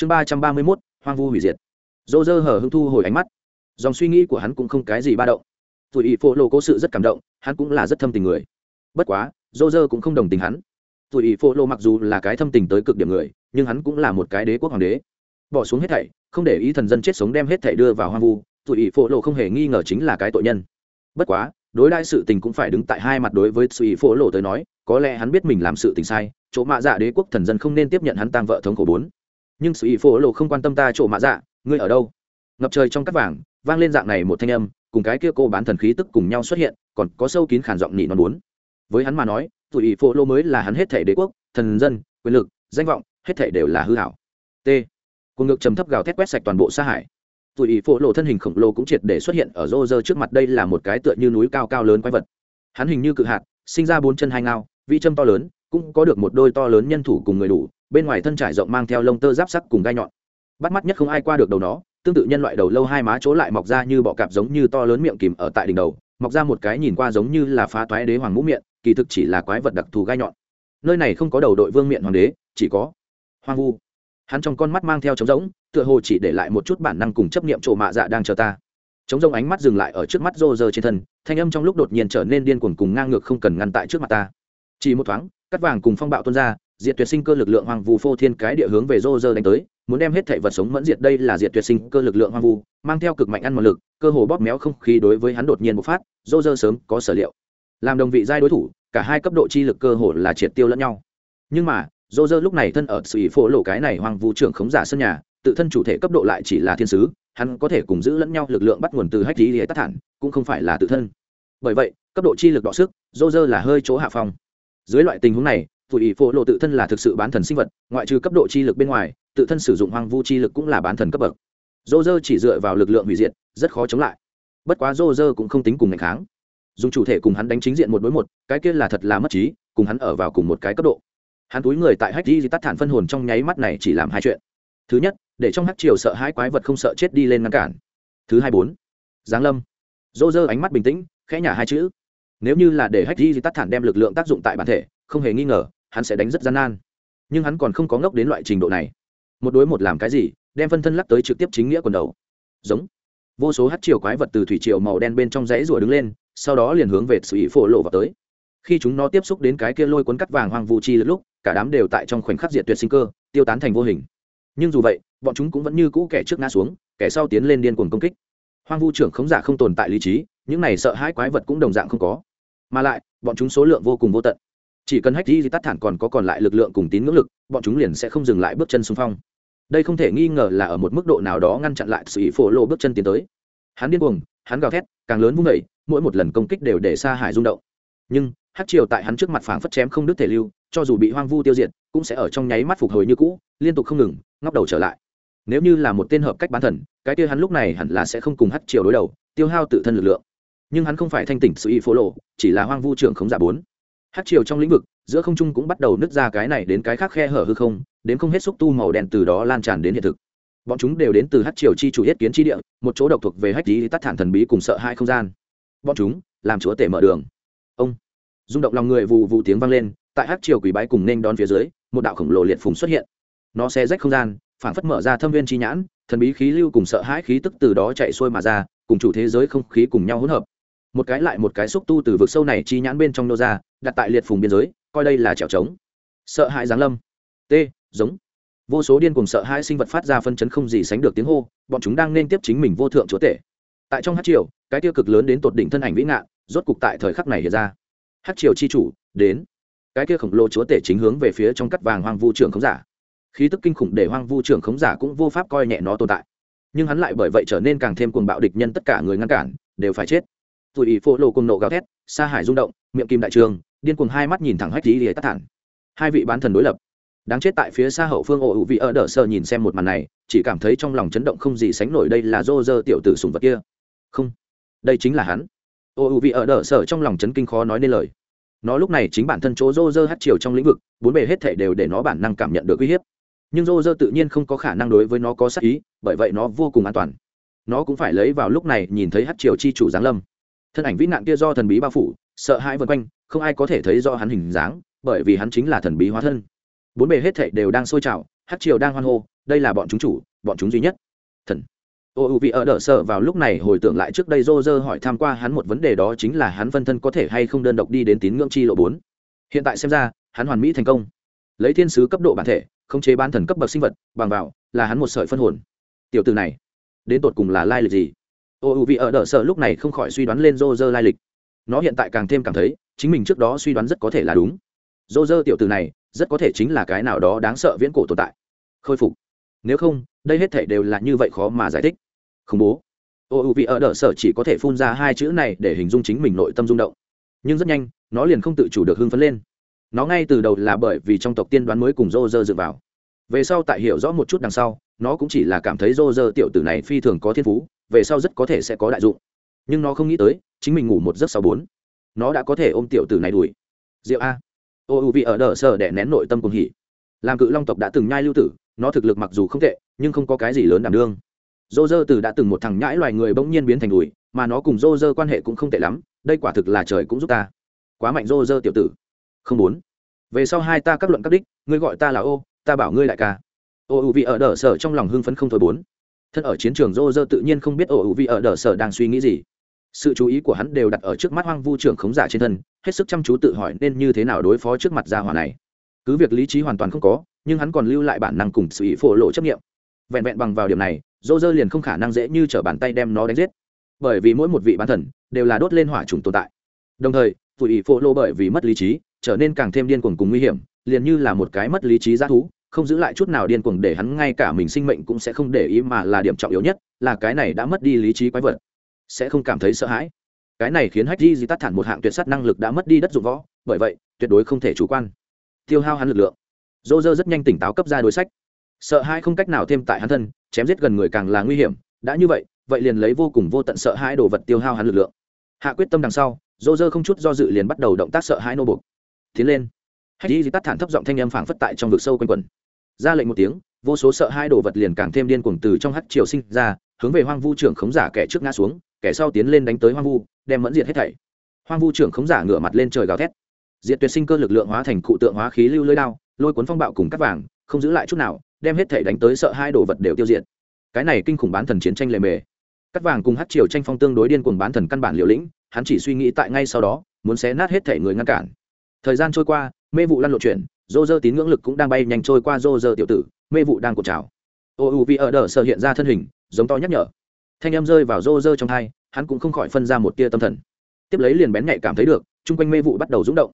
chương ba trăm ba mươi mốt, hoang vu hủy diệt. Dô dơ hở hưng thu hồi ánh mắt. Dòng suy nghĩ của hắn cũng không cái gì ba động. Tùy ý phô lô cố sự rất cảm động, hắn cũng là rất thâm tình người. Bất quá, dô dơ cũng không đồng tình hắn. Tùy ý phô lô mặc dù là cái thâm tình tới cực điểm người, nhưng hắn cũng là một cái đế quốc hoàng đế. Bỏ xuống hết thảy, không để ý thần dân chết sống đem hết thảy đưa vào hoang vu tùy ý phô lô không hề nghi ngờ chính là cái tội nhân. Bất quá, đối đại sự tình cũng phải đứng tại hai mặt đối với tùy ý phô lô tới nói, có lẽ hắn biết mình làm sự tình sai, chỗ mạ dạ đế quốc thần dân không nên tiếp nhận hắn tang vợ thống khổ bốn nhưng sự ý phô lộ không quan tâm ta chỗ mạ dạ ngươi ở đâu? Ngập trời trong cắt vàng, vang lên dạng này một thanh âm, cùng cái kia cô bán thần khí tức cùng nhau xuất hiện, còn có sâu kín khản giọng nhị non muốn với hắn mà nói, tụi ý phô lô mới là hắn hết thể đế quốc, thần dân, quyền lực, danh vọng, hết thể đều là hư hảo. T. Cuồng ngực trầm thấp gào thét quét sạch toàn bộ xa hải. Tụi ý phô lộ thân hình khổng lồ cũng triệt để xuất hiện ở rô rơ trước mặt đây là một cái tựa như núi cao cao lớn quái vật. Hắn hình như cự hạt, sinh ra bốn chân hai ngao vị châm to lớn cũng có được một đôi to lớn nhân thủ cùng người đủ, bên ngoài thân trải rộng mang theo lông tơ giáp sắc cùng gai nhọn. Bắt mắt nhất không ai qua được đầu nó, tương tự nhân loại đầu lâu hai má chỗ lại mọc ra như bọ cạp giống như to lớn miệng kìm ở tại đỉnh đầu, mọc ra một cái nhìn qua giống như là phá toái đế hoàng mũ miệng, kỳ thực chỉ là quái vật đặc thù gai nhọn. Nơi này không có đầu đội vương miệng hoàng đế, chỉ có hoang vu. Hắn trong con mắt mang theo trống rỗng, tựa hồ chỉ để lại một chút bản năng cùng chấp niệm trộ mạ dạ đang chờ ta. Trống rỗng ánh mắt dừng lại ở trước mắt rô rơ trên thân, thanh âm trong lúc đột nhiên trở nên điên cuồng cùng ngang ngược không cần ngăn tại trước mặt ta. Chỉ một thoáng cắt vàng cùng phong bạo tuôn ra, diệt tuyệt sinh cơ lực lượng hoàng vu phô thiên cái địa hướng về rô rơ đánh tới, muốn đem hết thảy vật sống mẫn diệt đây là diệt tuyệt sinh cơ lực lượng hoang vu, mang theo cực mạnh ăn một lực, cơ hồ bóp méo không khí đối với hắn đột nhiên bộc phát rô rơ sớm có sở liệu. Làm đồng vị giai đối thủ, cả hai cấp độ chi lực cơ hồ là triệt tiêu lẫn nhau. Nhưng mà rô rơ lúc này thân ở sự phổ lộ cái này hoang vu trưởng khống giả sân nhà, tự thân chủ thể cấp độ lại chỉ là thiên sứ, hắn có thể cùng giữ lẫn nhau lực lượng bắt nguồn từ hách lý tát thản cũng không phải là tự thân. Bởi vậy, cấp độ chi lực đọ sức rô rơ là hơi chỗ hạ phòng dưới loại tình huống này tụi ý phổ lộ tự thân là thực sự bán thần sinh vật, ngoại trừ cấp độ chi lực bên ngoài, tự thân sử dụng hoang vu chi lực cũng là bán thần cấp bậc. Dô dơ chỉ dựa vào lực lượng hủy diệt, rất khó chống lại. Bất quá dô dơ cũng không tính cùng ngày kháng. Dùng chủ thể cùng hắn đánh chính diện một đối một, cái kia là thật là mất trí, cùng hắn ở vào cùng một cái cấp độ. Hắn túi người tại hách di tắt thản phân hồn trong nháy mắt này chỉ làm hai chuyện. Thứ nhất, để trong hắc triều sợ hai quái vật không sợ chết đi lên ngăn cản. Thứ hai bốn, giáng lâm. Dô dơ ánh mắt bình tĩnh, khẽ nhả hai chữ nếu như là để hách di tắt thản đem lực lượng tác dụng tại bản thể, không hề nghi ngờ, hắn sẽ đánh rất gian nan. Nhưng hắn còn không có ngốc đến loại trình độ này. Một đối một làm cái gì, đem phân thân lắc tới trực tiếp chính nghĩa quần đầu. Giống. Vô số hát chiều quái vật từ thủy triều màu đen bên trong rẫy rùa đứng lên, sau đó liền hướng về sự ý phổ lộ vào tới. Khi chúng nó tiếp xúc đến cái kia lôi cuốn cắt vàng hoang vu chi lúc, cả đám đều tại trong khoảnh khắc diệt tuyệt sinh cơ, tiêu tán thành vô hình. Nhưng dù vậy, bọn chúng cũng vẫn như cũ kẻ trước ngã xuống, kẻ sau tiến lên điên cuồng công kích. Hoang vu trưởng khống giả không tồn tại lý trí, những này sợ hãi quái vật cũng đồng dạng không có mà lại, bọn chúng số lượng vô cùng vô tận. Chỉ cần hách di tắt thản còn có còn lại lực lượng cùng tín ngưỡng lực, bọn chúng liền sẽ không dừng lại bước chân xung phong. Đây không thể nghi ngờ là ở một mức độ nào đó ngăn chặn lại sự ý phổ lộ bước chân tiến tới. Hắn điên cuồng, hắn gào thét, càng lớn vung vẩy mỗi một lần công kích đều để xa hải rung động. Nhưng hát triều tại hắn trước mặt phảng phất chém không đứt thể lưu, cho dù bị hoang vu tiêu diệt, cũng sẽ ở trong nháy mắt phục hồi như cũ, liên tục không ngừng, ngóc đầu trở lại. Nếu như là một tên hợp cách bán thần, cái kia hắn lúc này hẳn là sẽ không cùng hát triều đối đầu, tiêu hao tự thân lực lượng nhưng hắn không phải thanh tỉnh sự y phổ lộ, chỉ là hoang vu trưởng không giả bốn. Hát triều trong lĩnh vực, giữa không trung cũng bắt đầu nứt ra cái này đến cái khác khe hở hư không, đến không hết xúc tu màu đen từ đó lan tràn đến hiện thực. Bọn chúng đều đến từ hát triều chi chủ yết kiến chi địa, một chỗ độc thuộc về hách lý tắt thản thần bí cùng sợ hai không gian. Bọn chúng làm chúa tể mở đường. Ông. Rung động lòng người vụ vụ tiếng vang lên, tại hát triều quỷ bái cùng nên đón phía dưới, một đạo khổng lồ liệt phùng xuất hiện. Nó xe rách không gian phản phất mở ra thâm viên chi nhãn, thần bí khí lưu cùng sợ hãi khí tức từ đó chạy xuôi mà ra, cùng chủ thế giới không khí cùng nhau hỗn hợp một cái lại một cái xúc tu từ vực sâu này chi nhãn bên trong nô ra, đặt tại liệt phùng biên giới, coi đây là trèo trống. Sợ hãi giáng lâm. T, giống. Vô số điên cùng sợ hãi sinh vật phát ra phân chấn không gì sánh được tiếng hô, bọn chúng đang nên tiếp chính mình vô thượng chúa tể. Tại trong hát triều, cái tiêu cực lớn đến tột đỉnh thân ảnh vĩ ngạn, rốt cục tại thời khắc này hiện ra. Hát triều chi chủ, đến. Cái kia khổng lồ chúa tể chính hướng về phía trong cắt vàng hoang vu trưởng khống giả. Khí tức kinh khủng để hoang vu trưởng khống giả cũng vô pháp coi nhẹ nó tồn tại. Nhưng hắn lại bởi vậy trở nên càng thêm cuồng bạo địch nhân tất cả người ngăn cản, đều phải chết tùy ý phô lộ cùng nộ gào thét, sa hải rung động, miệng kim đại trường, điên cuồng hai mắt nhìn thẳng hách lý lìa tắt thản. Hai vị bán thần đối lập. Đáng chết tại phía xa hậu phương ổ hữu vị ở đỡ sơ nhìn xem một màn này, chỉ cảm thấy trong lòng chấn động không gì sánh nổi đây là rô rơ tiểu tử sùng vật kia. Không, đây chính là hắn. Ổ hữu vị ở đỡ sơ trong lòng chấn kinh khó nói nên lời. Nó lúc này chính bản thân chỗ rô rơ hát chiều trong lĩnh vực, bốn bề hết thể đều để nó bản năng cảm nhận được uy hiếp. Nhưng rô rơ tự nhiên không có khả năng đối với nó có sắc ý, bởi vậy nó vô cùng an toàn. Nó cũng phải lấy vào lúc này nhìn thấy hát triều chi chủ giáng lâm thân ảnh vĩ nạn kia do thần bí bao phủ, sợ hãi vân quanh, không ai có thể thấy do hắn hình dáng, bởi vì hắn chính là thần bí hóa thân. Bốn bề hết thảy đều đang sôi trào, hát triều đang hoan hô, đây là bọn chúng chủ, bọn chúng duy nhất. Thần. Ô, u, vị, ở đỡ sợ vào lúc này hồi tưởng lại trước đây rô rơ hỏi tham q u a hắn một vấn đề đó chính là hắn phân thân có thể hay không đơn độc đi đến tín ngưỡng chi lộ bốn. Hiện tại xem ra, hắn hoàn mỹ thành công. Lấy thiên sứ cấp độ bản thể, khống chế bán thần cấp bậc sinh vật, bằng vào là hắn một sợi phân hồn. Tiểu từ này, đến tột cùng là lai lịch gì? Ô u vị ở đỡ sợ lúc này không khỏi suy đoán lên rô rơ lai lịch. Nó hiện tại càng thêm cảm thấy, chính mình trước đó suy đoán rất có thể là đúng. Rô rơ tiểu từ này, rất có thể chính là cái nào đó đáng sợ viễn cổ tồn tại. Khôi phục. Nếu không, đây hết thể đều là như vậy khó mà giải thích. Khủng bố. Ô u vị ở đỡ sở chỉ có thể phun ra hai chữ này để hình dung chính mình nội tâm rung động. Nhưng rất nhanh, nó liền không tự chủ được hưng phấn lên. Nó ngay từ đầu là bởi vì trong tộc tiên đoán mới cùng rô rơ dựa vào. Về sau tại hiểu rõ một chút đằng sau, nó cũng chỉ là cảm thấy rô rơ tiểu tử này phi thường có thiên phú về sau rất có thể sẽ có đại dụng. Nhưng nó không nghĩ tới, chính mình ngủ một giấc sau bốn, nó đã có thể ôm tiểu tử này đuổi. Diệu a. Ô u vị ở đờ sơ để nén nội tâm cùng hỉ. Làm cự long tộc đã từng nhai lưu tử, nó thực lực mặc dù không tệ, nhưng không có cái gì lớn đảm đương. Dô dơ từ đã từng một thằng nhãi loài người bỗng nhiên biến thành đùi mà nó cùng dô dơ quan hệ cũng không tệ lắm, đây quả thực là trời cũng giúp ta. Quá mạnh dô dơ tiểu tử. Không muốn. Về sau hai ta các luận các đích, ngươi gọi ta là ô, ta bảo ngươi lại ca. Ô u vị ở đờ sở trong lòng hưng phấn không thôi bốn thân ở chiến trường rô rơ tự nhiên không biết ổ u vị ở đờ sở đang suy nghĩ gì. Sự chú ý của hắn đều đặt ở trước mắt hoang vu trưởng khống giả trên thân, hết sức chăm chú tự hỏi nên như thế nào đối phó trước mặt gia hỏa này. Cứ việc lý trí hoàn toàn không có, nhưng hắn còn lưu lại bản năng cùng sự ý phổ lộ chấp nghiệm. Vẹn vẹn bằng vào điểm này dô dơ liền không khả năng dễ như t r ở bàn tay đem nó đánh giết. Bởi vì mỗi một vị bán thần đều là đốt lên hỏa trùng tồn tại. Đồng thời phụ ý phổ lộ bởi vì mất lý trí, trở nên càng thêm điên cuồng cùng nguy hiểm, liền như là một cái mất lý trí g thú không giữ lại chút nào điên cuồng để hắn ngay cả mình sinh mệnh cũng sẽ không để ý mà là điểm trọng yếu nhất, là cái này đã mất đi lý trí quái vật. Sẽ không cảm thấy sợ hãi. Cái này khiến hách di di tắt thản một hạng tuyệt s á t năng lực đã mất đi đất dụng võ, bởi vậy, tuyệt đối không thể chủ quan. Tiêu hao hắn lực lượng. Dô dơ rất nhanh tỉnh táo cấp ra đối sách. Sợ hãi không cách nào thêm tại hắn thân, chém giết gần người càng là nguy hiểm. Đã như vậy vậy liền lấy vô cùng vô tận sợ hãi đồ vật tiêu hao hắn lực lượng. Hạ quyết tâm đằng sau dô dơ không chút do dự liền bắt đầu động tác sợ hãi nô bục tiến lên. Hách di di tắt thản thấp giọng thanh âm phảng phất tại trong vực sâu quanh quẩn ra lệnh một tiếng, vô số sợ hai đồ vật liền càng thêm điên cuồng từ trong hắt triều sinh ra, hướng về hoang vu trưởng khống giả kẻ trước ngã xuống, kẻ sau tiến lên đánh tới hoang vu, đem mẫn diệt hết thảy. Hoang vu trưởng khống giả ngửa mặt lên trời gào thét. Diệt tuyệt sinh cơ lực lượng hóa thành cụ tượng hóa khí lưu lưới đao, lôi cuốn phong bạo cùng cắt vàng, không giữ lại chút nào, đem hết thảy đánh tới sợ hai đồ vật đều tiêu diệt. Cái này kinh khủng bán thần chiến tranh lề mề. Cắt vàng cùng hát triều tranh phong tương đối điên cuồng bán thần căn bản liều lĩnh, hắn chỉ suy nghĩ tại ngay sau đó, muốn xé nát hết thảy người ngăn cản. Thời gian trôi qua, mê vụ lăn lộ chuyển dô dơ tín ngưỡng lực cũng đang bay nhanh trôi qua dô dơ tiểu tử, mê vụ đang cột trào. Ô u vì ở đờ sợ hiện ra thân hình, giống to nhắc nhở. Thanh em rơi vào Rô rơ trong hai, hắn cũng không khỏi phân ra một tia tâm thần. Tiếp lấy liền bén nhạy cảm thấy được, chung quanh mê vụ bắt đầu rúng động.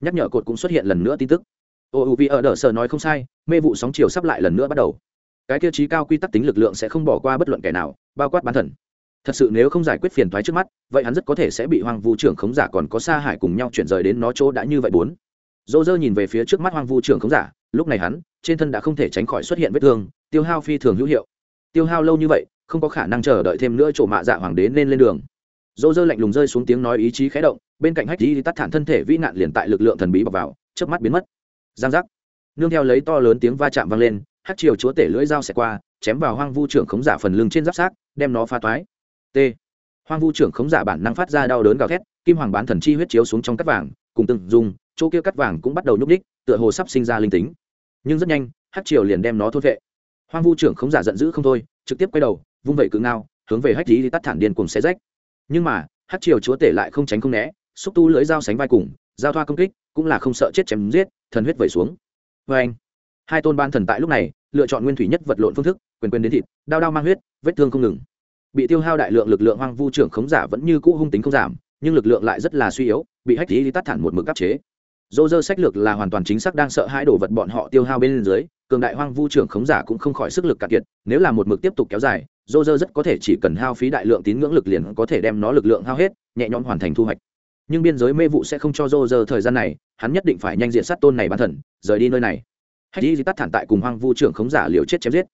Nhắc nhở cột cũng xuất hiện lần nữa tin tức. Ô u vì ở đờ sợ nói không sai, mê vụ sóng chiều sắp lại lần nữa bắt đầu. Cái tiêu chí cao quy tắc tính lực lượng sẽ không bỏ qua bất luận kẻ nào, bao quát bán thần thật sự nếu không giải quyết phiền thoái trước mắt, vậy hắn rất có thể sẽ bị Hoàng vu trưởng khống giả còn có Sa hải cùng nhau chuyển rời đến nó chỗ đã như vậy bốn dô dơ nhìn về phía trước mắt hoang vu trưởng khống giả lúc này hắn trên thân đã không thể tránh khỏi xuất hiện vết thương tiêu hao phi thường hữu hiệu. Tiêu hao lâu như vậy không có khả năng chờ đợi thêm nữa chỗ mạ dạ hoàng đế nên lên đường. Dô dơ lạnh lùng rơi xuống tiếng nói ý chí khé động bên cạnh hách di tắt thản thân thể vĩ nạn liền tại lực lượng thần bí bọc vào trước mắt biến mất. Giang giác. Nương theo lấy to lớn tiếng va chạm vang lên hát chiều chúa tể lưỡi dao xẹt qua chém vào hoang vu trưởng khống giả phần lưng trên giáp xác, đem nó pha toái. T. Hoang vu trưởng khống giả bản năng phát ra đau đớn gào thét kim hoàng bán thần chi huyết chiếu xuống trong cắt vàng cùng từng dùng chỗ kia cắt vàng cũng bắt đầu nhúc ních tựa hồ sắp sinh ra linh tính. Nhưng rất nhanh hát triều liền đem nó thốt vệ. Hoang vu trưởng không giả giận dữ không thôi, trực tiếp quay đầu, vung vẩy cự ngao, hướng về hách lý tắt thản điên cùng xe rách. Nhưng mà hát triều chúa tể lại không tránh không né, xúc tu lưới dao sánh vai cùng, giao thoa công kích, cũng là không sợ chết chém giết, thần huyết vẩy xuống. Vê anh hai tôn ban thần tại lúc này, lựa chọn nguyên thủy nhất vật lộn phương thức, quyền quyền đến thịt, đao đao mang huyết, vết thương không ngừng. Bị tiêu hao đại lượng lực lượng hoang vu trưởng khống giả vẫn như cũ hung tính không giảm, nhưng lực lượng lại rất là suy yếu, bị hách lý tắt thản một mực áp chế dô dơ sách lược là hoàn toàn chính xác đang sợ hãi đổ vật bọn họ tiêu hao bên dưới, cường đại hoang vu trưởng khống giả cũng không khỏi sức lực cạn kiệt, nếu là một mực tiếp tục kéo dài, dô dơ rất có thể chỉ cần hao phí đại lượng tín ngưỡng lực liền có thể đem nó lực lượng hao hết, nhẹ nhõm hoàn thành thu hoạch. Nhưng biên giới mê vụ sẽ không cho dô dơ thời gian này, hắn nhất định phải nhanh diện sát tôn này bán thần, rời đi nơi này. Hay đi tắt thản tại cùng hoang vu trưởng khống giả liều chết chém giết.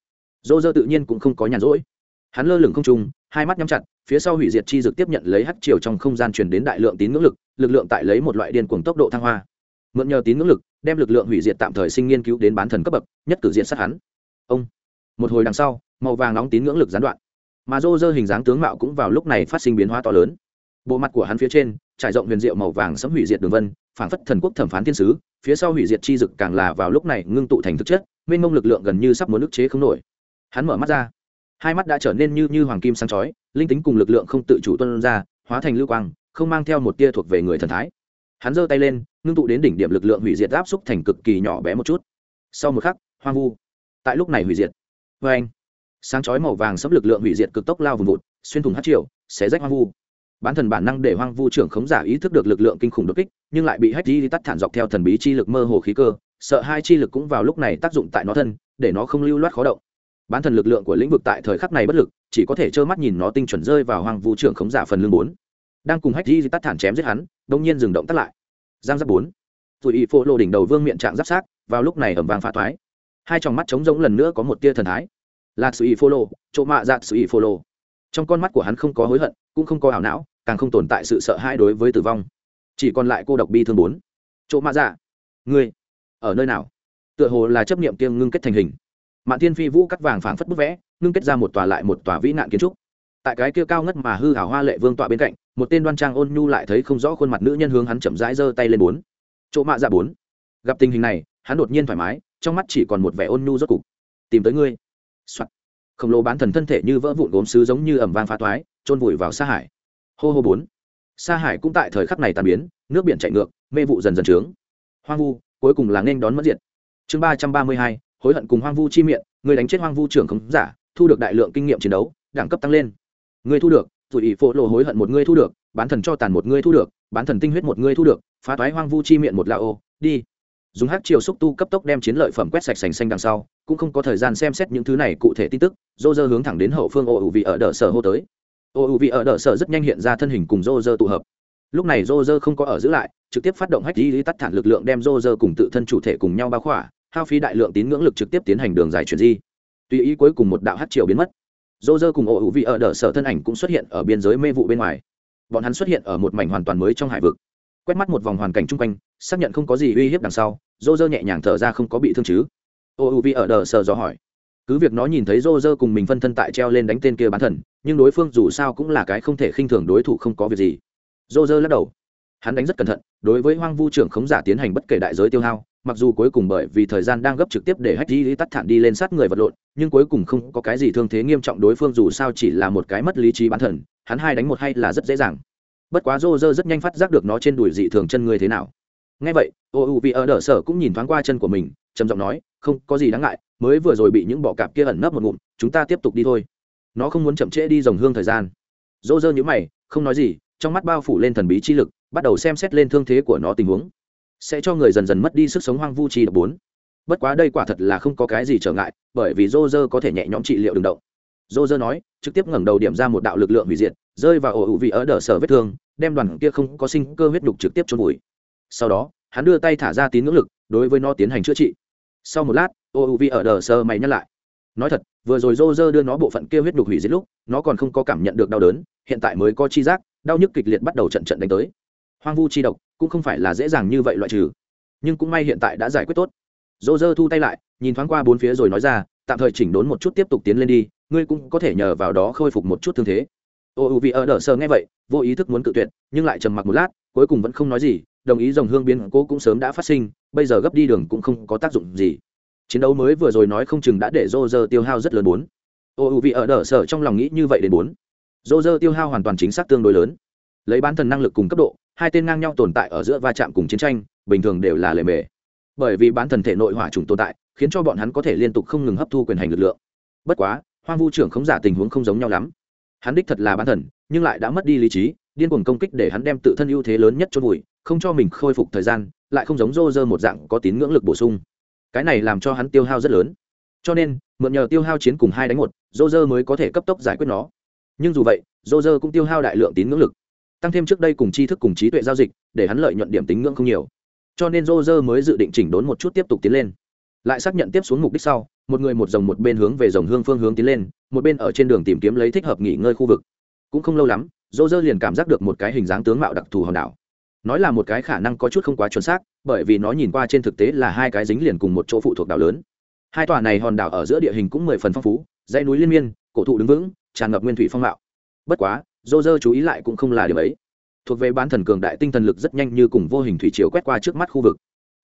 Dô dơ tự nhiên cũng không có nhàn rỗi. Hắn lơ lửng không trung, hai mắt nhắm chặt, phía sau hủy diệt chi dực tiếp nhận lấy hắc chiều trong không gian truyền đến đại lượng tín ngưỡng lực lực lượng tại lấy một loại điên cuồng tốc độ thăng hoa mượn nhờ tín ngưỡng lực, đem lực lượng hủy diệt tạm thời sinh nghiên cứu đến bán thần cấp bậc, nhất cử diện sát hắn. Ông. Một hồi đằng sau, màu vàng nóng tín ngưỡng lực gián đoạn. Mà rô rơ hình dáng tướng mạo cũng vào lúc này phát sinh biến hóa to lớn. Bộ mặt của hắn phía trên, trải rộng huyền diệu màu vàng sấm hủy diệt đường vân, phảng phất thần quốc thẩm phán thiên sứ, phía sau hủy diệt chi dực càng là vào lúc này ngưng tụ thành thực chất, mênh mông lực lượng gần như sắp muốn ức chế không nổi. Hắn mở mắt ra, hai mắt đã trở nên như như hoàng kim sáng chói, linh tính cùng lực lượng không tự chủ tuân ra, hóa thành lưu quang, không mang theo một tia thuộc về người thần thái. Hắn giơ tay lên ngưng tụ đến đỉnh điểm lực lượng hủy diệt áp xúc thành cực kỳ nhỏ bé một chút. Sau một khắc, hoang vu. Tại lúc này hủy diệt. Vê anh. Sáng chói màu vàng sấm lực lượng hủy diệt cực tốc lao vùng vụt, xuyên thủng hát triệu xé rách hoang vu. Bán thần bản năng để hoang vu trưởng khống giả ý thức được lực lượng kinh khủng đột kích, nhưng lại bị hách di tắt thản dọc theo thần bí chi lực mơ hồ khí cơ, sợ hai chi lực cũng vào lúc này tác dụng tại nó thân, để nó không lưu loát khó động. Bán thần lực lượng của lĩnh vực tại thời khắc này bất lực, chỉ có thể trơ mắt nhìn nó tinh chuẩn rơi vào hoang vu trưởng khống giả phần lương bốn. Đang cùng hách di tắt thản chém giết hắn đông nhiên dừng động tắt lại giang giáp bốn. Tùy ý phô lộ đỉnh đầu vương miệng trạng giáp sát, vào lúc này ẩm vàng phá thoái. Hai tròng mắt trống rỗng lần nữa có một tia thần thái. Là sự ý phô lộ chỗ mạ dạ sự ý phô lộ trong con mắt của hắn không có hối hận, cũng không có ảo não, càng không tồn tại sự sợ hãi đối với tử vong. Chỉ còn lại cô độc bi thương bốn. Chỗ mạ dạ ngươi, ở nơi nào? Tựa hồ là chấp niệm kiêng ngưng kết thành hình. Mạn thiên phi vũ cắt vàng phảng phất bức vẽ, ngưng kết ra một tòa lại một tòa vĩ nạn kiến trúc. Tại cái kia cao ngất mà hư hảo hoa lệ vương tọa bên cạnh một tên đoan trang ôn nhu lại thấy không rõ khuôn mặt nữ nhân hướng hắn chậm rãi giơ tay lên bốn. Chỗ mạ dạ bốn. Gặp tình hình này, hắn đột nhiên thoải mái, trong mắt chỉ còn một vẻ ôn nhu rốt cục. Tìm tới ngươi. Ngươi、Soạn. khổng lồ bán thần thân thể như vỡ vụn gốm sứ giống như ẩm vang phá toái trôn vùi vào xa hải. Hô hô bốn. Xa hải cũng tại thời khắc này tàn biến, nước biển chạy ngược, mê vụ dần dần trướng. Hoang vu, cuối cùng là nên đón mất diệt. Chương ba trăm ba mươi hai, hối hận cùng hoang vu chi miệng, người đánh chết hoang vu trưởng khống giả, thu được đại lượng kinh nghiệm chiến đấu, đẳng cấp tăng lên. Người thu được tụi ý phổ lộ hối hận một người thu được, bán thần cho tàn một người thu được, bán thần tinh huyết một người thu được, phá toái hoang vu chi miệng một la ô, đi. Dùng hát chiều xúc tu cấp tốc đem chiến lợi phẩm quét sạch sành xanh đằng sau, cũng không có thời gian xem xét những thứ này cụ thể tin tức dô dơ hướng thẳng đến hậu phương ô ủ vị ở đờ sở hô tới. Ô ủ vị ở đờ sở rất nhanh hiện ra thân hình cùng dô dơ tụ hợp. Lúc này dô dơ không có ở giữ lại, trực tiếp phát động hách di tắt thản lực lượng đem dô dơ cùng tự thân chủ thể cùng nhau bao khỏa, hao phí đại lượng tín ngưỡng lực trực tiếp tiến hành đường dài chuyển di. Tùy ý cuối cùng một đạo hát triều biến mất dô dơ cùng ổ hữu vị ở đờ sở thân ảnh cũng xuất hiện ở biên giới mê vụ bên ngoài. Bọn hắn xuất hiện ở một mảnh hoàn toàn mới trong hải vực. Quét mắt một vòng hoàn cảnh chung quanh, xác nhận không có gì uy hiếp đằng sau dô dơ nhẹ nhàng thở ra không có bị thương chứ. Ô u vi ở đờ sờ dò hỏi. Cứ việc nó nhìn thấy dô dơ cùng mình phân thân tại treo lên đánh tên kia bán thần, nhưng đối phương dù sao cũng là cái không thể khinh thường đối thủ không có việc gì. Dô dơ lắc đầu. Hắn đánh rất cẩn thận, đối với hoang vu trưởng khống giả tiến hành bất kể đại giới tiêu hao mặc dù cuối cùng bởi vì thời gian đang gấp trực tiếp để hách di tắt thản đi lên sát người vật lộn, nhưng cuối cùng không có cái gì thương thế nghiêm trọng đối phương dù sao chỉ là một cái mất lý trí bán thần, hắn hai đánh một hay là rất dễ dàng. Bất quá rô rơ rất nhanh phát giác được nó trên đùi dị thường chân người thế nào. Ngay vậy, ô u vì ở đỡ sở cũng nhìn thoáng qua chân của mình, trầm giọng nói, không, có gì đáng ngại, mới vừa rồi bị những bọ cạp kia ẩn nấp một ngụm, chúng ta tiếp tục đi thôi. Nó không muốn chậm trễ đi dòng hương thời gian. Rô rơ nhữ mày, không nói gì, trong mắt bao phủ lên thần bí chi lực, bắt đầu xem xét lên thương thế của nó tình huống sẽ cho người dần dần mất đi sức sống hoang vu chi độc bốn. Bất quá đây quả thật là không có cái gì trở ngại, bởi vì dô dơ có thể nhẹ nhõm trị liệu đường động. Dô dơ nói, trực tiếp ngẩng đầu điểm ra một đạo lực lượng hủy diệt, rơi vào ổ hữu vị ở đờ sở vết thương, đem đoàn kia không có sinh cơ huyết đục trực tiếp trôn vùi. Sau đó, hắn đưa tay thả ra tín ngưỡng lực, đối với nó tiến hành chữa trị. Sau một lát, ổ hữu vị ở đờ sơ mày nhắc lại. Nói thật, vừa rồi dô dơ đưa nó bộ phận kia huyết đục hủy diệt lúc, nó còn không có cảm nhận được đau đớn, hiện tại mới có chi giác, đau nhức kịch liệt bắt đầu trận trận đánh tới. Hoang vu chi độc cũng không phải là dễ dàng như vậy loại trừ. Nhưng cũng may hiện tại đã giải quyết tốt. Rô rơ thu tay lại, nhìn thoáng qua bốn phía rồi nói ra, tạm thời chỉnh đốn một chút tiếp tục tiến lên đi, ngươi cũng có thể nhờ vào đó khôi phục một chút thương thế. Ô, u vì ở e, đỡ sơ nghe vậy, vô ý thức muốn cự tuyệt, nhưng lại trầm mặc một lát, cuối cùng vẫn không nói gì, đồng ý dòng hương biến cố cũng sớm đã phát sinh, bây giờ gấp đi đường cũng không có tác dụng gì. Chiến đấu mới vừa rồi nói không chừng đã để rô rơ tiêu hao rất lớn bốn. Ô, u vì ở e, đỡ sơ trong lòng nghĩ như vậy đến bốn. Rô rơ tiêu hao hoàn toàn chính xác tương đối lớn. Lấy bán thần năng lực cùng cấp độ hai tên ngang nhau tồn tại ở giữa va chạm cùng chiến tranh, bình thường đều là lề mề. Bởi vì bán thần thể nội hỏa trùng tồn tại, khiến cho bọn hắn có thể liên tục không ngừng hấp thu quyền hành lực lượng. Bất quá, hoang vu trưởng không giả tình huống không giống nhau lắm. Hắn đích thật là bán thần, nhưng lại đã mất đi lý trí, điên cuồng công kích để hắn đem tự thân ưu thế lớn nhất chôn vùi, không cho mình khôi phục thời gian, lại không giống rô rơ một dạng có tín ngưỡng lực bổ sung. Cái này làm cho hắn tiêu hao rất lớn. Cho nên, mượn nhờ tiêu hao chiến cùng hai đánh một rô rơ mới có thể cấp tốc giải quyết nó. Nhưng dù vậy rô rơ cũng tiêu hao đại lượng tín ngưỡng lực tăng thêm trước đây cùng tri thức cùng trí tuệ giao dịch, để hắn lợi nhuận điểm tính ngưỡng không nhiều. Cho nên rô rơ mới dự định chỉnh đốn một chút tiếp tục tiến lên. Lại xác nhận tiếp xuống mục đích sau, một người một dòng một bên hướng về dòng hương phương hướng tiến lên, một bên ở trên đường tìm kiếm lấy thích hợp nghỉ ngơi khu vực. Cũng không lâu lắm rô rơ liền cảm giác được một cái hình dáng tướng mạo đặc thù hòn đảo. Nói là một cái khả năng có chút không quá chuẩn xác, bởi vì nó nhìn qua trên thực tế là hai cái dính liền cùng một chỗ phụ thuộc đảo lớn. Hai tòa này hòn đảo ở giữa địa hình cũng mười phần phong phú, dãy núi liên miên, cổ thụ đứng vững, tràn ngập nguyên thủy phong mạo. Bất quá dô dơ chú ý lại cũng không là điều ấy. Thuộc về bán thần cường đại tinh thần lực rất nhanh như cùng vô hình thủy chiều quét qua trước mắt khu vực.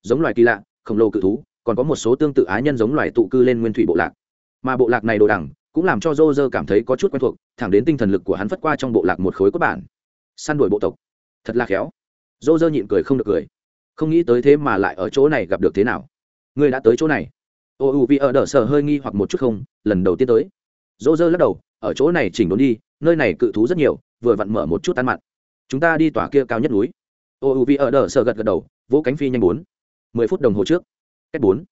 Giống loài kỳ lạ, khổng lồ cự thú, còn có một số tương tự á nhân giống loài tụ cư lên nguyên thủy bộ lạc. Mà bộ lạc này đồ đẳng, cũng làm cho dô dơ cảm thấy có chút quen thuộc, thẳng đến tinh thần lực của hắn phất qua trong bộ lạc một khối cốt bản. Săn đuổi bộ tộc. Thật là khéo. Dô dơ nhịn cười không được cười. Không nghĩ tới thế mà lại ở chỗ này gặp được thế nào. Ngươi đã tới chỗ này. Ô, u vì ở đờ sở hơi nghi hoặc một chút không, lần đầu tiên tới. Dô dơ lắc đầu, ở chỗ này chỉnh đốn đi nơi này cự thú rất nhiều, vừa vặn mở một chút tan mặn. Chúng ta đi tỏa kia cao nhất núi. Ô, u vi ở đờ sở gật gật đầu, vỗ cánh phi nhanh bốn. Mười phút đồng hồ trước. Cách bốn.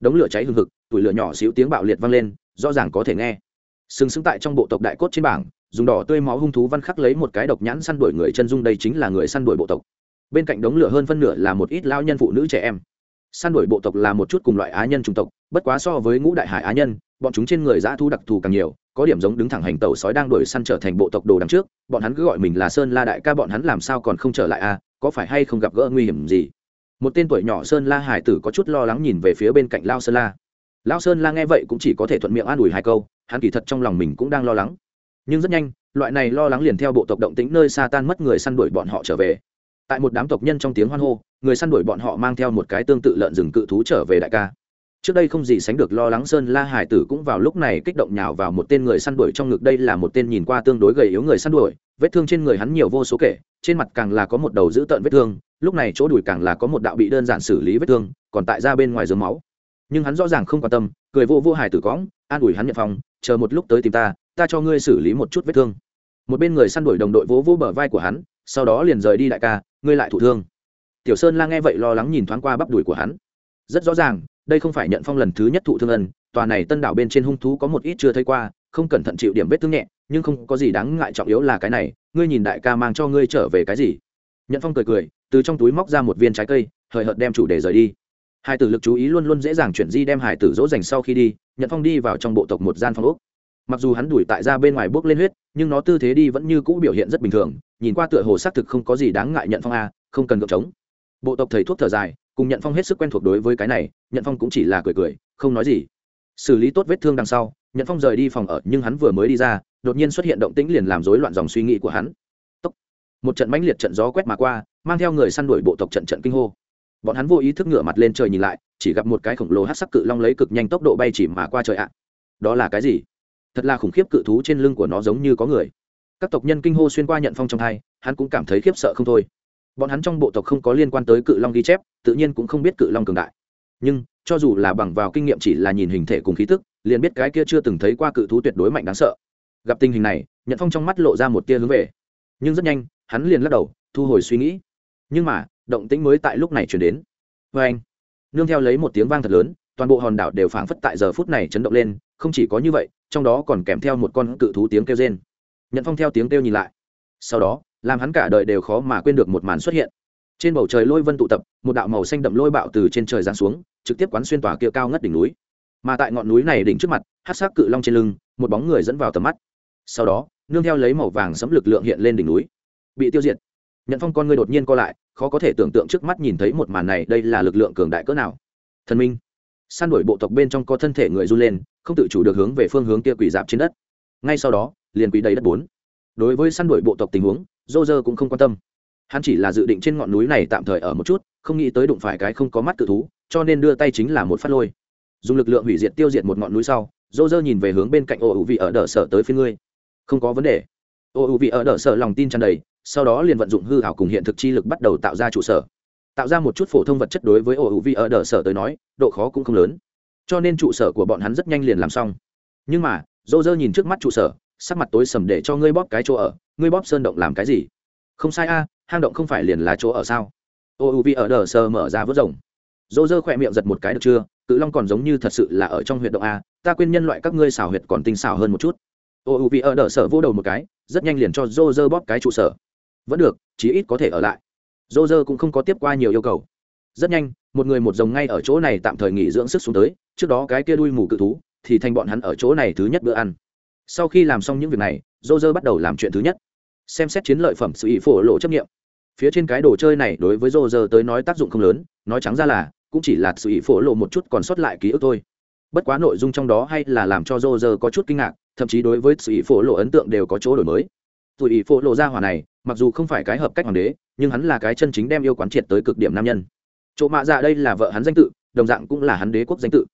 Đống lửa cháy hừng hực, tủi lửa nhỏ xíu tiếng bạo liệt vang lên, rõ ràng có thể nghe. Sừng sững tại trong bộ tộc đại cốt trên bảng, dùng đỏ tươi máu hung thú văn khắc lấy một cái độc nhãn săn đuổi người chân dung đây chính là người săn đuổi bộ tộc. Bên cạnh đống lửa hơn phân nửa là một ít lao nhân phụ nữ trẻ em. Săn đuổi bộ tộc là một chút cùng loại á nhân chủng tộc, bất quá so với ngũ đại hải á nhân, bọn chúng trên người dã thu đặc thù càng nhiều có điểm giống đứng thẳng hành tàu sói đang đuổi săn trở thành bộ tộc đồ đằng trước, bọn hắn cứ gọi mình là sơn la đại ca, bọn hắn làm sao còn không trở lại a có phải hay không gặp gỡ nguy hiểm gì? Một tên tuổi nhỏ sơn la hải tử có chút lo lắng nhìn về phía bên cạnh lao sơn la. Lao sơn la nghe vậy cũng chỉ có thể thuận miệng an ủi hai câu, hắn kỳ thật trong lòng mình cũng đang lo lắng. Nhưng rất nhanh, loại này lo lắng liền theo bộ tộc động tĩnh nơi xa tan mất người săn đuổi bọn họ trở về. Tại một đám tộc nhân trong tiếng hoan hô, người săn đuổi bọn họ mang theo một cái tương tự lợn rừng cự thú trở về đại ca trước đây không gì sánh được lo lắng sơn la hải tử cũng vào lúc này kích động nhào vào một tên người săn đuổi trong ngực. Đây là một tên nhìn qua tương đối gầy yếu người săn đuổi, vết thương trên người hắn nhiều vô số kể, trên mặt càng là có một đầu dữ tợn vết thương, lúc này chỗ đùi càng là có một đạo bị đơn giản xử lý vết thương, còn tại ra bên ngoài giường máu. Nhưng hắn rõ ràng không quan tâm, cười vô vô hải tử cõng, an ủi hắn nhận phòng, chờ một lúc tới tìm ta ta cho ngươi xử lý một chút vết thương. Một bên người săn đuổi đồng đội vỗ vỗ bờ vai của hắn, sau đó liền rời đi đại ca, ngươi lại thụ thương. Tiểu sơn la nghe vậy lo lắng nhìn thoáng qua bắp đùi của hắn. Rất rõ ràng đây không phải nhận phong lần thứ nhất thụ thương ân, tòa này tân đảo bên trên hung thú có một ít chưa thấy qua, không cẩn thận chịu điểm vết thương nhẹ, nhưng không có gì đáng ngại trọng yếu là cái này, ngươi nhìn đại ca mang cho ngươi trở về cái gì? Nhận phong cười cười, từ trong túi móc ra một viên trái cây, hời hợt đem chủ đề rời đi. Hải tử lực chú ý luôn luôn dễ dàng chuyển di đem hải tử dỗ dành sau khi đi, nhận phong đi vào trong bộ tộc một gian phong úc mặc dù hắn đuổi tại ra bên ngoài bước lên huyết, nhưng nó tư thế đi vẫn như cũ biểu hiện rất bình thường, nhìn qua tựa hồ xác thực không có gì đáng ngại nhận phong a, không cần gợp trống. Bộ tộc thầy thuốc thở dài cùng nhận phong hết sức quen thuộc đối với cái này, nhận phong cũng chỉ là cười cười, không nói gì. Xử lý tốt vết thương đằng sau, nhận phong rời đi phòng ở, nhưng hắn vừa mới đi ra, đột nhiên xuất hiện động tĩnh liền làm rối loạn dòng suy nghĩ của hắn. Tốc. một trận mãnh liệt trận gió quét mà qua, mang theo người săn đuổi bộ tộc trận trận kinh hô. Bọn hắn vô ý thức ngửa mặt lên trời nhìn lại, chỉ gặp một cái khổng lồ hát sắc cự long lấy cực nhanh tốc độ bay chỉ mà qua trời ạ. Đó là cái gì? Thật là khủng khiếp cự thú trên lưng của nó giống như có người. Các tộc nhân kinh hô xuyên qua nhận phong trong thai hắn cũng cảm thấy khiếp sợ không thôi bọn hắn trong bộ tộc không có liên quan tới cự long ghi chép, tự nhiên cũng không biết cự long cường đại. Nhưng, cho dù là bằng vào kinh nghiệm chỉ là nhìn hình thể cùng khí tức, liền biết cái kia chưa từng thấy qua cự thú tuyệt đối mạnh đáng sợ. Gặp tình hình này nhận phong trong mắt lộ ra một tia hướng về. Nhưng rất nhanh, hắn liền lắc đầu, thu hồi suy nghĩ. Nhưng mà, động tĩnh mới tại lúc này chuyển đến. Vê anh, nương theo lấy một tiếng vang thật lớn, toàn bộ hòn đảo đều phảng phất tại giờ phút này chấn động lên, không chỉ có như vậy, trong đó còn kèm theo một con cự thú tiếng kêu rên. Nhận phong theo tiếng kêu nhìn lại. Sau đó làm hắn cả đời đều khó mà quên được một màn xuất hiện. Trên bầu trời lôi vân tụ tập, một đạo màu xanh đậm lôi bạo từ trên trời giáng xuống, trực tiếp quán xuyên tòa kia cao ngất đỉnh núi. Mà tại ngọn núi này đỉnh trước mặt hát sắc cự long trên lưng, một bóng người dẫn vào tầm mắt. Sau đó, nương theo lấy màu vàng sấm lực lượng hiện lên đỉnh núi. Bị tiêu diệt. Nhận phong con người đột nhiên co lại, khó có thể tưởng tượng trước mắt nhìn thấy một màn này đây là lực lượng cường đại cỡ nào. Thần minh. Săn đuổi bộ tộc bên trong có thân thể người run lên, không tự chủ được hướng về phương hướng kia quỷ dạp trên đất. Ngay sau đó, liền quỷ đầy đất bốn. Đối với săn đuổi bộ tộc tình huống dô dơ cũng không quan tâm. Hắn chỉ là dự định trên ngọn núi này tạm thời ở một chút, không nghĩ tới đụng phải cái không có mắt tự thú, cho nên đưa tay chính là một phát lôi. Dùng lực lượng hủy diệt tiêu diệt một ngọn núi sau dô dơ nhìn về hướng bên cạnh ô ủ vị ở đỡ sở tới phía ngươi. Không có vấn đề. Ô ủ vị ở đỡ sở lòng tin tràn đầy, sau đó liền vận dụng hư hảo cùng hiện thực chi lực bắt đầu tạo ra trụ sở. Tạo ra một chút phổ thông vật chất đối với ô ủ vị ở đờ sở tới nói, độ khó cũng không lớn. Cho nên trụ sở của bọn hắn rất nhanh liền làm xong. Nhưng mà dô dơ nhìn trước mắt trụ sở sắc mặt tối sầm để cho ngươi bóp cái chỗ ở, ngươi bóp sơn động làm cái gì? Không sai a, hang động không phải liền là chỗ ở sao? Ô, u, vi, ở đờ sơ mở ra vớt rồng. Dô dơ khỏe miệng giật một cái được chưa? Cự long còn giống như thật sự là ở trong huyện động a, ta quên nhân loại các ngươi xào huyệt còn tinh xảo hơn một chút. Ô, u, vi, ở đờ sở vô đầu một cái, rất nhanh liền cho dô dơ bóp cái trụ sở. Vẫn được, chí ít có thể ở lại. Dô dơ cũng không có tiếp qua nhiều yêu cầu. Rất nhanh, một người một rồng ngay ở chỗ này tạm thời nghỉ dưỡng sức xuống tới, trước đó cái kia đuôi mù cự thú, thì thành bọn hắn ở chỗ này thứ nhất bữa ăn sau khi làm xong những việc này dô dơ bắt đầu làm chuyện thứ nhất. Xem xét chiến lợi phẩm sự ý phổ lộ chấp nghiệm. Phía trên cái đồ chơi này đối với dô dơ tới nói tác dụng không lớn, nói trắng ra là, cũng chỉ là sự ý phổ lộ một chút còn sót lại ký ức thôi. Bất quá nội dung trong đó hay là làm cho dô dơ có chút kinh ngạc, thậm chí đối với sự ý phổ lộ ấn tượng đều có chỗ đổi mới. Tùy ý phổ lộ ra hỏa này, mặc dù không phải cái hợp cách hoàng đế, nhưng hắn là cái chân chính đem yêu quán triệt tới cực điểm nam nhân. Chỗ mạ dạ đây là vợ hắn danh tự, đồng dạng cũng là hắn đế quốc danh tự.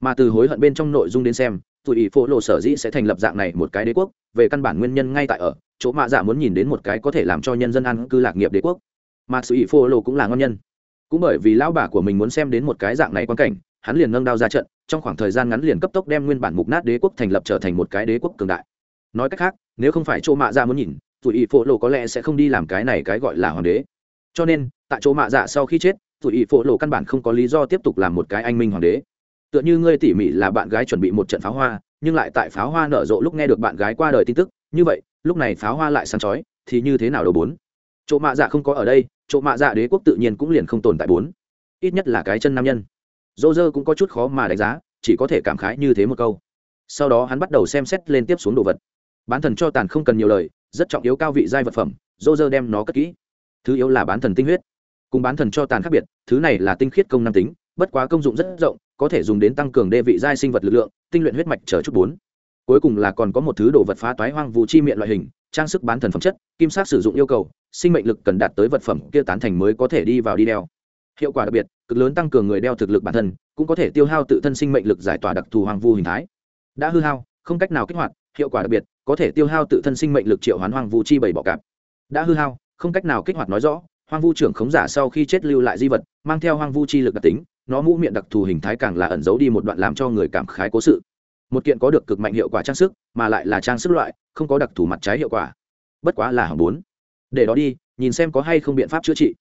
Mà từ hối hận bên trong nội dung đến xem tụi ý phổ lộ sở dĩ sẽ thành lập dạng này một cái đế quốc, về căn bản nguyên nhân ngay tại ở, chỗ mạ dạ muốn nhìn đến một cái có thể làm cho nhân dân ăn cư lạc nghiệp đế quốc. Mà sự ý phổ lộ cũng là ngon nhân. Cũng bởi vì lão bà của mình muốn xem đến một cái dạng này quan cảnh, hắn liền nâng đao ra trận, trong khoảng thời gian ngắn liền cấp tốc đem nguyên bản mục nát đế quốc thành lập trở thành một cái đế quốc cường đại. Nói cách khác, nếu không phải chỗ mạ dạ muốn nhìn tụi ý phổ lộ có lẽ sẽ không đi làm cái này cái gọi là hoàng đế. Cho nên, tại chỗ mạ dạ sau khi chết tụi ý phổ lộ căn bản không có lý do tiếp tục làm một cái anh minh hoàng đế tựa như ngươi tỉ mỉ là bạn gái chuẩn bị một trận pháo hoa, nhưng lại tại pháo hoa nở rộ lúc nghe được bạn gái qua đời tin tức, như vậy, lúc này pháo hoa lại sáng chói, thì như thế nào đầu bốn? Chỗ mạ dạ không có ở đây, chỗ mạ dạ đế quốc tự nhiên cũng liền không tồn tại bốn. Ít nhất là cái chân nam nhân. Dô dơ cũng có chút khó mà đánh giá, chỉ có thể cảm khái như thế một câu. Sau đó hắn bắt đầu xem xét lên tiếp xuống đồ vật. Bán thần cho tàn không cần nhiều lời, rất trọng yếu cao vị giai vật phẩm, dô dơ đem nó cất kỹ. Thứ yếu là bán thần tinh huyết. Cùng bán thần cho tàn khác biệt, thứ này là tinh khiết công nam tính, bất quá công dụng rất rộng có thể dùng đến tăng cường đê vị giai sinh vật lực lượng, tinh luyện huyết mạch chờ chút bốn. Cuối cùng là còn có một thứ đồ vật phá toái hoang vũ chi miệng loại hình, trang sức bán thần phẩm chất, kim sắc sử dụng yêu cầu, sinh mệnh lực cần đạt tới vật phẩm kia tán thành mới có thể đi vào đi đeo. Hiệu quả đặc biệt, cực lớn tăng cường người đeo thực lực bản thân, cũng có thể tiêu hao tự thân sinh mệnh lực giải tỏa đặc thù hoang vu hình thái. Đã hư hao, không cách nào kích hoạt, hiệu quả đặc biệt, có thể tiêu hao tự thân sinh mệnh lực triệu hoán hoang vu chi bảy bọ cạp. Đã hư hao, không cách nào kích hoạt nói rõ, hoang vu trưởng khống giả sau khi chết lưu lại di vật, mang theo hoang vu chi lực đặc tính nó mũ miệng đặc thù hình thái càng là ẩn giấu đi một đoạn làm cho người cảm khái cố sự. Một kiện có được cực mạnh hiệu quả trang sức, mà lại là trang sức loại, không có đặc thù mặt trái hiệu quả. Bất quá là hàng bốn. Để đó đi, nhìn xem có hay không biện pháp chữa trị.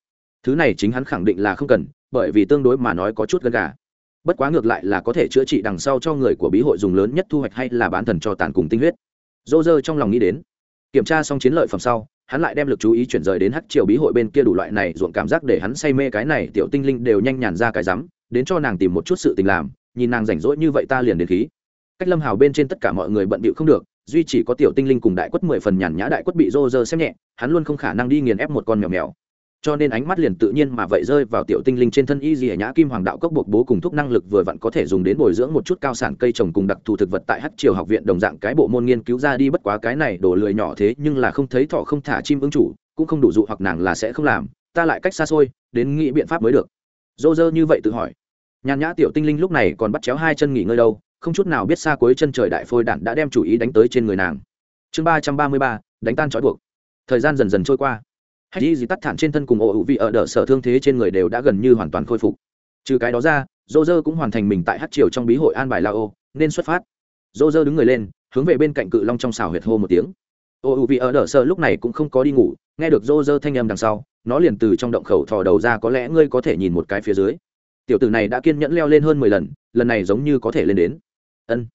Thứ này chính hắn khẳng định là không cần, bởi vì tương đối mà nói có chút gần gà. Bất quá ngược lại là có thể chữa trị đằng sau cho người của bí hội dùng lớn nhất thu hoạch hay là bán thần cho tàn cùng tinh huyết. Dô dơ trong lòng nghĩ đến. Kiểm tra xong chiến lợi phẩm sau, hắn lại đem lực chú ý chuyển rời đến hắc triều bí hội bên kia đủ loại này, ruộng cảm giác để hắn say mê cái này tiểu tinh linh đều nhanh nhàn ra cái rắm đến cho nàng tìm một chút sự tình làm, nhìn nàng rảnh rỗi như vậy ta liền đến khí. Cách lâm hào bên trên tất cả mọi người bận bịu không được, duy chỉ có tiểu tinh linh cùng đại quất mười phần nhàn nhã đại quất bị rô rơ xem nhẹ, hắn luôn không khả năng đi nghiền ép một con mèo mèo. Cho nên ánh mắt liền tự nhiên mà vậy rơi vào tiểu tinh linh trên thân y dì nhã kim hoàng đạo cốc buộc bố cùng thuốc năng lực vừa vặn có thể dùng đến bồi dưỡng một chút cao sản cây trồng cùng đặc thù thực vật tại hát triều học viện đồng dạng cái bộ môn nghiên cứu ra đi bất quá cái này đổ lười nhỏ thế nhưng là không thấy thọ không thả chim ứng chủ, cũng không đủ dụ hoặc nàng là sẽ không làm, ta lại cách xa xôi, đến nghĩ biện pháp mới được dô dơ như vậy tự hỏi. Nhàn nhã tiểu tinh linh lúc này còn bắt chéo hai chân nghỉ ngơi đâu, không chút nào biết xa cuối chân trời đại phôi đạn đã đem chủ ý đánh tới trên người nàng. Chương ba trăm ba mươi ba, đánh tan trói buộc. Thời gian dần dần trôi qua. Hay gì gì tắt thản trên thân cùng ổ hữu vị ở đỡ sở thương thế trên người đều đã gần như hoàn toàn khôi phục. Trừ cái đó ra, dô dơ cũng hoàn thành mình tại hát triều trong bí hội an bài la ô, nên xuất phát. Dô dơ đứng người lên, hướng về bên cạnh cự long trong xào huyệt hô một tiếng. Ô hữu vị ở đỡ sở lúc này cũng không có đi ngủ, nghe được dô dơ thanh âm đằng sau nó liền từ trong động khẩu thò đầu ra có lẽ ngươi có thể nhìn một cái phía dưới. Tiểu tử này đã kiên nhẫn leo lên hơn mười lần lần này giống như có thể lên đến. Ân.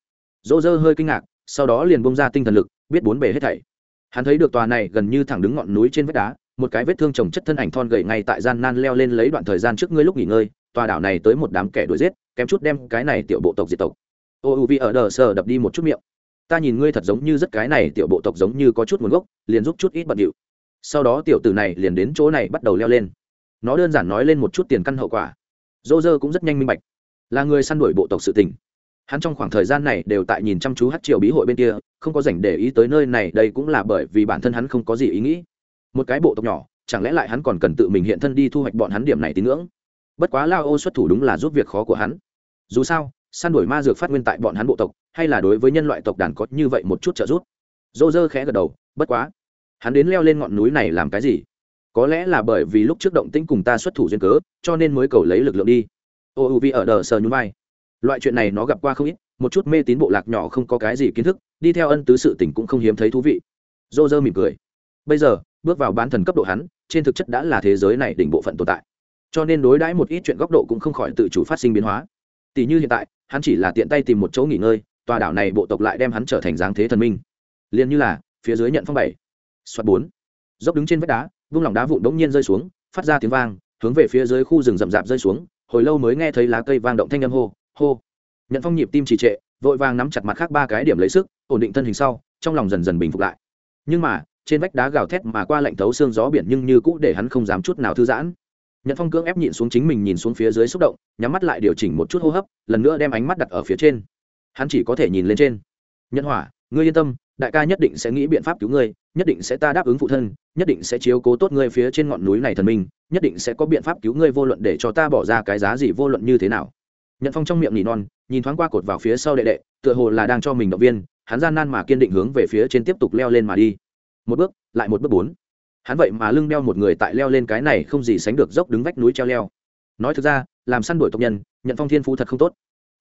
Dỗ dơ hơi kinh ngạc, sau đó liền bông ra tinh thần lực, biết bốn bề hết thảy. Hắn thấy được tòa này gần như thẳng đứng ngọn núi trên vách đá, một cái vết thương trồng chất thân ảnh thon gầy ngay tại gian nan leo lên lấy đoạn thời gian trước ngươi lúc nghỉ ngơi, tòa đảo này tới một đám kẻ đuổi giết, kém chút đem cái này tiểu bộ tộc diệt tộc. Ô, u, vi, ở, đờ, sờ, đập đi một chút miệng. Ta nhìn ngươi thật giống như rất cái này tiểu bộ tộc giống như có chút nguồn gốc, liền giúp chút ít bận điệu sau đó tiểu tử này liền đến chỗ này bắt đầu leo lên. Nó đơn giản nói lên một chút tiền căn hậu quả. Dô dơ cũng rất nhanh minh bạch, là người săn đuổi bộ tộc sự tình. Hắn trong khoảng thời gian này đều tại nhìn chăm chú hát triều bí hội bên kia, không có dành để ý tới nơi này, đây cũng là bởi vì bản thân hắn không có gì ý nghĩ. Một cái bộ tộc nhỏ, chẳng lẽ lại hắn còn cần tự mình hiện thân đi thu hoạch bọn hắn điểm này tín ngưỡng? Bất quá lao ô xuất thủ đúng là giúp việc khó của hắn. Dù sao, săn đuổi ma dược phát nguyên tại bọn hắn bộ tộc, hay là đối với nhân loại tộc đàn có như vậy một chút trợ giúp? Dô dơ khẽ gật đầu, bất quá hắn đến leo lên ngọn núi này làm cái gì? Có lẽ là bởi vì lúc trước động tĩnh cùng ta xuất thủ duyên cớ, cho nên mới cầu lấy lực lượng đi. Ô, u, vi ở đờ sờ nhún vai. Loại chuyện này nó gặp qua không ít, một chút mê tín bộ lạc nhỏ không có cái gì kiến thức, đi theo ân tứ sự tình cũng không hiếm thấy thú vị. Dô dơ mỉm cười. Bây giờ, bước vào bán thần cấp độ hắn, trên thực chất đã là thế giới này đỉnh bộ phận tồn tại. Cho nên đối đãi một ít chuyện góc độ cũng không khỏi tự chủ phát sinh biến hóa. Tỷ như hiện tại, hắn chỉ là tiện tay tìm một chỗ nghỉ ngơi, tòa đảo này bộ tộc lại đem hắn trở thành dáng thế thần minh. Liền như là, phía dưới nhận phong bảy soạt bốn. Dốc đứng trên vách đá, vung lòng đá vụn đống nhiên rơi xuống, phát ra tiếng vang, hướng về phía dưới khu rừng rậm rạp rơi xuống, hồi lâu mới nghe thấy lá cây vang động thanh âm hô hô. Nhận phong nhịp tim trì trệ, vội vàng nắm chặt mặt khác ba cái điểm lấy sức, ổn định thân hình sau, trong lòng dần dần bình phục lại. Nhưng mà, trên vách đá gào thét mà qua lạnh thấu xương gió biển nhưng như cũ để hắn không dám chút nào thư giãn. Nhận phong cưỡng ép nhịn xuống chính mình nhìn xuống phía dưới xúc động, nhắm mắt lại điều chỉnh một chút hô hấp, lần nữa đem ánh mắt đặt ở phía trên. Hắn chỉ có thể nhìn lên trên. Nhân hỏa, ngươi yên tâm đại ca nhất định sẽ nghĩ biện pháp cứu ngươi, nhất định sẽ ta đáp ứng phụ thân, nhất định sẽ chiếu cố tốt ngươi phía trên ngọn núi này thần minh, nhất định sẽ có biện pháp cứu ngươi vô luận để cho ta bỏ ra cái giá gì vô luận như thế nào. Nhận phong trong miệng nỉ non, nhìn thoáng qua cột vào phía sau đệ đệ, tựa hồ là đang cho mình động viên, hắn gian nan mà kiên định hướng về phía trên tiếp tục leo lên mà đi. Một bước, lại một bước bốn. Hắn vậy mà lưng đeo một người tại leo lên cái này không gì sánh được dốc đứng vách núi treo leo. Nói thực ra, làm săn đuổi tộc nhân, nhận phong thiên phú thật không tốt.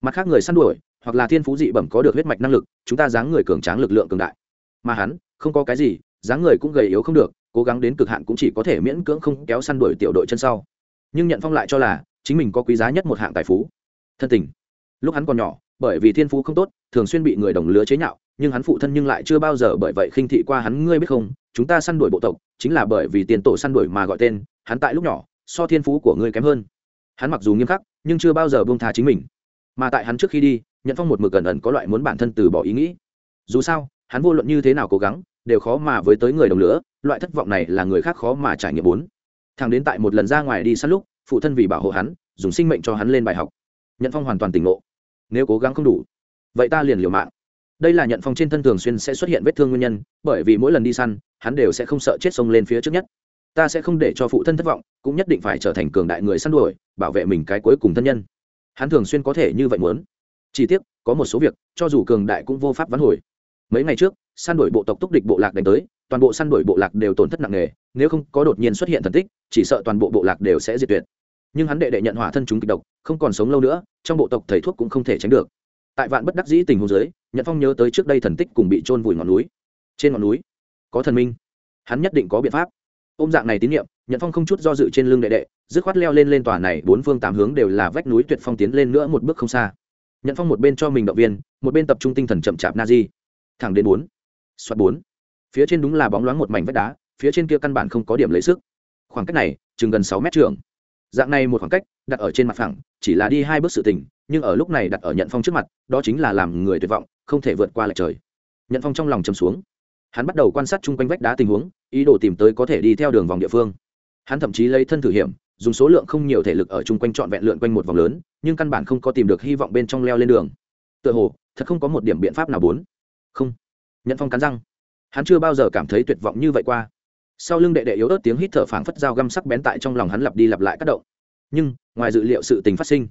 Mặt khác người săn đuổi hoặc là thiên phú dị bẩm có được huyết mạch năng lực, chúng ta dáng người cường tráng lực lượng cường đại. Mà hắn, không có cái gì, dáng người cũng gầy yếu không được, cố gắng đến cực hạn cũng chỉ có thể miễn cưỡng không kéo săn đuổi tiểu đội chân sau. Nhưng nhận phong lại cho là, chính mình có quý giá nhất một hạng tài phú. Thân tình. Lúc hắn còn nhỏ, bởi vì thiên phú không tốt, thường xuyên bị người đồng lứa chế nhạo, nhưng hắn phụ thân nhưng lại chưa bao giờ bởi vậy khinh thị qua hắn, ngươi biết không, chúng ta săn đuổi bộ tộc, chính là bởi vì tiền tổ săn đuổi mà gọi tên, hắn tại lúc nhỏ, so thiên phú của ngươi kém hơn. Hắn mặc dù nghiêm khắc, nhưng chưa bao giờ buông tha chính mình. Mà tại hắn trước khi đi nhận phong một mực gần ẩn có loại muốn bản thân từ bỏ ý nghĩ. Dù sao, hắn vô luận như thế nào cố gắng, đều khó mà với tới người đồng lửa, loại thất vọng này là người khác khó mà trải nghiệm bốn. Thằng đến tại một lần ra ngoài đi săn lúc, phụ thân vì bảo hộ hắn, dùng sinh mệnh cho hắn lên bài học. Nhận phong hoàn toàn tỉnh ngộ. Nếu cố gắng không đủ, vậy ta liền liều mạng. Đây là nhận phong trên thân thường xuyên sẽ xuất hiện vết thương nguyên nhân, bởi vì mỗi lần đi săn, hắn đều sẽ không sợ chết sông lên phía trước nhất. Ta sẽ không để cho phụ thân thất vọng, cũng nhất định phải trở thành cường đại người săn đuổi, bảo vệ mình cái cuối cùng thân nhân. Hắn thường xuyên có thể như vậy muốn chỉ tiếc, có một số việc, cho dù cường đại cũng vô pháp vắn hồi. Mấy ngày trước, săn đuổi bộ tộc túc địch bộ lạc đánh tới, toàn bộ săn đuổi bộ lạc đều tổn thất nặng nề, nếu không có đột nhiên xuất hiện thần tích, chỉ sợ toàn bộ bộ lạc đều sẽ diệt tuyệt. Nhưng hắn đệ đệ nhận hỏa thân chúng kịch độc, không còn sống lâu nữa, trong bộ tộc thầy thuốc cũng không thể tránh được. Tại vạn bất đắc dĩ tình huống dưới nhận phong nhớ tới trước đây thần tích cùng bị trôn vùi ngọn núi. Trên ngọn núi, có thần minh. Hắn nhất định có biện pháp. Ôm dạng này tín nhiệm nhận phong không chút do dự trên lưng đệ đệ, dứt khoát leo lên lên tòa này, bốn phương tám hướng đều là vách núi tuyệt phong tiến lên nữa một bước không xa nhận phong một bên cho mình động viên, một bên tập trung tinh thần chậm chạp na di thẳng đến bốn. Xoát bốn. Phía trên đúng là bóng loáng một mảnh vách đá, phía trên kia căn bản không có điểm lấy sức. Khoảng cách này, chừng gần sáu mét trường. Dạng này một khoảng cách, đặt ở trên mặt phẳng, chỉ là đi hai bước sự tình, nhưng ở lúc này đặt ở nhận phong trước mặt, đó chính là làm người tuyệt vọng, không thể vượt qua lại trời. Nhận phong trong lòng chầm xuống. Hắn bắt đầu quan sát chung quanh vách đá tình huống, ý đồ tìm tới có thể đi theo đường vòng địa phương. Hắn thậm chí lấy thân thử hiểm dùng số lượng không nhiều thể lực ở chung quanh trọn vẹn lượn quanh một vòng lớn, nhưng căn bản không có tìm được hy vọng bên trong leo lên đường. Tựa hồ, thật không có một điểm biện pháp nào bốn. Không. Nhận phong cắn răng. Hắn chưa bao giờ cảm thấy tuyệt vọng như vậy qua. Sau lưng đệ đệ yếu ớt tiếng hít thở phảng phất dao găm sắc bén tại trong lòng hắn lặp đi lặp lại các động. Nhưng, ngoài dự liệu sự tình phát sinh,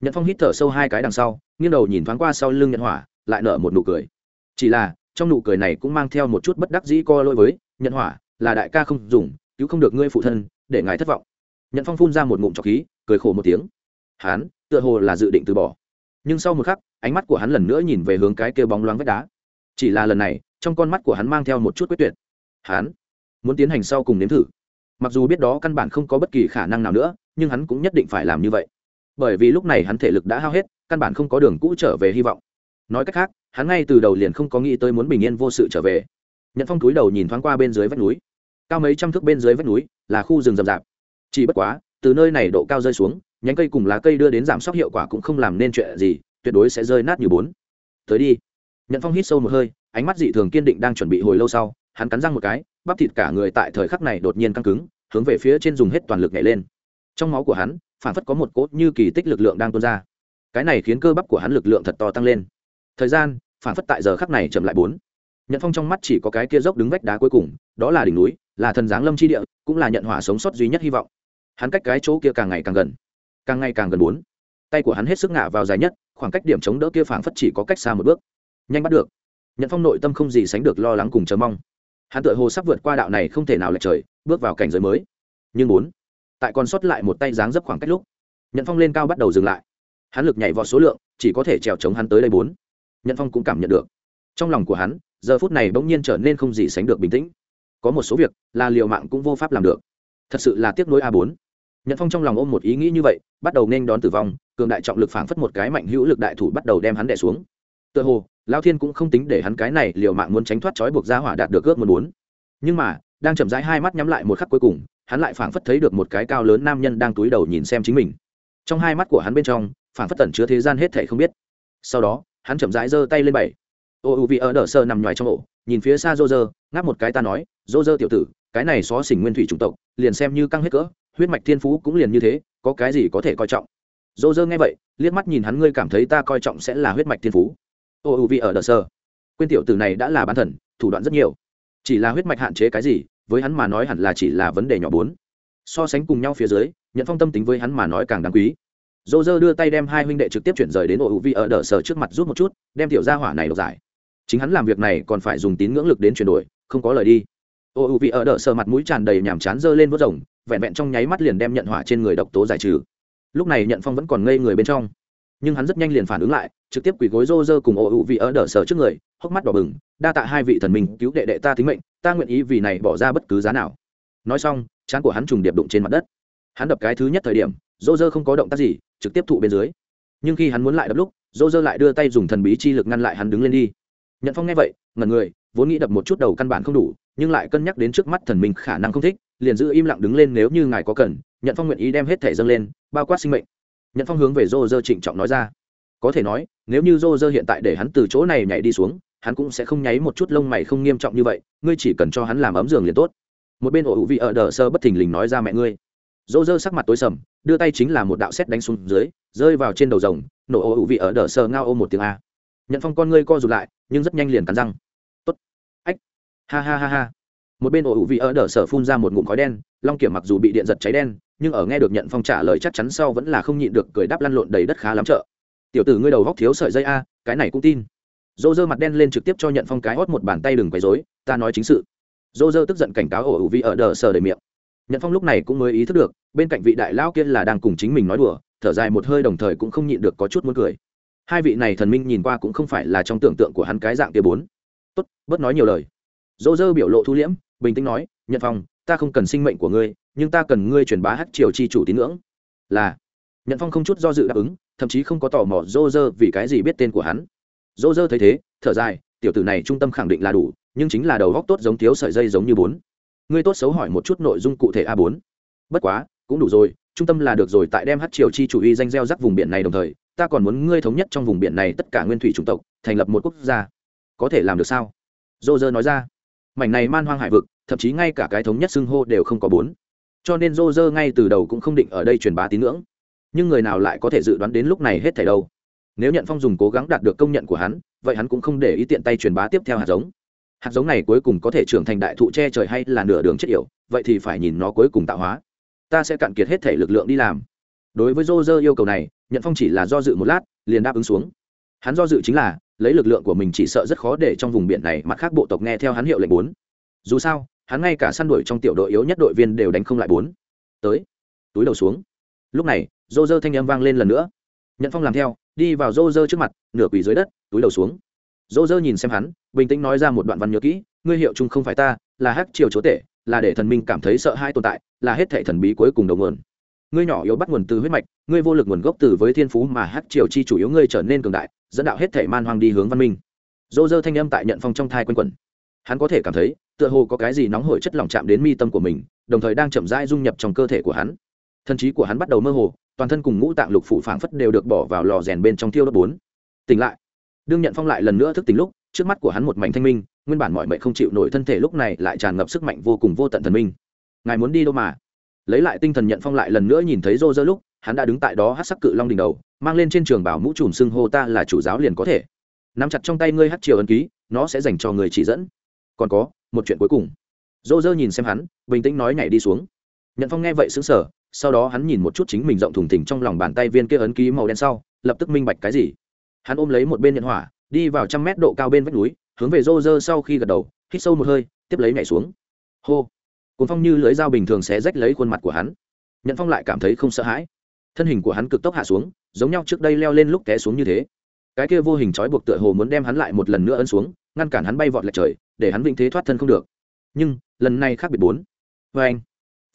nhận phong hít thở sâu hai cái đằng sau, nghiêng đầu nhìn thoáng qua sau lưng nhận hỏa, lại nở một nụ cười. Chỉ là, trong nụ cười này cũng mang theo một chút bất đắc dĩ co lỗi với, nhận hỏa, là đại ca không dùng, cứu không được ngươi phụ thân, để ngài thất vọng nhận phong phun ra một ngụm trọc khí, cười khổ một tiếng. Hắn, tựa hồ là dự định từ bỏ. Nhưng sau một khắc, ánh mắt của hắn lần nữa nhìn về hướng cái kêu bóng loáng vách đá. Chỉ là lần này, trong con mắt của hắn mang theo một chút quyết tuyệt. Hắn, muốn tiến hành sau cùng nếm thử. Mặc dù biết đó căn bản không có bất kỳ khả năng nào nữa, nhưng hắn cũng nhất định phải làm như vậy. Bởi vì lúc này hắn thể lực đã hao hết, căn bản không có đường cũ trở về hy vọng. Nói cách khác, hắn ngay từ đầu liền không có nghĩ tới muốn bình yên vô sự trở về. Nhận phong túi đầu nhìn thoáng qua bên dưới vách núi. Cao mấy trăm thước bên dưới vách núi là khu rừng rậm rạp chỉ bất quá, từ nơi này độ cao rơi xuống, nhánh cây cùng lá cây đưa đến giảm sốc hiệu quả cũng không làm nên chuyện gì, tuyệt đối sẽ rơi nát như bốn. Tới đi. Nhận phong hít sâu một hơi, ánh mắt dị thường kiên định đang chuẩn bị hồi lâu sau, hắn cắn răng một cái, bắp thịt cả người tại thời khắc này đột nhiên căng cứng, hướng về phía trên dùng hết toàn lực nhảy lên. Trong máu của hắn, phản phất có một cốt như kỳ tích lực lượng đang tuôn ra. Cái này khiến cơ bắp của hắn lực lượng thật to tăng lên. Thời gian, phản phất tại giờ khắc này chậm lại bốn. Nhận phong trong mắt chỉ có cái kia dốc đứng vách đá cuối cùng, đó là đỉnh núi, là thần giáng lâm chi địa, cũng là nhận hỏa sống sót duy nhất hy vọng hắn cách cái chỗ kia càng ngày càng gần. Càng ngày càng gần bốn. Tay của hắn hết sức ngả vào dài nhất, khoảng cách điểm chống đỡ kia phảng phất chỉ có cách xa một bước. Nhanh bắt được. Nhận phong nội tâm không gì sánh được lo lắng cùng chờ mong. Hắn tựa hồ sắp vượt qua đạo này không thể nào lệch trời, bước vào cảnh giới mới. Nhưng bốn, tại còn sót lại một tay dáng dấp khoảng cách lúc, nhận phong lên cao bắt đầu dừng lại. Hắn lực nhảy vọt số lượng, chỉ có thể trèo chống hắn tới đây bốn. Nhận phong cũng cảm nhận được. Trong lòng của hắn, giờ phút này bỗng nhiên trở nên không gì sánh được bình tĩnh. Có một số việc là liều mạng cũng vô pháp làm được. Thật sự là tiếc nuối a bốn nhận phong trong lòng ôm một ý nghĩ như vậy, bắt đầu nên đón tử vong, cường đại trọng lực phảng phất một cái mạnh hữu lực đại thủ bắt đầu đem hắn đẻ xuống. Tựa hồ, lao thiên cũng không tính để hắn cái này liều mạng muốn tránh thoát trói buộc ra hỏa đạt được ước muốn muốn. Nhưng mà, đang chậm rãi hai mắt nhắm lại một khắc cuối cùng, hắn lại phảng phất thấy được một cái cao lớn nam nhân đang túi đầu nhìn xem chính mình. Trong hai mắt của hắn bên trong, phảng phất tẩn chứa thế gian hết thể không biết. Sau đó, hắn chậm rãi giơ tay lên bảy. Ô, u vị ở đờ, sơ, nằm ngoài trong ổ, nhìn phía xa rô rơ ngáp một cái ta nói rô rơ tiểu tử, cái này xó xỉnh nguyên thủy chủng tộc, liền xem như căng hết cỡ huyết mạch thiên phú cũng liền như thế, có cái gì có thể coi trọng? Dô dơ nghe vậy, liếc mắt nhìn hắn, ngươi cảm thấy ta coi trọng sẽ là huyết mạch thiên phú. Ô, ưu vị ở đờ sơ quên tiểu tử này đã là bán thần, thủ đoạn rất nhiều. Chỉ là huyết mạch hạn chế cái gì, với hắn mà nói hẳn là chỉ là vấn đề nhỏ bốn. So sánh cùng nhau phía dưới, nhận phong tâm tính với hắn mà nói càng đáng quý. Dô dơ đưa tay đem hai huynh đệ trực tiếp chuyển rời đến ô, ưu vi ở đờ sơ trước mặt rút một chút, đem tiểu gia hỏa này độc giải. Chính hắn làm việc này còn phải dùng tín ngưỡng lực đến chuyển đổi, không có lời đi. Ô, ưu vị ở đờ sơ mặt mũi tràn đầy nhàm chán dơ lên vớt rồng vẹn vẹn trong nháy mắt liền đem nhận hỏa trên người độc tố giải trừ. Lúc này nhận phong vẫn còn ngây người bên trong. Nhưng hắn rất nhanh liền phản ứng lại, trực tiếp quỳ gối rô rơ cùng ô u vị ở đỡ sở trước người, hốc mắt đỏ bừng, đa tạ hai vị thần minh, cứu đệ đệ ta tính mệnh, ta nguyện ý vì này bỏ ra bất cứ giá nào. Nói xong trán của hắn trùng điệp đụng trên mặt đất. Hắn đập cái thứ nhất thời điểm, rô rơ không có động tác gì, trực tiếp thụ bên dưới. Nhưng khi hắn muốn lại đập lúc, rô rơ lại đưa tay dùng thần bí chi lực ngăn lại hắn đứng lên đi. Nhận phong nghe vậy, ngẩn người, vốn nghĩ đập một chút đầu căn bản không đủ, nhưng lại cân nhắc đến trước mắt thần minh khả năng không thích liền giữ im lặng đứng lên nếu như ngài có cần nhận phong nguyện ý đem hết thẻ dâng lên, bao quát sinh mệnh. Nhận phong hướng về dô dơ trịnh trọng nói ra. Có thể nói, nếu như dô dơ hiện tại để hắn từ chỗ này nhảy đi xuống, hắn cũng sẽ không nháy một chút lông mày không nghiêm trọng như vậy, ngươi chỉ cần cho hắn làm ấm giường liền tốt. Một bên ổ vị ở đờ sơ bất thình lình nói ra mẹ ngươi. Dô dơ sắc mặt tối sầm, đưa tay chính là một đạo xét đánh xuống dưới, rơi vào trên đầu rồng, nổ ổ vị ở đờ sơ ngao ô một tiếng a. Nhận phong con ngươi co rụt lại, nhưng rất nhanh liền cắn răng. Tốt. Ách. Ha ha ha ha một bên ổ hữu vị ở đờ sở phun ra một ngụm khói đen, long kiểm mặc dù bị điện giật cháy đen, nhưng ở nghe được nhận phong trả lời chắc chắn sau vẫn là không nhịn được cười đáp lăn lộn đầy đất khá lắm chợ. Tiểu tử ngươi đầu góc thiếu sợi dây a, cái này cũng tin. Dô dơ mặt đen lên trực tiếp cho nhận phong cái hót một bàn tay đừng quấy dối ta nói chính sự. Dô dơ tức giận cảnh cáo ổ hữu vị ở đờ sở đầy miệng. Nhận phong lúc này cũng mới ý thức được, bên cạnh vị đại lão kia là đang cùng chính mình nói đùa, thở dài một hơi đồng thời cũng không nhịn được có chút muốn cười. Hai vị này thần minh nhìn qua cũng không phải là trong tưởng tượng của hắn cái dạng kia bốn. Tốt, bớt nói nhiều lời dỗ dơ biểu lộ thu liễm, bình tĩnh nói, nhận phong ta không cần sinh mệnh của ngươi, nhưng ta cần ngươi truyền bá hát triều chi chủ tín ngưỡng. Là. Nhận phong không chút do dự đáp ứng, thậm chí không có tò mò dô dơ vì cái gì biết tên của hắn. Dô dơ thấy thế, thở dài, tiểu tử này trung tâm khẳng định là đủ, nhưng chính là đầu góc tốt giống thiếu sợi dây giống như bốn. Ngươi tốt xấu hỏi một chút nội dung cụ thể a bốn. Bất quá, cũng đủ rồi, trung tâm là được rồi tại đem hát triều chi chủ y danh gieo rắc vùng biển này đồng thời, ta còn muốn ngươi thống nhất trong vùng biển này tất cả nguyên thủy chủng tộc, thành lập một quốc gia. Có thể làm được sao? Dô dơ nói ra mảnh này man hoang hải vực, thậm chí ngay cả cái thống nhất xưng hô đều không có bốn. Cho nên dô dơ ngay từ đầu cũng không định ở đây truyền bá tín ngưỡng. Nhưng người nào lại có thể dự đoán đến lúc này hết thảy đâu? Nếu nhận phong dùng cố gắng đạt được công nhận của hắn, vậy hắn cũng không để ý tiện tay truyền bá tiếp theo hạt giống. Hạt giống này cuối cùng có thể trưởng thành đại thụ che trời hay là nửa đường chết yểu, vậy thì phải nhìn nó cuối cùng tạo hóa. Ta sẽ cạn kiệt hết thể lực lượng đi làm. Đối với dô dơ yêu cầu này, nhận phong chỉ là do dự một lát, liền đáp ứng xuống. Hắn do dự chính là lấy lực lượng của mình chỉ sợ rất khó để trong vùng biển này mặt khác bộ tộc nghe theo hắn hiệu lệnh bốn. Dù sao, hắn ngay cả săn đuổi trong tiểu đội yếu nhất đội viên đều đánh không lại bốn. Tới, túi đầu xuống. Lúc này dô dơ thanh âm vang lên lần nữa. Nhận phong làm theo, đi vào dô dơ trước mặt, nửa quỳ dưới đất, túi đầu xuống. Dô dơ nhìn xem hắn, bình tĩnh nói ra một đoạn văn nhớ kỹ, ngươi hiệu chung không phải ta, là hắc triều chúa tể, là để thần minh cảm thấy sợ hai tồn tại, là hết thệ thần bí cuối cùng đầu nguồn. Ngươi nhỏ yếu bắt nguồn từ huyết mạch, ngươi vô lực nguồn gốc từ với thiên phú mà hắc triều chi chủ yếu ngươi trở nên cường đại dẫn đạo hết thể man hoang đi hướng văn minh. Dô dơ thanh âm tại nhận phong trong thai quanh quẩn. Hắn có thể cảm thấy, tựa hồ có cái gì nóng hổi chất lỏng chạm đến mi tâm của mình, đồng thời đang chậm rãi dung nhập trong cơ thể của hắn. Thân trí của hắn bắt đầu mơ hồ, toàn thân cùng ngũ tạng lục phủ phảng phất đều được bỏ vào lò rèn bên trong thiêu đốt bốn. Tỉnh lại. Đương nhận phong lại lần nữa thức tỉnh lúc, trước mắt của hắn một mảnh thanh minh, nguyên bản mọi mệnh không chịu nổi thân thể lúc này lại tràn ngập sức mạnh vô cùng vô tận thần minh. Ngài muốn đi đâu mà? Lấy lại tinh thần nhận phong lại lần nữa nhìn thấy rô rơ lúc hắn đã đứng tại đó hát sắc cự long đỉnh đầu, mang lên trên trường bảo mũ trùm xưng hô ta là chủ giáo liền có thể. Nắm chặt trong tay ngươi hát triều ấn ký, nó sẽ dành cho người chỉ dẫn. Còn có, một chuyện cuối cùng. Rô rơ nhìn xem hắn, bình tĩnh nói nhảy đi xuống. Nhận phong nghe vậy xứng sở sau đó hắn nhìn một chút chính mình rộng thùng thỉnh trong lòng bàn tay viên kia ấn ký màu đen sau, lập tức minh bạch cái gì. Hắn ôm lấy một bên nhận hỏa, đi vào trăm mét độ cao bên vách núi, hướng về rô rơ sau khi gật đầu, hít sâu một hơi, tiếp lấy nhảy xuống. Hô. Cuốn phong như lưới dao bình thường sẽ rách lấy khuôn mặt của hắn. Nhận phong lại cảm thấy không sợ hãi thân hình của hắn cực tốc hạ xuống, giống nhau trước đây leo lên lúc té xuống như thế. Cái kia vô hình trói buộc tựa hồ muốn đem hắn lại một lần nữa ấn xuống, ngăn cản hắn bay vọt lệch trời, để hắn vĩnh thế thoát thân không được. Nhưng, lần này khác biệt bốn. Vê anh,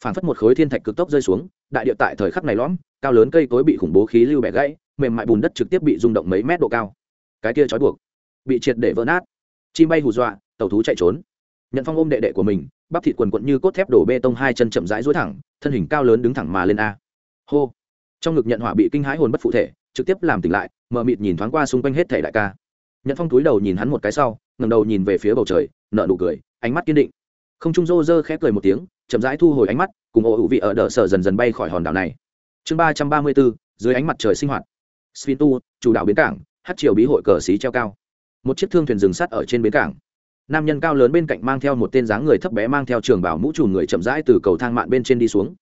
phản phất một khối thiên thạch cực tốc rơi xuống, đại địa tại thời khắc này lõm, cao lớn cây cối bị khủng bố khí lưu bẻ gãy, mềm mại bùn đất trực tiếp bị rung động mấy mét độ cao. Cái kia trói buộc, bị triệt để vỡ nát. Chim bay hù dọa, tàu thú chạy trốn. Nhận phong ôm đệ đệ của mình, bắp thịt quần quận như cốt thép đổ bê tông hai chân chậm rãi dối thẳng, thân hình cao lớn đứng thẳng mà lên a. Hô trong ngực nhận hỏa bị kinh hãi hồn bất phụ thể, trực tiếp làm tỉnh lại, mờ mịt nhìn thoáng qua xung quanh hết thể đại ca. Nhận phong túi đầu nhìn hắn một cái sau ngầm đầu nhìn về phía bầu trời nợ nụ cười, ánh mắt kiên định. Không trung rô rơ khép cười một tiếng, chậm rãi thu hồi ánh mắt, cùng ổ hữu vị ở đỡ sở dần dần bay khỏi hòn đảo này. Chương ba trăm ba mươi bốn dưới ánh mặt trời sinh hoạt. Sphintu chủ đạo bến cảng, hát triều bí hội cờ xí treo cao. Một chiếc thương thuyền rừng sắt ở trên bến cảng. Nam nhân cao lớn bên cạnh mang theo một tên dáng người thấp bé mang theo trường bảo mũ trùm người chậm rãi từ cầu thang mạn bên trên đi xuống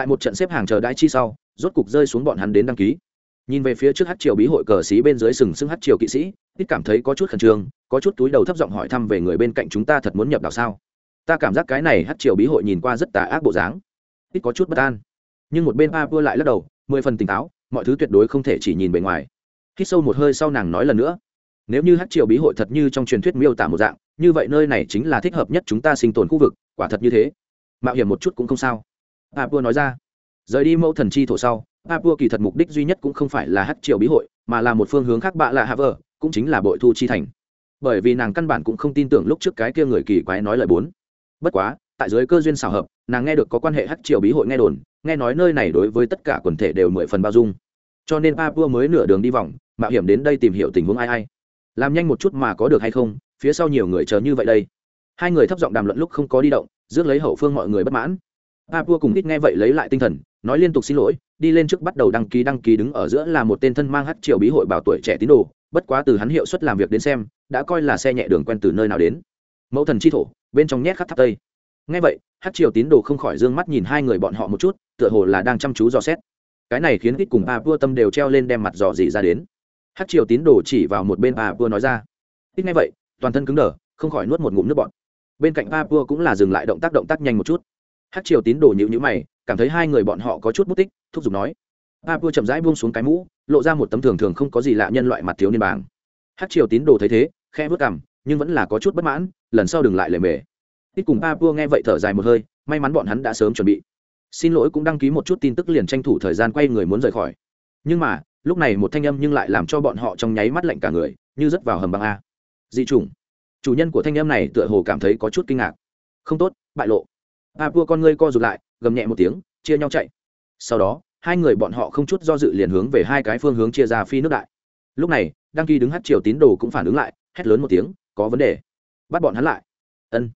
tại một trận xếp hàng chờ đãi chi sau, rốt cục rơi xuống bọn hắn đến đăng ký. Nhìn về phía trước hát triều bí hội cờ xí bên dưới sừng sững hát triều kỵ sĩ, ít cảm thấy có chút khẩn trương, có chút túi đầu thấp giọng hỏi thăm về người bên cạnh chúng ta thật muốn nhập đảo sao. Ta cảm giác cái này hát triều bí hội nhìn qua rất tà ác bộ dáng, ít có chút bất an. Nhưng một bên a vua lại lắc đầu, mười phần tỉnh táo, mọi thứ tuyệt đối không thể chỉ nhìn bề ngoài. Hít sâu một hơi sau nàng nói lần nữa, nếu như hát triều bí hội thật như trong truyền thuyết miêu tả một dạng, như vậy nơi này chính là thích hợp nhất chúng ta sinh tồn khu vực, quả thật như thế. Mạo hiểm một chút cũng không sao papua nói ra. Rời đi mẫu thần chi thổ sau, papua kỳ thật mục đích duy nhất cũng không phải là hát triều bí hội, mà là một phương hướng khác bạ là hạ cũng chính là bội thu chi thành. Bởi vì nàng căn bản cũng không tin tưởng lúc trước cái kia người kỳ quái nói lời bốn. Bất quá, tại dưới cơ duyên xào hợp, nàng nghe được có quan hệ hát triều bí hội nghe đồn, nghe nói nơi này đối với tất cả quần thể đều mười phần bao dung. Cho nên papua mới nửa đường đi vòng, mạo hiểm đến đây tìm hiểu tình huống ai ai. Làm nhanh một chút mà có được hay không, phía sau nhiều người chờ như vậy đây. Hai người thấp giọng đàm luận lúc không có đi động, rước lấy hậu phương mọi người bất mãn papua cùng ít nghe vậy lấy lại tinh thần, nói liên tục xin lỗi, đi lên trước bắt đầu đăng ký đăng ký đứng ở giữa là một tên thân mang hát triều bí hội bảo tuổi trẻ tín đồ, bất quá từ hắn hiệu suất làm việc đến xem, đã coi là xe nhẹ đường quen từ nơi nào đến. Mẫu thần chi thổ, bên trong nhét khắc tháp tây. Ngay vậy, hát triều tín đồ không khỏi d ư ơ n g mắt nhìn hai người bọn họ một chút, tựa hồ là đang chăm chú dò xét. Cái này khiến ít cùng pa vua tâm đều treo lên đem mặt dò dỉ ra đến. Hát triều tín đồ chỉ vào một bên pa vua nói ra. Ít ngay vậy, toàn thân cứng đờ, không khỏi nuốt một ngụm nước bọt. Bên cạnh ba vua cũng là dừng lại động tác động tác nhanh một chút hát triều tín đồ nhịu nhữ mày, cảm thấy hai người bọn họ có chút bút tích, thúc giục nói. Pa vua chậm rãi buông xuống cái mũ, lộ ra một tấm thường thường không có gì lạ nhân loại mặt thiếu niên bảng. Hát triều tín đồ thấy thế khe vớt cằm, nhưng vẫn là có chút bất mãn, lần sau đừng lại lề mề. Ít cùng papua nghe vậy thở dài một hơi, may mắn bọn hắn đã sớm chuẩn bị. Xin lỗi cũng đăng ký một chút tin tức liền tranh thủ thời gian quay người muốn rời khỏi. Nhưng mà, lúc này một thanh âm nhưng lại làm cho bọn họ trong nháy mắt lạnh cả người, như rớt vào hầm băng a. Dị chủng. Chủ nhân của thanh âm này tựa hồ cảm thấy có chút kinh ngạc. Không tốt, bại lộ papua con ngươi co rụt lại, gầm nhẹ một tiếng, chia nhau chạy. Sau đó, hai người bọn họ không chút do dự liền hướng về hai cái phương hướng chia ra phi nước đại. Lúc này, đăng ký đứng hát triều tín đồ cũng phản ứng lại, hét lớn một tiếng, có vấn đề. Bắt bọn hắn lại. Ân.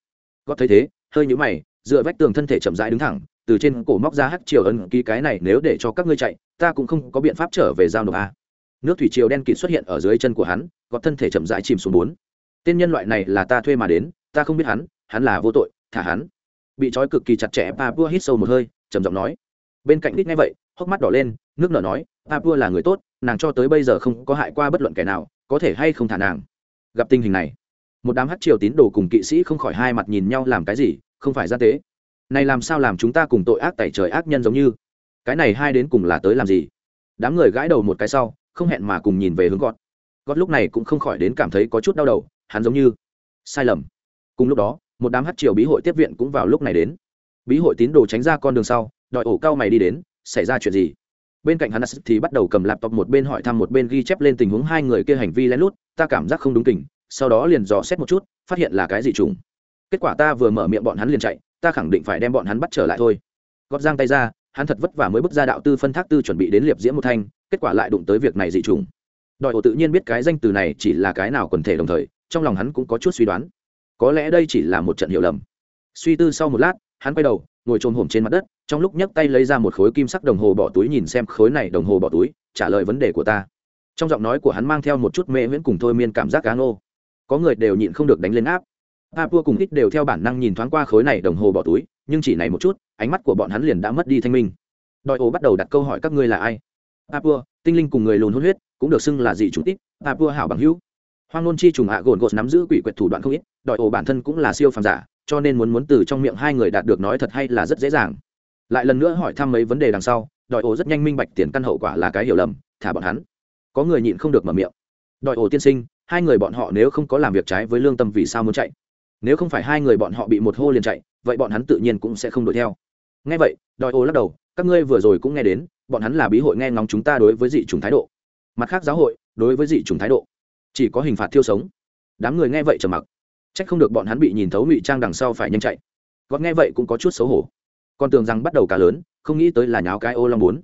Gót thấy thế, hơi nhũ mày, dựa vách tường thân thể chậm rãi đứng thẳng, từ trên cổ móc ra hát triều ân ký cái này nếu để cho các ngươi chạy, ta cũng không có biện pháp trở về giao nộp a. Nước thủy triều đen kịt xuất hiện ở dưới chân của hắn, gót thân thể chậm rãi chìm xuống bốn. Tên nhân loại này là ta thuê mà đến, ta không biết hắn hắn là vô tội, thả hắn bị trói cực kỳ chặt chẽ papua hít sâu một hơi, trầm giọng nói. Bên cạnh đít ngay vậy, hốc mắt đỏ lên, nước nở nói papua là người tốt, nàng cho tới bây giờ không có hại qua bất luận kẻ nào, có thể hay không thả nàng? Gặp tình hình này, một đám hát triều tín đồ cùng kỵ sĩ không khỏi hai mặt nhìn nhau làm cái gì, không phải gian tế. Này làm sao làm chúng ta cùng tội ác tẩy trời ác nhân giống như? Cái này hai đến cùng là tới làm gì? Đám người gãi đầu một cái sau, không hẹn mà cùng nhìn về hướng gọt gọt lúc này cũng không khỏi đến cảm thấy có chút đau đầu, hắn giống như sai lầm. Cùng lúc đó một đám hát triều bí hội tiếp viện cũng vào lúc này đến. Bí hội tín đồ tránh ra con đường sau, đòi ổ cao mày đi đến, xảy ra chuyện gì? Bên cạnh hắn thì bắt đầu cầm laptop một bên hỏi thăm một bên ghi chép lên tình huống hai người kia hành vi lén lút, ta cảm giác không đúng tình sau đó liền dò xét một chút, phát hiện là cái gì trùng. Kết quả ta vừa mở miệng bọn hắn liền chạy, ta khẳng định phải đem bọn hắn bắt trở lại thôi. Gót giang tay ra, hắn thật vất vả mới bước ra đạo tư phân thác tư chuẩn bị đến liệp diễm một thanh, kết quả lại đụng tới việc này dị trùng. Đòi ổ tự nhiên biết cái danh từ này chỉ là cái nào quần thể đồng thời, trong lòng hắn cũng có chút suy đoán có lẽ đây chỉ là một trận hiểu lầm. Suy tư sau một lát, hắn quay đầu, ngồi trồm hổm trên mặt đất, trong lúc nhấc tay lấy ra một khối kim sắc đồng hồ bỏ túi nhìn xem khối này đồng hồ bỏ túi, trả lời vấn đề của ta. Trong giọng nói của hắn mang theo một chút mê miễn cùng thôi miên cảm giác cá ngô. Có người đều nhịn không được đánh lên áp. Papua cùng ít đều theo bản năng nhìn thoáng qua khối này đồng hồ bỏ túi, nhưng chỉ này một chút, ánh mắt của bọn hắn liền đã mất đi thanh minh. Đòi ổ bắt đầu đặt câu hỏi các ngươi là ai? Papua, tinh linh cùng người lùn hôn huyết, cũng được xưng là dị chủ ít papua hảo bằng hữu hoang nôn chi trùng ạ gồn gột nắm giữ quỷ quyệt thủ đoạn không ít, đòi ổ bản thân cũng là siêu phàm giả, cho nên muốn muốn từ trong miệng hai người đạt được nói thật hay là rất dễ dàng. Lại lần nữa hỏi thăm mấy vấn đề đằng sau, đòi ổ rất nhanh minh bạch tiền căn hậu quả là cái hiểu lầm, thả bọn hắn. Có người nhịn không được mở miệng. Đòi ổ tiên sinh, hai người bọn họ nếu không có làm việc trái với lương tâm vì sao muốn chạy? Nếu không phải hai người bọn họ bị một hô liền chạy, vậy bọn hắn tự nhiên cũng sẽ không đuổi theo. Ngay vậy, đòi ổ lắc đầu, các ngươi vừa rồi cũng nghe đến, bọn hắn là bí hội nghe ngóng chúng ta đối với dị chủng thái độ. Mặt khác giáo hội, đối với dị chủng thái độ chỉ có hình phạt thiêu sống. Đám người nghe vậy trầm mặc. C h ắ c không được bọn hắn bị nhìn thấu ngụy trang đằng sau phải nhanh chạy. Gót nghe vậy cũng có chút xấu hổ. Còn tưởng rằng bắt đầu cả lớn, không nghĩ tới là nháo cái ô long bốn.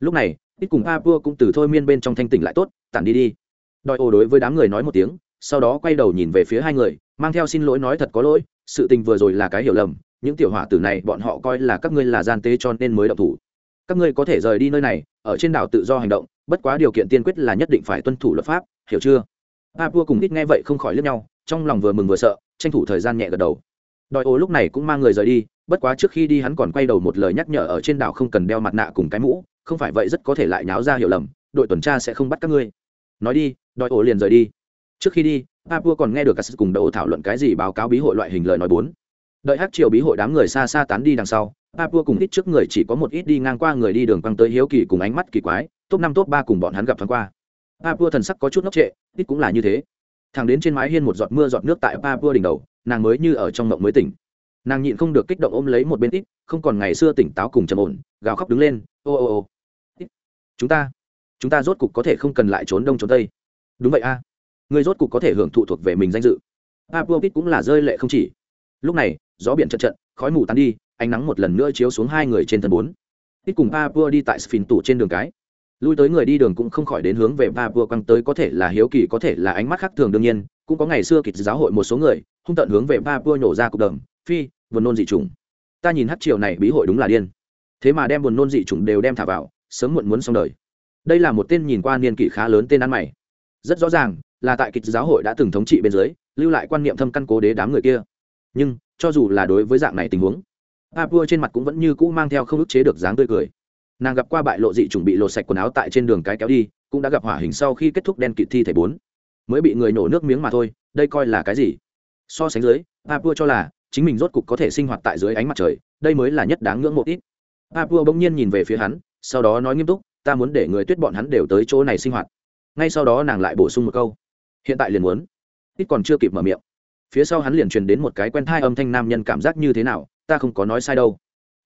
Lúc này, ít cùng a pua cũng từ thôi miên bên trong thanh tỉnh lại tốt, tản đi đi. Đòi ô đối với đám người nói một tiếng, sau đó quay đầu nhìn về phía hai người, mang theo xin lỗi nói thật có lỗi, sự tình vừa rồi là cái hiểu lầm, những tiểu hỏa tử này bọn họ coi là các ngươi là gian tế cho nên mới động thủ. Các ngươi có thể rời đi nơi này, ở trên đảo tự do hành động, bất quá điều kiện tiên quyết là nhất định phải tuân thủ luật pháp, hiểu chưa? Papua cùng ít nghe vậy không khỏi lướt nhau, trong lòng vừa mừng vừa sợ, tranh thủ thời gian nhẹ gật đầu. Đòi ô lúc này cũng mang người rời đi, bất quá trước khi đi hắn còn quay đầu một lời nhắc nhở ở trên đảo không cần đeo mặt nạ cùng cái mũ, không phải vậy rất có thể lại nháo ra hiểu lầm, đội tuần tra sẽ không bắt các ngươi. Nói đi, đòi ô liền rời đi. Trước khi đi papua còn nghe được các cùng đậu thảo luận cái gì báo cáo bí hội loại hình lời nói bốn. Đợi hát triều bí hội đám người xa xa tán đi đằng sau papua cùng ít trước người chỉ có một ít đi ngang qua người đi đường quăng tới hiếu kỳ cùng ánh mắt kỳ quái, top năm, top ba cùng bọn hắn gặp thoáng qua papua thần sắc có chút ngốc trệ, ít cũng là như thế. Thằng đến trên mái hiên một giọt mưa giọt nước tại papua đỉnh đầu, nàng mới như ở trong mộng mới tỉnh. Nàng nhịn không được kích động ôm lấy một bên ít, không còn ngày xưa tỉnh táo cùng trầm ổn, gào khóc đứng lên, ô ô ô chúng ta chúng ta rốt cục có thể không cần lại trốn đông trốn tây. Đúng vậy a à. người rốt cục có thể hưởng thụ thuộc về mình danh dự. Papua ít cũng là rơi lệ không chỉ. Lúc này, gió biển trận trận, khói mù tan đi, ánh nắng một lần nữa chiếu xuống hai người trên thân bốn. Ít cùng papua đi tại sphin tủ trên đường cái lui tới người đi đường cũng không khỏi đến hướng về ba vua quăng tới, có thể là hiếu kỳ, có thể là ánh mắt khác thường đương nhiên. Cũng có ngày xưa kịch giáo hội một số người, hung tận hướng về ba vua nhổ ra cục đầm, phi, buồn nôn dị trùng ta nhìn hát triều này bí hội đúng là điên. Thế mà đem buồn nôn dị trùng đều đem thả vào, sớm muộn muốn xong đời. Đây là một tên nhìn qua niên kỷ khá lớn tên ăn mày. Rất rõ ràng, là tại kịch giáo hội đã từng thống trị bên dưới, lưu lại quan niệm thâm căn cố đế đám người kia. Nhưng, cho dù là đối với dạng này tình huống papua trên mặt cũng vẫn như cũ mang theo không ức chế được dáng tươi cười nàng gặp qua bại lộ dị chuẩn bị lột sạch quần áo tại trên đường cái kéo đi, cũng đã gặp hỏa hình sau khi kết thúc đen kịt thi thể bốn. Mới bị người nổ nước miếng mà thôi, đây coi là cái gì? So sánh dưới, papua cho là chính mình rốt cục có thể sinh hoạt tại dưới ánh mặt trời, đây mới là nhất đáng ngưỡng mộ ít. Papua bỗng nhiên nhìn về phía hắn, sau đó nói nghiêm túc, ta muốn để người tuyết bọn hắn đều tới chỗ này sinh hoạt. Ngay sau đó nàng lại bổ sung một câu, hiện tại liền muốn. Ít còn chưa kịp mở miệng. Phía sau hắn liền truyền đến một cái quen thai âm thanh nam nhân cảm giác như thế nào, ta không có nói sai đâu.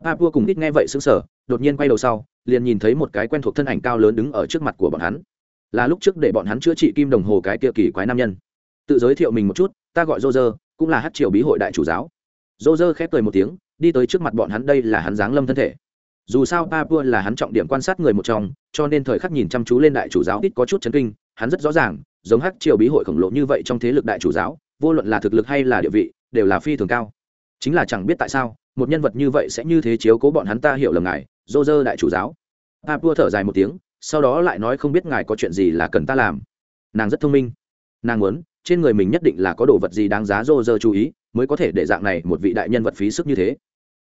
Papua cùng ít nghe vậy xứng sở đột nhiên quay đầu sau, liền nhìn thấy một cái quen thuộc thân ảnh cao lớn đứng ở trước mặt của bọn hắn. Là lúc trước để bọn hắn chữa trị kim đồng hồ cái kia kỳ quái nam nhân. Tự giới thiệu mình một chút, ta gọi dô dơ cũng là hát triều bí hội đại chủ giáo. Dô dơ khép cười một tiếng, đi tới trước mặt bọn hắn, đây là hắn giáng lâm thân thể. Dù sao papua là hắn trọng điểm quan sát người một trong, cho nên thời khắc nhìn chăm chú lên đại chủ giáo ít có chút chấn kinh, hắn rất rõ ràng, giống hát triều bí hội khổng lồ như vậy trong thế lực đại chủ giáo, vô luận là thực lực hay là địa vị, đều là phi thường cao. Chính là chẳng biết tại sao, một nhân vật như vậy sẽ như thế chiếu cố bọn hắn, ta hiểu lầm ngài dô dơ đại chủ giáo. Papua thở dài một tiếng, sau đó lại nói không biết ngài có chuyện gì là cần ta làm. Nàng rất thông minh. Nàng muốn, trên người mình nhất định là có đồ vật gì đáng giá dô dơ chú ý, mới có thể để dạng này một vị đại nhân vật phí sức như thế.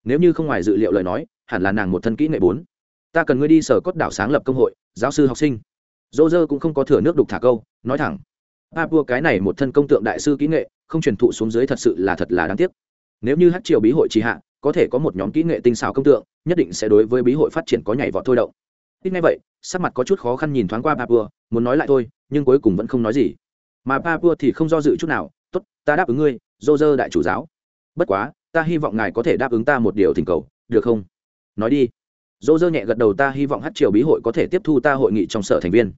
Nếu như không ngoài dự liệu lời nói, hẳn là nàng một thân kỹ nghệ bốn. Ta cần ngươi đi sở cốt đảo sáng lập công hội, giáo sư học sinh. Dô dơ cũng không có thừa nước đục thả câu, nói thẳng. Papua cái này một thân công tượng đại sư kỹ nghệ, không truyền thụ xuống dưới thật sự là thật là đáng tiếc. Nếu như hát triều bí hội trì hạ có thể có một nhóm kỹ nghệ tinh xảo công tượng, nhất định sẽ đối với bí hội phát triển có nhảy vọt thôi động. Ít ngay vậy, sắc mặt có chút khó khăn nhìn thoáng qua papua, muốn nói lại thôi, nhưng cuối cùng vẫn không nói gì. Mà papua thì không do dự chút nào, tốt, ta đáp ứng ngươi dô dơ đại chủ giáo. Bất quá, ta hy vọng ngài có thể đáp ứng ta một điều thỉnh cầu, được không? Nói đi. Dô dơ nhẹ gật đầu, ta hy vọng hát triều bí hội có thể tiếp thu ta hội nghị trong sở thành viên.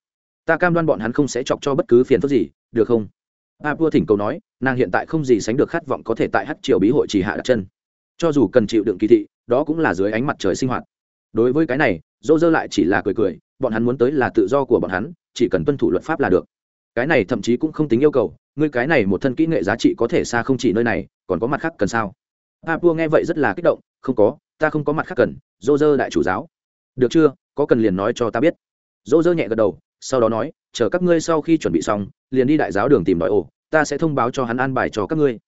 Ta cam đoan bọn hắn không sẽ chọc cho bất cứ phiền phức gì, được không? Papua thỉnh cầu nói, nàng hiện tại không gì sánh được khát vọng có thể tại hát triều bí hội chỉ hạ đặt chân cho dù cần chịu đựng kỳ thị, đó cũng là dưới ánh mặt trời sinh hoạt. Đối với cái này, dô dơ lại chỉ là cười cười, bọn hắn muốn tới là tự do của bọn hắn, chỉ cần tuân thủ luật pháp là được. Cái này thậm chí cũng không tính yêu cầu, ngươi cái này một thân kỹ nghệ giá trị có thể xa không chỉ nơi này, còn có mặt khác cần sao? Papua nghe vậy rất là kích động, không có, ta không có mặt khác cần, dô dơ đại chủ giáo. Được chưa, có cần liền nói cho ta biết. Dô dơ nhẹ gật đầu, sau đó nói, chờ các ngươi sau khi chuẩn bị xong, liền đi đại giáo đường tìm đòi ổ, ta sẽ thông báo cho hắn an bài cho các ngươi.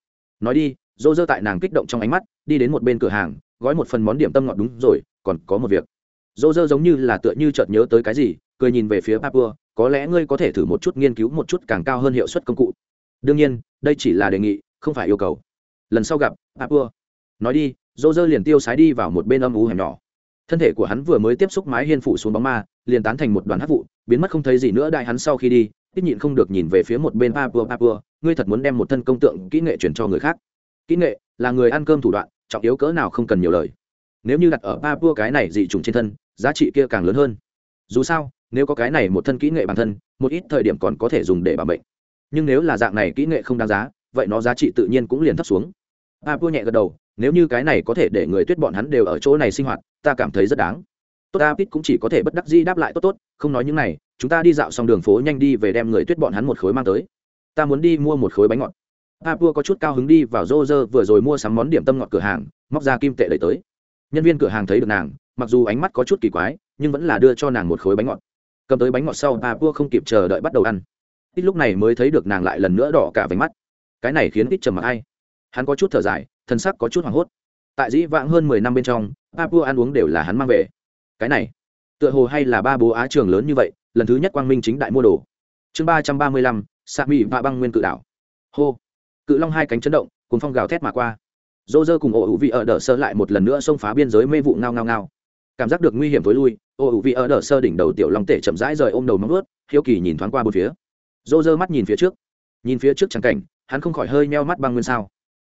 Nói đi dô dơ tại nàng kích động trong ánh mắt, đi đến một bên cửa hàng, gói một phần món điểm tâm ngọt đúng rồi, còn có một việc. Dô dơ giống như là tựa như chợt nhớ tới cái gì, cười nhìn về phía papua, có lẽ ngươi có thể thử một chút nghiên cứu một chút càng cao hơn hiệu suất công cụ. Đương nhiên, đây chỉ là đề nghị, không phải yêu cầu. Lần sau gặp, papua. Nói đi dô dơ liền tiêu sái đi vào một bên âm ú hẻm nhỏ. Thân thể của hắn vừa mới tiếp xúc mái hiên phủ xuống bóng ma, liền tán thành một đoàn hát vụ, biến mất không thấy gì nữa đại hắn sau khi đi, ít nhịn không được nhìn về phía một bên papua papua, ngươi thật muốn đem một thân công tượng kỹ nghệ chuyển cho người khác kỹ nghệ là người ăn cơm thủ đoạn, trọng yếu cỡ nào không cần nhiều lời. Nếu như đặt ở papua cái này dị trùng trên thân, giá trị kia càng lớn hơn. Dù sao, nếu có cái này một thân kỹ nghệ bản thân, một ít thời điểm còn có thể dùng để bảo bệnh nhưng nếu là dạng này kỹ nghệ không đáng giá, vậy nó giá trị tự nhiên cũng liền thấp xuống. Papua nhẹ gật đầu, nếu như cái này có thể để người tuyết bọn hắn đều ở chỗ này sinh hoạt, ta cảm thấy rất đáng. Tốt apit cũng chỉ có thể bất đắc dĩ đáp lại, tốt tốt, không nói những này, chúng ta đi dạo xong đường phố nhanh đi về đem người tuyết bọn hắn một khối mang tới. Ta muốn đi mua một khối bánh ngọt papua có chút cao hứng đi vào rô rơ vừa rồi mua sắm món điểm tâm ngọt cửa hàng, móc ra kim tệ đẩy tới. Nhân viên cửa hàng thấy được nàng, mặc dù ánh mắt có chút kỳ quái, nhưng vẫn là đưa cho nàng một khối bánh ngọt. Cầm tới bánh ngọt sau, papua không kịp chờ đợi bắt đầu ăn. Ít lúc này mới thấy được nàng lại lần nữa đỏ cả váy mắt. Cái này khiến ít trầm mặc ai? Hắn có chút thở dài, thân sắc có chút hoảng hốt. Tại dĩ vãng hơn mười năm bên trong, papua ăn uống đều là hắn mang về. Cái này, tựa hồ hay là ba bố á trường lớn như vậy, lần thứ nhất quang minh chính đại mua đồ. Chương ba trăm ba mươi lăm xạ mỹ và băng nguyên cự đảo. Hô cự long hai cánh chấn động cùng phong gào thét mà qua. Dô dơ cùng ổ hữu vị ở đờ sơ lại một lần nữa xông phá biên giới mê vụ ngao ngao ngao. Cảm giác được nguy hiểm tối lui, ổ hữu vị ở đờ sơ đỉnh đầu tiểu long tể chậm rãi rời ôm đầu móng ướt hiếu kỳ nhìn thoáng qua một phía. Dô dơ mắt nhìn phía trước. Nhìn phía trước trắng cảnh, hắn không khỏi hơi meo mắt băng nguyên sao.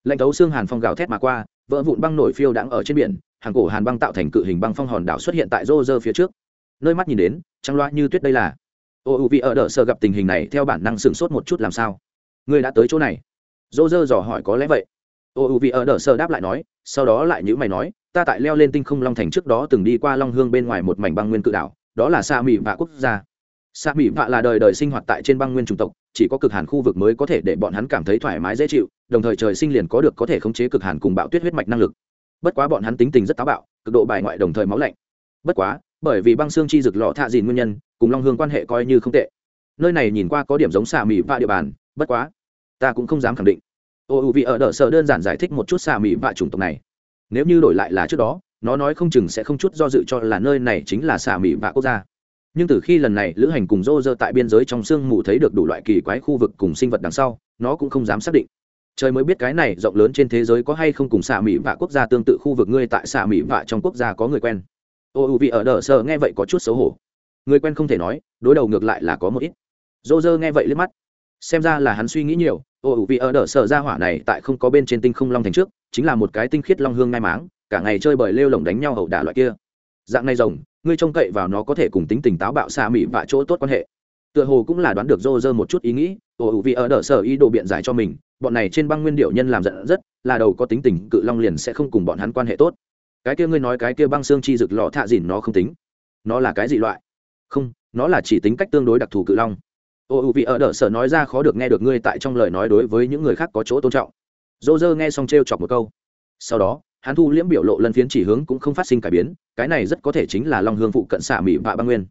Lạnh thấu xương hàn phong gào thét mà qua, vỡ vụn băng nổi phiêu đãng ở trên biển, hàng cổ hàn băng tạo thành cự hình băng phong hòn đảo xuất hiện tại rô rơ phía trước. Nơi mắt nhìn đến trăng loa như tuyết đây là. Ô u vị ở đỡ sơ gặp tình hình này, theo bản năng sửng sốt một chút làm sao. Người đã tới chỗ này dô dơ dò hỏi có lẽ vậy. Ô u vì ở đỡ sơ đáp lại nói, sau đó lại nhữ mày nói, ta tại leo lên tinh không long thành trước đó từng đi qua long hương bên ngoài một mảnh băng nguyên cự đảo, đó là sa mỹ vạ quốc gia. Sa mỹ vạ là đời đời sinh hoạt tại trên băng nguyên chủng tộc, chỉ có cực hàn khu vực mới có thể để bọn hắn cảm thấy thoải mái dễ chịu, đồng thời trời sinh liền có được có thể khống chế cực hàn cùng bạo tuyết huyết mạch năng lực. Bất quá bọn hắn tính tình rất táo bạo, cực độ bài ngoại đồng thời máu lạnh. Bất quá, bởi vì băng xương chi rực lọ thạ dìn nguyên nhân, cùng long hương quan hệ coi như không tệ. Nơi này nhìn qua có điểm giống xà mỹ vạ địa bàn, bất quá ta cũng không dám khẳng định. Ô, u vì ở đỡ sợ đơn giản giải thích một chút xà mỹ vạ chủng tộc này. Nếu như đổi lại là trước đó, nó nói không chừng sẽ không chút do dự cho là nơi này chính là xà mỹ vạ quốc gia. Nhưng từ khi lần này lữ hành cùng rô rơ tại biên giới trong sương mù thấy được đủ loại kỳ quái khu vực cùng sinh vật đằng sau, nó cũng không dám xác định. Trời mới biết cái này rộng lớn trên thế giới có hay không cùng xà mỹ vạ quốc gia tương tự khu vực ngươi tại xà mỹ vạ trong quốc gia có người quen. Ô, u vị ở đỡ sợ nghe vậy có chút xấu hổ. Người quen không thể nói, đối đầu ngược lại là có một ít. Dô dơ nghe vậy liếc mắt xem ra là hắn suy nghĩ nhiều, ô, ủ vị ở đỡ sợ ra hỏa này tại không có bên trên tinh không long thành trước, chính là một cái tinh khiết long hương ngai máng, cả ngày chơi bời lêu lồng đánh nhau hậu đả loại kia. Dạng này rồng, ngươi trông cậy vào nó có thể cùng tính tình táo bạo xa mỹ vạ chỗ tốt quan hệ. Tựa hồ cũng là đoán được rô dơ một chút ý nghĩ, ô, ủ vị ở đỡ sợ ý đồ biện giải cho mình, bọn này trên băng nguyên điệu nhân làm giận rất, là đầu có tính tình cự long liền sẽ không cùng bọn hắn quan hệ tốt. Cái kia ngươi nói cái kia băng xương chi rực lọ thạ dìn nó không tính. Nó là cái gì loại? Không, nó là chỉ tính cách tương đối đặc thù cự long ô, u vị ở đỡ sở nói ra khó được nghe được ngươi tại trong lời nói đối với những người khác có chỗ tôn trọng. Dô dơ nghe xong t r e o chọc một câu. Sau đó, hắn thu liễm biểu lộ lân phiến chỉ hướng cũng không phát sinh cải biến, cái này rất có thể chính là long hương phụ cận xạ mỹ vạ băng nguyên.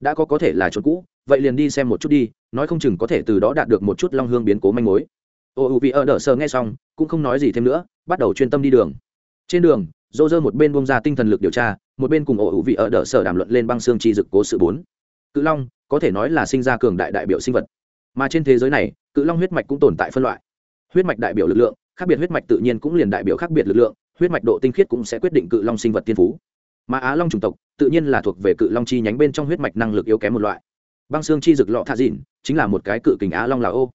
Đã có có thể là chỗ cũ, vậy liền đi xem một chút đi, nói không chừng có thể từ đó đạt được một chút long hương biến cố manh mối. Ô, u vị ở đỡ sở nghe xong, cũng không nói gì thêm nữa, bắt đầu chuyên tâm đi đường. Trên đường, dô dơ một bên bông ra tinh thần lực điều tra, một bên cùng ổ hữu vị ở đỡ sở đàm luận lên băng xương chi dực cố sự bốn. Cự long có thể nói là sinh ra cường đại đại biểu sinh vật. Mà trên thế giới này, cự long huyết mạch cũng tồn tại phân loại. Huyết mạch đại biểu lực lượng, khác biệt huyết mạch tự nhiên cũng liền đại biểu khác biệt lực lượng, huyết mạch độ tinh khiết cũng sẽ quyết định cự long sinh vật tiên phú. Mà á long chủng tộc, tự nhiên là thuộc về cự long chi nhánh bên trong huyết mạch năng lực yếu kém một loại. Băng xương chi rực lọ thạ dịn, chính là một cái cự kình á long là ô.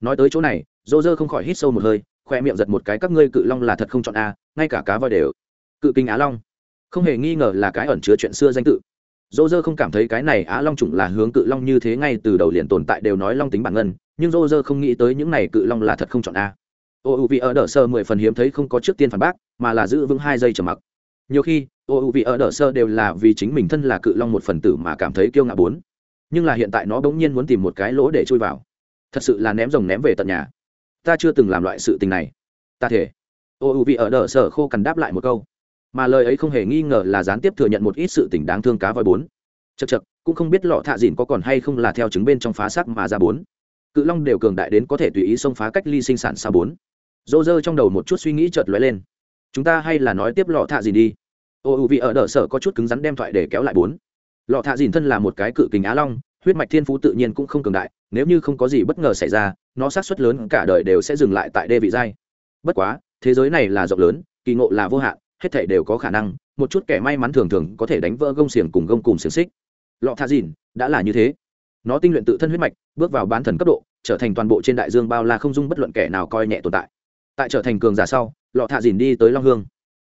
Nói tới chỗ này, dô dơ không khỏi hít sâu một hơi, khoe miệng giật một cái, các ngươi cự long là thật không chọn a, ngay cả cá voi đều. Cự kinh á long. Không hề nghi ngờ là cái ẩn chứa chuyện xưa danh tự dô dơ không cảm thấy cái này á long chủng là hướng cự long như thế ngay từ đầu liền tồn tại đều nói long tính bản ngân, nhưng dô dơ không nghĩ tới những này cự long là thật không chọn a. Ô u vị ở đờ sơ mười phần hiếm thấy không có trước tiên phản bác, mà là giữ vững hai giây trầm mặc. Nhiều khi, ô u vị ở đờ sơ đều là vì chính mình thân là cự long một phần tử mà cảm thấy kiêu ngạo bốn. Nhưng là hiện tại nó bỗng nhiên muốn tìm một cái lỗ để chui vào. Thật sự là ném rồng ném về tận nhà. Ta chưa từng làm loại sự tình này. Ta thể ô u vị ở đờ sở khô cằn đáp lại một câu mà lời ấy không hề nghi ngờ là gián tiếp thừa nhận một ít sự tình đáng thương cá voi bốn. Chật chật cũng không biết lọ thạ dìn có còn hay không là theo chứng bên trong phá xác mà ra bốn. Cự long đều cường đại đến có thể tùy ý xông phá cách ly sinh sản xa bốn. Dô dơ trong đầu một chút suy nghĩ chợt lóe lên. Chúng ta hay là nói tiếp lọ thạ dìn đi. Ô ưu vị ở đỡ sở có chút cứng rắn đem thoại để kéo lại bốn. Lọ thạ dìn thân là một cái cự kình á long, huyết mạch thiên phú tự nhiên cũng không cường đại, nếu như không có gì bất ngờ xảy ra, nó sát xuất lớn cả đời đều sẽ dừng lại tại đê vị giai. Bất quá, thế giới này là rộng lớn, kỳ ngộ là vô hạn hết thảy đều có khả năng, một chút kẻ may mắn thường thường có thể đánh vỡ gông xiềng cùng gông cùng xiềng xích. Lọ tha dìn, đã là như thế. Nó tinh luyện tự thân huyết mạch, bước vào bán thần cấp độ, trở thành toàn bộ trên đại dương bao la không dung bất luận kẻ nào coi nhẹ tồn tại. Tại trở thành cường giả sau, lọ thạ dìn đi tới long hương.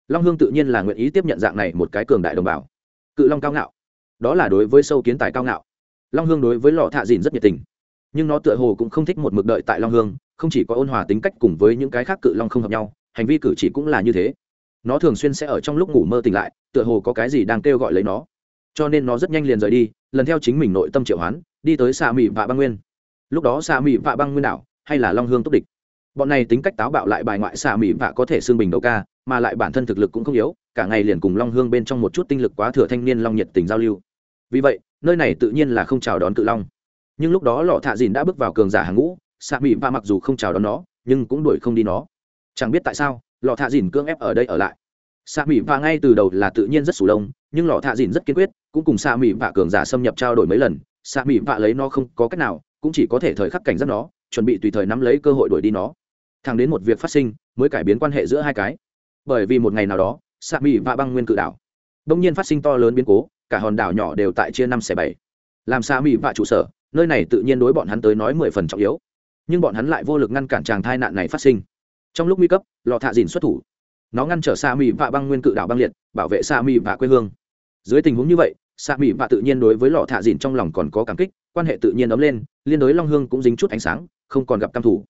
Long hương tự nhiên là nguyện ý tiếp nhận dạng này một cái cường đại đồng bào. Cự long cao ngạo. Đó là đối với sâu kiến tài cao ngạo. Long hương đối với lọ thạ dìn rất nhiệt tình. Nhưng nó tựa hồ cũng không thích một mực đợi tại long hương, không chỉ có ôn hòa tính cách cùng với những cái khác cự long không hợp nhau, hành vi cử chỉ cũng là như thế nó thường xuyên sẽ ở trong lúc ngủ mơ tỉnh lại, tựa hồ có cái gì đang kêu gọi lấy nó. Cho nên nó rất nhanh liền rời đi, lần theo chính mình nội tâm triệu hoán, đi tới xà mỹ vạ băng nguyên. Lúc đó xà mỹ vạ băng nguyên đảo, hay là long hương túc địch. Bọn này tính cách táo bạo lại bài ngoại xà mỹ vạ có thể xương bình đầu ca, mà lại bản thân thực lực cũng không yếu, cả ngày liền cùng long hương bên trong một chút tinh lực quá thừa thanh niên long nhiệt tình giao lưu. Vì vậy, nơi này tự nhiên là không chào đón cự long. Nhưng lúc đó lọ thạ dìn đã bước vào cường giả hàng ngũ xạ mỹ vạ mặc dù không chào đón nó, nhưng cũng đuổi không đi nó. Chẳng biết tại sao lọ thạ dìn cưỡng ép ở đây ở lại. Xạ mỹ vạ ngay từ đầu là tự nhiên rất sủ đông nhưng lọ thạ dìn rất kiên quyết, cũng cùng xạ mỹ vạ cường giả xâm nhập trao đổi mấy lần xạ mỹ vạ lấy nó không có cách nào, cũng chỉ có thể thời khắc cảnh giác nó, chuẩn bị tùy thời nắm lấy cơ hội đuổi đi nó. Thẳng đến một việc phát sinh, mới cải biến quan hệ giữa hai cái. Bởi vì một ngày nào đó xạ mỹ vạ băng nguyên cự đảo. Đông nhiên phát sinh to lớn biến cố, cả hòn đảo nhỏ đều tại chia năm xẻ bảy. Làm xạ mỹ vạ trụ sở, nơi này tự nhiên đối bọn hắn tới nói mười phần trọng yếu. Nhưng bọn hắn lại vô lực ngăn cản tràng thai nạn này phát sinh trong lúc nguy cấp, lò thạ dìn xuất thủ. Nó ngăn trở xa mỹ vạ băng nguyên cự đảo băng liệt, bảo vệ xa mỹ vạ quê hương. Dưới tình huống như vậy xa mỹ vạ tự nhiên đối với lò thạ dìn trong lòng còn có cảm kích, quan hệ tự nhiên ấm lên, liên đối long hương cũng dính chút ánh sáng, không còn gặp căm thủ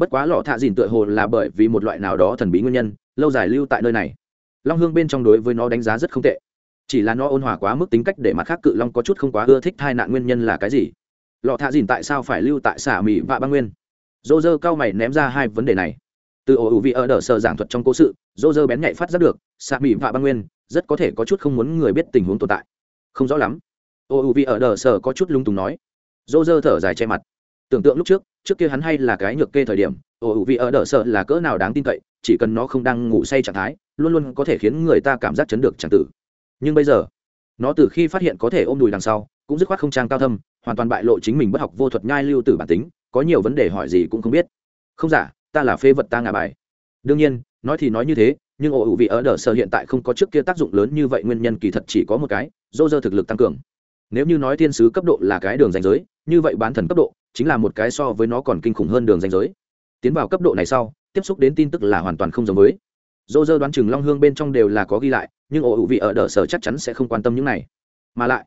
bất quá lò thạ dìn tựa hồ là bởi vì một loại nào đó thần bí nguyên nhân, lâu dài lưu tại nơi này. Long hương bên trong đối với nó đánh giá rất không tệ. Chỉ là nó ôn hòa quá mức tính cách để mặt khác cự long có chút không quá ưa thích hai nạn nguyên nhân là cái gì? Lọ thạ dìn tại sao phải lưu tại xả mỹ vạ băng nguyên? Dô dơ cao mày ném ra hai vấn đề này từ ổ ủ vị ở đờ sơ giảng thuật trong cố sự, dô dơ bén nhạy phát giác được, xạ mỹ vạ băng nguyên, rất có thể có chút không muốn người biết tình huống tồn tại. Không rõ lắm. Ổ ủ vị ở đờ sơ có chút lung tùng nói. Dô dơ thở dài che mặt. Tưởng tượng lúc trước trước kia hắn hay là cái nhược kê thời điểm, ổ ủ vị ở đờ sơ là cỡ nào đáng tin cậy, chỉ cần nó không đang ngủ say trạng thái, luôn luôn có thể khiến người ta cảm giác chấn được chẳng tử. Nhưng bây giờ, nó từ khi phát hiện có thể ôm đùi đằng sau, cũng dứt khoát không trang cao thâm, hoàn toàn bại lộ chính mình bất học vô thuật nhai lưu tử bản tính, có nhiều vấn đề hỏi gì cũng không biết. Không giả ta là phê vật ta ngả bài. Đương nhiên, nói thì nói như thế, nhưng ổ hữu vị ở đờ sở hiện tại không có trước kia tác dụng lớn như vậy, nguyên nhân kỳ thật chỉ có một cái, dô dơ thực lực tăng cường. Nếu như nói thiên sứ cấp độ là cái đường danh giới, như vậy bán thần cấp độ chính là một cái so với nó còn kinh khủng hơn đường danh giới. Tiến vào cấp độ này sau, tiếp xúc đến tin tức là hoàn toàn không giống với. Dô dơ đoán chừng long hương bên trong đều là có ghi lại, nhưng ổ hữu vị ở đờ sở chắc chắn sẽ không quan tâm những này. Mà lại,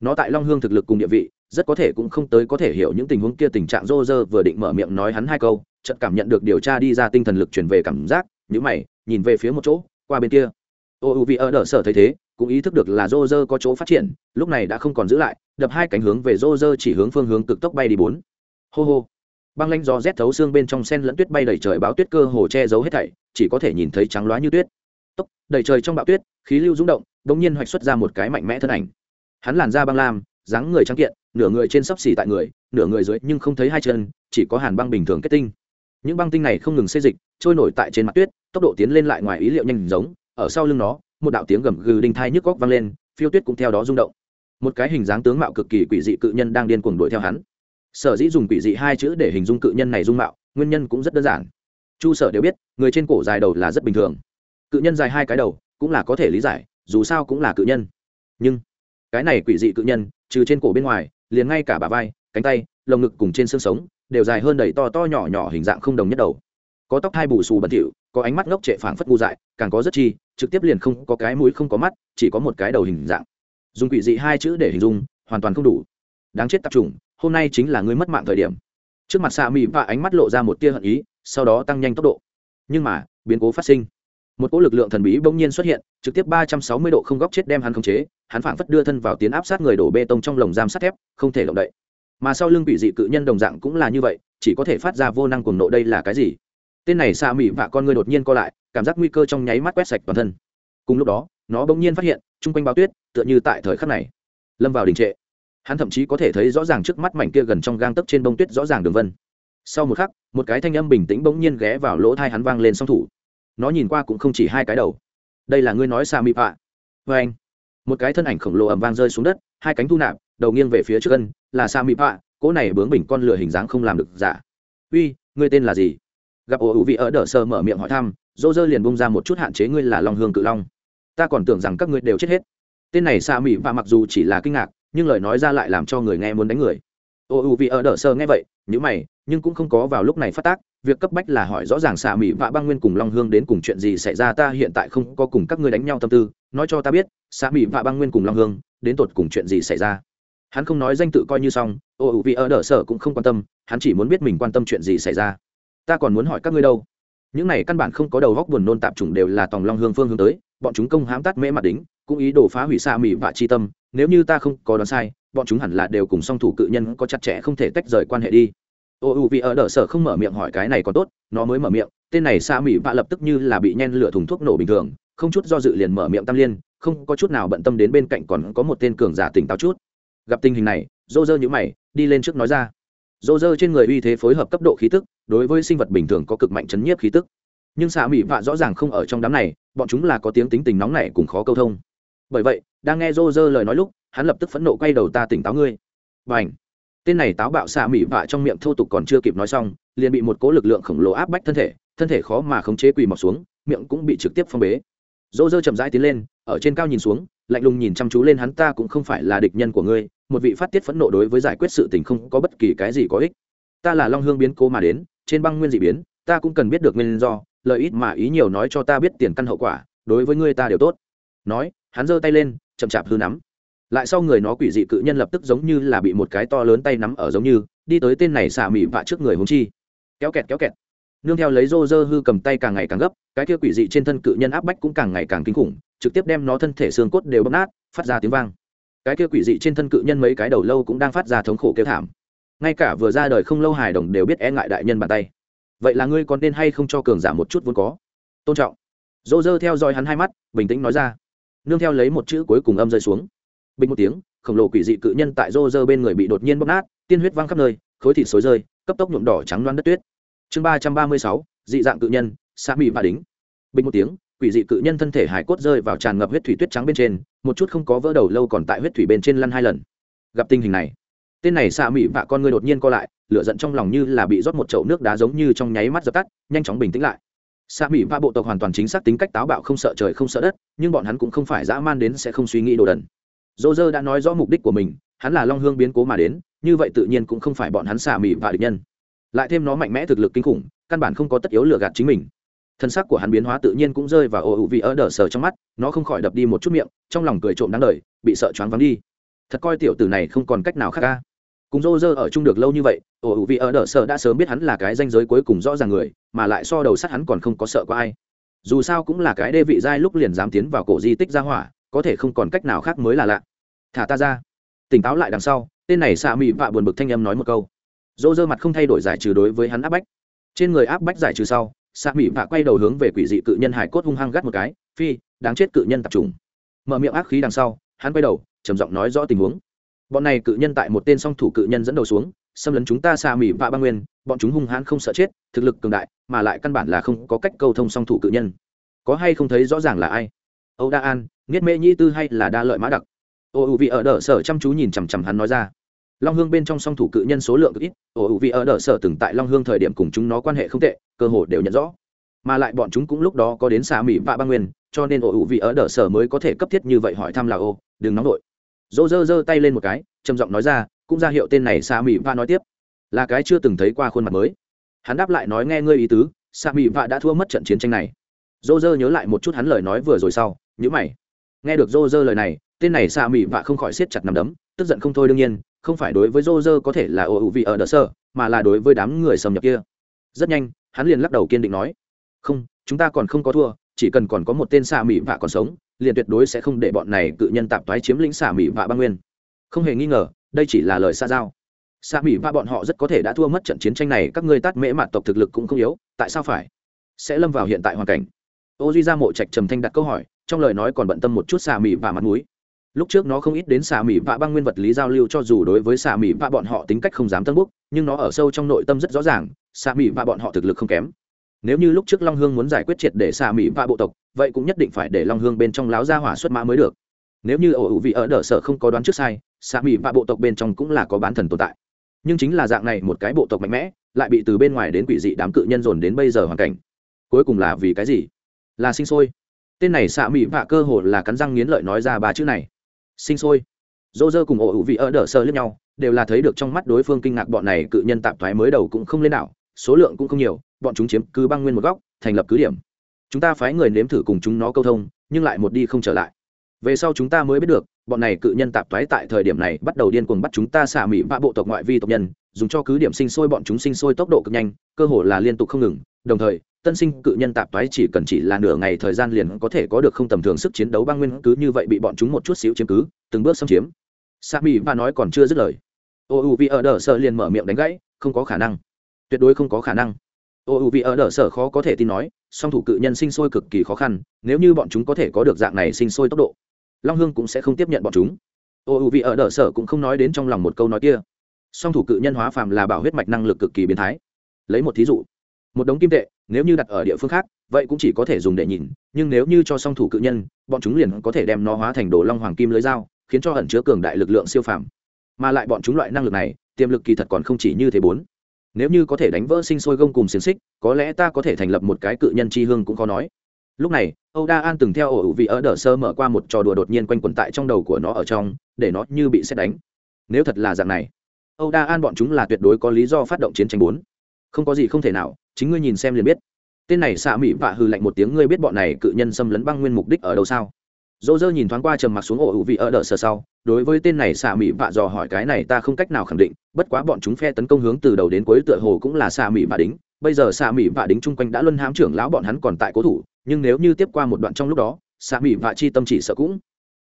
nó tại long hương thực lực cùng địa vị rất có thể cũng không tới có thể hiểu những tình huống kia tình trạng rô rơ vừa định mở miệng nói hắn hai câu, chợt cảm nhận được điều tra đi ra tinh thần lực chuyển về cảm giác nhữ mày, nhìn về phía một chỗ, qua bên kia. Ô u vì ở đỡ sở thấy thế, cũng ý thức được là rô rơ có chỗ phát triển, lúc này đã không còn giữ lại, đập hai cánh hướng về rô rơ chỉ hướng phương hướng cực tốc bay đi bốn. Hô hô. Băng lanh gió rét thấu xương bên trong sen lẫn tuyết bay đầy trời báo tuyết cơ hồ che giấu hết thảy, chỉ có thể nhìn thấy trắng loá như tuyết. Tốc, đầy trời trong bão tuyết, khí lưu rung động đ ỗ n g nhiên hoạch xuất ra một cái mạnh mẽ thân ảnh. Hắn làn da băng lam dáng người trắng kiện, nửa người trên sắp xỉ tại người, nửa người dưới nhưng không thấy hai chân, chỉ có hàn băng bình thường kết tinh. Những băng tinh này không ngừng xê dịch, trôi nổi tại trên mặt tuyết, tốc độ tiến lên lại ngoài ý liệu nhanh giống, ở sau lưng nó, một đạo tiếng gầm gừ đinh thai nhức góc vang lên, phiêu tuyết cũng theo đó rung động. Một cái hình dáng tướng mạo cực kỳ quỷ dị cự nhân đang điên cuồng đuổi theo hắn. Sở dĩ dùng quỷ dị hai chữ để hình dung cự nhân này dung mạo, nguyên nhân cũng rất đơn giản. Chu sở đều biết, người trên cổ dài đầu là rất bình thường. Cự nhân dài hai cái đầu, cũng là có thể lý giải, dù sao cũng là cự nhân. Nhưng cái này quỷ dị cự nhân, trừ trên cổ bên ngoài, liền ngay cả bà vai, cánh tay, lồng ngực cùng trên xương sống, đều dài hơn đầy to to nhỏ nhỏ hình dạng không đồng nhất đầu. Có tóc hai bù xù bẩn thỉu, có ánh mắt ngốc trệ phảng phất ngu dại, càng có rất chi, trực tiếp liền không có cái mũi không có mắt, chỉ có một cái đầu hình dạng. Dùng quỷ dị hai chữ để hình dung, hoàn toàn không đủ. Đáng chết tập trung hôm nay chính là người mất mạng thời điểm. Trước mặt xạ mỹ và ánh mắt lộ ra một tia hận ý, sau đó tăng nhanh tốc độ. Nhưng mà, biến cố phát sinh một cỗ lực lượng thần bí bỗng nhiên xuất hiện, trực tiếp ba trăm sáu mươi độ không góc chết đem hắn khống chế, hắn phảng phất đưa thân vào tiến áp sát người đổ bê tông trong lồng giam sắt thép, không thể động đậy. Mà sau lưng bị dị cự nhân đồng dạng cũng là như vậy, chỉ có thể phát ra vô năng cuồng nộ đây là cái gì? Tên này xa mỹ vạ con người đột nhiên co lại, cảm giác nguy cơ trong nháy mắt quét sạch toàn thân. Cùng lúc đó, nó bỗng nhiên phát hiện, chung quanh bao tuyết, tựa như tại thời khắc này, lâm vào đình trệ. Hắn thậm chí có thể thấy rõ ràng trước mắt mảnh kia gần trong gang tấc trên bông tuyết rõ ràng đường vân. Sau một khắc, một cái thanh âm bình tĩnh bỗng nhiên ghé vào lỗ thai hắn vang lên song thủ nó nhìn qua cũng không chỉ hai cái đầu. Đây là ngươi nói xà mịp ạ vê anh. Một cái thân ảnh khổng lồ ẩm vang rơi xuống đất, hai cánh thu nạp, đầu nghiêng về phía trước gân là sa mịp ạ cỗ này bướng bình con lửa hình dáng không làm được giả. Uy, ngươi tên là gì? Gặp ổ hữu vị ở đờ sơ mở miệng hỏi thăm dô dơ liền bung ra một chút hạn chế ngươi là long hương cự long. Ta còn tưởng rằng các ngươi đều chết hết. Tên này sa mịp ạ mặc dù chỉ là kinh ngạc, nhưng lời nói ra lại làm cho người nghe muốn đánh người. Ổ hữu vị ở đờ sơ nghe vậy nhữ mày, nhưng cũng không có vào lúc này phát tác việc cấp bách là hỏi rõ ràng xạ mỹ vạ băng nguyên cùng long hương đến cùng chuyện gì xảy ra, ta hiện tại không có cùng các ngươi đánh nhau tâm tư. Nói cho ta biết xạ mỹ vạ băng nguyên cùng long hương đến tột cùng chuyện gì xảy ra? Hắn không nói danh tự coi như xong, ô ủ vì ở đỡ sở cũng không quan tâm, hắn chỉ muốn biết mình quan tâm chuyện gì xảy ra. Ta còn muốn hỏi các ngươi đâu? Những này căn bản không có đầu góc buồn nôn tạp chủng đều là tòng long hương phương hướng tới, bọn chúng công hãm tắt mễ mặt đính, cũng ý đồ phá hủy xa mỹ và chi tâm. Nếu như ta không có đoán sai, bọn chúng hẳn là đều cùng song thủ cự nhân có chặt chẽ không thể tách rời quan hệ đi ô, u vì ở đỡ sở không mở miệng hỏi cái này còn tốt, nó mới mở miệng, tên này xa mỹ vạ lập tức như là bị nhen lửa thùng thuốc nổ bình thường, không chút do dự liền mở miệng tam liên, không có chút nào bận tâm đến bên cạnh còn có một tên cường giả tỉnh táo chút. Gặp tình hình này dô dơ nhữ mày, đi lên trước nói ra. Dô dơ trên người uy thế phối hợp cấp độ khí tức, đối với sinh vật bình thường có cực mạnh chấn nhiếp khí tức. Nhưng xạ mỹ vạ rõ ràng không ở trong đám này, bọn chúng là có tiếng tính tình nóng này cùng khó câu thông. Bởi vậy, đang nghe dô dơ lời nói lúc, hắn lập tức phẫn nộ quay đầu ta tỉnh táo ngươi. Và h tên này táo bạo xạ mỹ vạ trong miệng thô tục còn chưa kịp nói xong, liền bị một cố lực lượng khổng lồ áp bách thân thể thân thể khó mà khống chế quỳ mọc xuống, miệng cũng bị trực tiếp phong bế. Dỗ dơ chậm rãi tiến lên, ở trên cao nhìn xuống, lạnh lùng nhìn chăm chú lên hắn, ta cũng không phải là địch nhân của ngươi, một vị phát tiết phẫn nộ đối với giải quyết sự tình không có bất kỳ cái gì có ích. Ta là long hương biến cố mà đến, trên băng nguyên dị biến, ta cũng cần biết được nguyên do, lợi ít mà ý nhiều nói cho ta biết tiền căn hậu quả, đối với ngươi ta đều tốt. Nói, hắn giơ tay lên, chậm chạp hư nắm lại sau người nó quỷ dị cự nhân lập tức giống như là bị một cái to lớn tay nắm ở giống như, đi tới tên này xả mị vạ trước người húng chi. Kéo kẹt kéo kẹt. Nương theo lấy rô rơ hư cầm tay càng ngày càng gấp, cái kia quỷ dị trên thân cự nhân áp bách cũng càng ngày càng kinh khủng, trực tiếp đem nó thân thể xương cốt đều bóp nát, phát ra tiếng vang. Cái kia quỷ dị trên thân cự nhân mấy cái đầu lâu cũng đang phát ra thống khổ kêu thảm. Ngay cả vừa ra đời không lâu hài đồng đều biết e ngại đại nhân bàn tay. Vậy là ngươi còn nên hay không cho cường giả một chút vốn có? Tôn trọng. Rô dơ theo dõi hắn hai mắt, bình tĩnh nói ra. Nương theo lấy một chữ cuối cùng âm rơi xuống bình một tiếng, khổng lồ quỷ dị cự nhân tại rô rơ bên người bị đột nhiên bóp nát, tiên huyết văng khắp nơi, khối thịt xối rơi, cấp tốc nhuộm đỏ trắng loan đất tuyết. Chương ba trăm ba mươi sáu, dị dạng cự nhân, sa mỹ và đính. Bình một tiếng, quỷ dị cự nhân thân thể hải cốt rơi vào tràn ngập huyết thủy tuyết trắng bên trên, một chút không có vỡ đầu lâu còn tại huyết thủy bên trên lăn hai lần. Gặp tình hình này, tên này xạ mỹ vạ con người đột nhiên co lại, lửa giận trong lòng như là bị rót một chậu nước đá giống như trong nháy mắt dập tắt, nhanh chóng bình tĩnh lại. Xạ mỹ vạ bộ tộc hoàn toàn chính xác tính cách táo bạo không sợ trời không sợ đất, nhưng bọn hắn cũng không phải dã man đến sẽ không suy nghĩ đồ đần dô dơ đã nói rõ mục đích của mình, hắn là long hương biến cố mà đến, như vậy tự nhiên cũng không phải bọn hắn xả mị và địch nhân. Lại thêm nó mạnh mẽ thực lực kinh khủng, căn bản không có tất yếu lừa gạt chính mình. Thân xác của hắn biến hóa tự nhiên cũng rơi vào ồ hữu vị ở đờ sờ trong mắt, nó không khỏi đập đi một chút miệng, trong lòng cười trộm đáng đời, bị sợ choáng vắng đi. Thật coi tiểu tử này không còn cách nào khác ca cùng rô rơ ở chung được lâu như vậy ồ hữu vị ở đờ sờ đã sớm biết hắn là cái danh giới cuối cùng rõ ràng người, mà lại so đầu sắt hắn còn không có sợ có ai. Dù sao cũng là cái đê vị giai lúc liền dám tiến vào cổ di tích ra hỏa có thể không còn cách nào khác mới là lạ. Thả ta ra. Tỉnh táo lại đằng sau, tên này xạ mị vạ buồn bực thanh âm nói một câu. Dỗ dơ mặt không thay đổi giải trừ đối với hắn áp bách. Trên người áp bách giải trừ sau, xạ mị vạ quay đầu hướng về quỷ dị cự nhân hải cốt hung hăng gắt một cái, phi, đáng chết cự nhân tập trung mở miệng ác khí đằng sau, hắn quay đầu, trầm giọng nói rõ tình huống. Bọn này cự nhân tại một tên song thủ cự nhân dẫn đầu xuống, xâm lấn chúng ta xa mị vạ ba nguyên, bọn chúng hung hãn không sợ chết, thực lực cường đại, mà lại căn bản là không có cách câu thông song thủ cự nhân. Có hay không thấy rõ ràng là ai? Âu đa an, nghiết mễ nhĩ tư hay là đa lợi mã đặc? Ô ủ vị ở đỡ sở chăm chú nhìn chằm chằm hắn nói ra. Long hương bên trong song thủ cự nhân số lượng cực ít, ô ủ vị ở đỡ sở từng tại long hương thời điểm cùng chúng nó quan hệ không tệ, cơ hồ đều nhận rõ. Mà lại bọn chúng cũng lúc đó có đến xà mỹ và ba nguyên, cho nên ô ủ vị ở đỡ sở mới có thể cấp thiết như vậy hỏi thăm là, ô, đừng nóng vội. Dỗ dơ dơ tay lên một cái, trầm giọng nói ra, cũng ra hiệu tên này xà mỹ vạ nói tiếp. Là cái chưa từng thấy qua khuôn mặt mới. Hắn đáp lại nói, nghe ngươi ý tứ xà mỹ vạ đã thua mất trận chiến tranh này. Dỗ dơ nhớ lại một chút hắn lời nói vừa rồi sau nhữ mày. Nghe được dô dơ lời này, tên này Sa Mị vạ không khỏi siết chặt nằm đấm, tức giận không thôi đương nhiên, không phải đối với dô dơ có thể là ồ ủ vị ở đỡ sơ, mà là đối với đám người xâm nhập kia. Rất nhanh, hắn liền lắc đầu kiên định nói, không, chúng ta còn không có thua, chỉ cần còn có một tên xạ mị vạ còn sống, liền tuyệt đối sẽ không để bọn này cự nhân tạp thoái chiếm lĩnh xạ mị vạ băng nguyên. Không hề nghi ngờ, đây chỉ là lời xa giao. Xạ mị vạ bọn họ rất có thể đã thua mất trận chiến tranh này, các ngươi tát mễ mạt tộc thực lực cũng không yếu, tại sao phải? Sẽ lâm vào hiện tại hoàn cảnh. Ô duy ra mộ trạch trầm thanh đặt câu hỏi trong lời nói còn bận tâm một chút xà mị và mặt mũi. Lúc trước nó không ít đến xà mị vạ băng nguyên vật lý giao lưu cho dù đối với xà mị vạ bọn họ tính cách không dám tân búc, nhưng nó ở sâu trong nội tâm rất rõ ràng, xà mị vạ bọn họ thực lực không kém. Nếu như lúc trước long hương muốn giải quyết triệt để xà mị vạ bộ tộc, vậy cũng nhất định phải để long hương bên trong láo ra hỏa xuất mã mới được. Nếu như ổ ủ vị ở đỡ sở không có đoán trước sai, xà mị vạ bộ tộc bên trong cũng là có bán thần tồn tại. Nhưng chính là dạng này một cái bộ tộc mạnh mẽ, lại bị từ bên ngoài đến quỷ dị đám cự nhân dồn đến bây giờ hoàn cảnh. Cuối cùng là vì cái gì? Là sinh sôi tên này xạ mỹ vạ cơ hồ là cắn răng nghiến lợi nói ra ba chữ này. Sinh sôi. Dô dơ cùng ổ hữu vị ở đỡ sơ lẫn nhau, đều là thấy được trong mắt đối phương kinh ngạc bọn này cự nhân tạp thoái mới đầu cũng không lên đảo, số lượng cũng không nhiều, bọn chúng chiếm cứ băng nguyên một góc, thành lập cứ điểm. Chúng ta phái người nếm thử cùng chúng nó câu thông, nhưng lại một đi không trở lại. Về sau chúng ta mới biết được, bọn này cự nhân tạp thoái tại thời điểm này bắt đầu điên cuồng bắt chúng ta xả mỹ vạ bộ tộc ngoại vi tộc nhân, dùng cho cứ điểm sinh sôi bọn chúng sinh sôi tốc độ cực nhanh, cơ hồ là liên tục không ngừng đồng thời, tân sinh cự nhân tạp toái chỉ cần chỉ là nửa ngày thời gian liền có thể có được không tầm thường sức chiến đấu băng nguyên, cứ như vậy bị bọn chúng một chút xíu chiếm cứ, từng bước xâm chiếm. Sa mỹ và nói còn chưa dứt lời. Ô u vì ở đờ sở liền mở miệng đánh gãy, không có khả năng. Tuyệt đối không có khả năng. Ô u vì ở đờ sở khó có thể tin nói, song thủ cự nhân sinh sôi cực kỳ khó khăn, nếu như bọn chúng có thể có được dạng này sinh sôi tốc độ, long hương cũng sẽ không tiếp nhận bọn chúng. Ô u vì ở đờ sở cũng không nói đến trong lòng một câu nói kia. Song thủ cự nhân hóa phàm là bảo huyết mạch năng lực cực kỳ biến thái. Lấy một thí dụ một đống kim tệ, nếu như đặt ở địa phương khác, vậy cũng chỉ có thể dùng để nhìn, nhưng nếu như cho song thủ cự nhân, bọn chúng liền có thể đem nó hóa thành đồ long hoàng kim lưới dao, khiến cho ẩn chứa cường đại lực lượng siêu phàm. Mà lại bọn chúng loại năng lực này, tiềm lực kỳ thật còn không chỉ như thế bốn. Nếu như có thể đánh vỡ sinh sôi gông cùng xiềng xích, có lẽ ta có thể thành lập một cái cự nhân chi hương cũng khó nói. Lúc này, âu đa an từng theo ổ vị ở đờ sơ mở qua một trò đùa đột nhiên quanh quẩn tại trong đầu của nó ở trong, để nó như bị xét đánh. Nếu thật là dạng này, âu đa an bọn chúng là tuyệt đối có lý do phát động chiến tranh bốn không có gì không thể nào, chính ngươi nhìn xem liền biết. Tên này xạ mỹ vạ hư lạnh một tiếng, ngươi biết bọn này cự nhân xâm lấn băng nguyên mục đích ở đâu sao? Dỗ dơ nhìn thoáng qua trầm mặc xuống ổ hữu vị ở đỡ sờ sau, đối với tên này xạ mỹ vạ dò hỏi cái này ta không cách nào khẳng định, bất quá bọn chúng phe tấn công hướng từ đầu đến cuối tựa hồ cũng là xạ mỹ vạ đính. Bây giờ xạ mỹ vạ đính chung quanh đã luân hãm trưởng lão bọn hắn còn tại cố thủ, nhưng nếu như tiếp qua một đoạn trong lúc đó, xạ mỹ vạ chi tâm chỉ sợ cũng.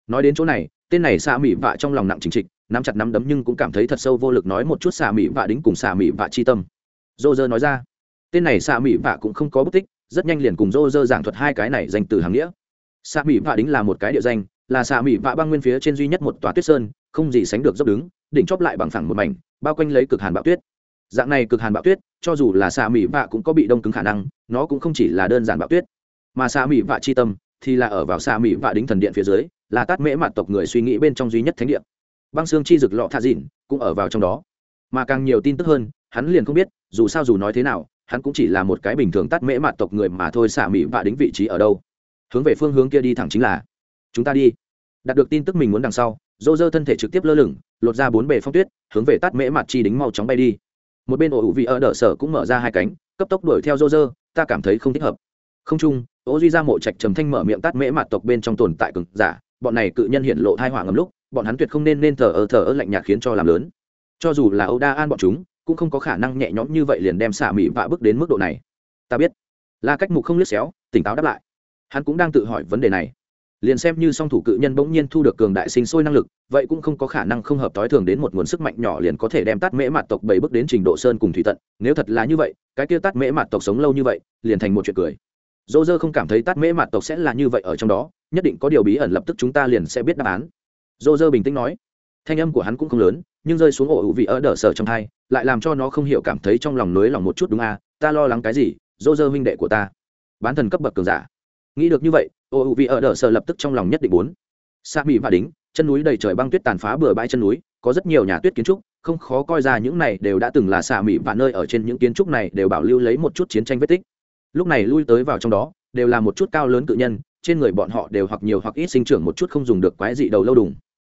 Nói đến chỗ này, tên này xạ mỹ vạ trong lòng nặng chính trịch, nắm chặt nắm đấm nhưng cũng cảm thấy thật sâu vô lực nói một chút xạ mỹ vạ đính cùng xạ mỹ vạ chi tâm dô dơ nói ra. Tên này xạ mỹ vạ cũng không có bút tích, rất nhanh liền cùng dô dơ giảng thuật hai cái này danh từ hàng nghĩa. Xạ mỹ vạ đính là một cái địa danh, là xạ mỹ vạ băng nguyên phía trên duy nhất một tòa tuyết sơn, không gì sánh được dốc đứng, đỉnh chóp lại bằng phẳng một mảnh, bao quanh lấy cực hàn bạo tuyết. Dạng này cực hàn bạo tuyết, cho dù là xạ mỹ vạ cũng có bị đông cứng khả năng, nó cũng không chỉ là đơn giản bạo tuyết. Mà xạ mỹ vạ chi tâm thì là ở vào xạ mỹ vạ đính thần điện phía dưới, là tát mễ mặt tộc người suy nghĩ bên trong duy nhất thánh điện băng xương chi rực lọ thạ dịn cũng ở vào trong đó. Mà càng nhiều tin tức hơn hắn liền không biết, dù sao dù nói thế nào, hắn cũng chỉ là một cái bình thường tát mễ mạn tộc người mà thôi, xả mỹ vạ đính vị trí ở đâu. Hướng về phương hướng kia đi thẳng chính là, chúng ta đi. Đạt được tin tức mình muốn đằng sau, dô dơ thân thể trực tiếp lơ lửng, lột ra bốn bề phong tuyết, hướng về tát mễ mặt chi đính mau chóng bay đi. Một bên ổ hữu vị ở đỡ sở cũng mở ra hai cánh, cấp tốc đuổi theo dô dơ, ta cảm thấy không thích hợp. Không chung ố duy ra mộ trạch trầm thanh mở miệng tát mễ mặt tộc bên trong tồn tại cực giả, bọn này cự nhân hiện lộ thai hỏa ngầm lúc, bọn hắn tuyệt không nên nên thờ ơ thờ ơ lạnh nhạt khiến cho làm lớn. Cho dù là âu đa an bọn chúng cũng không có khả năng nhẹ nhõm như vậy liền đem xả mỹ vạ bước đến mức độ này. Ta biết. La cách mục không liếc xéo, tỉnh táo đáp lại. Hắn cũng đang tự hỏi vấn đề này. Liền xem như song thủ cự nhân bỗng nhiên thu được cường đại sinh sôi năng lực, vậy cũng không có khả năng không hợp t ố i thường đến một nguồn sức mạnh nhỏ liền có thể đem tát mễ mặt tộc bảy bước đến trình độ sơn cùng thủy tận. Nếu thật là như vậy, cái kia tát mễ mặt tộc sống lâu như vậy, liền thành một chuyện cười. Dô dơ không cảm thấy tát mễ mặt tộc sẽ là như vậy ở trong đó, nhất định có điều bí ẩn lập tức chúng ta liền sẽ biết đáp án. Dô dơ bình tĩnh nói. Thanh âm của hắn cũng không lớn, nhưng rơi xuống ổ hữu vị ở đờ sở trong hai lại làm cho nó không hiểu cảm thấy trong lòng nới lòng một chút đúng à? Ta lo lắng cái gì? Dô dơ huynh đệ của ta. Bán thần cấp bậc cường giả. Nghĩ được như vậy, ô u vị ở đờ sợ lập tức trong lòng nhất định bốn sa mỹ và đính, chân núi đầy trời băng tuyết tàn phá bừa bãi chân núi, có rất nhiều nhà tuyết kiến trúc, không khó coi ra những này đều đã từng là xạ mỹ và nơi ở trên những kiến trúc này đều bảo lưu lấy một chút chiến tranh vết tích. Lúc này lui tới vào trong đó, đều là một chút cao lớn cự nhân, trên người bọn họ đều hoặc nhiều hoặc ít sinh trưởng một chút không dùng được quái dị đầu lâu đùng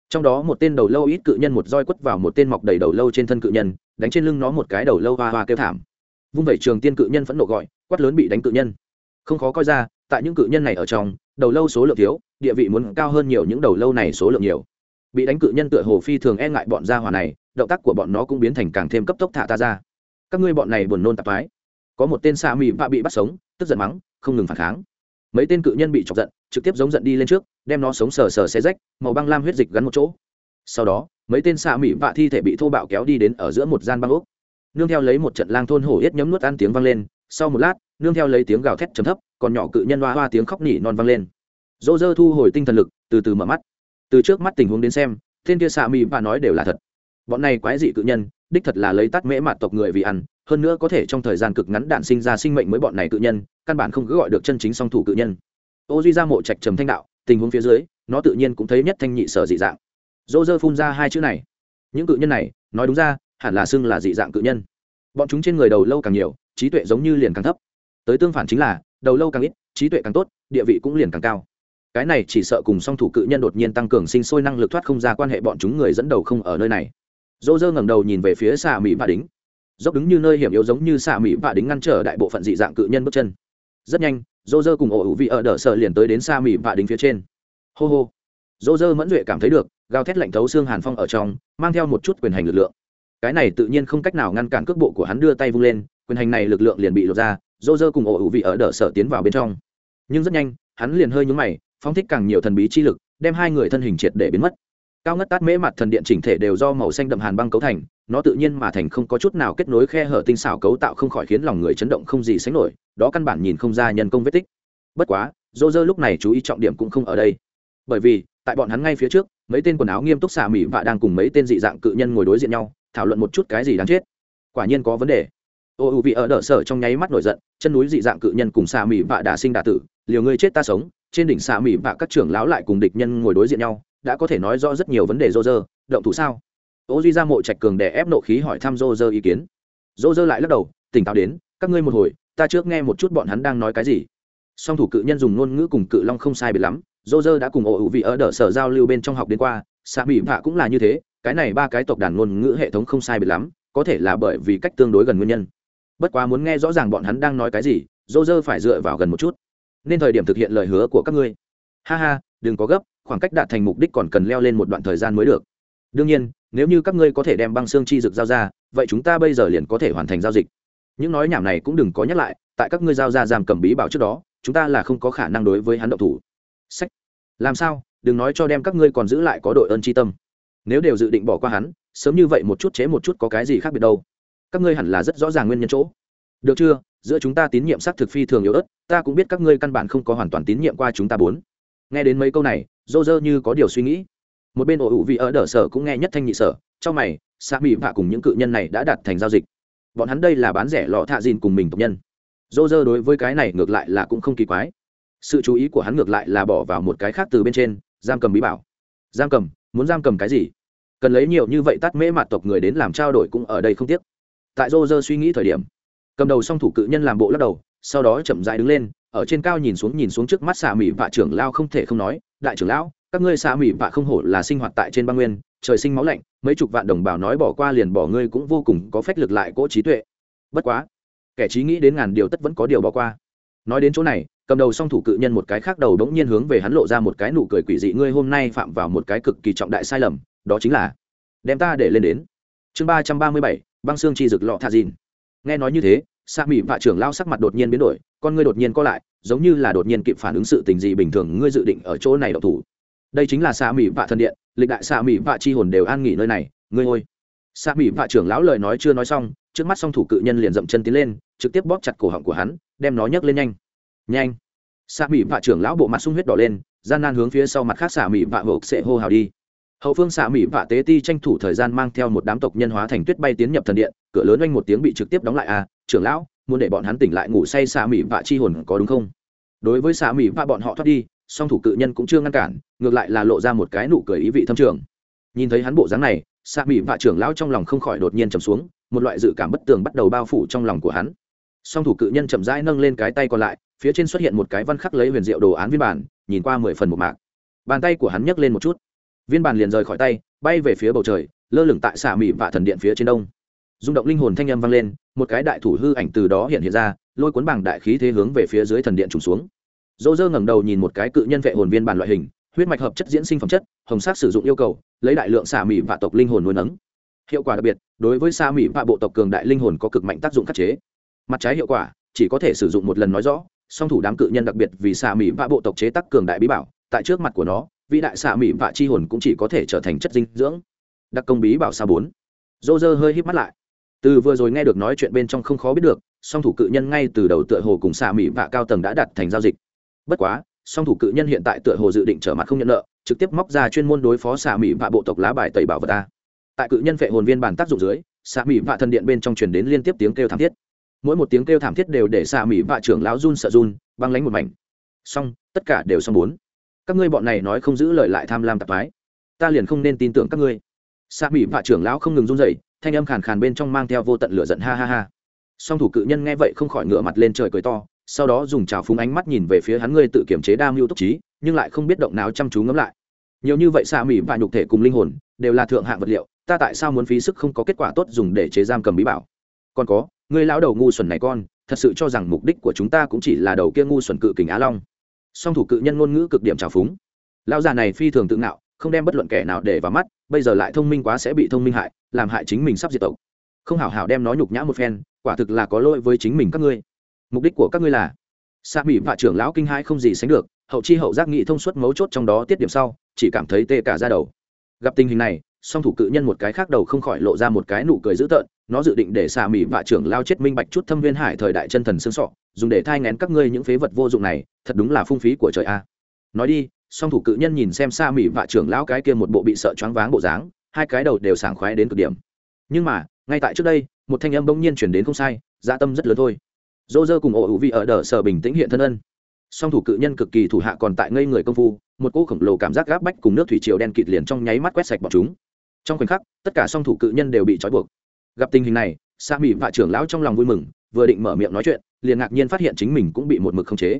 trong đó một tên đầu lâu ít cự nhân một roi quất vào một tên mọc đầy đầu lâu trên thân cự nhân, đánh trên lưng nó một cái đầu lâu hoa hoa kêu thảm. Vung vẩy trường tiên cự nhân phẫn nộ gọi, quát lớn bị đánh cự nhân. Không khó coi ra, tại những cự nhân này ở trong, đầu lâu số lượng thiếu, địa vị muốn cao hơn nhiều những đầu lâu này số lượng nhiều. Bị đánh cự nhân tựa hồ phi thường e ngại bọn gia hỏa này, động tác của bọn nó cũng biến thành càng thêm cấp tốc thả ta ra. Các ngươi bọn này buồn nôn tạp mái có một tên xa mì vạ bị bắt sống, tức giận mắng, không ngừng phản kháng. Mấy tên cự nhân bị chọc giận trực tiếp giống giận đi lên trước, đem nó sống sờ sờ xe rách, màu băng lam huyết dịch gắn một chỗ. Sau đó, mấy tên xạ mỹ vạ thi thể bị thô bạo kéo đi đến ở giữa một gian băng ốc. Nương theo lấy một trận lang thôn hổ yết nhấm nuốt ăn tiếng vang lên, sau một lát, nương theo lấy tiếng gào thét trầm thấp, còn nhỏ cự nhân hoa hoa tiếng khóc nỉ non vang lên. Dỗ dơ thu hồi tinh thần lực, từ từ mở mắt. Từ trước mắt tình huống đến xem tên kia xạ mỹ vạ nói đều là thật. Bọn này quái dị cự nhân, đích thật là lấy tắt mễ mạt tộc người vì ăn, hơn nữa có thể trong thời gian cực ngắn đạn sinh ra sinh mệnh mới bọn này cự nhân, căn bản không cứ gọi được chân chính song thủ cự nhân ô duy ra mộ trạch trầm thanh đạo, tình huống phía dưới, nó tự nhiên cũng thấy nhất thanh nhị sở dị dạng. Dỗ dơ phun ra hai chữ này. Những cự nhân này, nói đúng ra, hẳn là xưng là dị dạng cự nhân. Bọn chúng trên người đầu lâu càng nhiều, trí tuệ giống như liền càng thấp. Tới tương phản chính là, đầu lâu càng ít, trí tuệ càng tốt, địa vị cũng liền càng cao. Cái này chỉ sợ cùng song thủ cự nhân đột nhiên tăng cường sinh sôi năng lực thoát không ra quan hệ bọn chúng người dẫn đầu không ở nơi này. Dô dơ ngẩng đầu nhìn về phía xà mỹ vạ đính. Dốc đứng như nơi hiểm yếu giống như xà mỹ vạ đính ngăn trở đại bộ phận dị dạng cự nhân bước chân rất nhanh dô dơ cùng ổ hữu vị ở đỡ sợ liền tới đến xa mỹ vạ đính phía trên. Hô hô. Dô dơ mẫn duệ cảm thấy được, gào thét lạnh thấu xương hàn phong ở trong, mang theo một chút quyền hành lực lượng. Cái này tự nhiên không cách nào ngăn cản cước bộ của hắn đưa tay vung lên, quyền hành này lực lượng liền bị lột ra dô dơ cùng ổ hữu vị ở đỡ sở tiến vào bên trong. Nhưng rất nhanh, hắn liền hơi nhúng mày, phóng thích càng nhiều thần bí chi lực, đem hai người thân hình triệt để biến mất cao ngất tát mễ mặt thần điện chỉnh thể đều do màu xanh đậm hàn băng cấu thành, nó tự nhiên mà thành không có chút nào kết nối khe hở tinh xảo cấu tạo không khỏi khiến lòng người chấn động không gì sánh nổi, đó căn bản nhìn không ra nhân công vết tích. Bất quá, dô dơ lúc này chú ý trọng điểm cũng không ở đây. Bởi vì, tại bọn hắn ngay phía trước, mấy tên quần áo nghiêm túc xà mỹ vạ đang cùng mấy tên dị dạng cự nhân ngồi đối diện nhau, thảo luận một chút cái gì đáng chết. Quả nhiên có vấn đề. Ô u vị ở đỡ sở trong nháy mắt nổi giận, chân núi dị dạng cự nhân cùng xà mỹ vạ đà sinh đà tử, liều ngươi chết ta sống, trên đỉnh xà mỹ vạ các trưởng lão lại cùng địch nhân ngồi đối diện nhau đã có thể nói rõ rất nhiều vấn đề dô dơ động thủ sao? Ô duy ra mộ trạch cường để ép nộ khí hỏi thăm dô dơ ý kiến. Dô dơ lại lắc đầu, tỉnh táo đến, các ngươi một hồi, ta trước nghe một chút bọn hắn đang nói cái gì. Song thủ cự nhân dùng ngôn ngữ cùng cự long không sai biệt lắm dô dơ đã cùng ổ hữu vị ở đỡ sở giao lưu bên trong học đến qua xạ mỹ vạ cũng là như thế, cái này ba cái tộc đàn ngôn ngữ hệ thống không sai biệt lắm, có thể là bởi vì cách tương đối gần nguyên nhân. Bất quá muốn nghe rõ ràng bọn hắn đang nói cái gì dô dơ phải dựa vào gần một chút. Nên thời điểm thực hiện lời hứa của các ngươi. Ha ha, đừng có gấp khoảng cách đạt thành mục đích còn cần leo lên một đoạn thời gian mới được. Đương nhiên, nếu như các ngươi có thể đem băng xương chi dực giao ra, vậy chúng ta bây giờ liền có thể hoàn thành giao dịch. Những nói nhảm này cũng đừng có nhắc lại, tại các ngươi giao ra giam cầm bí bảo trước đó, chúng ta là không có khả năng đối với hắn động thủ. Sách. Làm sao? Đừng nói cho đem các ngươi còn giữ lại có đội ơn tri tâm. Nếu đều dự định bỏ qua hắn, sớm như vậy một chút chế một chút có cái gì khác biệt đâu. Các ngươi hẳn là rất rõ ràng nguyên nhân chỗ. Được chưa? Giữa chúng ta tín nhiệm xác thực phi thường yếu ớt, ta cũng biết các ngươi căn bản không có hoàn toàn tín nhiệm qua chúng ta bốn. Nghe đến mấy câu này dô dơ như có điều suy nghĩ. Một bên ổ ủ vị ở đờ sở cũng nghe nhất thanh nhị sở, trong mày xạ mỹ vạ cùng những cự nhân này đã đặt thành giao dịch. Bọn hắn đây là bán rẻ lọ thạ dìn cùng mình tộc nhân. Dô dơ đối với cái này ngược lại là cũng không kỳ quái. Sự chú ý của hắn ngược lại là bỏ vào một cái khác từ bên trên, giam cầm bí bảo. Giam cầm? Muốn giam cầm cái gì? Cần lấy nhiều như vậy tắt mễ mạt tộc người đến làm trao đổi cũng ở đây không tiếc. Tại dô dơ suy nghĩ thời điểm, cầm đầu song thủ cự nhân làm bộ lắc đầu, sau đó chậm dại đứng lên ở trên cao nhìn xuống nhìn xuống trước mắt xạ mỹ vạ trưởng lao không thể không nói, đại trưởng lão, các ngươi xạ mỹ vạ không hổ là sinh hoạt tại trên băng nguyên, trời sinh máu lạnh, mấy chục vạn đồng bào nói bỏ qua liền bỏ ngươi cũng vô cùng có phách lực lại cỗ trí tuệ. Bất quá, kẻ trí nghĩ đến ngàn điều tất vẫn có điều bỏ qua. Nói đến chỗ này, cầm đầu song thủ cự nhân một cái khác đầu đống nhiên hướng về hắn lộ ra một cái nụ cười quỷ dị, ngươi hôm nay phạm vào một cái cực kỳ trọng đại sai lầm, đó chính là đem ta để lên đến. Chương ba trăm ba mươi bảy, băng xương chi rực lọ thà dìn. Nghe nói như thế sa mỹ vạ trưởng lao sắc mặt đột nhiên biến đổi con ngươi đột nhiên co lại, giống như là đột nhiên kịp phản ứng sự tình gì bình thường, ngươi dự định ở chỗ này đậu thủ. Đây chính là xạ mỹ vạ thần điện, lịch đại xạ mỹ vạ chi hồn đều an nghỉ nơi này, ngươi ôi. Xạ mỹ vạ trưởng lão lời nói chưa nói xong, trước mắt song thủ cự nhân liền dậm chân tiến lên, trực tiếp bóp chặt cổ họng của hắn, đem nó nhấc lên nhanh. Nhanh. Xạ mỹ vạ trưởng lão bộ mặt sung huyết đỏ lên, gian nan hướng phía sau mặt khác xạ mỹ vạ hộp sẽ hô hào đi. Hậu phương xạ mỹ vạ tế ti tranh thủ thời gian mang theo một đám tộc nhân hóa thành tuyết bay tiến nhập thần điện, cửa lớn oanh một tiếng bị trực tiếp đóng lại à trưởng lão muốn để bọn hắn tỉnh lại ngủ say xạ mỹ vạ chi hồn có đúng không? Đối với xạ mỹ vạ bọn họ thoát đi, song thủ cự nhân cũng chưa ngăn cản, ngược lại là lộ ra một cái nụ cười ý vị thâm trường. Nhìn thấy hắn bộ dáng này, xạ mỹ vạ trưởng lão trong lòng không khỏi đột nhiên trầm xuống, một loại dự cảm bất tường bắt đầu bao phủ trong lòng của hắn. Song thủ cự nhân chậm rãi nâng lên cái tay còn lại, phía trên xuất hiện một cái văn khắc lấy huyền diệu đồ án viên bản, nhìn qua mười phần một mạc. Bàn tay của hắn nhấc lên một chút. Viên bản liền rời khỏi tay, bay về phía bầu trời, lơ lửng tại xạ mỹ vạ thần điện phía trên đông rung động linh hồn thanh âm vang lên, một cái đại thủ hư ảnh từ đó hiện hiện ra, lôi cuốn bảng đại khí thế hướng về phía dưới thần điện trùng xuống. Dỗ dơ ngẩng đầu nhìn một cái cự nhân vệ hồn viên bản loại hình, huyết mạch hợp chất diễn sinh phẩm chất, hồng sắc sử dụng yêu cầu, lấy đại lượng xạ mỹ vạ tộc linh hồn nuôi nấng. Hiệu quả đặc biệt, đối với xạ mỹ vạ bộ tộc cường đại linh hồn có cực mạnh tác dụng khắc chế. Mặt trái hiệu quả, chỉ có thể sử dụng một lần nói rõ, song thủ đám cự nhân đặc biệt vì xạ mỹ vạ bộ tộc chế tác cường đại bí bảo, tại trước mặt của nó, vĩ đại xạ mỹ vạ chi hồn cũng chỉ có thể trở thành chất dinh dưỡng. Đặc công bí bảo xa bốn. Dô dơ hơi híp mắt lại từ vừa rồi nghe được nói chuyện bên trong không khó biết được, song thủ cự nhân ngay từ đầu tựa hồ cùng xạ mỹ vạ cao tầng đã đặt thành giao dịch. Bất quá, song thủ cự nhân hiện tại tựa hồ dự định trở mặt không nhận nợ, trực tiếp móc ra chuyên môn đối phó xạ mỹ vạ bộ tộc lá bài tẩy bảo vật ta. Tại cự nhân vệ hồn viên bản tác dụng dưới, xạ mỹ vạ thần điện bên trong truyền đến liên tiếp tiếng kêu thảm thiết. Mỗi một tiếng kêu thảm thiết đều để xạ mỹ vạ trưởng lão run sợ run, băng lánh một mảnh. Xong, tất cả đều xong bốn. Các ngươi bọn này nói không giữ lời lại tham lam tạp mái ta liền không nên tin tưởng các ngươi. Xạ mỹ vạ trưởng lão không ngừng run rẩy thanh âm khàn khàn bên trong mang theo vô tận lửa giận, ha ha ha. Song thủ cự nhân nghe vậy không khỏi ngửa mặt lên trời cười to, sau đó dùng trào phúng ánh mắt nhìn về phía hắn ngươi tự kiểm chế đa mưu túc trí, nhưng lại không biết động nào chăm chú ngẫm lại. Nhiều như vậy xạ mỹ và nhục thể cùng linh hồn, đều là thượng hạng vật liệu, ta tại sao muốn phí sức không có kết quả tốt dùng để chế giam cầm bí bảo? Còn có, ngươi lão đầu ngu xuẩn này con, thật sự cho rằng mục đích của chúng ta cũng chỉ là đầu kia ngu xuẩn cự kình á long. Song thủ cự nhân ngôn ngữ cực điểm trào phúng. Lão già này phi thường tự ngạo không đem bất luận kẻ nào để vào mắt, bây giờ lại thông minh quá sẽ bị thông minh hại, làm hại chính mình sắp diệt tộc. Không hảo hảo đem nó nhục nhã một phen, quả thực là có lỗi với chính mình các ngươi. Mục đích của các ngươi là, sa mỹ và trưởng lão kinh hai không gì sánh được, hậu chi hậu giác nghị thông suốt mấu chốt trong đó tiết điểm sau, chỉ cảm thấy tê cả ra đầu. Gặp tình hình này, song thủ cự nhân một cái khác đầu không khỏi lộ ra một cái nụ cười dữ tợn, nó dự định để xà mỹ vạ trưởng lao chết minh bạch chút thâm viên hải thời đại chân thần xương sọ, dùng để thai ngén các ngươi những phế vật vô dụng này, thật đúng là phung phí của trời a. Nói đi song thủ cự nhân nhìn xem xa mỹ vạ trưởng lão cái kia một bộ bị sợ choáng váng bộ dáng, hai cái đầu đều sảng khoái đến cực điểm. Nhưng mà, ngay tại trước đây, một thanh âm bỗng nhiên chuyển đến không sai dạ tâm rất lớn thôi. Dô dơ cùng ổ hữu vị ở đờ sở bình tĩnh hiện thân ân. Song thủ cự nhân cực kỳ thủ hạ còn tại ngây người công phu, một cỗ khổng lồ cảm giác gáp bách cùng nước thủy triều đen kịt liền trong nháy mắt quét sạch bọn chúng. Trong khoảnh khắc, tất cả song thủ cự nhân đều bị trói buộc. Gặp tình hình này, sa mỹ vạ trưởng lão trong lòng vui mừng, vừa định mở miệng nói chuyện, liền ngạc nhiên phát hiện chính mình cũng bị một mực khống chế.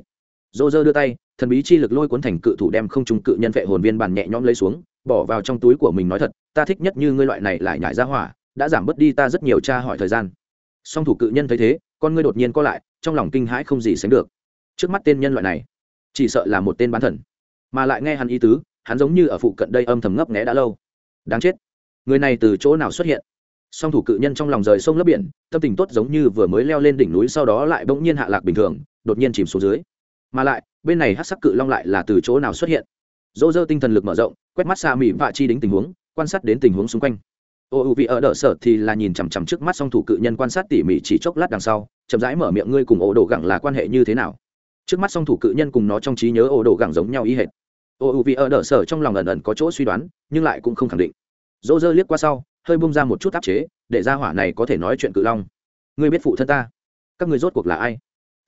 Dô dơ đưa tay thần bí chi lực lôi cuốn thành cự thủ đem không trung cự nhân vệ hồn viên bàn nhẹ nhõm lấy xuống, bỏ vào trong túi của mình nói thật, ta thích nhất như ngươi loại này lại nhải ra hỏa, đã giảm bớt đi ta rất nhiều tra hỏi thời gian. Song thủ cự nhân thấy thế, con ngươi đột nhiên co lại, trong lòng kinh hãi không gì sánh được. Trước mắt tên nhân loại này, chỉ sợ là một tên bán thần. Mà lại nghe hắn ý tứ, hắn giống như ở phụ cận đây âm thầm ngấp nghé đã lâu. Đáng chết. Người này từ chỗ nào xuất hiện? Song thủ cự nhân trong lòng rời sông lấp biển, tâm tình tốt giống như vừa mới leo lên đỉnh núi sau đó lại bỗng nhiên hạ lạc bình thường, đột nhiên chìm xuống dưới mà lại, bên này hát sắc cự long lại là từ chỗ nào xuất hiện? Dỗ dơ tinh thần lực mở rộng, quét mắt xa mỹ vạ chi đính tình huống, quan sát đến tình huống xung quanh. Ô, u, vị ở đỡ sở thì là nhìn chằm chằm trước mắt song thủ cự nhân quan sát tỉ mỉ chỉ chốc lát đằng sau, chậm rãi mở miệng ngươi cùng ổ đồ gẳng là quan hệ như thế nào? Trước mắt song thủ cự nhân cùng nó trong trí nhớ ổ đồ gẳng giống nhau ý hệt. Ô, u, vị ở đỡ sở trong lòng ẩn ẩn có chỗ suy đoán, nhưng lại cũng không khẳng định. Dỗ dơ liếc qua sau, hơi bung ra một chút áp chế, để ra hỏa này có thể nói chuyện cự long. Ngươi biết phụ thân ta? Các ngươi rốt cuộc là ai?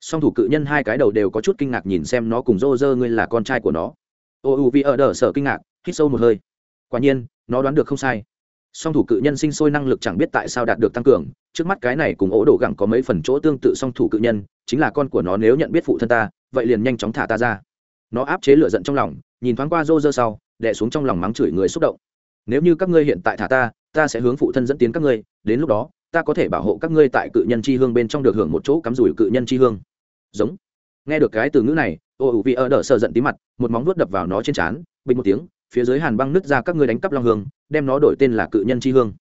Song thủ cự nhân hai cái đầu đều có chút kinh ngạc nhìn xem nó cùng rô rơ ngươi là con trai của nó. Ô, u vì ở, đờ sở kinh ngạc, hít sâu một hơi. Quả nhiên, nó đoán được không sai. Song thủ cự nhân sinh sôi năng lực chẳng biết tại sao đạt được tăng cường. Trước mắt cái này cùng ố đổ gẳng có mấy phần chỗ tương tự song thủ cự nhân, chính là con của nó nếu nhận biết phụ thân ta, vậy liền nhanh chóng thả ta ra. Nó áp chế lửa giận trong lòng, nhìn thoáng qua rô rơ sau đẻ xuống trong lòng mắng chửi người xúc động. Nếu như các ngươi hiện tại thả ta ta sẽ hướng phụ thân dẫn tiến các ngươi, đến lúc đó, ta có thể bảo hộ các ngươi tại cự nhân chi hương bên trong được hưởng một chỗ cắm rủi cự nhân chi hương giống. Nghe được cái từ ngữ này, ô ủ vị ở đỡ sợ giận tí mặt, một móng vuốt đập vào nó trên trán, bình một tiếng, phía dưới hàn băng nứt ra các ngươi đánh cắp long hương, đem nó đổi tên là cự nhân chi hương.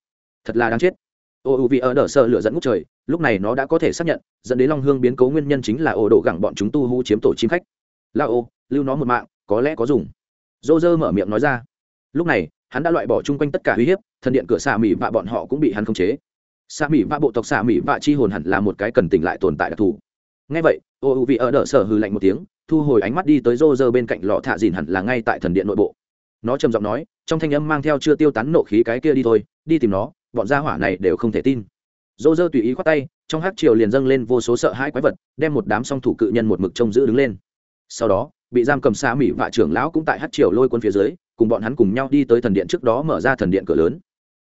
Thật là đáng chết. Ô ủ vị ở đỡ sợ lửa dẫn ngút trời, lúc này nó đã có thể xác nhận, dẫn đến long hương biến cố nguyên nhân chính là ổ đổ gẳng bọn chúng tu hú chiếm tổ chim khách. La ô, lưu nó một mạng, có lẽ có dùng. Dô dơ mở miệng nói ra. Lúc này, hắn đã loại bỏ chung quanh tất cả uy hiếp thần điện cửa xạ mỹ vạ bọn họ cũng bị hắn khống chế. Xạ mỹ vạ bộ tộc xạ mỹ vạ chi hồn hẳn là một cái cần tỉnh lại tồn tại đặc thù ngay vậy, ô u vị ở đỡ sở hư lạnh một tiếng, thu hồi ánh mắt đi tới rô rơ bên cạnh lọ thạ dìn hẳn là ngay tại thần điện nội bộ. Nó trầm giọng nói, trong thanh âm mang theo chưa tiêu tán nộ khí cái kia đi thôi, đi tìm nó, bọn gia hỏa này đều không thể tin. Rô rơ tùy ý khoát tay, trong hát triều liền dâng lên vô số sợ hãi quái vật, đem một đám song thủ cự nhân một mực trông giữ đứng lên. Sau đó, bị giam cầm xa mỹ vạ trưởng lão cũng tại hát triều lôi quân phía dưới, cùng bọn hắn cùng nhau đi tới thần điện trước đó mở ra thần điện cửa lớn.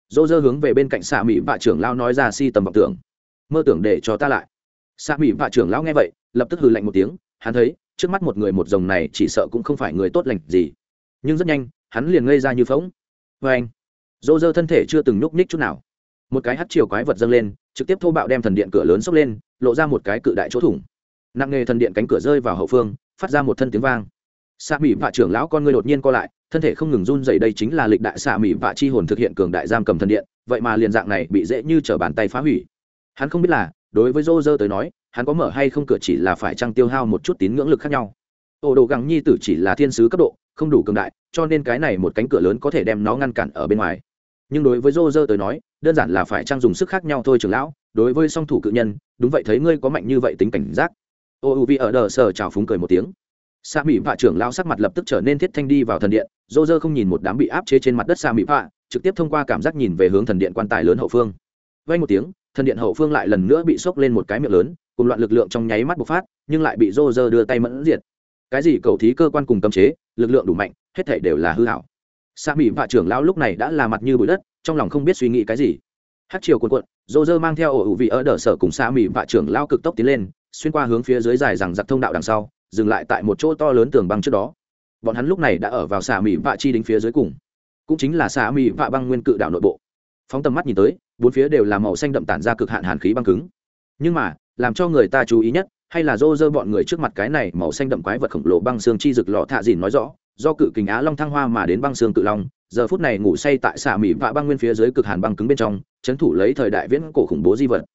Dô dơ hướng về bên cạnh xạ mỹ vạ trưởng lão nói ra si tầm vọng tưởng. Mơ tưởng để cho ta lại xạ mỹ vạ trưởng lão nghe vậy, lập tức hừ lạnh một tiếng, hắn thấy, trước mắt một người một rồng này chỉ sợ cũng không phải người tốt lành gì. Nhưng rất nhanh, hắn liền ngây ra như phóng vê anh, dô dơ thân thể chưa từng nhúc nhích chút nào. Một cái hắt chiều quái vật dâng lên, trực tiếp thô bạo đem thần điện cửa lớn xốc lên, lộ ra một cái cự đại chỗ thủng. Nặng nghề thần điện cánh cửa rơi vào hậu phương, phát ra một thân tiếng vang. Xạ mỹ vạ trưởng lão con người đột nhiên co lại, thân thể không ngừng run dày đây chính là lịch đại xạ mỹ vạ chi hồn thực hiện cường đại giam cầm thần điện, vậy mà liền dạng này bị dễ như t bàn tay phá hủy. Hắn không biết là đối với Roger tới nói hắn có mở hay không cửa chỉ là phải trang tiêu hao một chút tín ngưỡng lực khác nhau. Ổ đồ gắng nhi tử chỉ là thiên sứ cấp độ không đủ cường đại cho nên cái này một cánh cửa lớn có thể đem nó ngăn cản ở bên ngoài. Nhưng đối với Roger tới nói đơn giản là phải trang dùng sức khác nhau thôi trưởng lão đối với song thủ cự nhân đúng vậy thấy ngươi có mạnh như vậy tính cảnh giác. Ô u ở đờ sờ chào phúng cười một tiếng. Sa Mị Phạ trưởng lão sắc mặt lập tức trở nên thiết thanh đi vào thần điện Roger không nhìn một đám bị áp chế trên mặt đất sa Mị Phạ, trực tiếp thông qua cảm giác nhìn về hướng thần điện quan tài lớn hậu phương. Vang một tiếng thần điện hậu phương lại lần nữa bị sốc lên một cái miệng lớn, cùng loạn lực lượng trong nháy mắt bộc phát, nhưng lại bị rô rơ đưa tay mẫn diệt. Cái gì cầu thí cơ quan cùng cấm chế, lực lượng đủ mạnh, hết thể đều là hư hảo. Sa mỹ vạ trưởng lão lúc này đã là mặt như bụi đất, trong lòng không biết suy nghĩ cái gì. Hát chiều cuộn cuộn rô rơ mang theo ổ hữu vị ở đờ sở cùng sa mỹ vạ trưởng lão cực tốc tiến lên, xuyên qua hướng phía dưới dài rằng giặc thông đạo đằng sau, dừng lại tại một chỗ to lớn tường băng trước đó. Bọn hắn lúc này đã ở vào xà mỹ vạ chi đính phía dưới cùng, cũng chính là xà mỹ vạ băng nguyên cự đảo nội bộ. Phóng tầm mắt nhìn tới bốn phía đều là màu xanh đậm tản ra cực hạn hàn khí băng cứng. Nhưng mà, làm cho người ta chú ý nhất, hay là dô dơ bọn người trước mặt cái này màu xanh đậm quái vật khổng lồ băng xương chi rực lọ thạ dìn nói rõ, do cự kình á long thăng hoa mà đến băng xương cự long, giờ phút này ngủ say tại xà mỹ vạ băng nguyên phía dưới cực hàn băng cứng bên trong trấn thủ lấy thời đại viễn cổ khủng bố di vật.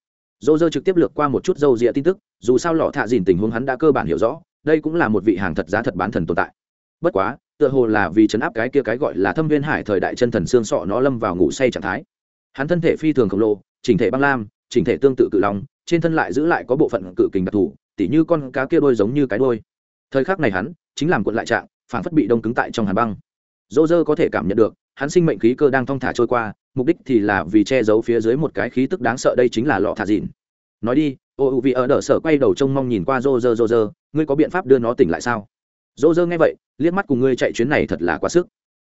Dô dơ trực tiếp lược qua một chút dâu rịa tin tức, dù sao lọ thạ dìn tình huống hắn đã cơ bản hiểu rõ, đây cũng là một vị hàng thật giá thật bán thần tồn tại. Bất quá, tựa hồ là vì chấn áp cái kia cái gọi là thâm viên hải thời đại chân thần xương sọ nó lâm vào ngủ say trạng thái hắn thân thể phi thường khổng lồ, chỉnh thể băng lam, chỉnh thể tương tự cự long, trên thân lại giữ lại có bộ phận cự kình đặc thù, tỉ như con cá kia đôi giống như cái đôi thời khắc này hắn chính làm cuộn lại trạng phản phất bị đông cứng tại trong hàn băng. Dô dơ có thể cảm nhận được, hắn sinh mệnh khí cơ đang thong thả trôi qua, mục đích thì là vì che giấu phía dưới một cái khí tức đáng sợ đây chính là lọ thả dìn nói đi, ô u vì ở đỡ sở quay đầu trông mong nhìn qua rô rơ rô rơ ngươi có biện pháp đưa nó tỉnh lại sao? Rô rơ nghe vậy, liếc mắt cùng ngươi chạy chuyến này thật là quá sức.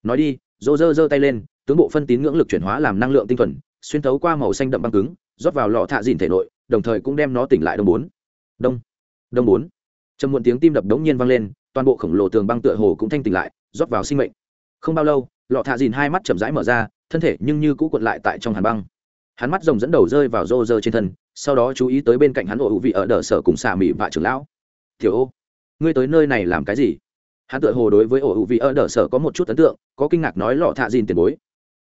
Nói đi rô rơ giơ tay lên tướng bộ phân tín ngưỡng lực chuyển hóa làm năng lượng tinh thuần, xuyên thấu qua màu xanh đậm băng cứng, rót vào lọ thạ dìn thể nội, đồng thời cũng đem nó tỉnh lại đông bốn. Đông đông bốn. Trầm muộn tiếng tim đập đống nhiên vang lên, toàn bộ khổng lồ tường băng tựa hồ cũng thanh tỉnh lại, rót vào sinh mệnh. Không bao lâu, lọ thạ dìn hai mắt chậm rãi mở ra, thân thể nhưng như cũ cuộn lại tại trong hàn băng. Hắn mắt rồng dẫn đầu rơi vào rô rơ trên thân, sau đó chú ý tới bên cạnh hắn ổ vị ở đờ sở cùng xà mỹ vạ trưởng lão. Thiểu ô, ngươi tới nơi này làm cái gì? Hắn tự hồ đối với ổ vị ở đờ sở có một chút ấn tượng, có kinh ngạc nói lọ thạ dìn tiền bối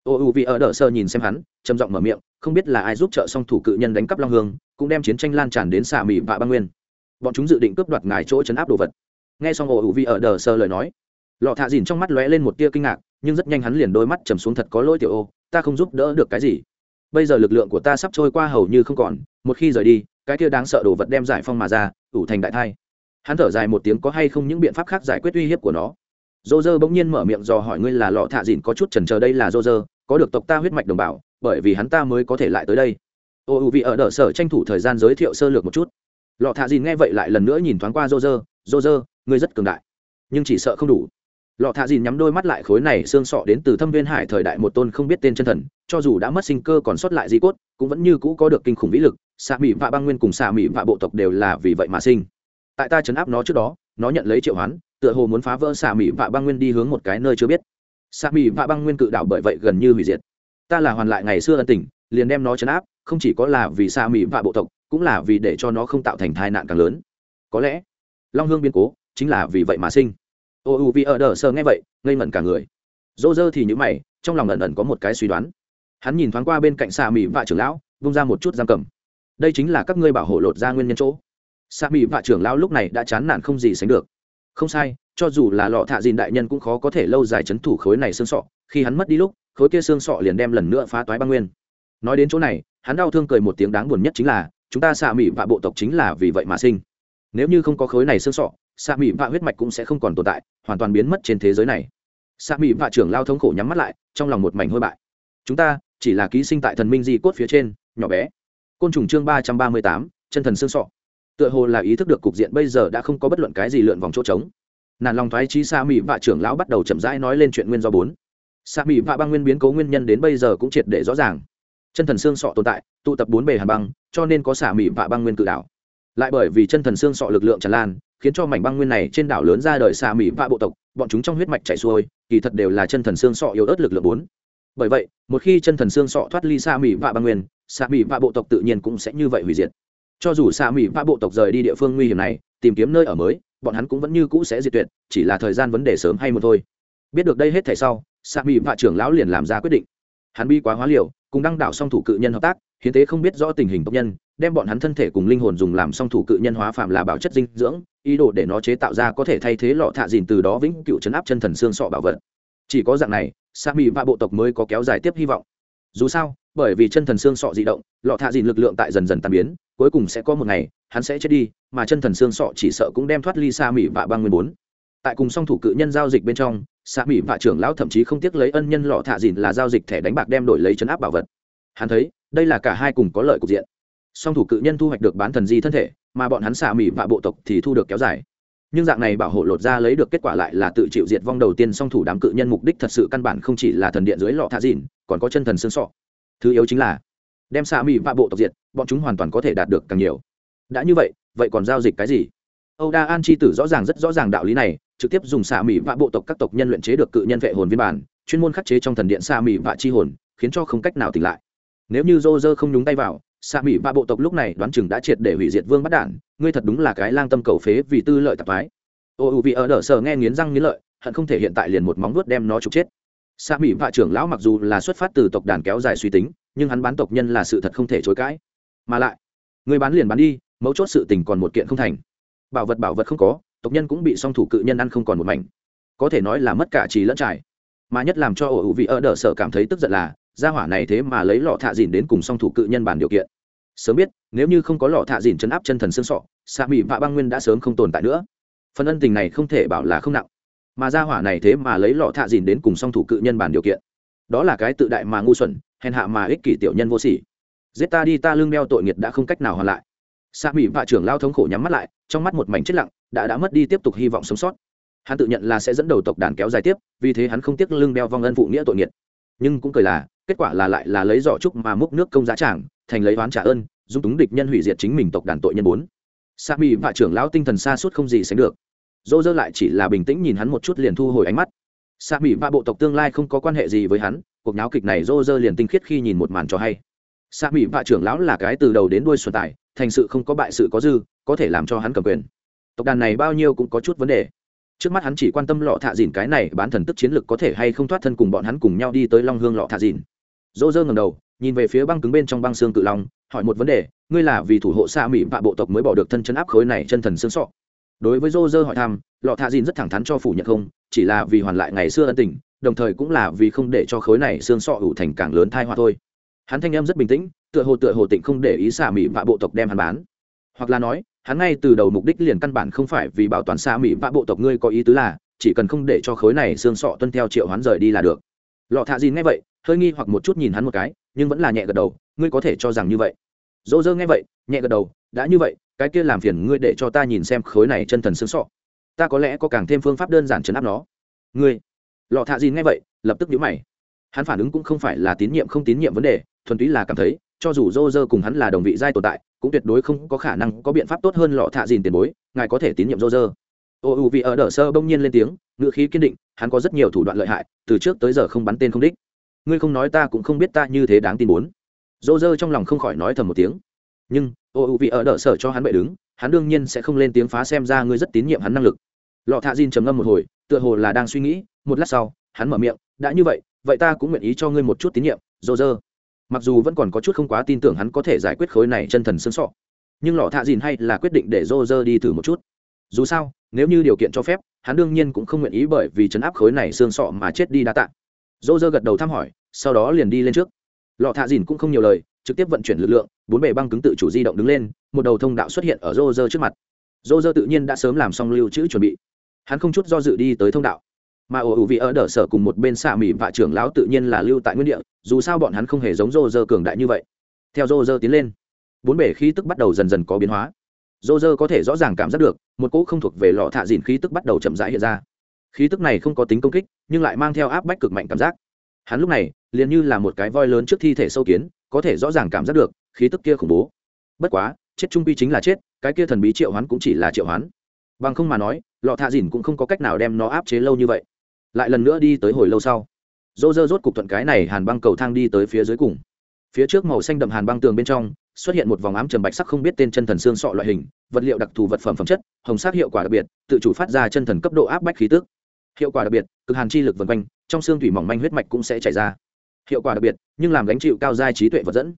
ô u vì ở đờ Sơ nhìn xem hắn, trầm giọng mở miệng, không biết là ai giúp trợ song thủ cự nhân đánh cắp long hương, cũng đem chiến tranh lan tràn đến xà mỹ và băng nguyên. Bọn chúng dự định cướp đoạt ngài chỗ chấn áp đồ vật. Nghe xong ô u vì ở đờ Sơ lời nói, lọ thạ dìn trong mắt lóe lên một tia kinh ngạc, nhưng rất nhanh hắn liền đôi mắt trầm xuống thật có lỗi tiểu ô, ta không giúp đỡ được cái gì. Bây giờ lực lượng của ta sắp trôi qua hầu như không còn, một khi rời đi, cái kia đáng sợ đồ vật đem giải phong mà ra, ủ thành đại thai. Hắn thở dài một tiếng có hay không những biện pháp khác giải quyết uy hiếp của nó. Dô dơ bỗng nhiên mở miệng dò hỏi ngươi là lọ thạ Dìn có chút trần chờ đây là dô dơ có được tộc ta huyết mạch đồng bào, bởi vì hắn ta mới có thể lại tới đây. Ô ưu vị ở đỡ sở tranh thủ thời gian giới thiệu sơ lược một chút. Lọ thạ dìn nghe vậy lại lần nữa nhìn thoáng qua rô rơ rô rơ ngươi rất cường đại, nhưng chỉ sợ không đủ. Lọ thạ dìn nhắm đôi mắt lại khối này xương sọ đến từ thâm viên hải thời đại một tôn không biết tên chân thần, cho dù đã mất sinh cơ còn sót lại di cốt, cũng vẫn như cũ có được kinh khủng vĩ lực. Xạ mỹ và băng nguyên cùng xạ mỹ và bộ tộc đều là vì vậy mà sinh. Tại ta chấn áp nó trước đó, nó nhận lấy triệu hoán, tựa hồ muốn phá vỡ xạ mỹ và băng nguyên đi hướng một cái nơi chưa biết xạ mỹ vạ băng nguyên cự đảo bởi vậy gần như hủy diệt. Ta là hoàn lại ngày xưa ân tình, liền đem nó chấn áp, không chỉ có là vì xạ mỹ vạ bộ tộc, cũng là vì để cho nó không tạo thành tai nạn càng lớn. Có lẽ, long hương biến cố chính là vì vậy mà sinh. Ô u vì ở đờ sơ nghe vậy, ngây ngẩn cả người. Dô dơ thì những mày, trong lòng ẩn ẩn có một cái suy đoán. Hắn nhìn thoáng qua bên cạnh xạ mỹ vạ trưởng lão, vung ra một chút giam cầm. Đây chính là các ngươi bảo hộ lột ra nguyên nhân chỗ. Xạ mỹ vạ trưởng lão lúc này đã chán nản không gì sánh được. Không sai cho dù là lọ thạ dìn đại nhân cũng khó có thể lâu dài c h ấ n thủ khối này xương sọ. Khi hắn mất đi lúc, khối kia xương sọ liền đem lần nữa phá toái băng nguyên. Nói đến chỗ này, hắn đau thương cười một tiếng đáng buồn nhất chính là, chúng ta xạ mỹ vạ bộ tộc chính là vì vậy mà sinh. Nếu như không có khối này xương sọ, xạ mỹ vạ huyết mạch cũng sẽ không còn tồn tại, hoàn toàn biến mất trên thế giới này. Xạ mỹ vạ trưởng lao thống khổ nhắm mắt lại, trong lòng một mảnh hôi bại. Chúng ta chỉ là ký sinh tại thần minh di cốt phía trên, nhỏ bé. Côn trùng chương ba trăm ba mươi tám, chân thần xương sọ. Tựa hồ là ý thức được cục diện bây giờ đã không có bất luận cái gì lượn vòng chỗ trống nản lòng thoái trí sa mỹ vạ trưởng lão bắt đầu chậm rãi nói lên chuyện nguyên do bốn. Sa mỹ vạ băng nguyên biến cố nguyên nhân đến bây giờ cũng triệt để rõ ràng. Chân thần xương sọ tồn tại, tụ tập bốn bề hàn băng, cho nên có xả mỹ vạ băng nguyên cự đảo lại bởi vì chân thần xương sọ lực lượng tràn lan, khiến cho mảnh băng nguyên này trên đảo lớn ra đời xà mỹ vạ bộ tộc, bọn chúng trong huyết mạch chảy xuôi, kỳ thật đều là chân thần xương sọ yếu ớt lực lượng bốn. Bởi vậy, một khi chân thần xương sọ thoát ly xa mỹ vạ băng nguyên xà mỹ vạ bộ tộc tự nhiên cũng sẽ như vậy hủy diệt. Cho dù xà mỹ vạ bộ tộc rời đi địa phương nguy hiểm này tìm kiếm nơi ở mới, bọn hắn cũng vẫn như cũ sẽ diệt tuyệt, chỉ là thời gian vấn đề sớm hay một thôi. Biết được đây hết thảy sau sa mỹ vạ trưởng lão liền làm ra quyết định. Hắn bi quá hóa liều, cùng đăng đảo song thủ cự nhân hợp tác, hiến tế không biết rõ tình hình tộc nhân, đem bọn hắn thân thể cùng linh hồn dùng làm song thủ cự nhân hóa phạm là bảo chất dinh dưỡng, ý đồ để nó chế tạo ra có thể thay thế lọ thạ dìn từ đó vĩnh cựu chấn áp chân thần xương sọ bảo vật. Chỉ có dạng này sa mỹ và bộ tộc mới có kéo dài tiếp hy vọng. Dù sao bởi vì chân thần xương sọ dị động, lọ thạ dìn lực lượng tại dần dần tàn biến, cuối cùng sẽ có một ngày, hắn sẽ chết đi, mà chân thần xương sọ chỉ sợ cũng đem thoát ly xa mỹ vạ băng nguyên bốn. Tại cùng song thủ cự nhân giao dịch bên trong xa mỹ vạ trưởng lão thậm chí không tiếc lấy ân nhân lọ thạ dìn là giao dịch thẻ đánh bạc đem đổi lấy chấn áp bảo vật. Hắn thấy, đây là cả hai cùng có lợi cục diện. Song thủ cự nhân thu hoạch được bán thần di thân thể, mà bọn hắn xạ mỹ vạ bộ tộc thì thu được kéo dài. Nhưng dạng này bảo hộ lột ra lấy được kết quả lại là tự chịu diệt vong đầu tiên song thủ đám cự nhân mục đích thật sự căn bản không chỉ là thần điện dưới lọ thạ dịn, còn có chân thần xương sọ thứ yếu chính là, đem xạ mỹ vạ bộ tộc diệt, bọn chúng hoàn toàn có thể đạt được càng nhiều. Đã như vậy vậy còn giao dịch cái gì? Âu đa an chi tử rõ ràng rất rõ ràng đạo lý này, trực tiếp dùng xạ mỹ vạ bộ tộc các tộc nhân luyện chế được cự nhân vệ hồn viên bản, chuyên môn khắc chế trong thần điện xạ mỹ và chi hồn, khiến cho không cách nào tỉnh lại. Nếu như dô dơ không nhúng tay vào, xạ mỹ vạ bộ tộc lúc này đoán chừng đã triệt để hủy diệt vương bắt đản, ngươi thật đúng là cái lang tâm cầu phế vì tư lợi tạp thái ô, u vị ở đỡ sờ nghe nghiến răng nghiến lợi, hận không thể hiện tại liền một móng vuốt đem nó trục chết xạ mỹ vạ trưởng lão mặc dù là xuất phát từ tộc đàn kéo dài suy tính, nhưng hắn bán tộc nhân là sự thật không thể chối cãi. Mà lại, người bán liền bán đi, mấu chốt sự tình còn một kiện không thành. Bảo vật bảo vật không có, tộc nhân cũng bị song thủ cự nhân ăn không còn một mảnh. Có thể nói là mất cả trì lẫn trải. Mà nhất làm cho ổ hữu vị ở đỡ sở cảm thấy tức giận là, gia hỏa này thế mà lấy lọ thạ dìn đến cùng song thủ cự nhân bàn điều kiện. Sớm biết, nếu như không có lọ thạ dìn chấn áp chân thần xương sọ xạ mỹ vạ băng nguyên đã sớm không tồn tại nữa. Phần ân tình này không thể bảo là không nặng mà gia hỏa này thế mà lấy lọ thạ dìn đến cùng song thủ cự nhân bàn điều kiện. Đó là cái tự đại mà ngu xuẩn, hèn hạ mà ích kỷ tiểu nhân vô sỉ. Giết ta đi, ta lương đeo tội nghiệt đã không cách nào hoàn lại. Sa mỹ vạ trưởng lao thống khổ nhắm mắt lại, trong mắt một mảnh chết lặng, đã đã mất đi tiếp tục hy vọng sống sót. Hắn tự nhận là sẽ dẫn đầu tộc đàn kéo dài tiếp, vì thế hắn không tiếc lương đeo vong ân phụ nghĩa tội nghiệt nhưng cũng cười là, kết quả là lại là lấy giỏ trúc mà múc nước công giá tràng, thành lấy oán trả ơn, dung túng địch nhân hủy diệt chính mình tộc đàn tội nhân bốn. Sa mỹ vạ trưởng lão tinh thần xa suốt không gì sánh được dô dơ lại chỉ là bình tĩnh nhìn hắn một chút liền thu hồi ánh mắt. Sa mỹ vạ bộ tộc tương lai không có quan hệ gì với hắn, cuộc náo kịch này dô dơ liền tinh khiết khi nhìn một màn cho hay. Sa mỹ vạ trưởng lão là cái từ đầu đến đuôi xuân tài, thành sự không có bại sự có dư, có thể làm cho hắn cầm quyền. Tộc đàn này bao nhiêu cũng có chút vấn đề. Trước mắt hắn chỉ quan tâm lọ thạ dìn cái này, bán thần tức chiến lực có thể hay không thoát thân cùng bọn hắn cùng nhau đi tới long hương lọ thạ dìn. Dô dơ ngầm đầu, nhìn về phía băng cứng bên trong băng xương cự long, hỏi một vấn đề, ngươi là vì thủ hộ xa mỹ vạ bộ tộc mới bỏ được thân chân áp khối này chân thần xương sọ? Đối với dô dơ hỏi thăm, lọ thạ dìn rất thẳng thắn cho phủ nhận không, chỉ là vì hoàn lại ngày xưa ân tình, đồng thời cũng là vì không để cho khối này xương sọ ủ thành càng lớn thai hoa thôi. Hắn thanh em rất bình tĩnh, tựa hồ tựa hồ tịnh không để ý xà mỹ vạ bộ tộc đem hắn bán. Hoặc là nói, hắn ngay từ đầu mục đích liền căn bản không phải vì bảo toàn xà mỹ vạ bộ tộc ngươi có ý tứ là, chỉ cần không để cho khối này xương sọ tuân theo triệu hoán rời đi là được. Lọ thạ dìn nghe vậy, hơi nghi hoặc một chút nhìn hắn một cái, nhưng vẫn là nhẹ gật đầu, ngươi có thể cho rằng như vậy. Dỗ dơ nghe vậy, nhẹ gật đầu, đã như vậy cái kia làm phiền ngươi để cho ta nhìn xem khối này chân thần xương sọ. Ta có lẽ có càng thêm phương pháp đơn giản chấn áp nó. Ngươi, lọ thạ dìn nghe vậy, lập tức nhũ mày. Hắn phản ứng cũng không phải là tín nhiệm không tín nhiệm vấn đề, thuần túy là cảm thấy, cho dù dô dơ cùng hắn là đồng vị giai tồn tại, cũng tuyệt đối không có khả năng có biện pháp tốt hơn lọ thạ dìn tiền bối, ngài có thể tín nhiệm dô dơ ô u vì ở đờ sơ bỗng nhiên lên tiếng ngựa khí kiên định, hắn có rất nhiều thủ đoạn lợi hại, từ trước tới giờ không bắn tên không đích. Ngươi không nói ta cũng không biết ta như thế đáng tin muốn. Dô dơ trong lòng không khỏi nói thầm một tiếng nhưng ô u vị ở đỡ sở cho hắn bệ đứng, hắn đương nhiên sẽ không lên tiếng phá xem ra ngươi rất tín nhiệm hắn năng lực. Lọ thạ dìn trầm ngâm một hồi, tựa hồ là đang suy nghĩ, một lát sau, hắn mở miệng, đã như vậy vậy ta cũng nguyện ý cho ngươi một chút tín nhiệm, dô dơ. Mặc dù vẫn còn có chút không quá tin tưởng hắn có thể giải quyết khối này chân thần xương sọ, nhưng lọ thạ dìn hay là quyết định để dô dơ đi thử một chút. Dù sao, nếu như điều kiện cho phép, hắn đương nhiên cũng không nguyện ý bởi vì chấn áp khối này xương sọ mà chết đi đa tạ. Dô dơ gật đầu thăm hỏi, sau đó liền đi lên trước. Lọ thạ dìn cũng không nhiều lời trực tiếp vận chuyển lực lượng, bốn bề băng cứng tự chủ di động đứng lên, một đầu thông đạo xuất hiện ở rô rơ trước mặt. Rô rơ tự nhiên đã sớm làm xong lưu trữ chuẩn bị. Hắn không chút do dự đi tới thông đạo. Mà ổ ủ vị ở đờ sở cùng một bên xạ mỹ và trưởng lão tự nhiên là lưu tại nguyên địa, dù sao bọn hắn không hề giống rô rơ cường đại như vậy. Theo rô rơ tiến lên, bốn bể khí tức bắt đầu dần dần có biến hóa. Rô rơ có thể rõ ràng cảm giác được, một cỗ không thuộc về lọ thạ dìn khí tức bắt đầu chậm rãi hiện ra. Khí tức này không có tính công kích, nhưng lại mang theo áp bách cực mạnh cảm giác. Hắn lúc này, liền như là một cái voi lớn trước thi thể sâu kiến có thể rõ ràng cảm giác được khí tức kia khủng bố. Bất quá, chết trung pi chính là chết, cái kia thần bí triệu hoán cũng chỉ là triệu hoán. Bằng không mà nói, lọ thạ dìn cũng không có cách nào đem nó áp chế lâu như vậy. Lại lần nữa đi tới hồi lâu sau dô dơ rốt cục thuận cái này hàn băng cầu thang đi tới phía dưới cùng. Phía trước màu xanh đậm hàn băng tường bên trong, xuất hiện một vòng ám trầm bạch sắc không biết tên chân thần xương sọ loại hình, vật liệu đặc thù vật phẩm phẩm chất, hồng sắc hiệu quả đặc biệt, tự chủ phát ra chân thần cấp độ áp bách khí tức. Hiệu quả đặc biệt, cực hàn chi lực vân quanh, trong xương thủy mỏng manh huyết mạch cũng sẽ chảy ra hiệu quả đặc biệt, nhưng làm gánh chịu cao giai trí tuệ vật dẫn.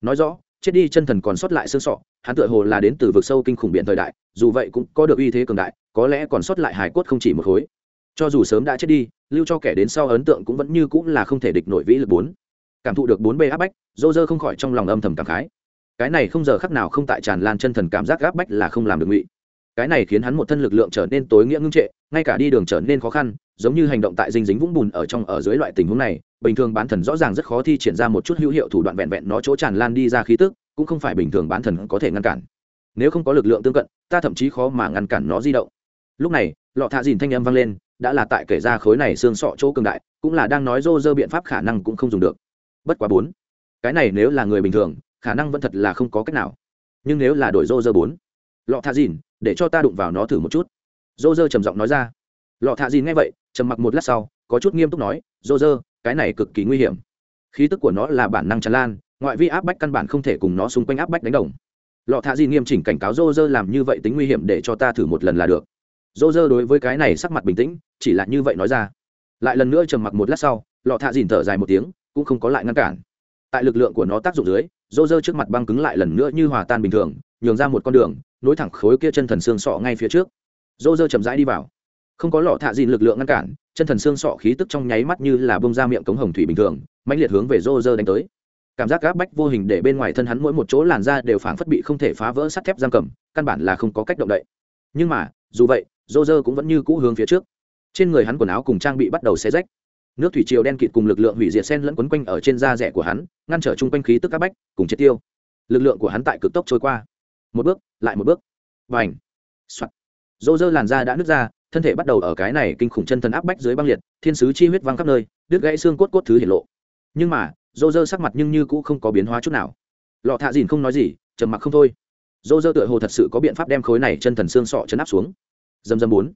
Nói rõ, chết đi chân thần còn sót lại xương sọ, hắn tựa hồ là đến từ vực sâu kinh khủng biển thời đại, dù vậy cũng có được uy thế cường đại, có lẽ còn sót lại hải cốt không chỉ một khối. Cho dù sớm đã chết đi, lưu cho kẻ đến sau ấn tượng cũng vẫn như cũng là không thể địch nổi vĩ lực bốn. Cảm thụ được bốn bê áp bách, dô dơ không khỏi trong lòng âm thầm cảm khái. Cái này không giờ khắc nào không tại tràn lan chân thần cảm giác áp bách là không làm được ngụy. Cái này khiến hắn một thân lực lượng trở nên tối nghĩa ngưng trệ, ngay cả đi đường trở nên khó khăn giống như hành động tại dinh dính vũng bùn ở trong ở dưới loại tình huống này, bình thường bán thần rõ ràng rất khó thi triển ra một chút hữu hiệu thủ đoạn vẹn vẹn nó chỗ tràn lan đi ra khí tức, cũng không phải bình thường bán thần có thể ngăn cản. Nếu không có lực lượng tương cận, ta thậm chí khó mà ngăn cản nó di động. Lúc này, lọ thạ dìn thanh âm vang lên, đã là tại kể ra khối này xương sọ chỗ cường đại, cũng là đang nói rô rơ biện pháp khả năng cũng không dùng được. Bất quá bốn, cái này nếu là người bình thường, khả năng vẫn thật là không có cách nào. Nhưng nếu là đổi rô rơ bốn, lọ thạ dìn, để cho ta đụng vào nó thử một chút. Rô rơ trầm giọng nói ra lọ thạ dìn nghe vậy, trầm mặc một lát sau, có chút nghiêm túc nói, dô dơ, cái này cực kỳ nguy hiểm. Khí tức của nó là bản năng tràn lan, ngoại vi áp bách căn bản không thể cùng nó xung quanh áp bách đánh đồng. Lọ thạ dìn nghiêm chỉnh cảnh cáo dô dơ làm như vậy tính nguy hiểm để cho ta thử một lần là được. Dô dơ đối với cái này sắc mặt bình tĩnh, chỉ là như vậy nói ra. Lại lần nữa trầm mặc một lát sau, lọ thạ dìn thở dài một tiếng, cũng không có lại ngăn cản. Tại lực lượng của nó tác dụng dưới, dô dơ trước mặt băng cứng lại lần nữa như hòa tan bình thường, nhường ra một con đường, nối thẳng khối kia chân thần xương sọ ngay phía trước. Dô dơ chậm rãi đi vào không có lọ thạ dìn lực lượng ngăn cản, chân thần xương sọ khí tức trong nháy mắt như là bông ra miệng cống hồng thủy bình thường mạnh liệt hướng về rô rơ đánh tới. Cảm giác gác bách vô hình để bên ngoài thân hắn mỗi một chỗ làn da đều phảng phất bị không thể phá vỡ sắt thép giam cầm, căn bản là không có cách động đậy. Nhưng mà, dù vậy, rô rơ cũng vẫn như cũ hướng phía trước. Trên người hắn quần áo cùng trang bị bắt đầu xé rách. Nước thủy triều đen kịt cùng lực lượng hủy diệt sen lẫn quấn quanh ở trên da rẻ của hắn, ngăn trở chung quanh khí tức các bách, cùng triệt tiêu. Lực lượng của hắn tại cực tốc trôi qua. Một bước, lại một bước. Và ảnh soạt! Dô dơ làn da đã nứt ra thân thể bắt đầu ở cái này kinh khủng chân thần áp bách dưới băng liệt, thiên sứ chi huyết văng khắp nơi, đứt gãy xương cốt cốt thứ hiển lộ. Nhưng mà, dô dơ sắc mặt nhưng như cũ không có biến hóa chút nào. Lọ thạ dìn không nói gì, trầm mặc không thôi. Dô dơ tựa hồ thật sự có biện pháp đem khối này chân thần xương sọ chấn áp xuống. Dầm dầm bốn.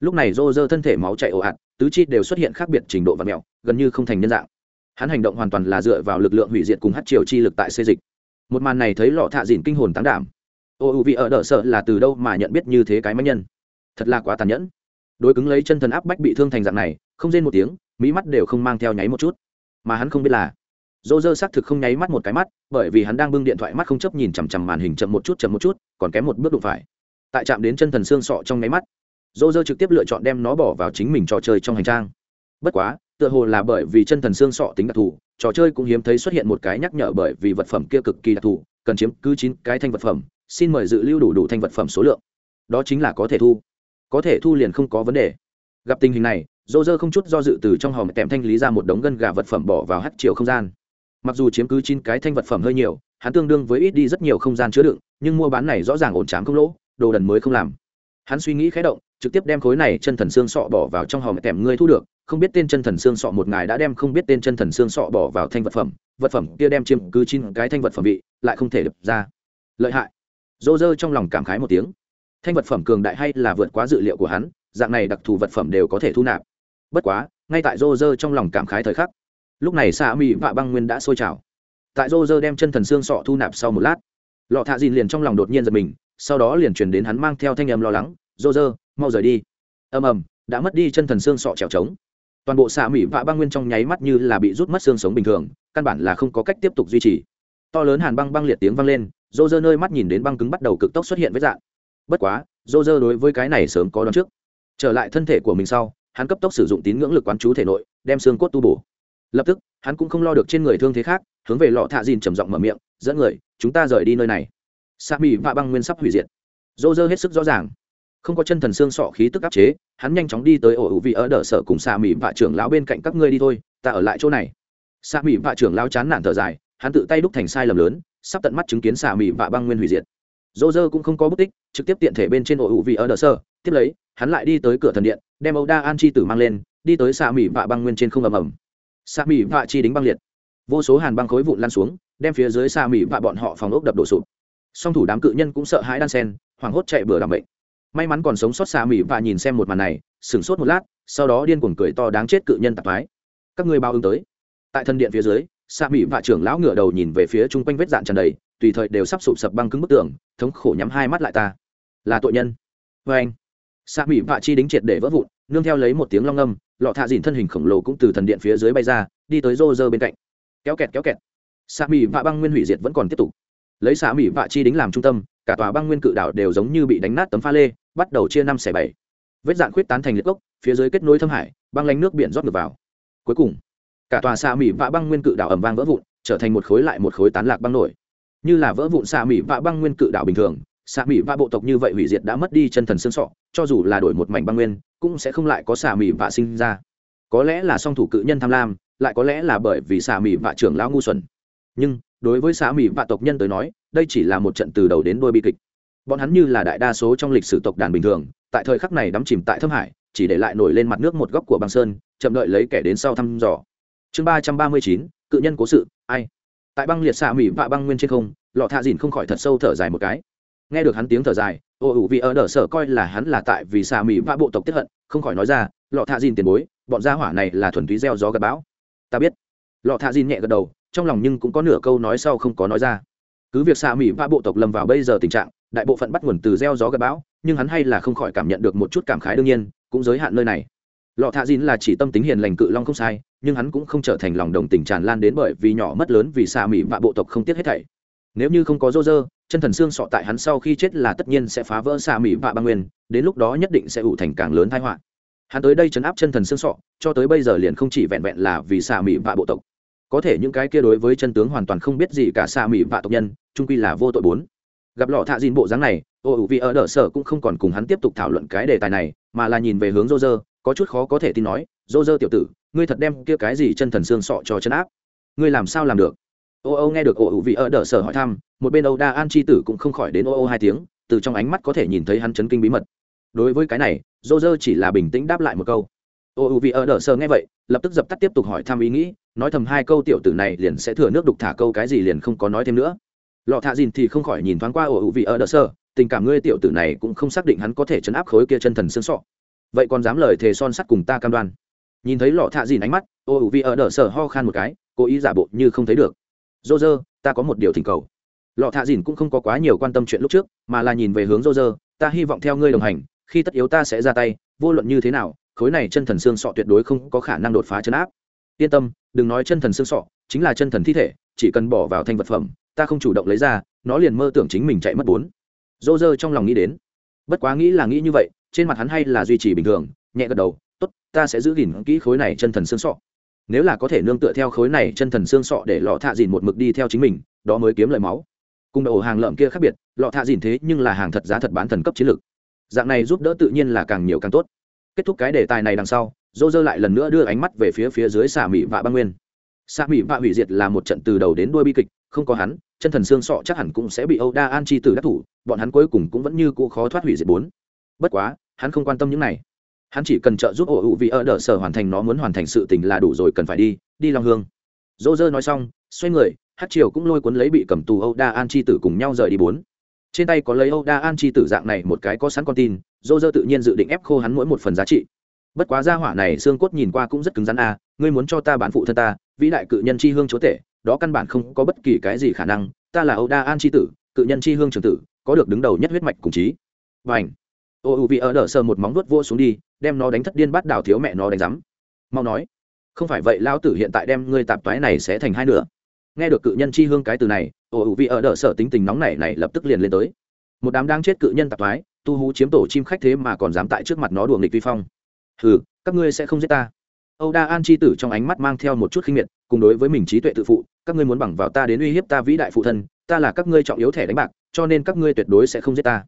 Lúc này dô dơ thân thể máu chạy ồ ạt, tứ chi đều xuất hiện khác biệt trình độ và mẹo, gần như không thành nhân dạng. Hắn hành động hoàn toàn là dựa vào lực lượng hủy diệt cùng hát triều chi lực tại xây dịch. Một màn này thấy lọ thạ dìn kinh hồn tán đảm. Ô, u vị ở đỡ sợ là từ đâu mà nhận biết như thế cái máy nhân? Thật là quá tàn nhẫn đối cứng lấy chân thần áp bách bị thương thành dạng này, không rên một tiếng, mỹ mắt đều không mang theo nháy một chút. Mà hắn không biết là dô dơ xác thực không nháy mắt một cái mắt, bởi vì hắn đang bưng điện thoại mắt không chấp nhìn chằm chằm màn hình chậm một chút, chậm một chút, còn kém một bước đụng phải. Tại chạm đến chân thần xương sọ trong nháy mắt dô dơ trực tiếp lựa chọn đem nó bỏ vào chính mình trò chơi trong hành trang. Bất quá, tựa hồ là bởi vì chân thần xương sọ tính đặc thù, trò chơi cũng hiếm thấy xuất hiện một cái nhắc nhở bởi vì vật phẩm kia cực kỳ đặc thù, cần chiếm cứ chín cái thanh vật phẩm, xin mời dự lưu đủ đủ thanh vật phẩm số lượng. Đó chính là có thể thu có thể thu liền không có vấn đề. Gặp tình hình này dô dơ không chút do dự từ trong hòm tèm thanh lý ra một đống gân gà vật phẩm bỏ vào hát chiều không gian. Mặc dù chiếm cứ chín cái thanh vật phẩm hơi nhiều, hắn tương đương với ít đi rất nhiều không gian chứa đựng, nhưng mua bán này rõ ràng ổn trám không lỗ, đồ đần mới không làm. Hắn suy nghĩ khé động, trực tiếp đem khối này chân thần xương sọ bỏ vào trong hòm tèm ngươi thu được, không biết tên chân thần xương sọ một ngài đã đem không biết tên chân thần xương sọ bỏ vào thanh vật phẩm vật phẩm kia đem chiếm cứ chín cái thanh vật phẩm bị lại không thể đập ra. Lợi hại. Dô dơ trong lòng cảm khái một tiếng thanh vật phẩm cường đại hay là vượt quá dự liệu của hắn, dạng này đặc thù vật phẩm đều có thể thu nạp. Bất quá, ngay tại rô rơ trong lòng cảm khái thời khắc, lúc này xa mỹ vạ băng nguyên đã sôi trào. Tại rô rơ đem chân thần xương sọ thu nạp sau một lát, lọ thạ dìn liền trong lòng đột nhiên giật mình, sau đó liền truyền đến hắn mang theo thanh âm lo lắng rô rơ mau rời đi. Ầm ầm, đã mất đi chân thần xương sọ trèo trống. Toàn bộ xạ mỹ vạ băng nguyên trong nháy mắt như là bị rút mất xương sống bình thường, căn bản là không có cách tiếp tục duy trì. To lớn hàn băng băng liệt tiếng vang lên rô rơ nơi mắt nhìn đến băng cứng bắt đầu cực tốc xuất hiện với dạng bất quá dô dơ đối với cái này sớm có đón trước. Trở lại thân thể của mình sau, hắn cấp tốc sử dụng tín ngưỡng lực quán chú thể nội, đem xương cốt tu bổ. Lập tức, hắn cũng không lo được trên người thương thế khác, hướng về lọ thạ dìn trầm giọng mở miệng, dẫn người, chúng ta rời đi nơi này. Sa mỹ và băng nguyên sắp hủy diệt. Dô dơ hết sức rõ ràng. Không có chân thần xương sọ khí tức áp chế, hắn nhanh chóng đi tới ổ hữu vị ở đỡ sở cùng sa mỹ và trưởng lão bên cạnh, các ngươi đi thôi, ta ở lại chỗ này. Sa mỹ và trưởng lão chán nản thở dài, hắn tự tay đúc thành sai lầm lớn, sắp tận mắt chứng kiến sa mỹ và băng nguyên hủy diệt dô dơ cũng không có bút tích trực tiếp tiện thể bên trên ổ hữu vị ở đỡ sơ, tiếp lấy hắn lại đi tới cửa thần điện đem âu đa an chi tử mang lên đi tới xạ mỹ vạ băng nguyên trên không ầm ầm. Xạ mỹ vạ chi đính băng liệt. Vô số hàn băng khối vụn lan xuống đem phía dưới xạ mỹ vạ bọn họ phòng ốc đập đổ sụp. Song thủ đám cự nhân cũng sợ hãi đan sen hoảng hốt chạy bừa làm bệnh may mắn còn sống sót xạ mỹ vạ nhìn xem một màn này sửng sốt một lát sau đó điên cuồng cười to đáng chết cự nhân tạp mái các ngươi bao ứng tới. Tại thần điện phía dưới xạ mỹ vạ trưởng lão ngửa đầu nhìn về phía chung quanh vết dạn tràn đầy tùy thời đều sắp sụp sập băng cứng bức tường, thống khổ nhắm hai mắt lại ta. Là tội nhân. Vê anh xạ mỹ vạ chi đính triệt để vỡ vụn, nương theo lấy một tiếng long âm, lọ thạ dìn thân hình khổng lồ cũng từ thần điện phía dưới bay ra, đi tới rô rơ bên cạnh. Kéo kẹt kéo kẹt. Xạ mỹ vạ băng nguyên hủy diệt vẫn còn tiếp tục. Lấy xạ mỹ vạ chi đính làm trung tâm, cả tòa băng nguyên cự đảo đều giống như bị đánh nát tấm pha lê, bắt đầu chia năm xẻ bảy. Vết dạn khuyết tán thành liệt gốc, phía dưới kết nối thâm hải, băng lánh nước biển rót ngược vào. Cuối cùng, cả tòa xạ mỹ vạ băng nguyên cự đảo ẩm vang vỡ vụn, trở thành một khối lại một khối tán lạc băng nổi như là vỡ vụn xạ mỹ vạ băng nguyên cự đảo bình thường, xạ mỹ vạ bộ tộc như vậy hủy diệt đã mất đi chân thần xương sọ, cho dù là đổi một mảnh băng nguyên, cũng sẽ không lại có xạ mỹ vạ sinh ra. Có lẽ là song thủ cự nhân tham lam, lại có lẽ là bởi vì xạ mỹ vạ trưởng lão ngu xuẩn. Nhưng, đối với xạ mỹ vạ tộc nhân tới nói, đây chỉ là một trận từ đầu đến đôi bi kịch. Bọn hắn như là đại đa số trong lịch sử tộc đàn bình thường, tại thời khắc này đắm chìm tại thâm hải, chỉ để lại nổi lên mặt nước một góc của băng sơn, chậm đợi lấy kẻ đến sau thăm dò. Chương ba trăm ba mươi chín, cự nhân cố sự, ai? Tại băng liệt xạ mỹ vạ băng nguyên trên không, lọ thạ dìn không khỏi thật sâu thở dài một cái. Nghe được hắn tiếng thở dài, ô ủ vì ở đờ sở coi là hắn là tại vì xà mỹ vạ bộ tộc tiếp hận, không khỏi nói ra, lọ thạ dìn tiền bối, bọn gia hỏa này là thuần túy gieo gió gặp bão. Ta biết. Lọ thạ dìn nhẹ gật đầu, trong lòng nhưng cũng có nửa câu nói sau không có nói ra. Cứ việc xà mỹ vạ bộ tộc lầm vào bây giờ tình trạng, đại bộ phận bắt nguồn từ gieo gió gặp bão, nhưng hắn hay là không khỏi cảm nhận được một chút cảm khái đương nhiên, cũng giới hạn nơi này. Lọ thạ dìn là chỉ tâm tính hiền lành cự long không sai nhưng hắn cũng không trở thành lòng đồng tình tràn lan đến bởi vì nhỏ mất lớn vì xa mỹ vạ bộ tộc không tiếc hết thảy. Nếu như không có dô dơ, chân thần xương sọ tại hắn sau khi chết là tất nhiên sẽ phá vỡ xa mỹ vạ băng nguyên, đến lúc đó nhất định sẽ ủ thành càng lớn thái họa. Hắn tới đây chấn áp chân thần xương sọ, cho tới bây giờ liền không chỉ vẹn vẹn là vì xa mỹ vạ bộ tộc. Có thể những cái kia đối với chân tướng hoàn toàn không biết gì cả xa mỹ vạ tộc nhân trung quy là vô tội bốn. Gặp lọ thạ dìn bộ dáng này, ô ủ vì ở đỡ sở cũng không còn cùng hắn tiếp tục thảo luận cái đề tài này, mà là nhìn về hướng dô dơ, có chút khó có thể tin nói dô dơ tiểu tử ngươi thật đem kia cái gì chân thần xương sọ cho chân áp? Ngươi làm sao làm được? Ô ô nghe được ổ hữu vị ở đỡ sở hỏi thăm, một bên âu đa an chi tử cũng không khỏi đến ô ô hai tiếng, từ trong ánh mắt có thể nhìn thấy hắn chấn kinh bí mật. Đối với cái này, dô dơ chỉ là bình tĩnh đáp lại một câu. Ô hữu vị ở đỡ sở nghe vậy, lập tức dập tắt tiếp tục hỏi thăm ý nghĩ, nói thầm hai câu tiểu tử này liền sẽ thừa nước đục thả câu cái gì liền không có nói thêm nữa. Lọ thạ dìn thì không khỏi nhìn thoáng qua ổ hữu vị ở đỡ sở, tình cảm ngươi tiểu tử này cũng không xác định hắn có thể chấn áp khối kia chân thần xương sọ. Vậy còn dám lời thề son sắt cùng ta cam đoan? Nhìn thấy lọ thạ dìn ánh mắt, ô ủ vị ở đỡ sở ho khan một cái, cố ý giả bộ như không thấy được. Dô dơ ta có một điều thỉnh cầu. Lọ thạ dìn cũng không có quá nhiều quan tâm chuyện lúc trước, mà là nhìn về hướng dô dơ ta hy vọng theo ngươi đồng hành, khi tất yếu ta sẽ ra tay, vô luận như thế nào, khối này chân thần xương sọ tuyệt đối không có khả năng đột phá chân áp. Yên tâm, đừng nói chân thần xương sọ, chính là chân thần thi thể, chỉ cần bỏ vào thanh vật phẩm, ta không chủ động lấy ra, nó liền mơ tưởng chính mình chạy mất bốn. Dô dơ trong lòng nghĩ đến. Bất quá nghĩ là nghĩ như vậy, trên mặt hắn hay là duy trì bình thường, nhẹ gật đầu ta sẽ giữ gìn kỹ khối này chân thần xương sọ. Nếu là có thể nương tựa theo khối này chân thần xương sọ để lọ thạ dìn một mực đi theo chính mình, đó mới kiếm lời máu. Cùng đầu hàng lợm kia khác biệt, lọ thạ dìn thế nhưng là hàng thật giá thật bán thần cấp chiến lược dạng này giúp đỡ tự nhiên là càng nhiều càng tốt. Kết thúc cái đề tài này đằng sau dô dơ lại lần nữa đưa ánh mắt về phía phía dưới xà mỹ vạ băng nguyên. Xà mỹ vạ hủy diệt là một trận từ đầu đến đuôi bi kịch, không có hắn, chân thần xương sọ chắc hẳn cũng sẽ bị âu đa an chi tử đắc thủ, bọn hắn cuối cùng cũng vẫn như cũ khó thoát hủy diệt bốn. Bất quá, hắn không quan tâm những này hắn chỉ cần trợ giúp ổ hữu vị ở đỡ sở hoàn thành nó muốn hoàn thành sự tình là đủ rồi, cần phải đi đi long hương. Dỗ dơ nói xong, xoay người, hát triều cũng lôi cuốn lấy bị cầm tù âu đa an chi tử cùng nhau rời đi bốn. Trên tay có lấy âu đa an chi tử dạng này một cái có sẵn con tin, dỗ dơ tự nhiên dự định ép khô hắn mỗi một phần giá trị. Bất quá gia hỏa này xương cốt nhìn qua cũng rất cứng rắn à ngươi muốn cho ta bán phụ thân ta, vĩ đại cự nhân chi hương chúa tể, đó căn bản không có bất kỳ cái gì khả năng, ta là âu đa an chi tử, cự nhân chi hương trường tử, có được đứng đầu nhất huyết mạch cùng chí. Và ảnh ô u vì ở đỡ sờ một móng vuốt vô xuống đi, đem nó đánh thất điên bắt đảo thiếu mẹ nó đánh rắm. Mau nói, không phải vậy lao tử hiện tại đem ngươi tạp toái này sẽ thành hai nửa. Nghe được cự nhân chi hương cái từ này ô u vì ở đỡ sở tính tình nóng này này lập tức liền lên tới. Một đám đang chết cự nhân tạp toái, tu hú chiếm tổ chim khách thế mà còn dám tại trước mặt nó đùa nghịch vi phong. Hừ, các ngươi sẽ không giết ta. Âu đa an chi tử trong ánh mắt mang theo một chút khinh miệt, cùng đối với mình trí tuệ tự phụ, các ngươi muốn bằng vào ta đến uy hiếp ta vĩ đại phụ thân, ta là các ngươi trọng yếu thẻ đánh bạc, cho nên các ngươi tuyệt đối sẽ không giết ta.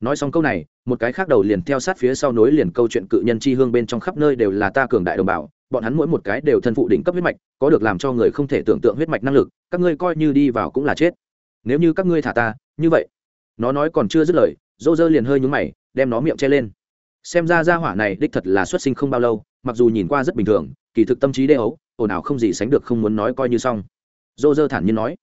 Nói xong câu này một cái khác đầu liền theo sát phía sau nối liền câu chuyện cự nhân chi hương bên trong khắp nơi đều là ta cường đại đồng bào, bọn hắn mỗi một cái đều thân phụ đỉnh cấp huyết mạch, có được làm cho người không thể tưởng tượng huyết mạch năng lực, các ngươi coi như đi vào cũng là chết. Nếu như các ngươi thả ta, như vậy. Nó nói còn chưa dứt lời, dô dơ liền hơi nhúng mày, đem nó miệng che lên. Xem ra ra hỏa này đích thật là xuất sinh không bao lâu, mặc dù nhìn qua rất bình thường, kỳ thực tâm trí đê ấu ồn ào không gì sánh được không muốn nói coi như xong. Dô dơ thản nhiên nói.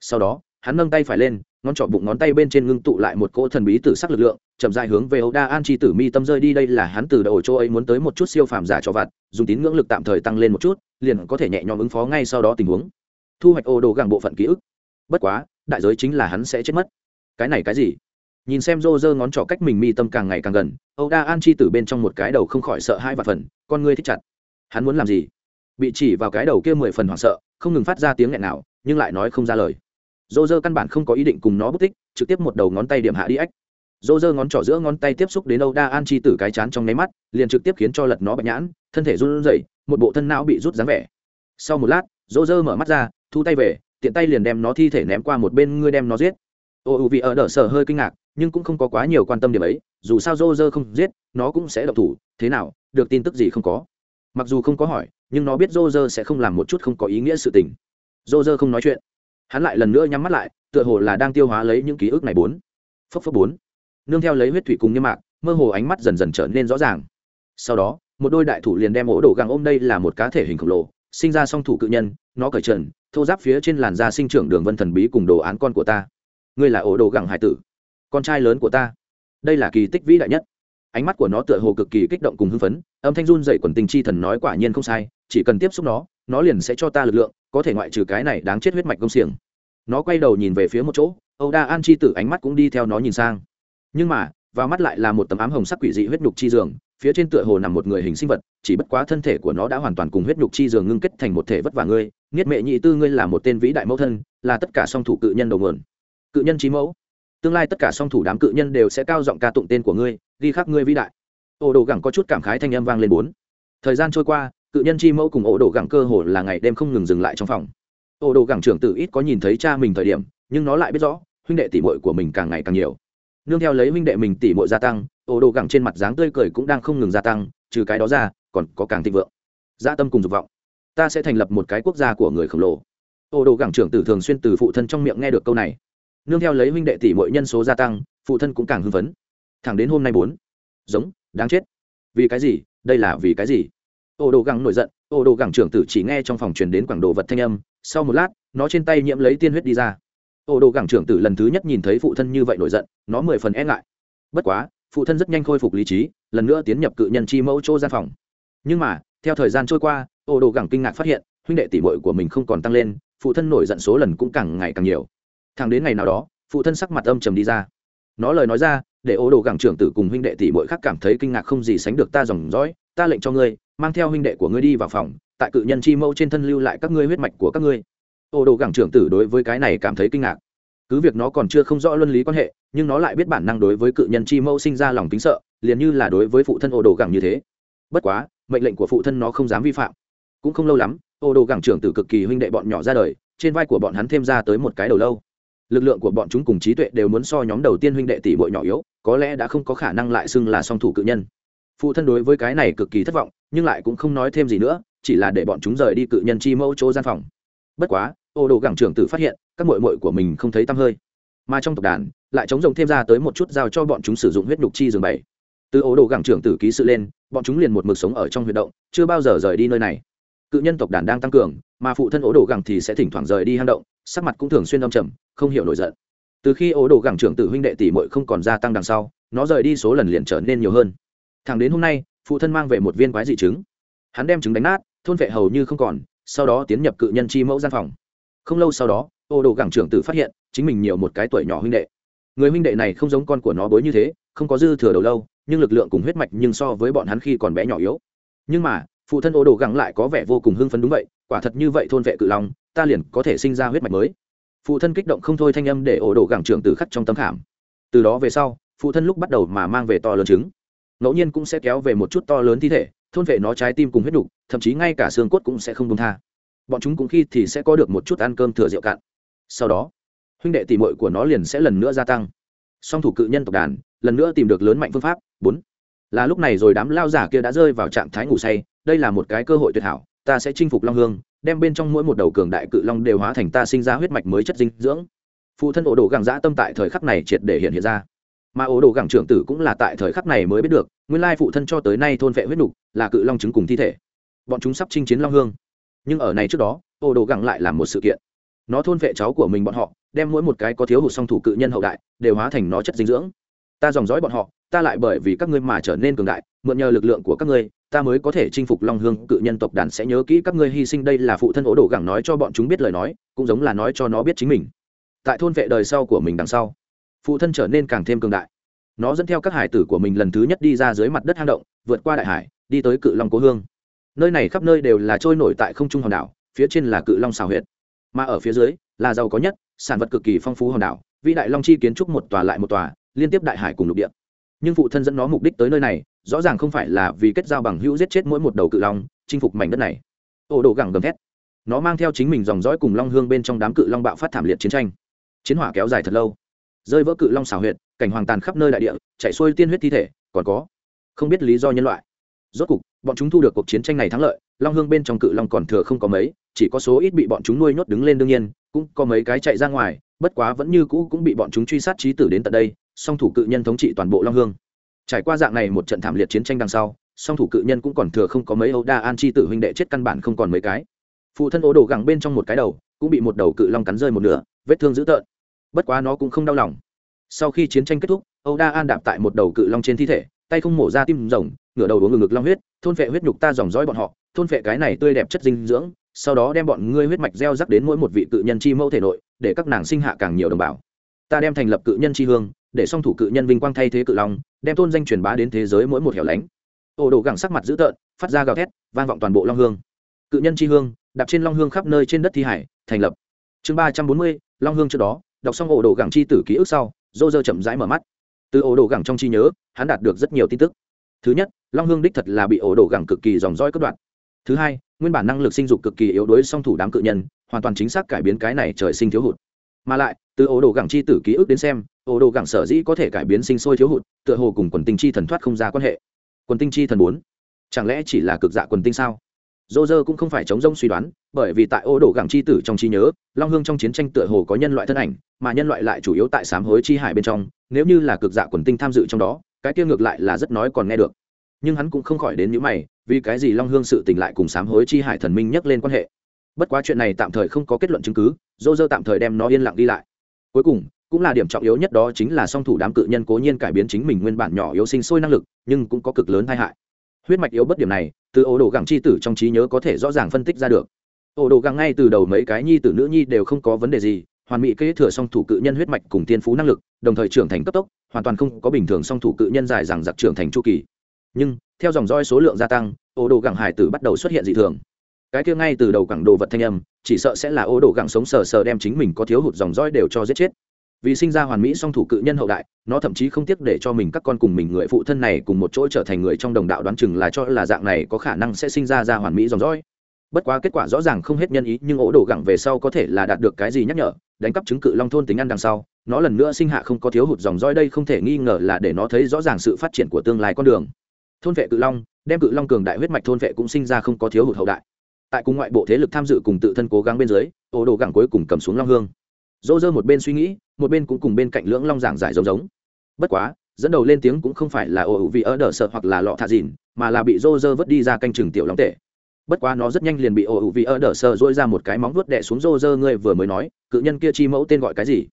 Sau đó, hắn nâng tay phải lên ngón trỏ bụng ngón tay bên trên ngưng tụ lại một cỗ thần bí tử sắc lực lượng, chậm dài hướng về ấu đa an chi tử mi tâm rơi đi. Đây là hắn từ đầu chỗ ấy muốn tới một chút siêu phàm giả cho vặt, dùng tín ngưỡng lực tạm thời tăng lên một chút, liền có thể nhẹ nhõm ứng phó ngay sau đó tình huống. Thu hoạch ô đồ gàng bộ phận ký ức. Bất quá, đại giới chính là hắn sẽ chết mất. Cái này cái gì? Nhìn xem rô rơ ngón trỏ cách mình mi tâm càng ngày càng gần, âu đa an chi tử bên trong một cái đầu không khỏi sợ hai vạn phần, con ngươi thích chặt. Hắn muốn làm gì? Bị chỉ vào cái đầu kia mười phần hoảng sợ, không ngừng phát ra tiếng nghẹn nào nhưng lại nói không ra lời dô dơ căn bản không có ý định cùng nó bút tích, trực tiếp một đầu ngón tay điểm hạ đi ếch dô dơ ngón trỏ giữa ngón tay tiếp xúc đến âu đa an chi tử cái chán trong nháy mắt, liền trực tiếp khiến cho lật nó bạch nhãn, thân thể run rẩy, một bộ thân não bị rút dáng vẻ. Sau một lát, dô dơ mở mắt ra, thu tay về, tiện tay liền đem nó thi thể ném qua một bên ngươi đem nó giết. Ô ưu vì ở đỡ sở hơi kinh ngạc, nhưng cũng không có quá nhiều quan tâm điểm ấy, dù sao dô dơ không giết, nó cũng sẽ độc thủ, thế nào, được tin tức gì không có. Mặc dù không có hỏi, nhưng nó biết dô dơ sẽ không làm một chút không có ý nghĩa sự tình. Dô dơ không nói chuyện hắn lại lần nữa nhắm mắt lại, tựa hồ là đang tiêu hóa lấy những ký ức này bốn. Phấp phấp bốn. Nương theo lấy huyết thủy cùng niêm mạc, mơ hồ ánh mắt dần dần trở nên rõ ràng. Sau đó, một đôi đại thủ liền đem ổ đổ găng ôm đây là một cá thể hình khổng lồ, sinh ra song thủ cự nhân, nó cởi trần, thô giáp phía trên làn da sinh trưởng đường vân thần bí cùng đồ án con của ta. Ngươi là ổ đồ gẳng hải tử, con trai lớn của ta. Đây là kỳ tích vĩ đại nhất. Ánh mắt của nó tựa hồ cực kỳ kích động cùng hưng phấn, âm thanh run dậy quần tình chi thần nói quả nhiên không sai, chỉ cần tiếp xúc nó nó liền sẽ cho ta lực lượng, có thể ngoại trừ cái này đáng chết huyết mạch công xiềng nó quay đầu nhìn về phía một chỗ, âu đa an chi tử ánh mắt cũng đi theo nó nhìn sang. Nhưng mà, vào mắt lại là một tấm ám hồng sắc quỷ dị huyết nhục chi giường, phía trên tựa hồ nằm một người hình sinh vật, chỉ bất quá thân thể của nó đã hoàn toàn cùng huyết nhục chi giường ngưng kết thành một thể vất vả ngươi nghiết mệ nhị tư ngươi là một tên vĩ đại mẫu thân, là tất cả song thủ cự nhân đầu nguồn. Cự nhân trí mẫu. Tương lai tất cả song thủ đám cự nhân đều sẽ cao giọng ca tụng tên của ngươi, ghi khắc ngươi vĩ đại. Ổ đồ gẳng có chút cảm khái thanh âm vang lên bốn. Thời gian trôi qua, cự nhân chi mẫu cùng ổ đồ gẳng cơ hồ là ngày đêm không ngừng dừng lại trong phòng. Ô đồ gẳng trưởng tử ít có nhìn thấy cha mình thời điểm, nhưng nó lại biết rõ, huynh đệ tỷ muội của mình càng ngày càng nhiều. Nương theo lấy huynh đệ mình tỷ muội gia tăng, ô đồ gẳng trên mặt dáng tươi cười cũng đang không ngừng gia tăng, trừ cái đó ra, còn có càng thịnh vượng. Gia tâm cùng dục vọng. Ta sẽ thành lập một cái quốc gia của người khổng lồ. Ô đồ gẳng trưởng tử thường xuyên từ phụ thân trong miệng nghe được câu này. Nương theo lấy huynh đệ tỷ muội nhân số gia tăng, phụ thân cũng càng hưng phấn. Thẳng đến hôm nay bốn. Giống, đáng chết. Vì cái gì? Đây là vì cái gì? Ô đồ gẳng nổi giận. Ô đồ gẳng trưởng tử chỉ nghe trong phòng truyền đến quảng đồ vật thanh âm sau một lát, nó trên tay nhiễm lấy tiên huyết đi ra. Ô đồ gẳng trưởng tử lần thứ nhất nhìn thấy phụ thân như vậy nổi giận, nó mười phần e ngại. Bất quá, phụ thân rất nhanh khôi phục lý trí, lần nữa tiến nhập cự nhân chi mẫu chỗ gian phòng. Nhưng mà, theo thời gian trôi qua, ô đồ gẳng kinh ngạc phát hiện, huynh đệ tỷ muội của mình không còn tăng lên, phụ thân nổi giận số lần cũng càng ngày càng nhiều. Thẳng đến ngày nào đó, phụ thân sắc mặt âm trầm đi ra. Nó lời nói ra, để ô đồ gẳng trưởng tử cùng huynh đệ tỷ muội khác cảm thấy kinh ngạc không gì sánh được, ta dòng dõi, ta lệnh cho ngươi, mang theo huynh đệ của ngươi đi vào phòng tại cự nhân chi mẫu trên thân lưu lại các ngươi huyết mạch của các ngươi. Ô đồ gẳng trưởng tử đối với cái này cảm thấy kinh ngạc. Cứ việc nó còn chưa không rõ luân lý quan hệ, nhưng nó lại biết bản năng đối với cự nhân chi mẫu sinh ra lòng kính sợ, liền như là đối với phụ thân ô đồ gẳng như thế. Bất quá, mệnh lệnh của phụ thân nó không dám vi phạm. Cũng không lâu lắm, ô đồ gẳng trưởng tử cực kỳ huynh đệ bọn nhỏ ra đời, trên vai của bọn hắn thêm ra tới một cái đầu lâu. Lực lượng của bọn chúng cùng trí tuệ đều muốn so nhóm đầu tiên huynh đệ tỷ bội nhỏ yếu, có lẽ đã không có khả năng lại xưng là song thủ cự nhân. Phụ thân đối với cái này cực kỳ thất vọng, nhưng lại cũng không nói thêm gì nữa chỉ là để bọn chúng rời đi cự nhân chi mẫu chỗ gian phòng. Bất quá, ô đồ gẳng trưởng tử phát hiện, các mội mội của mình không thấy tăm hơi. Mà trong tộc đàn, lại chống rồng thêm ra tới một chút giao cho bọn chúng sử dụng huyết nhục chi giường bảy. Từ ố đồ gẳng trưởng tử ký sự lên, bọn chúng liền một mực sống ở trong huyệt động, chưa bao giờ rời đi nơi này. Cự nhân tộc đàn đang tăng cường, mà phụ thân ố đồ gẳng thì sẽ thỉnh thoảng rời đi hang động, sắc mặt cũng thường xuyên đông trầm, không hiểu nổi giận. Từ khi ố đồ gẳng trưởng tử huynh đệ tỷ mội không còn gia tăng đằng sau, nó rời đi số lần liền trở nên nhiều hơn. Thẳng đến hôm nay, phụ thân mang về một viên quái dị trứng. Hắn đem trứng đánh nát thôn vệ hầu như không còn, sau đó tiến nhập cự nhân chi mẫu gian phòng. Không lâu sau đó, ô đồ gẳng trưởng tử phát hiện, chính mình nhiều một cái tuổi nhỏ huynh đệ. Người huynh đệ này không giống con của nó bối như thế, không có dư thừa đầu lâu, nhưng lực lượng cùng huyết mạch nhưng so với bọn hắn khi còn bé nhỏ yếu. Nhưng mà, phụ thân ô đồ gẳng lại có vẻ vô cùng hưng phấn đúng vậy, quả thật như vậy thôn vệ cự long, ta liền có thể sinh ra huyết mạch mới. Phụ thân kích động không thôi thanh âm để ổ đồ gẳng trưởng tử khắc trong tấm khảm. Từ đó về sau, phụ thân lúc bắt đầu mà mang về to lớn trứng. Ngẫu nhiên cũng sẽ kéo về một chút to lớn thi thể thôn vệ nó trái tim cùng huyết đục, thậm chí ngay cả xương cốt cũng sẽ không đông tha. Bọn chúng cũng khi thì sẽ có được một chút ăn cơm thừa rượu cạn. Sau đó, huynh đệ tỷ muội của nó liền sẽ lần nữa gia tăng. Song thủ cự nhân tộc đàn, lần nữa tìm được lớn mạnh phương pháp. Bốn, là lúc này rồi đám lao giả kia đã rơi vào trạng thái ngủ say, đây là một cái cơ hội tuyệt hảo, ta sẽ chinh phục long hương, đem bên trong mỗi một đầu cường đại cự long đều hóa thành ta sinh ra huyết mạch mới chất dinh dưỡng. Phụ thân ổ đồ gàng dã tâm tại thời khắc này triệt để hiện hiện ra mà ổ đồ gẳng trưởng tử cũng là tại thời khắc này mới biết được, nguyên lai phụ thân cho tới nay thôn vệ huyết nục là cự long trứng cùng thi thể. Bọn chúng sắp chinh chiến long hương. Nhưng ở này trước đó ổ đồ gẳng lại làm một sự kiện. Nó thôn vệ cháu của mình bọn họ, đem mỗi một cái có thiếu hụt song thủ cự nhân hậu đại, đều hóa thành nó chất dinh dưỡng. Ta dòng dõi bọn họ, ta lại bởi vì các ngươi mà trở nên cường đại, mượn nhờ lực lượng của các ngươi, ta mới có thể chinh phục long hương, cự nhân tộc đàn sẽ nhớ kỹ các ngươi hy sinh đây là phụ thân ố đồ gẳng nói cho bọn chúng biết lời nói, cũng giống là nói cho nó biết chính mình. Tại thôn vệ đời sau của mình đằng sau phụ thân trở nên càng thêm cường đại. Nó dẫn theo các hải tử của mình lần thứ nhất đi ra dưới mặt đất hang động, vượt qua đại hải, đi tới cự long cố hương. Nơi này khắp nơi đều là trôi nổi tại không trung hòn đảo, phía trên là cự long xào huyệt. Mà ở phía dưới, là giàu có nhất, sản vật cực kỳ phong phú hòn đảo, vĩ đại long chi kiến trúc một tòa lại một tòa, liên tiếp đại hải cùng lục địa. Nhưng phụ thân dẫn nó mục đích tới nơi này, rõ ràng không phải là vì kết giao bằng hữu giết chết mỗi một đầu cự long, chinh phục mảnh đất này. Ổ đồ gẳng gầm thét. Nó mang theo chính mình dòng dõi cùng long hương bên trong đám cự long bạo phát thảm liệt chiến tranh. Chiến hỏa kéo dài thật lâu rơi vỡ cự long xảo huyệt, cảnh hoàng tàn khắp nơi đại địa chạy xuôi tiên huyết thi thể, còn có, không biết lý do nhân loại. Rốt cục, bọn chúng thu được cuộc chiến tranh này thắng lợi, long hương bên trong cự long còn thừa không có mấy, chỉ có số ít bị bọn chúng nuôi nhốt đứng lên đương nhiên, cũng có mấy cái chạy ra ngoài, bất quá vẫn như cũ cũng bị bọn chúng truy sát trí tử đến tận đây, song thủ cự nhân thống trị toàn bộ long hương. Trải qua dạng này một trận thảm liệt chiến tranh đằng sau, song thủ cự nhân cũng còn thừa không có mấy ấu đa an chi tử huynh đệ chết căn bản không còn mấy cái. Phụ thân ố đồ gẳng bên trong một cái đầu, cũng bị một đầu cự long cắn rơi một nửa, vết thương dữ tợn bất quá nó cũng không đau lòng. Sau khi chiến tranh kết thúc âu đa an đạp tại một đầu cự long trên thi thể tay không mổ ra tim rồng ngửa đầu uống ngực, ngực long huyết thôn phệ huyết nhục ta dòng dõi bọn họ thôn phệ cái này tươi đẹp chất dinh dưỡng sau đó đem bọn ngươi huyết mạch gieo rắc đến mỗi một vị cự nhân chi mẫu thể nội để các nàng sinh hạ càng nhiều đồng bào. Ta đem thành lập cự nhân chi hương để song thủ cự nhân vinh quang thay thế cự long đem tôn danh truyền bá đến thế giới mỗi một hẻo lánh. Ổ đồ gẳng sắc mặt dữ tợn phát ra gào thét vang vọng toàn bộ long hương. Cự nhân chi hương đạp trên long hương khắp nơi trên đất thi hải thành lập. Chương ba trăm bốn mươi long hương trước đó đọc xong ổ đồ gẳng chi tử ký ức sau dô dơ chậm rãi mở mắt. Từ ổ đồ gẳng trong chi nhớ, hắn đạt được rất nhiều tin tức. Thứ nhất, long hương đích thật là bị ổ đồ gẳng cực kỳ dòng dõi cất đoạn thứ hai, nguyên bản năng lực sinh dục cực kỳ yếu đuối song thủ đám cự nhân, hoàn toàn chính xác cải biến cái này trời sinh thiếu hụt. Mà lại, từ ổ đồ gẳng chi tử ký ức đến xem, ổ đồ gẳng sở dĩ có thể cải biến sinh sôi thiếu hụt, tựa hồ cùng quần tinh chi thần thoát không ra quan hệ. Quần tinh chi thần bốn, chẳng lẽ chỉ là cực dạ quần tinh sao? Dô dơ cũng không phải chống rông suy đoán, bởi vì tại ô đổ gẳng chi tử trong trí nhớ, long hương trong chiến tranh tựa hồ có nhân loại thân ảnh, mà nhân loại lại chủ yếu tại sám hối chi hải bên trong, nếu như là cực dạ quần tinh tham dự trong đó, cái kia ngược lại là rất nói còn nghe được. Nhưng hắn cũng không khỏi đến những mày, vì cái gì long hương sự tình lại cùng sám hối chi hải thần minh nhắc lên quan hệ? Bất quá chuyện này tạm thời không có kết luận chứng cứ, dô dơ tạm thời đem nó yên lặng đi lại. Cuối cùng, cũng là điểm trọng yếu nhất đó chính là song thủ đám cự nhân cố nhiên cải biến chính mình nguyên bản nhỏ yếu sinh sôi năng lực, nhưng cũng có cực lớn tai hại. Huyết mạch yếu bất điểm này từ ổ đồ gẳng chi tử trong trí nhớ có thể rõ ràng phân tích ra được. Ổ đồ gẳng ngay từ đầu mấy cái nhi tử nữ nhi đều không có vấn đề gì, hoàn mỹ kế thừa song thủ cự nhân huyết mạch cùng tiên phú năng lực, đồng thời trưởng thành cấp tốc, hoàn toàn không có bình thường song thủ cự nhân dài rằng giặc trưởng thành chu kỳ. Nhưng, theo dòng roi số lượng gia tăng ổ đồ gẳng hải tử bắt đầu xuất hiện dị thường. Cái kia ngay từ đầu cẳng đồ vật thanh âm, chỉ sợ sẽ là ổ đồ gẳng sống sờ sờ đem chính mình có thiếu hụt dòng roi đều cho giết chết vì sinh ra hoàn mỹ song thủ cự nhân hậu đại, nó thậm chí không tiếc để cho mình các con cùng mình người phụ thân này cùng một chỗ trở thành người trong đồng đạo đoán chừng là cho là dạng này có khả năng sẽ sinh ra ra hoàn mỹ dòng dõi. Bất quá kết quả rõ ràng không hết nhân ý, nhưng ổ đổ gẳng về sau có thể là đạt được cái gì nhắc nhở, đánh cắp chứng cự long thôn tính ăn đằng sau, nó lần nữa sinh hạ không có thiếu hụt dòng dõi đây không thể nghi ngờ là để nó thấy rõ ràng sự phát triển của tương lai con đường. Thôn vệ cự long, đem cự long cường đại huyết mạch thôn vệ cũng sinh ra không có thiếu hụt hậu đại. Tại cùng ngoại bộ thế lực tham dự cùng tự thân cố gắng bên dưới, ổ đổ gẳng cuối cùng cầm xuống long hương. Dỗ dơ một bên suy nghĩ một bên cũng cùng bên cạnh lưỡng long giảng giải giống giống. Bất quá, dẫn đầu lên tiếng cũng không phải là ồ ủ vì ở đờ sợ hoặc là lọ thạ dìn, mà là bị rô rơ vứt đi ra canh chừng tiểu long tệ bất quá nó rất nhanh liền bị ồ ủ vì ở đờ sợ dỗi ra một cái móng vuốt đẻ xuống rô rơ ngươi vừa mới nói, cự nhân kia chi mẫu tên gọi cái gì?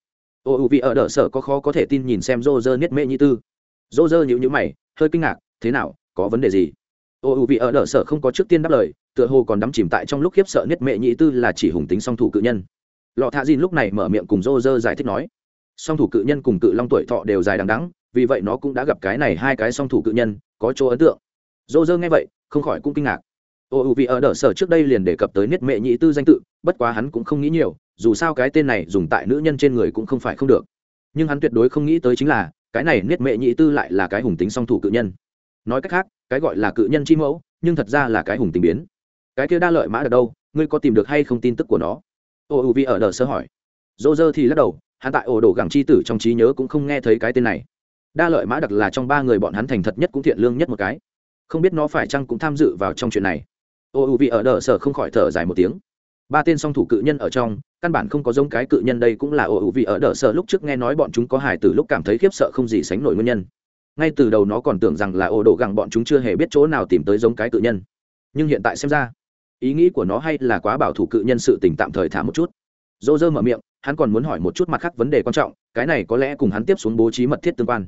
Ồ ủ vì ở đờ sợ có khó có thể tin nhìn xem rô rơ nhất mệ như tư. Rô rơ nhịu nhữ mày, hơi kinh ngạc, thế nào, có vấn đề gì? Ồ ủ vì ở đờ sợ không có trước tiên đáp lời, tựa hồ còn đắm chìm tại trong lúc khiếp sợ nhất mệ nhị tư là chỉ hùng tính song thủ cự nhân. Lọ thạ dìn lúc này mở miệng cùng rô rơ giải thích nói song thủ cự nhân cùng cự long tuổi thọ đều dài đằng đắng vì vậy nó cũng đã gặp cái này hai cái song thủ cự nhân, có chỗ ấn tượng. Dô dơ nghe vậy, không khỏi cũng kinh ngạc. Ô u vì ở đỡ sở trước đây liền đề cập tới niết mệ nhị tư danh tự, bất quá hắn cũng không nghĩ nhiều, dù sao cái tên này dùng tại nữ nhân trên người cũng không phải không được. Nhưng hắn tuyệt đối không nghĩ tới chính là, cái này niết mệ nhị tư lại là cái hùng tính song thủ cự nhân. Nói cách khác, cái gọi là cự nhân chi mẫu, nhưng thật ra là cái hùng tính biến. Cái kia đa lợi mã ở đâu, ngươi có tìm được hay không tin tức của nó? Ô u vì ở đờ sơ hỏi. Dô dơ thì lắc đầu hắn tại ổ đổ gẳng chi tử trong trí nhớ cũng không nghe thấy cái tên này. Đa lợi mã đặc là trong ba người bọn hắn thành thật nhất cũng thiện lương nhất một cái. Không biết nó phải chăng cũng tham dự vào trong chuyện này. Ô u vị ở đờ sở không khỏi thở dài một tiếng. Ba tên song thủ cự nhân ở trong, căn bản không có giống cái cự nhân đây cũng là ô u vị ở đờ sở lúc trước nghe nói bọn chúng có hài từ lúc cảm thấy khiếp sợ không gì sánh nổi nguyên nhân. Ngay từ đầu nó còn tưởng rằng là ô đổ gẳng bọn chúng chưa hề biết chỗ nào tìm tới giống cái cự nhân. Nhưng hiện tại xem ra, ý nghĩ của nó hay là quá bảo thủ cự nhân sự tình tạm thời thả một chút. Dô dơ mở miệng hắn còn muốn hỏi một chút mặt khác vấn đề quan trọng, cái này có lẽ cùng hắn tiếp xuống bố trí mật thiết tương quan.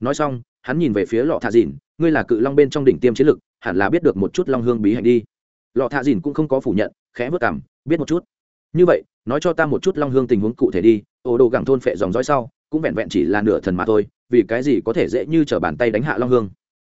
Nói xong, hắn nhìn về phía lọ thạ dìn, ngươi là cự long bên trong đỉnh tiêm chiến lực, hẳn là biết được một chút long hương bí hạnh đi. Lọ thạ dìn cũng không có phủ nhận, khẽ vất cảm biết một chút. Như vậy, nói cho ta một chút long hương tình huống cụ thể đi ổ đồ gẳng thôn phệ dòng dõi sau, cũng vẹn vẹn chỉ là nửa thần mà thôi, vì cái gì có thể dễ như t r ở bàn tay đánh hạ long hương?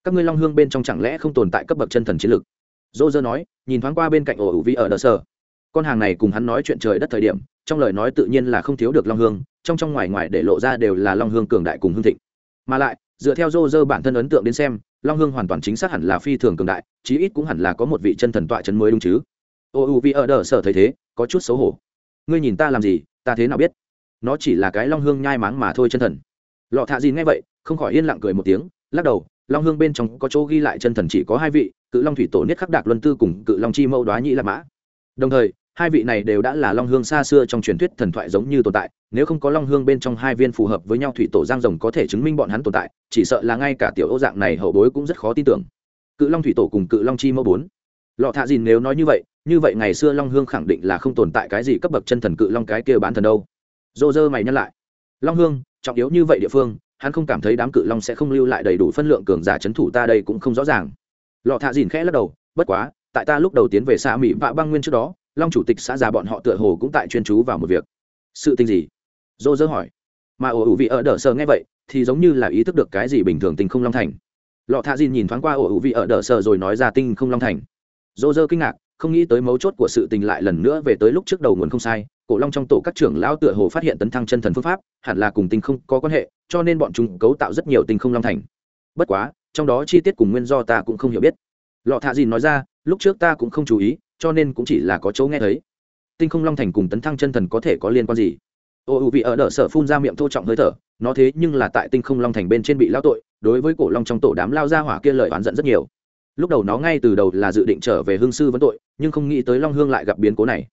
Các ngươi long hương bên trong chẳng lẽ không tồn tại cấp bậc chân thần chiến lực? Dô dơ nói, nhìn thoáng qua bên cạnh ổ ủ vi ở đờ sơ con hàng này cùng hắn nói chuyện trời đất thời điểm, trong lời nói tự nhiên là không thiếu được long hương, trong trong ngoài ngoài để lộ ra đều là long hương cường đại cùng hương thịnh. Mà lại, dựa theo dô dơ bản thân ấn tượng đến xem, long hương hoàn toàn chính xác hẳn là phi thường cường đại, chí ít cũng hẳn là có một vị chân thần tọa chấn mới đúng chứ. Ô, u, vi, ở, đờ, sở thấy thế, có chút xấu hổ. Ngươi nhìn ta làm gì, ta thế nào biết? Nó chỉ là cái long hương nhai máng mà thôi chân thần. Lọ thạ gì nghe vậy, không khỏi yên lặng cười một tiếng, lắc đầu, long hương bên trong có chỗ ghi lại chân thần chỉ có hai vị, cự long thủy tổ niết khắc đạc luân tư cùng cự long chi mẫu đoá nhĩ lạc mã. Đồng thời hai vị này đều đã là long hương xa xưa trong truyền thuyết thần thoại giống như tồn tại, nếu không có long hương bên trong hai viên phù hợp với nhau thủy tổ giang rồng có thể chứng minh bọn hắn tồn tại, chỉ sợ là ngay cả tiểu ô dạng này hậu bối cũng rất khó tin tưởng. Cự long thủy tổ cùng cự long chi mẫu bốn. Lọ thạ dìn nếu nói như vậy như vậy ngày xưa long hương khẳng định là không tồn tại cái gì cấp bậc chân thần cự long cái kia bán thần đâu. Dô dơ mày nhắc lại. Long hương, trọng yếu như vậy địa phương, hắn không cảm thấy đám cự long sẽ không lưu lại đầy đủ phân lượng cường giả c h ấ n thủ ta đây cũng không rõ ràng. Lọ thạ dìn khẽ lắc đầu, bất quá, tại ta lúc đầu tiến về xa mỹ vạ băng nguyên trước đó long chủ tịch xã già bọn họ tựa hồ cũng tại chuyên chú vào một việc. Sự tình gì? Dô dơ hỏi. Mà ổ ủ vị ở đờ sơ nghe vậy, thì giống như là ý thức được cái gì bình thường tình không long thành. Lọ thạ dìn nhìn thoáng qua ổ ủ vị ở đờ sơ rồi nói ra tinh không long thành. Dô dơ kinh ngạc, không nghĩ tới mấu chốt của sự tình lại lần nữa về tới lúc trước đầu nguồn không sai, cổ long trong tổ các trưởng lão tựa hồ phát hiện tấn thăng chân thần phương pháp, hẳn là cùng tinh không có quan hệ, cho nên bọn chúng cấu tạo rất nhiều tinh không long thành. Bất quá, trong đó chi tiết cùng nguyên do ta cũng không hiểu biết. Lọ thạ dìn nói ra, lúc trước ta cũng không chú ý cho nên cũng chỉ là có chỗ nghe thấy. Tinh không long thành cùng tấn thăng chân thần có thể có liên quan gì? Ô ưu vị ở đỡ sở phun ra miệng thô trọng hơi thở, nó thế nhưng là tại tinh không long thành bên trên bị lao tội, đối với cổ long trong tổ đám lao ra hỏa kia lời oán giận rất nhiều. Lúc đầu nó ngay từ đầu là dự định trở về hương sư vấn tội, nhưng không nghĩ tới long hương lại gặp biến cố này.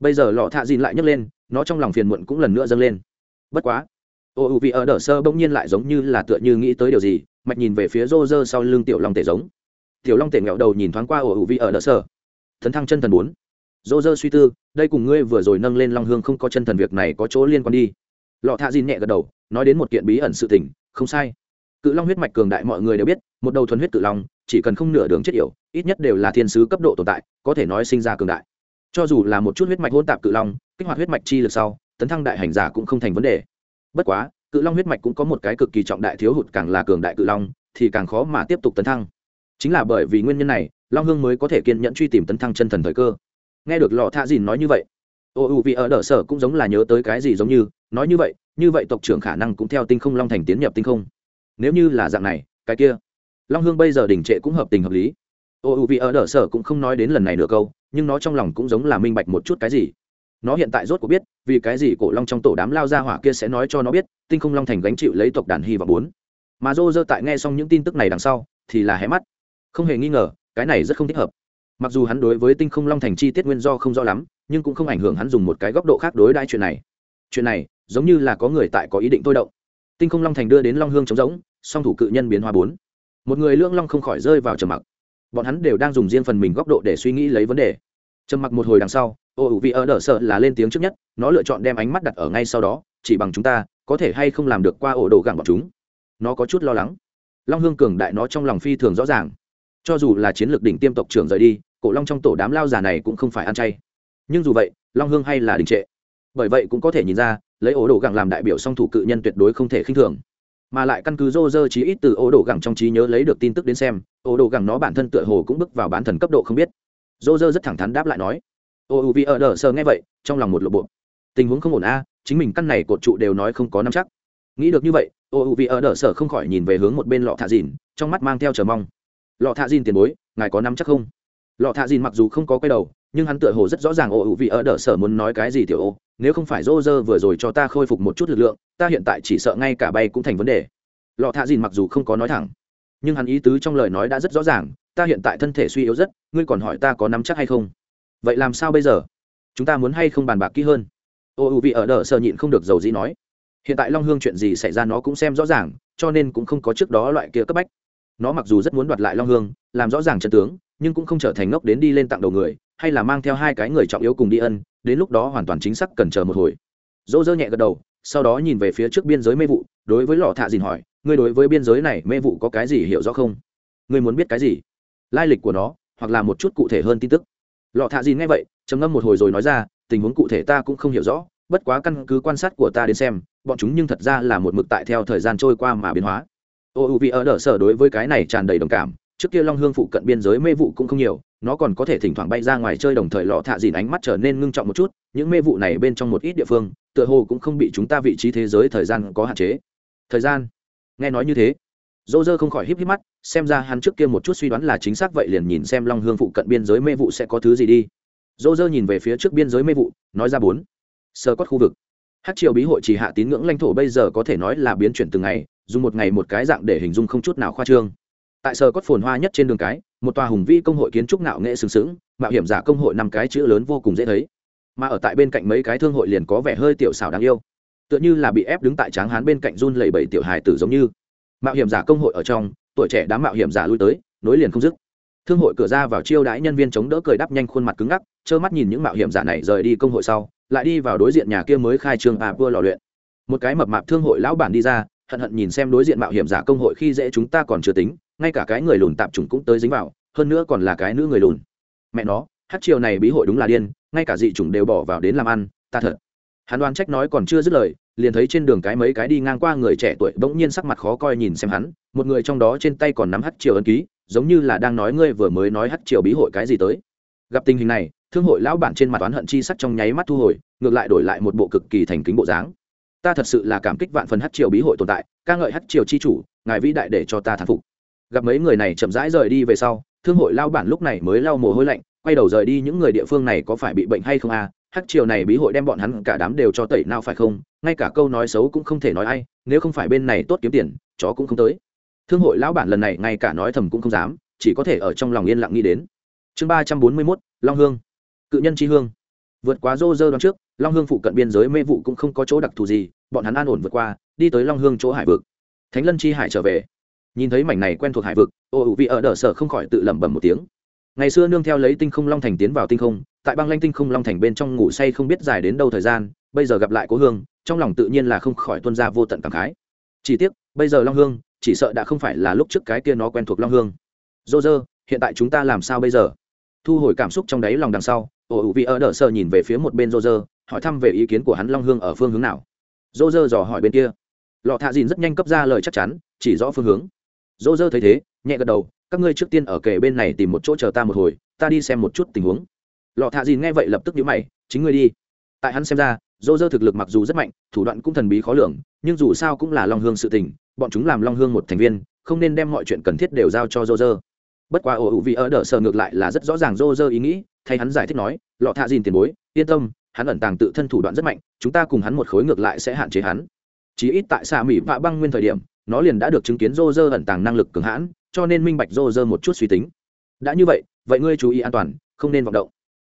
Bây giờ lọ thạ dìn lại nhấc lên, nó trong lòng phiền muộn cũng lần nữa dâng lên. Bất quá, ô ưu vị ở Đỡ sơ bỗng nhiên lại giống như là tựa như nghĩ tới điều gì, mạch nhìn về phía rô rơ sau lưng tiểu long tể giống. Tiểu long tể nghẹo đầu nhìn thoáng qua ô ưu vị ở Đỡ sơ thần thăng chân thần bốn. Rô dơ suy tư, đây cùng ngươi vừa rồi nâng lên long hương không có chân thần việc này có chỗ liên quan đi. Lọ thạ dìn nhẹ gật đầu, nói đến một kiện bí ẩn sự tình, không sai. Cự long huyết mạch cường đại mọi người đều biết, một đầu thuần huyết cự long, chỉ cần không nửa đường chết yểu, ít nhất đều là thiên sứ cấp độ tồn tại, có thể nói sinh ra cường đại. Cho dù là một chút huyết mạch hôn tạp cự long, kích hoạt huyết mạch chi lực sau, tấn thăng đại hành giả cũng không thành vấn đề. Bất quá, cự long huyết mạch cũng có một cái cực kỳ trọng đại thiếu hụt càng là cường đại cự long, thì càng khó mà tiếp tục tấn thăng chính là bởi vì nguyên nhân này, long hương mới có thể kiên nhẫn truy tìm tấn thăng chân thần thời cơ. Nghe được lọ thạ dìn nói như vậy, ô u vì ở đỡ sở cũng giống là nhớ tới cái gì giống như, nói như vậy như vậy tộc trưởng khả năng cũng theo tinh không long thành tiến nhập tinh không. Nếu như là dạng này, cái kia, long hương bây giờ đình trệ cũng hợp tình hợp lý. Ô u vì ở đỡ sở cũng không nói đến lần này nửa câu, nhưng nó trong lòng cũng giống là minh bạch một chút cái gì. Nó hiện tại rốt cuộc biết, vì cái gì cổ long trong tổ đám lao ra hỏa kia sẽ nói cho nó biết, tinh không long thành gánh chịu lấy tộc đàn hy vọng bốn. Mà dô dơ tại nghe xong những tin tức này đằng sau, thì là hé mắt không hề nghi ngờ, cái này rất không thích hợp. Mặc dù hắn đối với tinh không long thành chi tiết nguyên do không rõ lắm, nhưng cũng không ảnh hưởng hắn dùng một cái góc độ khác đối đãi chuyện này. Chuyện này, giống như là có người tại có ý định thôi động. Tinh không long thành đưa đến long hương trống rỗng, song thủ cự nhân biến hóa bốn. Một người lưỡng long không khỏi rơi vào trầm mặc. Bọn hắn đều đang dùng riêng phần mình góc độ để suy nghĩ lấy vấn đề. Trầm mặc một hồi đằng sau, ô ủ vị ở đỡ sợ là lên tiếng trước nhất, nó lựa chọn đem ánh mắt đặt ở ngay sau đó, chỉ bằng chúng ta, có thể hay không làm được qua ổ đồ gặng bọn chúng. Nó có chút lo lắng. Long hương cường đại nó trong lòng phi thường rõ ràng cho dù là chiến lược đỉnh tiêm tộc trưởng rời đi, cổ long trong tổ đám lao già này cũng không phải ăn chay. Nhưng dù vậy, long hương hay là đình trệ. Bởi vậy cũng có thể nhìn ra, lấy ổ đồ Gẳng làm đại biểu song thủ cự nhân tuyệt đối không thể khinh thường. Mà lại căn cứ rô rơ chí ít từ ổ đồ gẳng trong trí nhớ lấy được tin tức đến xem, ổ đồ gẳng nó bản thân tựa hồ cũng bước vào bán thần cấp độ không biết. Rô rơ rất thẳng thắn đáp lại nói, ô, u vì ở đờ sờ nghe vậy, trong lòng một lộ bộ. Tình huống không ổn a, chính mình căn này cột trụ đều nói không có nắm chắc. Nghĩ được như vậy, ô, u vì ở đờ sờ không khỏi nhìn về hướng một bên lọ thả dìn, trong mắt mang theo chờ mong lọ thạ dìn tiền bối, ngài có nắm chắc không? Lọ thạ dìn mặc dù không có quay đầu, nhưng hắn tựa hồ rất rõ ràng ô u vị ở đờ sở muốn nói cái gì tiểu ô. Nếu không phải rô rơ vừa rồi cho ta khôi phục một chút lực lượng, ta hiện tại chỉ sợ ngay cả bay cũng thành vấn đề. Lọ thạ dìn mặc dù không có nói thẳng, nhưng hắn ý tứ trong lời nói đã rất rõ ràng, ta hiện tại thân thể suy yếu rất, ngươi còn hỏi ta có nắm chắc hay không? Vậy làm sao bây giờ? Chúng ta muốn hay không bàn bạc kỹ hơn? Ô u vị ở đờ sở nhịn không được dầu dĩ nói. Hiện tại long hương chuyện gì xảy ra nó cũng xem rõ ràng, cho nên cũng không có trước đó loại kia cấp bách nó mặc dù rất muốn đoạt lại long hương, làm rõ ràng trận tướng, nhưng cũng không trở thành ngốc đến đi lên tặng đầu người, hay là mang theo hai cái người trọng yếu cùng đi ân, đến lúc đó hoàn toàn chính xác cần chờ một hồi. Dỗ dơ nhẹ gật đầu, sau đó nhìn về phía trước biên giới mê vụ, đối với lọ thạ dìn hỏi, ngươi đối với biên giới này mê vụ có cái gì hiểu rõ không? Ngươi muốn biết cái gì? Lai lịch của nó, hoặc là một chút cụ thể hơn tin tức. Lọ thạ dìn nghe vậy, trầm ngâm một hồi rồi nói ra, tình huống cụ thể ta cũng không hiểu rõ, bất quá căn cứ quan sát của ta đến xem, bọn chúng nhưng thật ra là một mực tại theo thời gian trôi qua mà biến hóa ô u vì ở đỡ sở đối với cái này tràn đầy đồng cảm, trước kia long hương phụ cận biên giới mê vụ cũng không nhiều, nó còn có thể thỉnh thoảng bay ra ngoài chơi đồng thời lọ thạ dìn ánh mắt trở nên ngưng trọng một chút, những mê vụ này bên trong một ít địa phương, tựa hồ cũng không bị chúng ta vị trí thế giới thời gian có hạn chế. Thời gian? Nghe nói như thế. Dô dơ không khỏi híp híp mắt, xem ra hắn trước kia một chút suy đoán là chính xác vậy liền nhìn xem long hương phụ cận biên giới mê vụ sẽ có thứ gì đi. Dô dơ nhìn về phía trước biên giới mê vụ, nói ra bốn. Sơ cót khu vực. Hát triều bí hội chỉ hạ tín ngưỡng lãnh thổ bây giờ có thể nói là biến chuyển từng ngày dùng một ngày một cái dạng để hình dung không chút nào khoa trương. Tại sở cốt phồn hoa nhất trên đường cái, một tòa hùng vi công hội kiến trúc nạo nghệ sừng sững, mạo hiểm giả công hội năm cái chữ lớn vô cùng dễ thấy. Mà ở tại bên cạnh mấy cái thương hội liền có vẻ hơi tiểu xảo đáng yêu. Tựa như là bị ép đứng tại tráng hán bên cạnh run lẩy bẩy tiểu hài tử giống như. Mạo hiểm giả công hội ở trong, tuổi trẻ đám mạo hiểm giả lui tới, nối liền không dứt. Thương hội cửa ra vào chiêu đãi nhân viên chống đỡ cười đắp nhanh khuôn mặt cứng ngắc, trơ mắt nhìn những mạo hiểm giả này rời đi công hội sau, lại đi vào đối diện nhà kia mới khai trương à vua lò luyện. Một cái mập mạp thương hội lão bản đi ra hận hận nhìn xem đối diện mạo hiểm giả công hội khi dễ chúng ta còn chưa tính, ngay cả cái người lùn tạp chủng cũng tới dính vào, hơn nữa còn là cái nữ người lùn. Mẹ nó, hát chiều này bí hội đúng là điên, ngay cả dị chủng đều bỏ vào đến làm ăn, ta thật. Hắn đoán trách nói còn chưa dứt lời, liền thấy trên đường cái mấy cái đi ngang qua người trẻ tuổi bỗng nhiên sắc mặt khó coi nhìn xem hắn, một người trong đó trên tay còn nắm hát chiều ấn ký, giống như là đang nói ngươi vừa mới nói hát chiều bí hội cái gì tới. Gặp tình hình này, thương hội lão bản trên mặt oán hận chi sắc trong nháy mắt thu hồi, ngược lại đổi lại một bộ cực kỳ thành kính bộ dáng ta thật sự là cảm kích vạn phần hát triều bí hội tồn tại, ca ngợi hát triều chi chủ, ngài vĩ đại để cho ta thán phục. Gặp mấy người này chậm rãi rời đi về sau, thương hội lao bản lúc này mới lau mồ hôi lạnh, quay đầu rời đi những người địa phương này có phải bị bệnh hay không à hát triều này bí hội đem bọn hắn cả đám đều cho tẩy nào phải không? Ngay cả câu nói xấu cũng không thể nói ai, nếu không phải bên này tốt kiếm tiền, chó cũng không tới. Thương hội lão bản lần này ngay cả nói thầm cũng không dám, chỉ có thể ở trong lòng yên lặng nghĩ đến. Chương ba trăm bốn mươi mốt, long hương. Cự nhân chi hương. Vượt quá rô rơ đón trước, long hương phụ cận biên giới mê vụ cũng không có chỗ đặc thù gì bọn hắn an ổn vượt qua, đi tới long hương chỗ hải vực. Thánh lân chi hải trở về. Nhìn thấy mảnh này quen thuộc hải vực, ô ủ vị ở đờ sở không khỏi tự lẩm bẩm một tiếng. Ngày xưa nương theo lấy tinh không long thành tiến vào tinh không, tại băng lanh tinh không long thành bên trong ngủ say không biết dài đến đâu thời gian, bây giờ gặp lại cố hương, trong lòng tự nhiên là không khỏi tuân ra vô tận cảm khái. Chỉ tiếc, bây giờ long hương, chỉ sợ đã không phải là lúc trước cái kia nó quen thuộc long hương. Dô dơ hiện tại chúng ta làm sao bây giờ? Thu hồi cảm xúc trong đáy lòng đằng sau ổ ủ vị ở đờ sơ nhìn về phía một bên dô dơ hỏi thăm về ý kiến của hắn long hương ở phương hướng nào dô dơ dò hỏi bên kia. Lọ thạ dìn rất nhanh cấp ra lời chắc chắn, chỉ rõ phương hướng. Dô dơ thấy thế, nhẹ gật đầu, các ngươi trước tiên ở kề bên này tìm một chỗ chờ ta một hồi, ta đi xem một chút tình huống. Lọ thạ dìn nghe vậy lập tức nhíu mày, chính ngươi đi. Tại hắn xem ra, dô dơ thực lực mặc dù rất mạnh, thủ đoạn cũng thần bí khó lường, nhưng dù sao cũng là long hương sự tình, bọn chúng làm long hương một thành viên, không nên đem mọi chuyện cần thiết đều giao cho dô dơ. Bất quá ổ ủ vị ở đỡ sợ ngược lại là rất rõ ràng dô dơ ý nghĩ, thay hắn giải thích nói, lọ thạ dìn tiền bối, yên tâm hắn ẩn tàng tự thân thủ đoạn rất mạnh, chúng ta cùng hắn một khối ngược lại sẽ hạn chế hắn. Chí ít tại xạ mỹ vạ băng nguyên thời điểm, nó liền đã được chứng kiến Rô Rơ ẩn tàng năng lực cường hãn, cho nên minh bạch Rô Rơ một chút suy tính. Đã như vậy vậy ngươi chú ý an toàn, không nên vọng động.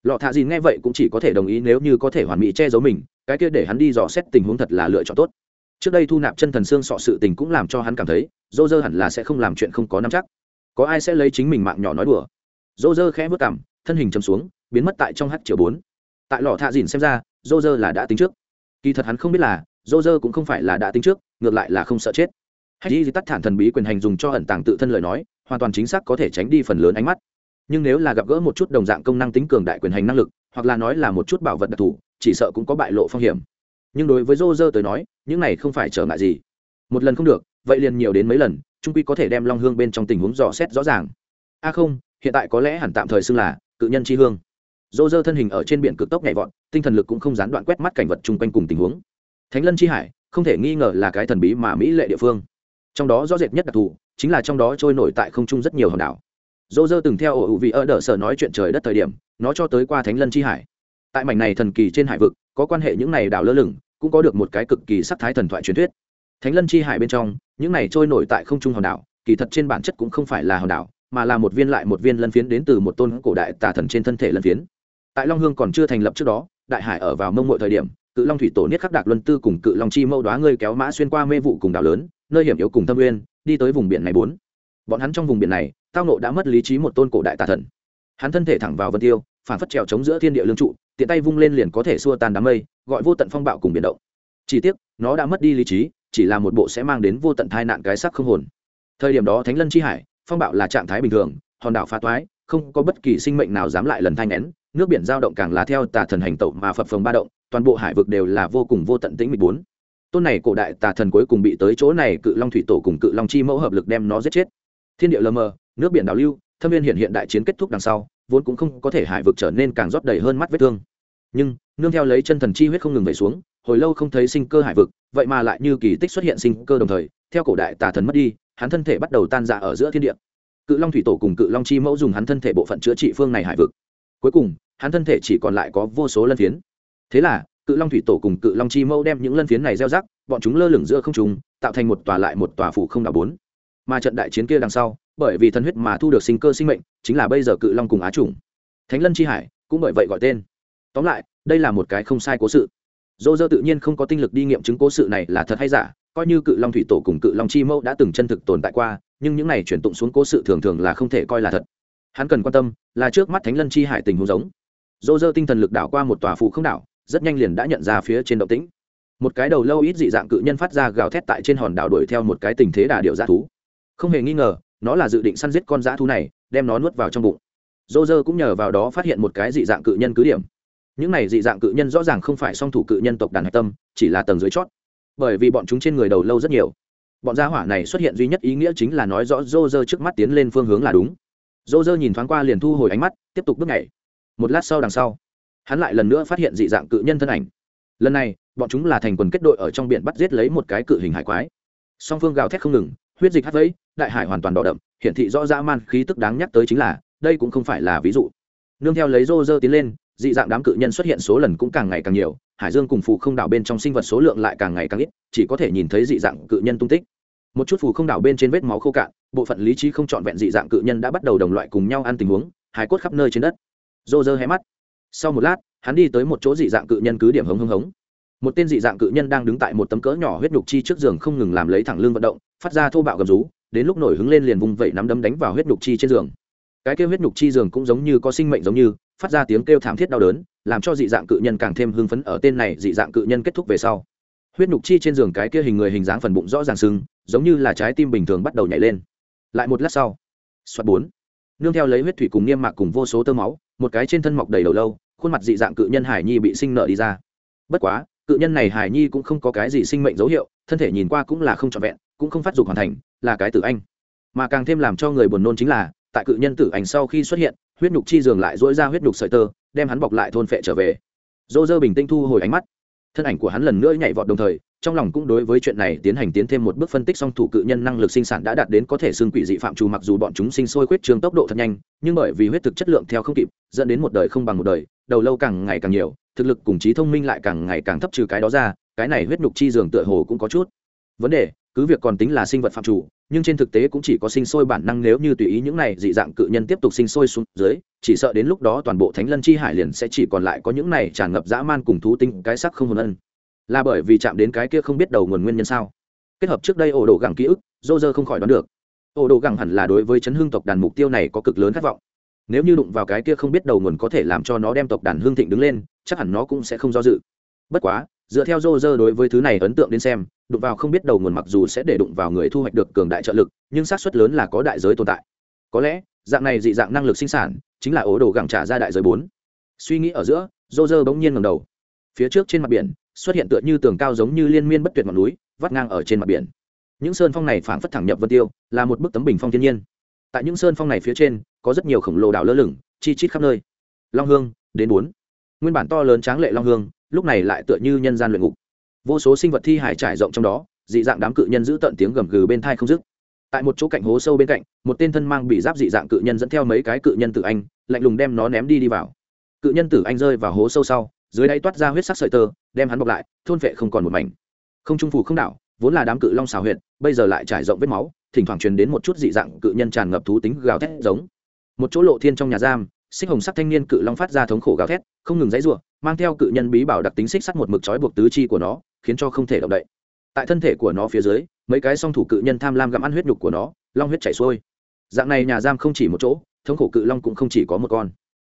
Lọ thạ dìn nghe vậy cũng chỉ có thể đồng ý nếu như có thể hoàn mỹ che giấu mình, cái kia để hắn đi dò xét tình huống thật là lựa chọn tốt. Trước đây thu nạp chân thần xương sọ sự tình cũng làm cho hắn cảm thấy dô dơ hẳn là sẽ không làm chuyện không có nắm chắc. Có ai sẽ lấy chính mình mạng nhỏ nói đùa? Dô dơ khẽ vất cảm thân hình chầm xuống, biến mất tại trong h triệu bốn tại lò thạ dìn xem ra dô dơ là đã tính trước. Kỳ thật hắn không biết là dô dơ cũng không phải là đã tính trước, ngược lại là không sợ chết. Hay gì tắt thản thần bí quyền hành dùng cho ẩn tàng tự thân lời nói, hoàn toàn chính xác có thể tránh đi phần lớn ánh mắt. Nhưng nếu là gặp gỡ một chút đồng dạng công năng tính cường đại quyền hành năng lực, hoặc là nói là một chút bảo vật đặc thù, chỉ sợ cũng có bại lộ phong hiểm. Nhưng đối với dô dơ tới nói, những này không phải trở ngại gì. Một lần không được, vậy liền nhiều đến mấy lần trung quy có thể đem long hương bên trong tình huống dò xét rõ ràng. A không, hiện tại có lẽ hẳn tạm thời xưng là cự nhân chi hương dô dơ thân hình ở trên biển cực tốc nhảy vọt, tinh thần lực cũng không gián đoạn quét mắt cảnh vật chung quanh cùng tình huống. Thánh lân chi hải, không thể nghi ngờ là cái thần bí mà mỹ lệ địa phương. Trong đó rõ rệt nhất đặc thù, chính là trong đó trôi nổi tại không trung rất nhiều hòn đảo. Dô dơ từng theo ổ hữu vị ở đỡ sở nói chuyện trời đất thời điểm, nó cho tới qua thánh lân chi hải. Tại mảnh này thần kỳ trên hải vực, có quan hệ những này đảo lơ lửng, cũng có được một cái cực kỳ sắc thái thần thoại truyền thuyết. Thánh lân chi hải bên trong, những này trôi nổi tại không trung hòn đảo, kỳ thật trên bản chất cũng không phải là hòn đảo, mà là một viên lại một viên lân phiến đến từ một tôn cổ đại tà thần trên thân thể lân phiến tại long hương còn chưa thành lập trước đó, đại hải ở vào mông mọi thời điểm, cự long thủy tổ niết khắc đạc luân tư cùng cự long chi mâu đoá ngươi kéo mã xuyên qua mê vụ cùng đảo lớn, nơi hiểm yếu cùng thâm nguyên, đi tới vùng biển này bốn. Bọn hắn trong vùng biển này, tao nộ đã mất lý trí một tôn cổ đại tà thần. Hắn thân thể thẳng vào vân tiêu, phản phất trèo chống giữa thiên địa lương trụ, tiện tay vung lên liền có thể xua tan đám mây, gọi vô tận phong bạo cùng biển động. Chỉ tiếc, nó đã mất đi lý trí, chỉ là một bộ sẽ mang đến vô tận tai nạn cái sắc không hồn. Thời điểm đó thánh lân chi hải, phong bạo là trạng thái bình thường, hòn đảo phá toái, không có bất kỳ sinh mệnh nào dám lại lần thanh nén nước biển giao động càng là theo tà thần hành tẩu mà phập phồng ba động, toàn bộ hải vực đều là vô cùng vô tận tĩnh mịch bốn. Tôn này cổ đại tà thần cuối cùng bị tới chỗ này cự long thủy tổ cùng cự long chi mẫu hợp lực đem nó giết chết. Thiên địa lờ mờ, nước biển đảo lưu, thâm viên hiện hiện đại chiến kết thúc đằng sau, vốn cũng không có thể hải vực trở nên càng rót đầy hơn mắt vết thương. Nhưng, nương theo lấy chân thần chi huyết không ngừng về xuống, hồi lâu không thấy sinh cơ hải vực, vậy mà lại như kỳ tích xuất hiện sinh cơ đồng thời, theo cổ đại tà thần mất đi, hắn thân thể bắt đầu tan dạ ở giữa thiên địa. Cự long thủy tổ cùng cự long chi mẫu dùng hắn thân thể bộ phận chữa trị phương này hải vực cuối cùng, hắn thân thể chỉ còn lại có vô số lân phiến. Thế là, cự long thủy tổ cùng cự long chi mẫu đem những lân phiến này gieo rắc, bọn chúng lơ lửng giữa không trùng tạo thành một tòa lại một tòa phủ không đảo bốn. Mà trận đại chiến kia đằng sau, bởi vì thần huyết mà thu được sinh cơ sinh mệnh, chính là bây giờ cự long cùng á trùng thánh lân chi hải, cũng bởi vậy gọi tên. Tóm lại, đây là một cái không sai cố sự. Dô dơ tự nhiên không có tinh lực đi nghiệm chứng cố sự này là thật hay giả, coi như cự long thủy tổ cùng cự long chi mẫu đã từng chân thực tồn tại qua, nhưng những này chuyển tụng xuống cố sự thường thường là không thể coi là thật hắn cần quan tâm là trước mắt thánh lân chi hải tình huống giống. Dô dơ tinh thần lực đảo qua một tòa phụ không đảo, rất nhanh liền đã nhận ra phía trên động tĩnh. Một cái đầu lâu ít dị dạng cự nhân phát ra gào thét tại trên hòn đảo đuổi theo một cái tình thế đà điệu dã thú. Không hề nghi ngờ, nó là dự định săn giết con dã thú này, đem nó nuốt vào trong bụng. Dô dơ cũng nhờ vào đó phát hiện một cái dị dạng cự nhân cứ điểm. Những này dị dạng cự nhân rõ ràng không phải song thủ cự nhân tộc đàn hạch tâm, chỉ là tầng dưới chót. Bởi vì bọn chúng trên người đầu lâu rất nhiều. Bọn gia hỏa này xuất hiện duy nhất ý nghĩa chính là nói rõ dô dơ trước mắt tiến lên phương hướng là đúng dô dơ nhìn thoáng qua liền thu hồi ánh mắt, tiếp tục bước nhảy. Một lát sau đằng sau, hắn lại lần nữa phát hiện dị dạng cự nhân thân ảnh. Lần này, bọn chúng là thành quần kết đội ở trong biển bắt giết lấy một cái cự hình hải quái. Song phương gào thét không ngừng, huyết dịch hắt vẫy, đại hải hoàn toàn đỏ đậm, hiển thị rõ dã man khí tức đáng nhắc tới chính là, đây cũng không phải là ví dụ. Nương theo lấy rô rơ tiến lên, dị dạng đám cự nhân xuất hiện số lần cũng càng ngày càng nhiều, hải dương cùng phụ không đảo bên trong sinh vật số lượng lại càng ngày càng ít, chỉ có thể nhìn thấy dị dạng cự nhân tung tích một chút phù không đảo bên trên vết máu khô cạn, bộ phận lý trí không trọn vẹn dị dạng cự nhân đã bắt đầu đồng loại cùng nhau ăn tình huống, hài cốt khắp nơi trên đất. Rô rơ hé mắt. Sau một lát, hắn đi tới một chỗ dị dạng cự nhân cứ điểm hống hống hống. Một tên dị dạng cự nhân đang đứng tại một tấm cỡ nhỏ huyết nhục chi trước giường không ngừng làm lấy thẳng lưng vận động, phát ra thô bạo gầm rú, đến lúc nổi hứng lên liền vùng vẩy nắm đấm đánh vào huyết nhục chi trên giường. Cái kêu huyết nhục chi giường cũng giống như có sinh mệnh giống như, phát ra tiếng kêu thảm thiết đau đớn, làm cho dị dạng cự nhân càng thêm hưng phấn ở tên này dị dạng cự nhân kết thúc về sau. Huyết nhục chi trên giường cái kia hình người hình dáng phần bụng rõ ràng sưng giống như là trái tim bình thường bắt đầu nhảy lên. Lại một lát sau xoát bốn. Nương theo lấy huyết thủy cùng niêm mạc cùng vô số tơ máu, một cái trên thân mọc đầy đầu lâu, khuôn mặt dị dạng cự nhân hải nhi bị sinh nợ đi ra. Bất quá, cự nhân này hải nhi cũng không có cái gì sinh mệnh dấu hiệu, thân thể nhìn qua cũng là không trọn vẹn, cũng không phát dục hoàn thành, là cái tử anh. Mà càng thêm làm cho người buồn nôn chính là, tại cự nhân tử ảnh sau khi xuất hiện, huyết nhục chi giường lại dỗi ra huyết nhục sợi tơ, đem hắn bọc lại thôn phệ trở về. Dô dơ bình tĩnh thu hồi ánh mắt. Thân ảnh của hắn lần nữa nhảy vọt đồng thời trong lòng cũng đối với chuyện này tiến hành tiến thêm một bước phân tích song thủ cự nhân năng lực sinh sản đã đạt đến có thể xương quỷ dị phạm trù mặc dù bọn chúng sinh sôi khuyết trường tốc độ thật nhanh, nhưng bởi vì huyết thực chất lượng theo không kịp, dẫn đến một đời không bằng một đời, đầu lâu càng ngày càng nhiều, thực lực cùng trí thông minh lại càng ngày càng thấp trừ cái đó ra, cái này huyết nhục chi giường tựa hồ cũng có chút vấn đề, cứ việc còn tính là sinh vật phạm chủ nhưng trên thực tế cũng chỉ có sinh sôi bản năng nếu như tùy ý những này dị dạng cự nhân tiếp tục sinh sôi xuống dưới, chỉ sợ đến lúc đó toàn bộ thánh lân chi hải liền sẽ chỉ còn lại có những này tràn ngập dã man cùng thú tinh, cái sắc không hồn ân là bởi vì chạm đến cái kia không biết đầu nguồn nguyên nhân sao? Kết hợp trước đây ổ đồ gẳng ký ức dô dơ không khỏi đoán được. Ổ đồ gẳng hẳn là đối với chấn hương tộc đàn mục tiêu này có cực lớn khát vọng. Nếu như đụng vào cái kia không biết đầu nguồn có thể làm cho nó đem tộc đàn hương thịnh đứng lên, chắc hẳn nó cũng sẽ không do dự. Bất quá, dựa theo dô dơ đối với thứ này ấn tượng đến xem, đụng vào không biết đầu nguồn mặc dù sẽ để đụng vào người thu hoạch được cường đại trợ lực, nhưng xác suất lớn là có đại giới tồn tại. Có lẽ, dạng này dị dạng năng lực sinh sản chính là ố đồ gẳng trả ra đại giới bốn. Suy nghĩ ở giữa dô dơ bỗng nhiên ngầm đầu. Phía trước trên mặt biển xuất hiện tựa như tường cao giống như liên miên bất tuyệt ngọn núi, vắt ngang ở trên mặt biển. Những sơn phong này phảng phất thẳng nhập vân tiêu, là một bức tấm bình phong thiên nhiên. Tại những sơn phong này phía trên, có rất nhiều khổng lồ đảo lơ lửng, chi chít khắp nơi. Long hương, đến bốn. Nguyên bản to lớn tráng lệ long hương, lúc này lại tựa như nhân gian luyện ngục. Vô số sinh vật thi hải trải rộng trong đó, dị dạng đám cự nhân giữ tận tiếng gầm gừ bên thai không dứt. Tại một chỗ cạnh hố sâu bên cạnh, một tên thân mang bị giáp dị dạng cự nhân dẫn theo mấy cái cự nhân tử anh, lạnh lùng đem nó ném đi đi vào. Cự nhân tử anh rơi vào hố sâu sau dưới đáy toát ra huyết sắc sợi tơ, đem hắn bọc lại, thôn vệ không còn một mảnh. Không trung phủ không đảo, vốn là đám cự long xào huyệt, bây giờ lại trải rộng vết máu, thỉnh thoảng truyền đến một chút dị dạng cự nhân tràn ngập thú tính gào thét giống. Một chỗ lộ thiên trong nhà giam, xích hồng sắc thanh niên cự long phát ra thống khổ gào thét, không ngừng dãy ruộng mang theo cự nhân bí bảo đặc tính xích sắt một mực trói buộc tứ chi của nó, khiến cho không thể động đậy. Tại thân thể của nó phía dưới, mấy cái song thủ cự nhân tham lam gặm ăn huyết nhục của nó, long huyết chảy xuôi. Dạng này nhà giam không chỉ một chỗ, thống khổ cự long cũng không chỉ có một con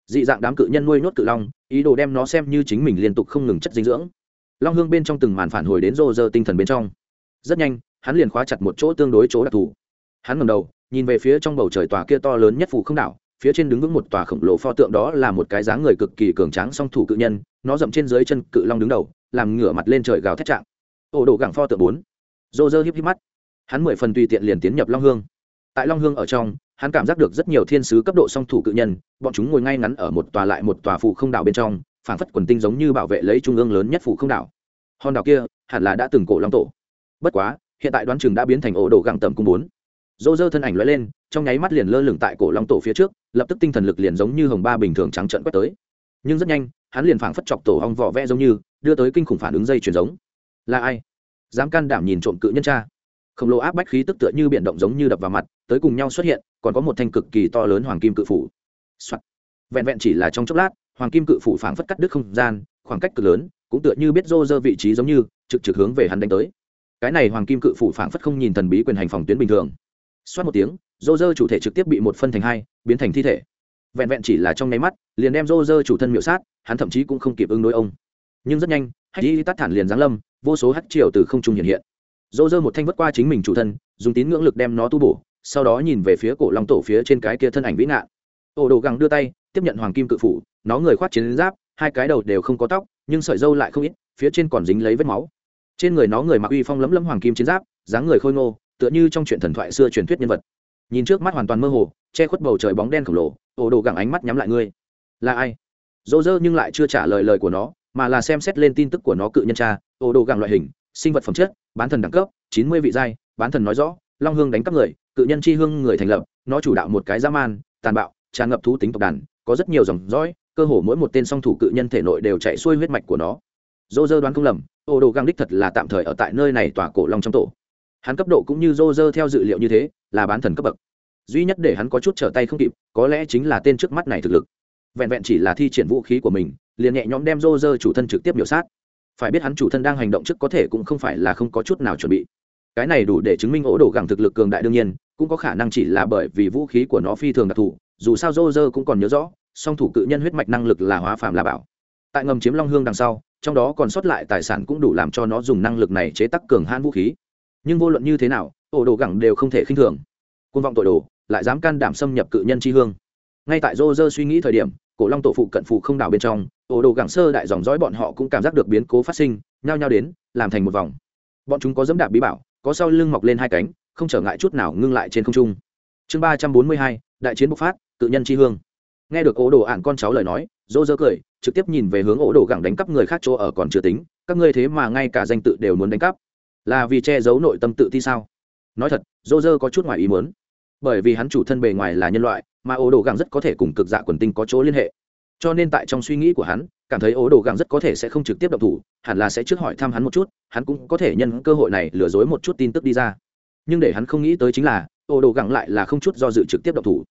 dị dạng đám cự nhân nuôi nhốt cự long, ý đồ đem nó xem như chính mình liên tục không ngừng chất dinh dưỡng. Long hương bên trong từng màn phản hồi đến rô rơ tinh thần bên trong. Rất nhanh, hắn liền khóa chặt một chỗ tương đối chỗ đặc thù. Hắn ngầm đầu, nhìn về phía trong bầu trời tòa kia to lớn nhất phủ không đảo, phía trên đứng vững một tòa khổng lồ pho tượng đó là một cái dáng người cực kỳ cường tráng song thủ cự nhân, nó dậm trên dưới chân cự long đứng đầu, làm ngửa mặt lên trời gào thét trạng. Ổ đổ gẳng pho tượng bốn. Rô rơ híp híp mắt. Hắn mười phần tùy tiện liền tiến nhập long hương. Tại long hương ở trong hắn cảm giác được rất nhiều thiên sứ cấp độ song thủ cự nhân, bọn chúng ngồi ngay ngắn ở một tòa lại một tòa phụ không đảo bên trong, phảng phất quần tinh giống như bảo vệ lấy trung ương lớn nhất phụ không đảo. Hòn đảo kia hẳn là đã từng cổ long tổ. Bất quá, hiện tại đoán chừng đã biến thành ổ đồ gẳng tầm cung bốn. Dô dơ thân ảnh lóe lên, trong nháy mắt liền lơ lửng tại cổ long tổ phía trước, lập tức tinh thần lực liền giống như hồng ba bình thường trắng trận quét tới. Nhưng rất nhanh, hắn liền phảng phất chọc tổ hong vỏ vẽ giống như, đưa tới kinh khủng phản ứng dây truyền giống. Là ai? Dám can đảm nhìn trộm cự nhân cha. Khổng lồ áp bách khí tức tựa như biển động giống như đập vào mặt tới cùng nhau xuất hiện, còn có một thanh cực kỳ to lớn hoàng kim cự phủ、Soạn. vẹn vẹn chỉ là trong chốc lát, hoàng kim cự phủ phảng phất cắt đứt không gian, khoảng cách cực lớn, cũng tựa như biết rô rơ vị trí giống như, trực trực hướng về hắn đánh tới. Cái này hoàng kim cự phủ phảng phất không nhìn thần bí quyền hành phòng tuyến bình thường. Xoát một tiếng rô rơ chủ thể trực tiếp bị một phân thành hai, biến thành thi thể. Vẹn vẹn chỉ là trong nháy mắt, liền đem rô rơ chủ thân miệu sát, hắn thậm chí cũng không kịp ứng đối ông. Nhưng rất nhanh hách y tắt thản liền giáng lâm, vô số hắc triều từ không trung hiện hiện. Dỗ dơ một thanh vất qua chính mình chủ thân, dùng tín ngưỡng lực đem nó tu bổ sau đó nhìn về phía cổ long tổ phía trên cái kia thân ảnh vĩ nạn ổ đồ găng đưa tay, tiếp nhận hoàng kim cự phủ, nó người khoác chiến giáp, hai cái đầu đều không có tóc, nhưng sợi dâu lại không ít, phía trên còn dính lấy vết máu. Trên người nó người mặc uy phong lấm lấm hoàng kim chiến giáp, dáng người khôi ngô, tựa như trong chuyện thần thoại xưa truyền thuyết nhân vật. Nhìn trước mắt hoàn toàn mơ hồ, che khuất bầu trời bóng đen khổng lồ ổ đồ gẳng ánh mắt nhắm lại ngươi. Là ai? Dỗ dơ nhưng lại chưa trả lời lời của nó, mà là xem xét lên tin tức của nó cự nhân cha ổ đồ gẳng loại hình, sinh vật phẩm chất, bán thần đẳng cấp, chín mươi vị giai, bán thần nói rõ long hương đánh cắp người, cự nhân chi hương người thành lập, nó chủ đạo một cái dã man, tàn bạo, tràn ngập thú tính tộc đàn, có rất nhiều dòng dõi, cơ hồ mỗi một tên song thủ cự nhân thể nội đều chạy xuôi huyết mạch của nó. Dô dơ đoán không lầm, ô đồ găng đích thật là tạm thời ở tại nơi này tỏa cổ long trong tổ. Hắn cấp độ cũng như dô dơ theo dự liệu như thế, là bán thần cấp bậc. Duy nhất để hắn có chút trở tay không kịp, có lẽ chính là tên trước mắt này thực lực. Vẹn vẹn chỉ là thi triển vũ khí của mình, liền nhẹ nhõm đem rô dơ chủ thân trực tiếp biểu sát. Phải biết hắn chủ thân đang hành động trước có thể cũng không phải là không có chút nào chuẩn bị cái này đủ để chứng minh ổ đồ gẳng thực lực cường đại đương nhiên, cũng có khả năng chỉ là bởi vì vũ khí của nó phi thường đặc thù, dù sao dô dơ cũng còn nhớ rõ, song thủ cự nhân huyết mạch năng lực là hóa phàm là bảo. Tại ngầm chiếm long hương đằng sau, trong đó còn sót lại tài sản cũng đủ làm cho nó dùng năng lực này chế tắc cường hãn vũ khí. Nhưng vô luận như thế nào, ổ đồ gẳng đều không thể khinh thường. Côn vọng tội đồ, lại dám can đảm xâm nhập cự nhân tri hương. Ngay tại dô dơ suy nghĩ thời điểm, cổ long tổ phụ cận phụ không đảo bên trong, ổ đồ gẳng sơ đại dòng dõi bọn họ cũng cảm giác được biến cố phát sinh, nhao nhao đến, làm thành một vòng. Bọn chúng có dẫm đạp bí bảo có sau lưng mọc lên hai cánh, không trở ngại chút nào ngưng lại trên không trung. Chương ba trăm bốn mươi hai, đại chiến bộc phát, tự nhân tri hương. Nghe được ổ đồ ạn con cháu lời nói dỗ dơ cười, trực tiếp nhìn về hướng ổ đồ gẳng đánh cắp người khác chỗ ở còn chưa tính, các ngươi thế mà ngay cả danh tự đều muốn đánh cắp. Là vì che giấu nội tâm tự ti sao? Nói thật dỗ dơ có chút ngoài ý muốn. Bởi vì hắn chủ thân bề ngoài là nhân loại, mà ổ đồ gẳng rất có thể cùng cực dạ quần tinh có chỗ liên hệ cho nên tại trong suy nghĩ của hắn, cảm thấy ố đồ gẳng rất có thể sẽ không trực tiếp động thủ, hẳn là sẽ trước hỏi thăm hắn một chút, hắn cũng có thể nhân cơ hội này lừa dối một chút tin tức đi ra. Nhưng để hắn không nghĩ tới chính là, ố đồ gẳng lại là không chút do dự trực tiếp động thủ.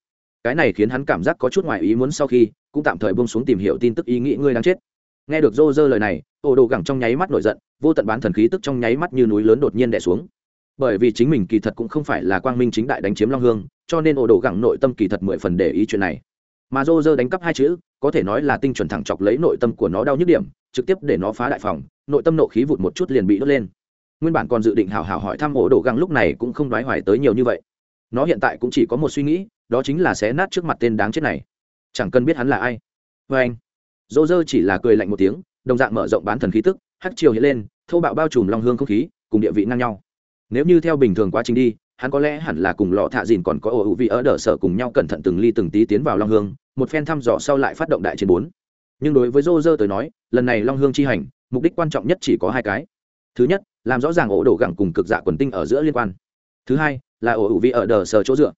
Cái này khiến hắn cảm giác có chút ngoài ý muốn sau khi, cũng tạm thời bông xuống tìm hiểu tin tức ý nghĩ ngươi đang chết. Nghe được rô rơ lời này ổ đồ gẳng trong nháy mắt nổi giận, vô tận bán thần khí tức trong nháy mắt như núi lớn đột nhiên đẻ xuống. Bởi vì chính mình kỳ thật cũng không phải là quang minh chính đại đánh chiếm long hương, cho nên ổ đồ gẳng nội tâm kỳ thật mười phần để ý chuyện này. Mà rô rơ đánh cắp hai chữ có thể nói là tinh chuẩn thẳng chọc lấy nội tâm của nó đau nhức điểm, trực tiếp để nó phá đại phòng, nội tâm nộ khí vụt một chút liền bị đốt lên. Nguyên bản còn dự định hào hào hỏi thăm ổ đồ găng lúc này cũng không đoái hoài tới nhiều như vậy. Nó hiện tại cũng chỉ có một suy nghĩ, đó chính là xé nát trước mặt tên đáng chết này. Chẳng cần biết hắn là ai. Vê anh dỗ dơ chỉ là cười lạnh một tiếng, đồng dạng mở rộng bán thần khí tức hắt chiều hiện lên, thô bạo bao trùm long hương không khí, cùng địa vị ngang nhau. Nếu như theo bình thường quá trình đi hắn có lẽ hẳn là cùng lọ thạ dìn còn có ổ hữu vị ở đờ sở cùng nhau cẩn thận từng ly từng tí tiến vào long hương, một phen thăm dò sau lại phát động đại chiến bốn. Nhưng đối với dô dơ tới nói, lần này long hương chi hành, mục đích quan trọng nhất chỉ có hai cái. Thứ nhất, làm rõ ràng ổ đổ gẳng cùng cực dạ quần tinh ở giữa liên quan. Thứ hai, là ổ hữu vị ở đờ sở chỗ dựa.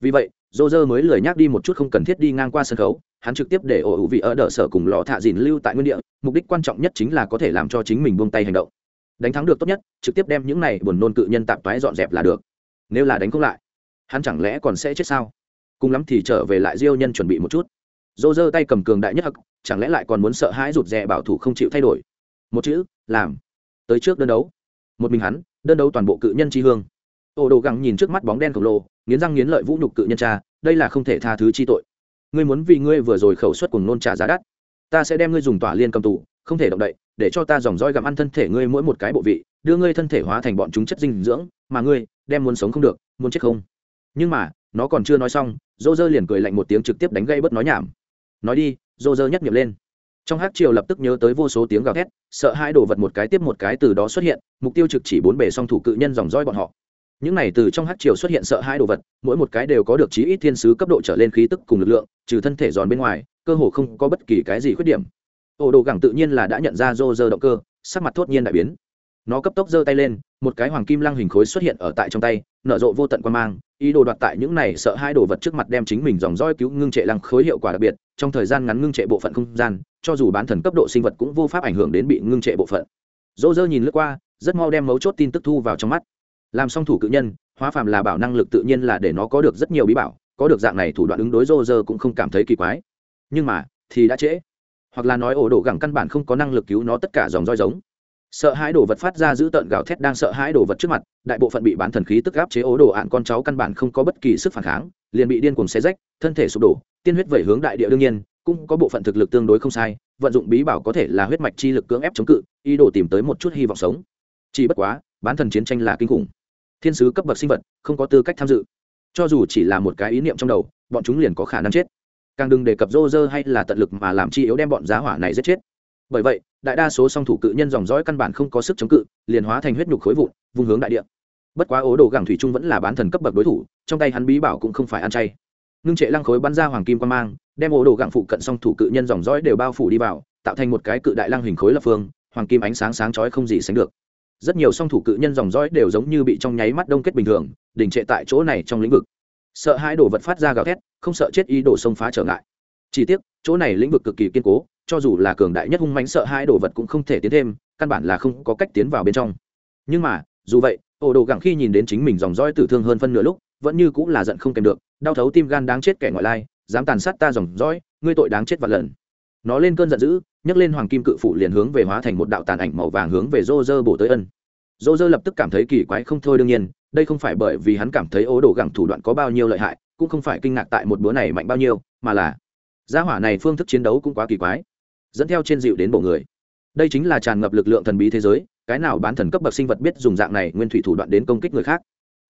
Vì vậy dô dơ mới lười nhắc đi một chút không cần thiết đi ngang qua sân khấu, hắn trực tiếp để ổ hữu vị ở đờ sở cùng lọ thạ dìn lưu tại nguyên địa, mục đích quan trọng nhất chính là có thể làm cho chính mình buông tay hành động. Đánh thắng được tốt nhất, trực tiếp đem những này buồn nôn cự nhân tạp toái dọn dẹp là được nếu là đánh không lại, hắn chẳng lẽ còn sẽ chết sao? Cùng lắm thì trở về lại diêu nhân chuẩn bị một chút. Dô dơ tay cầm cường đại nhất hắc, chẳng lẽ lại còn muốn sợ hãi rụt rè bảo thủ không chịu thay đổi? Một chữ, làm. Tới trước đơn đấu. Một mình hắn, đơn đấu toàn bộ cự nhân tri hương. Ô đồ gắng nhìn trước mắt bóng đen khổng lồ, nghiến răng nghiến lợi vũ nhục cự nhân cha, đây là không thể tha thứ chi tội. Ngươi muốn vì ngươi vừa rồi khẩu suất cùng nôn trả giá đắt, ta sẽ đem ngươi dùng tỏa liên cầm tù, không thể động đậy, để cho ta dòng roi gặm ăn thân thể ngươi mỗi một cái bộ vị đưa ngươi thân thể hóa thành bọn chúng chất dinh dưỡng, mà ngươi đem muốn sống không được, muốn chết không. Nhưng mà, nó còn chưa nói xong dô dơ liền cười lạnh một tiếng trực tiếp đánh gây bất nói nhảm. Nói đi dô dơ nhất nghiệm lên. Trong hát triều lập tức nhớ tới vô số tiếng gào thét, sợ hai đồ vật một cái tiếp một cái từ đó xuất hiện, mục tiêu trực chỉ bốn bề song thủ cự nhân dòng roi bọn họ. Những này từ trong hát triều xuất hiện sợ hai đồ vật, mỗi một cái đều có được chí ít thiên sứ cấp độ trở lên khí tức cùng lực lượng, trừ thân thể giòn bên ngoài, cơ hồ không có bất kỳ cái gì khuyết điểm. Ổ đồ gẳng tự nhiên là đã nhận ra rô dơ động cơ, sắc mặt thốt nhiên đại biến nó cấp tốc giơ tay lên, một cái hoàng kim lăng hình khối xuất hiện ở tại trong tay, nở rộ vô tận quan mang, ý đồ đoạt tại những này sợ hai đồ vật trước mặt đem chính mình dòng roi cứu ngưng trệ lăng khối hiệu quả đặc biệt, trong thời gian ngắn ngưng trệ bộ phận không gian, cho dù bán thần cấp độ sinh vật cũng vô pháp ảnh hưởng đến bị ngưng trệ bộ phận. Dỗ dơ nhìn lướt qua, rất mau đem mấu chốt tin tức thu vào trong mắt. Làm song thủ cự nhân, hóa phàm là bảo năng lực tự nhiên là để nó có được rất nhiều bí bảo, có được dạng này thủ đoạn ứng đối dô dơ cũng không cảm thấy kỳ quái. Nhưng mà, thì đã trễ. Hoặc là nói ổ đổ gẳng căn bản không có năng lực cứu nó tất cả dòng roi giống sợ hãi đồ vật phát ra giữ tợn gào thét đang sợ hãi đồ vật trước mặt, đại bộ phận bị bán thần khí tức áp chế ố đồ ạn con cháu căn bản không có bất kỳ sức phản kháng, liền bị điên cuồng xé rách, thân thể sụp đổ, tiên huyết vẩy hướng đại địa đương nhiên, cũng có bộ phận thực lực tương đối không sai, vận dụng bí bảo có thể là huyết mạch chi lực cưỡng ép chống cự, ý đồ tìm tới một chút hy vọng sống. Chỉ bất quá, bán thần chiến tranh là kinh khủng. Thiên sứ cấp bậc sinh vật, không có tư cách tham dự. Cho dù chỉ là một cái ý niệm trong đầu, bọn chúng liền có khả năng chết. Càng đừng đề cập rô rơ hay là tận lực mà làm chi yếu đem bọn giá hỏa này giết chết bởi vậy, đại đa số song thủ cự nhân dòng dõi căn bản không có sức chống cự, liền hóa thành huyết nhục khối vụn, vung hướng đại địa. Bất quá ố đồ gẳng thủy trung vẫn là bán thần cấp bậc đối thủ, trong tay hắn bí bảo cũng không phải ăn chay. Ngưng trệ lăng khối bắn ra hoàng kim quan mang, đem ố đồ gẳng phụ cận song thủ cự nhân dòng dõi đều bao phủ đi vào, tạo thành một cái cự đại lăng hình khối lập phương, hoàng kim ánh sáng sáng chói không gì sánh được. Rất nhiều song thủ cự nhân dòng dõi đều giống như bị trong nháy mắt đông kết bình thường, đình trệ tại chỗ này trong lĩnh vực. Sợ hai đồ vật phát ra gào thét, không sợ chết ý đồ xông phá trở ngại. Chỉ tiếc, chỗ này lĩnh vực cực kỳ kiên cố cho dù là cường đại nhất hung mãnh sợ hai đồ vật cũng không thể tiến thêm, căn bản là không có cách tiến vào bên trong. Nhưng mà, dù vậy ổ đồ gặng khi nhìn đến chính mình dòng dõi tử thương hơn phân nửa lúc, vẫn như cũng là giận không kèm được, đau thấu tim gan đáng chết kẻ ngoại lai, dám tàn sát ta dòng dõi, ngươi tội đáng chết vạn lần. Nó lên cơn giận dữ, nhấc lên hoàng kim cự phụ liền hướng về hóa thành một đạo tàn ảnh màu vàng hướng về rô rơ bổ tới ân. Rô rơ lập tức cảm thấy kỳ quái không thôi đương nhiên, đây không phải bởi vì hắn cảm thấy ố đồ gẳng thủ đoạn có bao nhiêu lợi hại, cũng không phải kinh ngạc tại một bữa này mạnh bao nhiêu, mà là, gia hỏa này phương thức chiến đấu cũng quá kỳ quái dẫn theo trên dịu đến bộ người. Đây chính là tràn ngập lực lượng thần bí thế giới, cái nào bán thần cấp bậc sinh vật biết dùng dạng này nguyên thủy thủ đoạn đến công kích người khác?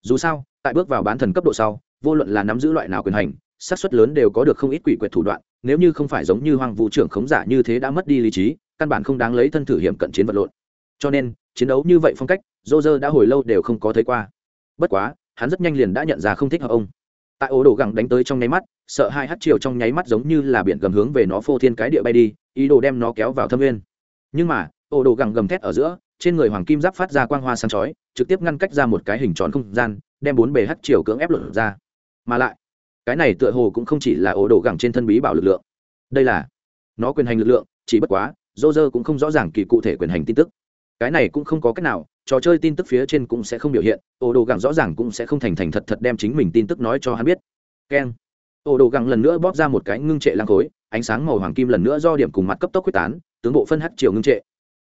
Dù sao, tại bước vào bán thần cấp độ sau, vô luận là nắm giữ loại nào quyền hành, xác suất lớn đều có được không ít quỷ quyệt thủ đoạn, nếu như không phải giống như hoàng vũ trưởng khống giả như thế đã mất đi lý trí, căn bản không đáng lấy thân thử hiểm cận chiến vật lộn. Cho nên, chiến đấu như vậy phong cách dô dơ đã hồi lâu đều không có thấy qua. Bất quá, hắn rất nhanh liền đã nhận ra không thích hợp ông tại ổ đồ gẳng đánh tới trong nháy mắt, sợ hai hát chiều trong nháy mắt giống như là biển gầm hướng về nó phô thiên cái địa bay đi, ý đồ đem nó kéo vào thâm nguyên. Nhưng mà, ổ đồ gẳng gầm thét ở giữa, trên người hoàng kim giáp phát ra quang hoa sáng chói, trực tiếp ngăn cách ra một cái hình tròn không gian, đem bốn bề hát chiều cưỡng ép lột ra. Mà lại, cái này tựa hồ cũng không chỉ là ổ đồ gẳng trên thân bí bảo lực lượng. Đây là nó quyền hành lực lượng, chỉ bất quá dô dơ cũng không rõ ràng kỳ cụ thể quyền hành tin tức. Cái này cũng không có cách nào trò chơi tin tức phía trên cũng sẽ không biểu hiện, ô đồ gẳng rõ ràng cũng sẽ không thành thành thật thật đem chính mình tin tức nói cho hắn biết. Keng. Ô đồ gẳng lần nữa bóp ra một cái ngưng trệ lang khối, ánh sáng màu hoàng kim lần nữa do điểm cùng mặt cấp tốc quyết tán, tướng bộ phân hắc chiều ngưng trệ.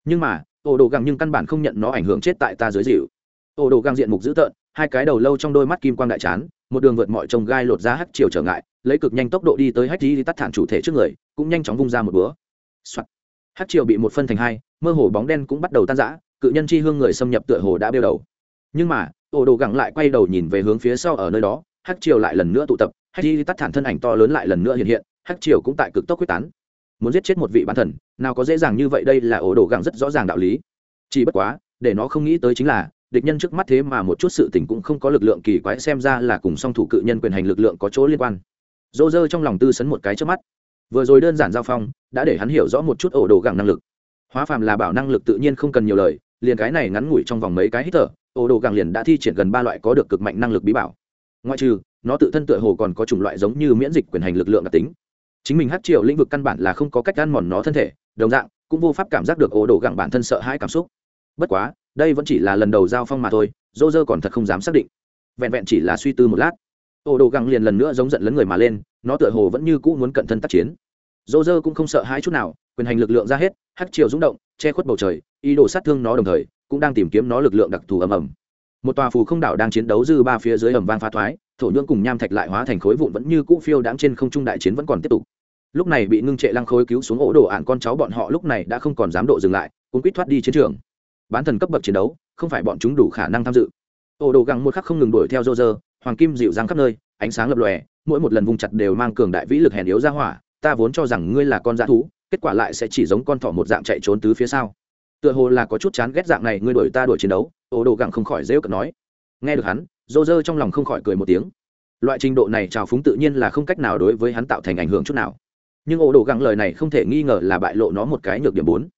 Nhưng mà, ô đồ gẳng nhưng căn bản không nhận nó ảnh hưởng chết tại ta dưới dịu. Ô đồ gẳng diện mục dữ tợn, hai cái đầu lâu trong đôi mắt kim quang đại chán, một đường vượt mọi trông gai lột ra hắc chiều trở ngại, lấy cực nhanh tốc độ đi tới hắc đi tắt thản chủ thể trước người, cũng nhanh chóng vung ra một búa. Hắc chiều bị một phân thành hai, mơ hồ bóng đen cũng bắt đầu tan rã cự nhân chi hương người xâm nhập tựa hồ đã bêu đầu. Nhưng mà ổ đồ gẳng lại quay đầu nhìn về hướng phía sau ở nơi đó, hắc triều lại lần nữa tụ tập, hắc di tắt thản thân ảnh to lớn lại lần nữa hiện hiện, hắc triều cũng tại cực tốc quyết tán. Muốn giết chết một vị bán thần, nào có dễ dàng như vậy đây là ổ đồ gẳng rất rõ ràng đạo lý. Chỉ bất quá, để nó không nghĩ tới chính là, địch nhân trước mắt thế mà một chút sự tình cũng không có lực lượng kỳ quái xem ra là cùng song thủ cự nhân quyền hành lực lượng có chỗ liên quan. Dô dơ trong lòng tư sấn một cái trước mắt. Vừa rồi đơn giản giao phong, đã để hắn hiểu rõ một chút ổ đồ gẳng năng lực. Hóa phàm là bảo năng lực tự nhiên không cần nhiều lời liền cái này ngắn ngủi trong vòng mấy cái hít thở, ô đồ gẳng liền đã thi triển gần ba loại có được cực mạnh năng lực bí bảo. Ngoại trừ, nó tự thân tựa hồ còn có chủng loại giống như miễn dịch quyền hành lực lượng đặc tính. Chính mình hát triệu lĩnh vực căn bản là không có cách ăn mòn nó thân thể, đồng dạng, cũng vô pháp cảm giác được ô đồ gẳng bản thân sợ hãi cảm xúc. Bất quá, đây vẫn chỉ là lần đầu giao phong mà thôi, dô dơ còn thật không dám xác định. Vẹn vẹn chỉ là suy tư một lát, ô đồ gẳng liền lần nữa giống giận lấn người mà lên, nó tựa hồ vẫn như cũ muốn cận thân tác chiến. Dô dơ cũng không sợ hãi chút nào, quyền hành lực lượng ra hết, hát chiều rúng động, che khuất bầu trời ý đồ sát thương nó đồng thời, cũng đang tìm kiếm nó lực lượng đặc thù ầm ầm. Một tòa phù không đảo đang chiến đấu dư ba phía dưới ầm vang phá thoái, thổ nhưỡng cùng nham thạch lại hóa thành khối vụn vẫn như cũ phiêu đáng trên không trung đại chiến vẫn còn tiếp tục. Lúc này bị ngưng trệ lăng khối cứu xuống ổ đồ ạn con cháu bọn họ lúc này đã không còn dám độ dừng lại cũng quýt thoát đi chiến trường. Bán thần cấp bậc chiến đấu, không phải bọn chúng đủ khả năng tham dự. Ổ đồ găng một khắc không ngừng đuổi theo dô rơ hoàng kim dịu dàng khắp nơi, ánh sáng lập lòe, mỗi một lần vùng chặt đều mang cường đại vĩ lực hèn yếu ra hỏa, ta vốn cho rằng ngươi là con dã thú, kết quả lại sẽ chỉ giống con thỏ một dạng chạy trốn tứ phía sau tựa hồ là có chút chán ghét dạng này, ngươi đuổi ta đuổi chiến đấu ổ đồ gặng không khỏi dễ cận nói. Nghe được hắn, dô dơ trong lòng không khỏi cười một tiếng. Loại trình độ này trào phúng tự nhiên là không cách nào đối với hắn tạo thành ảnh hưởng chút nào. Nhưng ổ đồ gặng lời này không thể nghi ngờ là bại lộ nó một cái nhược điểm bốn.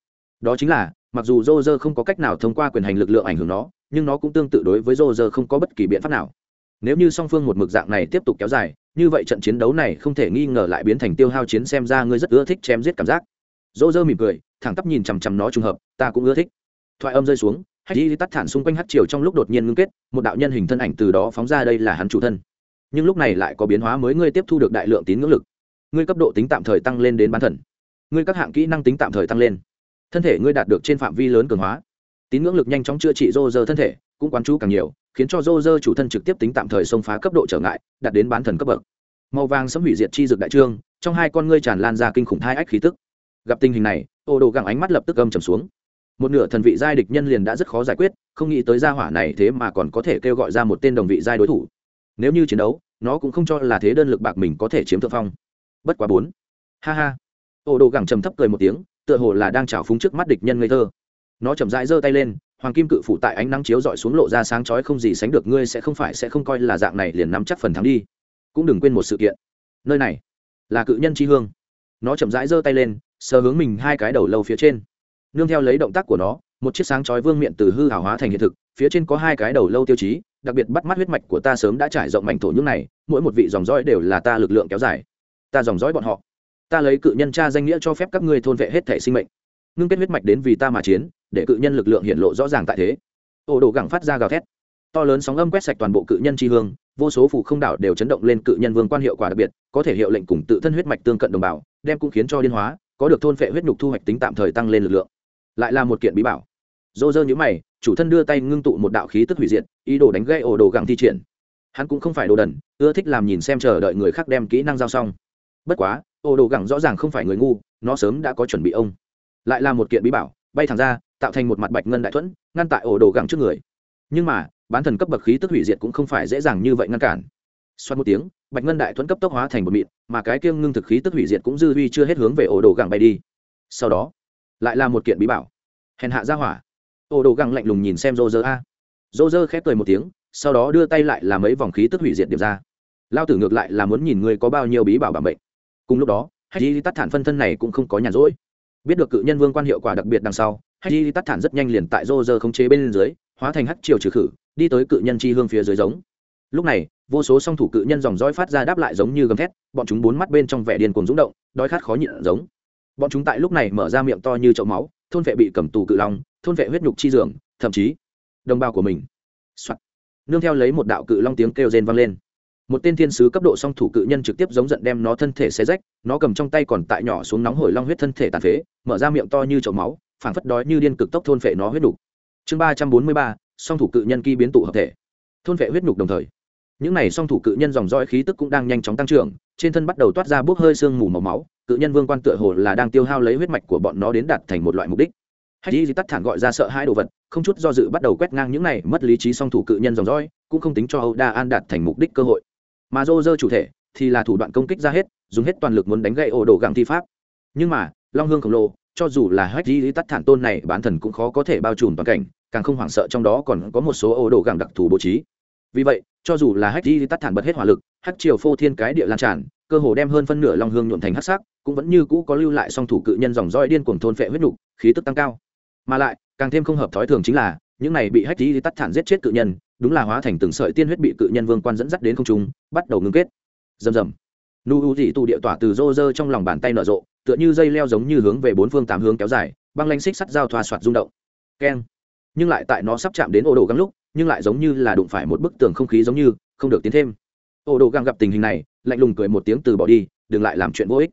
Đó chính là, mặc dù dô dơ không có cách nào thông qua quyền hành lực lượng ảnh hưởng nó, nhưng nó cũng tương tự đối với dô dơ không có bất kỳ biện pháp nào. Nếu như song phương một mực dạng này tiếp tục kéo dài, như vậy trận chiến đấu này không thể nghi ngờ lại biến thành tiêu hao chiến xem ra ngươi rất ưa thích chém giết cảm giác. Dô dơ mỉm cười, thẳng tắp nhìn chằm chằm nó trùng hợp ta cũng ưa thích. Thoại âm rơi xuống hách đi tắt thản xung quanh hát chiều trong lúc đột nhiên ngưng kết, một đạo nhân hình thân ảnh từ đó phóng ra đây là hắn chủ thân. Nhưng lúc này lại có biến hóa mới ngươi tiếp thu được đại lượng tín ngưỡng lực. Ngươi cấp độ tính tạm thời tăng lên đến bán thần. Ngươi các hạng kỹ năng tính tạm thời tăng lên. Thân thể ngươi đạt được trên phạm vi lớn cường hóa. Tín ngưỡng lực nhanh chóng chữa trị rô rơ thân thể, cũng quán chú càng nhiều, khiến cho rô rơ chủ thân trực tiếp tính tạm thời xông phá cấp độ trở ngại, đạt đến bán thần cấp bậc. Màu vàng sấm hủy diệt chi dược đại trương, trong hai con ngươi tràn lan ra kinh khủng thai ách khí tức. Gặp tình hình này, ô đồ gặng ánh mắt lập tức gầm trầm xuống một nửa thần vị giai địch nhân liền đã rất khó giải quyết, không nghĩ tới gia hỏa này thế mà còn có thể kêu gọi ra một tên đồng vị giai đối thủ. Nếu như chiến đấu, nó cũng không cho là thế đơn lực bạc mình có thể chiếm thượng phong. Bất quá bốn. Ha ha. Ô đồ gẳng trầm thấp cười một tiếng, tựa hồ là đang trào phúng trước mắt địch nhân ngây thơ. Nó chậm rãi giơ tay lên, hoàng kim cự phủ tại ánh nắng chiếu dọi xuống lộ ra sáng chói không gì sánh được, ngươi sẽ không phải sẽ không coi là dạng này liền nắm chắc phần thắng đi. Cũng đừng quên một sự kiện. Nơi này là cự nhân tri hương. Nó chậm rãi giơ tay lên, sờ hướng mình hai cái đầu lâu phía trên nương theo lấy động tác của nó, một chiếc sáng chói vương miệng từ hư hảo hóa thành hiện thực, phía trên có hai cái đầu lâu tiêu chí, đặc biệt bắt mắt huyết mạch của ta sớm đã trải rộng mảnh thổ nhưỡng này, mỗi một vị dòng dõi đều là ta lực lượng kéo dài. Ta dòng dõi bọn họ. Ta lấy cự nhân cha danh nghĩa cho phép các ngươi thôn vệ hết thể sinh mệnh. Ngưng kết huyết mạch đến vì ta mà chiến, để cự nhân lực lượng hiện lộ rõ ràng tại thế. Ổ đồ gẳng phát ra gào thét. To lớn sóng âm quét sạch toàn bộ cự nhân tri hương, vô số phủ không đảo đều chấn động lên cự nhân vương quan hiệu quả đặc biệt, có thể hiệu lệnh cùng tự thân huyết mạch tương cận đồng bào, đem cũng khiến cho điên hóa, có được thôn phệ huyết nhục thu hoạch tính tạm thời tăng lên lực lượng lại là một kiện bí bảo. Dô dơ nhữ mày, chủ thân đưa tay ngưng tụ một đạo khí tức hủy diệt, ý đồ đánh gây ổ đồ gẳng thi triển. Hắn cũng không phải đồ đần, ưa thích làm nhìn xem chờ đợi người khác đem kỹ năng giao xong. Bất quá ổ đồ gẳng rõ ràng không phải người ngu, nó sớm đã có chuẩn bị ông. Lại là một kiện bí bảo, bay thẳng ra, tạo thành một mặt bạch ngân đại thuẫn, ngăn tại ổ đồ gẳng trước người. Nhưng mà, bán thần cấp bậc khí tức hủy diệt cũng không phải dễ dàng như vậy ngăn cản. Xoát một tiếng, bạch ngân đại thuẫn cấp tốc hóa thành một mịn, mà cái kiêng ngưng thực khí tức hủy diệt cũng dư huy chưa hết hướng về ổ đồ gẳng bay đi. Sau đó lại là một kiện bí bảo. Hèn hạ ra hỏa. Ô đồ găng lạnh lùng nhìn xem rô rơ a. Rô rơ khép cười một tiếng, sau đó đưa tay lại làm mấy vòng khí tức hủy diệt điểm ra. Lao tử ngược lại là muốn nhìn người có bao nhiêu bí bảo bảo mệnh. Cùng lúc đó hay Di tắt thản phân thân này cũng không có nhàn rỗi. Biết được cự nhân vương quan hiệu quả đặc biệt đằng sau hay Di tắt thản rất nhanh liền tại rô rơ không chế bên dưới, hóa thành hắc triều trừ khử, đi tới cự nhân chi hương phía dưới giống. Lúc này, vô số song thủ cự nhân dòng dõi phát ra đáp lại giống như gầm thét, bọn chúng bốn mắt bên trong vẻ điên cuồng rúng động, đói khát khó nhịn giống bọn chúng tại lúc này mở ra miệng to như chậu máu, thôn vệ bị cầm tù cự long, thôn vệ huyết nhục chi dường, thậm chí đồng bào của mình、Soạn. nương theo lấy một đạo cự long tiếng kêu rên vang lên. Một tên thiên sứ cấp độ song thủ cự nhân trực tiếp giống giận đem nó thân thể xé rách, nó cầm trong tay còn tại nhỏ xuống nóng hổi long huyết thân thể tàn phế, mở ra miệng to như chậu máu, phảng phất đói như điên cực tốc thôn phệ nó huyết nhục. Chương ba trăm bốn mươi ba, song thủ cự nhân kỳ biến tụ hợp thể. Thôn phệ huyết nhục đồng thời, những này song thủ cự nhân dòng dõi khí tức cũng đang nhanh chóng tăng trưởng, trên thân bắt đầu toát ra bốc hơi sương mù màu máu cự nhân vương quan tựa hồ là đang tiêu hao lấy huyết mạch của bọn nó đến đạt thành một loại mục đích. Hay Di tắt thản gọi ra sợ hai đồ vật, không chút do dự bắt đầu quét ngang những này mất lý trí song thủ cự nhân dòng dõi, cũng không tính cho âu đa an đạt thành mục đích cơ hội. Mà dô dơ chủ thể thì là thủ đoạn công kích ra hết, dùng hết toàn lực muốn đánh gậy ổ đồ gặng thi pháp. Nhưng mà, long hương khổng lồ, cho dù là hách di tắt thản tôn này bán thần cũng khó có thể bao trùm toàn cảnh, càng không hoảng sợ trong đó còn có một số ổ đồ gặng đặc thù bố trí. Vì vậy, cho dù là hách di tắt thản bật hết hỏa lực, hắc triều phô thiên cái địa lan tràn cơ hồ đem hơn phân nửa long hương nhuộm thành hắc sắc, cũng vẫn như cũ có lưu lại song thủ cự nhân dòng roi điên cuồng thôn phệ huyết nục, khí tức tăng cao. Mà lại, càng thêm không hợp thói thường chính là, những này bị hách di tắt thản giết chết cự nhân, đúng là hóa thành từng sợi tiên huyết bị cự nhân vương quan dẫn dắt đến không trung, bắt đầu ngưng kết. Rầm rầm. Nu u dị tụ địa tỏa từ rô rơ trong lòng bàn tay nở rộ, tựa như dây leo giống như hướng về bốn phương tám hướng kéo dài, băng lanh xích sắt dao thoa xoạt rung động. Keng. Nhưng lại tại nó sắp chạm đến ổ đồ găng lúc, nhưng lại giống như là đụng phải một bức tường không khí giống như, không được tiến thêm. Ổ đồ găng gặp tình hình này lạnh lùng cười một tiếng từ bỏ đi, đừng lại làm chuyện vô ích.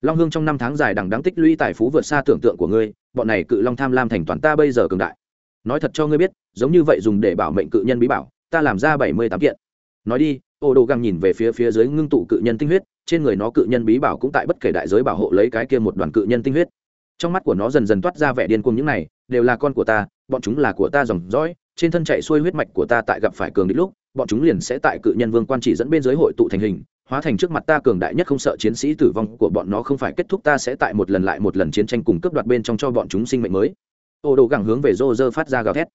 Long hương trong năm tháng dài đằng đáng tích lũy tài phú vượt xa tưởng tượng của ngươi, bọn này cự long tham lam thành toàn ta bây giờ cường đại. Nói thật cho ngươi biết, giống như vậy dùng để bảo mệnh cự nhân bí bảo, ta làm ra bảy mươi tám kiện. Nói đi, ô đồ găng nhìn về phía phía dưới ngưng tụ cự nhân tinh huyết, trên người nó cự nhân bí bảo cũng tại bất kể đại giới bảo hộ lấy cái kia một đoàn cự nhân tinh huyết. Trong mắt của nó dần dần toát ra vẻ điên cuồng những này, đều là con của ta, bọn chúng là của ta dòng dõi, trên thân chạy xuôi huyết mạch của ta tại gặp phải cường địch lúc, bọn chúng liền sẽ tại cự nhân vương quan chỉ dẫn bên dưới hội tụ thành hình hóa thành trước mặt ta cường đại nhất không sợ chiến sĩ tử vong của bọn nó không phải kết thúc ta sẽ tại một lần lại một lần chiến tranh cùng cướp đoạt bên trong cho bọn chúng sinh mệnh mới. Ô đồ gẳng hướng về rô rơ phát ra gào thét.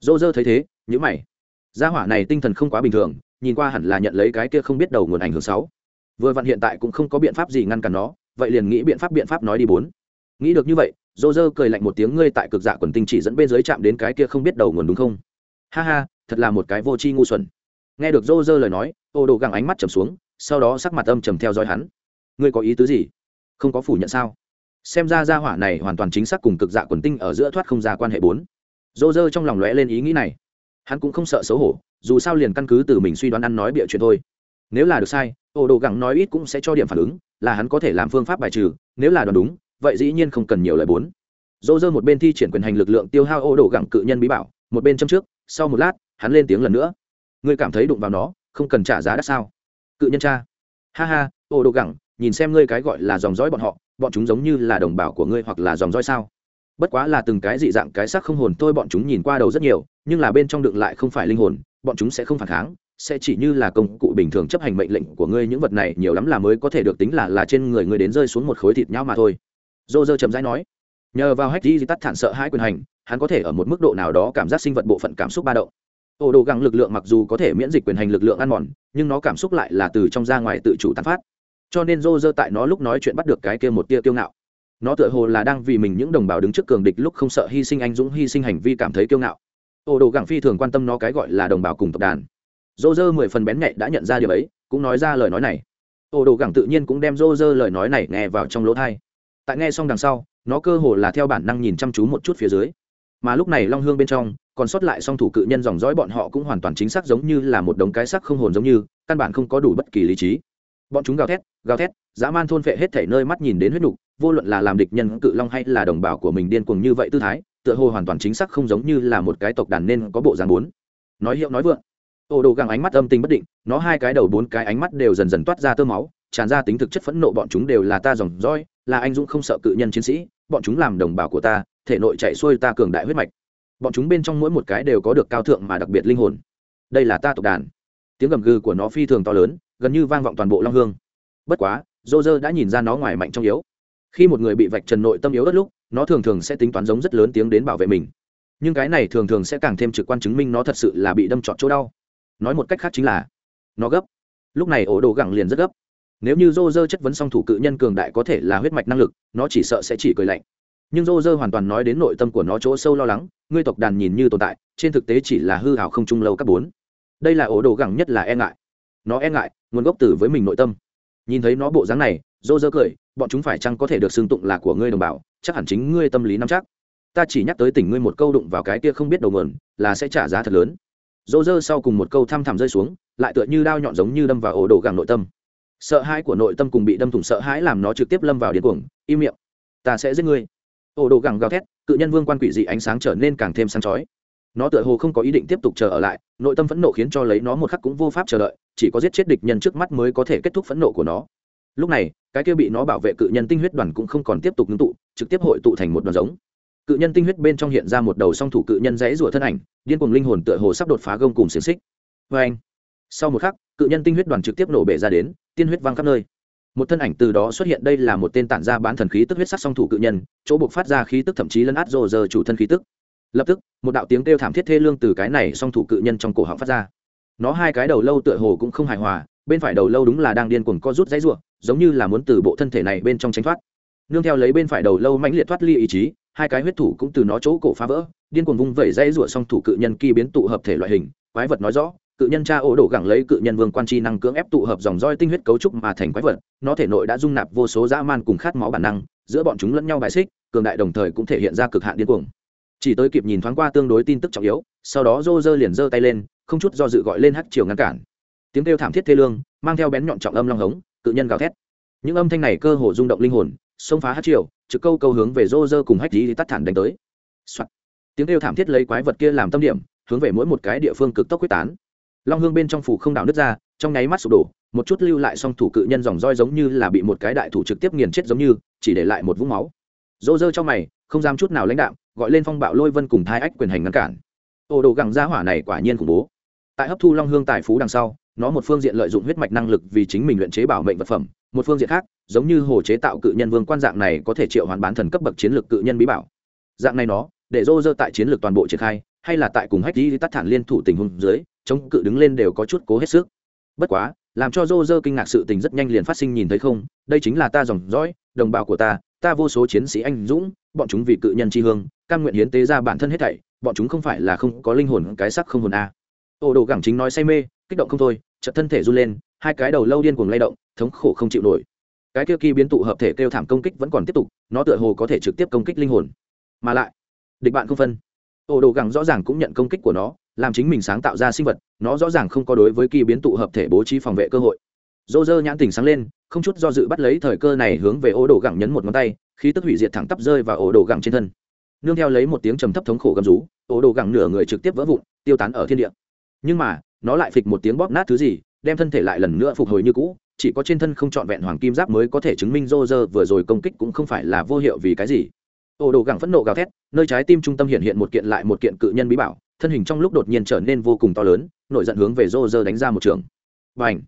Rô rơ thấy thế nhữ mày. Gia hỏa này tinh thần không quá bình thường, nhìn qua hẳn là nhận lấy cái kia không biết đầu nguồn ảnh hưởng sáu vừa vặn hiện tại cũng không có biện pháp gì ngăn cản nó, vậy liền nghĩ biện pháp biện pháp nói đi bốn. Nghĩ được như vậy dô dơ cười lạnh một tiếng, ngươi tại cực dạ quần tinh chỉ dẫn bên dưới chạm đến cái kia không biết đầu nguồn đúng không? Ha ha, thật là một cái vô tri ngu xuẩn. Nghe được dô dơ lời nói, ô đồ găng ánh mắt trầm xuống sau đó sắc mặt âm trầm theo dõi hắn. Ngươi có ý tứ gì? Không có phủ nhận sao? Xem ra gia hỏa này hoàn toàn chính xác cùng cực dạ quần tinh ở giữa thoát không ra quan hệ bốn. Dô dơ trong lòng lóe lên ý nghĩ này. Hắn cũng không sợ xấu hổ, dù sao liền căn cứ từ mình suy đoán ăn nói bịa chuyện thôi. Nếu là được sai ổ đồ gẳng nói ít cũng sẽ cho điểm phản ứng, là hắn có thể làm phương pháp bài trừ, nếu là đoán đúng, vậy dĩ nhiên không cần nhiều lời bốn. Dô dơ một bên thi triển quyền hành lực lượng tiêu hao ổ đồ gẳng cự nhân bí bảo, một bên châm trước, sau một lát, hắn lên tiếng lần nữa. Ngươi cảm thấy đụng vào nó, không cần trả giá đắt sao? Cự nhân cha. Ha ha ồ đồ gẳng, nhìn xem ngươi cái gọi là dòng dõi bọn họ, bọn chúng giống như là đồng bào của ngươi hoặc là dòng dõi sao? Bất quá là từng cái dị dạng cái sắc không hồn thôi bọn chúng nhìn qua đầu rất nhiều, nhưng là bên trong đựng lại không phải linh hồn, bọn chúng sẽ không phản kháng, sẽ chỉ như là công cụ bình thường chấp hành mệnh lệnh của ngươi những vật này nhiều lắm là mới có thể được tính là là trên người ngươi đến rơi xuống một khối thịt nhau mà thôi. Dô dơ chậm rãi nói, nhờ vào hack di tắt thản sợ hai quyền hành, hắn có thể ở một mức độ nào đó cảm giác sinh vật bộ phận cảm xúc ba động ổ đồ gắng lực lượng mặc dù có thể miễn dịch quyền hành lực lượng ăn mòn, nhưng nó cảm xúc lại là từ trong ra ngoài tự chủ tán phát. Cho nên rô rơ tại nó lúc nói chuyện bắt được cái kia một tia kiêu ngạo. Nó tựa hồ là đang vì mình những đồng bào đứng trước cường địch lúc không sợ hy sinh anh dũng, hy sinh hành vi cảm thấy kiêu ngạo. Ổ đồ gắng phi thường quan tâm nó cái gọi là đồng bào cùng tộc đàn. Rô rơ mười phần bén nhạy đã nhận ra điều ấy, cũng nói ra lời nói này. Ổ đồ gắng tự nhiên cũng đem rô rơ lời nói này nghe vào trong lỗ thai tại nghe xong đằng sau, nó cơ hồ là theo bản năng nhìn chăm chú một chút phía dưới mà lúc này long hương bên trong còn sót lại song thủ cự nhân dòng dõi bọn họ cũng hoàn toàn chính xác giống như là một đống cái sắc không hồn giống như, căn bản không có đủ bất kỳ lý trí. Bọn chúng gào thét gào thét, dã man thôn phệ hết thể nơi mắt nhìn đến huyết nục, vô luận là làm địch nhân cự long hay là đồng bào của mình điên cuồng như vậy tư thái, tựa hồ hoàn toàn chính xác không giống như là một cái tộc đàn nên có bộ dáng bốn. Nói hiệu nói vượng. Ổ đồ găng ánh mắt âm tình bất định, nó hai cái đầu bốn cái ánh mắt đều dần dần toát ra tơ máu, tràn ra tính thực chất phẫn nộ, bọn chúng đều là ta dòng dõi, là anh dũng không sợ cự nhân chiến sĩ, bọn chúng làm đồng bào của ta thể nội chạy xuôi ta cường đại huyết mạch. Bọn chúng bên trong mỗi một cái đều có được cao thượng mà đặc biệt linh hồn. Đây là ta tộc đàn. Tiếng gầm gừ của nó phi thường to lớn, gần như vang vọng toàn bộ long hương. Bất quá dô dơ đã nhìn ra nó ngoài mạnh trong yếu. Khi một người bị vạch trần nội tâm yếu đất lúc, nó thường thường sẽ tính toán giống rất lớn tiếng đến bảo vệ mình. Nhưng cái này thường thường sẽ càng thêm trực quan chứng minh nó thật sự là bị đâm trọt chỗ đau. Nói một cách khác chính là, nó gấp. Lúc này ổ đồ gẳng liền rất gấp. Nếu như dô dơ chất vấn song thủ cự nhân cường đại có thể là huyết mạch năng lực, nó chỉ sợ sẽ chỉ cười lạnh nhưng dô dơ hoàn toàn nói đến nội tâm của nó chỗ sâu lo lắng, ngươi tộc đàn nhìn như tồn tại, trên thực tế chỉ là hư hảo không trung lâu các bốn. Đây là ổ đồ gẳng nhất là e ngại. Nó e ngại, nguồn gốc từ với mình nội tâm. Nhìn thấy nó bộ dáng này, dô dơ cười, bọn chúng phải chăng có thể được xưng tụng là của ngươi đồng bào, chắc hẳn chính ngươi tâm lý nắm chắc. Ta chỉ nhắc tới tỉnh ngươi một câu đụng vào cái kia không biết đầu nguồn, là sẽ trả giá thật lớn. Dô dơ sau cùng một câu thăm thẳm rơi xuống, lại tựa như đao nhọn giống như đâm vào ổ đồ gẳng nội tâm. Sợ hãi của nội tâm cùng bị đâm thủng sợ hãi làm nó trực tiếp lâm vào điên cuồng, im miệng. Ta sẽ giết ngươi ổ đồ gẳng gào thét, cự nhân vương quan quỷ dị ánh sáng trở nên càng thêm sáng chói. Nó tựa hồ không có ý định tiếp tục chờ ở lại, nội tâm phẫn nộ khiến cho lấy nó một khắc cũng vô pháp chờ đợi, chỉ có giết chết địch nhân trước mắt mới có thể kết thúc phẫn nộ của nó. Lúc này, cái kia bị nó bảo vệ cự nhân tinh huyết đoàn cũng không còn tiếp tục ngưng tụ, trực tiếp hội tụ thành một đoàn giống. Cự nhân tinh huyết bên trong hiện ra một đầu song thủ cự nhân rẽ rủa thân ảnh, điên cuồng linh hồn tựa hồ sắp đột phá gông cùng xiềng xích. Vê anh sau một khắc, cự nhân tinh huyết đoàn trực tiếp nổ bể ra đến, tiên huyết văng khắp nơi một thân ảnh từ đó xuất hiện, đây là một tên tản ra bán thần khí tức huyết sắc song thủ cự nhân, chỗ buộc phát ra khí tức thậm chí lấn át rồ giờ chủ thân khí tức. Lập tức, một đạo tiếng kêu thảm thiết thê lương từ cái này song thủ cự nhân trong cổ họng phát ra. Nó hai cái đầu lâu tựa hồ cũng không hài hòa, bên phải đầu lâu đúng là đang điên cuồng co rút dãy ruộng giống như là muốn từ bộ thân thể này bên trong tránh thoát. Nương theo lấy bên phải đầu lâu mãnh liệt thoát ly ý chí, hai cái huyết thủ cũng từ nó chỗ cổ phá vỡ, điên cuồng vung vẩy dãy ruộng song thủ cự nhân kỳ biến tụ hợp thể loại hình, quái vật nói rõ cự nhân cha ổ đổ gẳng lấy cự nhân vương quan chi năng cưỡng ép tụ hợp dòng roi tinh huyết cấu trúc mà thành quái vật, nó thể nội đã dung nạp vô số dã man cùng khát máu bản năng, giữa bọn chúng lẫn nhau bài xích, cường đại đồng thời cũng thể hiện ra cực hạn điên cuồng. Chỉ tới kịp nhìn thoáng qua tương đối tin tức trọng yếu, sau đó rô rơ liền giơ tay lên, không chút do dự gọi lên Hắc chiều ngăn cản. Tiếng kêu thảm thiết thê lương, mang theo bén nhọn trọng âm long hống, cự nhân gào thét. Những âm thanh này cơ hồ rung động linh hồn, xông phá Hắc chiều trực câu câu hướng về rô rơ cùng hách dí tắt thản đánh tới、Soạn. tiếng kêu thảm thiết lấy quái vật kia làm tâm điểm, hướng về mỗi một cái địa phương cực tốc quyết tán long hương bên trong phủ không đảo nứt ra, trong nháy mắt sụp đổ, một chút lưu lại song thủ cự nhân dòng roi giống như là bị một cái đại thủ trực tiếp nghiền chết giống như, chỉ để lại một vũng máu. Rô dơ trong mày, không dám chút nào lãnh đạo gọi lên phong bạo lôi vân cùng thai ách quyền hành ngăn cản. Ô đồ gẳng gia hỏa này quả nhiên khủng bố. Tại hấp thu long hương tài phú đằng sau, nó một phương diện lợi dụng huyết mạch năng lực vì chính mình luyện chế bảo mệnh vật phẩm, một phương diện khác, giống như hồ chế tạo cự nhân vương quan dạng này có thể triệu hoàn bán thần cấp bậc chiến lược cự nhân bí bảo. Dạng này nó, để rô dơ tại chiến lược toàn bộ triển khai hay là tại cùng hách đi tắt thản liên thủ tình huống dưới, chống cự đứng lên đều có chút cố hết sức. Bất quá, làm cho dô dơ kinh ngạc sự tình rất nhanh liền phát sinh nhìn thấy không, đây chính là ta dòng dõi, đồng bào của ta ta vô số chiến sĩ anh dũng, bọn chúng vì cự nhân tri hương, cam nguyện hiến tế ra bản thân hết thảy, bọn chúng không phải là không có linh hồn cái sắc không hồn a. À. ô đồ gẳng chính nói say mê, kích động không thôi, chợt thân thể run lên, hai cái đầu lâu điên cuồng lay động, thống khổ không chịu nổi. Cái kia kỳ biến tụ hợp thể kêu thảm công kích vẫn còn tiếp tục, nó tựa hồ có thể trực tiếp công kích linh hồn. Mà lại, địch bạn không phân. Ổ đồ gẳng rõ ràng cũng nhận công kích của nó, làm chính mình sáng tạo ra sinh vật, nó rõ ràng không có đối với kỳ biến tụ hợp thể bố trí phòng vệ cơ hội. Dô dơ nhãn tình sáng lên, không chút do dự bắt lấy thời cơ này hướng về ổ đồ gẳng nhấn một ngón tay, khí tức hủy diệt thẳng tắp rơi vào ổ đồ gẳng trên thân. Nương theo lấy một tiếng trầm thấp thống khổ gầm rú ổ đồ gẳng nửa người trực tiếp vỡ vụn, tiêu tán ở thiên địa. Nhưng mà, nó lại phịch một tiếng bóp nát thứ gì, đem thân thể lại lần nữa phục hồi như cũ, chỉ có trên thân không trọn vẹn hoàng kim giáp mới có thể chứng minh rô rơ vừa rồi công kích cũng không phải là vô hiệu vì cái gì ổ đồ gẳng phẫn nộ gào thét, nơi trái tim trung tâm hiện hiện một kiện lại một kiện cự nhân bí bảo, thân hình trong lúc đột nhiên trở nên vô cùng to lớn, nổi giận hướng về rô rơ đánh ra một trường. Và ảnh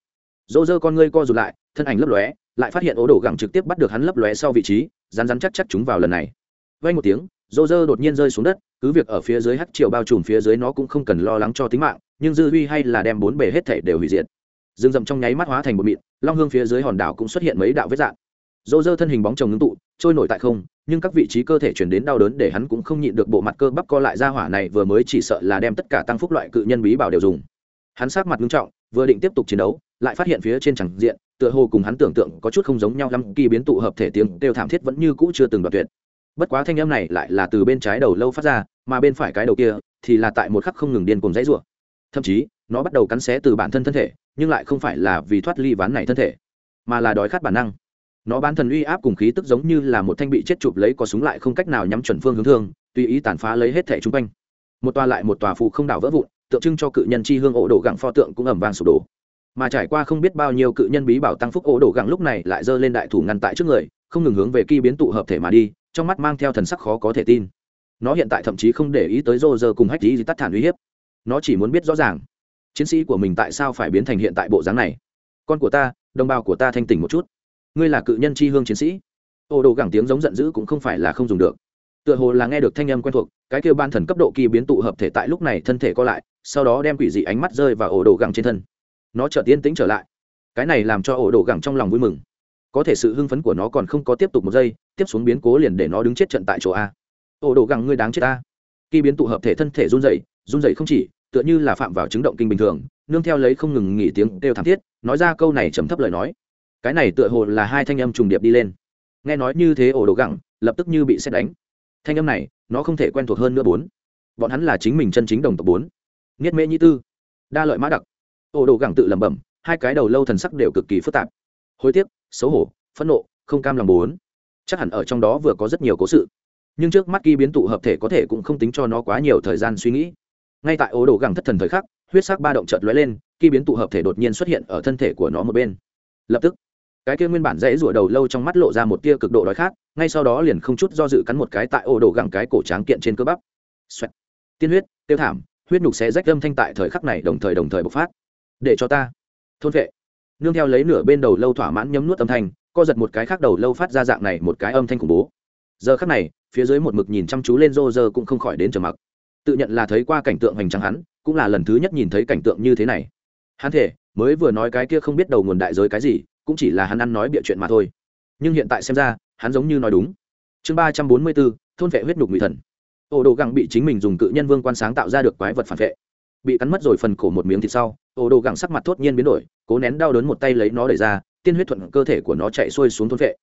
rô rơ con ngươi co rụt lại, thân ảnh lấp lóe, lại phát hiện ổ đồ gẳng trực tiếp bắt được hắn lấp lóe sau vị trí rán rán chắc chắc chúng vào lần này. Vay một tiếng rô rơ đột nhiên rơi xuống đất, cứ việc ở phía dưới hắt chiều bao trùm phía dưới nó cũng không cần lo lắng cho tính mạng, nhưng dư huy hay là đem bốn bề hết thể đều hủy diệt. Rừng rậm trong nháy mắt hóa thành một mịn, long hương phía dưới hòn đảo cũng xuất hiện mấy đạo vết dạng. Rô rơ thân hình bóng chồng ngưng tụ trôi nổi tại không, nhưng các vị trí cơ thể chuyển đến đau đớn để hắn cũng không nhịn được bộ mặt cơ bắp co lại ra hỏa này vừa mới chỉ sợ là đem tất cả tăng phúc loại cự nhân bí bảo đều dùng. Hắn sát mặt nghiêm trọng, vừa định tiếp tục chiến đấu, lại phát hiện phía trên chẳng diện, tựa hồ cùng hắn tưởng tượng có chút không giống nhau lắm, kỳ biến tụ hợp thể tiếng đều thảm thiết vẫn như cũ chưa từng đoạt tuyệt. Bất quá thanh âm này lại là từ bên trái đầu lâu phát ra, mà bên phải cái đầu kia thì là tại một khắc không ngừng điên cuồng dãy rủa. Thậm chí, nó bắt đầu cắn xé từ bản thân thân thể, nhưng lại không phải là vì thoát ly ván này thân thể, mà là đói khát bản năng nó bán thần uy áp cùng khí tức giống như là một thanh bị chết chụp lấy có súng lại không cách nào nhắm chuẩn phương hướng thương, tùy ý tàn phá lấy hết thẻ chung quanh. Một tòa lại một tòa phụ không đảo vỡ vụn, tượng trưng cho cự nhân chi hương ổ đổ gặng pho tượng cũng ẩm vang sụp đổ. Mà trải qua không biết bao nhiêu cự nhân bí bảo tăng phúc ổ đổ gặng lúc này lại giơ lên đại thủ ngăn tại trước người, không ngừng hướng về kỳ biến tụ hợp thể mà đi, trong mắt mang theo thần sắc khó có thể tin. Nó hiện tại thậm chí không để ý tới rô rơ cùng hách lý tắt thản uy hiếp. Nó chỉ muốn biết rõ ràng, chiến sĩ của mình tại sao phải biến thành hiện tại bộ dáng này. Con của ta, đồng bào của ta thanh tỉnh một chút ngươi là cự nhân chi hương chiến sĩ. Ô đồ gẳng tiếng giống giận dữ cũng không phải là không dùng được. Tựa hồ là nghe được thanh âm quen thuộc, cái kêu ban thần cấp độ kỳ biến tụ hợp thể tại lúc này thân thể co lại, sau đó đem quỷ dị ánh mắt rơi vào ổ đồ gẳng trên thân. Nó trở tiên tĩnh trở lại. Cái này làm cho ổ đồ gẳng trong lòng vui mừng. Có thể sự hưng phấn của nó còn không có tiếp tục một giây, tiếp xuống biến cố liền để nó đứng chết trận tại chỗ a. Ổ đồ gẳng ngươi đáng chết a. Kỳ biến tụ hợp thể thân thể run dậy run dậy không chỉ, tựa như là phạm vào chứng động kinh bình thường, nương theo lấy không ngừng nghỉ tiếng kêu thảm thiết, nói ra câu này trầm thấp lời nói cái này tựa hồ là hai thanh âm trùng điệp đi lên. Nghe nói như thế ổ đồ gẳng, lập tức như bị xét đánh. Thanh âm này, nó không thể quen thuộc hơn nữa bốn. Bọn hắn là chính mình chân chính đồng tộc bốn. Nghiết mễ nhĩ tư, đa lợi mã đặc. Ổ đồ gẳng tự lẩm bẩm, hai cái đầu lâu thần sắc đều cực kỳ phức tạp. Hối tiếc, xấu hổ, phẫn nộ, không cam lòng bốn. Chắc hẳn ở trong đó vừa có rất nhiều cố sự. Nhưng trước mắt kỳ biến tụ hợp thể có thể cũng không tính cho nó quá nhiều thời gian suy nghĩ. Ngay tại ố đồ gẳng thất thần thời khắc, huyết sắc ba động chợt lóe lên khi biến tụ hợp thể đột nhiên xuất hiện ở thân thể của nó một bên. Lập tức cái kia nguyên bản dãy rủa đầu lâu trong mắt lộ ra một tia cực độ đói khát, ngay sau đó liền không chút do dự cắn một cái tại ổ đồ gẳng cái cổ tráng kiện trên cơ bắp. Xoẹt. tiên huyết, tiêu thảm, huyết nhục sẽ rách âm thanh tại thời khắc này đồng thời đồng thời bộc phát. Để cho ta. Thôn vệ. Nương theo lấy nửa bên đầu lâu thỏa mãn nhấm nuốt âm thanh, co giật một cái khác đầu lâu phát ra dạng này một cái âm thanh khủng bố. Giờ khắc này, phía dưới một mực nhìn chăm chú lên rô rơ cũng không khỏi đến trầm mặc. Tự nhận là thấy qua cảnh tượng hoành tráng hắn, cũng là lần thứ nhất nhìn thấy cảnh tượng như thế này. Hắn thể, mới vừa nói cái kia không biết đầu nguồn đại giới cái gì cũng chỉ là hắn ăn nói bịa chuyện mà thôi. Nhưng hiện tại xem ra, hắn giống như nói đúng. Chương ba trăm bốn mươi bốn, thôn vệ huyết nhục ngụy thần. Ổ đồ gẳng bị chính mình dùng cự nhân vương quan sáng tạo ra được quái vật phản vệ. Bị cắn mất rồi phần cổ một miếng thịt sau ổ đồ gẳng sắc mặt thốt nhiên biến đổi, cố nén đau đớn một tay lấy nó đẩy ra, tiên huyết thuận cơ thể của nó chạy xuôi xuống thôn vệ.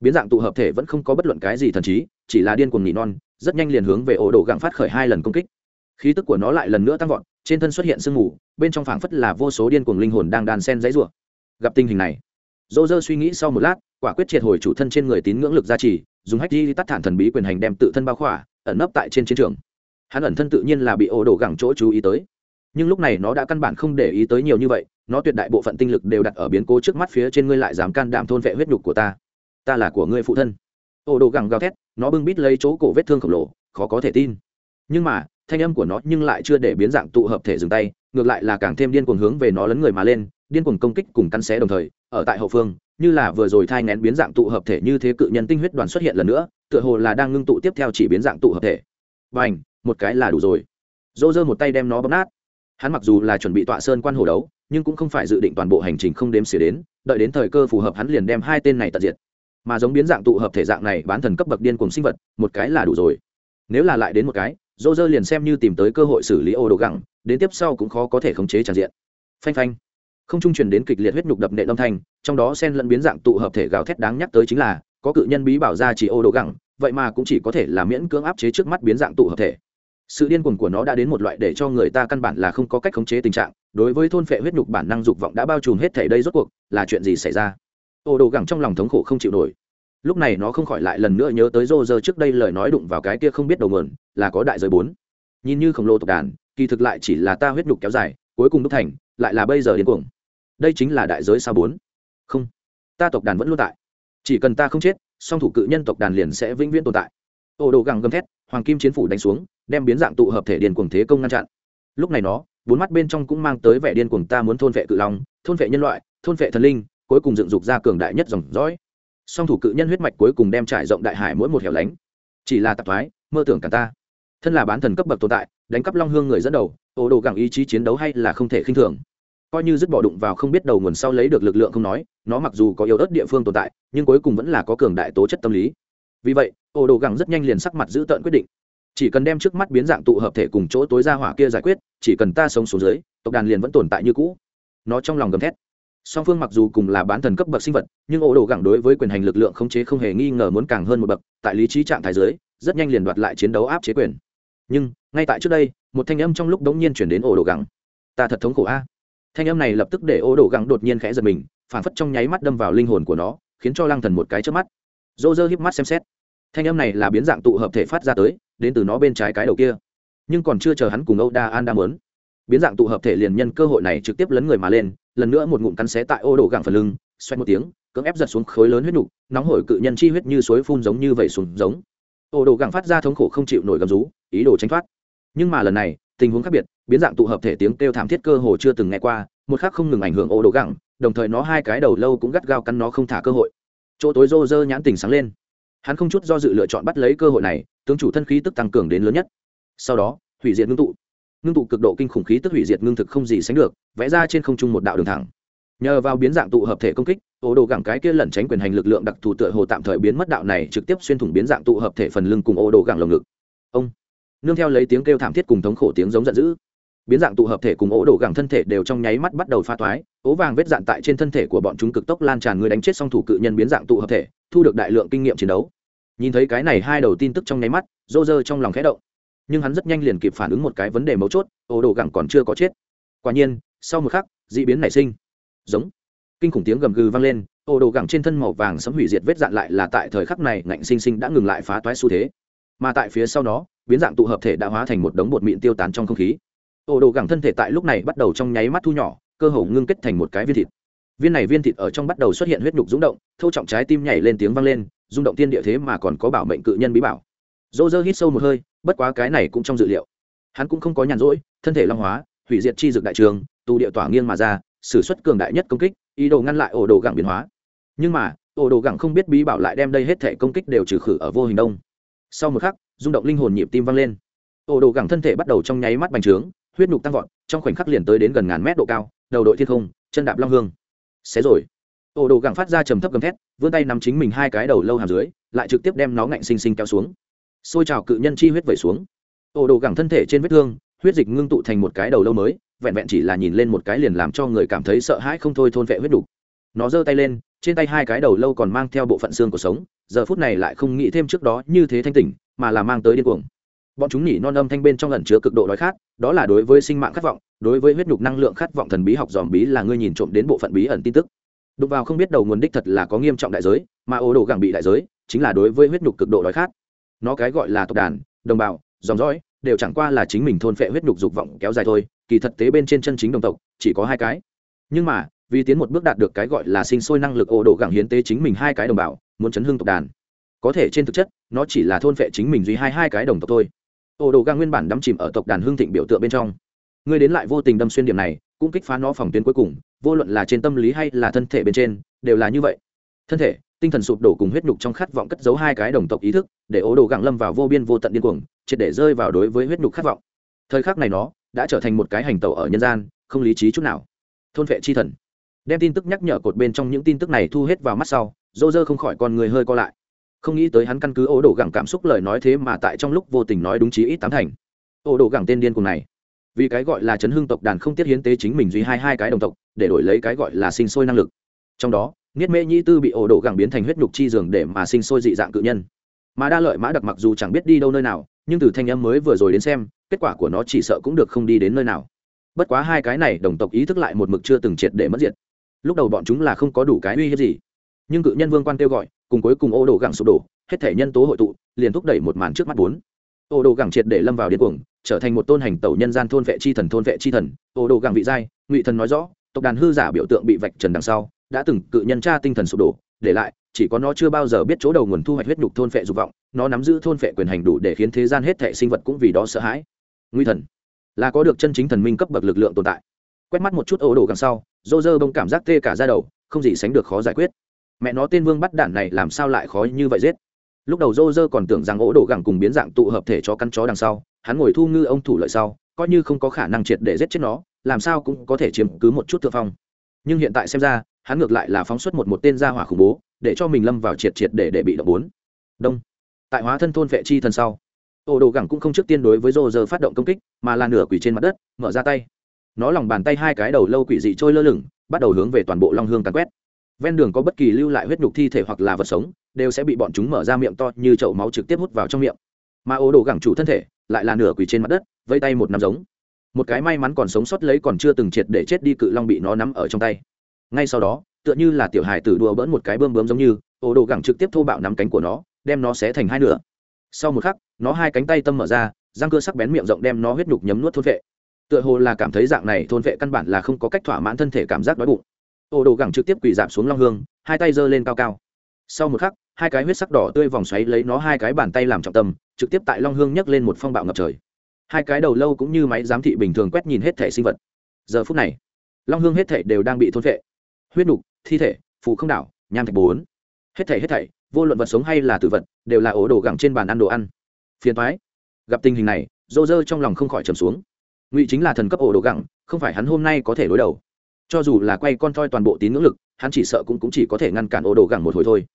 Biến dạng tụ hợp thể vẫn không có bất luận cái gì thần trí, chỉ là điên cuồng nhị non, rất nhanh liền hướng về ổ đồ gẳng phát khởi hai lần công kích. Khí tức của nó lại lần nữa tăng vọt, trên thân xuất hiện sương mù, bên trong phảng phất là vô số điên cuồng linh hồn đang đàn sen dãy rủa. Gặp tình hình này dô dơ suy nghĩ sau một lát, quả quyết triệt hồi chủ thân trên người tín ngưỡng lực gia trì, dùng hách di tắt thản thần bí quyền hành đem tự thân bao khỏa, ẩn nấp tại trên chiến trường. Hắn ẩn thân tự nhiên là bị ổ đổ gẳng chỗ chú ý tới. Nhưng lúc này nó đã căn bản không để ý tới nhiều như vậy, nó tuyệt đại bộ phận tinh lực đều đặt ở biến cố trước mắt phía trên ngươi lại dám can đảm thôn vệ huyết nhục của ta. Ta là của ngươi phụ thân. Ổ đổ gẳng gào thét, nó bưng bít lấy chỗ cổ vết thương khổng lồ, khó có thể tin. Nhưng mà, thanh âm của nó nhưng lại chưa để biến dạng tụ hợp thể dừng tay, ngược lại là càng thêm điên cuồng hướng về nó lấn người mà lên điên cuồng công kích cùng căn xé đồng thời, ở tại hậu phương, như là vừa rồi thai ngén biến dạng tụ hợp thể như thế cự nhân tinh huyết đoàn xuất hiện lần nữa, tựa hồ là đang ngưng tụ tiếp theo chỉ biến dạng tụ hợp thể. Và ảnh một cái là đủ rồi. Dỗ dơ một tay đem nó bóp nát. Hắn mặc dù là chuẩn bị tọa sơn quan hồ đấu, nhưng cũng không phải dự định toàn bộ hành trình không đếm xỉa đến, đợi đến thời cơ phù hợp hắn liền đem hai tên này tận diệt. Mà giống biến dạng tụ hợp thể dạng này bán thần cấp bậc điên cùng sinh vật, một cái là đủ rồi. Nếu là lại đến một cái dô dơ liền xem như tìm tới cơ hội xử lý ô đồ gẳng đến tiếp sau cũng khó có thể khống chế tràn diện. Phanh phanh không trung truyền đến kịch liệt huyết nhục đập nệ âm thanh, trong đó sen lẫn biến dạng tụ hợp thể gào thét đáng nhắc tới chính là, có cự nhân bí bảo ra chỉ ô đồ gẳng, vậy mà cũng chỉ có thể là miễn cưỡng áp chế trước mắt biến dạng tụ hợp thể. Sự điên cuồng của nó đã đến một loại để cho người ta căn bản là không có cách khống chế tình trạng, đối với thôn phệ huyết nhục bản năng dục vọng đã bao trùm hết thể đây rốt cuộc là chuyện gì xảy ra? Ô đồ gẳng trong lòng thống khổ không chịu nổi. Lúc này nó không khỏi lại lần nữa nhớ tới rô rơ trước đây lời nói đụng vào cái kia không biết đầu mượn là có đại giới bốn. Nhìn như khổng lồ tộc đàn, kỳ thực lại chỉ là ta huyết nhục kéo dài, cuối cùng đúc thành, lại là bây giờ điên cuồng đây chính là đại giới sao bốn. Không. Ta tộc đàn vẫn luôn tại. Chỉ cần ta không chết, song thủ cự nhân tộc đàn liền sẽ vĩnh viễn tồn tại. Ổ đồ gẳng gầm thét, hoàng kim chiến phủ đánh xuống, đem biến dạng tụ hợp thể điền cuồng thế công ngăn chặn. Lúc này nó, bốn mắt bên trong cũng mang tới vẻ điên cuồng ta muốn thôn vệ cự long, thôn vệ nhân loại, thôn vệ thần linh, cuối cùng dựng dục ra cường đại nhất dòng dõi. Song thủ cự nhân huyết mạch cuối cùng đem trải rộng đại hải mỗi một hẻo lánh. Chỉ là tạp thoái, mơ tưởng cả ta. Thân là bán thần cấp bậc tồn tại, đánh cắp long hương người dẫn đầu ổ đồ gẳng ý chí chiến đấu hay là không thể khinh thường coi như dứt bỏ đụng vào không biết đầu nguồn sau lấy được lực lượng không nói, nó mặc dù có yếu ớt địa phương tồn tại, nhưng cuối cùng vẫn là có cường đại tố chất tâm lý. Vì vậy ổ đồ gẳng rất nhanh liền sắc mặt giữ tợn quyết định. Chỉ cần đem trước mắt biến dạng tụ hợp thể cùng chỗ tối ra hỏa kia giải quyết, chỉ cần ta sống xuống dưới, tộc đàn liền vẫn tồn tại như cũ. Nó trong lòng gầm thét. Song phương mặc dù cùng là bán thần cấp bậc sinh vật, nhưng ổ đồ gẳng đối với quyền hành lực lượng khống chế không hề nghi ngờ muốn càng hơn một bậc, tại lý trí trạng thái giới rất nhanh liền đoạt lại chiến đấu áp chế quyền. Nhưng, ngay tại trước đây, một thanh âm trong lúc đống nhiên chuyển đến ổ đồ gẳng. Ta thật thống khổ a thanh âm này lập tức để ô đồ gẳng đột nhiên khẽ giật mình phản phất trong nháy mắt đâm vào linh hồn của nó, khiến cho lăng thần một cái trước mắt. Dô dơ híp mắt xem xét. Thanh âm này là biến dạng tụ hợp thể phát ra tới, đến từ nó bên trái cái đầu kia. Nhưng còn chưa chờ hắn cùng âu đa an đa mớn biến dạng tụ hợp thể liền nhân cơ hội này trực tiếp lấn người mà lên, lần nữa một ngụm cắn xé tại ô đổ gẳng phần lưng xoay một tiếng, cưỡng ép giật xuống khối lớn huyết nhục nóng hổi cự nhân chi huyết như suối phun giống như vậy sùng giống. Ô đổ gẳng phát ra thống khổ không chịu nổi gầm rú, ý đồ tránh thoát. Nhưng mà lần này, tình huống khác biệt biến dạng tụ hợp thể tiếng kêu thảm thiết cơ hồ chưa từng nghe qua, một khác không ngừng ảnh hưởng ô đồ gẳng, đồng thời nó hai cái đầu lâu cũng gắt gao cắn nó không thả cơ hội. Chỗ tối rô rơ nhãn tình sáng lên. Hắn không chút do dự lựa chọn bắt lấy cơ hội này, tướng chủ thân khí tức tăng cường đến lớn nhất. Sau đó, hủy diệt ngưng tụ. Ngưng tụ cực độ kinh khủng khí tức hủy diệt ngưng thực không gì sánh được, vẽ ra trên không trung một đạo đường thẳng. Nhờ vào biến dạng tụ hợp thể công kích ổ đồ gẳng cái kia lẩn tránh quyền hành lực lượng đặc thù tựa hồ tạm thời biến mất đạo này trực tiếp xuyên thủng biến dạng tụ hợp thể phần lưng cùng ổ đồ gẳng lồng ngực. Ông! Nương theo lấy tiếng kêu thảm thiết cùng thống khổ tiếng giống giận dữ biến dạng tụ hợp thể cùng ổ đổ gẳng thân thể đều trong nháy mắt bắt đầu pha toái ố vàng vết dạn tại trên thân thể của bọn chúng cực tốc lan tràn, người đánh chết song thủ cự nhân biến dạng tụ hợp thể, thu được đại lượng kinh nghiệm chiến đấu. Nhìn thấy cái này hai đầu tin tức trong nháy mắt, rô rơ trong lòng khẽ động. Nhưng hắn rất nhanh liền kịp phản ứng một cái vấn đề mấu chốt ổ đổ gẳng còn chưa có chết. Quả nhiên, sau một khắc d ị biến nảy sinh. Giống. Kinh khủng tiếng gầm gừ vang lên ổ đổ gẳng trên thân màu vàng sấm hủy diệt vết dạn lại là tại thời khắc này ngạnh sinh sinh đã ngừng lại phá toái xu thế. Mà tại phía sau nó, biến dạng tụ hợp thể đã hóa thành một đống bột mịn tiêu tán trong không khí ổ đồ gẳng thân thể tại lúc này bắt đầu trong nháy mắt thu nhỏ, cơ hồ ngưng kết thành một cái viên thịt. Viên này viên thịt ở trong bắt đầu xuất hiện huyết nhục rúng động thâu trọng trái tim nhảy lên tiếng vang lên, rung động tiên địa thế mà còn có bảo mệnh cự nhân bí bảo. Dô dơ hít sâu một hơi, bất quá cái này cũng trong dự liệu. Hắn cũng không có nhàn rỗi, thân thể long hóa, hủy diệt chi dược đại trường, tù địa tỏa nghiêng mà ra s ử suất cường đại nhất công kích, ý đồ ngăn lại ổ đồ gẳng biến hóa. Nhưng mà ổ đồ gẳng không biết bí bảo lại đem đây hết thể công kích đều trừ khử ở vô hình đông. Sau một khắc, rung động linh hồn nhịp tim vang lên. Ổ đồ gẳng thân thể bắt đầu trong nháy mắt bành trướng huyết nhục tăng vọt, trong khoảnh khắc liền tới đến gần ngàn mét độ cao, đầu đội thiên không, chân đạp long hương. Xé rồi. Ổ đồ gẳng phát ra trầm thấp gầm thét, vươn tay nắm chính mình hai cái đầu lâu hàm dưới, lại trực tiếp đem nó ngạnh xinh xinh kéo xuống. Xôi trào cự nhân chi huyết vẩy xuống. Ổ đồ gẳng thân thể trên vết thương, huyết dịch ngưng tụ thành một cái đầu lâu mới, vẹn vẹn chỉ là nhìn lên một cái liền làm cho người cảm thấy sợ hãi không thôi thôn vệ huyết đục nó giơ tay lên, trên tay hai cái đầu lâu còn mang theo bộ phận xương của sống, giờ phút này lại không nghĩ thêm trước đó như thế thanh tỉnh, mà là mang tới điên cuồng bọn chúng nhỉ non âm thanh bên trong lần chứa cực độ đói khát, đó là đối với sinh mạng khát vọng, đối với huyết nhục năng lượng khát vọng thần bí học dòm bí là ngươi nhìn trộm đến bộ phận bí ẩn tin tức. Đụng vào không biết đầu nguồn đích thật là có nghiêm trọng đại giới, mà ô đồ gẳng bị đại giới, chính là đối với huyết nhục cực độ đói khát. Nó cái gọi là tộc đàn, đồng bào, dòng dõi, đều chẳng qua là chính mình thôn phệ huyết nhục dục vọng kéo dài thôi, kỳ thật tế bên trên chân chính đồng tộc, chỉ có hai cái. Nhưng mà, vì tiến một bước đạt được cái gọi là sinh sôi năng lực ô đồ gẳng hiến tế chính mình hai cái đồng bào, muốn chấn hương tộc đàn. Có thể trên thực chất, nó chỉ là thôn phệ chính mình duy hai hai cái đồng tộc thôi. Ổ đồ gẳng nguyên bản đắm chìm ở tộc đàn hương thịnh biểu tượng bên trong. Người đến lại vô tình đâm xuyên điểm này, cũng kích phá nó phòng tuyến cuối cùng, vô luận là trên tâm lý hay là thân thể bên trên, đều là như vậy. Thân thể, tinh thần sụp đổ cùng huyết nhục trong khát vọng cất giấu hai cái đồng tộc ý thức, để ố đồ gặng lâm vào vô biên vô tận điên cuồng, triệt để rơi vào đối với huyết nhục khát vọng. Thời khắc này nó đã trở thành một cái hành tàu ở nhân gian, không lý trí chút nào. Thôn vệ chi thần. Đem tin tức nhắc nhở cột bên trong những tin tức này thu hết vào mắt sau dô dơ không khỏi con người hơi co lại không nghĩ tới hắn căn cứ ố đổ gẳng cảm xúc lời nói thế mà tại trong lúc vô tình nói đúng chí ít tám thành. Ố đổ gẳng tên điên cùng này, vì cái gọi là chấn hương tộc đàn không tiết hiến tế chính mình duy hai hai cái đồng tộc, để đổi lấy cái gọi là sinh sôi năng lực. Trong đó, niết mễ nhĩ tư bị ổ đổ gẳng biến thành huyết nhục chi giường để mà sinh sôi dị dạng cự nhân. Mà đa lợi mã đặc mặc dù chẳng biết đi đâu nơi nào, nhưng từ thanh âm mới vừa rồi đến xem, kết quả của nó chỉ sợ cũng được không đi đến nơi nào. Bất quá hai cái này đồng tộc ý thức lại một mực chưa từng triệt để mất diệt. Lúc đầu bọn chúng là không có đủ cái uy hiếp gì. Nhưng cự nhân vương quan kêu gọi cùng cuối cùng ô đồ gẳng sụp đổ, hết thể nhân tố hội tụ, liền thúc đẩy một màn trước mắt bốn. Ô đồ gẳng triệt để lâm vào điên cuồng, trở thành một tôn hành tẩu nhân gian thôn vệ chi thần, thôn vệ chi thần. Ô đồ gẳng vị giai, ngụy thần nói rõ, tộc đàn hư giả biểu tượng bị vạch trần đằng sau, đã từng cự nhân tra tinh thần sụp đổ, để lại, chỉ có nó chưa bao giờ biết chỗ đầu nguồn thu hoạch huyết nhục thôn phệ dục vọng, nó nắm giữ thôn phệ quyền hành đủ để khiến thế gian hết thệ sinh vật cũng vì đó sợ hãi. Nguy thần, là có được chân chính thần minh cấp bậc lực lượng tồn tại. Quét mắt một chút ô đồ Gẳng sau dô dơ bông cảm giác tê cả ra đầu, không gì sánh được khó giải quyết mẹ nó tên vương bắt đản này làm sao lại khó như vậy giết? Lúc đầu dô dơ còn tưởng rằng ổ đồ gẳng cùng biến dạng tụ hợp thể cho căn chó đằng sau, hắn ngồi thu ngư ông thủ lợi sau, coi như không có khả năng triệt để giết chết nó, làm sao cũng có thể chiếm cứ một chút thượng phong. Nhưng hiện tại xem ra, hắn ngược lại là phóng xuất một một tên gia hỏa khủng bố, để cho mình lâm vào triệt triệt để để bị động bốn. Đông. Tại hóa thân thôn vệ chi thần sau, ổ đồ gẳng cũng không trước tiên đối với rô rơ phát động công kích, mà là nửa quỷ trên mặt đất, mở ra tay. Nó lòng bàn tay hai cái đầu lâu quỷ dị trôi lơ lửng, bắt đầu hướng về toàn bộ long hương tàn quét ven đường có bất kỳ lưu lại huyết nhục thi thể hoặc là vật sống, đều sẽ bị bọn chúng mở ra miệng to như chậu máu trực tiếp hút vào trong miệng. Mà ổ đồ gẳng chủ thân thể lại là nửa quỳ trên mặt đất, vây tay một nắm giống. Một cái may mắn còn sống sót lấy còn chưa từng triệt để chết đi cự long bị nó nắm ở trong tay. Ngay sau đó, tựa như là tiểu hài tử đùa bỡn một cái bơm bướm giống như, ổ đồ gẳng trực tiếp thô bạo nắm cánh của nó, đem nó xé thành hai nửa. Sau một khắc, nó hai cánh tay tâm mở ra, răng cơ sắc bén miệng rộng đem nó huyết nhục nhấm nuốt thôn vệ. Tựa hồ là cảm thấy dạng này thôn vệ căn bản là không có cách thỏa mãn thân thể cảm giác đói bụng ổ đồ gẳng trực tiếp quỳ giảm xuống long hương, hai tay giơ lên cao cao. Sau một khắc, hai cái huyết sắc đỏ tươi vòng xoáy lấy nó hai cái bàn tay làm trọng tâm, trực tiếp tại long hương nhấc lên một phong bạo ngập trời. Hai cái đầu lâu cũng như máy giám thị bình thường quét nhìn hết thể sinh vật. Giờ phút này, long hương hết thể đều đang bị thôn vệ huyết nục, thi thể, phù không đảo, nham thạch bốn. Hết thể hết thảy, vô luận vật sống hay là tử vật, đều là ổ đồ gẳng trên bàn ăn đồ ăn. Phiền thoái gặp tình hình này dô dơ trong lòng không khỏi trầm xuống. Ngụy chính là thần cấp ổ đồ gẳng, không phải hắn hôm nay có thể đối đầu cho dù là quay con thoi toàn bộ tín ngưỡng lực hắn chỉ sợ cũng, cũng chỉ có thể ngăn cản ô đồ gẳng một hồi thôi.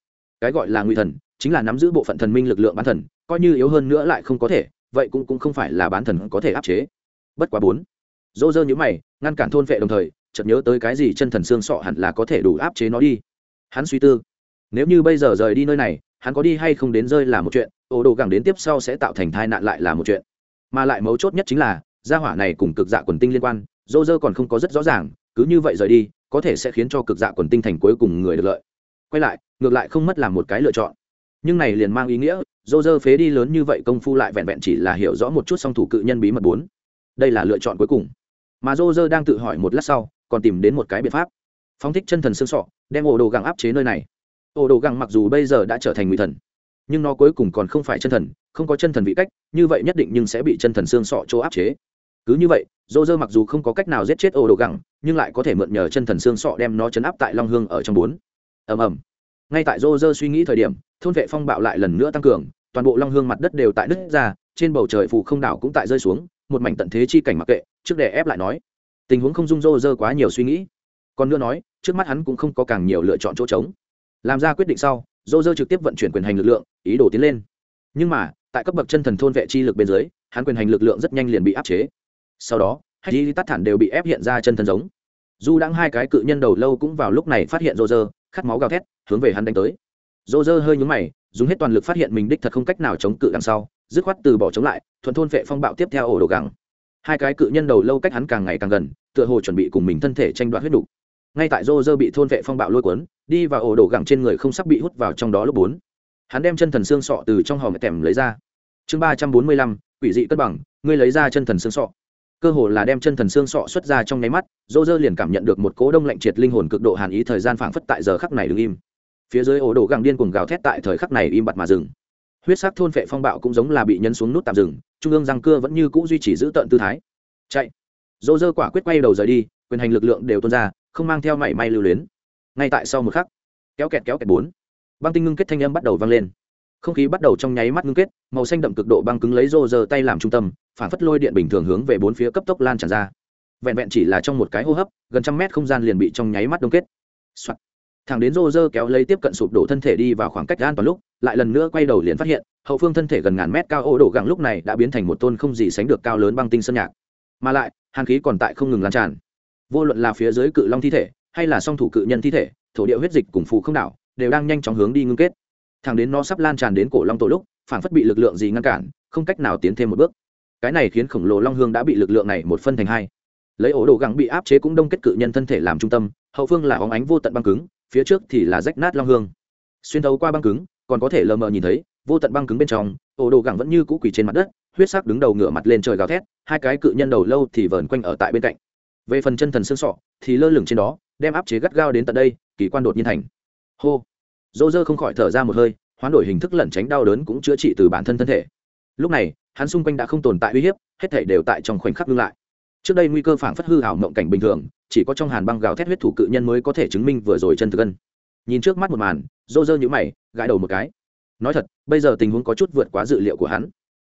Cái gọi là ngụy thần chính là nắm giữ bộ phận thần minh lực lượng bán thần coi như yếu hơn nữa lại không có thể vậy cũng cũng không phải là bán thần có thể áp chế. Bất quá bốn. Dô dơ nhữ mày ngăn cản thôn vệ đồng thời chợt nhớ tới cái gì chân thần xương sọ hẳn là có thể đủ áp chế nó đi. Hắn suy tư nếu như bây giờ rời đi nơi này hắn có đi hay không đến rơi là một chuyện ô đồ gẳng đến tiếp sau sẽ tạo thành tai nạn lại là một chuyện. Mà lại mấu chốt nhất chính là gia hỏa này cùng cực dạ quần tinh liên quan dô dơ còn không có rất rõ ràng cứ như vậy rời đi, có thể sẽ khiến cho cực dạ quần tinh thành cuối cùng người được lợi. Quay lại, ngược lại không mất làm một cái lựa chọn. Nhưng này liền mang ý nghĩa, dô dơ phế đi lớn như vậy công phu lại vẹn vẹn chỉ là hiểu rõ một chút song thủ cự nhân bí mật bốn. Đây là lựa chọn cuối cùng. Mà dô dơ đang tự hỏi một lát sau, còn tìm đến một cái biện pháp. Phóng thích chân thần xương sọ, đem ổ đồ găng áp chế nơi này. Ổ đồ găng mặc dù bây giờ đã trở thành ngụy thần, nhưng nó cuối cùng còn không phải chân thần, không có chân thần vị cách, như vậy nhất định nhưng sẽ bị chân thần xương sọ chỗ áp chế cứ như vậy dô dơ mặc dù không có cách nào giết chết ô đồ gẳng nhưng lại có thể mượn nhờ chân thần xương sọ đem nó chấn áp tại long hương ở trong bốn. Ầm ầm. Ngay tại dô dơ suy nghĩ thời điểm, thôn vệ phong bạo lại lần nữa tăng cường, toàn bộ long hương mặt đất đều tại nứt ra, trên bầu trời phủ không đảo cũng tại rơi xuống, một mảnh tận thế chi cảnh mặc kệ, trước để ép lại nói. Tình huống không dung dô dơ quá nhiều suy nghĩ. Còn nữa nói, trước mắt hắn cũng không có càng nhiều lựa chọn chỗ trống. Làm ra quyết định sau dô dơ trực tiếp vận chuyển quyền hành lực lượng, ý đồ tiến lên. Nhưng mà, tại cấp bậc chân thần thôn vệ chi lực bên dưới, hắn quyền hành lực lượng rất nhanh liền bị áp chế sau đó hay đi tắt thản đều bị ép hiện ra chân thần giống. Dù đang hai cái cự nhân đầu lâu cũng vào lúc này phát hiện rô rơ khát máu gào thét, hướng về hắn đánh tới. Rô rơ hơi nhúng mày, dùng hết toàn lực phát hiện mình đích thật không cách nào chống cự đằng sau, dứt khoát từ bỏ chống lại, thuận thôn vệ phong bạo tiếp theo ổ đồ gẳng. Hai cái cự nhân đầu lâu cách hắn càng ngày càng gần, tựa hồ chuẩn bị cùng mình thân thể tranh đoạt huyết đủ. ngay tại rô rơ bị thôn vệ phong bạo lôi cuốn, đi vào ổ đồ gẳng trên người không sắp bị hút vào trong đó lúc bốn. Hắn đem chân thần xương sọ từ trong hòm tèm lấy ra. Chương ba trăm bốn mươi lăm, quỷ dị cân bằng, ngươi lấy ra chân thần xương sọ cơ hồ là đem chân thần xương sọ xuất ra trong nháy mắt, dô dơ liền cảm nhận được một cố đông lạnh triệt linh hồn cực độ hàn ý thời gian phảng phất tại giờ khắc này đứng im. Phía dưới ổ đồ gàng điên cuồng gào thét tại thời khắc này im bặt mà dừng. Huyết sắc thôn phệ phong bạo cũng giống là bị nhấn xuống nút tạm dừng, trung ương răng cưa vẫn như cũ duy trì giữ tận tư thái. Chạy. Dô dơ quả quyết quay đầu rời đi, quyền hành lực lượng đều tuôn ra, không mang theo mảy may lưu luyến. Ngay tại sau một khắc, kéo kẹt kéo kẹt bốn, băng tinh ngưng kết thanh âm bắt đầu vang lên không khí bắt đầu trong nháy mắt ngưng kết, màu xanh đậm cực độ băng cứng lấy rô rơ tay làm trung tâm, phản phất lôi điện bình thường hướng về bốn phía cấp tốc lan tràn ra. Vẹn vẹn chỉ là trong một cái hô hấp, gần trăm mét không gian liền bị trong nháy mắt đông kết、Soạn. thằng đến rô rơ kéo lấy tiếp cận sụp đổ thân thể đi vào khoảng cách an toàn lúc, lại lần nữa quay đầu liền phát hiện, hậu phương thân thể gần ngàn mét cao ô đổ gẳng lúc này đã biến thành một tôn không gì sánh được cao lớn băng tinh sơn nhạc. Mà lại, hàn khí còn tại không ngừng lan tràn. Vô luận là phía dưới cự long thi thể, hay là song thủ cự nhân thi thể, thổ địa huyết dịch cùng phù không đảo, đều đang nhanh chóng hướng đi ngưng kết thẳng đến nó sắp lan tràn đến cổ long tổ lúc phản phất bị lực lượng gì ngăn cản, không cách nào tiến thêm một bước. Cái này khiến khổng lồ long hương đã bị lực lượng này một phân thành hai. Lấy ổ đồ gắng bị áp chế cũng đông kết cự nhân thân thể làm trung tâm, hậu phương là óng ánh vô tận băng cứng, phía trước thì là rách nát long hương. Xuyên thấu qua băng cứng, còn có thể lờ mờ nhìn thấy, vô tận băng cứng bên trong, ổ đồ gắng vẫn như cũ quỳ trên mặt đất, huyết sắc đứng đầu ngửa mặt lên trời gào thét, hai cái cự nhân đầu lâu thì vờn quanh ở tại bên cạnh. Về phần chân thần xương sọ, thì lơ lửng trên đó, đem áp chế gắt gao đến tận đây, kỳ quan đột nhiên thành. Hô! Dô dơ không khỏi thở ra một hơi, hoán đổi hình thức lẩn tránh đau đớn cũng chữa trị từ bản thân thân thể. Lúc này, hắn xung quanh đã không tồn tại uy hiếp, hết thể đều tại trong khoảnh khắc ngưng lại. Trước đây nguy cơ phản phất hư hảo mộng cảnh bình thường, chỉ có trong hàn băng gào thét huyết thủ cự nhân mới có thể chứng minh vừa rồi chân thực gân nhìn trước mắt một màn, dô dơ nhũ mày, gãi đầu một cái. Nói thật, bây giờ tình huống có chút vượt quá dự liệu của hắn.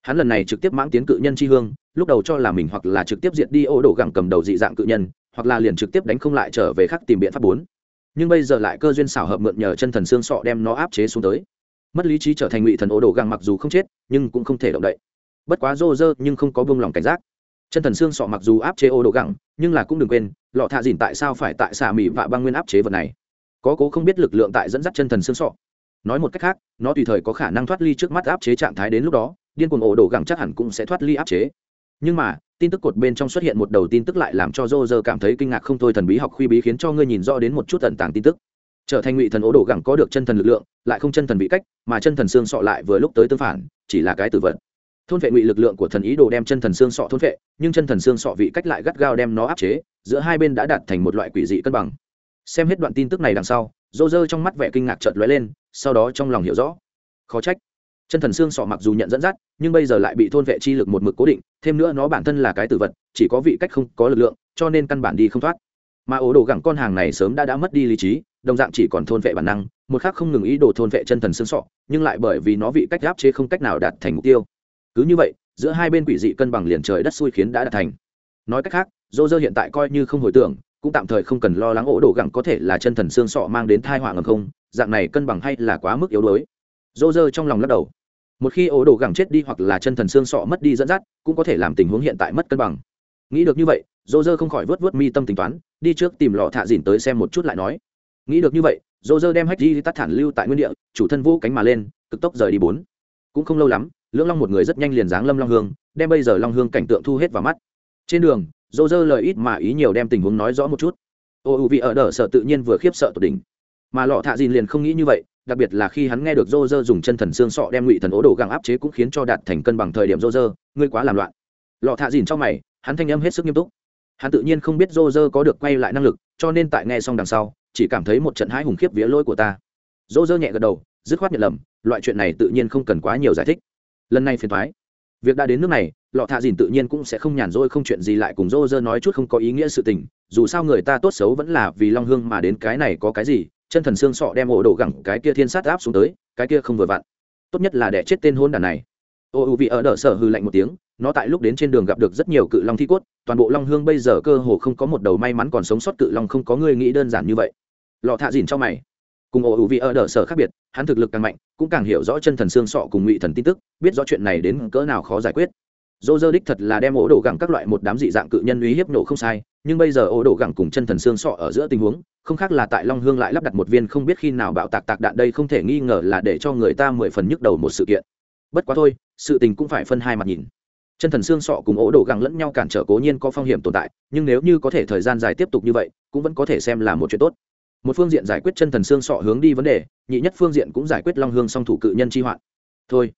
Hắn lần này trực tiếp mãng tiến cự nhân chi hương, lúc đầu cho là mình hoặc là trực tiếp diệt đi ô đổ gẳng cầm đầu dị dạng cự nhân, hoặc là liền trực tiếp đánh không lại trở về khắc tìm biện pháp bốn nhưng bây giờ lại cơ duyên xảo hợp mượn nhờ chân thần xương sọ đem nó áp chế xuống tới. Mất lý trí trở thành ngụy thần ố đồ găng mặc dù không chết, nhưng cũng không thể động đậy. Bất quá rô rơ nhưng không có buông lòng cảnh giác. Chân thần xương sọ mặc dù áp chế ô đồ găng, nhưng là cũng đừng quên, lọ thạ dìn tại sao phải tại xà mỹ vạ băng nguyên áp chế vật này? Có cố không biết lực lượng tại dẫn dắt chân thần xương sọ. Nói một cách khác, nó tùy thời có khả năng thoát ly trước mắt áp chế trạng thái đến lúc đó, điên cuồng ổ đổ gẳng chắc hẳn cũng sẽ thoát ly áp chế. Nhưng mà tin tức cột bên trong xuất hiện một đầu tin tức lại làm cho dô dơ cảm thấy kinh ngạc không thôi, thần bí học khuy bí khiến cho ngươi nhìn rõ đến một chút tận tàng tin tức. Trở thành ngụy thần ố đổ gẳng có được chân thần lực lượng, lại không chân thần vị cách, mà chân thần xương sọ lại vừa lúc tới tương phản, chỉ là cái tử vật. Thôn vệ ngụy lực lượng của thần ý đồ đem chân thần xương sọ thôn vệ, nhưng chân thần xương sọ vị cách lại gắt gao đem nó áp chế, giữa hai bên đã đạt thành một loại quỷ dị cân bằng. Xem hết đoạn tin tức này đằng sau dô dơ trong mắt vẻ kinh ngạc chợt lóe lên, sau đó trong lòng hiểu rõ. Khó trách chân thần xương sọ mặc dù nhận dẫn dắt, nhưng bây giờ lại bị thôn vệ chi lực một mực cố định, thêm nữa nó bản thân là cái tử vật, chỉ có vị cách không có lực lượng, cho nên căn bản đi không thoát. Mà ổ đồ gẳng con hàng này sớm đã đã mất đi lý trí, đồng dạng chỉ còn thôn vệ bản năng, một khác không ngừng ý đồ thôn vệ chân thần xương sọ, nhưng lại bởi vì nó vị cách áp chế không cách nào đạt thành mục tiêu. Cứ như vậy, giữa hai bên quỷ dị cân bằng liền trời đất xui khiến đã đạt thành. Nói cách khác dô dơ hiện tại coi như không hồi tưởng, cũng tạm thời không cần lo lắng ổ đồ gẳng có thể là chân thần xương sọ mang đến thai họa ngầm không, dạng này cân bằng hay là quá mức yếu đuối. Dô dơ trong lòng lắc đầu một khi ổ đồ gẳng chết đi hoặc là chân thần xương sọ mất đi dẫn dắt, cũng có thể làm tình huống hiện tại mất cân bằng. Nghĩ được như vậy dô dơ không khỏi vớt vớt mi tâm tính toán, đi trước tìm lọ thạ dìn tới xem một chút lại nói. Nghĩ được như vậy dô dơ đem hách đi tắt thản lưu tại nguyên địa, chủ thân vô cánh mà lên, cực tốc rời đi bốn. Cũng không lâu lắm, lưỡng long một người rất nhanh liền dáng lâm long hương, đem bây giờ long hương cảnh tượng thu hết vào mắt. Trên đường dô dơ lời ít mà ý nhiều đem tình huống nói rõ một chút. Ô, u vị ở đờ sợ tự nhiên vừa khiếp sợ tột đỉnh. Mà lọ thạ dìn liền không nghĩ như vậy đặc biệt là khi hắn nghe được Rô dơ dùng chân thần xương sọ đem ngụy thần ố đồ găng áp chế cũng khiến cho đạt thành cân bằng thời điểm Rô dơ ngươi quá làm loạn. Lọ thạ dìn trong mày, hắn thanh âm hết sức nghiêm túc. Hắn tự nhiên không biết Rô dơ có được quay lại năng lực, cho nên tại nghe xong đằng sau, chỉ cảm thấy một trận hãi hùng khiếp vía lỗi của ta. Rô dơ nhẹ gật đầu, dứt khoát nhận lầm, loại chuyện này tự nhiên không cần quá nhiều giải thích. Lần này phiền thoái việc đã đến nước này, lọ thạ dìn tự nhiên cũng sẽ không nhàn rỗi không chuyện gì lại cùng Rô dơ nói chút không có ý nghĩa sự tình, dù sao người ta tốt xấu vẫn là vì long hương mà đến cái này có cái gì chân thần xương sọ đem ổ đổ gẳng cái kia thiên sát áp xuống tới, cái kia không vừa vặn. Tốt nhất là để chết tên hôn đàn này. Ô u vị ở đỡ sở hư lạnh một tiếng, nó tại lúc đến trên đường gặp được rất nhiều cự long thi cốt, toàn bộ long hương bây giờ cơ hồ không có một đầu may mắn còn sống sót cự long không có người nghĩ đơn giản như vậy. Lọ thạ dìn cho mày. Cùng ổ hữu vị ở đỡ sở khác biệt, hắn thực lực càng mạnh, cũng càng hiểu rõ chân thần xương sọ cùng ngụy thần tin tức, biết rõ chuyện này đến cỡ nào khó giải quyết. Dô dơ đích thật là đem ổ đổ gẳng các loại một đám dị dạng cự nhân uy hiếp nổ không sai nhưng bây giờ ô đổ gẳng cùng chân thần xương sọ ở giữa tình huống, không khác là tại long hương lại lắp đặt một viên không biết khi nào bạo tạc tạc đạn đây không thể nghi ngờ là để cho người ta mười phần nhức đầu một sự kiện. Bất quá thôi, sự tình cũng phải phân hai mặt nhìn. Chân thần xương sọ cùng ổ đổ gẳng lẫn nhau cản trở cố nhiên có phong hiểm tồn tại, nhưng nếu như có thể thời gian dài tiếp tục như vậy, cũng vẫn có thể xem là một chuyện tốt. Một phương diện giải quyết chân thần xương sọ hướng đi vấn đề, nhị nhất phương diện cũng giải quyết long hương song thủ cự nhân chi hoạn. Thôi.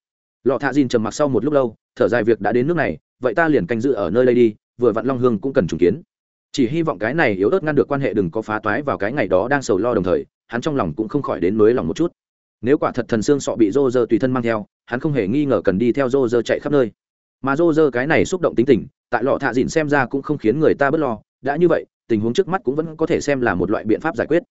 Lọ thạ dìn trầm mặc sau một lúc lâu, thở dài việc đã đến nước này, vậy ta liền canh giữ ở nơi đây đi, vừa vặn long hương cũng cần trùng kiến chỉ hy vọng cái này yếu ớt ngăn được quan hệ đừng có phá toái vào cái ngày đó đang sầu lo đồng thời, hắn trong lòng cũng không khỏi đến nới lòng một chút. Nếu quả thật thần xương sọ bị rô rơ tùy thân mang theo, hắn không hề nghi ngờ cần đi theo rô rơ chạy khắp nơi. Mà rô rơ cái này xúc động tính tình, tại lọ thạ dịn xem ra cũng không khiến người ta bớt lo. Đã như vậy, tình huống trước mắt cũng vẫn có thể xem là một loại biện pháp giải quyết.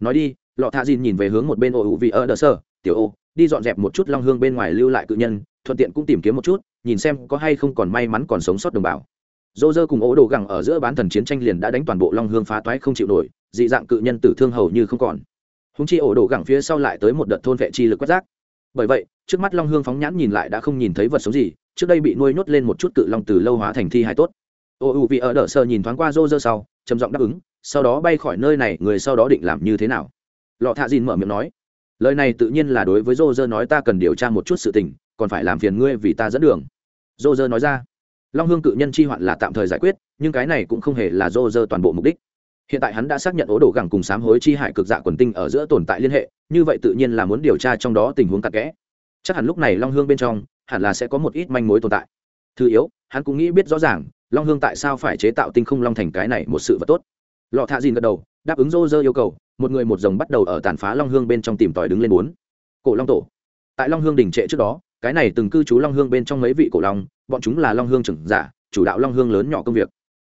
Nói đi, lọ thạ dịn nhìn về hướng một bên ô hữu vị ở đờ sơ tiểu ô, đi dọn dẹp một chút long hương bên ngoài lưu lại cự nhân, thuận tiện cũng tìm kiếm một chút, nhìn xem có hay không còn may mắn còn sống sót đồng bào dô dơ cùng ố đồ gẳng ở giữa bán thần chiến tranh liền đã đánh toàn bộ long hương phá toái không chịu nổi, dị dạng cự nhân tử thương hầu như không còn. Húng chi ổ đồ gẳng phía sau lại tới một đợt thôn vệ chi lực quét rác. Bởi vậy, trước mắt long hương phóng nhãn nhìn lại đã không nhìn thấy vật sống gì, trước đây bị nuôi nhốt lên một chút cự long từ lâu hóa thành thi hài tốt. Ô u vị ở đỡ sơ nhìn thoáng qua rô rơ sau, trầm giọng đáp ứng, sau đó bay khỏi nơi này, người sau đó định làm như thế nào? Lọ thạ dìn mở miệng nói, lời này tự nhiên là đối với rô rơ nói ta cần điều tra một chút sự tình, còn phải làm phiền ngươi vì ta dẫn đường. Rô rơ nói ra long hương cự nhân chi hoạn là tạm thời giải quyết, nhưng cái này cũng không hề là dô dơ toàn bộ mục đích. Hiện tại hắn đã xác nhận ố đồ gẳng cùng sám hối chi hại cực dạ quần tinh ở giữa tồn tại liên hệ, như vậy tự nhiên là muốn điều tra trong đó tình huống cặn kẽ. Chắc hẳn lúc này long hương bên trong, hẳn là sẽ có một ít manh mối tồn tại. Thứ yếu, hắn cũng nghĩ biết rõ ràng, long hương tại sao phải chế tạo tinh không long thành cái này một sự vật tốt. Lọ thạ dìn gật đầu, đáp ứng rô rơ yêu cầu, một người một dòng bắt đầu ở tàn phá long hương bên trong tìm tòi đứng lên bốn cổ long tổ, tại long hương đình trệ trước đó cái này từng cư trú long hương bên trong mấy vị cổ long, bọn chúng là long hương trưởng giả, chủ đạo long hương lớn nhỏ công việc.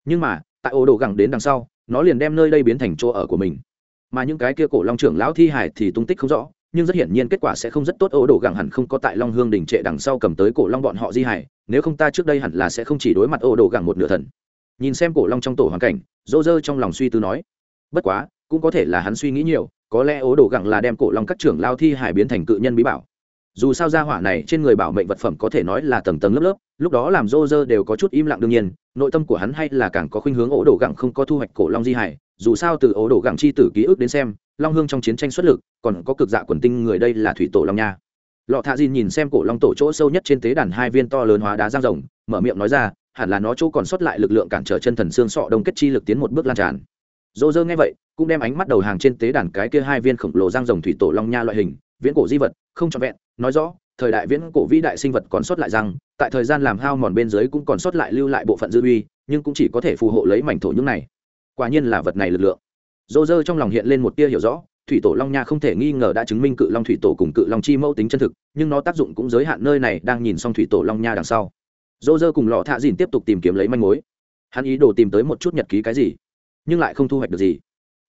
Nhưng mà, tại ô đồ gẳng đến đằng sau, nó liền đem nơi đây biến thành chỗ ở của mình. Mà những cái kia cổ long trưởng lão thi hải thì tung tích không rõ, nhưng rất hiển nhiên kết quả sẽ không rất tốt, ô đồ gẳng hẳn không có tại long hương đình trệ đằng sau cầm tới cổ long bọn họ di hải nếu không ta trước đây hẳn là sẽ không chỉ đối mặt ô đồ gẳng một nửa thần. Nhìn xem cổ long trong tổ hoàn cảnh, dỗ dơ trong lòng suy tư nói, bất quá, cũng có thể là hắn suy nghĩ nhiều, có lẽ ố đồ gẳng là đem cổ long các trưởng lao thi hải biến thành cự nhân bí bảo dù sao gia hỏa này trên người bảo mệnh vật phẩm có thể nói là tầng tầng lớp lớp, lúc đó làm rô rơ đều có chút im lặng đương nhiên, nội tâm của hắn hay là càng có khuynh hướng ổ đổ gẳng không có thu hoạch cổ long di hải, dù sao từ ổ đổ gẳng chi tử ký ức đến xem, long hương trong chiến tranh xuất lực, còn có cực dạ quần tinh người đây là thủy tổ long nha. Lọ thạ dìn nhìn xem cổ long tổ chỗ sâu nhất trên tế đàn hai viên to lớn hóa đá giang rồng, mở miệng nói ra, hẳn là nó chỗ còn sót lại lực lượng cản trở chân thần xương sọ đông kết chi lực tiến một bước lan tràn. Dô dơ nghe vậy, cũng đem ánh mắt đầu hàng trên tế đàn cái kia hai viên khổng lồ giang rồng thủy tổ long nha loại hình, viễn cổ di vật, không trọn vẹn nói rõ, thời đại viễn cổ vĩ đại sinh vật còn sót lại rằng tại thời gian làm hao mòn bên dưới cũng còn sót lại lưu lại bộ phận dư uy, nhưng cũng chỉ có thể phù hộ lấy mảnh thổ những này. Quả nhiên là vật này lực lượng. Dô dơ trong lòng hiện lên một tia hiểu rõ, thủy tổ long nha không thể nghi ngờ đã chứng minh cự long thủy tổ cùng cự long chi mẫu tính chân thực, nhưng nó tác dụng cũng giới hạn nơi này, đang nhìn xong thủy tổ long nha đằng sau. Dô dơ cùng lọ thạ dìn tiếp tục tìm kiếm lấy manh mối. Hắn ý đồ tìm tới một chút nhật ký cái gì, nhưng lại không thu hoạch được gì.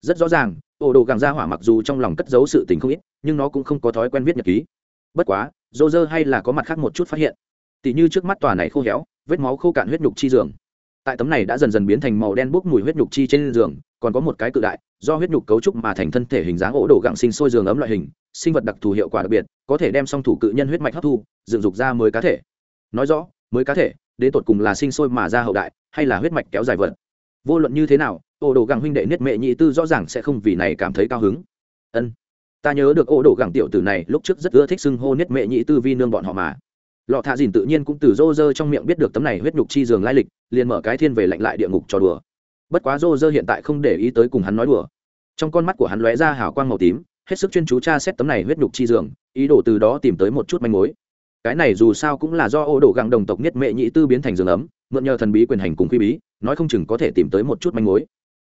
Rất rõ ràng, ổ đồ gàng ra hỏa mặc dù trong lòng cất giấu sự tình không ít, nhưng nó cũng không có thói quen viết nhật ký bất quá dô dơ hay là có mặt khác một chút phát hiện. Tỉ như trước mắt tòa này khô héo, vết máu khô cạn huyết nhục chi giường. Tại tấm này đã dần dần biến thành màu đen bốc mùi huyết nhục chi trên giường, còn có một cái cự đại, do huyết nhục cấu trúc mà thành thân thể hình dáng ổ đồ gặng sinh sôi giường ấm loại hình, sinh vật đặc thù hiệu quả đặc biệt, có thể đem song thủ cự nhân huyết mạch hấp thu, dựng dục ra mới cá thể. Nói rõ, mới cá thể, đến tột cùng là sinh sôi mà ra hậu đại, hay là huyết mạch kéo dài vật? Vô luận như thế nào, ổ đồ gặng huynh đệ niết mệ nhị tư rõ ràng sẽ không vì này cảm thấy cao hứng. Ân ta nhớ được ô đồ gặng tiểu tử này, lúc trước rất ưa thích xưng hô nhất mệ nhị tư vi nương bọn họ mà. Lọ thạ dìn tự nhiên cũng từ rô rơ trong miệng biết được tấm này huyết nhục chi giường lai lịch, liền mở cái thiên về lạnh lại địa ngục cho đùa. Bất quá rô rơ hiện tại không để ý tới cùng hắn nói đùa. Trong con mắt của hắn lóe ra hào quang màu tím, hết sức chuyên chú tra xét tấm này huyết nhục chi giường ý đồ từ đó tìm tới một chút manh mối. Cái này dù sao cũng là do ô đồ găng đồng tộc nhất mệ nhị tư biến thành giường ấm, mượn nhờ thần bí quyền hành cùng quy bí, nói không chừng có thể tìm tới một chút manh mối.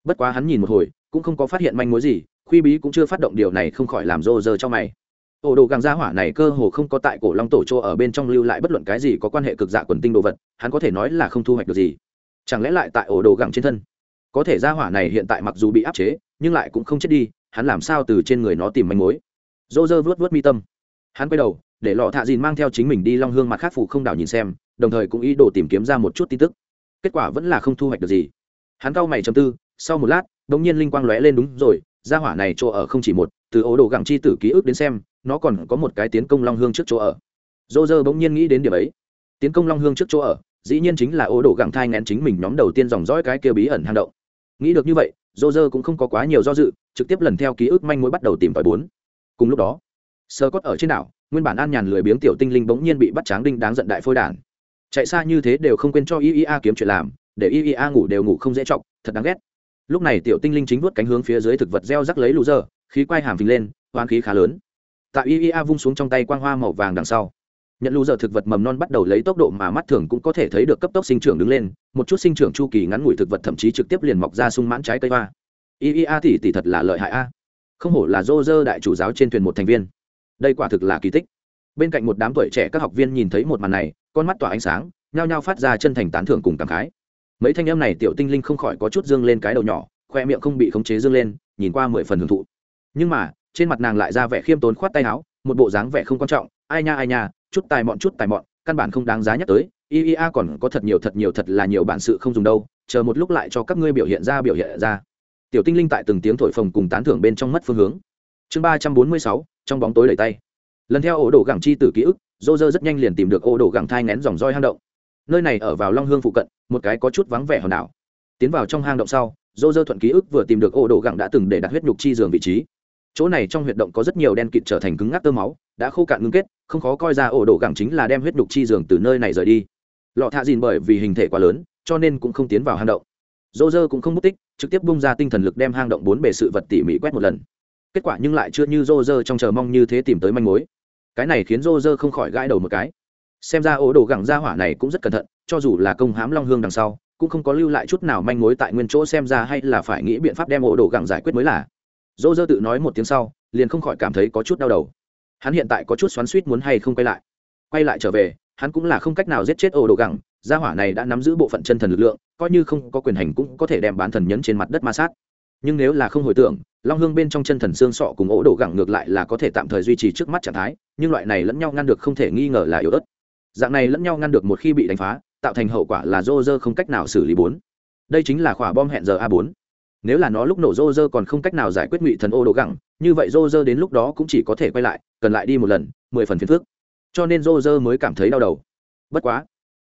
Bất quá hắn nhìn một hồi, cũng không có phát hiện manh mối gì khuy bí cũng chưa phát động điều này không khỏi làm rô rơ cho mày. Ổ đồ gàng gia hỏa này cơ hồ không có tại cổ long tổ chỗ ở bên trong lưu lại bất luận cái gì có quan hệ cực dạ quần tinh đồ vật, hắn có thể nói là không thu hoạch được gì. Chẳng lẽ lại tại ổ đồ gàng trên thân? Có thể gia hỏa này hiện tại mặc dù bị áp chế, nhưng lại cũng không chết đi, hắn làm sao từ trên người nó tìm manh mối? Rô Rơ vớt vớt mi tâm. Hắn quay đầu, để lọ thạ dìn mang theo chính mình đi long hương mặt khác phủ không đảo nhìn xem, đồng thời cũng ý đồ tìm kiếm ra một chút tin tức. Kết quả vẫn là không thu hoạch được gì. Hắn cau mày chầm tư, sau một lát đ ỗ n g nhiên linh quang lóe lên đúng rồi gia hỏa này chỗ ở không chỉ một, từ ố đồ gặng chi tử ký ức đến xem, nó còn có một cái tiến công long hương trước chỗ ở. Dô dơ bỗng nhiên nghĩ đến điểm ấy. Tiến công long hương trước chỗ ở, dĩ nhiên chính là ố đồ gặng thai ngén chính mình nhóm đầu tiên dòng dõi cái kia bí ẩn hang động. Nghĩ được như vậy dô dơ cũng không có quá nhiều do dự, trực tiếp lần theo ký ức manh mối bắt đầu tìm tòi bốn. Cùng lúc đó sơ cốt ở trên đảo, nguyên bản an nhàn lười biếng tiểu tinh linh bỗng nhiên bị bắt tráng đinh đáng giận đại phôi đản. Chạy xa như thế đều không quên cho iea kiếm chuyện làm, để iea ngủ đều ngủ không dễ chọc, thật đáng ghét lúc này tiểu tinh linh chính vuốt cánh hướng phía dưới thực vật gieo rắc lấy lũ dơ khí quay hàm phình lên, hoán khí khá lớn. Tại iea vung xuống trong tay quang hoa màu vàng đằng sau, nhận lũ dơ thực vật mầm non bắt đầu lấy tốc độ mà mắt thường cũng có thể thấy được cấp tốc sinh trưởng đứng lên, một chút sinh trưởng chu kỳ ngắn ngủi thực vật thậm chí trực tiếp liền mọc ra sung mãn trái cây hoa. Iea thì tỷ thật là lợi hại a. Không hổ là dô dơ đại chủ giáo trên thuyền một thành viên. Đây quả thực là kỳ tích. Bên cạnh một đám tuổi trẻ các học viên nhìn thấy một màn này, con mắt tỏa ánh sáng, nhao nhao phát ra chân thành tán thưởng cùng cảm khái mấy thanh em này tiểu tinh linh không khỏi có chút dương lên cái đầu nhỏ, khoe miệng không bị khống chế dương lên, nhìn qua mười phần hưởng thụ. Nhưng mà, trên mặt nàng lại ra vẻ khiêm tốn khoát tay áo, một bộ dáng vẻ không quan trọng, ai nha ai nha, chút tài mọn, chút tài mọn, căn bản không đáng giá nhắc tới iea còn có thật nhiều thật nhiều, thật là nhiều bản sự không dùng đâu, chờ một lúc lại cho các ngươi biểu hiện ra, biểu hiện ra. Tiểu tinh linh tại từng tiếng thổi phồng cùng tán thưởng bên trong mất phương hướng. Chương ba trăm bốn mươi sáu, trong bóng tối đẩy tay. Lần theo ổ đồ gẳng chi từ ký ức dô dơ rất nhanh liền tìm được ổ đồ gẳng thai ngén dòng roi hang động nơi này ở vào long hương phụ cận, một cái có chút vắng vẻ hòn đảo. Tiến vào trong hang động sau, dô dơ thuận ký ức vừa tìm được ổ đồ gẳng đã từng để đặt huyết nhục chi giường vị trí. Chỗ này trong huyệt động có rất nhiều đen kịt trở thành cứng ngắc tơ máu, đã khô cạn ngưng kết, không khó coi ra ổ đồ gẳng chính là đem huyết nhục chi giường từ nơi này rời đi. Lọ thạ dìn bởi vì hình thể quá lớn, cho nên cũng không tiến vào hang động. Dô dơ cũng không mất tích, trực tiếp bung ra tinh thần lực đem hang động bốn bề sự vật tỉ mỉ quét một lần. Kết quả nhưng lại chưa như dô dơ trong chờ mong như thế tìm tới manh mối. Cái này khiến dô dơ không khỏi gãi đầu một cái xem ra ổ đồ gẳng ra hỏa này cũng rất cẩn thận, cho dù là công hám long hương đằng sau, cũng không có lưu lại chút nào manh mối tại nguyên chỗ xem ra hay là phải nghĩ biện pháp đem ổ đồ gẳng giải quyết mới là. Dỗ dơ tự nói một tiếng sau, liền không khỏi cảm thấy có chút đau đầu. Hắn hiện tại có chút xoắn suýt muốn hay không quay lại. Quay lại trở về, hắn cũng là không cách nào giết chết ổ đồ gẳng, gia hỏa này đã nắm giữ bộ phận chân thần lực lượng, coi như không có quyền hành cũng có thể đem bán thần nhấn trên mặt đất ma sát. Nhưng nếu là không hồi tưởng, long hương bên trong chân thần xương sọ cùng ổ đồ gẳng ngược lại là có thể tạm thời duy trì trước mắt trạng thái, nhưng loại này lẫn nhau ngăn được không thể nghi ngờ là yếu ớt dạng này lẫn nhau ngăn được một khi bị đánh phá, tạo thành hậu quả là rô rơ không cách nào xử lý bốn. Đây chính là khỏa bom hẹn giờ a bốn. Nếu là nó lúc nổ rô rơ còn không cách nào giải quyết ngụy thần ô đồ gẳng như vậy rô rơ đến lúc đó cũng chỉ có thể quay lại, cần lại đi một lần, mười phần phiền phước cho nên rô rơ mới cảm thấy đau đầu. Bất quá,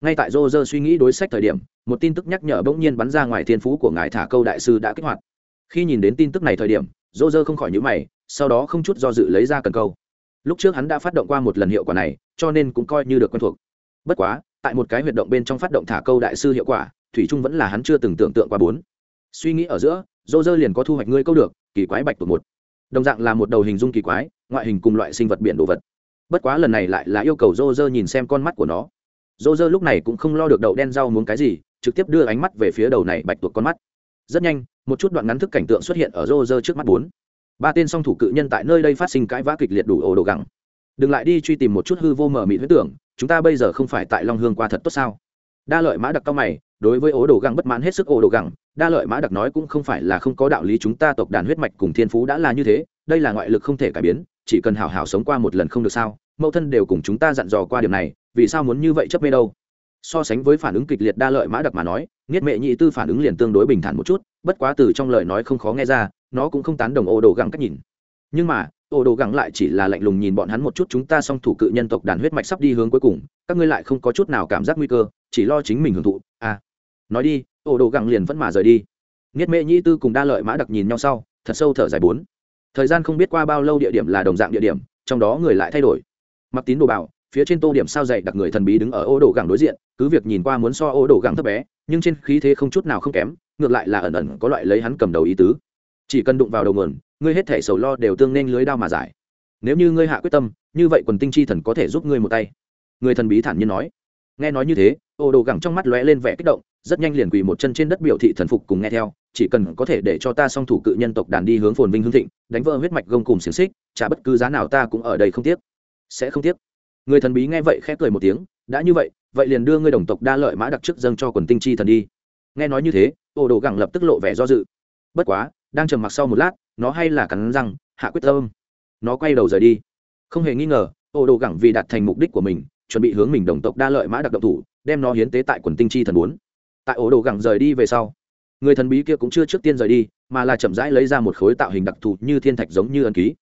ngay tại rô rơ suy nghĩ đối sách thời điểm, một tin tức nhắc nhở bỗng nhiên bắn ra ngoài thiên phú của ngài thả câu đại sư đã kích hoạt. Khi nhìn đến tin tức này thời điểm rô rơ không khỏi nhữ mày, sau đó không chút do dự lấy ra cần câu lúc trước hắn đã phát động qua một lần hiệu quả này, cho nên cũng coi như được quen thuộc. Bất quá, tại một cái huyệt động bên trong phát động thả câu đại sư hiệu quả, thủy trung vẫn là hắn chưa từng tưởng tượng qua bốn. Suy nghĩ ở giữa, dô dơ liền có thu hoạch ngươi câu được, kỳ quái bạch tuộc một. Đồng dạng là một đầu hình dung kỳ quái, ngoại hình cùng loại sinh vật biển đồ vật. Bất quá lần này lại là yêu cầu dô dơ nhìn xem con mắt của nó. Dô dơ lúc này cũng không lo được đậu đen rau muốn cái gì, trực tiếp đưa ánh mắt về phía đầu này bạch tuộc con mắt. Rất nhanh, một chút đoạn ngắn thức cảnh tượng xuất hiện ở dô dơ trước mắt bốn ba tên song thủ cự nhân tại nơi đây phát sinh cãi vã kịch liệt đủ ổ đồ gẳng. Đừng lại đi truy tìm một chút hư vô mờ mịt huyết tưởng, chúng ta bây giờ không phải tại long hương qua thật tốt sao? Đa lợi mã đặc cao mày, đối với ố đồ gẳng bất mãn hết sức ố đồ gẳng, đa lợi mã đặc nói cũng không phải là không có đạo lý chúng ta tộc đàn huyết mạch cùng thiên phú đã là như thế, đây là ngoại lực không thể cải biến, chỉ cần hảo hảo sống qua một lần không được sao? Mẫu thân đều cùng chúng ta dặn dò qua điểm này, vì sao muốn như vậy chấp mê đâu? So sánh với phản ứng kịch liệt đa lợi mã đặc mà nói nghiết mệ nhị tư phản ứng liền tương đối bình thản một chút, bất quá từ trong lời nói không khó nghe ra nó cũng không tán đồng ô đồ găng cách nhìn. Nhưng mà, ô đồ găng lại chỉ là lạnh lùng nhìn bọn hắn một chút chúng ta song thủ cự nhân tộc đàn huyết mạch sắp đi hướng cuối cùng, các ngươi lại không có chút nào cảm giác nguy cơ, chỉ lo chính mình hưởng thụ. À nói đi, ô đồ găng liền vẫn mà rời đi. Nghiết mễ nhi tư cùng đa lợi mã đặc nhìn nhau sau, thật sâu thở dài bốn. Thời gian không biết qua bao lâu địa điểm là đồng dạng địa điểm, trong đó người lại thay đổi. Mặc tín đồ bảo, phía trên tô điểm sao dày đặc người thần bí đứng ở ô đồ gẳng đối diện, cứ việc nhìn qua muốn so ô đồ gẳng thấp bé, nhưng trên khí thế không chút nào không kém, ngược lại là ẩn ẩn có loại lấy hắn cầm đầu ý tứ chỉ cần đụng vào đầu nguồn, ngươi hết thể sầu lo đều tương nên lưới đao mà giải. Nếu như ngươi hạ quyết tâm, như vậy quần tinh chi thần có thể giúp ngươi một tay. Người thần bí thản nhiên nói. Nghe nói như thế, ô đồ gẳng trong mắt lóe lên vẻ kích động, rất nhanh liền quỳ một chân trên đất biểu thị thần phục cùng nghe theo, chỉ cần có thể để cho ta song thủ cự nhân tộc đàn đi hướng phồn vinh hương thịnh, đánh vỡ huyết mạch gông cùng xiềng xích trả bất cứ giá nào ta cũng ở đây không tiếc. Sẽ không tiếc. Người thần bí nghe vậy khẽ cười một tiếng, đã như vậy vậy liền đưa ngươi đồng tộc đa lợi mã đặc chức dâng cho quần tinh chi thần đi. Nghe nói như thế, ô đồ gẳng lập tức lộ vẻ do dự. Bất quá đang trầm mặc sau một lát, nó hay là cắn răng, hạ quyết tâm. Nó quay đầu rời đi. Không hề nghi ngờ, ô đồ gẳng vì đạt thành mục đích của mình, chuẩn bị hướng mình đồng tộc đa lợi mã đặc động thủ, đem nó hiến tế tại quần tinh chi thần bốn. Tại ổ đồ gẳng rời đi về sau, người thần bí kia cũng chưa trước tiên rời đi, mà là chậm rãi lấy ra một khối tạo hình đặc thù như thiên thạch giống như ân ký.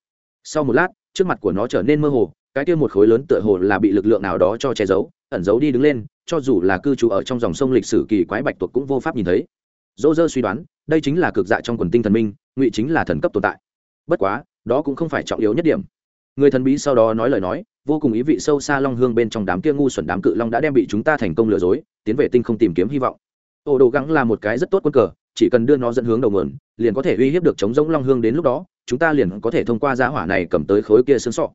Sau một lát, trước mặt của nó trở nên mơ hồ, cái kia một khối lớn tựa hồ là bị lực lượng nào đó cho che giấu, ẩn giấu đi đứng lên, cho dù là cư trú ở trong dòng sông lịch sử kỳ quái bạch tuộc cũng vô pháp nhìn thấy dỗ dơ suy đoán, đây chính là cực dạ trong quần tinh thần minh, ngụy chính là thần cấp tồn tại. Bất quá, đó cũng không phải trọng yếu nhất điểm. Người thần bí sau đó nói lời nói, vô cùng ý vị sâu xa long hương bên trong đám kia ngu xuẩn đám cự long đã đem bị chúng ta thành công lừa dối, tiến vệ tinh không tìm kiếm hy vọng. Ổ đồ gắng là một cái rất tốt quân cờ, chỉ cần đưa nó dẫn hướng đầu nguồn, liền có thể uy hiếp được chống giống long hương đến lúc đó, chúng ta liền có thể thông qua giá hỏa này cầm tới khối kia xương sọ.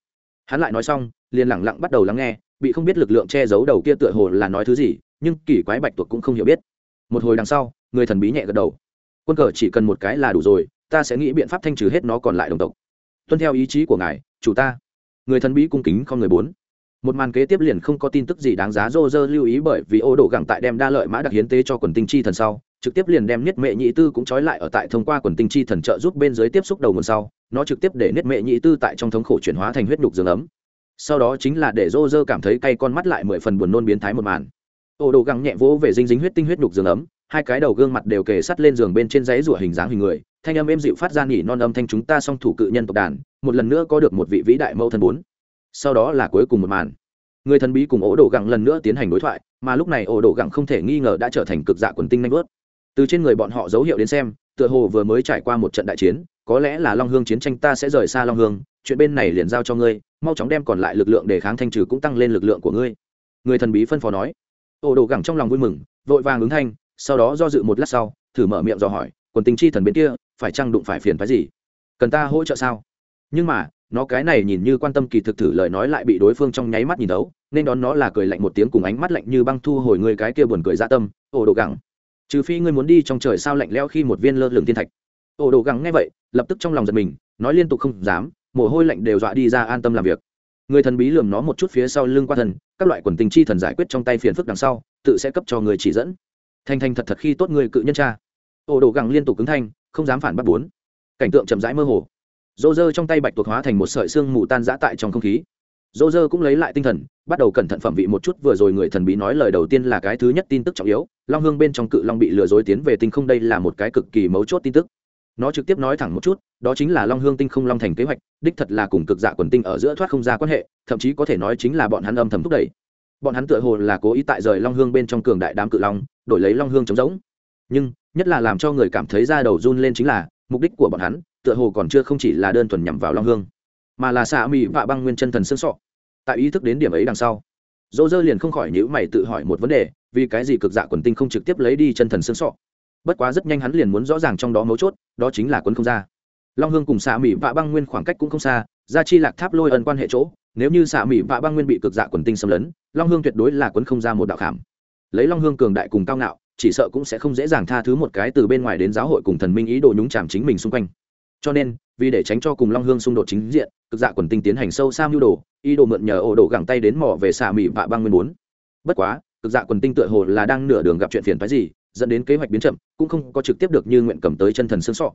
Hắn lại nói xong, liền lẳng lặng bắt đầu lắng nghe, bị không biết lực lượng che giấu đầu kia tựa hồ là nói thứ gì, nhưng kỳ quái bạch tuộc cũng không hiểu biết. Một hồi đằng sau người thần bí nhẹ gật đầu. Quân cờ chỉ cần một cái là đủ rồi, ta sẽ nghĩ biện pháp thanh trừ hết nó còn lại đồng tộc. Tuân theo ý chí của ngài, chủ ta. Người thần bí cung kính không người bốn. Một màn kế tiếp liền không có tin tức gì đáng giá rô rơ lưu ý bởi vì ô đổ gẳng tại đem đa lợi mã đặc hiến tế cho quần tinh chi thần sau, trực tiếp liền đem niết mệ nhị tư cũng trói lại ở tại thông qua quần tinh chi thần trợ giúp bên dưới tiếp xúc đầu nguồn sau, nó trực tiếp để niết mệ nhị tư tại trong thống khổ chuyển hóa thành huyết nhục dương ấm. Sau đó chính là để rô rơ cảm thấy cay con mắt lại mười phần buồn nôn biến thái một màn. Ô đồ găng nhẹ vỗ về dinh dính huyết tinh huyết nhục dương ấm hai cái đầu gương mặt đều kề sắt lên giường bên trên giấy rủa hình dáng hình người, thanh âm êm dịu phát ra nghỉ non âm thanh chúng ta song thủ cự nhân tộc đàn, một lần nữa có được một vị vĩ đại mẫu thần bốn. Sau đó là cuối cùng một màn. Người thần bí cùng ổ đổ gẳng lần nữa tiến hành đối thoại, mà lúc này ổ đổ gẳng không thể nghi ngờ đã trở thành cực dạ quần tinh nanh vớt. Từ trên người bọn họ dấu hiệu đến xem, tựa hồ vừa mới trải qua một trận đại chiến, có lẽ là long hương chiến tranh ta sẽ rời xa long hương, chuyện bên này liền giao cho ngươi, mau chóng đem còn lại lực lượng để kháng thanh trừ cũng tăng lên lực lượng của ngươi. Người thần bí phân phó nói. Ổ đổ gẳng trong lòng vui mừng, vội vàng ứng thanh sau đó do dự một lát sau thử mở miệng dò hỏi quần tình chi thần bên kia phải chăng đụng phải phiền phái gì? Cần ta hỗ trợ sao? Nhưng mà nó cái này nhìn như quan tâm kỳ thực thử lời nói lại bị đối phương trong nháy mắt nhìn đấu, nên đón nó là cười lạnh một tiếng cùng ánh mắt lạnh như băng thu hồi người cái kia buồn cười dạ tâm ổ đồ gẳng trừ phi ngươi muốn đi trong trời sao lạnh leo khi một viên lơ lửng thiên thạch. Ổ đồ gẳng nghe vậy lập tức trong lòng giật mình nói liên tục không dám mồ hôi lạnh đều dọa đi ra an tâm làm việc. Người thần bí lườm nó một chút phía sau lưng qua thần các loại quần tình chi thần giải quyết trong tay phiền phức đằng sau tự sẽ cấp cho người chỉ dẫn thanh thanh thật thật khi tốt người cự nhân cha. Ổ đồ gẳng liên tục cứng thanh, không dám phản bắt bốn. Cảnh tượng chậm rãi mơ hồ. Dô dơ trong tay bạch tuộc hóa thành một sợi xương mù tan giã tại trong không khí. Dô dơ cũng lấy lại tinh thần, bắt đầu cẩn thận phẩm vị một chút, vừa rồi người thần bí nói lời đầu tiên là cái thứ nhất tin tức trọng yếu, long hương bên trong cự long bị lừa dối tiến về tinh không đây là một cái cực kỳ mấu chốt tin tức. Nó trực tiếp nói thẳng một chút, đó chính là long hương tinh không long thành kế hoạch, đích thật là cùng cực dạ quần tinh ở giữa thoát không ra quan hệ, thậm chí có thể nói chính là bọn hắn âm thầm thúc đẩy bọn hắn tựa hồ là cố ý tại rời long hương bên trong cường đại đám cự long, đổi lấy long hương trống rỗng. Nhưng, nhất là làm cho người cảm thấy da đầu run lên chính là, mục đích của bọn hắn, tựa hồ còn chưa không chỉ là đơn thuần nhằm vào long hương, mà là xạ mỹ vạ băng nguyên chân thần xương sọ. Tại ý thức đến điểm ấy đằng sau, Dỗ dơ liền không khỏi nhữ mày tự hỏi một vấn đề, vì cái gì cực dạ quần tinh không trực tiếp lấy đi chân thần xương sọ? Bất quá rất nhanh hắn liền muốn rõ ràng trong đó mấu chốt, đó chính là quân không ra. Long hương cùng xạ mỹ vạ băng nguyên khoảng cách cũng không xa ra chi lạc tháp lôi ân quan hệ chỗ nếu như xạ mỹ vạ băng nguyên bị cực dạ quần tinh xâm lấn, long hương tuyệt đối là quấn không ra một đạo khảm. Lấy long hương cường đại cùng cao ngạo, chỉ sợ cũng sẽ không dễ dàng tha thứ một cái từ bên ngoài đến giáo hội cùng thần minh ý đồ nhúng chạm chính mình xung quanh. Cho nên, vì để tránh cho cùng long hương xung đột chính diện, cực dạ quần tinh tiến hành sâu xa mưu đồ, ý đồ mượn nhờ ổ đổ gẳng tay đến mỏ về xạ mỹ vạ băng nguyên bốn bất quá, cực dạ quần tinh tựa hồ là đang nửa đường gặp chuyện phiền phái gì, dẫn đến kế hoạch biến chậm, cũng không có trực tiếp được như nguyện cầm tới chân thần xương sọ.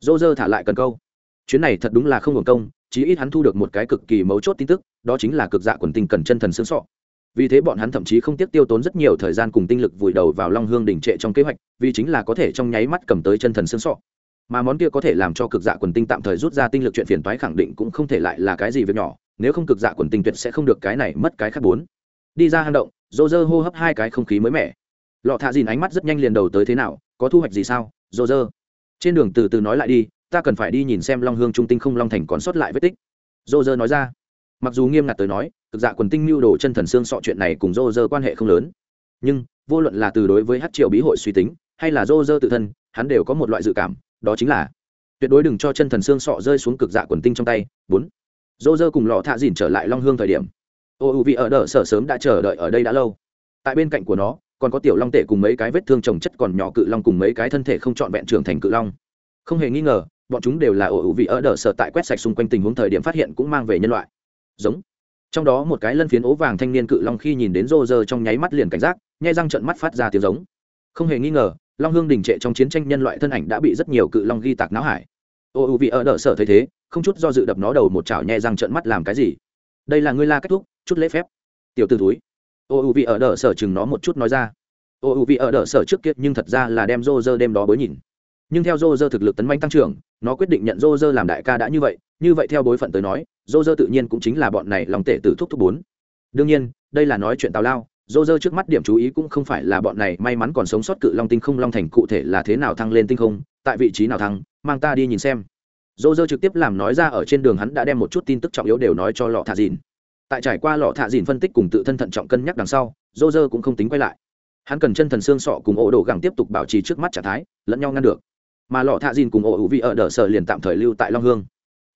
Dô dơ thả lại cần câu chuyến này thật đúng là không hưởng công, chí ít hắn thu được một cái cực kỳ mấu chốt tin tức, đó chính là cực dạ quần tinh cần chân thần xương sọ. Vì thế bọn hắn thậm chí không tiếc tiêu tốn rất nhiều thời gian cùng tinh lực vùi đầu vào long hương đỉnh trệ trong kế hoạch, vì chính là có thể trong nháy mắt cầm tới chân thần xương sọ. Mà món kia có thể làm cho cực dạ quần tinh tạm thời rút ra tinh lực chuyện phiền toái khẳng định cũng không thể lại là cái gì việc nhỏ, nếu không cực dạ quần tinh tuyệt sẽ không được cái này mất cái khác bốn. Đi ra hang động, dô dơ hô hấp hai cái không khí mới mẻ. Lọ thạ dìn ánh mắt rất nhanh liền đầu tới thế nào, có thu hoạch gì sao? Dô dơ. Trên đường từ từ nói lại đi ta cần phải đi nhìn xem long hương trung tinh không long thành còn sót lại vết tích. Dô dơ nói ra. Mặc dù nghiêm ngặt tới nói, cực dạ quần tinh mưu đồ chân thần xương sọ chuyện này cùng dô dơ quan hệ không lớn. Nhưng, vô luận là từ đối với hát triều bí hội suy tính, hay là dô dơ tự thân, hắn đều có một loại dự cảm, đó chính là tuyệt đối đừng cho chân thần xương sọ rơi xuống cực dạ quần tinh trong tay. Bốn dô dơ cùng lọ thạ dìn trở lại long hương thời điểm. Ô, u vị ở đỡ sở sớm đã chờ đợi ở đây đã lâu. Tại bên cạnh của nó, còn có tiểu long tể cùng mấy cái vết thương trồng chất còn nhỏ cự long cùng mấy cái thân thể không trọn vẹn trưởng thành cự long. Không hề nghi ngờ bọn chúng đều là ổ ủ vị ở đỡ sở tại quét sạch xung quanh tình huống thời điểm phát hiện cũng mang về nhân loại. Giống. Trong đó một cái lân phiến ố vàng thanh niên cự long khi nhìn đến rô rơ trong nháy mắt liền cảnh giác nhai răng trận mắt phát ra tiếng giống. Không hề nghi ngờ, long hương đình trệ trong chiến tranh nhân loại thân ảnh đã bị rất nhiều cự long ghi tạc não hải. Ô u vị ở đỡ sở thấy thế, không chút do dự đập nó đầu một chảo nhai răng trận mắt làm cái gì? Đây là ngươi la kết thúc, chút lễ phép. Tiểu t ử túi ô u vị ở đỡ sở chừng nó một chút nói ra. Ô u vị ở đỡ sở trước kia nhưng thật ra là đem rô rơ đêm đó bối nhìn nhưng theo Roger thực lực tấn manh tăng trưởng, nó quyết định nhận Roger làm đại ca đã như vậy như vậy theo bối phận tới nói, Roger tự nhiên cũng chính là bọn này lòng tể tử thúc thúc bốn. Đương nhiên, đây là nói chuyện tào lao, Roger trước mắt điểm chú ý cũng không phải là bọn này may mắn còn sống sót cự long tinh không long thành cụ thể là thế nào thăng lên tinh không, tại vị trí nào thăng, mang ta đi nhìn xem. Roger trực tiếp làm nói ra ở trên đường hắn đã đem một chút tin tức trọng yếu đều nói cho lọ thạ dìn. Tại trải qua lọ thạ dìn phân tích cùng tự thân thận trọng cân nhắc đằng sau, Roger cũng không tính quay lại. Hắn cần chân thần xương sọ cùng ổ đồ gẳng tiếp tục bảo trì trước mắt trạng thái, lẫn nhau ngăn được mà lọ thạ dìn cùng ổ hữu vị ở đờ sở liền tạm thời lưu tại long hương.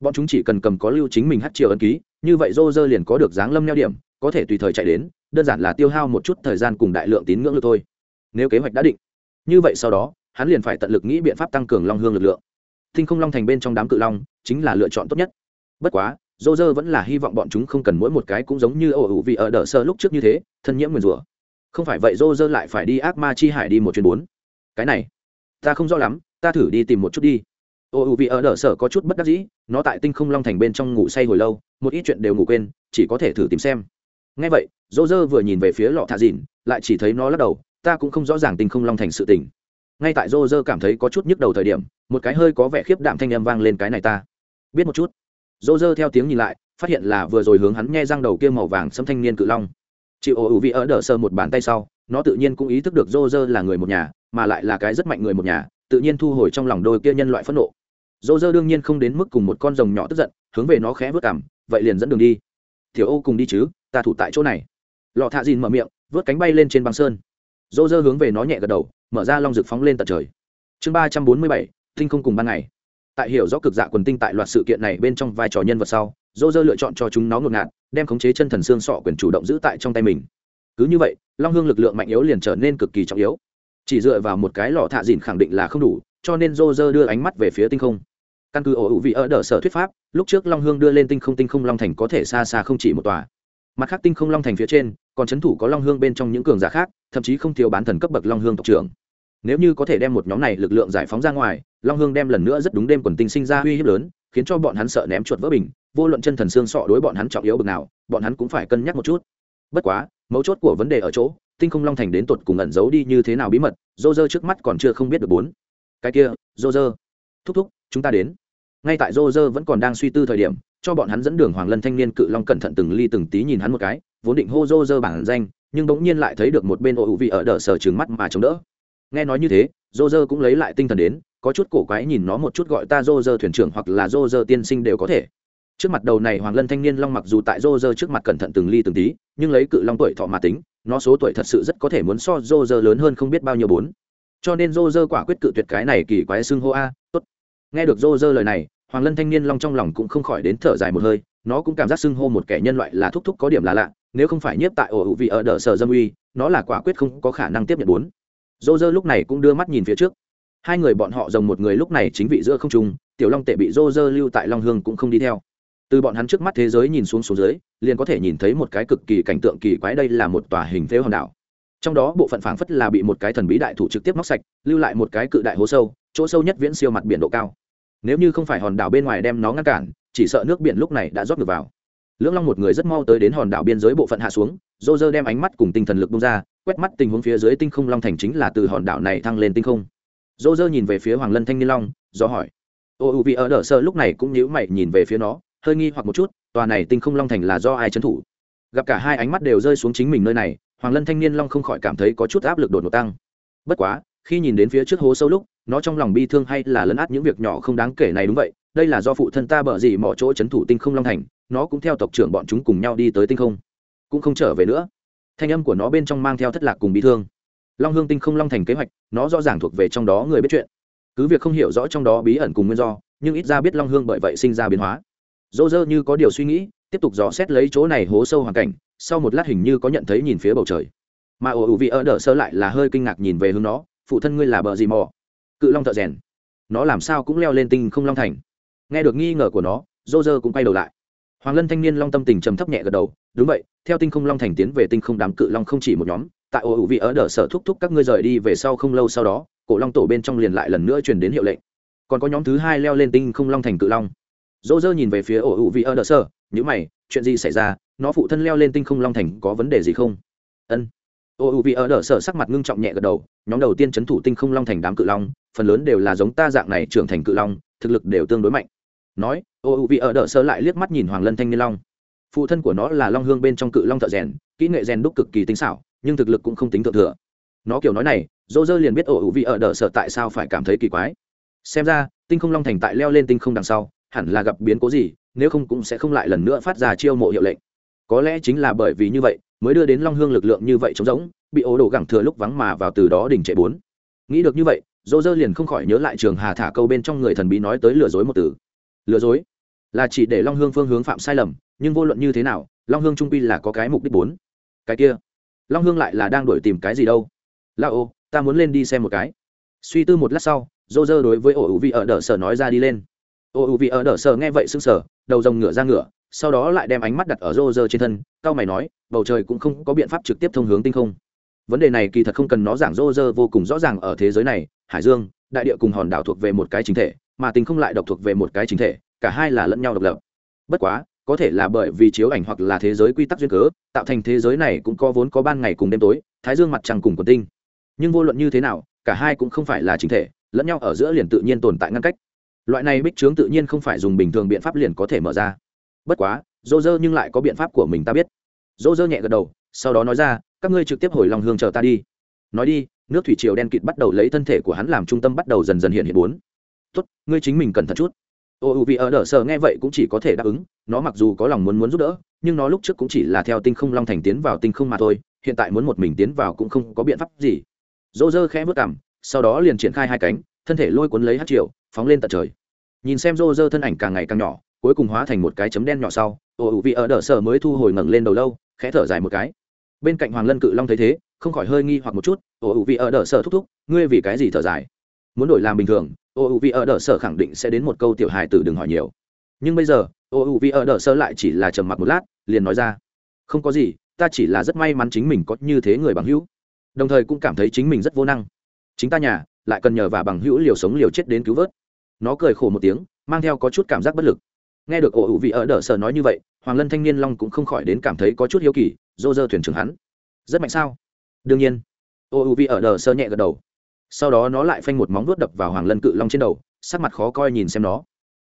Bọn chúng chỉ cần cầm có lưu chính mình hát chiều ấn ký, như vậy dô dơ liền có được dáng lâm neo điểm, có thể tùy thời chạy đến, đơn giản là tiêu hao một chút thời gian cùng đại lượng tín ngưỡng lực thôi. Nếu kế hoạch đã định, như vậy sau đó, hắn liền phải tận lực nghĩ biện pháp tăng cường long hương lực lượng. Thinh không long thành bên trong đám cự long chính là lựa chọn tốt nhất. Bất quá dô dơ vẫn là hy vọng bọn chúng không cần mỗi một cái cũng giống như ổ hữu vị ở đỡ sơ lúc trước như thế, thân nhiễm nguyền rủa. Không phải vậy dô dơ lại phải đi ác ma chi hải đi một chuyến bốn. Cái này, ta không rõ lắm ta thử đi tìm một chút đi. Ô, u vị ở đỡ sở có chút bất đắc dĩ, nó tại tinh không long thành bên trong ngủ say hồi lâu, một ít chuyện đều ngủ quên, chỉ có thể thử tìm xem. Ngay vậy, dỗ dơ vừa nhìn về phía lọ thạ dìn, lại chỉ thấy nó lắc đầu, ta cũng không rõ ràng tinh không long thành sự tình. Ngay tại dô dơ cảm thấy có chút nhức đầu thời điểm, một cái hơi có vẻ khiếp đạm thanh âm vang lên cái này ta. Biết một chút. Dô dơ theo tiếng nhìn lại, phát hiện là vừa rồi hướng hắn nghe răng đầu kia màu vàng xâm thanh niên cự long. Chịu Ô ủ vị ở đỡ sơ một bàn tay sau, nó tự nhiên cũng ý thức được dô dơ là người một nhà, mà lại là cái rất mạnh người một nhà tự nhiên thu hồi trong lòng đôi kia nhân loại phẫn nộ. Dô dơ đương nhiên không đến mức cùng một con rồng nhỏ tức giận, hướng về nó khẽ vớt cảm vậy liền dẫn đường đi. Tiểu ô cùng đi chứ, ta thủ tại chỗ này. Lọ thạ dìn mở miệng, vớt cánh bay lên trên băng sơn. Dô dơ hướng về nó nhẹ gật đầu, mở ra long rực phóng lên tận trời. Chương ba trăm bốn mươi bảy, tinh không cùng ban ngày. Tại hiểu rõ cực dạ quần tinh tại loạt sự kiện này bên trong vai trò nhân vật sau, dô dơ lựa chọn cho chúng nó ngột ngạt, đem khống chế chân thần xương sọ quyền chủ động giữ tại trong tay mình. Cứ như vậy, long hương lực lượng mạnh yếu liền trở nên cực kỳ trọng yếu chỉ dựa vào một cái lọ thạ dìn khẳng định là không đủ, cho nên dô dơ đưa ánh mắt về phía tinh không. Căn cứ ổ hữu vị ở đỡ sở thuyết pháp, lúc trước long hương đưa lên tinh không tinh không long thành có thể xa xa không chỉ một tòa. Mặt khác tinh không long thành phía trên, còn c h ấ n thủ có long hương bên trong những cường giả khác, thậm chí không thiếu bán thần cấp bậc long hương tộc trưởng. Nếu như có thể đem một nhóm này lực lượng giải phóng ra ngoài, long hương đem lần nữa rất đúng đêm quần tinh sinh ra uy hiếp lớn, khiến cho bọn hắn sợ ném chuột vỡ bình, vô luận chân thần xương sọ đối bọn hắn trọng yếu bực nào, bọn hắn cũng phải cân nhắc một chút. Bất quá, mấu chốt của vấn đề ở chỗ tinh không long thành đến tột cùng ẩn giấu đi như thế nào bí mật, dô dơ trước mắt còn chưa không biết được bốn. Cái kia, dô dơ. Thúc thúc, chúng ta đến. Ngay tại dô dơ vẫn còn đang suy tư thời điểm, cho bọn hắn dẫn đường hoàng lân thanh niên cự long cẩn thận từng ly từng tí nhìn hắn một cái, vốn định hô dô dơ bản danh, nhưng bỗng nhiên lại thấy được một bên ô hữu vị ở đờ sở trừng mắt mà chống đỡ. Nghe nói như thế, dô dơ cũng lấy lại tinh thần đến, có chút cổ quái nhìn nó một chút gọi ta dô dơ thuyền trưởng hoặc là dô dơ tiên sinh đều có thể. Trước mặt đầu này hoàng lân thanh niên long mặc dù tại dô dơ trước mặt cẩn thận từng ly từng tí, nhưng lấy cự long tuổi thọ mà tính nó số tuổi thật sự rất có thể muốn so dô dơ lớn hơn không biết bao nhiêu bốn. Cho nên dô dơ quả quyết cự tuyệt cái này kỳ quái xưng hô a, tốt. Nghe được dô dơ lời này, hoàng lân thanh niên long trong lòng cũng không khỏi đến thở dài một hơi, nó cũng cảm giác xưng hô một kẻ nhân loại là thúc thúc có điểm là lạ, nếu không phải nhiếp tại ổ hữu vị ở đờ sở dâm uy, nó là quả quyết không có khả năng tiếp nhận bốn. Dô dơ lúc này cũng đưa mắt nhìn phía trước. Hai người bọn họ rồng một người lúc này chính vị giữa không trung, tiểu long tệ bị dô dơ lưu tại long hương cũng không đi theo từ bọn hắn trước mắt thế giới nhìn xuống xuống dưới, liền có thể nhìn thấy một cái cực kỳ cảnh tượng kỳ quái đây là một tòa hình phế hòn đảo. Trong đó, bộ phận phảng phất là bị một cái thần bí đại thủ trực tiếp móc sạch, lưu lại một cái cự đại hố sâu, chỗ sâu nhất viễn siêu mặt biển độ cao. Nếu như không phải hòn đảo bên ngoài đem nó ngăn cản, chỉ sợ nước biển lúc này đã rót ngược vào. Lưỡng long một người rất mau tới đến hòn đảo biên giới bộ phận hạ xuống dô dơ đem ánh mắt cùng tinh thần lực bung ra, quét mắt tình huống phía dưới tinh không long thành chính là từ hòn đảo này thăng lên tinh không. Dô dơ nhìn về phía hoàng lân thanh niên long, do hỏi. Ô u vì ở đờ sơ lúc này cũng nhíu mày nhìn về phía nó hơi nghi hoặc một chút, tòa này tinh không long thành là do ai trấn thủ? Gặp cả hai ánh mắt đều rơi xuống chính mình nơi này, hoàng lân thanh niên long không khỏi cảm thấy có chút áp lực đột ngột tăng. Bất quá, khi nhìn đến phía trước hố sâu lúc, nó trong lòng bi thương hay là lấn át những việc nhỏ không đáng kể này đúng vậy, đây là do phụ thân ta bở gì mỏ chỗ c h ấ n thủ tinh không long thành, nó cũng theo tộc trưởng bọn chúng cùng nhau đi tới tinh không. Cũng không trở về nữa. Thanh âm của nó bên trong mang theo thất lạc cùng bi thương. Long hương tinh không long thành kế hoạch, nó rõ ràng thuộc về trong đó người biết chuyện. Cứ việc không hiểu rõ trong đó bí ẩn cùng nguyên do, nhưng ít ra biết long hương bởi vậy sinh ra biến hóa dỗ dơ như có điều suy nghĩ, tiếp tục dò xét lấy chỗ này hố sâu hoàn cảnh, sau một lát hình như có nhận thấy nhìn phía bầu trời. Mà ồ ủ vị ở đỡ sơ lại là hơi kinh ngạc nhìn về hướng nó, phụ thân ngươi là bờ gì mò? Cự long thợ rèn. Nó làm sao cũng leo lên tinh không long thành. Nghe được nghi ngờ của nó, dô dơ cũng quay đầu lại. Hoàng lân thanh niên long tâm tình trầm thấp nhẹ gật đầu, đúng vậy, theo tinh không long thành tiến về tinh không đám cự long không chỉ một nhóm, tại ồ ủ vị ở đỡ sở thúc thúc các ngươi rời đi về sau không lâu sau đó, cổ long tổ bên trong liền lại lần nữa truyền đến hiệu lệnh. Còn có nhóm thứ hai leo lên tinh không long thành cự long dô dơ nhìn về phía ổ hữu vị ở đờ sở nhữ mày, chuyện gì xảy ra? Nó phụ thân leo lên tinh không long thành có vấn đề gì không? Ân. Ổ hữu vị ở đờ sơ sắc mặt ngưng trọng nhẹ gật đầu, nhóm đầu tiên c h ấ n thủ tinh không long thành đám cự long, phần lớn đều là giống ta dạng này trưởng thành cự long, thực lực đều tương đối mạnh. Nói, ổ hữu vị ở đờ sơ lại liếc mắt nhìn hoàng lân thanh niên long. Phụ thân của nó là long hương bên trong cự long thợ rèn, kỹ nghệ rèn đúc cực kỳ tinh xảo, nhưng thực lực cũng không tính thượng thừa. Nó kiểu nói này dô dơ liền biết ổ hữu vị ở đờ sơ tại sao phải cảm thấy kỳ quái. Xem ra, tinh không long thành tại leo lên tinh không đằng sau hẳn là gặp biến cố gì, nếu không cũng sẽ không lại lần nữa phát ra chiêu mộ hiệu lệnh. Có lẽ chính là bởi vì như vậy, mới đưa đến long hương lực lượng như vậy trống rỗng, bị ố đổ gẳng thừa lúc vắng mà vào từ đó đình trệ bốn. Nghĩ được như vậy, dỗ dơ liền không khỏi nhớ lại trường hà thả câu bên trong người thần bí nói tới lừa dối một từ. Lừa dối? Là chỉ để long hương phương hướng phạm sai lầm, nhưng vô luận như thế nào, long hương trung pi là có cái mục đích bốn. Cái kia, long hương lại là đang đổi tìm cái gì đâu? La ô, ta muốn lên đi xem một cái. Suy tư một lát sau dô dơ đối với ổ ủ vị ở đỡ sở nói ra đi lên ô u vị ở đỡ sở nghe vậy sưng sở đầu rồng ngửa ra ngửa, sau đó lại đem ánh mắt đặt ở rô rơ trên thân cao mày nói, bầu trời cũng không có biện pháp trực tiếp thông hướng tinh không. Vấn đề này kỳ thật không cần nó giảng rô rơ vô cùng rõ ràng ở thế giới này, hải dương, đại địa cùng hòn đảo thuộc về một cái chính thể, mà tinh không lại độc thuộc về một cái chính thể, cả hai là lẫn nhau độc lập. Bất quá, có thể là bởi vì chiếu ảnh hoặc là thế giới quy tắc duyên cớ, tạo thành thế giới này cũng có vốn có ban ngày cùng đêm tối, thái dương mặt trăng cùng quần tinh. Nhưng vô luận như thế nào, cả hai cũng không phải là chính thể, lẫn nhau ở giữa liền tự nhiên tồn tại ngăn cách loại này bích trướng tự nhiên không phải dùng bình thường biện pháp liền có thể mở ra. Bất quá, dô dơ nhưng lại có biện pháp của mình ta biết. Dô dơ nhẹ gật đầu, sau đó nói ra, các ngươi trực tiếp hồi lòng hương chờ ta đi. Nói đi, nước thủy triều đen kịt bắt đầu lấy thân thể của hắn làm trung tâm bắt đầu dần dần hiện hiện bốn. Tốt, ngươi chính mình cẩn thận chút. Ô u vì ở đỡ sở nghe vậy cũng chỉ có thể đáp ứng, nó mặc dù có lòng muốn muốn giúp đỡ, nhưng nó lúc trước cũng chỉ là theo tinh không long thành tiến vào tinh không mà thôi, hiện tại muốn một mình tiến vào cũng không có biện pháp gì. Dô dơ khẽ vất cảm sau đó liền triển khai hai cánh thân thể lôi cuốn lấy hát triệu phóng lên tận trời. Nhìn xem rô rơ thân ảnh càng ngày càng nhỏ, cuối cùng hóa thành một cái chấm đen nhỏ sau ồ ủ vị ở đỡ sở mới thu hồi ngẩng lên đầu lâu, khẽ thở dài một cái. Bên cạnh hoàng lân cự long thấy thế, không khỏi hơi nghi hoặc một chút ồ ủ vị ở đỡ sở thúc thúc, ngươi vì cái gì thở dài? Muốn đổi làm bình thường ồ ủ vị ở đỡ sở khẳng định sẽ đến một câu tiểu hài tử đừng hỏi nhiều. Nhưng bây giờ ồ ủ vị ở đỡ sở lại chỉ là trầm mặc một lát, liền nói ra, không có gì, ta chỉ là rất may mắn chính mình có như thế người bằng hữu. Đồng thời cũng cảm thấy chính mình rất vô năng. Chính ta nhà lại cần nhờ và bằng hữu liều sống liều chết đến cứu vớt. Nó cười khổ một tiếng, mang theo có chút cảm giác bất lực. Nghe được ổ hữu vị ở đỡ sở nói như vậy, hoàng lân thanh niên long cũng không khỏi đến cảm thấy có chút hiếu kỳ dô dơ thuyền trưởng hắn. Rất mạnh sao? Đương nhiên. Ổ hữu vị ở đỡ sơ nhẹ gật đầu. Sau đó nó lại phanh một móng vuốt đập vào hoàng lân cự long trên đầu, sắc mặt khó coi nhìn xem nó.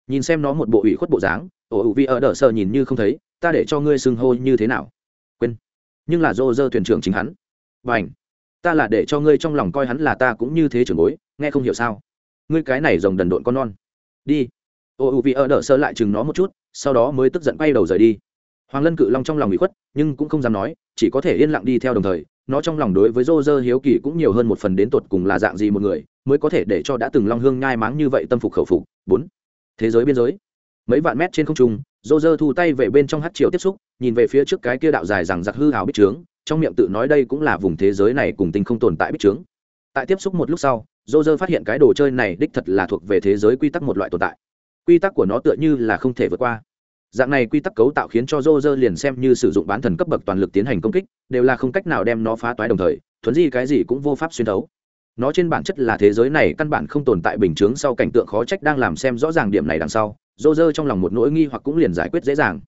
Nhìn xem nó một bộ ủy khuất bộ dáng, ổ hữu vị ở đỡ sơ nhìn như không thấy, ta để cho ngươi xưng hô như thế nào? Quên. Nhưng là dô dơ thuyền trưởng chính hắn. Và ảnh ta là để cho ngươi trong lòng coi hắn là ta cũng như thế trưởng bối, nghe không hiểu sao? Ngươi cái này rồng đần độn con non. Đi. Ô, u vị ở đỡ sơ lại chừng nó một chút, sau đó mới tức giận quay đầu rời đi. Hoàng lân cự long trong lòng bị khuất, nhưng cũng không dám nói, chỉ có thể yên lặng đi theo đồng thời, nó trong lòng đối với rô rơ hiếu kỳ cũng nhiều hơn một phần đến tột cùng là dạng gì một người, mới có thể để cho đã từng long hương nhai máng như vậy tâm phục khẩu phục. Bốn. Thế giới biên giới. Mấy vạn mét trên không trung rô rơ thu tay về bên trong hát chiều tiếp xúc, nhìn về phía trước cái kia đạo dài rằng giặc hư hào bích trướng trong miệng tự nói đây cũng là vùng thế giới này cùng tinh không tồn tại bích trướng. Tại tiếp xúc một lúc sau dô dơ phát hiện cái đồ chơi này đích thật là thuộc về thế giới quy tắc một loại tồn tại. Quy tắc của nó tựa như là không thể vượt qua. Dạng này quy tắc cấu tạo khiến cho dô dơ liền xem như sử dụng bán thần cấp bậc toàn lực tiến hành công kích, đều là không cách nào đem nó phá toái đồng thời thuấn di cái gì cũng vô pháp xuyên thấu. Nó trên bản chất là thế giới này căn bản không tồn tại bình chướng sau cảnh tượng khó trách đang làm xem rõ ràng điểm này đằng sau dô dơ trong lòng một nỗi nghi hoặc cũng liền giải quyết dễ dàng.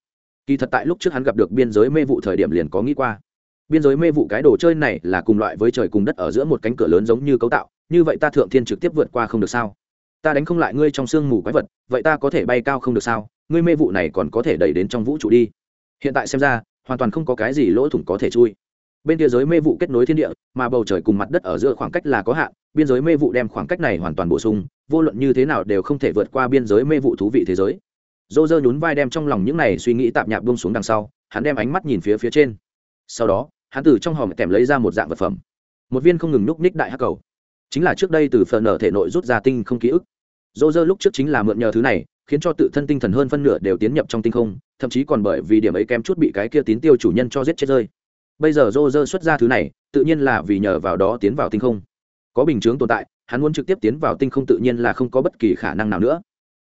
Kỳ thật tại lúc trước hắn gặp được biên giới mê vụ thời điểm liền có nghĩ qua biên giới mê vụ cái đồ chơi này là cùng loại với trời cùng đất ở giữa một cánh cửa lớn giống như cấu tạo, như vậy ta thượng thiên trực tiếp vượt qua không được sao? Ta đánh không lại ngươi trong sương mù quái vật, vậy ta có thể bay cao không được sao? Ngươi mê vụ này còn có thể đẩy đến trong vũ trụ đi. Hiện tại xem ra, hoàn toàn không có cái gì lỗ thủng có thể chui. Bên kia giới mê vụ kết nối thiên địa, mà bầu trời cùng mặt đất ở giữa khoảng cách là có hạn, biên giới mê vụ đem khoảng cách này hoàn toàn bổ sung, vô luận như thế nào đều không thể vượt qua biên giới mê vụ thú vị thế giới. Dô dơ nhún vai đem trong lòng những này suy nghĩ tạp nhạp bông xuống đằng sau, hắn đem ánh mắt nhìn phía phía trên. Sau đó hắn từ trong hòm kèm lấy ra một dạng vật phẩm. Một viên không ngừng núp ních đại hắc cầu. Chính là trước đây từ phần nở thể nội rút ra tinh không ký ức. Dô dơ lúc trước chính là mượn nhờ thứ này, khiến cho tự thân tinh thần hơn phân nửa đều tiến nhập trong tinh không, thậm chí còn bởi vì điểm ấy kém chút bị cái kia tín tiêu chủ nhân cho giết chết rơi. Bây giờ dô dơ xuất ra thứ này, tự nhiên là vì nhờ vào đó tiến vào tinh không. Có bình chướng tồn tại, hắn muốn trực tiếp tiến vào tinh không tự nhiên là không có bất kỳ khả năng nào nữa.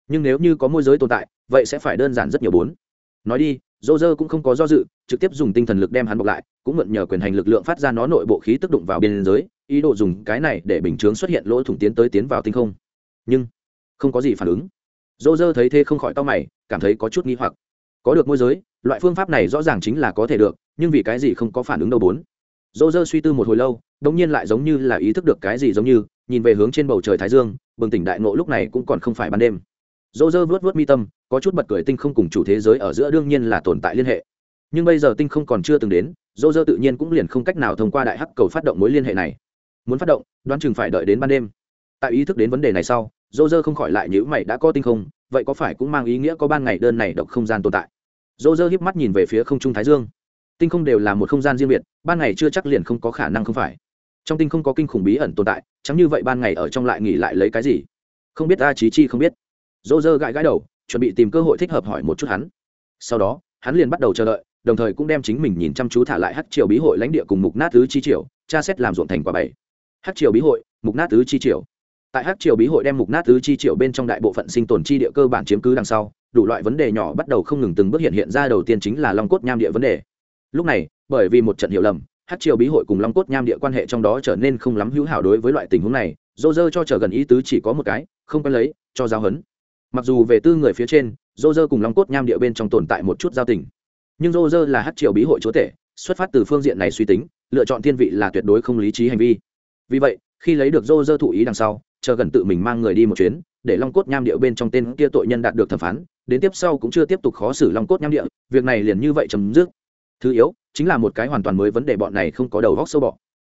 Nhưng nếu như có môi giới tồn tại, vậy sẽ phải đơn giản rất nhiều bốn nói đi, dô dơ cũng không có do dự, trực tiếp dùng tinh thần lực đem hắn bọc lại, cũng mượn nhờ quyền hành lực lượng phát ra nó nội bộ khí tức đụng vào biên giới, ý đồ dùng cái này để bình chướng xuất hiện lỗ thủng tiến tới tiến vào tinh không. Nhưng, không có gì phản ứng. Dô dơ thấy thế không khỏi to mày, cảm thấy có chút nghi hoặc. Có được môi giới, loại phương pháp này rõ ràng chính là có thể được, nhưng vì cái gì không có phản ứng đâu bốn. Dô dơ suy tư một hồi lâu đ ỗ n g nhiên lại giống như là ý thức được cái gì giống như, nhìn về hướng trên bầu trời thái dương, bừng tỉnh đại ngộ lúc này cũng còn không phải ban đêm dô dơ vớt vớt mi tâm, có chút bật cười tinh không cùng chủ thế giới ở giữa đương nhiên là tồn tại liên hệ. Nhưng bây giờ tinh không còn chưa từng đến dô dơ tự nhiên cũng liền không cách nào thông qua đại hắc cầu phát động mối liên hệ này. Muốn phát động, đoán chừng phải đợi đến ban đêm. Tại ý thức đến vấn đề này sau dô dơ không khỏi lại nhữ mày đã có tinh không, vậy có phải cũng mang ý nghĩa có ban ngày đơn này độc không gian tồn tại? Dô dơ hiếp mắt nhìn về phía không trung thái dương. Tinh không đều là một không gian riêng biệt, ban ngày chưa chắc liền không có khả năng không phải. Trong tinh không có kinh khủng bí ẩn tồn tại, chẳng như vậy ban ngày ở trong lại nghỉ lại lấy cái gì? Không biết a trí chi không biết dô dơ gãi gãi đầu, chuẩn bị tìm cơ hội thích hợp hỏi một chút hắn. Sau đó, hắn liền bắt đầu chờ đợi, đồng thời cũng đem chính mình nhìn chăm chú thả lại hát triều bí hội lãnh địa cùng mục nát tứ chi triều, tra xét làm ruộng thành quả bảy. Hát triều bí hội, mục nát tứ chi triều. Tại hát triều bí hội đem mục nát tứ chi triều bên trong đại bộ phận sinh tồn chi địa cơ bản chiếm cứ đằng sau, đủ loại vấn đề nhỏ bắt đầu không ngừng từng bước hiện hiện ra đầu tiên chính là long cốt nham địa vấn đề. Lúc này, bởi vì một trận hiểu lầm hát triều bí hội cùng long cốt nham địa quan hệ trong đó trở nên không lắm hữu hảo đối với loại tình huống này dô dơ cho trở gần ý tứ chỉ có một cái, không quen lấy, cho giáo hấn mặc dù về tư người phía trên dô dơ cùng long cốt nham địa bên trong tồn tại một chút giao tình. Nhưng dô dơ là hát triều bí hội chúa tể, xuất phát từ phương diện này suy tính, lựa chọn thiên vị là tuyệt đối không lý trí hành vi. Vì vậy, khi lấy được dô dơ thụ ý đằng sau, chờ gần tự mình mang người đi một chuyến, để long cốt nham địa bên trong tên kia tội nhân đạt được thẩm phán, đến tiếp sau cũng chưa tiếp tục khó xử long cốt nham địa, việc này liền như vậy chấm dứt. Thứ yếu, chính là một cái hoàn toàn mới vấn đề bọn này không có đầu góc sâu bọ.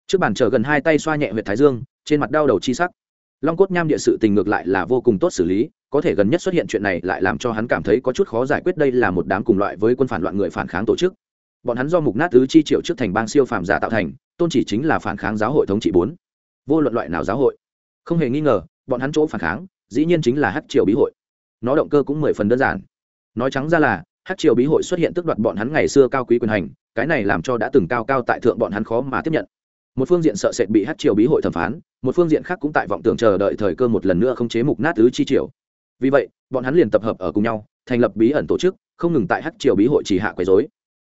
Trước bàn chờ gần hai tay xoa nhẹ huyệt thái dương, trên mặt đau đầu chi sắc long cốt nham địa sự tình ngược lại là vô cùng tốt xử lý, có thể gần nhất xuất hiện chuyện này lại làm cho hắn cảm thấy có chút khó giải quyết đây là một đám cùng loại với quân phản loạn người phản kháng tổ chức. Bọn hắn do mục nát tứ chi triệu trước thành bang siêu phàm giả tạo thành, tôn chỉ chính là phản kháng giáo hội thống trị bốn. Vô luận loại nào giáo hội, không hề nghi ngờ, bọn hắn chỗ phản kháng, dĩ nhiên chính là hát triều bí hội. Nó động cơ cũng mười phần đơn giản. Nói trắng ra là hát triều bí hội xuất hiện tức đoạt bọn hắn ngày xưa cao quý quyền hành, cái này làm cho đã từng cao cao tại thượng bọn hắn khó mà tiếp nhận một phương diện sợ sệt bị hát triều bí hội thẩm phán, một phương diện khác cũng tại vọng tưởng chờ đợi thời cơ một lần nữa không chế mục nát tứ chi triều. Vì vậy, bọn hắn liền tập hợp ở cùng nhau, thành lập bí ẩn tổ chức, không ngừng tại hát triều bí hội chỉ hạ quấy dối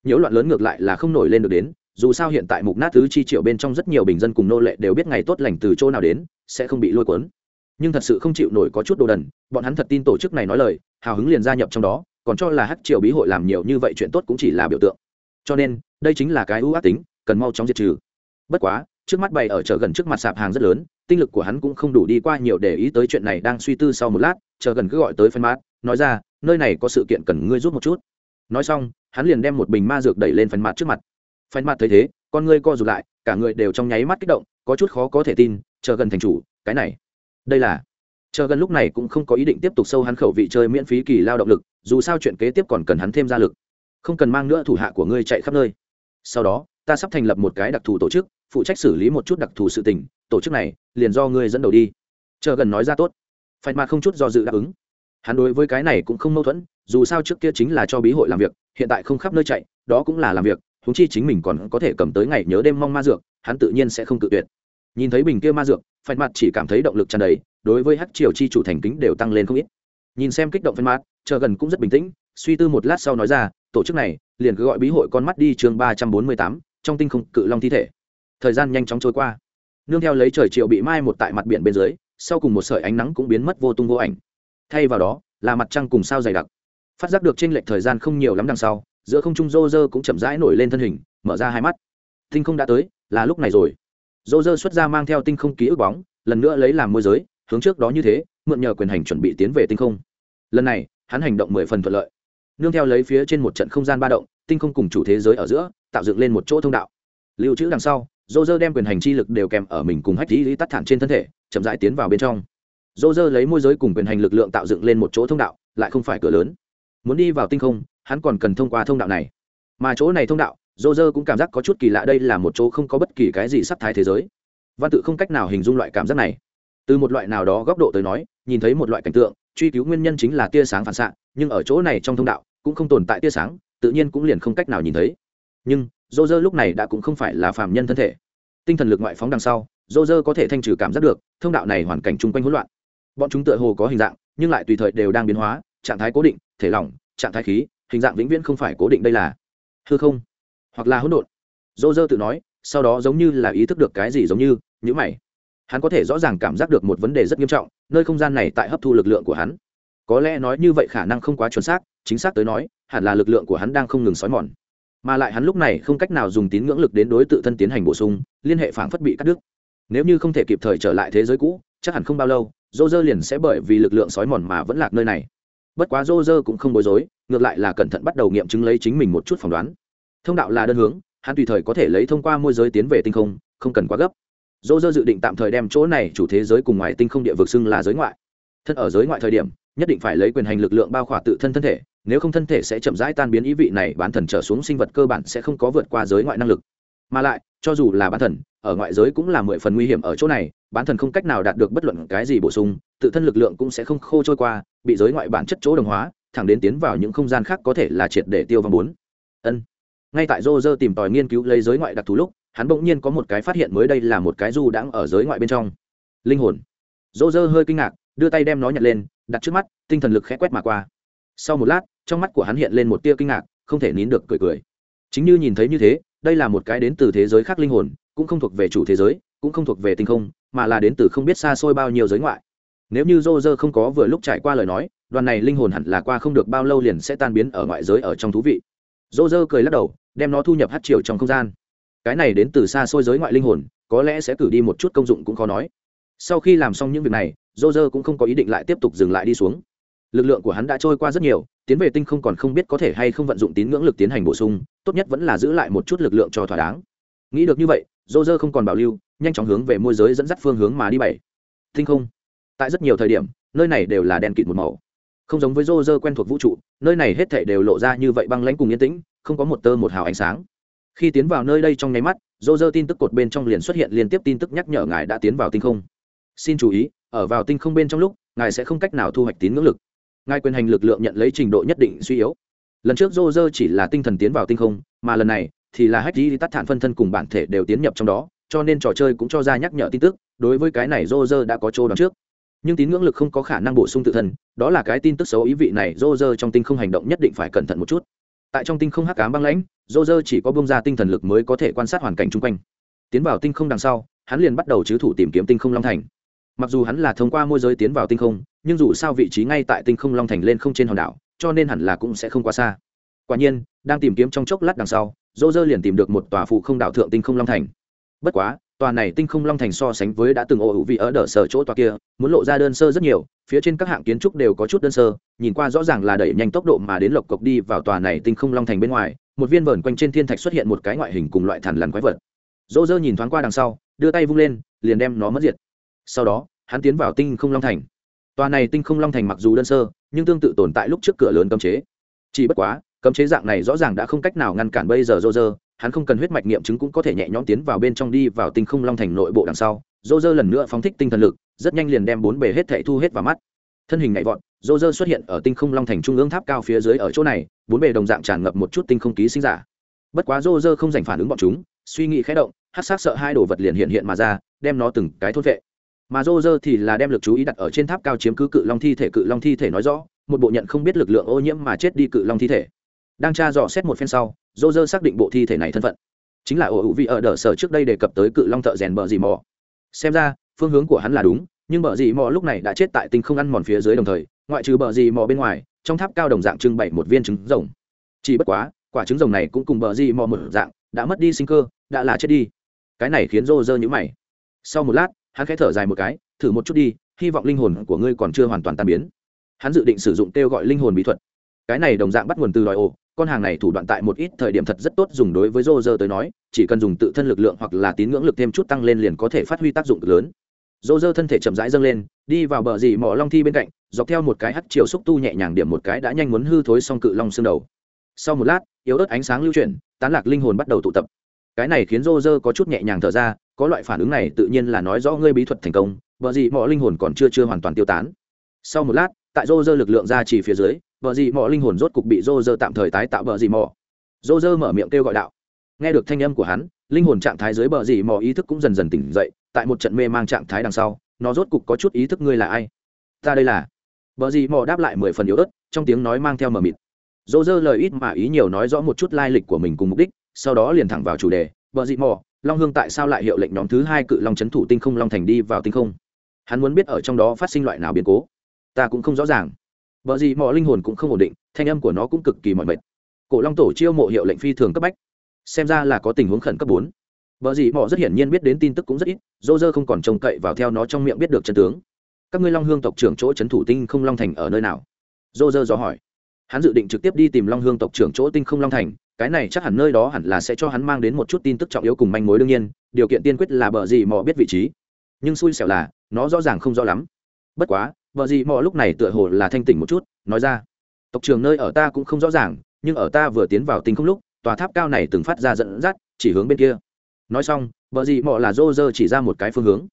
nhiễu loạn lớn ngược lại là không nổi lên được đến, dù sao hiện tại mục nát tứ chi triều bên trong rất nhiều bình dân cùng nô lệ đều biết ngày tốt lành từ chỗ nào đến, sẽ không bị lôi cuốn. Nhưng thật sự không chịu nổi có chút đồ đần, bọn hắn thật tin tổ chức này nói lời, hào hứng liền gia nhập trong đó, còn cho là hát triều bí hội làm nhiều như vậy chuyện tốt cũng chỉ là biểu tượng. Cho nên, đây chính là cái ưu ác tính, cần mau chóng diệt trừ bất quá, trước mắt bày ở chợ gần trước mặt sạp hàng rất lớn, tinh lực của hắn cũng không đủ đi qua nhiều để ý tới chuyện này đang suy tư sau một lát, chợ gần cứ gọi tới phân mát nói ra, nơi này có sự kiện cần ngươi giúp một chút. Nói xong, hắn liền đem một bình ma dược đẩy lên phần mặt trước mặt. Phần mặt thấy thế, con ngươi co rụt lại, cả người đều trong nháy mắt kích động, có chút khó có thể tin chờ gần thành chủ, cái này, đây là chờ gần lúc này cũng không có ý định tiếp tục sâu hắn khẩu vị chơi miễn phí kỳ lao động lực, dù sao chuyện kế tiếp còn cần hắn thêm ra lực. Không cần mang nữa thủ hạ của ngươi chạy khắp nơi. Sau đó, ta sắp thành lập một cái đặc thù tổ chức phụ trách xử lý một chút đặc thù sự tình, tổ chức này, liền do ngươi dẫn đầu đi. Chờ gần nói ra tốt. Phải mà không chút do dự đáp ứng. Hắn đối với cái này cũng không mâu thuẫn, dù sao trước kia chính là cho bí hội làm việc, hiện tại không khắp nơi chạy, đó cũng là làm việc húng chi chính mình còn có thể cầm tới ngày nhớ đêm mong ma dược, hắn tự nhiên sẽ không tự tuyệt. Nhìn thấy bình kia ma dược phải mặt chỉ cảm thấy động lực tràn đầy, đối với hát triều chi chủ thành kính đều tăng lên không ít. Nhìn xem kích động phân mát chờ gần cũng rất bình tĩnh, suy tư một lát sau nói ra, tổ chức này, liền cứ gọi bí hội con mắt đi chương ba trăm bốn mươi tám, trong tinh không cự long thi thể thời gian nhanh chóng trôi qua. Nương theo lấy trời chiều bị mai một tại mặt biển bên dưới, sau cùng một sợi ánh nắng cũng biến mất vô tung vô ảnh. Thay vào đó, là mặt trăng cùng sao dày đặc. Phát giác được t r ê n lệch thời gian không nhiều lắm đằng sau, giữa không trung rô rơ cũng chậm rãi nổi lên thân hình, mở ra hai mắt. Tinh không đã tới, là lúc này rồi. Rô rơ xuất ra mang theo tinh không ký ức bóng, lần nữa lấy làm môi giới, hướng trước đó như thế, mượn nhờ quyền hành chuẩn bị tiến về tinh không. Lần này, hắn hành động mười phần thuận lợi. Nương theo lấy phía trên một trận không gian ba động, tinh không cùng chủ thế giới ở giữa, tạo dựng lên một chỗ thông đạo. Lưu trữ đằng sau dô dơ đem quyền hành chi lực đều kèm ở mình cùng hách lý tắt thản trên thân thể, chậm rãi tiến vào bên trong. Dô dơ lấy môi giới cùng quyền hành lực lượng tạo dựng lên một chỗ thông đạo, lại không phải cửa lớn. Muốn đi vào tinh không, hắn còn cần thông qua thông đạo này. Mà chỗ này thông đạo, dô dơ cũng cảm giác có chút kỳ lạ, đây là một chỗ không có bất kỳ cái gì sắc thái thế giới. Văn tự không cách nào hình dung loại cảm giác này. Từ một loại nào đó góc độ tới nói, nhìn thấy một loại cảnh tượng, truy cứu nguyên nhân chính là tia sáng phản xạ, nhưng ở chỗ này trong thông đạo, cũng không tồn tại tia sáng, tự nhiên cũng liền không cách nào nhìn thấy. Nhưng dô dơ lúc này đã cũng không phải là phàm nhân thân thể. Tinh thần lực ngoại phóng đằng sau, dô dơ có thể thanh trừ cảm giác được, thông đạo này hoàn cảnh chung quanh hỗn loạn. Bọn chúng tựa hồ có hình dạng, nhưng lại tùy thời đều đang biến hóa, trạng thái cố định, thể lỏng, trạng thái khí, hình dạng vĩnh viễn không phải cố định đây là hư không, hoặc là hỗn độn. Dô dơ tự nói, sau đó giống như là ý thức được cái gì giống như nhữ mày. Hắn có thể rõ ràng cảm giác được một vấn đề rất nghiêm trọng, nơi không gian này tại hấp thu lực lượng của hắn. Có lẽ nói như vậy khả năng không quá chuẩn xác, chính xác tới nói, hẳn là lực lượng của hắn đang không ngừng xói mòn mà lại hắn lúc này không cách nào dùng tín ngưỡng lực đến đối tự thân tiến hành bổ sung, liên hệ phảng phất bị cắt đứt. Nếu như không thể kịp thời trở lại thế giới cũ, chắc hẳn không bao lâu, dô dơ liền sẽ bởi vì lực lượng sói mòn mà vẫn lạc nơi này. Bất quá dô dơ cũng không bối rối, ngược lại là cẩn thận bắt đầu nghiệm chứng lấy chính mình một chút phỏng đoán. Thông đạo là đơn hướng, hắn tùy thời có thể lấy thông qua môi giới tiến về tinh không không cần quá gấp. Dô dơ dự định tạm thời đem chỗ này chủ thế giới cùng ngoài tinh không địa vực xưng là giới ngoại. Thân ở giới ngoại thời điểm, nhất định phải lấy quyền hành lực lượng bao khỏa tự thân thân thể nếu không thân thể sẽ chậm rãi tan biến, ý vị này bán thần trở xuống sinh vật cơ bản sẽ không có vượt qua giới ngoại năng lực. Mà lại, cho dù là bán thần, ở ngoại giới cũng là mười phần nguy hiểm ở chỗ này, bán thần không cách nào đạt được bất luận cái gì bổ sung, tự thân lực lượng cũng sẽ không khô trôi qua, bị giới ngoại bản chất chỗ đồng hóa, thẳng đến tiến vào những không gian khác có thể là triệt để tiêu vong bốn. Ân. Ngay tại rô rơ tìm tòi nghiên cứu lấy giới ngoại đặc thù lúc, hắn bỗng nhiên có một cái phát hiện mới đây là một cái du đãng ở giới ngoại bên trong. Linh hồn. Rô rơ hơi kinh ngạc, đưa tay đem nó nhặt lên, đặt trước mắt, tinh thần lực khẽ quét mà qua sau một lát, trong mắt của hắn hiện lên một tia kinh ngạc, không thể nín được cười cười. Chính như nhìn thấy như thế, đây là một cái đến từ thế giới khác linh hồn, cũng không thuộc về chủ thế giới, cũng không thuộc về tinh không, mà là đến từ không biết xa xôi bao nhiêu giới ngoại. Nếu như dô dơ không có vừa lúc trải qua lời nói, đoàn này linh hồn hẳn là qua không được bao lâu liền sẽ tan biến ở ngoại giới ở trong thú vị. Dô dơ cười lắc đầu, đem nó thu nhập hát chiều trong không gian. Cái này đến từ xa xôi giới ngoại linh hồn, có lẽ sẽ cử đi một chút công dụng cũng khó nói. Sau khi làm xong những việc này dô dơ cũng không có ý định lại tiếp tục dừng lại đi xuống lực lượng của hắn đã trôi qua rất nhiều, tiến về tinh không còn không biết có thể hay không vận dụng tín ngưỡng lực tiến hành bổ sung, tốt nhất vẫn là giữ lại một chút lực lượng cho thỏa đáng. Nghĩ được như vậy dô dơ không còn bảo lưu, nhanh chóng hướng về môi giới dẫn dắt phương hướng mà đi bảy. Tinh không. Tại rất nhiều thời điểm, nơi này đều là đèn kịt một màu. Không giống với dô dơ quen thuộc vũ trụ, nơi này hết thể đều lộ ra như vậy băng lãnh cùng yên tĩnh, không có một tơ một hào ánh sáng. Khi tiến vào nơi đây trong nháy mắt dô dơ tin tức cột bên trong liền xuất hiện liên tiếp tin tức nhắc nhở ngài đã tiến vào tinh không. Xin chú ý, ở vào tinh không bên trong lúc, ngài sẽ không cách nào thu hoạch tín ngưỡng lực ngài quyền hành lực lượng nhận lấy trình độ nhất định suy yếu. Lần trước dô dơ chỉ là tinh thần tiến vào tinh không, mà lần này thì là hách đi tắt thản phân thân cùng bản thể đều tiến nhập trong đó, cho nên trò chơi cũng cho ra nhắc nhở tin tức, đối với cái này dô dơ đã có chỗ đón trước. Nhưng tín ngưỡng lực không có khả năng bổ sung tự thân, đó là cái tin tức xấu ý vị này dô dơ trong tinh không hành động nhất định phải cẩn thận một chút. Tại trong tinh không hắc cám băng lãnh dô dơ chỉ có bông ra tinh thần lực mới có thể quan sát hoàn cảnh chung quanh. Tiến vào tinh không đằng sau, hắn liền bắt đầu chứ thủ tìm kiếm tinh không long thành mặc dù hắn là thông qua môi giới tiến vào tinh không, nhưng dù sao vị trí ngay tại tinh không long thành lên không trên hòn đảo, cho nên hẳn là cũng sẽ không quá xa. Quả nhiên, đang tìm kiếm trong chốc lát đằng sau dô dơ liền tìm được một tòa phụ không đảo thượng tinh không long thành. Bất quá, tòa này tinh không long thành so sánh với đã từng ô hữu vị ở đỡ sở chỗ tòa kia, muốn lộ ra đơn sơ rất nhiều, phía trên các hạng kiến trúc đều có chút đơn sơ, nhìn qua rõ ràng là đẩy nhanh tốc độ mà đến lộc cộc đi vào tòa này tinh không long thành bên ngoài, một viên vờn quanh trên thiên thạch xuất hiện một cái ngoại hình cùng loại thằn lằn quái vật. Dô dơ nhìn thoáng qua đằng sau, đưa tay vung lên, liền đem nó mất diệt sau đó, hắn tiến vào tinh không long thành. Tòa này tinh không long thành mặc dù đơn sơ, nhưng tương tự tồn tại lúc trước cửa lớn cấm chế. Chỉ bất quá, cấm chế dạng này rõ ràng đã không cách nào ngăn cản bây giờ dô dơ hắn không cần huyết mạch nghiệm chứng cũng có thể nhẹ nhõm tiến vào bên trong đi vào tinh không long thành nội bộ đằng sau. Dô dơ lần nữa phóng thích tinh thần lực, rất nhanh liền đem bốn bề hết thệ thu hết vào mắt. Thân hình nhảy vọt dô dơ xuất hiện ở tinh không long thành trung ương tháp cao phía dưới ở chỗ này, bốn bề đồng dạng tràn ngập một chút tinh không ký sinh giả. Bất quá dô dơ không dành phản ứng bọn chúng, suy nghĩ khé động hát sát sợ hai đồ vật liền hiện hiện mà ra, đem nó từng cái thốt vệ mà dô dơ thì là đem lực chú ý đặt ở trên tháp cao chiếm cứ cự long thi thể, cự long thi thể nói rõ, một bộ nhận không biết lực lượng ô nhiễm mà chết đi cự long thi thể. Đang tra dò xét một phen sau dô dơ xác định bộ thi thể này thân phận. Chính là ổ hữu vị ở đờ sở trước đây đề cập tới cự long thợ rèn bờ dì mò. Xem ra, phương hướng của hắn là đúng, nhưng bờ dì mò lúc này đã chết tại tinh không ăn mòn phía dưới đồng thời, ngoại trừ bờ dì mò bên ngoài, trong tháp cao đồng dạng trưng bày một viên trứng rồng. Chỉ bất quá, quả trứng rồng này cũng cùng bờ dì mò một dạng, đã mất đi sinh cơ, đã là chết đi. Cái này khiến rô rơ nhữ mày. Sau một lát hắn khẽ thở dài một cái, thử một chút đi, hy vọng linh hồn của ngươi còn chưa hoàn toàn tan biến. Hắn dự định sử dụng kêu gọi linh hồn bí thuật. Cái này đồng dạng bắt nguồn từ đòi ồ con hàng này thủ đoạn tại một ít thời điểm thật rất tốt dùng đối với rô rơ tới nói, chỉ cần dùng tự thân lực lượng hoặc là tín ngưỡng lực thêm chút tăng lên liền có thể phát huy tác dụng lớn. Rô rơ thân thể chậm rãi dâng lên, đi vào bờ dì mỏ long thi bên cạnh, dọc theo một cái hắt chiều xúc tu nhẹ nhàng điểm một cái đã nhanh muốn hư thối xong cự long xương đầu. Sau một lát, yếu ớt ánh sáng lưu chuyển, tán lạc linh hồn bắt đầu tụ tập. Cái này khiến rô rơ có chút nhẹ nhàng thở ra có loại phản ứng này tự nhiên là nói rõ ngươi bí thuật thành công vợ gì mọi linh hồn còn chưa chưa hoàn toàn tiêu tán. Sau một lát, tại rô rơ lực lượng ra chỉ phía dưới vợ gì mọi linh hồn rốt cục bị rô rơ tạm thời tái tạo vợ gì mò rô rơ mở miệng kêu gọi đạo. Nghe được thanh âm của hắn, linh hồn trạng thái dưới bờ gì mò ý thức cũng dần dần tỉnh dậy, tại một trận mê mang trạng thái đằng sau, nó rốt cục có chút ý thức ngươi là ai. Ta đây là. Bờ gì mò đáp lại mười phần yếu ớt, trong tiếng nói mang theo mờ mịt. Dô dơ lời ít mà ý nhiều nói rõ một chút lai lịch của mình cùng mục đích, sau đó liền thẳng vào chủ đề vợ dị mò long hương tại sao lại hiệu lệnh nhóm thứ hai cự long c h ấ n thủ tinh không long thành đi vào tinh không? Hắn muốn biết ở trong đó phát sinh loại nào biến cố. Ta cũng không rõ ràng. Vợ gì mọi linh hồn cũng không ổn định, thanh âm của nó cũng cực kỳ mọi mệt. Cổ long tổ chiêu mộ hiệu lệnh phi thường cấp bách. Xem ra là có tình huống khẩn cấp bốn. Vợ gì mọi rất hiển nhiên biết đến tin tức cũng rất ít, dô dơ không còn trông cậy vào theo nó trong miệng biết được chân tướng. Các ngươi long hương tộc trưởng chỗ c h ấ n thủ tinh không long thành ở nơi nào? Dô dơ dò hỏi. Hắn dự định trực tiếp đi tìm long hương tộc trưởng chỗ tinh không long thành cái này chắc hẳn nơi đó hẳn là sẽ cho hắn mang đến một chút tin tức trọng yếu cùng manh mối đương nhiên, điều kiện tiên quyết là bờ gì mò biết vị trí. Nhưng xui xẻo là, nó rõ ràng không rõ lắm. Bất quá, bờ gì mò lúc này tựa hồ là thanh tỉnh một chút, nói ra, tộc trường nơi ở ta cũng không rõ ràng, nhưng ở ta vừa tiến vào tinh không lúc, tòa tháp cao này từng phát ra dẫn dắt, chỉ hướng bên kia. Nói xong, bờ gì mò là rô rơ chỉ ra một cái phương hướng.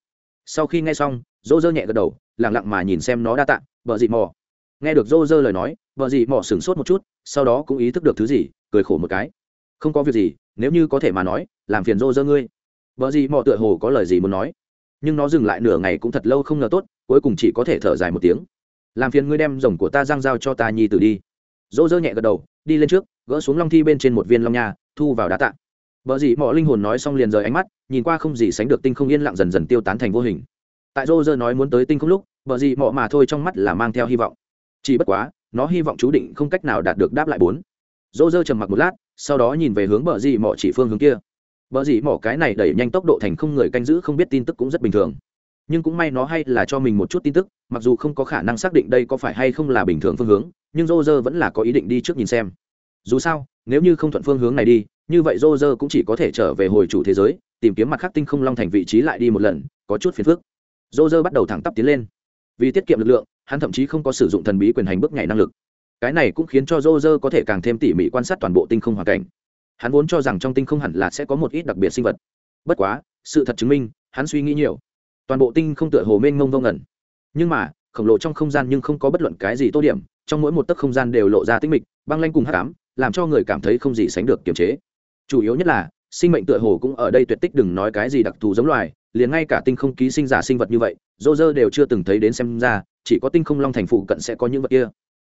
Sau khi nghe xong, rô rơ nhẹ gật đầu lẳng lặng mà nhìn xem nó đa tạ, bờ gì mò? Nghe được rô rơ lời nói vợ gì mò sửng sốt một chút, sau đó cũng ý thức được thứ gì cười khổ một cái. Không có việc gì, nếu như có thể mà nói, làm phiền rô rơ ngươi. Vợ gì mò tựa hồ có lời gì muốn nói. Nhưng nó dừng lại nửa ngày cũng thật lâu không ngờ tốt, cuối cùng chỉ có thể thở dài một tiếng. Làm phiền ngươi đem rồng của ta giang giao cho ta nhi tử đi. Rô rơ nhẹ gật đầu, đi lên trước, gỡ xuống long thi bên trên một viên long nha, thu vào đá tạ. Vợ gì mò linh hồn nói xong liền rời ánh mắt, nhìn qua không gì sánh được tinh không yên lặng dần dần tiêu tán thành vô hình. Tại rô rơ nói muốn tới tinh không lúc vợ gì mò mà thôi trong mắt là mang theo hy vọng. Chỉ bất quá, nó hy vọng chú định không cách nào đạt được đáp lại bốn dô dơ trầm mặc một lát, sau đó nhìn về hướng bờ dì mỏ chỉ phương hướng kia. Bờ dì mỏ cái này đẩy nhanh tốc độ thành không người canh giữ không biết tin tức cũng rất bình thường. Nhưng cũng may nó hay là cho mình một chút tin tức, mặc dù không có khả năng xác định đây có phải hay không là bình thường phương hướng, nhưng dô dơ vẫn là có ý định đi trước nhìn xem. Dù sao, nếu như không thuận phương hướng này đi, như vậy dô dơ cũng chỉ có thể trở về hồi chủ thế giới, tìm kiếm mặt khắc tinh không long thành vị trí lại đi một lần, có chút phiền phức. Dô dơ bắt đầu thẳng tắp tiến lên. Vì tiết kiệm lực lượng, hắn thậm chí không có sử dụng thần bí quyền hành bước nhảy năng lực cái này cũng khiến cho rô rơ có thể càng thêm tỉ mỉ quan sát toàn bộ tinh không hoàn cảnh. Hắn vốn cho rằng trong tinh không hẳn là sẽ có một ít đặc biệt sinh vật. Bất quá, sự thật chứng minh, hắn suy nghĩ nhiều. Toàn bộ tinh không tựa hồ mênh mông vô ngẩn nhưng mà, khổng lồ trong không gian nhưng không có bất luận cái gì tô điểm, trong mỗi một tấc không gian đều lộ ra tinh mịch, băng lanh cùng hát cám làm cho người cảm thấy không gì sánh được kiềm chế. Chủ yếu nhất là, sinh mệnh tựa hồ cũng ở đây tuyệt tích đừng nói cái gì đặc thù giống loài, liền ngay cả tinh không ký sinh giả sinh vật như vậy dô dơ đều chưa từng thấy đến xem ra, chỉ có tinh không long thành phụ cận sẽ có những vật kia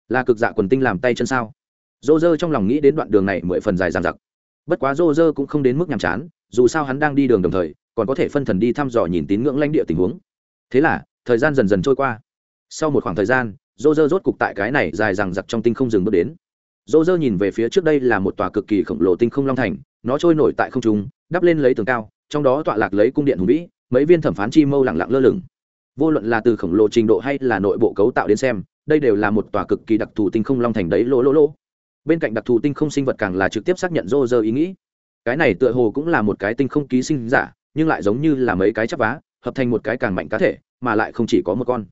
là cực dạ quần tinh làm tay chân sao? Dô dơ trong lòng nghĩ đến đoạn đường này mười phần dài dàn giặc bất quá dô dơ cũng không đến mức nhàm chán, dù sao hắn đang đi đường đồng thời, còn có thể phân thần đi thăm dò nhìn tín ngưỡng lãnh địa tình huống. Thế là, thời gian dần dần trôi qua. Sau một khoảng thời gian dô dơ rốt cục tại cái này dài dằng dặc trong tinh không dừng bước đến. Dô dơ nhìn về phía trước đây là một tòa cực kỳ khổng lồ tinh không long thành, nó trôi nổi tại không trung, đắp lên lấy tường cao, trong đó tọa lạc lấy cung điện hùng vĩ, mấy viên thẩm phán chi mâu lẳng lặng lơ lửng. Vô luận là từ khổng lồ trình độ hay là nội bộ cấu tạo đến xem đây đều là một tòa cực kỳ đặc thù tinh không long thành đấy, lỗ lỗ lỗ. Bên cạnh đặc thù tinh không sinh vật càng là trực tiếp xác nhận rô rơ ý nghĩ. Cái này tựa hồ cũng là một cái tinh không ký sinh giả, nhưng lại giống như là mấy cái chắp vá, hợp thành một cái càng mạnh cá thể, mà lại không chỉ có một con.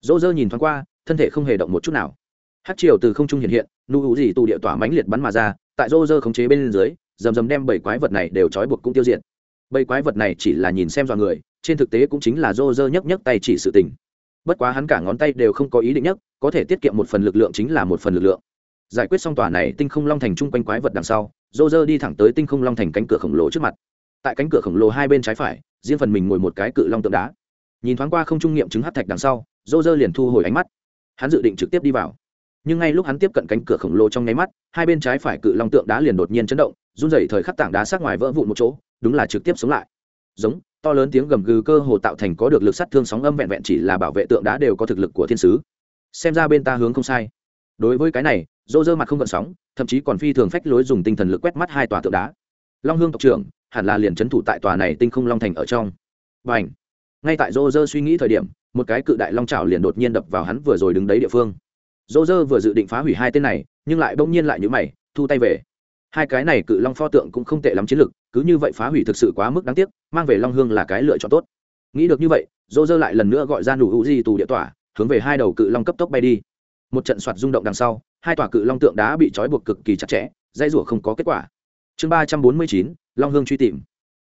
Rô rơ nhìn thoáng qua, thân thể không hề động một chút nào. Hát triều từ không trung hiện hiện nụ hữu gì tù địa tỏa mãnh liệt bắn mà ra, tại rô rơ khống chế bên dưới, rầm rầm đem bảy quái vật này đều trói buộc cũng tiêu diệt. Bảy quái vật này chỉ là nhìn xem dọa người, trên thực tế cũng chính là rô rơ nhấc nhấc tay chỉ sự tình. Bất quá hắn cả ngón tay đều không có ý định nhấc có thể tiết kiệm một phần lực lượng chính là một phần lực lượng. Giải quyết xong tòa này tinh không long thành chung quanh quái vật đằng sau dô dơ đi thẳng tới tinh không long thành cánh cửa khổng lồ trước mặt. Tại cánh cửa khổng lồ hai bên trái phải, riêng phần mình ngồi một cái cự long tượng đá. Nhìn thoáng qua không trung nghiệm chứng hát thạch đằng sau dô dơ liền thu hồi ánh mắt. Hắn dự định trực tiếp đi vào. Nhưng ngay lúc hắn tiếp cận cánh cửa khổng lồ trong nháy mắt, hai bên trái phải cự long tượng đá liền đột nhiên chấn động, run rẩy thời khắc tảng đá sát ngoài vỡ vụn một chỗ, đúng là trực tiếp sống lại. Giống, to lớn tiếng gầm gừ cơ hồ tạo thành có được lực sát thương sóng âm vẹn vẹn chỉ là bảo vệ tượng đá đều có thực lực của thiên sứ xem ra bên ta hướng không sai. Đối với cái này dô dơ mặt không gợn sóng, thậm chí còn phi thường phách lối dùng tinh thần lực quét mắt hai tòa tượng đá. Long hương tộc trưởng, hẳn là liền c h ấ n thủ tại tòa này tinh không long thành ở trong. Và ảnh ngay tại dô dơ suy nghĩ thời điểm, một cái cự đại long trào liền đột nhiên đập vào hắn vừa rồi đứng đấy địa phương. Dô dơ vừa dự định phá hủy hai tên này, nhưng lại bỗng nhiên lại nhữ mày, thu tay về. Hai cái này cự long pho tượng cũng không tệ lắm chiến lực, cứ như vậy phá hủy thực sự quá mức đáng tiếc, mang về long hương là cái lựa chọn tốt. Nghĩ được như vậy dô dơ lại lần nữa gọi ra nụ hữu di tù địa tỏa hướng về hai đầu cự long cấp tốc bay đi. Một trận soạt rung động đằng sau hai tòa cự long tượng đá bị trói buộc cực kỳ chặt chẽ dây rủa không có kết quả. Chương ba trăm bốn mươi chín long hương truy tìm.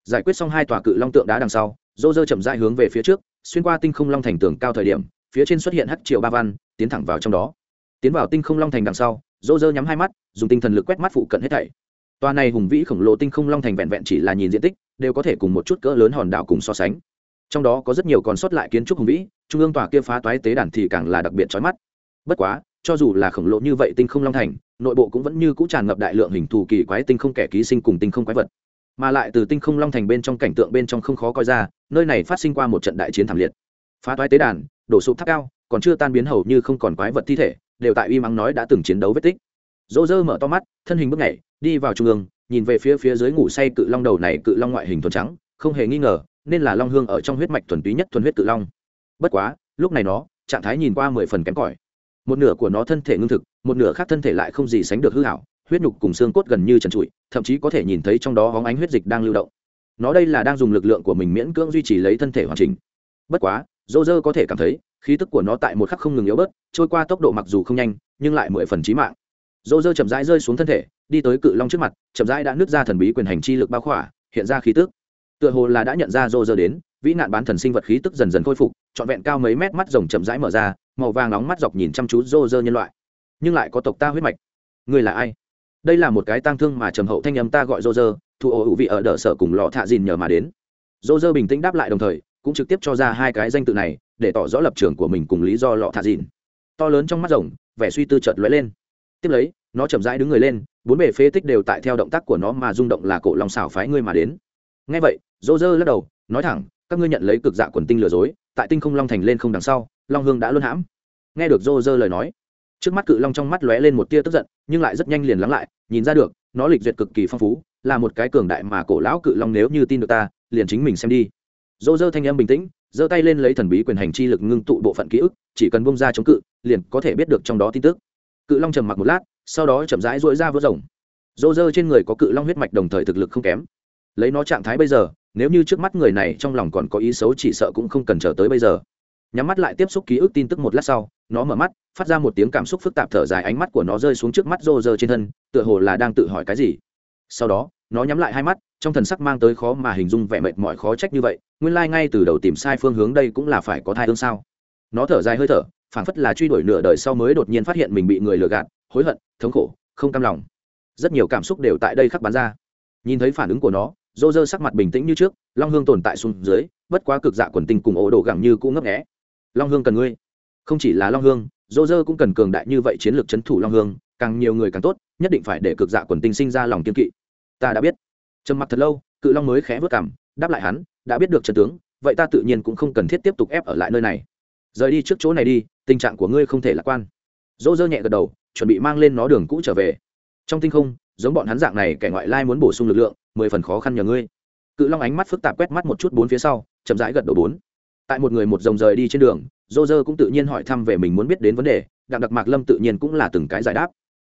Giải quyết xong hai tòa cự long tượng đá đằng sau dô dơ chậm dại hướng về phía trước xuyên qua tinh không long thành tường cao thời điểm phía trên xuất hiện hắc triệu ba văn tiến thẳng vào trong đó. Tiến vào tinh không long thành đằng sau dô dơ nhắm hai mắt dùng tinh thần lực quét mắt phụ cận hết thảy. Toa này hùng vĩ khổng lồ tinh không long thành vẹn vẹn chỉ là nhìn diện tích, đều có thể cùng một chút cỡ lớn hòn đảo cùng so sánh. Trong đó có rất nhiều còn sót lại kiến trúc hùng vĩ, trung ương tòa kia phá toái tế đàn thì càng là đặc biệt chói mắt. Bất quá, cho dù là khổng lồ như vậy tinh không long thành, nội bộ cũng vẫn như cũ tràn ngập đại lượng hình thù kỳ quái tinh không kẻ ký sinh cùng tinh không quái vật. Mà lại từ tinh không long thành bên trong cảnh tượng bên trong không khó coi ra, nơi này phát sinh qua một trận đại chiến thảm liệt. Phá toái tế đàn, đổ sụp tháp cao, còn chưa tan biến hầu như không còn quái vật thi thể, đều tại uy mắng nói đã từng chiến đấu vết tích. Dỗ dơ mở to mắt, thân hình bước nhảy, đi vào trung ương, nhìn về phía phía dưới ngủ say cự long đầu này cự long ngoại hình thuần trắng không hề nghi ngờ nên là long hương ở trong huyết mạch thuần túy nhất thuần huyết cự long. Bất quá, lúc này nó, trạng thái nhìn qua mười phần kém cỏi. Một nửa của nó thân thể ngưng thực, một nửa khác thân thể lại không gì sánh được hư hảo, huyết nhục cùng xương cốt gần như trần trụi, thậm chí có thể nhìn thấy trong đó hóng ánh huyết dịch đang lưu động. Nó đây là đang dùng lực lượng của mình miễn cưỡng duy trì lấy thân thể hoàn chỉnh. Bất quá, dô dơ có thể cảm thấy, khí tức của nó tại một khắc không ngừng yếu bớt, trôi qua tốc độ mặc dù không nhanh, nhưng lại mười phần trí mạng. Dô dơ chậm rãi rơi xuống thân thể, đi tới cự long trước mặt, chậm rãi đã nứt ra thần bí quyền hành chi lực bao khỏa, hiện ra khí tức tựa hồ là đã nhận ra rô rơ đến, vĩ nạn bán thần sinh vật khí tức dần dần khôi phục, trọn vẹn cao mấy mét mắt rồng chậm rãi mở ra, màu vàng nóng mắt dọc nhìn chăm chú rô rơ nhân loại. Nhưng lại có tộc ta huyết mạch. Người là ai? Đây là một cái tang thương mà trầm hậu thanh âm ta gọi rô rơ thu ổ hữu vị ở đỡ sở cùng lọ thạ dìn nhờ mà đến. Rô rơ bình tĩnh đáp lại đồng thời, cũng trực tiếp cho ra hai cái danh tự này, để tỏ rõ lập trường của mình cùng lý do lọ thạ dìn. To lớn trong mắt rồng, vẻ suy tư chợt lóe lên. Tiếp lấy, nó chậm rãi đứng người lên, bốn bề phế tích đều tại theo động tác của nó mà rung động là cổ lòng xảo phái ngươi mà đến ngay vậy, dô dơ lắc đầu, nói thẳng, các ngươi nhận lấy cực dạ quần tinh lừa dối, tại tinh không long thành lên không đằng sau, long hương đã luân hãm. Nghe được dô dơ lời nói, trước mắt cự long trong mắt lóe lên một tia tức giận, nhưng lại rất nhanh liền lắng lại, nhìn ra được, nó lịch duyệt cực kỳ phong phú, là một cái cường đại mà cổ lão cự long nếu như tin được ta, liền chính mình xem đi. Dô dơ thanh em bình tĩnh, giơ tay lên lấy thần bí quyền hành chi lực ngưng tụ bộ phận ký ức, chỉ cần bông ra chống cự, liền có thể biết được trong đó tin tức. Cự long trầm mặc một lát, sau đó chậm rãi duỗi ra vỡ rồng. Dô dơ trên người có cự long huyết mạch đồng thời thực lực không kém lấy nó trạng thái bây giờ, nếu như trước mắt người này trong lòng còn có ý xấu chỉ sợ cũng không cần chờ tới bây giờ. Nhắm mắt lại tiếp xúc ký ức tin tức một lát sau, nó mở mắt, phát ra một tiếng cảm xúc phức tạp thở dài ánh mắt của nó rơi xuống trước mắt rô rơ trên thân, tựa hồ là đang tự hỏi cái gì. Sau đó, nó nhắm lại hai mắt, trong thần sắc mang tới khó mà hình dung vẻ mệt mỏi khó trách như vậy, nguyên lai、like、ngay từ đầu tìm sai phương hướng đây cũng là phải có thai ương sao. Nó thở dài hơi thở, phảng phất là truy đuổi nửa đời sau mới đột nhiên phát hiện mình bị người lừa gạt, hối hận, thống khổ, không cam lòng. Rất nhiều cảm xúc đều tại đây khắc bán ra. Nhìn thấy phản ứng của nó dô dơ sắc mặt bình tĩnh như trước, long hương tồn tại xuống dưới, bất quá cực dạ quần Tinh cùng ổ đồ gẳng như cũng ngấp nghẽ long hương cần ngươi. Không chỉ là long hương dô dơ cũng cần cường đại như vậy chiến lược c h ấ n thủ long hương, càng nhiều người càng tốt, nhất định phải để cực dạ quần Tinh sinh ra lòng kiên kỵ. Ta đã biết. Trầm mặt thật lâu, cự long mới khẽ vớt cảm đáp lại hắn, đã biết được trần tướng, vậy ta tự nhiên cũng không cần thiết tiếp tục ép ở lại nơi này. Rời đi trước chỗ này đi, tình trạng của ngươi không thể lạc quan. Dỗ dơ nhẹ gật đầu, chuẩn bị mang lên nó đường cũ trở về. Trong tinh không giống bọn hắn dạng này kẻ ngoại lai muốn bổ sung lực lượng, mười phần khó khăn nhờ ngươi. Cự long ánh mắt phức tạp quét mắt một chút bốn phía sau, chậm rãi gật đầu bốn. Tại một người một dòng rời đi trên đường dô dơ cũng tự nhiên hỏi thăm về mình muốn biết đến vấn đề, đặng đặc mạc lâm tự nhiên cũng là từng cái giải đáp.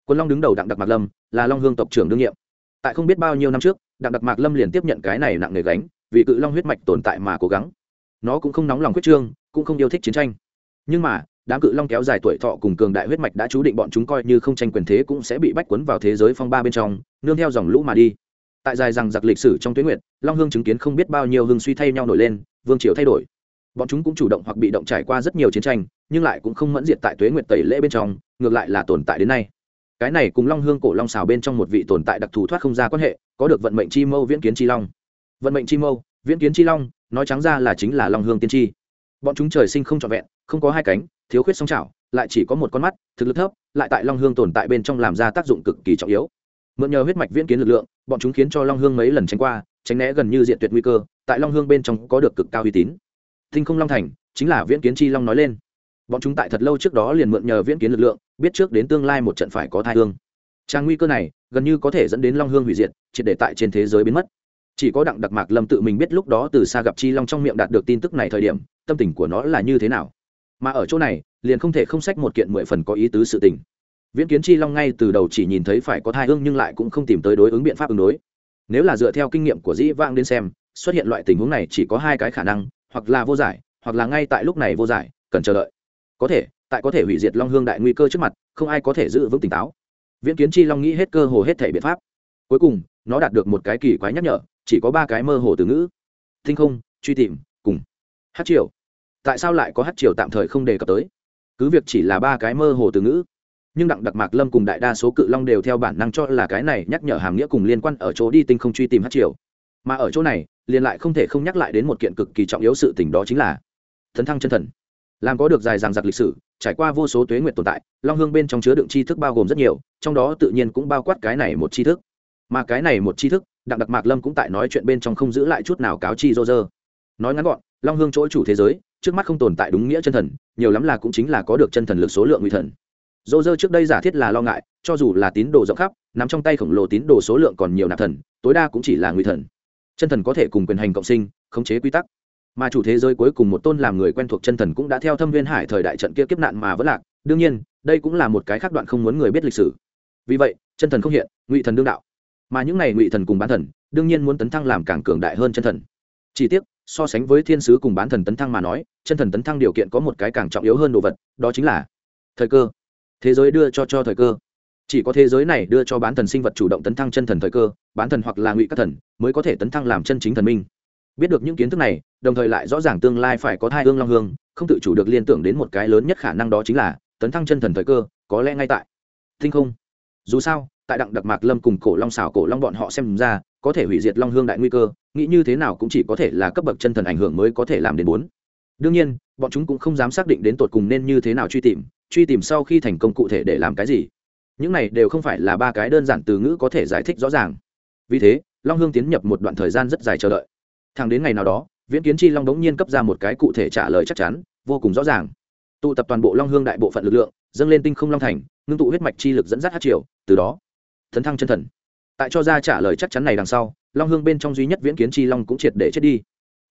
Quân long đứng đầu đặng đặc mạc lâm, là long hương tộc trưởng đương nhiệm. Tại không biết bao nhiêu năm trước, đặng đặc mạc lâm liền tiếp nhận cái này nặng nề gánh, vì cự long huyết mạch tồn tại mà cố gắng. Nó cũng không nóng lòng quyết trương, cũng không yêu thích chiến tranh. Nhưng mà đám cự long kéo dài tuổi thọ cùng cường đại huyết mạch đã chú định bọn chúng coi như không tranh quyền thế cũng sẽ bị bách quấn vào thế giới phong ba bên trong, nương theo dòng lũ mà đi. Tại dài rằng giặc lịch sử trong tuyến nguyệt, long hương chứng kiến không biết bao nhiêu hương suy thay nhau nổi lên, vương triều thay đổi. Bọn chúng cũng chủ động hoặc bị động trải qua rất nhiều chiến tranh, nhưng lại cũng không mẫn diệt tại tuế nguyệt tẩy lễ bên trong, ngược lại là tồn tại đến nay. Cái này cùng long hương cổ long xào bên trong một vị tồn tại đặc thù thoát không ra quan hệ, có được vận mệnh chi mâu viễn kiến chi long. Vận mệnh chi mâu, viễn kiến chi long, nói trắng ra là chính là long hương tiên tri. Bọn chúng trời sinh không trọn vẹn không có hai cánh, thiếu khuyết song trào lại chỉ có một con mắt, thực lực thấp, lại tại long hương tồn tại bên trong làm ra tác dụng cực kỳ trọng yếu. Mượn nhờ huyết mạch viễn kiến lực lượng, bọn chúng khiến cho long hương mấy lần tránh qua, tránh né gần như diện tuyệt nguy cơ, tại long hương bên trong có được cực cao uy tín. Thinh không long thành chính là viễn kiến chi long nói lên. Bọn chúng tại thật lâu trước đó liền mượn nhờ viễn kiến lực lượng, biết trước đến tương lai một trận phải có thai hương. Trang nguy cơ này gần như có thể dẫn đến long hương hủy diệt, triệt để tại trên thế giới biến mất. Chỉ có đặng đặc mạc lâm tự mình biết lúc đó từ xa gặp chi long trong miệng đạt được tin tức này thời điểm, tâm tình của nó là như thế nào mà ở chỗ này, liền không thể không sách một kiện mười phần có ý tứ sự tình. Viễn kiến chi long ngay từ đầu chỉ nhìn thấy phải có thai hương nhưng lại cũng không tìm tới đối ứng biện pháp ứng đối. Nếu là dựa theo kinh nghiệm của dĩ vang đến xem, xuất hiện loại tình huống này chỉ có hai cái khả năng, hoặc là vô giải, hoặc là ngay tại lúc này vô giải, cần chờ đợi. Có thể, tại có thể hủy diệt long hương đại nguy cơ trước mặt, không ai có thể giữ vững tỉnh táo. Viễn kiến chi long nghĩ hết cơ hồ hết thể biện pháp. Cuối cùng, nó đạt được một cái kỳ quái nhắc nhở, chỉ có ba cái mơ hồ từ ngữ. Thinh không, truy tìm, cùng. Hát triều tại sao lại có hát triều tạm thời không đề cập tới? Cứ việc chỉ là ba cái mơ hồ từ ngữ, nhưng đặng đặc mạc lâm cùng đại đa số cự long đều theo bản năng cho là cái này nhắc nhở hàm nghĩa cùng liên quan ở chỗ đi tinh không truy tìm hát triều. Mà ở chỗ này, liền lại không thể không nhắc lại đến một kiện cực kỳ trọng yếu sự tình đó chính là thần thăng chân thần. Làm có được dài dằng dặc lịch sử, trải qua vô số tuế nguyệt tồn tại, long hương bên trong chứa đựng tri thức bao gồm rất nhiều, trong đó tự nhiên cũng bao quát cái này một tri thức. Mà cái này một tri thức, đặng đặc mạc lâm cũng tại nói chuyện bên trong không giữ lại chút nào cáo chi dô dơ nói ngắn gọn, long hương chỗ chủ thế giới trước mắt không tồn tại đúng nghĩa chân thần, nhiều lắm là cũng chính là có được chân thần lực số lượng nguy thần. Dô dơ trước đây giả thiết là lo ngại, cho dù là tín đồ rộng khắp nằm trong tay khổng lồ tín đồ số lượng còn nhiều nạp thần, tối đa cũng chỉ là nguy thần. Chân thần có thể cùng quyền hành cộng sinh, khống chế quy tắc. Mà chủ thế giới cuối cùng một tôn làm người quen thuộc chân thần cũng đã theo thâm viên hải thời đại trận kia kiếp nạn mà vẫn lạc. Đương nhiên, đây cũng là một cái khác đoạn không muốn người biết lịch sử. Vì vậy, chân thần không hiện, ngụy thần đương đạo. Mà những n à y ngụy thần cùng bán thần, đương nhiên muốn tấn thăng làm càng cường đại hơn chân thần. Chỉ tiếc so sánh với thiên sứ cùng bán thần tấn thăng mà nói, chân thần tấn thăng điều kiện có một cái càng trọng yếu hơn đồ vật, đó chính là thời cơ. Thế giới đưa cho cho thời cơ. Chỉ có thế giới này đưa cho bán thần sinh vật chủ động tấn thăng chân thần thời cơ, bán thần hoặc là ngụy các thần mới có thể tấn thăng làm chân chính thần minh. Biết được những kiến thức này, đồng thời lại rõ ràng tương lai phải có thai hương long hương, không tự chủ được liên tưởng đến một cái lớn nhất khả năng đó chính là tấn thăng chân thần thời cơ, có lẽ ngay tại. Tinh không? Dù sao, tại đặng đặc mạc lâm cùng cổ long xảo cổ long bọn họ xem ra, có thể hủy diệt long hương đại nguy cơ nghĩ như thế nào cũng chỉ có thể là cấp bậc chân thần ảnh hưởng mới có thể làm đến bốn. Đương nhiên, bọn chúng cũng không dám xác định đến tột cùng nên như thế nào truy tìm truy tìm sau khi thành công cụ thể để làm cái gì. Những này đều không phải là ba cái đơn giản từ ngữ có thể giải thích rõ ràng. Vì thế, long hương tiến nhập một đoạn thời gian rất dài chờ đợi. Thẳng đến ngày nào đó, viễn kiến chi long đống nhiên cấp ra một cái cụ thể trả lời chắc chắn, vô cùng rõ ràng. Tụ tập toàn bộ long hương đại bộ phận lực lượng, dâng lên tinh không long thành, ngưng tụ huyết mạch chi lực dẫn dắt hát triều, từ đó thấn thăng chân thần tại cho ra trả lời chắc chắn này đằng sau, long hương bên trong duy nhất viễn kiến chi long cũng triệt để chết đi.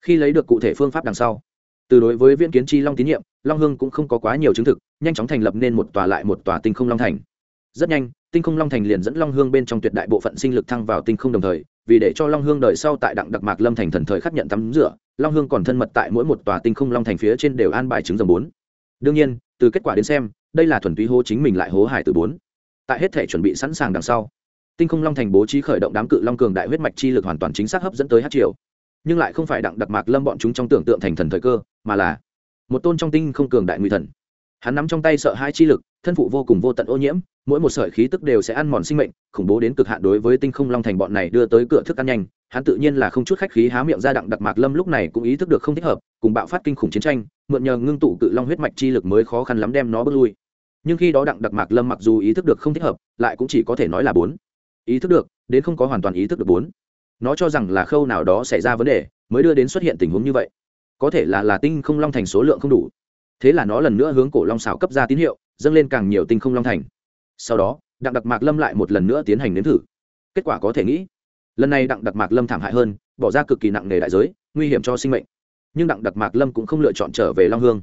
Khi lấy được cụ thể phương pháp đằng sau, từ đối với viễn kiến chi long tín nhiệm, long hương cũng không có quá nhiều chứng thực, nhanh chóng thành lập nên một tòa lại một tòa tinh không long thành. Rất nhanh, tinh không long thành liền dẫn long hương bên trong tuyệt đại bộ phận sinh lực thăng vào tinh không đồng thời, vì để cho long hương đời sau tại đặng đặc mạc lâm thành thần thời khắc nhận tắm rửa, long hương còn thân mật tại mỗi một tòa tinh không long thành phía trên đều an bài chứng dầm bốn. Đương nhiên, từ kết quả đến xem, đây là thuần túy hố chính mình lại hố hải từ bốn. Tại hết thể chuẩn bị sẵn sàng đằng sau tinh không long thành bố trí khởi động đám cự long cường đại huyết mạch chi lực hoàn toàn chính xác hấp dẫn tới hát triều. Nhưng lại không phải đặng đặc mạc lâm bọn chúng trong tưởng tượng thành thần thời cơ, mà là một tôn trong tinh không cường đại nguy thần. Hắn nắm trong tay sợ hai chi lực, thân phụ vô cùng vô tận ô nhiễm, mỗi một sợi khí tức đều sẽ ăn mòn sinh mệnh, khủng bố đến cực hạn đối với tinh không long thành bọn này đưa tới cửa thức ăn nhanh. Hắn tự nhiên là không chút khách khí há miệng ra đặng đặc mạc lâm lúc này cũng ý thức được không thích hợp, cùng bạo phát kinh khủng chiến tranh, mượn nhờ ngưng tụ cự long huyết mạch chi lực mới khó khăn lắm đem nó bước lui. Nhưng khi đó đặng đặc mạc lâm mặc dù ý thức được không thích hợp, lại cũng chỉ có thể nói là bốn ý thức được, đến không có hoàn toàn ý thức được bốn. Nó cho rằng là khâu nào đó xảy ra vấn đề, mới đưa đến xuất hiện tình huống như vậy. Có thể là là tinh không long thành số lượng không đủ. Thế là nó lần nữa hướng cổ long xào cấp ra tín hiệu, dâng lên càng nhiều tinh không long thành. Sau đó, đặng đặc mạc lâm lại một lần nữa tiến hành nếm thử. Kết quả có thể nghĩ, lần này đặng đặc mạc lâm thảm hại hơn, bỏ ra cực kỳ nặng nề đại giới, nguy hiểm cho sinh mệnh. Nhưng đặng đặc mạc lâm cũng không lựa chọn trở về long hương.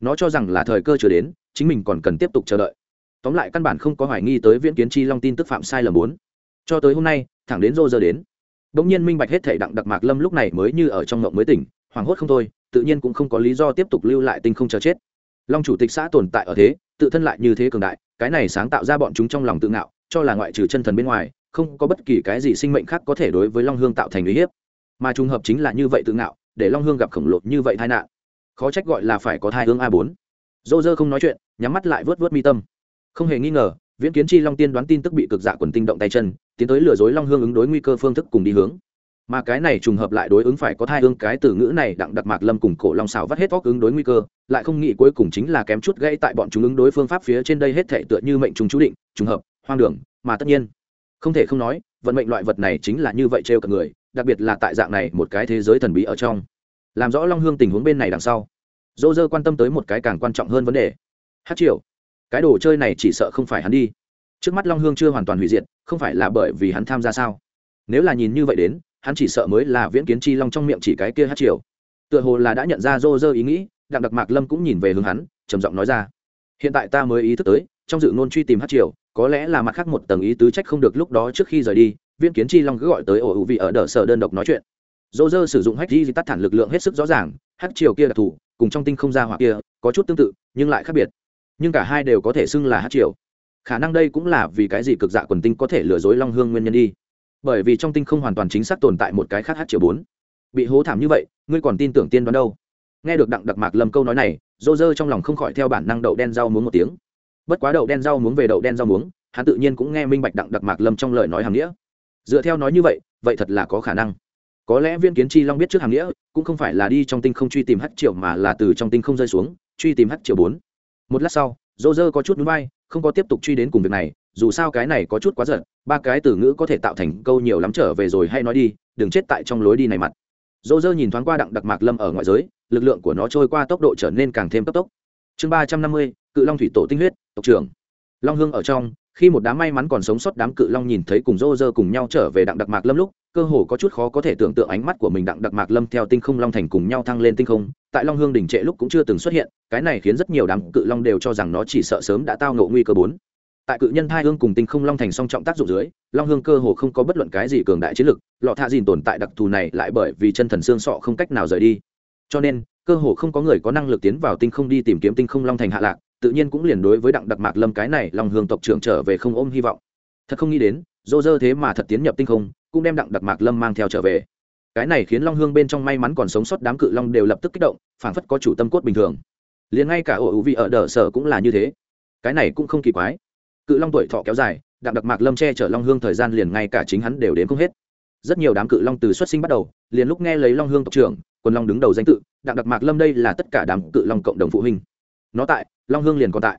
Nó cho rằng là thời cơ chưa đến, chính mình còn cần tiếp tục chờ đợi. Tóm lại căn bản không có hoài nghi tới viễn kiến chi long tin tức phạm sai lầm bốn cho tới hôm nay, thẳng đến rô giờ đến. Đ ỗ n g nhiên minh bạch hết thể đặng đặc mạc lâm lúc này mới như ở trong ngộng mới tỉnh, hoảng hốt không thôi, tự nhiên cũng không có lý do tiếp tục lưu lại tinh không chờ chết. Long chủ tịch xã tồn tại ở thế, tự thân lại như thế cường đại, cái này sáng tạo ra bọn chúng trong lòng tự ngạo, cho là ngoại trừ chân thần bên ngoài, không có bất kỳ cái gì sinh mệnh khác có thể đối với long hương tạo thành uy hiếp. Mà trùng hợp chính là như vậy tự ngạo, để long hương gặp khổng lồ như vậy tai nạn. Khó trách gọi là phải có thai hương a bốn. Dô dơ không nói chuyện, nhắm mắt lại vớt vớt mi tâm. Không hề nghi ngờ viễn kiến chi long tiên đoán tin tức bị cực dạ quần tinh động tay chân, tiến tới lừa dối long hương ứng đối nguy cơ phương thức cùng đi hướng. Mà cái này trùng hợp lại đối ứng phải có thai hương cái từ ngữ này đặng đặc mạc lâm cùng cổ long xào vắt hết vóc ứng đối nguy cơ, lại không nghĩ cuối cùng chính là kém chút gãy tại bọn chúng ứng đối phương pháp phía trên đây hết thể tựa như mệnh trùng chú định, trùng hợp, hoang đường, mà tất nhiên. Không thể không nói, vận mệnh loại vật này chính là như vậy trêu cả người, đặc biệt là tại dạng này một cái thế giới thần bí ở trong. Làm rõ long hương tình huống bên này đằng sau, dô dơ quan tâm tới một cái càng quan trọng hơn vấn đề. Hát triều cái đồ chơi này chỉ sợ không phải hắn đi. Trước mắt long hương chưa hoàn toàn hủy diệt, không phải là bởi vì hắn tham gia sao? Nếu là nhìn như vậy đến, hắn chỉ sợ mới là viễn kiến chi long trong miệng chỉ cái kia hát triều. Tựa hồ là đã nhận ra Rô Rơ ý nghĩ, đặng đặc mạc lâm cũng nhìn về hướng hắn, trầm giọng nói ra. Hiện tại ta mới ý thức tới, trong dự ngôn truy tìm hát triều, có lẽ là mặt khác một tầng ý tứ trách không được lúc đó trước khi rời đi, viễn kiến chi long cứ gọi tới ổ hữu vị ở đờ sở đơn độc nói chuyện. Dô dơ sử dụng hách di tắt thản lực lượng hết sức rõ ràng, hát triều kia đặc thù cùng trong tinh không ra hoặc kia, có chút tương tự, nhưng lại khác biệt nhưng cả hai đều có thể xưng là hát triều. Khả năng đây cũng là vì cái gì cực dạ quần tinh có thể lừa dối long hương nguyên nhân đi. Bởi vì trong tinh không hoàn toàn chính xác tồn tại một cái khác hát triều bốn. Bị hố thảm như vậy, ngươi còn tin tưởng tiên đoán đâu? Nghe được đặng đặc mạc lâm câu nói này, dô dơ trong lòng không khỏi theo bản năng đậu đen rau muống một tiếng. Bất quá đậu đen rau muống về đậu đen rau muống, hắn tự nhiên cũng nghe minh bạch đặng đặc mạc lâm trong lời nói hàng nghĩa. Dựa theo nói như vậy vậy thật là có khả năng. Có lẽ viên kiến chi long biết trước hàng nghĩa, cũng không phải là đi trong tinh không truy tìm hát triệu mà là từ trong tinh không rơi xuống, truy tìm hát triệu bốn một lát sau, dô dơ có chút núi bay không có tiếp tục truy đến cùng việc này, dù sao cái này có chút quá giận, ba cái từ ngữ có thể tạo thành câu nhiều lắm trở về rồi hay nói đi, đừng chết tại trong lối đi này mặt. Dô dơ nhìn thoáng qua đặng đặc mạc lâm ở ngoại giới, lực lượng của nó trôi qua tốc độ trở nên càng thêm cấp tốc. Chương ba trăm năm mươi, cự long thủy tổ tinh huyết, tộc trưởng. Long hương ở trong, khi một đám may mắn còn sống sót đám cự long nhìn thấy cùng dô dơ cùng nhau trở về đặng đặc mạc lâm lúc cơ hồ có chút khó có thể tưởng tượng ánh mắt của mình đặng đặc mạc lâm theo tinh không long thành cùng nhau thăng lên tinh không, tại long hương đỉnh trệ lúc cũng chưa từng xuất hiện, cái này khiến rất nhiều đám cự long đều cho rằng nó chỉ sợ sớm đã tao ngộ nguy cơ bốn. Tại cự nhân hai hương cùng tinh không long thành song trọng tác dụng dưới, long hương cơ hồ không có bất luận cái gì cường đại chiến lực, lọ thạ dìn tồn tại đặc thù này lại bởi vì chân thần xương sọ không cách nào rời đi. Cho nên, cơ hồ không có người có năng lực tiến vào tinh không đi tìm kiếm tinh không long thành hạ lạc, tự nhiên cũng liền đối với đặng đặc mạc lâm cái này long hương tộc trưởng trở về không ôm hy vọng. Thật không nghĩ đến, dô dơ thế mà thật tiến nhập tinh không cũng đem đặng đặc mạc lâm mang theo trở về. Cái này khiến long hương bên trong may mắn còn sống sót đám cự long đều lập tức kích động, phảng phất có chủ tâm cốt bình thường. Liền ngay cả ổ vị ở đờ sở cũng là như thế. Cái này cũng không kỳ quái. Cự long tuổi thọ kéo dài, đặng đặc mạc lâm che chở long hương thời gian liền ngay cả chính hắn đều đến không hết. Rất nhiều đám cự long từ xuất sinh bắt đầu, liền lúc nghe lấy long hương tộc trưởng, quần long đứng đầu danh tự, đặng đặc mạc lâm đây là tất cả đám cự long cộng đồng phụ huynh. Nó tại, long hương liền còn tại.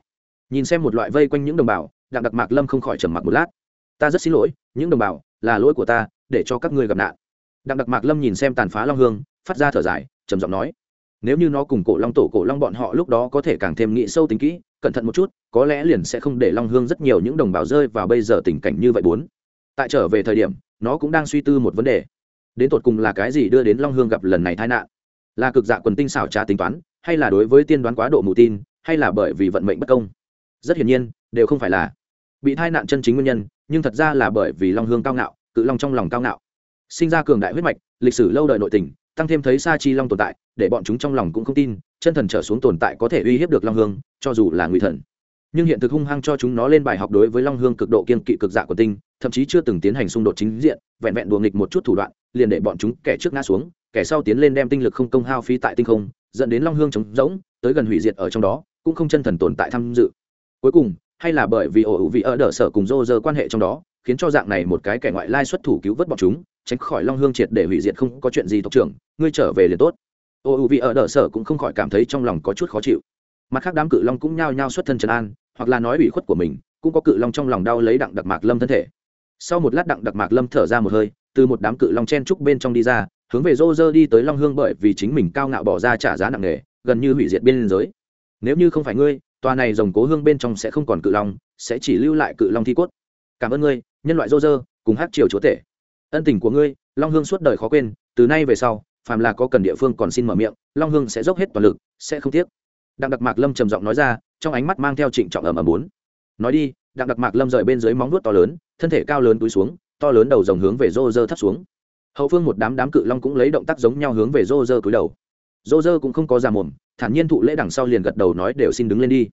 Nhìn xem một loại vây quanh những đồng bào, đặng đặc mạc lâm không khỏi trầm mặc một lát. Ta rất xin lỗi, những đồng bào là lỗi của ta, để cho các ngươi gặp nạn. Đặng đặc mạc lâm nhìn xem tàn phá long hương, phát ra thở dài, trầm giọng nói, nếu như nó cùng cổ long tổ cổ long bọn họ lúc đó có thể càng thêm nghĩ sâu tính kỹ, cẩn thận một chút, có lẽ liền sẽ không để long hương rất nhiều những đồng bào rơi vào bây giờ tình cảnh như vậy bốn. Tại trở về thời điểm, nó cũng đang suy tư một vấn đề. Đến tột cùng là cái gì đưa đến long hương gặp lần này tai nạn? Là cực dạ quần tinh xảo trá tính toán, hay là đối với tiên đoán quá độ mù tin, hay là bởi vì vận mệnh bất công? Rất hiển nhiên, đều không phải là. Bị tai nạn chân chính nguyên nhân nhưng thật ra là bởi vì long hương cao ngạo, cự long trong lòng cao ngạo. Sinh ra cường đại huyết mạch, lịch sử lâu đời nội tình, tăng thêm thấy sa chi long tồn tại, để bọn chúng trong lòng cũng không tin, chân thần trở xuống tồn tại có thể uy hiếp được long hương, cho dù là ngụy thần. Nhưng hiện thực hung hăng cho chúng nó lên bài học đối với long hương cực độ kiên kỵ cực dạ của tinh, thậm chí chưa từng tiến hành xung đột chính diện, vẹn vẹn đùa nghịch một chút thủ đoạn, liền để bọn chúng kẻ trước ngã xuống, kẻ sau tiến lên đem tinh lực không công hao phí tại tinh không, dẫn đến long hương trống rỗng, tới gần hủy diệt ở trong đó, cũng không chân thần tồn tại tham dự. Cuối cùng hay là bởi vì ổ hữu vị ở đỡ sở cùng rô rơ quan hệ trong đó, khiến cho dạng này một cái kẻ ngoại lai xuất thủ cứu vớt bọn chúng, tránh khỏi long hương triệt để hủy diệt không có chuyện gì tộc trưởng, ngươi trở về liền tốt. Ô u vị ở đỡ sở cũng không khỏi cảm thấy trong lòng có chút khó chịu. Mặt khác đám cự long cũng nhao nhao xuất thân trần an, hoặc là nói ủy khuất của mình, cũng có cự long trong lòng đau lấy đặng đặc mạc lâm thân thể. Sau một lát đặng đặc mạc lâm thở ra một hơi, từ một đám cự long chen trúc bên trong đi ra, hướng về rô rơ đi tới long hương bởi vì chính mình cao ngạo bỏ ra trả giá nặng nề, gần như hủy diệt biên giới. Nếu như không phải ngươi tòa này rồng cố hương bên trong sẽ không còn cự long, sẽ chỉ lưu lại cự long thi cốt. Cảm ơn ngươi, nhân loại rô rơ cùng hát triều chúa tể. Ân tình của ngươi, long hương suốt đời khó quên, từ nay về sau, phàm là có cần địa phương còn xin mở miệng, long hương sẽ dốc hết toàn lực, sẽ không tiếc. Đặng đặc mạc lâm trầm giọng nói ra, trong ánh mắt mang theo trịnh trọng ẩm ẩm bốn. Nói đi, đặng đặc mạc lâm rời bên dưới móng nuốt to lớn, thân thể cao lớn túi xuống, to lớn đầu rồng hướng về rô rơ thấp xuống. Hậu phương một đám đám cự long cũng lấy động tác giống nhau hướng về rô rơ cúi đầu dô dơ cũng không có già mồm, thản nhiên thụ lễ đằng sau liền gật đầu nói đều xin đứng lên đi.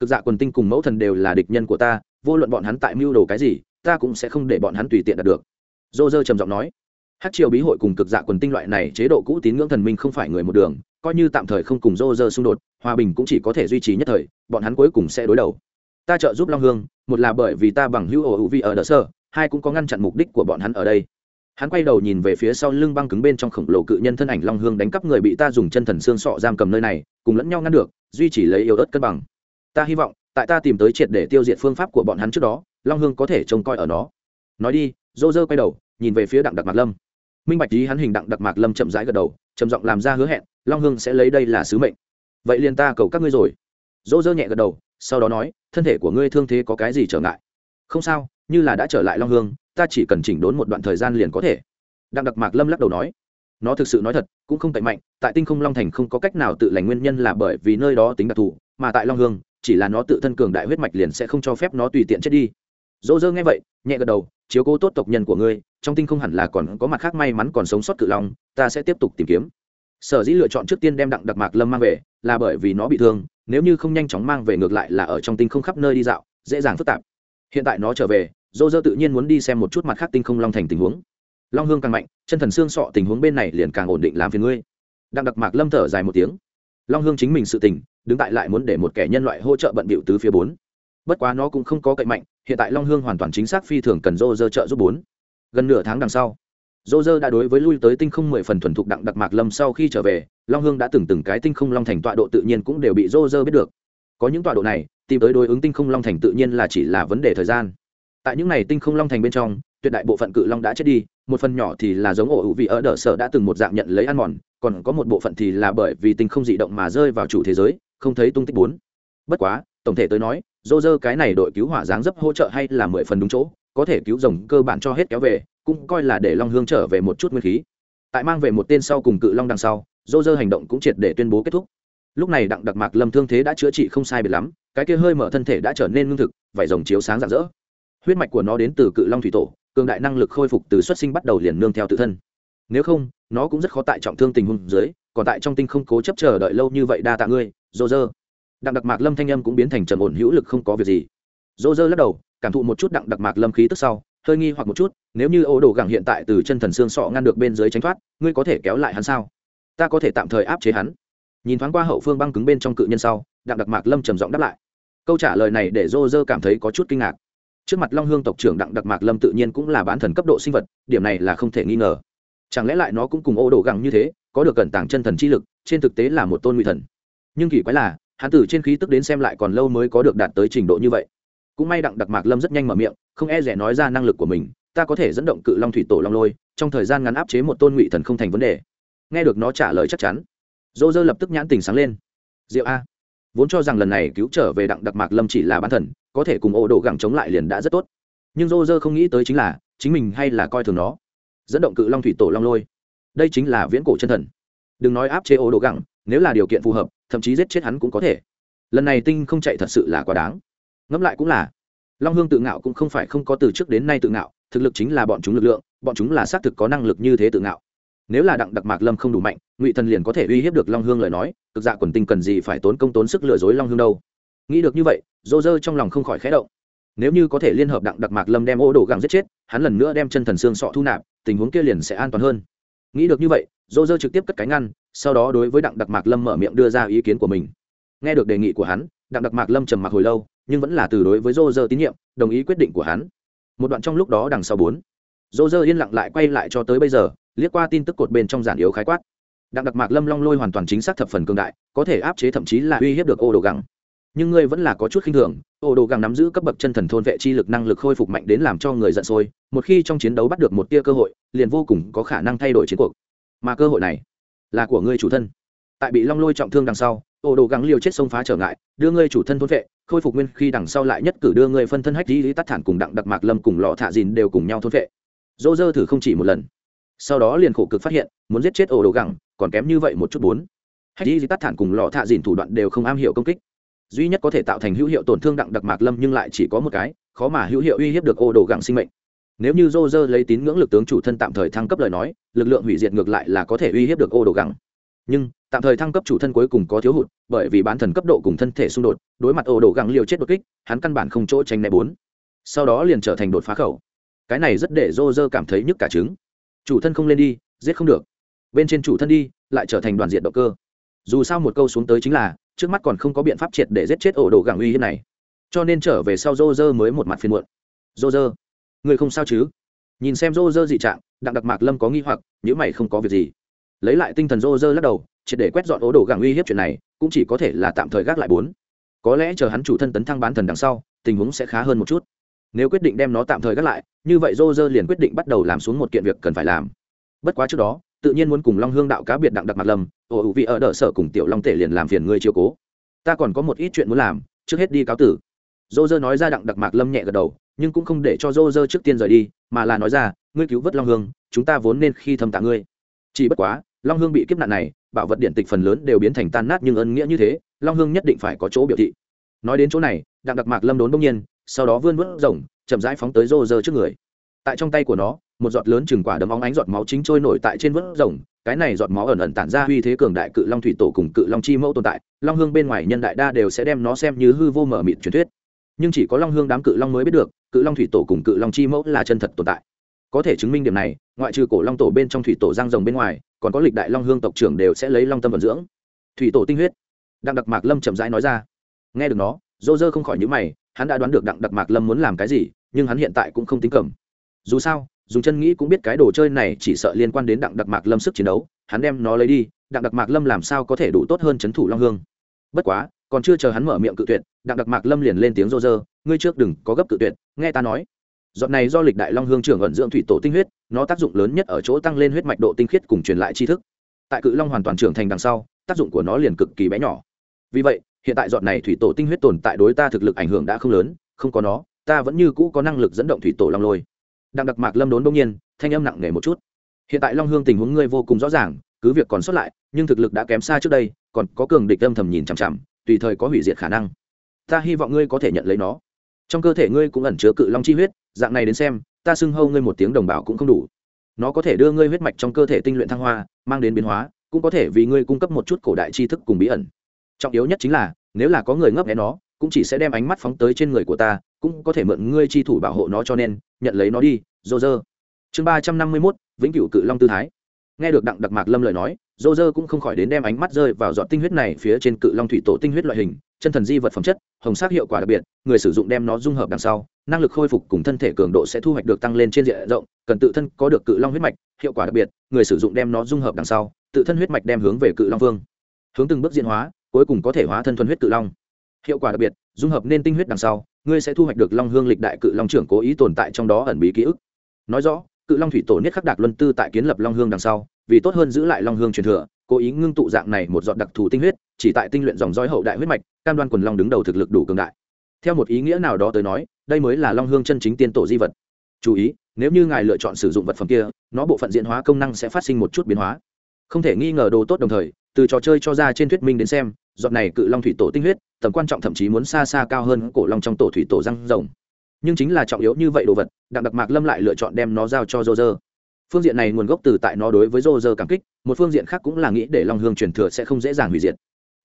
Cực dạ quần tinh cùng mẫu thần đều là địch nhân của ta, vô luận bọn hắn tại mưu đồ cái gì, ta cũng sẽ không để bọn hắn tùy tiện đạt được. Dô dơ trầm giọng nói. Hát triều bí hội cùng cực dạ quần tinh loại này chế độ cũ tín ngưỡng thần minh không phải người một đường, coi như tạm thời không cùng dô dơ xung đột, hòa bình cũng chỉ có thể duy trì nhất thời, bọn hắn cuối cùng sẽ đối đầu. Ta trợ giúp long hương, một là bởi vì ta bằng hữu ổ hữu vị ở đỡ sơ, hai cũng có ngăn chặn mục đích của bọn hắn ở đây hắn quay đầu nhìn về phía sau lưng băng cứng bên trong khổng lồ cự nhân thân ảnh long hương đánh cắp người bị ta dùng chân thần xương sọ giam cầm nơi này, cùng lẫn nhau ngăn được, duy trì lấy yếu ớt cân bằng. Ta hy vọng, tại ta tìm tới triệt để tiêu diệt phương pháp của bọn hắn trước đó, long hương có thể trông coi ở nó. Nói đi, dô dơ quay đầu, nhìn về phía đặng đặc mạc lâm. Minh bạch ý hắn hình đặng đặc mạc lâm chậm rãi gật đầu, trầm giọng làm ra hứa hẹn, long hương sẽ lấy đây là sứ mệnh. Vậy liền ta cầu các ngươi rồi. Dô dơ nhẹ gật đầu, sau đó nói, thân thể của ngươi thương thế có cái gì trở ngại? Không sao, như là đã trở lại long hương ta chỉ cần chỉnh đốn một đoạn thời gian liền có thể. Đặng đặc mạc lâm lắc đầu nói, nó thực sự nói thật, cũng không tệ mạnh, tại tinh không long thành không có cách nào tự lành nguyên nhân là bởi vì nơi đó tính đặc thù, mà tại long hương, chỉ là nó tự thân cường đại huyết mạch liền sẽ không cho phép nó tùy tiện chết đi. Dỗ dơ nghe vậy, nhẹ gật đầu, chiếu cố tốt tộc nhân của ngươi, trong tinh không hẳn là còn có mặt khác may mắn còn sống sót cự long, ta sẽ tiếp tục tìm kiếm. Sở dĩ lựa chọn trước tiên đem đặng đặc mạc lâm mang về, là bởi vì nó bị thương, nếu như không nhanh chóng mang về ngược lại là ở trong tinh không khắp nơi đi dạo, dễ dàng phức tạp. Hiện tại nó trở về dô dơ tự nhiên muốn đi xem một chút mặt khác tinh không long thành tình huống. Long hương càng mạnh, chân thần xương sọ tình huống bên này liền càng ổn định làm phiền ngươi. Đặng đặc mạc lâm thở dài một tiếng. Long hương chính mình sự tình, đứng tại lại muốn để một kẻ nhân loại hỗ trợ bận bịu tứ phía bốn. Bất quá nó cũng không có cậy mạnh, hiện tại long hương hoàn toàn chính xác phi thường cần dô dơ trợ giúp bốn. Gần nửa tháng đằng sau, dô dơ đã đối với lui tới tinh không mười phần thuần thục đặng đặc mạc lâm sau khi trở về, long hương đã từng từng cái tinh không long thành tọa độ tự nhiên cũng đều bị dô dơ biết được. Có những tọa độ này, tìm tới đối ứng tinh không long thành tự nhiên là chỉ là vấn đề thời gian tại những này tinh không long thành bên trong, tuyệt đại bộ phận cự long đã chết đi, một phần nhỏ thì là giống ổ hữu vị ở đờ sở đã từng một dạng nhận lấy ăn mòn, còn có một bộ phận thì là bởi vì tinh không dị động mà rơi vào chủ thế giới, không thấy tung tích bốn. Bất quá, tổng thể tới nói, dô dơ cái này đội cứu hỏa dáng dấp hỗ trợ hay là mười phần đúng chỗ, có thể cứu rồng cơ bản cho hết kéo về, cũng coi là để long hương trở về một chút nguyên khí. Tại mang về một tên sau cùng cự long đằng sau, dô dơ hành động cũng triệt để tuyên bố kết thúc. Lúc này đặng đặc mạc lâm thương thế đã chữa trị không sai biệt lắm, cái kia hơi mở thân thể đã trở nên lương thực, vải rồng chiếu sáng rạng rỡ huyết mạch của nó đến từ cự long thủy tổ, cường đại năng lực khôi phục từ xuất sinh bắt đầu liền nương theo tự thân. Nếu không, nó cũng rất khó tại trọng thương tình huống dưới, còn tại trong tinh không cố chấp chờ đợi lâu như vậy đa tạ ngươi, dô dơ. Đặng đặc mạc lâm thanh âm cũng biến thành trầm ổn hữu lực không có việc gì. Dô dơ lắc đầu, cảm thụ một chút đặng đặc mạc lâm khí tức sau, hơi nghi hoặc một chút, nếu như ô đồ gẳng hiện tại từ chân thần xương sọ ngăn được bên dưới tránh thoát, ngươi có thể kéo lại hắn sao? Ta có thể tạm thời áp chế hắn. Nhìn thoáng qua hậu phương băng cứng bên trong cự nhân sau, đặng đặc mạc lâm trầm giọng đáp lại. Câu trả lời này để dô dơ cảm thấy có chút kinh ngạc trước mặt long hương tộc trưởng đặng đặc mạc lâm tự nhiên cũng là bán thần cấp độ sinh vật, điểm này là không thể nghi ngờ. Chẳng lẽ lại nó cũng cùng ô đồ gẳng như thế, có được cẩn tàng chân thần chi lực, trên thực tế là một tôn nguy thần. Nhưng kỳ quái là, hắn tử trên khí tức đến xem lại còn lâu mới có được đạt tới trình độ như vậy. Cũng may đặng đặc mạc lâm rất nhanh mở miệng, không e rẻ nói ra năng lực của mình, ta có thể dẫn động cự long thủy tổ long lôi, trong thời gian ngắn áp chế một tôn ngụy thần không thành vấn đề. Nghe được nó trả lời chắc chắn, dô dơ lập tức nhãn tình sáng lên. Diệu a, vốn cho rằng lần này cứu trở về đặng đặc mạc lâm chỉ là bán thần có thể cùng ổ đồ gẳng chống lại liền đã rất tốt. Nhưng rô rơ không nghĩ tới chính là, chính mình hay là coi thường nó. Dẫn động cự long thủy tổ long lôi. Đây chính là viễn cổ chân thần. Đừng nói áp chế ổ đồ gẳng, nếu là điều kiện phù hợp, thậm chí giết chết hắn cũng có thể. Lần này tinh không chạy thật sự là quá đáng. Ngẫm lại cũng là, long hương tự ngạo cũng không phải không có từ trước đến nay tự ngạo, thực lực chính là bọn chúng lực lượng, bọn chúng là xác thực có năng lực như thế tự ngạo. Nếu là đặng đặc mạc lâm không đủ mạnh, ngụy thần liền có thể uy hiếp được long hương lời nói, cực dạ quần tinh cần gì phải tốn công tốn sức lừa dối long hương đâu? Nghĩ được như vậy dô dơ trong lòng không khỏi khẽ động. Nếu như có thể liên hợp đặng đặc mạc lâm đem ô đồ găng giết chết, hắn lần nữa đem chân thần xương sọ thu nạp, tình huống kia liền sẽ an toàn hơn. Nghĩ được như vậy dô dơ trực tiếp cất cánh ngăn, sau đó đối với đặng đặc mạc lâm mở miệng đưa ra ý kiến của mình. Nghe được đề nghị của hắn, đặng đặc mạc lâm trầm mặc hồi lâu, nhưng vẫn là từ đối với dô dơ tín nhiệm, đồng ý quyết định của hắn. Một đoạn trong lúc đó đằng sau bốn dô dơ yên lặng lại quay lại cho tới bây giờ, liếc qua tin tức cột bên trong giản yếu khái quát. Đặng đặc mạc lâm long lôi hoàn toàn chính xác thập phần cương đại, có thể áp chế thậm chí là uy hiếp được ô đồ găng nhưng ngươi vẫn là có chút khinh thường, ô đồ găng nắm giữ cấp bậc chân thần thôn vệ chi lực năng lực khôi phục mạnh đến làm cho người giận sôi, một khi trong chiến đấu bắt được một tia cơ hội, liền vô cùng có khả năng thay đổi chiến cuộc. Mà cơ hội này là của ngươi chủ thân. Tại bị long lôi trọng thương đằng sau, ô đồ gắng liều chết sông phá trở ngại, đưa ngươi chủ thân thôn vệ, khôi phục nguyên khi đằng sau lại nhất cử đưa ngươi phân thân hách lý tắt thản cùng đặng đặc mạc lâm cùng lọ thạ dìn đều cùng nhau thôn vệ. Dỗ dơ thử không chỉ một lần. Sau đó liền khổ cực phát hiện, muốn giết chết ổ đồ gẳng còn kém như vậy một chút bốn. Hay đi tắt thản cùng lọ thạ dìn thủ đoạn đều không am hiểu công kích duy nhất có thể tạo thành hữu hiệu tổn thương đặng đặc mạc lâm nhưng lại chỉ có một cái, khó mà hữu hiệu uy hiếp được ô đồ gặng sinh mệnh. Nếu như dô dơ lấy tín ngưỡng lực tướng chủ thân tạm thời thăng cấp lời nói, lực lượng hủy diệt ngược lại là có thể uy hiếp được ô đồ gặng. Nhưng, tạm thời thăng cấp chủ thân cuối cùng có thiếu hụt, bởi vì bán thần cấp độ cùng thân thể xung đột, đối mặt ô đồ gặng liều chết đột kích, hắn căn bản không chỗ tranh né bốn. Sau đó liền trở thành đột phá khẩu. Cái này rất để dô dơ cảm thấy nhức cả trứng. Chủ thân không lên đi, giết không được. Bên trên chủ thân đi, lại trở thành đoàn diện động cơ. Dù sao một câu xuống tới chính là trước mắt còn không có biện pháp triệt để giết chết ổ đồ gẳng uy hiếp này. Cho nên trở về sau rô rơ mới một mặt phiền muộn. Rô rơ người không sao chứ? Nhìn xem rô rơ dị trạng, đặng đặc mạc lâm có nghi hoặc nhữ mày không có việc gì. Lấy lại tinh thần rô rơ lắc đầu, triệt để quét dọn ổ đồ gẳng uy hiếp chuyện này, cũng chỉ có thể là tạm thời gác lại bốn. Có lẽ chờ hắn chủ thân tấn thăng bán thần đằng sau, tình huống sẽ khá hơn một chút. Nếu quyết định đem nó tạm thời gác lại, như vậy rô rơ liền quyết định bắt đầu làm xuống một kiện việc cần phải làm. Bất quá trước đó tự nhiên muốn cùng long hương đạo cá biệt đặng đặc mặt lâm ồ, ủ vị ở đỡ sở cùng tiểu long tể liền làm phiền ngươi chiều cố. Ta còn có một ít chuyện muốn làm, trước hết đi cáo tử. Dô dơ nói ra đặng đặc mạc lâm nhẹ gật đầu, nhưng cũng không để cho dô dơ trước tiên rời đi, mà là nói ra, ngươi cứu vớt long hương, chúng ta vốn nên khi thâm tạ ngươi. Chỉ bất quá, long hương bị kiếp nạn này, bảo vật điện tịch phần lớn đều biến thành tan nát nhưng ân nghĩa như thế, long hương nhất định phải có chỗ biểu thị. Nói đến chỗ này, đặng đặc mạc lâm đốn bỗng nhiên, sau đó vươn vớt rồng chậm rãi phóng tới rô rơ trước người. Tại trong tay của nó một giọt lớn chừng quả đấm óng ánh giọt máu chính trôi nổi tại trên vớt rồng, cái này giọt máu ẩn ẩn tản ra uy thế cường đại cự long thủy tổ cùng cự long chi mẫu tồn tại, long hương bên ngoài nhân đại đa đều sẽ đem nó xem như hư vô mở mịt truyền thuyết. Nhưng chỉ có long hương đám cự long mới biết được, cự long thủy tổ cùng cự long chi mẫu là chân thật tồn tại. Có thể chứng minh điểm này, ngoại trừ cổ long tổ bên trong thủy tổ giang rồng bên ngoài, còn có lịch đại long hương tộc trưởng đều sẽ lấy long tâm vận dưỡng. Thủy tổ tinh huyết. Đặng đặc mạc lâm chậm rãi nói ra. Nghe được nó, dô dơ không khỏi nhữ mày, hắn đã đoán được đặng đặc mạc lâm muốn làm cái gì, nhưng hắn hiện tại cũng không tính cầm. Dù sao dùng chân nghĩ cũng biết cái đồ chơi này chỉ sợ liên quan đến đặng đặc mạc lâm sức chiến đấu, hắn đem nó lấy đi, đặng đặc mạc lâm làm sao có thể đủ tốt hơn c h ấ n thủ long hương? Bất quá, còn chưa chờ hắn mở miệng cự tuyệt, đặng đặc mạc lâm liền lên tiếng rô rơ, ngươi trước đừng có gấp cự tuyệt, nghe ta nói. Dọn này do lịch đại long hương trưởng ẩn dưỡng thủy tổ tinh huyết, nó tác dụng lớn nhất ở chỗ tăng lên huyết mạch độ tinh khiết cùng truyền lại tri thức. Tại cự long hoàn toàn trưởng thành đằng sau, tác dụng của nó liền cực kỳ bé nhỏ. Vì vậy, hiện tại dọn này thủy tổ tinh huyết tồn tại đối ta thực lực ảnh hưởng đã không lớn, không có nó, ta vẫn như cũ có năng lực dẫn động thủy tổ long lôi đặng đặc mạc lâm đốn đông nhiên, thanh âm nặng nề một chút. Hiện tại long hương tình huống ngươi vô cùng rõ ràng, cứ việc còn sót lại, nhưng thực lực đã kém xa trước đây, còn có cường địch âm thầm nhìn chằm chằm, tùy thời có hủy diệt khả năng. Ta hy vọng ngươi có thể nhận lấy nó. Trong cơ thể ngươi cũng ẩn chứa cự long chi huyết, dạng này đến xem, ta xưng hâu ngươi một tiếng đồng bào cũng không đủ. Nó có thể đưa ngươi huyết mạch trong cơ thể tinh luyện thăng hoa, mang đến biến hóa, cũng có thể vì ngươi cung cấp một chút cổ đại tri thức cùng bí ẩn. Trọng yếu nhất chính là, nếu là có người ngấp nghé nó, cũng chỉ sẽ đem ánh mắt phóng tới trên người của ta cũng có thể mượn ngươi chi thủ bảo hộ nó cho nên, nhận lấy nó đi dô dơ chương ba trăm năm mươi mốt, vĩnh cửu cự long tư thái. Nghe được đặng đặc mạc lâm lời nói dô dơ cũng không khỏi đến đem ánh mắt rơi vào giọt tinh huyết này phía trên cự long thủy tổ tinh huyết loại hình, chân thần di vật phẩm chất, hồng sắc hiệu quả đặc biệt, người sử dụng đem nó dung hợp đằng sau, năng lực khôi phục cùng thân thể cường độ sẽ thu hoạch được tăng lên trên diện rộng, cần tự thân có được cự long huyết mạch, hiệu quả đặc biệt, người sử dụng đem nó dung hợp đằng sau, tự thân huyết mạch đem hướng về cự long vương. Hướng từng bước diễn hóa, cuối cùng có thể hóa thân thuần huyết cự long. Hiệu quả đặc biệt, dung hợp nên tinh huyết đằng sau ngươi sẽ thu hoạch được long hương lịch đại cự long trưởng cố ý tồn tại trong đó ẩn bí ký ức. Nói rõ, cự long thủy tổ niết khắc đạc luân tư tại kiến lập long hương đằng sau, vì tốt hơn giữ lại long hương truyền thừa, cố ý ngưng tụ dạng này một dọn đặc thù tinh huyết, chỉ tại tinh luyện dòng dõi hậu đại huyết mạch, cam đoan quần long đứng đầu thực lực đủ cường đại. Theo một ý nghĩa nào đó tới nói, đây mới là long hương chân chính tiên tổ di vật. Chú ý, nếu như ngài lựa chọn sử dụng vật phẩm kia, nó bộ phận diễn hóa công năng sẽ phát sinh một chút biến hóa. Không thể nghi ngờ đồ tốt đồng thời, từ trò chơi cho ra trên thuyết minh đến xem dọn này cự long thủy tổ tinh huyết tầm quan trọng thậm chí muốn xa xa cao hơn cổ long trong tổ thủy tổ răng rồng. Nhưng chính là trọng yếu như vậy đồ vật, đặng đặc mạc lâm lại lựa chọn đem nó giao cho dô dơ phương diện này nguồn gốc từ tại nó đối với dô dơ cảm kích, một phương diện khác cũng là nghĩ để long hương truyền thừa sẽ không dễ dàng hủy diệt.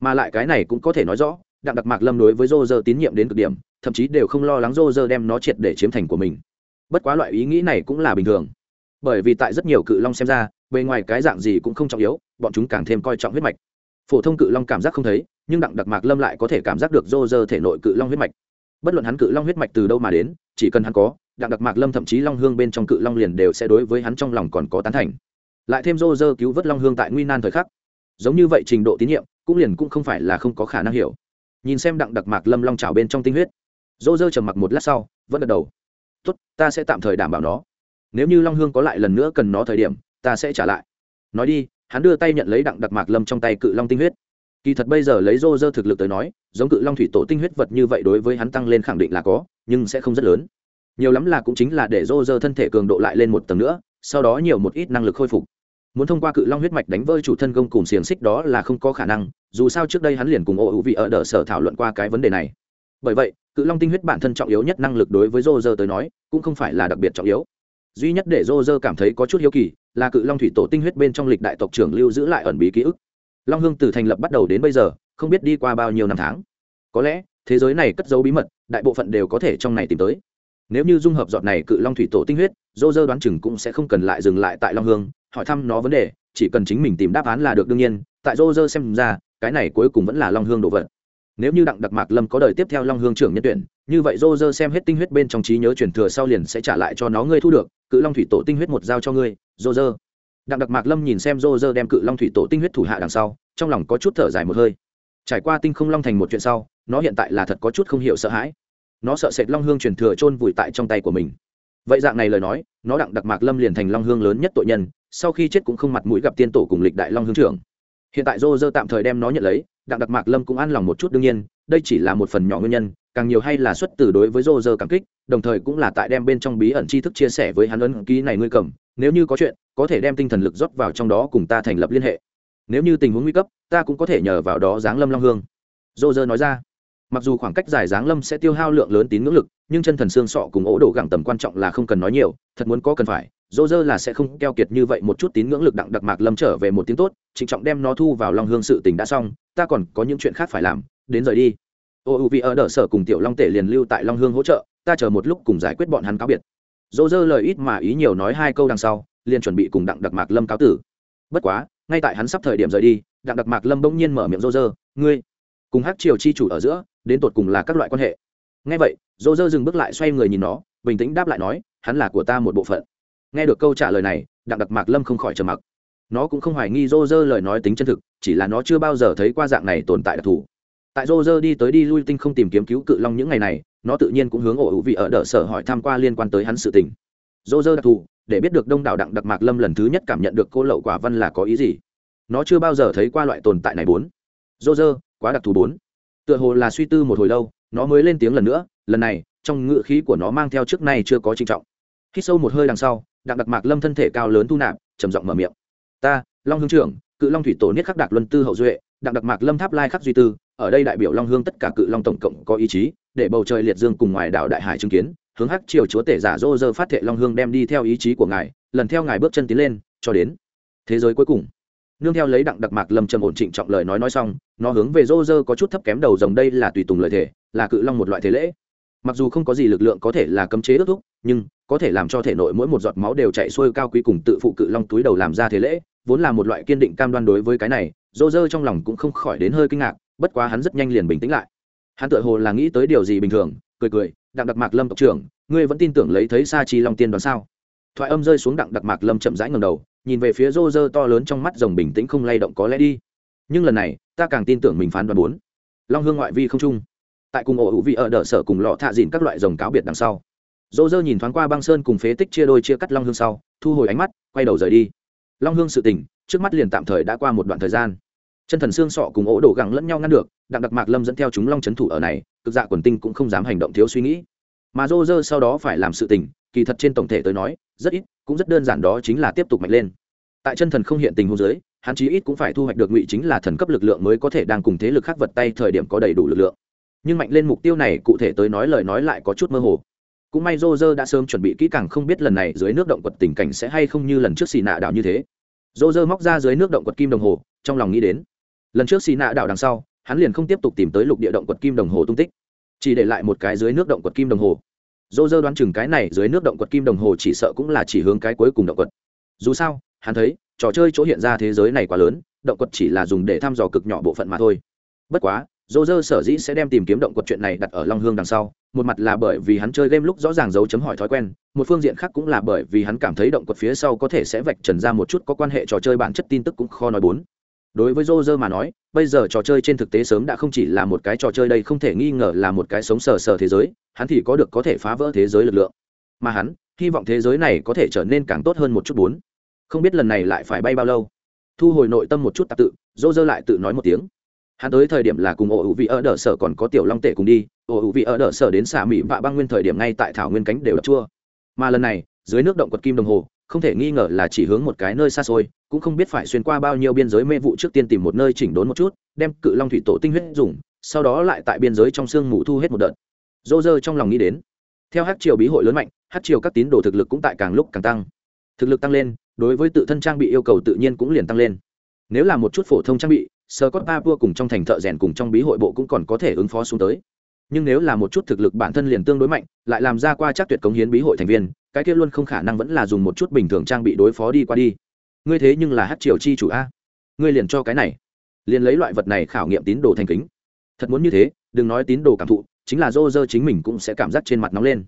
Mà lại cái này cũng có thể nói rõ, đặng đặc mạc lâm đối với dô dơ tín nhiệm đến cực điểm, thậm chí đều không lo lắng dô dơ đem nó triệt để chiếm thành của mình. Bất quá loại ý nghĩ này cũng là bình thường. Bởi vì tại rất nhiều cự long xem ra, bề ngoài cái dạng gì cũng không trọng yếu, bọn chúng càng thêm coi trọng huyết mạch. Phổ thông cự long cảm giác không thấy nhưng đặng đặc mạc lâm lại có thể cảm giác được rô rơ thể nội cự long huyết mạch. Bất luận hắn cự long huyết mạch từ đâu mà đến, chỉ cần hắn có, đặng đặc mạc lâm thậm chí long hương bên trong cự long liền đều sẽ đối với hắn trong lòng còn có tán thành. Lại thêm rô rơ cứu vớt long hương tại nguy nan thời khắc, giống như vậy trình độ tín nhiệm, cũng liền cũng không phải là không có khả năng hiểu. Nhìn xem đặng đặc mạc lâm long trào bên trong tinh huyết, rô rơ trầm mặc một lát sau, vẫn gật đầu. Tốt, ta sẽ tạm thời đảm bảo nó. Nếu như long hương có lại lần nữa cần nó thời điểm, ta sẽ trả lại. Nói đi, hắn đưa tay nhận lấy đặng đặc mạc lâm trong tay cự long tinh huyết kỳ thật bây giờ lấy rô rơ thực lực tới nói, giống cự long thủy tổ tinh huyết vật như vậy đối với hắn tăng lên khẳng định là có, nhưng sẽ không rất lớn. Nhiều lắm là cũng chính là để rô rơ thân thể cường độ lại lên một tầng nữa, sau đó nhiều một ít năng lực khôi phục. Muốn thông qua cự long huyết mạch đánh vơi chủ thân công cùng xiềng xích đó là không có khả năng, dù sao trước đây hắn liền cùng ô hữu vị ở đờ sở thảo luận qua cái vấn đề này. Bởi vậy, cự long tinh huyết bản thân trọng yếu nhất năng lực đối với rô rơ tới nói, cũng không phải là đặc biệt trọng yếu. Duy nhất để rô rơ cảm thấy có chút hiếu kỳ, là cự long thủy tổ tinh huyết bên trong lịch đại tộc trưởng lưu giữ lại ẩn bí ký ức long hương từ thành lập bắt đầu đến bây giờ, không biết đi qua bao nhiêu năm tháng. Có lẽ, thế giới này cất giấu bí mật, đại bộ phận đều có thể trong này tìm tới. Nếu như dung hợp giọt này cự long thủy tổ tinh huyết, dô dơ đoán chừng cũng sẽ không cần lại dừng lại tại long hương, hỏi thăm nó vấn đề, chỉ cần chính mình tìm đáp án là được đương nhiên, tại dô dơ xem ra, cái này cuối cùng vẫn là long hương đồ vật. Nếu như đặng đặc mạc lâm có đời tiếp theo long hương trưởng nhân tuyển, như vậy dô dơ xem hết tinh huyết bên trong trí nhớ truyền thừa sau liền sẽ trả lại cho nó ngươi thu được, cự long thủy tổ tinh huyết một giao cho ngươi, dô dơ đặng đặc mạc lâm nhìn xem rô rơ đem cự long thủy tổ tinh huyết thủ hạ đằng sau, trong lòng có chút thở dài một hơi. Trải qua tinh không long thành một chuyện sau, nó hiện tại là thật có chút không hiểu sợ hãi. Nó sợ sệt long hương truyền thừa chôn vùi tại trong tay của mình. Vậy dạng này lời nói, nó đặng đặc mạc lâm liền thành long hương lớn nhất tội nhân, sau khi chết cũng không mặt mũi gặp tiên tổ cùng lịch đại long hương trưởng. Hiện tại rô rơ tạm thời đem nó nhận lấy, đặng đặc mạc lâm cũng an lòng một chút đương nhiên, đây chỉ là một phần nhỏ nguyên nhân, càng nhiều hay là xuất từ đối với rô rơ cảm kích, đồng thời cũng là tại đem bên trong bí ẩn tri thức chia sẻ với hắn ấn ký này ngươi cầm nếu như có chuyện, có thể đem tinh thần lực rót vào trong đó cùng ta thành lập liên hệ. Nếu như tình huống nguy cấp, ta cũng có thể nhờ vào đó giáng lâm long hương. Dô dơ nói ra. Mặc dù khoảng cách dài giáng lâm sẽ tiêu hao lượng lớn tín ngưỡng lực, nhưng chân thần xương sọ cùng ổ đổ gẳng tầm quan trọng là không cần nói nhiều, thật muốn có cần phải dô dơ là sẽ không keo kiệt như vậy một chút tín ngưỡng lực đặng đặc mạc lâm trở về một tiếng tốt, trịnh trọng đem nó thu vào long hương sự tình đã xong, ta còn có những chuyện khác phải làm, đến rời đi. Ô, u vì ở đỡ sở cùng tiểu long tể liền lưu tại long hương hỗ trợ, ta chờ một lúc cùng giải quyết bọn hắn cáo biệt dỗ dơ lời ít mà ý nhiều nói hai câu đằng sau, liền chuẩn bị cùng đặng đặc mạc lâm cáo tử. Bất quá, ngay tại hắn sắp thời điểm rời đi, đặng đặc mạc lâm bỗng nhiên mở miệng dỗ dơ, ngươi, cùng hát triều chi chủ ở giữa, đến tột cùng là các loại quan hệ. Ngay vậy, dỗ dơ dừng bước lại xoay người nhìn nó, bình tĩnh đáp lại nói, hắn là của ta một bộ phận. Nghe được câu trả lời này, đặng đặc mạc lâm không khỏi trầm mặc. Nó cũng không hoài nghi dô dơ lời nói tính chân thực, chỉ là nó chưa bao giờ thấy qua dạng này tồn tại đặc thù tại rô rơ đi tới đi lui tinh không tìm kiếm cứu cự long những ngày này, nó tự nhiên cũng hướng ổ hữu vị ở đỡ sở hỏi tham q u a liên quan tới hắn sự tình. Rô rơ đặc thù, để biết được đông đảo đặng đặc mạc lâm lần thứ nhất cảm nhận được cô lậu quả văn là có ý gì. Nó chưa bao giờ thấy qua loại tồn tại này bốn. Rô rơ quá đặc thù bốn. Tựa hồ là suy tư một hồi lâu, nó mới lên tiếng lần nữa, lần này, trong ngựa khí của nó mang theo trước nay chưa có trinh trọng. Khi sâu một hơi đằng sau, đặng đặc mạc lâm thân thể cao lớn thu nạp, trầm giọng mở miệng. Ta, long hương trưởng, cự long thủy tổ niết khắc Đạt luân tư hậu duệ đặng đặc mạc lâm tháp lai khắc duy tư, ở đây đại biểu long hương tất cả cự long tổng cộng có ý chí, để bầu trời liệt dương cùng ngoài đảo đại hải chứng kiến, hướng hắc triều chúa tể giả dô dơ phát thệ long hương đem đi theo ý chí của ngài, lần theo ngài bước chân tiến lên, cho đến thế giới cuối cùng. Nương theo lấy đặng đặc mạc lâm trầm ổn trịnh trọng lời nói nói xong, nó hướng về dô dơ có chút thấp kém đầu dòng đây là tùy tùng lời thể là cự long một loại thế lễ. Mặc dù không có gì lực lượng có thể là cấm chế ước thúc, nhưng có thể làm cho thể nội mỗi một giọt máu đều chạy xuôi cao quý cùng tự phụ cự long túi đầu làm ra thế lễ vốn là một loại kiên định cam đoan đối với cái này, dô dơ trong lòng cũng không khỏi đến hơi kinh ngạc, bất quá hắn rất nhanh liền bình tĩnh lại. Hắn tự hồ là nghĩ tới điều gì bình thường, cười cười, đặng đặc mạc lâm tộc trưởng, ngươi vẫn tin tưởng lấy thấy sa chi long tiên đoán sao? Thoại âm rơi xuống đặng đặc mạc lâm chậm rãi ngầm đầu, nhìn về phía rô rơ to lớn trong mắt rồng bình tĩnh không lay động có lẽ đi. Nhưng lần này, ta càng tin tưởng mình phán đoán bốn. Long hương ngoại vi không trung tại cùng ổ hữu vị ở đỡ sở cùng lọ thạ dìn các loại rồng cáo biệt đằng sau. Dô dơ nhìn thoáng qua băng sơn cùng phế tích chia đôi chia cắt long hương sau, thu hồi ánh mắt, quay đầu rời đi long hương sự tình, trước mắt liền tạm thời đã qua một đoạn thời gian. Chân thần xương sọ cùng ổ đổ gẳng lẫn nhau ngăn được, đặng đặc mạc lâm dẫn theo chúng long c h ấ n thủ ở này, cực dạ quần tinh cũng không dám hành động thiếu suy nghĩ. Mà dô dơ sau đó phải làm sự tình, kỳ thật trên tổng thể tới nói, rất ít, cũng rất đơn giản đó chính là tiếp tục mạnh lên. Tại chân thần không hiện tình hô giới hắn chí ít cũng phải thu hoạch được ngụy chính là thần cấp lực lượng mới có thể đang cùng thế lực khác vật tay thời điểm có đầy đủ lực lượng. Nhưng mạnh lên mục tiêu này cụ thể tới nói lời nói lại có chút mơ hồ cũng may rô rơ đã sớm chuẩn bị kỹ càng không biết lần này dưới nước động quật tình cảnh sẽ hay không như lần trước xì nạ đảo như thế. Rô rơ móc ra dưới nước động quật kim đồng hồ, trong lòng nghĩ đến, lần trước xì nạ đảo đằng sau, hắn liền không tiếp tục tìm tới lục địa động quật kim đồng hồ tung tích, chỉ để lại một cái dưới nước động quật kim đồng hồ. Dô dơ đoán chừng cái này dưới nước động quật kim đồng hồ chỉ sợ cũng là chỉ hướng cái cuối cùng động quật. Dù sao, hắn thấy, trò chơi chỗ hiện ra thế giới này quá lớn, động quật chỉ là dùng để thăm dò cực nhỏ bộ phận mà thôi. Bất quá dô dơ sở dĩ sẽ đem tìm kiếm động quật chuyện này đặt ở long hương đằng sau, một mặt là bởi vì hắn chơi game lúc rõ ràng dấu chấm hỏi thói quen, một phương diện khác cũng là bởi vì hắn cảm thấy động quật phía sau có thể sẽ vạch trần ra một chút có quan hệ trò chơi bản chất tin tức cũng khó nói bốn. Đối với dô dơ mà nói, bây giờ trò chơi trên thực tế sớm đã không chỉ là một cái trò chơi đây không thể nghi ngờ là một cái sống sờ sờ thế giới, hắn thì có được có thể phá vỡ thế giới lực lượng. Mà hắn, hy vọng thế giới này có thể trở nên càng tốt hơn một chút bốn. Không biết lần này lại phải bay bao lâu. Thu hồi nội tâm một chút tạp tự, dô dơ lại tự nói một tiếng hắn tới thời điểm là cùng ổ hữu vị ở đỡ sở còn có tiểu long tể cùng đi. Ổ hữu vị ở đỡ sở đến xả mỹ vạ băng nguyên thời điểm ngay tại thảo nguyên cánh đều đập chua. Mà lần này, dưới nước động quật kim đồng hồ, không thể nghi ngờ là chỉ hướng một cái nơi xa xôi, cũng không biết phải xuyên qua bao nhiêu biên giới mê vụ trước tiên tìm một nơi chỉnh đốn một chút, đem cự long thủy tổ tinh huyết dùng, sau đó lại tại biên giới trong sương mù thu hết một đợt. Dô dơ trong lòng nghĩ đến, theo hát triều bí hội lớn mạnh, hát triều các tín đồ thực lực cũng tại càng lúc càng tăng. Thực lực tăng lên, đối với tự thân trang bị yêu cầu tự nhiên cũng liền tăng lên. Nếu là một chút phổ thông trang bị sơ cốt pa vua cùng trong thành thợ rèn cùng trong bí hội bộ cũng còn có thể ứng phó xuống tới. Nhưng nếu là một chút thực lực bản thân liền tương đối mạnh, lại làm ra qua chắc tuyệt cống hiến bí hội thành viên, cái kia luôn không khả năng vẫn là dùng một chút bình thường trang bị đối phó đi qua đi. Ngươi thế nhưng là hát triều chi chủ a. Ngươi liền cho cái này. Liền lấy loại vật này khảo nghiệm tín đồ thành kính. Thật muốn như thế, đừng nói tín đồ cảm thụ, chính là dô dơ chính mình cũng sẽ cảm giác trên mặt nóng lên.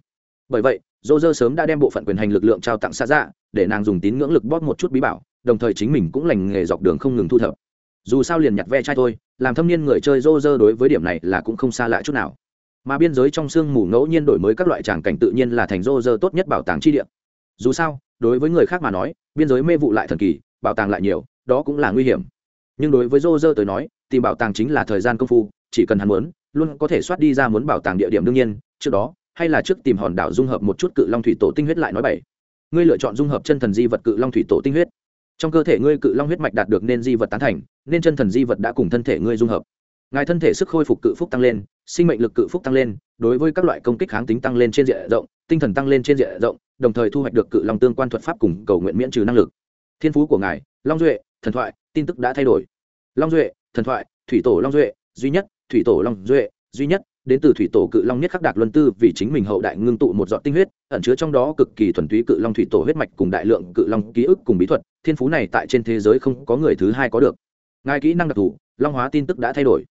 Bởi vậy dô dơ sớm đã đem bộ phận quyền hành lực lượng trao tặng xa dạ để nàng dùng tín ngưỡng lực bóp một chút bí bảo, đồng thời chính mình cũng lành nghề dọc đường không ngừng thu thập dù sao liền nhặt ve chai thôi, làm thâm niên người chơi rô rơ đối với điểm này là cũng không xa lạ chút nào. Mà biên giới trong sương mù ngẫu nhiên đổi mới các loại tràng cảnh tự nhiên là thành rô rơ tốt nhất bảo tàng chi địa. Dù sao, đối với người khác mà nói, biên giới mê vụ lại thần kỳ, bảo tàng lại nhiều, đó cũng là nguy hiểm. Nhưng đối với rô rơ tới nói, tìm bảo tàng chính là thời gian công phu, chỉ cần hắn muốn, luôn có thể soát đi ra muốn bảo tàng địa điểm đương nhiên, trước đó, hay là trước tìm hòn đảo dung hợp một chút cự long thủy tổ tinh huyết lại nói bảy ngươi lựa chọn dung hợp chân thần di vật cự long thủy tổ tinh huyết trong cơ thể ngươi cự long huyết mạch đạt được nên di vật tán thành, nên chân thần di vật đã cùng thân thể ngươi dung hợp. Ngài thân thể sức khôi phục cự phúc tăng lên, sinh mệnh lực cự phúc tăng lên, đối với các loại công kích kháng tính tăng lên trên diện rộng, tinh thần tăng lên trên diện rộng, đồng thời thu hoạch được cự long tương quan thuật pháp cùng cầu nguyện miễn trừ năng lực. Thiên phú của ngài, long duệ, thần thoại, tin tức đã thay đổi. Long duệ, thần thoại, thủy tổ long duệ, duy nhất, thủy tổ long duệ, duy nhất đến từ thủy tổ cự long nhất khắc đạc luân tư vì chính mình hậu đại ngưng tụ một giọt tinh huyết, ẩn chứa trong đó cực kỳ thuần túy cự long thủy tổ huyết mạch cùng đại lượng cự long ký ức cùng bí thuật, thiên phú này tại trên thế giới không có người thứ hai có được. Ngài kỹ năng đặc thù, long hóa tin tức đã thay đổi.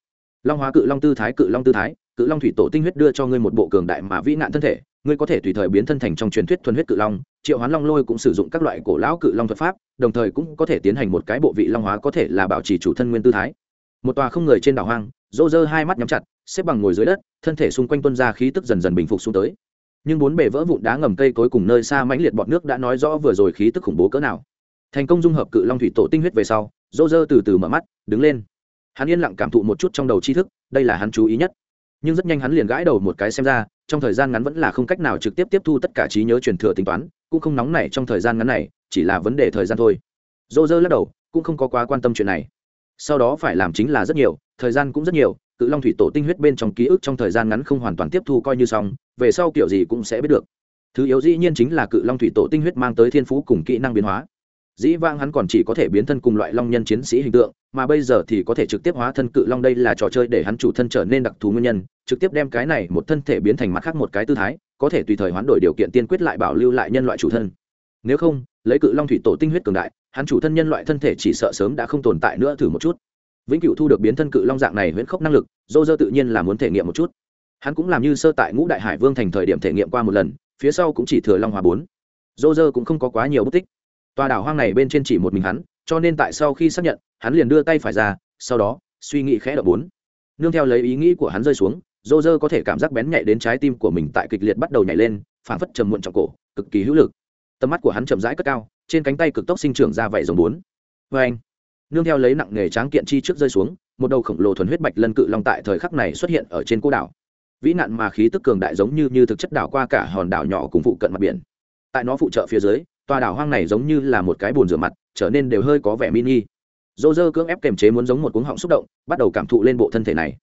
Long hóa cự long tư thái, cự long tư thái, cự long thủy tổ tinh huyết đưa cho ngươi một bộ cường đại mà vĩ nạn thân thể, ngươi có thể tùy thời biến thân thành trong truyền thuyết thuần huyết cự long, triệu hoán long lôi cũng sử dụng các loại cổ lão cự long thuật pháp, đồng thời cũng có thể tiến hành một cái bộ vị long hóa có thể là bảo trì chủ thân nguyên tư thái. Một tòa không người trên đảo hoang rô rơ hai mắt nhắm chặt, xếp bằng ngồi dưới đất, thân thể xung quanh tuân ra khí tức dần dần bình phục xuống tới. Nhưng bốn bể vỡ vụn đá ngầm cây cối cùng nơi xa mãnh liệt bọt nước đã nói rõ vừa rồi khí tức khủng bố cỡ nào. Thành công dung hợp cự long thủy tổ tinh huyết về sau, rô rơ từ từ mở mắt, đứng lên. Hắn yên lặng cảm thụ một chút trong đầu tri thức, đây là hắn chú ý nhất. Nhưng rất nhanh hắn liền gãi đầu một cái xem ra, trong thời gian ngắn vẫn là không cách nào trực tiếp tiếp thu tất cả trí nhớ truyền thừa tính toán, cũng không nóng nảy trong thời gian ngắn này, chỉ là vấn đề thời gian thôi. Dô dơ lắc đầu, cũng không có quá quan tâm chuyện này. Sau đó phải làm chính là rất nhiều thời gian cũng rất nhiều, cự long thủy tổ tinh huyết bên trong ký ức trong thời gian ngắn không hoàn toàn tiếp thu coi như xong, về sau kiểu gì cũng sẽ biết được. Thứ yếu dĩ nhiên chính là cự long thủy tổ tinh huyết mang tới thiên phú cùng kỹ năng biến hóa. Dĩ vang hắn còn chỉ có thể biến thân cùng loại long nhân chiến sĩ hình tượng, mà bây giờ thì có thể trực tiếp hóa thân cự long đây là trò chơi để hắn chủ thân trở nên đặc thù nguyên nhân, trực tiếp đem cái này một thân thể biến thành mặt khác một cái tư thái, có thể tùy thời hoán đổi điều kiện tiên quyết lại bảo lưu lại nhân loại chủ thân. Nếu không, lấy cự long thủy tổ tinh huyết cường đại, hắn chủ thân nhân loại thân thể chỉ sợ sớm đã không tồn tại nữa thử một chút vĩnh cửu thu được biến thân cự long dạng này huyễn khốc năng lực, dô dơ tự nhiên là muốn thể nghiệm một chút. Hắn cũng làm như sơ tại ngũ đại hải vương thành thời điểm thể nghiệm qua một lần, phía sau cũng chỉ thừa long hòa bốn. Dô dơ cũng không có quá nhiều bút tích. Tòa đảo hoang này bên trên chỉ một mình hắn, cho nên tại sau khi xác nhận, hắn liền đưa tay phải ra, sau đó, suy nghĩ khẽ đ bốn. Nương theo lấy ý nghĩ của hắn rơi xuống, dô dơ có thể cảm giác bén nhạy đến trái tim của mình tại kịch liệt bắt đầu nhảy lên phản phất trầm muộn trọng cổ, cực kỳ hữu lực. Tầm mắt của hắn chậm rãi cất cao, trên cánh tay cực tốc sinh trưởng ra vảy dòng bốn. Vê anh nương theo lấy nặng nghề tráng kiện chi trước rơi xuống, một đầu khổng lồ thuần huyết bạch lân cự long tại thời khắc này xuất hiện ở trên cô đảo. Vĩ nạn mà khí tức cường đại giống như như thực chất đảo qua cả hòn đảo nhỏ cùng phụ cận mặt biển. Tại nó phụ trợ phía dưới, tòa đảo hoang này giống như là một cái bồn rửa mặt, trở nên đều hơi có vẻ mini. Dô dơ cưỡng ép kềm chế muốn giống một cuống họng xúc động, bắt đầu cảm thụ lên bộ thân thể này.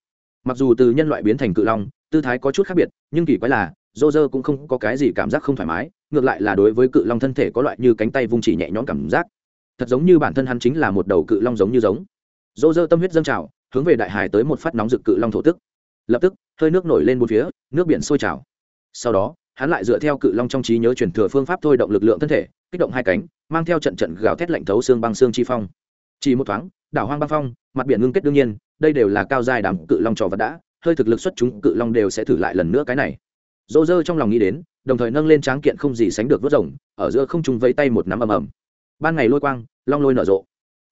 Mặc dù từ nhân loại biến thành cự long, tư thái có chút khác biệt, nhưng kỳ quái là, dô dơ cũng không có cái gì cảm giác không thoải mái, ngược lại là đối với cự long thân thể có loại như cánh tay vung chỉ nhẹ nhõm cảm giác thật giống như bản thân hắn chính là một đầu cự long giống như giống. Dô dơ tâm huyết dâng trào, hướng về đại hải tới một phát nóng rực cự long thổ tức. Lập tức, hơi nước nổi lên một phía, nước biển sôi trào. Sau đó, hắn lại dựa theo cự long trong trí nhớ truyền thừa phương pháp thôi động lực lượng thân thể, kích động hai cánh, mang theo trận trận gào thét lạnh thấu xương băng xương chi phong. Chỉ một thoáng, đảo hoang băng phong, mặt biển ngưng kết đương nhiên, đây đều là cao dài đàm cự long trò vật đã, hơi thực lực xuất chúng cự long đều sẽ thử lại lần nữa cái này. Dô dơ trong lòng nghĩ đến, đồng thời nâng lên tráng kiện không gì sánh được vớt rồng, ở giữa không trung vẫy tay một nắm ầm ầm ban ngày lôi quang, long lôi nở rộ.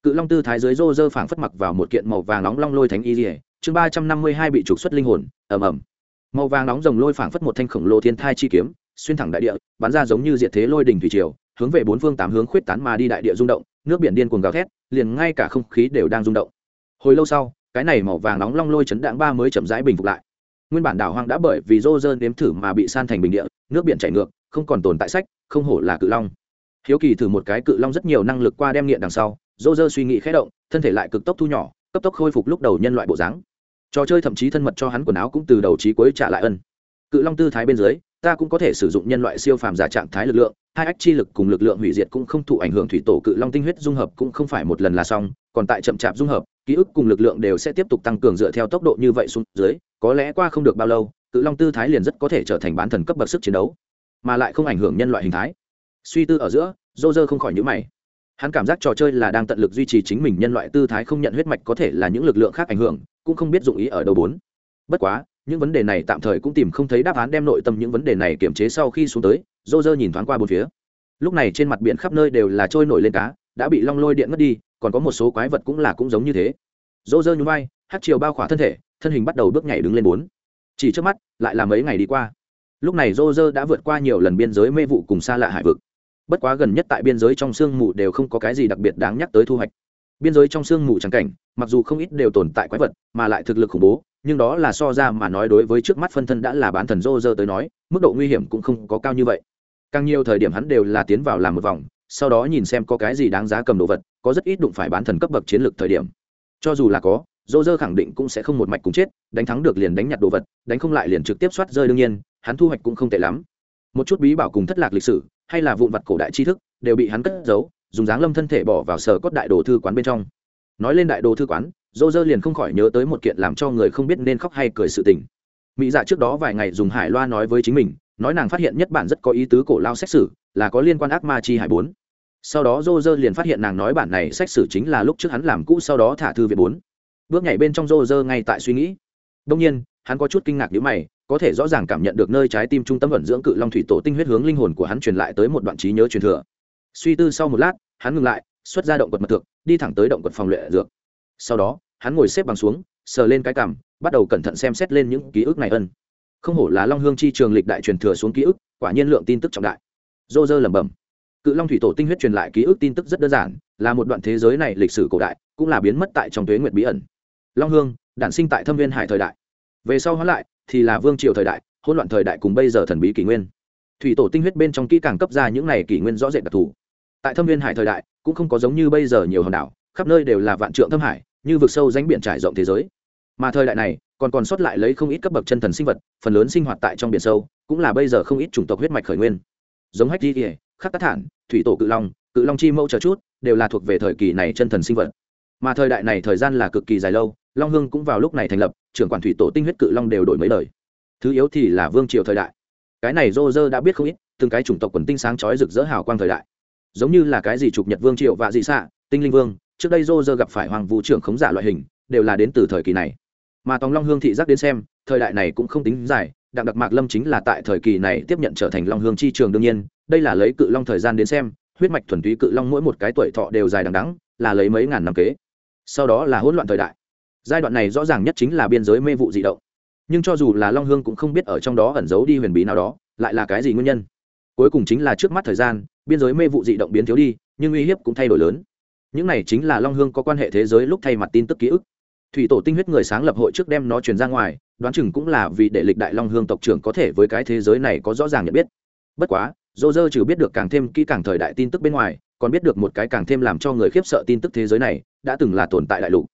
Cự long tư thái dưới rô rơ phảng phất mặc vào một kiện màu vàng nóng long lôi thánh y dỉa chương ba trăm năm mươi hai bị trục xuất linh hồn, ầm ầm. Màu vàng nóng rồng lôi phảng phất một thanh khổng lồ thiên thai chi kiếm, xuyên thẳng đại địa, bắn ra giống như diện thế lôi đỉnh thủy triều, hướng về bốn phương tám hướng khuyết tán mà đi đại địa rung động, nước biển điên cuồng gào thét, liền ngay cả không khí đều đang rung động. Hồi lâu sau, cái này màu vàng nóng long lôi chấn đạn ba mới chậm rãi bình phục lại. Nguyên bản đảo hoang đã bởi vì rô rơ nếm thử mà bị san thành bình địa, nước biển chảy ngược, không còn tồn tại sách, không hổ là cự long hiếu kỳ thử một cái cự long rất nhiều năng lực qua đem nghiện đằng sau dô dơ suy nghĩ khé động, thân thể lại cực tốc thu nhỏ, cấp tốc khôi phục lúc đầu nhân loại bộ dáng. Trò chơi thậm chí thân mật cho hắn quần áo cũng từ đầu trí cuối trả lại ân. Cự long tư thái bên dưới, ta cũng có thể sử dụng nhân loại siêu phàm giả trạng thái lực lượng, hai ách chi lực cùng lực lượng hủy diệt cũng không thụ ảnh hưởng thủy tổ cự long tinh huyết dung hợp cũng không phải một lần là xong, còn tại chậm chạp dung hợp, ký ức cùng lực lượng đều sẽ tiếp tục tăng cường dựa theo tốc độ như vậy xuống dưới, có lẽ qua không được bao lâu, cự long tư thái liền rất có thể trở thành bán thần cấp bậc sức chiến đấu, mà lại không ảnh hưởng nhân loại hình thái suy tư ở giữa dô dơ không khỏi nhữ mày. Hắn cảm giác trò chơi là đang tận lực duy trì chính mình nhân loại tư thái không nhận huyết mạch có thể là những lực lượng khác ảnh hưởng, cũng không biết dụng ý ở đâu bốn. Bất quá, những vấn đề này tạm thời cũng tìm không thấy đáp án đem nội tâm những vấn đề này kiềm chế sau khi xuống tới dô dơ nhìn thoáng qua bốn phía. Lúc này trên mặt biển khắp nơi đều là trôi nổi lên cá, đã bị long lôi điện mất đi, còn có một số quái vật cũng là cũng giống như thế. Dô dơ nhún vai, hát chiều bao khỏa thân thể, thân hình bắt đầu bước nhảy đứng lên bốn. Chỉ trước mắt, lại là mấy ngày đi qua. Lúc này dô dơ đã vượt qua nhiều lần biên giới mê vụ cùng xa lạ hải vực bất quá gần nhất tại biên giới trong sương mù đều không có cái gì đặc biệt đáng nhắc tới thu hoạch. Biên giới trong sương mù trắng cảnh, mặc dù không ít đều tồn tại quái vật, mà lại thực lực khủng bố, nhưng đó là so ra mà nói đối với trước mắt phân thân đã là bán thần rô rơ tới nói, mức độ nguy hiểm cũng không có cao như vậy. Càng nhiều thời điểm hắn đều là tiến vào làm một vòng, sau đó nhìn xem có cái gì đáng giá cầm đồ vật, có rất ít đụng phải bán thần cấp bậc chiến lược thời điểm. Cho dù là có dô dơ khẳng định cũng sẽ không một mạch cùng chết, đánh thắng được liền đánh nhặt đồ vật, đánh không lại liền trực tiếp soát rơi đương nhiên, hắn thu hoạch cũng không tệ lắm. Một chút bí bảo cùng thất lạc lịch sử hay là vụn vặt cổ đại tri thức, đều bị hắn cất giấu, dùng dáng lâm thân thể bỏ vào sở cốt đại đồ thư quán bên trong. Nói lên đại đồ thư quán, dô dơ liền không khỏi nhớ tới một kiện làm cho người không biết nên khóc hay cười sự tình. Mỹ dạ trước đó vài ngày dùng hải loa nói với chính mình, nói nàng phát hiện nhất bản rất có ý tứ cổ lao xét xử là có liên quan ác ma chi hải bốn. Sau đó dô dơ liền phát hiện nàng nói bản này xét xử chính là lúc trước hắn làm cũ sau đó thả thư viện bốn. Bước nhảy bên trong dô dơ ngay tại suy nghĩ. Đông nhiên, hắn có chút kinh ngạc nhữ mày có thể rõ ràng cảm nhận được nơi trái tim trung tâm vận dưỡng cự long thủy tổ tinh huyết hướng linh hồn của hắn truyền lại tới một đoạn trí nhớ truyền thừa. Suy tư sau một lát, hắn ngừng lại, xuất ra động quật mật thực đi thẳng tới động quật phòng luyện dược. Sau đó, hắn ngồi xếp bằng xuống, sờ lên cái cằm, bắt đầu cẩn thận xem xét lên những ký ức này ân. Không hổ là long hương chi trường lịch đại truyền thừa xuống ký ức, quả nhiên lượng tin tức trọng đại. Dô dơ lẩm bẩm. Cự long thủy tổ tinh huyết truyền lại ký ức tin tức rất đơn giản, là một đoạn thế giới này lịch sử cổ đại, cũng là biến mất tại trong tuế nguyệt bí ẩn. Long hương, đản sinh tại thâm viên hải thời đại về sau hóa lại, thì là vương triều thời đại, hỗn loạn thời đại cùng bây giờ thần bí kỷ nguyên. Thủy tổ tinh huyết bên trong kỹ càng cấp ra những này kỷ nguyên rõ rệt đặc thù. Tại thâm viên hải thời đại, cũng không có giống như bây giờ nhiều hòn đảo, khắp nơi đều là vạn trượng thâm hải, như vực sâu ránh biển trải rộng thế giới. Mà thời đại này, còn còn sót lại lấy không ít cấp bậc chân thần sinh vật, phần lớn sinh hoạt tại trong biển sâu, cũng là bây giờ không ít chủng tộc huyết mạch khởi nguyên. Giống hách di kỉa khắc tác thản, thủy tổ cự long cự long chi mẫu chờ chút, đều là thuộc về thời kỳ này chân thần sinh vật. Mà thời đại này thời gian là cực kỳ dài lâu long hương cũng vào lúc này thành lập, trưởng quản thủy tổ tinh huyết cự long đều đổi mấy đời. Thứ yếu thì là vương triều thời đại. Cái này rô rơ đã biết không ít, từng cái chủng tộc quần tinh sáng chói rực rỡ hào quang thời đại. Giống như là cái gì trục nhật vương triều và dị xạ, tinh linh vương, trước đây rô rơ gặp phải hoàng vũ trưởng khống giả loại hình, đều là đến từ thời kỳ này. Mà tòng long hương thị giác đến xem, thời đại này cũng không tính dài, đặng đặc mạc lâm chính là tại thời kỳ này tiếp nhận trở thành long hương chi trường đương nhiên, đây là lấy cự long thời gian đến xem, huyết mạch thuần túy cự long mỗi một cái tuổi thọ đều dài đằng đắng là lấy mấy ngàn năm kế. Sau đó là hỗn loạn thời đại giai đoạn này rõ ràng nhất chính là biên giới mê vụ dị động. Nhưng cho dù là long hương cũng không biết ở trong đó ẩn giấu đi huyền bí nào đó, lại là cái gì nguyên nhân? Cuối cùng chính là trước mắt thời gian, biên giới mê vụ dị động biến thiếu đi, nhưng uy hiếp cũng thay đổi lớn. Những này chính là long hương có quan hệ thế giới lúc thay mặt tin tức ký ức. Thủy tổ tinh huyết người sáng lập hội trước đem nó truyền ra ngoài, đoán chừng cũng là vì để lịch đại long hương tộc trưởng có thể với cái thế giới này có rõ ràng nhận biết. Bất quá, dô dơ trừ biết được càng thêm kỹ càng thời đại tin tức bên ngoài, còn biết được một cái càng thêm làm cho người khiếp sợ tin tức thế giới này, đã từng là tồn tại đại lục.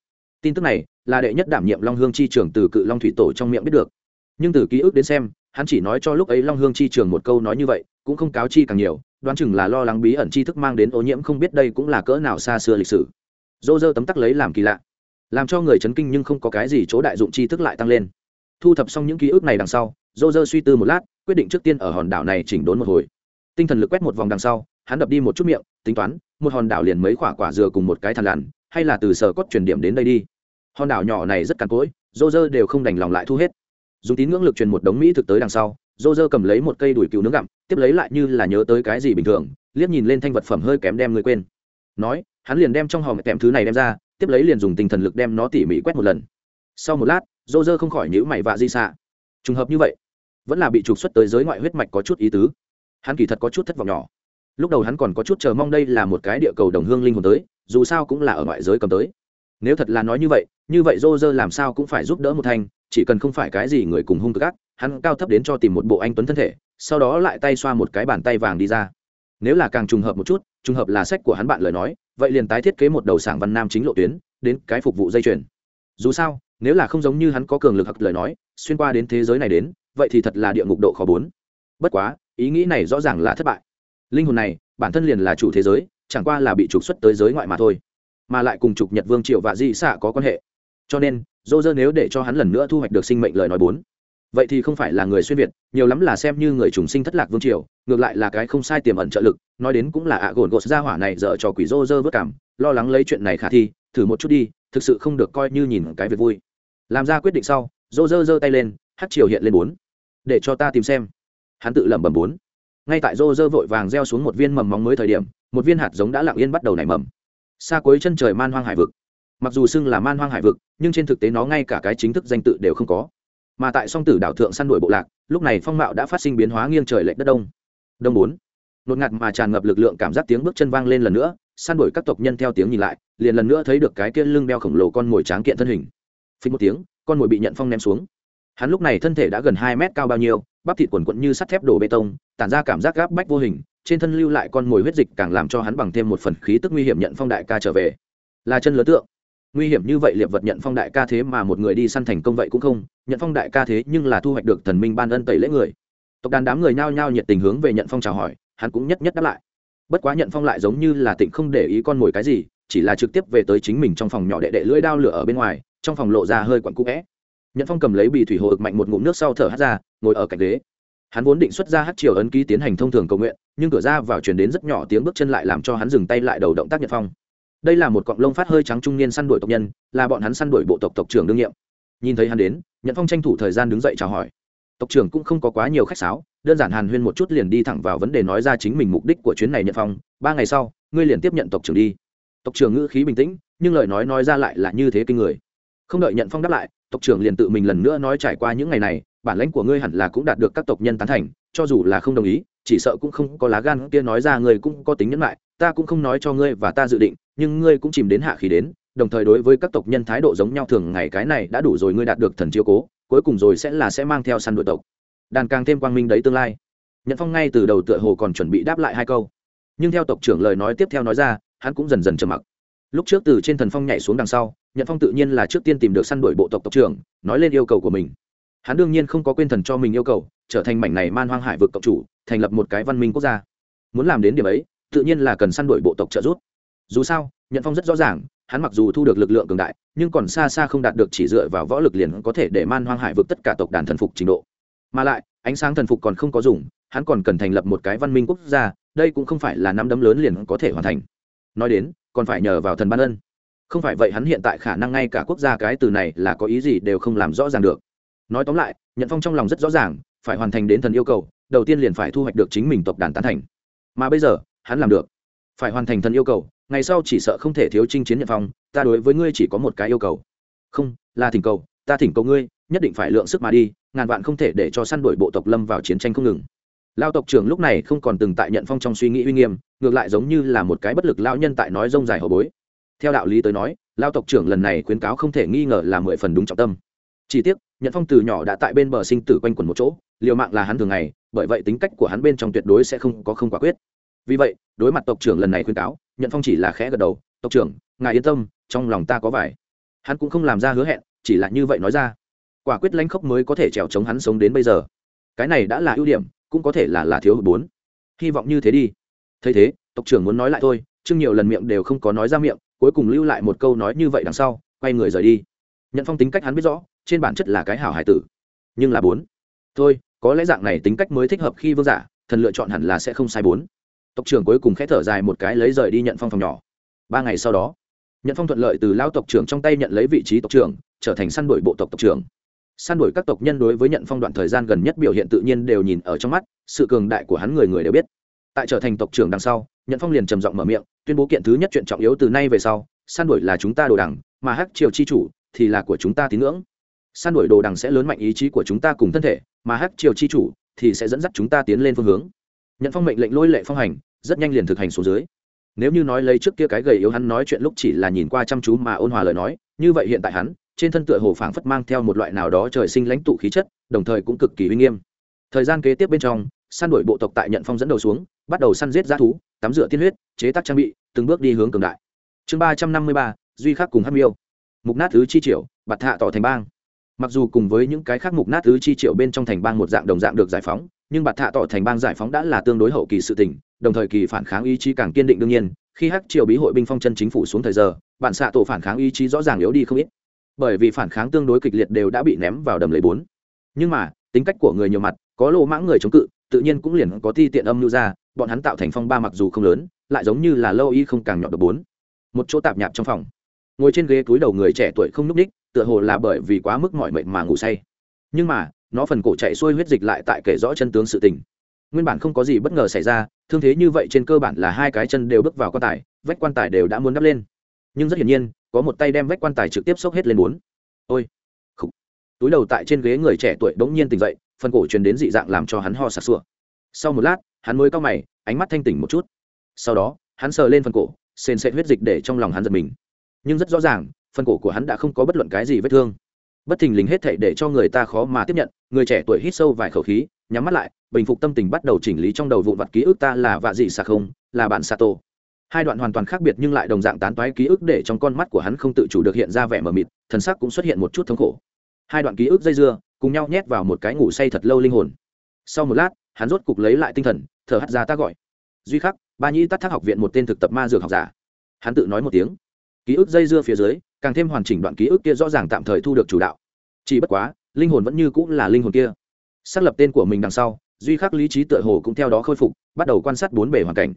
Tin tức này là đệ nhất đảm nhiệm long hương chi trường từ cự long thủy tổ trong miệng biết được. Nhưng từ ký ức đến xem, hắn chỉ nói cho lúc ấy long hương chi trường một câu nói như vậy, cũng không cáo chi càng nhiều, đoán chừng là lo lắng bí ẩn tri thức mang đến ô nhiễm không biết đây cũng là cỡ nào xa xưa lịch sử. Dô dơ tấm tắc lấy làm kỳ lạ, làm cho người chấn kinh nhưng không có cái gì chỗ đại dụng tri thức lại tăng lên. Thu thập xong những ký ức này đằng sau, dô dơ suy tư một lát, quyết định trước tiên ở hòn đảo này chỉnh đốn một hồi. Tinh thần lực quét một vòng đằng sau, hắn đập đi một chút miệng, tính toán, một hòn đảo liền mấy quả quả dừa cùng một cái thằn lằn, hay là từ sở cốt chuyển điểm đến đây đi hòn đảo nhỏ này rất cằn cỗi dô dơ đều không đành lòng lại thu hết. Dùng tín ngưỡng lực truyền một đống mỹ thực tới đằng sau dô dơ cầm lấy một cây đùi cừu nướng gặm, tiếp lấy lại như là nhớ tới cái gì bình thường, liếc nhìn lên thanh vật phẩm hơi kém đem người quên. Nói, hắn liền đem trong hòm kèm thứ này đem ra, tiếp lấy liền dùng tinh thần lực đem nó tỉ mỉ quét một lần. Sau một lát dô dơ không khỏi nhữ mày vạ di xạ. Trùng hợp như vậy, vẫn là bị trục xuất tới giới ngoại huyết mạch có chút ý tứ. Hắn kỳ thật có chút thất vọng nhỏ. Lúc đầu hắn còn có chút chờ mong đây là một cái địa cầu đồng hương linh hồn tới, dù sao cũng là ở ngoại giới cầm tới nếu thật là nói như vậy như vậy dô dơ làm sao cũng phải giúp đỡ một thanh, chỉ cần không phải cái gì người cùng hung cực ác, hắn cao thấp đến cho tìm một bộ anh tuấn thân thể, sau đó lại tay xoa một cái bàn tay vàng đi ra. Nếu là càng trùng hợp một chút, trùng hợp là sách của hắn bạn lời nói, vậy liền tái thiết kế một đầu sảng văn nam chính lộ tuyến, đến cái phục vụ dây chuyền. Dù sao, nếu là không giống như hắn có cường lực hoặc lời nói, xuyên qua đến thế giới này đến, vậy thì thật là địa ngục độ khó bốn. Bất quá, ý nghĩ này rõ ràng là thất bại. Linh hồn này, bản thân liền là chủ thế giới, chẳng qua là bị trục xuất tới giới ngoại mà thôi mà lại cùng trục nhật vương triệu và di xạ có quan hệ. Cho nên, dô dơ nếu để cho hắn lần nữa thu hoạch được sinh mệnh lời nói bốn, vậy thì không phải là người xuyên việt, nhiều lắm là xem như người trùng sinh thất lạc vương triều, ngược lại là cái không sai tiềm ẩn trợ lực, nói đến cũng là ạ gồn gột ra hỏa này dở cho quỷ dô dơ vất cảm, lo lắng lấy chuyện này khả thi, thử một chút đi, thực sự không được coi như nhìn cái việc vui. Làm ra quyết định sau, dô dơ giơ tay lên, hát triều hiện lên bốn. Để cho ta tìm xem. Hắn tự lẩm bẩm bốn. Ngay tại dô dơ vội vàng gieo xuống một viên mầm móng mới thời điểm, một viên hạt giống đã lặng yên bắt đầu nảy mầm xa cuối chân trời man hoang hải vực. Mặc dù xưng là man hoang hải vực, nhưng trên thực tế nó ngay cả cái chính thức danh tự đều không có. Mà tại song tử đảo thượng săn đuổi bộ lạc, lúc này phong mạo đã phát sinh biến hóa nghiêng trời lệch đất đông. Đông bốn. Nột ngạt mà tràn ngập lực lượng cảm giác tiếng bước chân vang lên lần nữa, săn đuổi các tộc nhân theo tiếng nhìn lại, liền lần nữa thấy được cái kia lưng đeo khổng lồ con mồi tráng kiện thân hình. Phình một tiếng, con mồi bị nhận phong ném xuống. Hắn lúc này thân thể đã gần hai mét cao bao nhiêu, bắp thịt quần quận như sắt thép đổ bê tông, tản ra cảm giác gáp bách vô hình trên thân lưu lại con mồi huyết dịch càng làm cho hắn bằng thêm một phần khí tức nguy hiểm nhận phong đại ca trở về. Là chân lớn tượng. Nguy hiểm như vậy liệp vật nhận phong đại ca thế mà một người đi săn thành công vậy cũng không, nhận phong đại ca thế nhưng là thu hoạch được thần minh ban ân tẩy lễ người. Tộc đàn đám người nhao nhao nhiệt tình hướng về nhận phong chào hỏi, hắn cũng nhất nhất đáp lại. Bất quá nhận phong lại giống như là tịnh không để ý con mồi cái gì, chỉ là trực tiếp về tới chính mình trong phòng nhỏ đệ đệ lưỡi đao lửa ở bên ngoài, trong phòng lộ ra hơi quặn cũ vẽ nhận phong cầm lấy bì thủy hồ ực mạnh một ngụm nước sau thở hát ra, ngồi ở cạnh ghế hắn vốn định xuất ra hát triều ấn ký tiến hành thông thường cầu nguyện, nhưng cửa ra vào chuyển đến rất nhỏ tiếng bước chân lại làm cho hắn dừng tay lại đầu động tác nhật phong. Đây là một cọng lông phát hơi trắng trung niên săn đuổi tộc nhân, là bọn hắn săn đuổi bộ tộc tộc trưởng đương nhiệm. Nhìn thấy hắn đến, nhật phong tranh thủ thời gian đứng dậy chào hỏi. Tộc trưởng cũng không có quá nhiều khách sáo, đơn giản hàn huyên một chút liền đi thẳng vào vấn đề nói ra chính mình mục đích của chuyến này nhật phong. Ba ngày sau, ngươi liền tiếp nhận tộc trưởng đi. Tộc trưởng ngữ khí bình tĩnh, nhưng lời nói nói ra lại là như thế kinh người. Không đợi nhận phong đáp lại, tộc trưởng liền tự mình lần nữa nói trải qua những ngày này bản lãnh của ngươi hẳn là cũng đạt được các tộc nhân tán thành, cho dù là không đồng ý, chỉ sợ cũng không có lá gan kia nói ra ngươi cũng có tính nhẫn lại ta cũng không nói cho ngươi và ta dự định, nhưng ngươi cũng chìm đến hạ khí đến, đồng thời đối với các tộc nhân thái độ giống nhau thường ngày cái này đã đủ rồi ngươi đạt được thần chiếu cố, cuối cùng rồi sẽ là sẽ mang theo săn đội tộc. Đàn càng thêm quang minh đấy tương lai. Nhận phong ngay từ đầu tựa hồ còn chuẩn bị đáp lại hai câu. Nhưng theo tộc trưởng lời nói tiếp theo nói ra, hắn cũng dần dần trầm mặc. Lúc trước từ trên thần phong nhảy xuống đằng sau nhận phong tự nhiên là trước tiên tìm được săn đuổi bộ tộc tộc trưởng, nói lên yêu cầu của mình hắn đương nhiên không có quên thần cho mình yêu cầu, trở thành mảnh này man hoang hải vực cộng chủ, thành lập một cái văn minh quốc gia. Muốn làm đến điểm ấy, tự nhiên là cần săn đuổi bộ tộc trợ giúp. Dù sao nhận phong rất rõ ràng, hắn mặc dù thu được lực lượng cường đại, nhưng còn xa xa không đạt được chỉ dựa vào võ lực liền có thể để man hoang hải vực tất cả tộc đàn thần phục trình độ. Mà lại, ánh sáng thần phục còn không có dùng, hắn còn cần thành lập một cái văn minh quốc gia, đây cũng không phải là năm đấm lớn liền có thể hoàn thành. Nói đến, còn phải nhờ vào thần ban ân. Không phải vậy hắn hiện tại khả năng ngay cả quốc gia cái từ này là có ý gì đều không làm rõ ràng được nói tóm lại nhận phong trong lòng rất rõ ràng, phải hoàn thành đến thần yêu cầu, đầu tiên liền phải thu hoạch được chính mình tộc đàn tán thành. Mà bây giờ, hắn làm được. Phải hoàn thành thần yêu cầu, ngày sau chỉ sợ không thể thiếu chinh chiến nhận phong, ta đối với ngươi chỉ có một cái yêu cầu. Không, là thỉnh cầu, ta thỉnh cầu ngươi, nhất định phải lượng sức mà đi, ngàn vạn không thể để cho săn đuổi bộ tộc lâm vào chiến tranh không ngừng. Lao tộc trưởng lúc này không còn từng tại nhận phong trong suy nghĩ uy nghiêm, ngược lại giống như là một cái bất lực lao nhân tại nói rông dài hậu bối. Theo đạo lý tới nói, lao tộc trưởng lần này khuyến cáo không thể nghi ngờ là mười phần đúng trọng tâm chỉ tiếc nhận phong từ nhỏ đã tại bên bờ sinh tử quanh quẩn một chỗ, liều mạng là hắn thường ngày, bởi vậy tính cách của hắn bên trong tuyệt đối sẽ không có không quả quyết. Vì vậy, đối mặt tộc trưởng lần này khuyên cáo nhận phong chỉ là khẽ gật đầu, tộc trưởng, ngài yên tâm, trong lòng ta có vải. Hắn cũng không làm ra hứa hẹn, chỉ là như vậy nói ra. Quả quyết lãnh khốc mới có thể trèo chống hắn sống đến bây giờ. Cái này đã là ưu điểm, cũng có thể là là thiếu hụt bốn. Hy vọng như thế đi. Thấy thế, tộc trưởng muốn nói lại thôi chưng nhiều lần miệng đều không có nói ra miệng, cuối cùng lưu lại một câu nói như vậy đằng sau, quay người rời đi. Nhận phong tính cách hắn biết rõ trên bản chất là cái hảo hải tử. Nhưng là bốn. Thôi, có lẽ dạng này tính cách mới thích hợp khi vương giả, thần lựa chọn hẳn là sẽ không sai bốn. Tộc trưởng cuối cùng khẽ thở dài một cái lấy rời đi nhận phong phòng nhỏ. Ba ngày sau đó, nhận phong thuận lợi từ lao tộc trưởng trong tay nhận lấy vị trí tộc trưởng, trở thành săn đuổi bộ tộc tộc trưởng. Săn đuổi các tộc nhân đối với nhận phong đoạn thời gian gần nhất biểu hiện tự nhiên đều nhìn ở trong mắt, sự cường đại của hắn người người đều biết. Tại trở thành tộc trưởng đằng sau, nhận phong liền trầm giọng mở miệng, tuyên bố kiện thứ nhất chuyện trọng yếu từ nay về sau, săn đuổi là chúng ta đồ đẳng mà hắc triều chi chủ thì là của chúng ta tín ngưỡng săn đuổi đồ đằng sẽ lớn mạnh ý chí của chúng ta cùng thân thể, mà hát triều chi chủ thì sẽ dẫn dắt chúng ta tiến lên phương hướng. Nhận phong mệnh lệnh lôi lệ phong hành, rất nhanh liền thực hành xuống dưới. Nếu như nói lấy trước kia cái gầy yếu hắn nói chuyện lúc chỉ là nhìn qua chăm chú mà ôn hòa lời nói, như vậy hiện tại hắn, trên thân tựa hồ phảng phất mang theo một loại nào đó trời sinh lãnh tụ khí chất, đồng thời cũng cực kỳ uy nghiêm. Thời gian kế tiếp bên trong săn đuổi bộ tộc tại nhận phong dẫn đầu xuống, bắt đầu săn giết g thú, tắm rửa tiên huyết, chế tác trang bị, từng bước đi hướng cường đại. Chương ba trăm năm mươi ba, duy khắc cùng hát miêu. Mục nát thứ chi triệu bạt hạ tỏ thành bang mặc dù cùng với những cái khác mục nát thứ chi triệu bên trong thành bang một dạng đồng dạng được giải phóng, nhưng bạt thạ tỏ thành bang giải phóng đã là tương đối hậu kỳ sự tỉnh đồng thời kỳ phản kháng ý chí càng kiên định đương nhiên, khi hắc triều bí hội binh phong chân chính phủ xuống thời giờ, bản xạ tổ phản kháng ý chí rõ ràng yếu đi không ít. Bởi vì phản kháng tương đối kịch liệt đều đã bị ném vào đầm lấy bốn. Nhưng mà, tính cách của người nhiều mặt, có lộ mãng người chống cự, tự nhiên cũng liền có ti tiện âm lưu ra, bọn hắn tạo thành phong ba mặc dù không lớn, lại giống như là lâu y không càng nhọn được bốn. Một chỗ tạp nhạp trong phòng. Ngồi trên ghế túi đầu người trẻ tuổi không n ú c ních tựa hồ là bởi vì quá mức mỏi mệt mà ngủ say. Nhưng mà, nó phần cổ chạy xuôi huyết dịch lại tại kể rõ chân tướng sự tình. Nguyên bản không có gì bất ngờ xảy ra, thương thế như vậy trên cơ bản là hai cái chân đều bước vào quan tài, vách quan tài đều đã muốn đắp lên. Nhưng rất hiển nhiên, có một tay đem vách quan tài trực tiếp xốc hết lên bốn. Ôi, khục. Túi đầu tại trên ghế người trẻ tuổi bỗng nhiên tỉnh dậy, phần cổ truyền đến dị dạng làm cho hắn ho sặc sụa. Sau một lát, hắn mới cau mày, ánh mắt thanh tỉnh một chút. Sau đó, hắn sờ lên phần cổ, sền sệt huyết dịch để trong lòng hắn giật mình. Nhưng rất rõ ràng phần cổ của hắn đã không có bất luận cái gì vết thương. Bất thình lình hết thảy để cho người ta khó mà tiếp nhận, người trẻ tuổi hít sâu vài khẩu khí, nhắm mắt lại, bình phục tâm tình bắt đầu chỉnh lý trong đầu vụn vặt ký ức ta là vạ dị xà không, là bạn sato hai đoạn hoàn toàn khác biệt nhưng lại đồng dạng tán toái ký ức để trong con mắt của hắn không tự chủ được hiện ra vẻ mờ mịt, thần sắc cũng xuất hiện một chút thống khổ. Hai đoạn ký ức dây dưa, cùng nhau nhét vào một cái ngủ say thật lâu linh hồn. Sau một lát, hắn rốt cục lấy lại tinh thần, thở hắt ra ta gọi. Duy khắc, ba nhĩ tắt thác học viện một tên thực tập ma dược học giả. Hắn tự nói một tiếng ký ức dây dưa phía dưới, càng thêm hoàn chỉnh đoạn ký ức kia rõ ràng tạm thời thu được chủ đạo. Chỉ bất quá, linh hồn vẫn như cũng là linh hồn kia. Xác lập tên của mình đằng sau, duy khắc lý trí tựa hồ cũng theo đó khôi phục, bắt đầu quan sát bốn bề hoàn cảnh.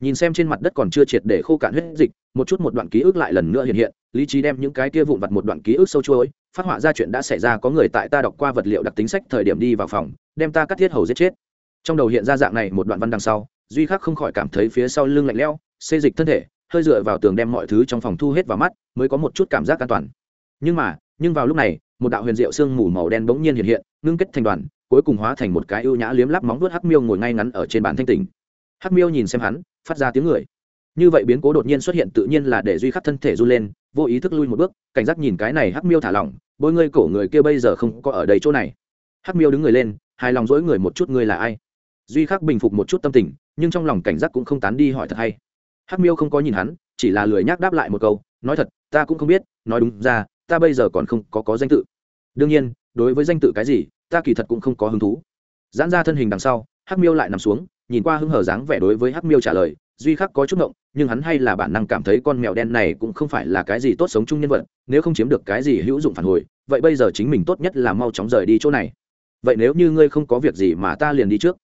Nhìn xem trên mặt đất còn chưa triệt để khô cạn huyết dịch, một chút một đoạn ký ức lại lần nữa hiện hiện, lý trí đem những cái kia vụn vặt một đoạn ký ức sâu chuỗi, phát họa ra chuyện đã xảy ra, có người tại ta đọc qua vật liệu đặc tính sách thời điểm đi vào phòng, đem ta cắt thiết hầu giết chết. Trong đầu hiện ra dạng này một đoạn văn đằng sau, duy khắc không khỏi cảm thấy phía sau lưng lạnh lẽo, xê dịch thân thể hơi dựa vào tường đem mọi thứ trong phòng thu hết vào mắt, mới có một chút cảm giác an toàn. Nhưng mà, nhưng vào lúc này, một đạo huyền diệu sương mù màu đen bỗng nhiên hiện hiện, ngưng kết thành đoàn, cuối cùng hóa thành một cái ưu nhã liếm lắp móng vuốt hắc miêu ngồi ngay ngắn ở trên bàn thanh tỉnh hắc miêu nhìn xem hắn, phát ra tiếng người. Như vậy biến cố đột nhiên xuất hiện tự nhiên là để duy khắc thân thể run lên, vô ý thức lui một bước, cảnh giác nhìn cái này hắc miêu thả lỏng bôi ngươi cổ người kia bây giờ không có ở đây chỗ này. Hắc miêu đứng người lên, hài lòng dỗi người một chút, ngươi là ai? Duy khắc bình phục một chút tâm tình, nhưng trong lòng cảnh giác cũng không tán đi, hỏi thật hay hắc miêu không có nhìn hắn, chỉ là lười nhác đáp lại một câu, nói thật, ta cũng không biết, nói đúng ra, ta bây giờ còn không có có danh tự. Đương nhiên, đối với danh tự cái gì, ta kỳ thật cũng không có hứng thú. Giãn ra thân hình đằng sau, hắc miêu lại nằm xuống, nhìn qua hưng hờ dáng vẻ đối với hắc miêu trả lời, duy khắc có chút ngộng, nhưng hắn hay là bản năng cảm thấy con mèo đen này cũng không phải là cái gì tốt sống chung nhân vật, nếu không chiếm được cái gì hữu dụng phản hồi, vậy bây giờ chính mình tốt nhất là mau chóng rời đi chỗ này. Vậy nếu như ngươi không có việc gì mà ta liền đi trước.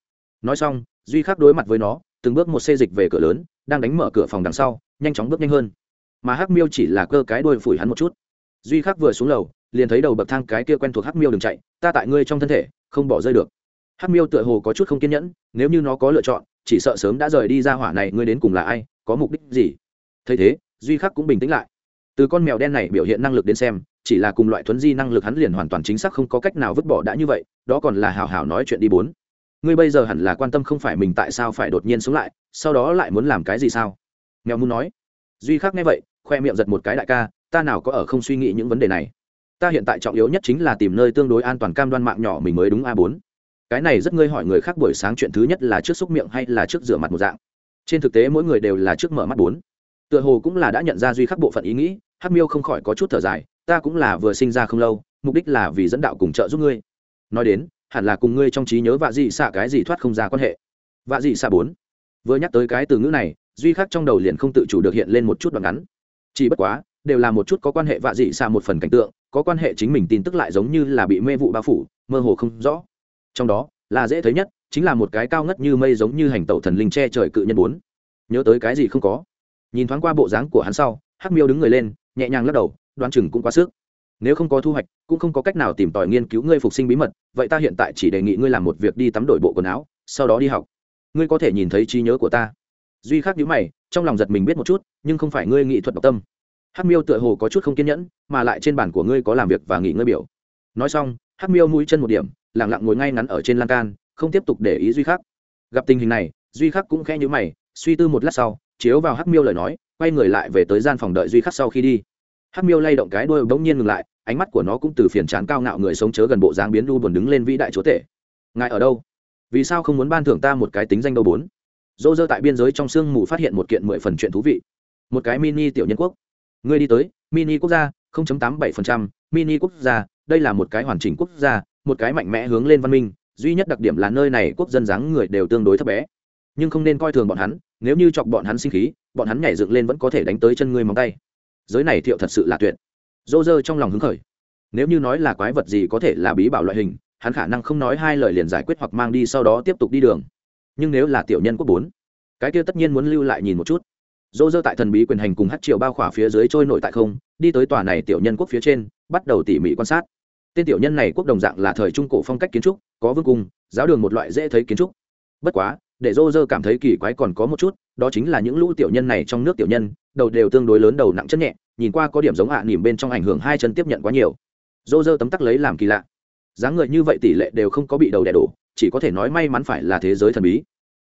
Nói xong, duy khắc đối mặt với nó từng bước một xê dịch về cửa lớn, đang đánh mở cửa phòng đằng sau, nhanh chóng bước nhanh hơn. Mà hắc miêu chỉ là cơ cái đuôi phủi hắn một chút. Duy khắc vừa xuống lầu, liền thấy đầu bậc thang cái kia quen thuộc hắc miêu đừng chạy, ta tại ngươi trong thân thể, không bỏ rơi được. Hắc miêu tựa hồ có chút không kiên nhẫn, nếu như nó có lựa chọn, chỉ sợ sớm đã rời đi ra hỏa này, ngươi đến cùng là ai, có mục đích gì? Thấy thế, duy khắc cũng bình tĩnh lại. Từ con mèo đen này biểu hiện năng lực đến xem, chỉ là cùng loại thuấn di năng lực hắn liền hoàn toàn chính xác không có cách nào vứt bỏ đã như vậy, đó còn là hào hào nói chuyện đi bốn ngươi bây giờ hẳn là quan tâm không phải mình tại sao phải đột nhiên sống lại, sau đó lại muốn làm cái gì sao? Nghèo muốn nói. Duy khắc nghe vậy, khoe miệng giật một cái đại ca, ta nào có ở không suy nghĩ những vấn đề này? Ta hiện tại trọng yếu nhất chính là tìm nơi tương đối an toàn cam đoan mạng nhỏ mình mới đúng a bốn. Cái này rất ngươi hỏi người khác buổi sáng chuyện thứ nhất là trước xúc miệng hay là trước rửa mặt một dạng? Trên thực tế mỗi người đều là trước mở mắt bốn. Tựa hồ cũng là đã nhận ra duy khắc bộ phận ý nghĩ, hắc miêu không khỏi có chút thở dài, ta cũng là vừa sinh ra không lâu, mục đích là vì dẫn đạo cùng trợ giúp ngươi. Nói đến hẳn là cùng ngươi trong trí nhớ vạ dị xạ cái gì thoát không ra quan hệ. Vạ dị xạ bốn. Vừa nhắc tới cái từ ngữ này, duy khắc trong đầu liền không tự chủ được hiện lên một chút đoạn ngắn. Chỉ bất quá, đều là một chút có quan hệ vạ dị xạ một phần cảnh tượng, có quan hệ chính mình tin tức lại giống như là bị mê vụ bao phủ, mơ hồ không rõ. Trong đó, là dễ thấy nhất, chính là một cái cao ngất như mây giống như hành tẩu thần linh che trời cự nhân bốn. Nhớ tới cái gì không có? Nhìn thoáng qua bộ dáng của hắn sau, hắc miêu đứng người lên, nhẹ nhàng lắc đầu đoan chừng cũng quá sức nếu không có thu hoạch, cũng không có cách nào tìm tòi nghiên cứu ngươi phục sinh bí mật, vậy ta hiện tại chỉ đề nghị ngươi làm một việc đi tắm đổi bộ quần áo, sau đó đi học. Ngươi có thể nhìn thấy trí nhớ của ta. Duy khắc nhíu mày, trong lòng giật mình biết một chút, nhưng không phải ngươi nghị thuật độc tâm. Hắc miêu tựa hồ có chút không kiên nhẫn, mà lại trên bản của ngươi có làm việc và nghỉ ngơi biểu. Nói xong, hắc miêu mũi chân một điểm lẳng lặng ngồi ngay ngắn ở trên lan can, không tiếp tục để ý duy khắc. Gặp tình hình này, duy khắc cũng khẽ nhíu mày, suy tư một lát sau, chiếu vào hắc miêu lời nói, quay người lại về tới gian phòng đợi duy khắc sau khi đi hắc miêu lay động cái đuôi bỗng nhiên ngừng lại ánh mắt của nó cũng từ phiền chán cao ngạo người sống chớ gần bộ dáng biến lu buồn đứng lên vĩ đại chúa tể. Ngài ở đâu? Vì sao không muốn ban thưởng ta một cái tính danh đâu bốn? Dô dơ tại biên giới trong sương mù phát hiện một kiện mười phần chuyện thú vị. Một cái mini tiểu nhân quốc. Ngươi đi tới mini quốc gia 0.87%, mini quốc gia đây là một cái hoàn chỉnh quốc gia một cái mạnh mẽ hướng lên văn minh duy nhất đặc điểm là nơi này quốc dân dáng người đều tương đối thấp bé. Nhưng không nên coi thường bọn hắn nếu như chọc bọn hắn sinh khí bọn hắn nhảy dựng lên vẫn có thể đánh tới chân ngươi móng tay giới này thiệu thật sự là tuyệt. Dô dơ trong lòng hứng khởi. Nếu như nói là quái vật gì có thể là bí bảo loại hình, hắn khả năng không nói hai lời liền giải quyết hoặc mang đi sau đó tiếp tục đi đường. Nhưng nếu là tiểu nhân quốc bốn, cái kia tất nhiên muốn lưu lại nhìn một chút. Dô dơ tại thần bí quyền hành cùng hát triệu bao khỏa phía dưới trôi nổi tại không, đi tới tòa này tiểu nhân quốc phía trên, bắt đầu tỉ mỉ quan sát. Tên tiểu nhân này quốc đồng dạng là thời trung cổ phong cách kiến trúc, có vương cung, giáo đường một loại dễ thấy kiến trúc. Bất quá, để dô dơ cảm thấy kỳ quái còn có một chút, đó chính là những lũ tiểu nhân này trong nước tiểu nhân đầu đều tương đối lớn đầu nặng chân nhẹ nhìn qua có điểm giống hạ à, nỉm bên trong ảnh hưởng hai chân tiếp nhận quá nhiều. Dô dơ tấm tắc lấy làm kỳ lạ. Dáng người như vậy tỷ lệ đều không có bị đầu đẻ đổ chỉ có thể nói may mắn phải là thế giới thần bí.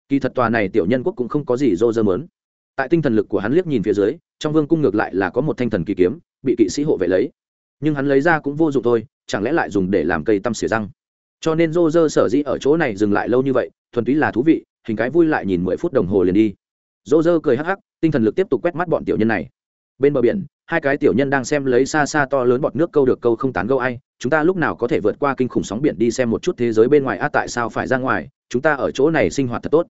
Kỳ thật tòa này tiểu nhân quốc cũng không có gì dô dơ mớn. Tại tinh thần lực của hắn liếc nhìn phía dưới trong vương cung ngược lại là có một thanh thần kỳ kiếm bị kỵ sĩ hộ vệ lấy. Nhưng hắn lấy ra cũng vô dụng thôi chẳng lẽ lại dùng để làm cây tăm xỉa răng? Cho nên dô dơ sở dĩ ở chỗ này dừng lại lâu như vậy thuần túy là thú vị hình cái vui lại nhìn mười phút đồng hồ liền đi. Dô dơ cười hắc hắc tinh thần lực tiếp tục quét mắt bọn tiểu nhân này. Bên bờ biển, hai cái tiểu nhân đang xem lấy xa xa to lớn bọt nước câu được câu không tán câu ai, chúng ta lúc nào có thể vượt qua kinh khủng sóng biển đi xem một chút thế giới bên ngoài, a, tại sao phải ra ngoài? Chúng ta ở chỗ này sinh hoạt thật tốt.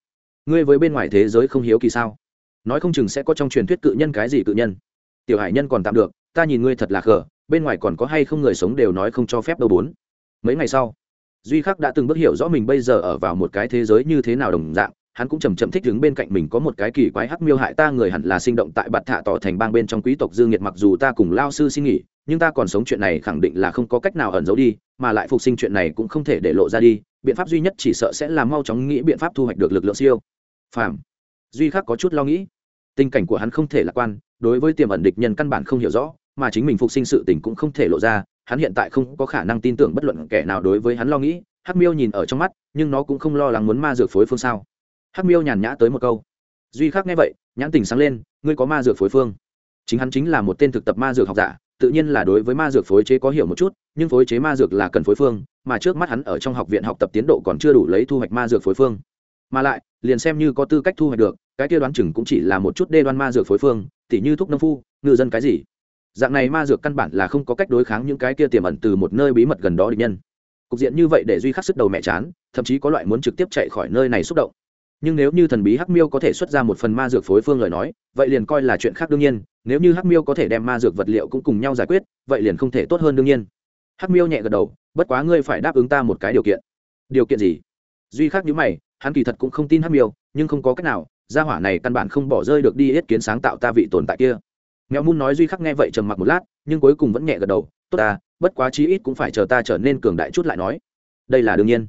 Ngươi với bên ngoài thế giới không hiếu kỳ sao? Nói không chừng sẽ có trong truyền thuyết cự nhân cái gì cự nhân. Tiểu hải nhân còn tạm được, ta nhìn ngươi thật là khờ, bên ngoài còn có hay không người sống đều nói không cho phép đâu bốn. Mấy ngày sau, duy khắc đã từng bước hiểu rõ mình bây giờ ở vào một cái thế giới như thế nào đồng dạng hắn cũng chầm chậm thích đứng bên cạnh mình, có một cái kỳ quái hắc miêu hại ta, người hẳn là sinh động tại bạt thạ tỏ thành bang bên trong quý tộc dương nhiệt mặc dù ta cùng lao sư xin nghỉ, nhưng ta còn sống chuyện này khẳng định là không có cách nào ẩn giấu đi, mà lại phục sinh chuyện này cũng không thể để lộ ra đi, biện pháp duy nhất chỉ sợ sẽ là mau chóng nghĩ biện pháp thu hoạch được lực lượng siêu phàm. Duy khắc có chút lo nghĩ. Tình cảnh của hắn không thể lạc quan, đối với tiềm ẩn địch nhân căn bản không hiểu rõ, mà chính mình phục sinh sự tình cũng không thể lộ ra, hắn hiện tại không có khả năng tin tưởng bất luận kẻ nào đối với hắn lo nghĩ, hắc miêu nhìn ở trong mắt, nhưng nó cũng không lo lắng muốn ma dược phối phương sao hắc miêu nhàn nhã tới một câu. Duy khắc nghe vậy, nhãn tình sáng lên, ngươi có ma dược phối phương? Chính hắn chính là một tên thực tập ma dược học giả, tự nhiên là đối với ma dược phối chế có hiểu một chút, nhưng phối chế ma dược là cần phối phương, mà trước mắt hắn ở trong học viện học tập tiến độ còn chưa đủ lấy thu hoạch ma dược phối phương. Mà lại, liền xem như có tư cách thu hoạch được, cái kia đoán chừng cũng chỉ là một chút đê đoan ma dược phối phương, tỉ như thuốc nông phu, ngư dân cái gì. Dạng này ma dược căn bản là không có cách đối kháng những cái kia tiềm ẩn từ một nơi bí mật gần đó địch nhân. Cục diện như vậy để duy khắc sức đầu mẹ chán, thậm chí có loại muốn trực tiếp chạy khỏi nơi này xúc động nhưng nếu như thần bí hắc miêu có thể xuất ra một phần ma dược phối phương lời nói, vậy liền coi là chuyện khác đương nhiên, nếu như hắc miêu có thể đem ma dược vật liệu cũng cùng nhau giải quyết, vậy liền không thể tốt hơn đương nhiên. Hắc miêu nhẹ gật đầu, bất quá ngươi phải đáp ứng ta một cái điều kiện. Điều kiện gì? Duy khác nhữ mày, hắn kỳ thật cũng không tin hắc miêu, nhưng không có cách nào, gia hỏa này căn bản không bỏ rơi được đi yết kiến sáng tạo ta vị tồn tại kia. Mèo mun nói duy khắc nghe vậy trầm mặc một lát, nhưng cuối cùng vẫn nhẹ gật đầu, tốt ta, bất quá chí ít cũng phải chờ ta trở nên cường đại chút lại nói. Đây là đương nhiên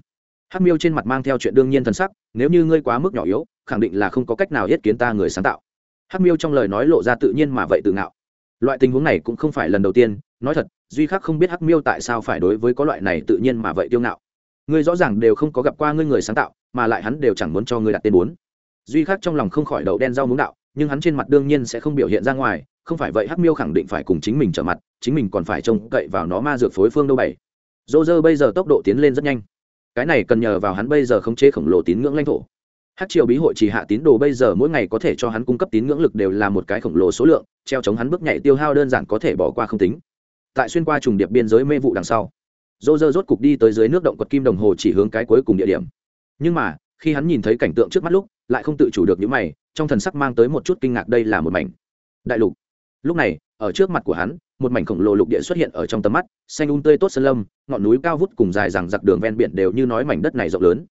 hắc miêu trên mặt mang theo chuyện đương nhiên thân sắc, nếu như ngươi quá mức nhỏ yếu, khẳng định là không có cách nào yết kiến ta người sáng tạo. Hắc miêu trong lời nói lộ ra tự nhiên mà vậy tự ngạo. Loại tình huống này cũng không phải lần đầu tiên, nói thật, duy khắc không biết hắc miêu tại sao phải đối với có loại này tự nhiên mà vậy tiêu ngạo. Ngươi rõ ràng đều không có gặp qua ngươi người sáng tạo, mà lại hắn đều chẳng muốn cho ngươi đặt tên bốn. Duy khắc trong lòng không khỏi đậu đen rau muống đạo, nhưng hắn trên mặt đương nhiên sẽ không biểu hiện ra ngoài, không phải vậy hắc miêu khẳng định phải cùng chính mình trở mặt, chính mình còn phải trông cậy vào nó ma dược phối phương đâu bảy. Dô dơ bây giờ tốc độ tiến lên rất nhanh cái này cần nhờ vào hắn bây giờ khống chế khổng lồ tín ngưỡng lãnh thổ. Hát triều bí hội chỉ hạ tín đồ bây giờ mỗi ngày có thể cho hắn cung cấp tín ngưỡng lực đều là một cái khổng lồ số lượng, treo chống hắn bước nhảy tiêu hao đơn giản có thể bỏ qua không tính. Tại xuyên qua trùng điệp biên giới mê vụ đằng sau dô dơ rốt cục đi tới dưới nước động quật kim đồng hồ chỉ hướng cái cuối cùng địa điểm. Nhưng mà, khi hắn nhìn thấy cảnh tượng trước mắt lúc, lại không tự chủ được những mày, trong thần sắc mang tới một chút kinh ngạc đây là một mảnh. Đại lục. Lúc này, ở trước mặt của hắn một mảnh khổng lồ lục địa xuất hiện ở trong tầm mắt, xanh un tươi tốt sơn lâm, ngọn núi cao vút cùng dài rằng giặc đường ven biển đều như nói mảnh đất này rộng lớn.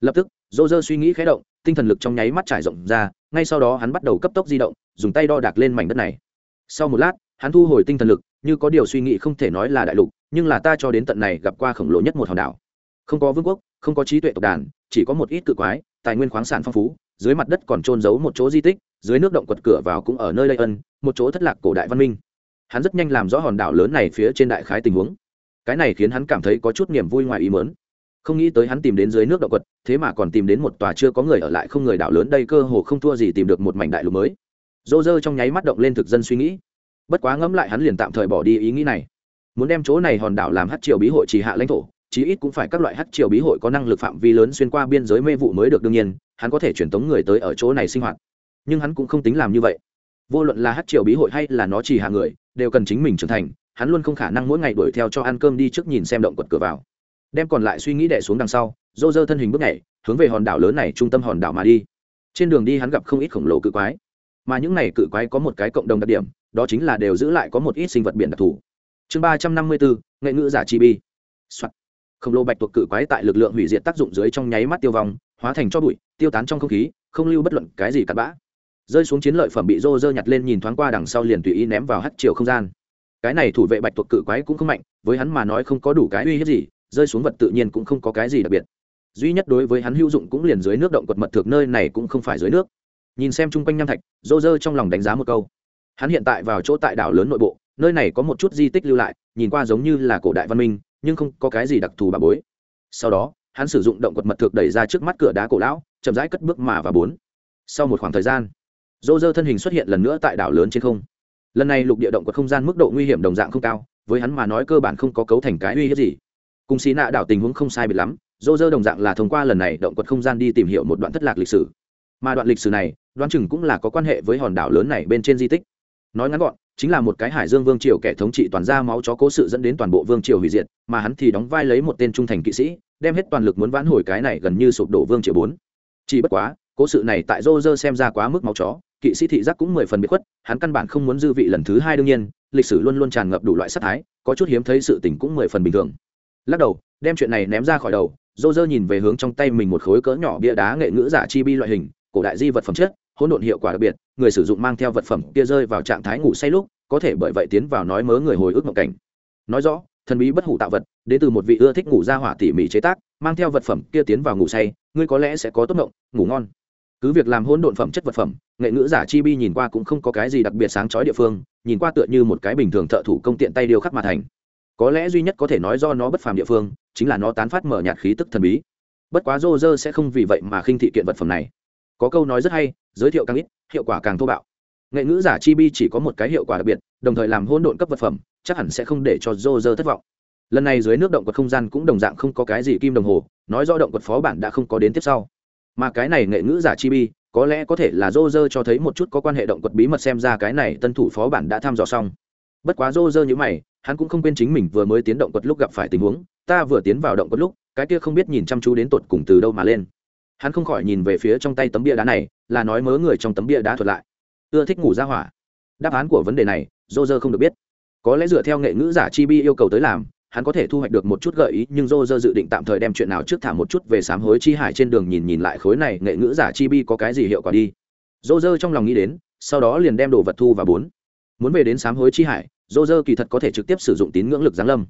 Lập tức, dô dơ suy nghĩ khé động, tinh thần lực trong nháy mắt trải rộng ra, ngay sau đó hắn bắt đầu cấp tốc di động, dùng tay đo đạc lên mảnh đất này. Sau một lát, hắn thu hồi tinh thần lực, như có điều suy nghĩ không thể nói là đại lục, nhưng là ta cho đến tận này gặp qua khổng lồ nhất một hòn đảo. Không có vương quốc, không có trí tuệ tộc đàn, chỉ có một ít cự quái, tài nguyên khoáng sản phong phú, dưới mặt đất còn trôn giấu một chỗ di tích, dưới nước động quật cửa vào cũng ở nơi đây ân, một chỗ thất lạc cổ đại văn minh hắn rất nhanh làm rõ hòn đảo lớn này phía trên đại khái tình huống. Cái này khiến hắn cảm thấy có chút niềm vui ngoài ý mớn không nghĩ tới hắn tìm đến dưới nước động quật, thế mà còn tìm đến một tòa chưa có người ở lại không người đảo lớn đây cơ hồ không thua gì tìm được một mảnh đại lục mới. Dô dơ trong nháy mắt động lên thực dân suy nghĩ. Bất quá ngẫm lại hắn liền tạm thời bỏ đi ý nghĩ này. Muốn đem chỗ này hòn đảo làm hát triều bí hội chỉ hạ lãnh thổ, chí ít cũng phải các loại hát triều bí hội có năng lực phạm vi lớn xuyên qua biên giới mê vụ mới được đương nhiên, hắn có thể truyền tống người tới ở chỗ này sinh hoạt. Nhưng hắn cũng không tính làm như vậy vô luận là hát triều bí hội hay là nó chỉ hạ người, đều cần chính mình trưởng thành, hắn luôn không khả năng mỗi ngày đuổi theo cho ăn cơm đi trước nhìn xem động quật cửa vào. Đem còn lại suy nghĩ đẻ xuống đằng sau, dô dơ thân hình bước nhảy, hướng về hòn đảo lớn này trung tâm hòn đảo mà đi. Trên đường đi hắn gặp không ít khổng lồ cự quái, mà những này cự quái có một cái cộng đồng đặc điểm, đó chính là đều giữ lại có một ít sinh vật biển đặc thù. Chương ba trăm năm mươi bốn, nghệ ngữ giả chi bi、Soạn. khổng lồ bạch tuộc cự quái tại lực lượng hủy diệt tác dụng dưới trong nháy mắt tiêu vong, hóa thành cho bụi, tiêu tán trong không khí, không lưu bất luận cái gì cặn bã rơi xuống chiến lợi phẩm bị rô rơ nhặt lên nhìn thoáng qua đằng sau liền tùy ý ném vào hắt chiều không gian. Cái này thủ vệ bạch tuộc cự quái cũng không mạnh, với hắn mà nói không có đủ cái uy hiếp gì, rơi xuống vật tự nhiên cũng không có cái gì đặc biệt. Duy nhất đối với hắn hữu dụng cũng liền dưới nước động quật mật thực nơi này cũng không phải dưới nước. Nhìn xem chung quanh nham thạch, rô rơ trong lòng đánh giá một câu. Hắn hiện tại vào chỗ tại đảo lớn nội bộ, nơi này có một chút di tích lưu lại, nhìn qua giống như là cổ đại văn minh, nhưng không có cái gì đặc thù bà bối. Sau đó, hắn sử dụng động quật mật thực đẩy ra trước mắt cửa đá cổ lão, chậm rãi cất bước mà và bốn. Sau một khoảng thời gian dô dơ thân hình xuất hiện lần nữa tại đảo lớn trên không. Lần này lục địa động quật không gian mức độ nguy hiểm đồng dạng không cao, với hắn mà nói cơ bản không có cấu thành cái uy hiếp gì. Cùng xì nạ đảo tình huống không sai biệt lắm dô dơ đồng dạng là thông qua lần này động quật không gian đi tìm hiểu một đoạn thất lạc lịch sử. Mà đoạn lịch sử này, đoán chừng cũng là có quan hệ với hòn đảo lớn này bên trên di tích. Nói ngắn gọn, chính là một cái hải dương vương triều kẻ thống trị toàn ra máu chó cố sự dẫn đến toàn bộ vương triều hủy diệt, mà hắn thì đóng vai lấy một tên trung thành kỵ sĩ, đem hết toàn lực muốn vãn hồi cái này gần như sụp đổ vương triều bốn. Chỉ bất quá, cố sự này tại rô rơ xem ra quá mức máu chó kỵ sĩ thị giác cũng mười phần bị khuất, hắn căn bản không muốn dư vị lần thứ hai đương nhiên, lịch sử luôn luôn tràn ngập đủ loại sắc thái, có chút hiếm thấy sự tình cũng mười phần bình thường. Lắc đầu, đem chuyện này ném ra khỏi đầu rô rơ nhìn về hướng trong tay mình một khối cỡ nhỏ bia đá nghệ ngữ giả chi bi loại hình, cổ đại di vật phẩm chất, hỗn độn hiệu quả đặc biệt, người sử dụng mang theo vật phẩm kia rơi vào trạng thái ngủ say lúc, có thể bởi vậy tiến vào nói mớ người hồi ức ngộ cảnh. Nói rõ, thần bí bất hủ tạo vật, đến từ một vị ưa thích ngủ ra hỏa tỉ mỉ chế tác, mang theo vật phẩm kia tiến vào ngủ say, ngươi có lẽ sẽ có tốt ngộng ngủ ngon cứ việc làm hỗn độn phẩm chất vật phẩm, nghệ ngữ giả chi bi nhìn qua cũng không có cái gì đặc biệt sáng chói địa phương, nhìn qua tựa như một cái bình thường thợ thủ công tiện tay điêu khắc mà thành. Có lẽ duy nhất có thể nói do nó bất phàm địa phương, chính là nó tán phát mở nhạt khí tức thần bí. Bất quá rô rơ sẽ không vì vậy mà khinh thị kiện vật phẩm này. Có câu nói rất hay, giới thiệu càng ít, hiệu quả càng thô bạo. Nghệ ngữ giả chi bi chỉ có một cái hiệu quả đặc biệt, đồng thời làm hôn độn cấp vật phẩm, chắc hẳn sẽ không để cho rô rơ thất vọng. Lần này dưới nước động vật không gian cũng đồng dạng không có cái gì kim đồng hồ, nói do động vật phó bản đã không có đến tiếp sau mà cái này nghệ ngữ giả chi bi, có lẽ có thể là dô dơ cho thấy một chút có quan hệ động quật bí mật xem ra cái này tân thủ phó bản đã thăm dò xong. Bất quá dô dơ như mày, hắn cũng không quên chính mình vừa mới tiến động quật lúc gặp phải tình huống, ta vừa tiến vào động quật lúc, cái kia không biết nhìn chăm chú đến tột cùng từ đâu mà lên. Hắn không khỏi nhìn về phía trong tay tấm bia đá này, là nói mớ người trong tấm bia đá thuật lại. Ưa thích ngủ ra hỏa. Đáp án của vấn đề này dô dơ không được biết. Có lẽ dựa theo nghệ ngữ giả chi bi yêu cầu tới làm hắn có thể thu hoạch được một chút gợi ý, nhưng dô dơ dự định tạm thời đem chuyện nào trước thả một chút về sám hối chi hải trên đường nhìn nhìn lại khối này, nghệ ngữ giả chi bi có cái gì hiệu quả đi. Dô dơ trong lòng nghĩ đến, sau đó liền đem đồ vật thu và bốn. Muốn về đến sám hối chi hải dô dơ kỳ thật có thể trực tiếp sử dụng tín ngưỡng lực giáng lâm.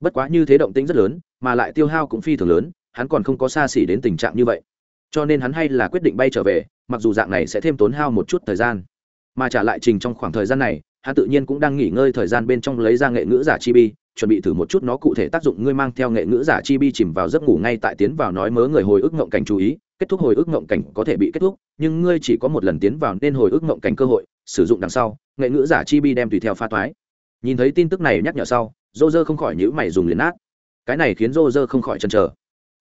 Bất quá như thế động tĩnh rất lớn, mà lại tiêu hao cũng phi thường lớn, hắn còn không có xa xỉ đến tình trạng như vậy. Cho nên hắn hay là quyết định bay trở về, mặc dù dạng này sẽ thêm tốn hao một chút thời gian. Mà trả lại trình trong khoảng thời gian này, hắn tự nhiên cũng đang nghỉ ngơi thời gian bên trong lấy ra nghệ ngữ giả chi bi chuẩn bị thử một chút nó cụ thể tác dụng. Ngươi mang theo nghệ ngữ giả chi bi chìm vào giấc ngủ ngay tại tiến vào nói mớ người hồi ức ngộng cảnh chú ý, kết thúc hồi ức ngộng cảnh có thể bị kết thúc, nhưng ngươi chỉ có một lần tiến vào nên hồi ức ngộng cảnh cơ hội, sử dụng đằng sau, nghệ ngữ giả chi bi đem tùy theo pha toái. Nhìn thấy tin tức này nhắc nhở sau dô dơ không khỏi nhữ mày dùng liền nát. Cái này khiến dô dơ không khỏi chần chờ.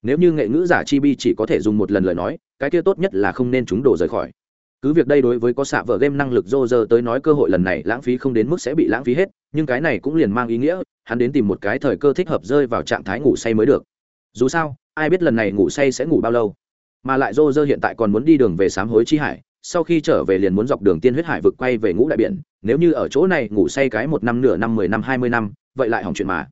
Nếu như nghệ ngữ giả chi bi chỉ có thể dùng một lần lời nói, cái kia tốt nhất là không nên chúng đổ rời khỏi cứ việc đây đối với có xạ vở game năng lực dô dơ tới nói cơ hội lần này lãng phí không đến mức sẽ bị lãng phí hết, nhưng cái này cũng liền mang ý nghĩa, hắn đến tìm một cái thời cơ thích hợp rơi vào trạng thái ngủ say mới được. Dù sao, ai biết lần này ngủ say sẽ ngủ bao lâu. Mà lại dô dơ hiện tại còn muốn đi đường về sám hối chi hải, sau khi trở về liền muốn dọc đường tiên huyết hải vực quay về ngũ đại biển, nếu như ở chỗ này ngủ say cái một năm nửa năm, mười năm, hai mươi năm, vậy lại hỏng chuyện mà.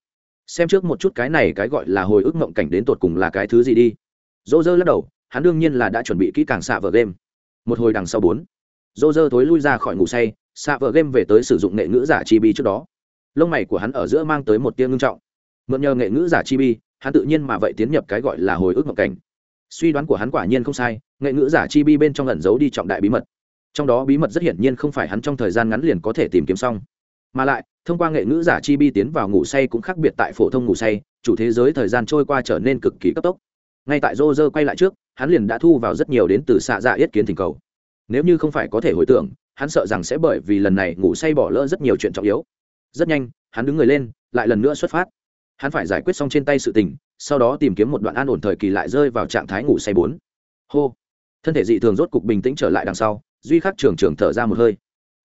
Xem trước một chút cái này cái gọi là hồi ức mộng cảnh đến tột cùng là cái thứ gì đi. Dô dơ lắc đầu, hắn đương nhiên là đã chuẩn bị kỹ càng xạ vở game một hồi đằng sau bốn. Dô dơ thối lui ra khỏi ngủ say, xạ vợ game về tới sử dụng nghệ ngữ giả chi bi trước đó. Lông mày của hắn ở giữa mang tới một tia ngưng trọng. Mượn nhờ nghệ ngữ giả chi bi, hắn tự nhiên mà vậy tiến nhập cái gọi là hồi ức mộng cảnh. Suy đoán của hắn quả nhiên không sai, nghệ ngữ giả chi bi bên trong lẩn giấu đi trọng đại bí mật. Trong đó bí mật rất hiển nhiên không phải hắn trong thời gian ngắn liền có thể tìm kiếm xong. Mà lại, thông qua nghệ ngữ giả chi bi tiến vào ngủ say cũng khác biệt tại phổ thông ngủ say, chủ thế giới thời gian trôi qua trở nên cực kỳ cấp tốc. Ngay tại rô rơ quay lại trước hắn liền đã thu vào rất nhiều đến từ xạ dạ yết kiến thỉnh cầu. Nếu như không phải có thể hồi tưởng, hắn sợ rằng sẽ bởi vì lần này ngủ say bỏ lỡ rất nhiều chuyện trọng yếu. Rất nhanh, hắn đứng người lên, lại lần nữa xuất phát. Hắn phải giải quyết xong trên tay sự tình, sau đó tìm kiếm một đoạn an ổn thời kỳ lại rơi vào trạng thái ngủ say bốn. Hô! Thân thể dị thường rốt cục bình tĩnh trở lại đằng sau, duy khắc trường trường thở ra một hơi.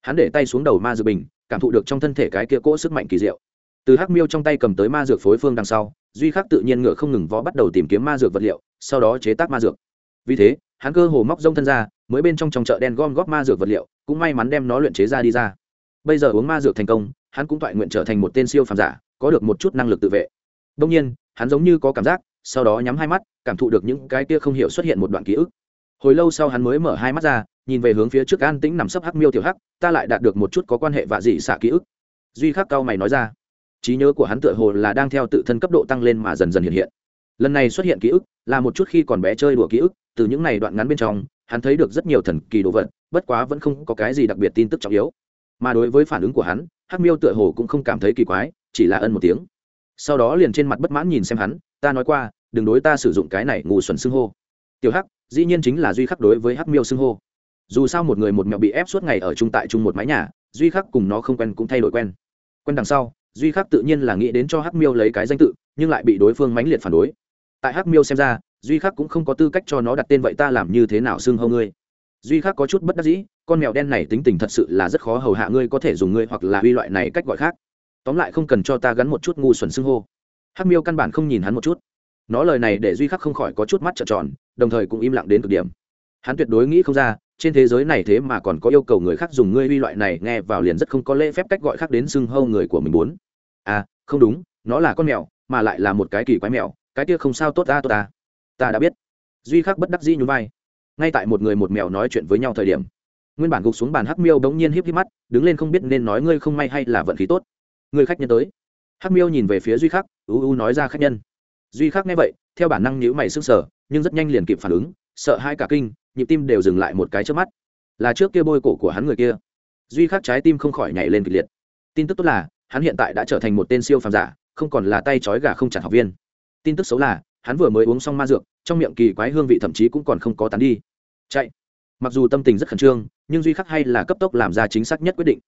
Hắn để tay xuống đầu ma dược bình, cảm thụ được trong thân thể cái kia cỗ sức mạnh kỳ diệu. Từ hắc miêu trong tay cầm tới ma dược phối phương đằng sau duy khắc tự nhiên ngựa không ngừng vó bắt đầu tìm kiếm ma dược vật liệu, sau đó chế tác ma dược. Vì thế, hắn cơ hồ móc rông thân ra, mới bên trong trong chợ đen gom góp ma dược vật liệu, cũng may mắn đem nó luyện chế ra đi ra. Bây giờ uống ma dược thành công, hắn cũng toại nguyện trở thành một tên siêu phàm giả, có được một chút năng lực tự vệ. Đông nhiên, hắn giống như có cảm giác, sau đó nhắm hai mắt, cảm thụ được những cái kia không hiểu xuất hiện một đoạn ký ức. Hồi lâu sau hắn mới mở hai mắt ra, nhìn về hướng phía trước an tĩnh nằm sấp hắc miêu tiểu hắc, ta lại đạt được một chút có quan hệ vạ dị xạ ký ức. Duy khắc cao mày nói ra trí nhớ của hắn tựa hồ là đang theo tự thân cấp độ tăng lên mà dần dần hiện hiện. Lần này xuất hiện ký ức là một chút khi còn bé chơi đùa ký ức, từ những này đoạn ngắn bên trong, hắn thấy được rất nhiều thần kỳ đồ vật, bất quá vẫn không có cái gì đặc biệt tin tức trọng yếu. Mà đối với phản ứng của hắn, hắc miêu tựa hồ cũng không cảm thấy kỳ quái, chỉ là ân một tiếng. Sau đó liền trên mặt bất mãn nhìn xem hắn, ta nói qua, đừng đối ta sử dụng cái này ngủ xuẩn xưng hô. Tiểu hắc, dĩ nhiên chính là duy khắc đối với hắc miêu xưng hô. Dù sao một người một mèo bị ép suốt ngày ở chung tại chung một mái nhà, duy khắc cùng nó không quen cũng thay đổi quen. Quen đằng sau duy khắc tự nhiên là nghĩ đến cho hắc miêu lấy cái danh tự, nhưng lại bị đối phương mãnh liệt phản đối. Tại hắc miêu xem ra, duy khắc cũng không có tư cách cho nó đặt tên vậy ta làm như thế nào xưng hô ngươi. Duy khắc có chút bất đắc dĩ, con mèo đen này tính tình thật sự là rất khó hầu hạ ngươi có thể dùng ngươi hoặc là uy loại này cách gọi khác. Tóm lại không cần cho ta gắn một chút ngu xuẩn xưng hô. Hắc miêu căn bản không nhìn hắn một chút. Nó lời này để duy khắc không khỏi có chút mắt trợn tròn, đồng thời cũng im lặng đến cực điểm. Hắn tuyệt đối nghĩ không ra trên thế giới này thế mà còn có yêu cầu người khác dùng ngươi uy loại này, nghe vào liền rất không có lễ phép cách gọi khác đến xưng hâu người của mình muốn. À không đúng, nó là con mèo, mà lại là một cái kỳ quái mèo, cái kia không sao tốt ta tốt ta. Ta đã biết. Duy khắc bất đắc dĩ nhún vai. Ngay tại một người một mèo nói chuyện với nhau thời điểm, nguyên bản gục xuống bàn hắc miêu bỗng nhiên híp híp mắt, đứng lên không biết nên nói ngươi không may hay là vận khí tốt. Người khách nhân tới. Hắc miêu nhìn về phía duy khắc u u nói ra khách nhân. Duy khắc nghe vậy, theo bản năng nhíu mày sưng sở nhưng rất nhanh liền kịp phản ứng, sợ hai cả kinh nhịp tim đều dừng lại một cái trước mắt. Là trước kia bôi cổ của hắn người kia. Duy khắc trái tim không khỏi nhảy lên kịch liệt. Tin tức tốt là, hắn hiện tại đã trở thành một tên siêu phàm giả, không còn là tay trói gà không chặt học viên. Tin tức xấu là, hắn vừa mới uống xong ma dược, trong miệng kỳ quái hương vị thậm chí cũng còn không có tán đi. Chạy. Mặc dù tâm tình rất khẩn trương, nhưng duy khắc hay là cấp tốc làm ra chính xác nhất quyết định.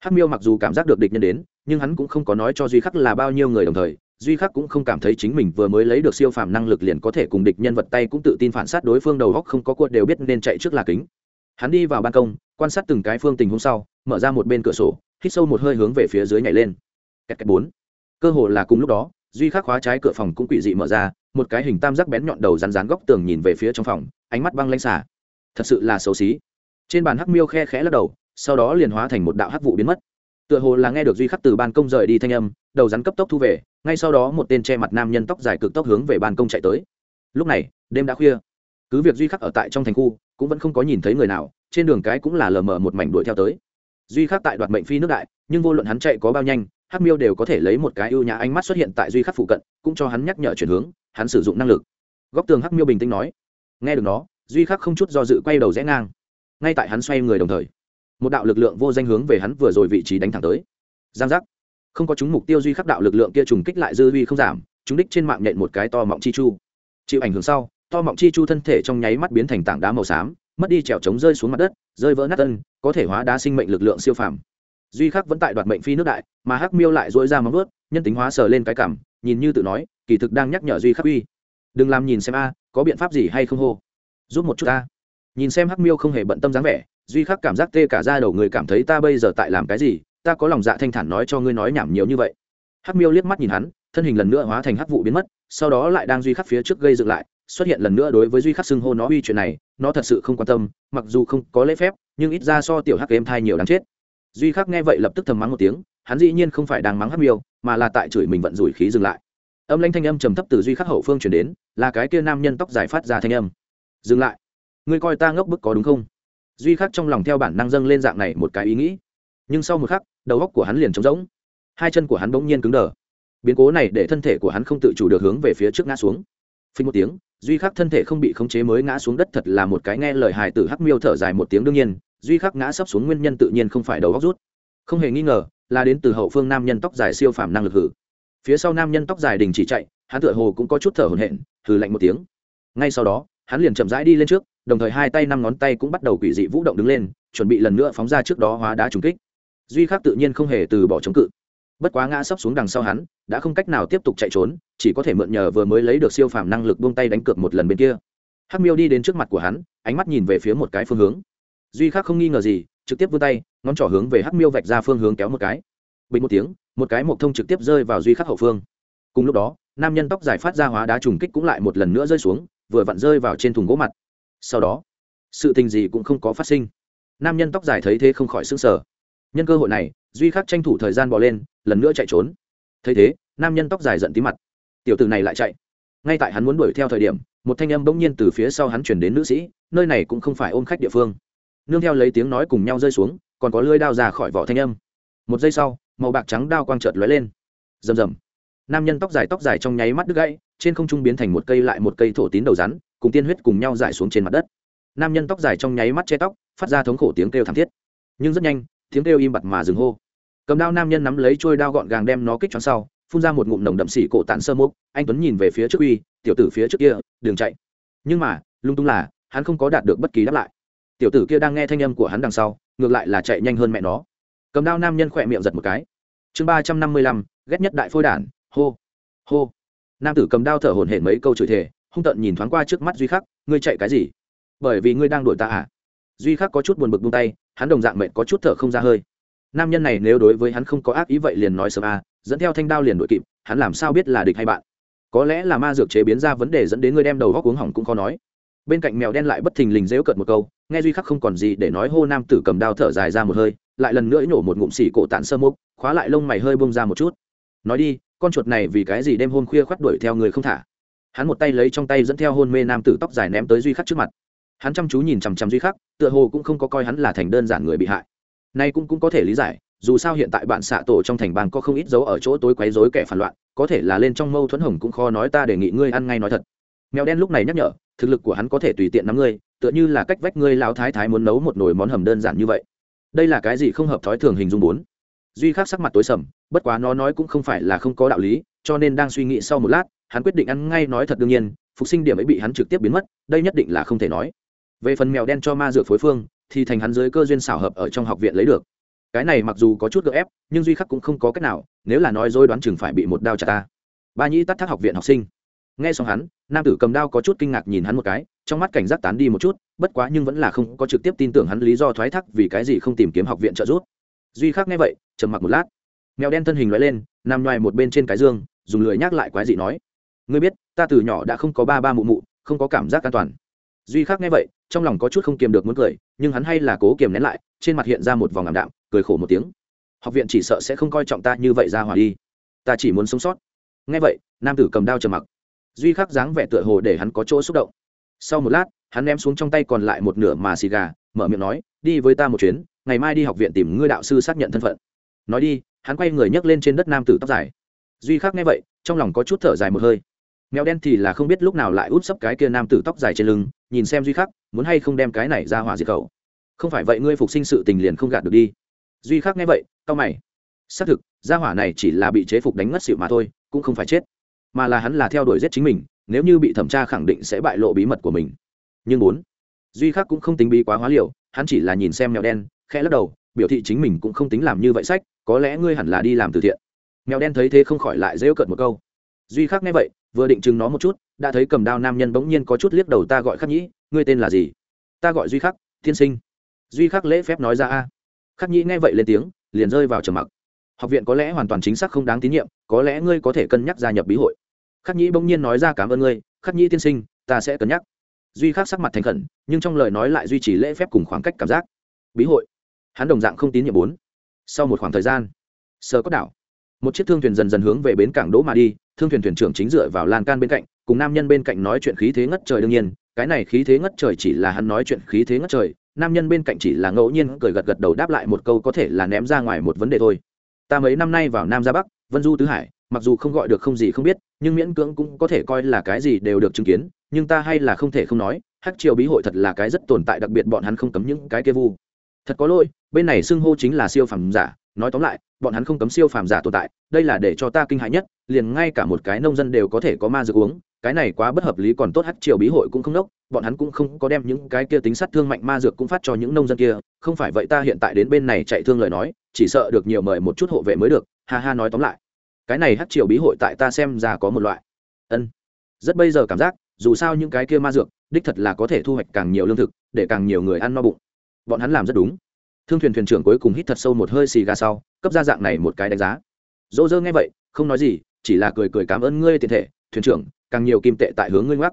Hắc miêu mặc dù cảm giác được địch nhân đến, nhưng hắn cũng không có nói cho duy khắc là bao nhiêu người đồng thời duy khắc cũng không cảm thấy chính mình vừa mới lấy được siêu phàm năng lực liền có thể cùng địch nhân vật tay cũng tự tin phản sát đối phương đầu góc không có cuộn đều biết nên chạy trước là kính. Hắn đi vào ban công, quan sát từng cái phương tình hôm sau, mở ra một bên cửa sổ, hít sâu một hơi hướng về phía dưới nhảy lên. Cách cách bốn. Cơ hồ là cùng lúc đó, duy khắc khóa trái cửa phòng cũng quỷ dị mở ra, một cái hình tam giác bén nhọn đầu rắn rán góc tường nhìn về phía trong phòng, ánh mắt băng lanh xả. Thật sự là xấu xí. Trên bàn hắc miêu khe khẽ lắc đầu, sau đó liền hóa thành một đạo hắc vụ biến mất. Tựa hồ là nghe được duy khắc từ ban công rời đi thanh âm đầu rắn cấp tốc thu về, ngay sau đó một tên che mặt nam nhân tóc dài cực tốc hướng về ban công chạy tới. Lúc này, đêm đã khuya. Cứ việc duy khắc ở tại trong thành khu, cũng vẫn không có nhìn thấy người nào, trên đường cái cũng là lờ mờ một mảnh đuổi theo tới. Duy khắc tại đoạt mệnh phi nước đại, nhưng vô luận hắn chạy có bao nhanh, hắc miêu đều có thể lấy một cái ưu nhã ánh mắt xuất hiện tại duy khắc phụ cận, cũng cho hắn nhắc nhở chuyển hướng, hắn sử dụng năng lực. Góc tường hắc miêu bình tĩnh nói. Nghe được nó, duy khắc không chút do dự quay đầu rẽ ngang. Ngay tại hắn xoay người đồng thời, một đạo lực lượng vô danh hướng về hắn vừa rồi vị trí đánh thẳng tới. Giang giác không có chúng mục tiêu duy khắc đạo lực lượng kia trùng kích lại dư huy không giảm, chúng đích trên mạng nhện một cái to mọng chi chu. Chịu ảnh hưởng sau, to mọng chi chu thân thể trong nháy mắt biến thành tảng đá màu xám, mất đi trèo trống rơi xuống mặt đất, rơi vỡ nát tân có thể hóa đá sinh mệnh lực lượng siêu phàm. Duy khắc vẫn tại đoạt mệnh phi nước đại, mà hắc miêu lại dỗi ra móng vớt nhân tính hóa sờ lên cái cảm, nhìn như tự nói, kỳ thực đang nhắc nhở duy khắc uy. Đừng làm nhìn xem a, có biện pháp gì hay không hô? Giúp một chút a. Nhìn xem hắc miêu không hề bận tâm dáng vẻ, duy khắc cảm giác tê cả ra đầu người cảm thấy ta bây giờ tại làm cái gì ta có lòng dạ thanh thản nói cho ngươi nói nhảm nhiều như vậy. Hắc miêu liếc mắt nhìn hắn, thân hình lần nữa hóa thành hắc vụ biến mất, sau đó lại đang duy khắc phía trước gây dựng lại, xuất hiện lần nữa đối với duy khắc xưng hô nó uy chuyện này, nó thật sự không quan tâm, mặc dù không có lễ phép, nhưng ít ra so tiểu hắc em thai nhiều đáng chết. Duy khắc nghe vậy lập tức thầm mắng một tiếng, hắn dĩ nhiên không phải đang mắng hắc miêu, mà là tại chửi mình vận rủi khí dừng lại. Âm lanh thanh âm trầm thấp từ duy khắc hậu phương chuyển đến, là cái kia nam nhân tóc dài phát ra thanh âm. Dừng lại. Ngươi coi ta ngốc bức có đúng không? Duy khắc trong lòng theo bản năng dâng lên dạng này một cái ý nghĩ nhưng sau một khắc, đầu góc của hắn liền trống rỗng. Hai chân của hắn bỗng nhiên cứng đờ. Biến cố này để thân thể của hắn không tự chủ được hướng về phía trước ngã xuống. Phí một tiếng, duy khắc thân thể không bị khống chế mới ngã xuống đất thật là một cái nghe lời hài tử hắc miêu thở dài một tiếng đương nhiên, duy khắc ngã sắp xuống nguyên nhân tự nhiên không phải đầu góc rút. Không hề nghi ngờ, là đến từ hậu phương nam nhân tóc dài siêu phàm năng lực hử. Phía sau nam nhân tóc dài đình chỉ chạy, hắn tựa hồ cũng có chút thở hổn hển, hừ lạnh một tiếng. Ngay sau đó, hắn liền chậm rãi đi lên trước, đồng thời hai tay năm ngón tay cũng bắt đầu quỷ dị vũ động đứng lên, chuẩn bị lần nữa phóng ra trước đó hóa đá trùng kích duy khắc tự nhiên không hề từ bỏ chống cự. Bất quá ngã sắp xuống đằng sau hắn, đã không cách nào tiếp tục chạy trốn, chỉ có thể mượn nhờ vừa mới lấy được siêu phàm năng lực buông tay đánh cược một lần bên kia. Hắc miêu đi đến trước mặt của hắn, ánh mắt nhìn về phía một cái phương hướng. Duy khắc không nghi ngờ gì, trực tiếp vươn tay, ngón trỏ hướng về hắc miêu vạch ra phương hướng kéo một cái. Bình một tiếng, một cái mộc thông trực tiếp rơi vào duy khắc hậu phương. Cùng lúc đó, nam nhân tóc dài phát ra hóa đá trùng kích cũng lại một lần nữa rơi xuống, vừa vặn rơi vào trên thùng gỗ mặt. Sau đó, sự tình gì cũng không có phát sinh. Nam nhân tóc dài thấy thế không khỏi s ư n g sở nhân cơ hội này, duy khắc tranh thủ thời gian bỏ lên, lần nữa chạy trốn. Thấy thế, nam nhân tóc dài giận tí mặt. Tiểu tử này lại chạy. Ngay tại hắn muốn đuổi theo thời điểm, một thanh âm bỗng nhiên từ phía sau hắn chuyển đến nữ sĩ, nơi này cũng không phải ôm khách địa phương. Nương theo lấy tiếng nói cùng nhau rơi xuống, còn có lưỡi đao ra khỏi vỏ thanh âm. Một giây sau, màu bạc trắng đao quang trợt lóe lên. Rầm rầm. Nam nhân tóc dài tóc dài trong nháy mắt đứt gãy, trên không trung biến thành một cây lại một cây thổ tín đầu rắn, cùng tiên huyết cùng nhau rải xuống trên mặt đất. Nam nhân tóc dài trong nháy mắt che tóc, phát ra thống khổ tiếng kêu thảm thiết. Nhưng rất nhanh tiếng kêu im bặt mà dừng hô. Cầm đao nam nhân nắm lấy trôi đao gọn gàng đem nó kích choáng sau, phun ra một ngụm nồng đậm xỉ cổ tản sơ mốc anh tuấn nhìn về phía trước uy, tiểu tử phía trước kia đường chạy. Nhưng mà, lung tung là, hắn không có đạt được bất kỳ đáp lại. Tiểu tử kia đang nghe thanh âm của hắn đằng sau, ngược lại là chạy nhanh hơn mẹ nó. Cầm đao nam nhân khỏe miệng giật một cái. Chương ba trăm năm mươi lăm, ghét nhất đại phôi đản, hô. Hô. Nam tử cầm đao thở hổn hển mấy câu chửi thề, hung tợn nhìn thoáng qua trước mắt duy khắc, ngươi chạy cái gì? Bởi vì ngươi đang đuổi ta à? Duy khắc có chút buồn bực buông tay hắn đồng dạng mệnh có chút thở không ra hơi. Nam nhân này nếu đối với hắn không có ác ý vậy liền nói sớm à dẫn theo thanh đao liền đội kịp, hắn làm sao biết là địch hay bạn? Có lẽ là ma dược chế biến ra vấn đề dẫn đến ngươi đem đầu góc uống hỏng cũng khó nói. Bên cạnh mèo đen lại bất thình lình dễu cợt một câu, nghe duy khắc không còn gì để nói hô nam tử cầm đao thở dài ra một hơi, lại lần nữa nhổ một ngụm xỉ cổ tản sơ mốc, khóa lại lông mày hơi bông ra một chút. Nói đi, con chuột này vì cái gì đêm hôm khuya khoắt đuổi theo người không thả? Hắn một tay lấy trong tay dẫn theo hôn mê nam tử tóc dài ném tới duy khắc trước mặt hắn chăm chú nhìn chằm chằm duy khắc, tựa hồ cũng không có coi hắn là thành đơn giản người bị hại. Nay cũng cũng có thể lý giải, dù sao hiện tại bạn xạ tổ trong thành bang có không ít dấu ở chỗ tối quấy rối kẻ phản loạn, có thể là lên trong mâu thuẫn hồng cũng khó nói ta đề nghị ngươi ăn ngay nói thật. Mèo đen lúc này nhắc nhở, thực lực của hắn có thể tùy tiện nắm ngươi, tựa như là cách vách ngươi lao thái thái muốn nấu một nồi món hầm đơn giản như vậy. Đây là cái gì không hợp thói thường hình dung bốn. Duy khắc sắc mặt tối sầm, bất quá nó nói cũng không phải là không có đạo lý, cho nên đang suy nghĩ sau một lát, hắn quyết định ăn ngay nói thật đương nhiên, phục sinh điểm ấy bị hắn trực tiếp biến mất, đây nhất định là không thể nói về phần mèo đen cho ma dược phối phương, thì thành hắn dưới cơ duyên xảo hợp ở trong học viện lấy được. Cái này mặc dù có chút gợ ép, nhưng duy khắc cũng không có cách nào, nếu là nói dối đoán chừng phải bị một đao chặt ta. Ba nhĩ tắt thác học viện học sinh. Nghe xong hắn, nam tử cầm đao có chút kinh ngạc nhìn hắn một cái, trong mắt cảnh giác tán đi một chút, bất quá nhưng vẫn là không có trực tiếp tin tưởng hắn lý do thoái thác vì cái gì không tìm kiếm học viện trợ giúp. Duy khắc nghe vậy, trầm mặc một lát. Mèo đen thân hình loại lên, nằm ngoài một bên trên cái dương, dùng lười nhắc lại quái dị nói. Ngươi biết, ta từ nhỏ đã không có ba ba mụ mụ, không có cảm giác an toàn duy khắc nghe vậy, trong lòng có chút không kiềm được muốn cười, nhưng hắn hay là cố kiềm nén lại, trên mặt hiện ra một vòng ảm đạm, cười khổ một tiếng. Học viện chỉ sợ sẽ không coi trọng ta như vậy ra hòa đi. Ta chỉ muốn sống sót. Nghe vậy, nam tử cầm đao trầm mặc. Duy khắc dáng vẻ tựa hồ để hắn có chỗ xúc động. Sau một lát, hắn ném xuống trong tay còn lại một nửa mà xì gà, mở miệng nói, đi với ta một chuyến, ngày mai đi học viện tìm ngươi đạo sư xác nhận thân phận. Nói đi, hắn quay người nhấc lên trên đất nam tử tóc dài. Duy khắc nghe vậy, trong lòng có chút thở dài một hơi. Mèo đen thì là không biết lúc nào lại út sấp cái kia nam tử tóc dài trên lưng nhìn xem duy khắc muốn hay không đem cái này ra hỏa diệt khẩu. Không phải vậy ngươi phục sinh sự tình liền không gạt được đi. Duy khắc nghe vậy, cau mày. Xác thực gia hỏa này chỉ là bị chế phục đánh ngất xịu mà thôi, cũng không phải chết. Mà là hắn là theo đuổi giết chính mình, nếu như bị thẩm tra khẳng định sẽ bại lộ bí mật của mình. Nhưng bốn, duy khắc cũng không tính bí quá hóa liều, hắn chỉ là nhìn xem mèo đen, khẽ lắc đầu, biểu thị chính mình cũng không tính làm như vậy sách, có lẽ ngươi hẳn là đi làm từ thiện. Mèo đen thấy thế không khỏi lại dễu cợt một câu. Duy khắc nghe vậy vừa định chừng nó một chút, đã thấy cầm đao nam nhân bỗng nhiên có chút liếc đầu ta gọi khắc nhĩ, ngươi tên là gì? Ta gọi duy khắc thiên sinh. Duy khắc lễ phép nói ra a. Khắc nhĩ nghe vậy lên tiếng, liền rơi vào trầm mặc. Học viện có lẽ hoàn toàn chính xác không đáng tín nhiệm, có lẽ ngươi có thể cân nhắc gia nhập bí hội. Khắc nhĩ bỗng nhiên nói ra cảm ơn ngươi, khắc nhĩ tiên sinh, ta sẽ cân nhắc. Duy khắc sắc mặt thành khẩn, nhưng trong lời nói lại duy trì lễ phép cùng khoảng cách cảm giác. Bí hội. Hắn đồng dạng không tín nhiệm bốn. Sau một khoảng thời gian sơ có đảo, một chiếc thương thuyền dần dần hướng về bến cảng đỗ mà đi thương thuyền thuyền trưởng chính dựa vào lan can bên cạnh, cùng nam nhân bên cạnh nói chuyện khí thế ngất trời đương nhiên, cái này khí thế ngất trời chỉ là hắn nói chuyện khí thế ngất trời, nam nhân bên cạnh chỉ là ngẫu nhiên cười gật gật đầu đáp lại một câu có thể là ném ra ngoài một vấn đề thôi. Ta mấy năm nay vào nam ra bắc, vân du tứ hải, mặc dù không gọi được không gì không biết, nhưng miễn cưỡng cũng có thể coi là cái gì đều được chứng kiến, nhưng ta hay là không thể không nói, hắc triều bí hội thật là cái rất tồn tại, đặc biệt bọn hắn không cấm những cái kia vu. Thật có lỗi, bên này xưng hô chính là siêu phẩm giả nói tóm lại, bọn hắn không cấm siêu phàm giả tồn tại, đây là để cho ta kinh hãi nhất, liền ngay cả một cái nông dân đều có thể có ma dược uống, cái này quá bất hợp lý còn tốt hát triều bí hội cũng không đốc, bọn hắn cũng không có đem những cái kia tính sát thương mạnh ma dược cũng phát cho những nông dân kia, không phải vậy ta hiện tại đến bên này chạy thương lời nói, chỉ sợ được nhiều mời một chút hộ vệ mới được, ha ha nói tóm lại. Cái này hát triều bí hội tại ta xem ra có một loại. Ân. Rất bây giờ cảm giác, dù sao những cái kia ma dược, đích thật là có thể thu hoạch càng nhiều lương thực, để càng nhiều người ăn no bụng. Bọn hắn làm rất đúng thương thuyền thuyền trưởng cuối cùng hít thật sâu một hơi xì gà sau, cấp ra dạng này một cái đánh giá. Dỗ dơ nghe vậy, không nói gì, chỉ là cười cười cảm ơn ngươi tiền thể, thuyền trưởng, càng nhiều kim tệ tại hướng ngươi ngoắc.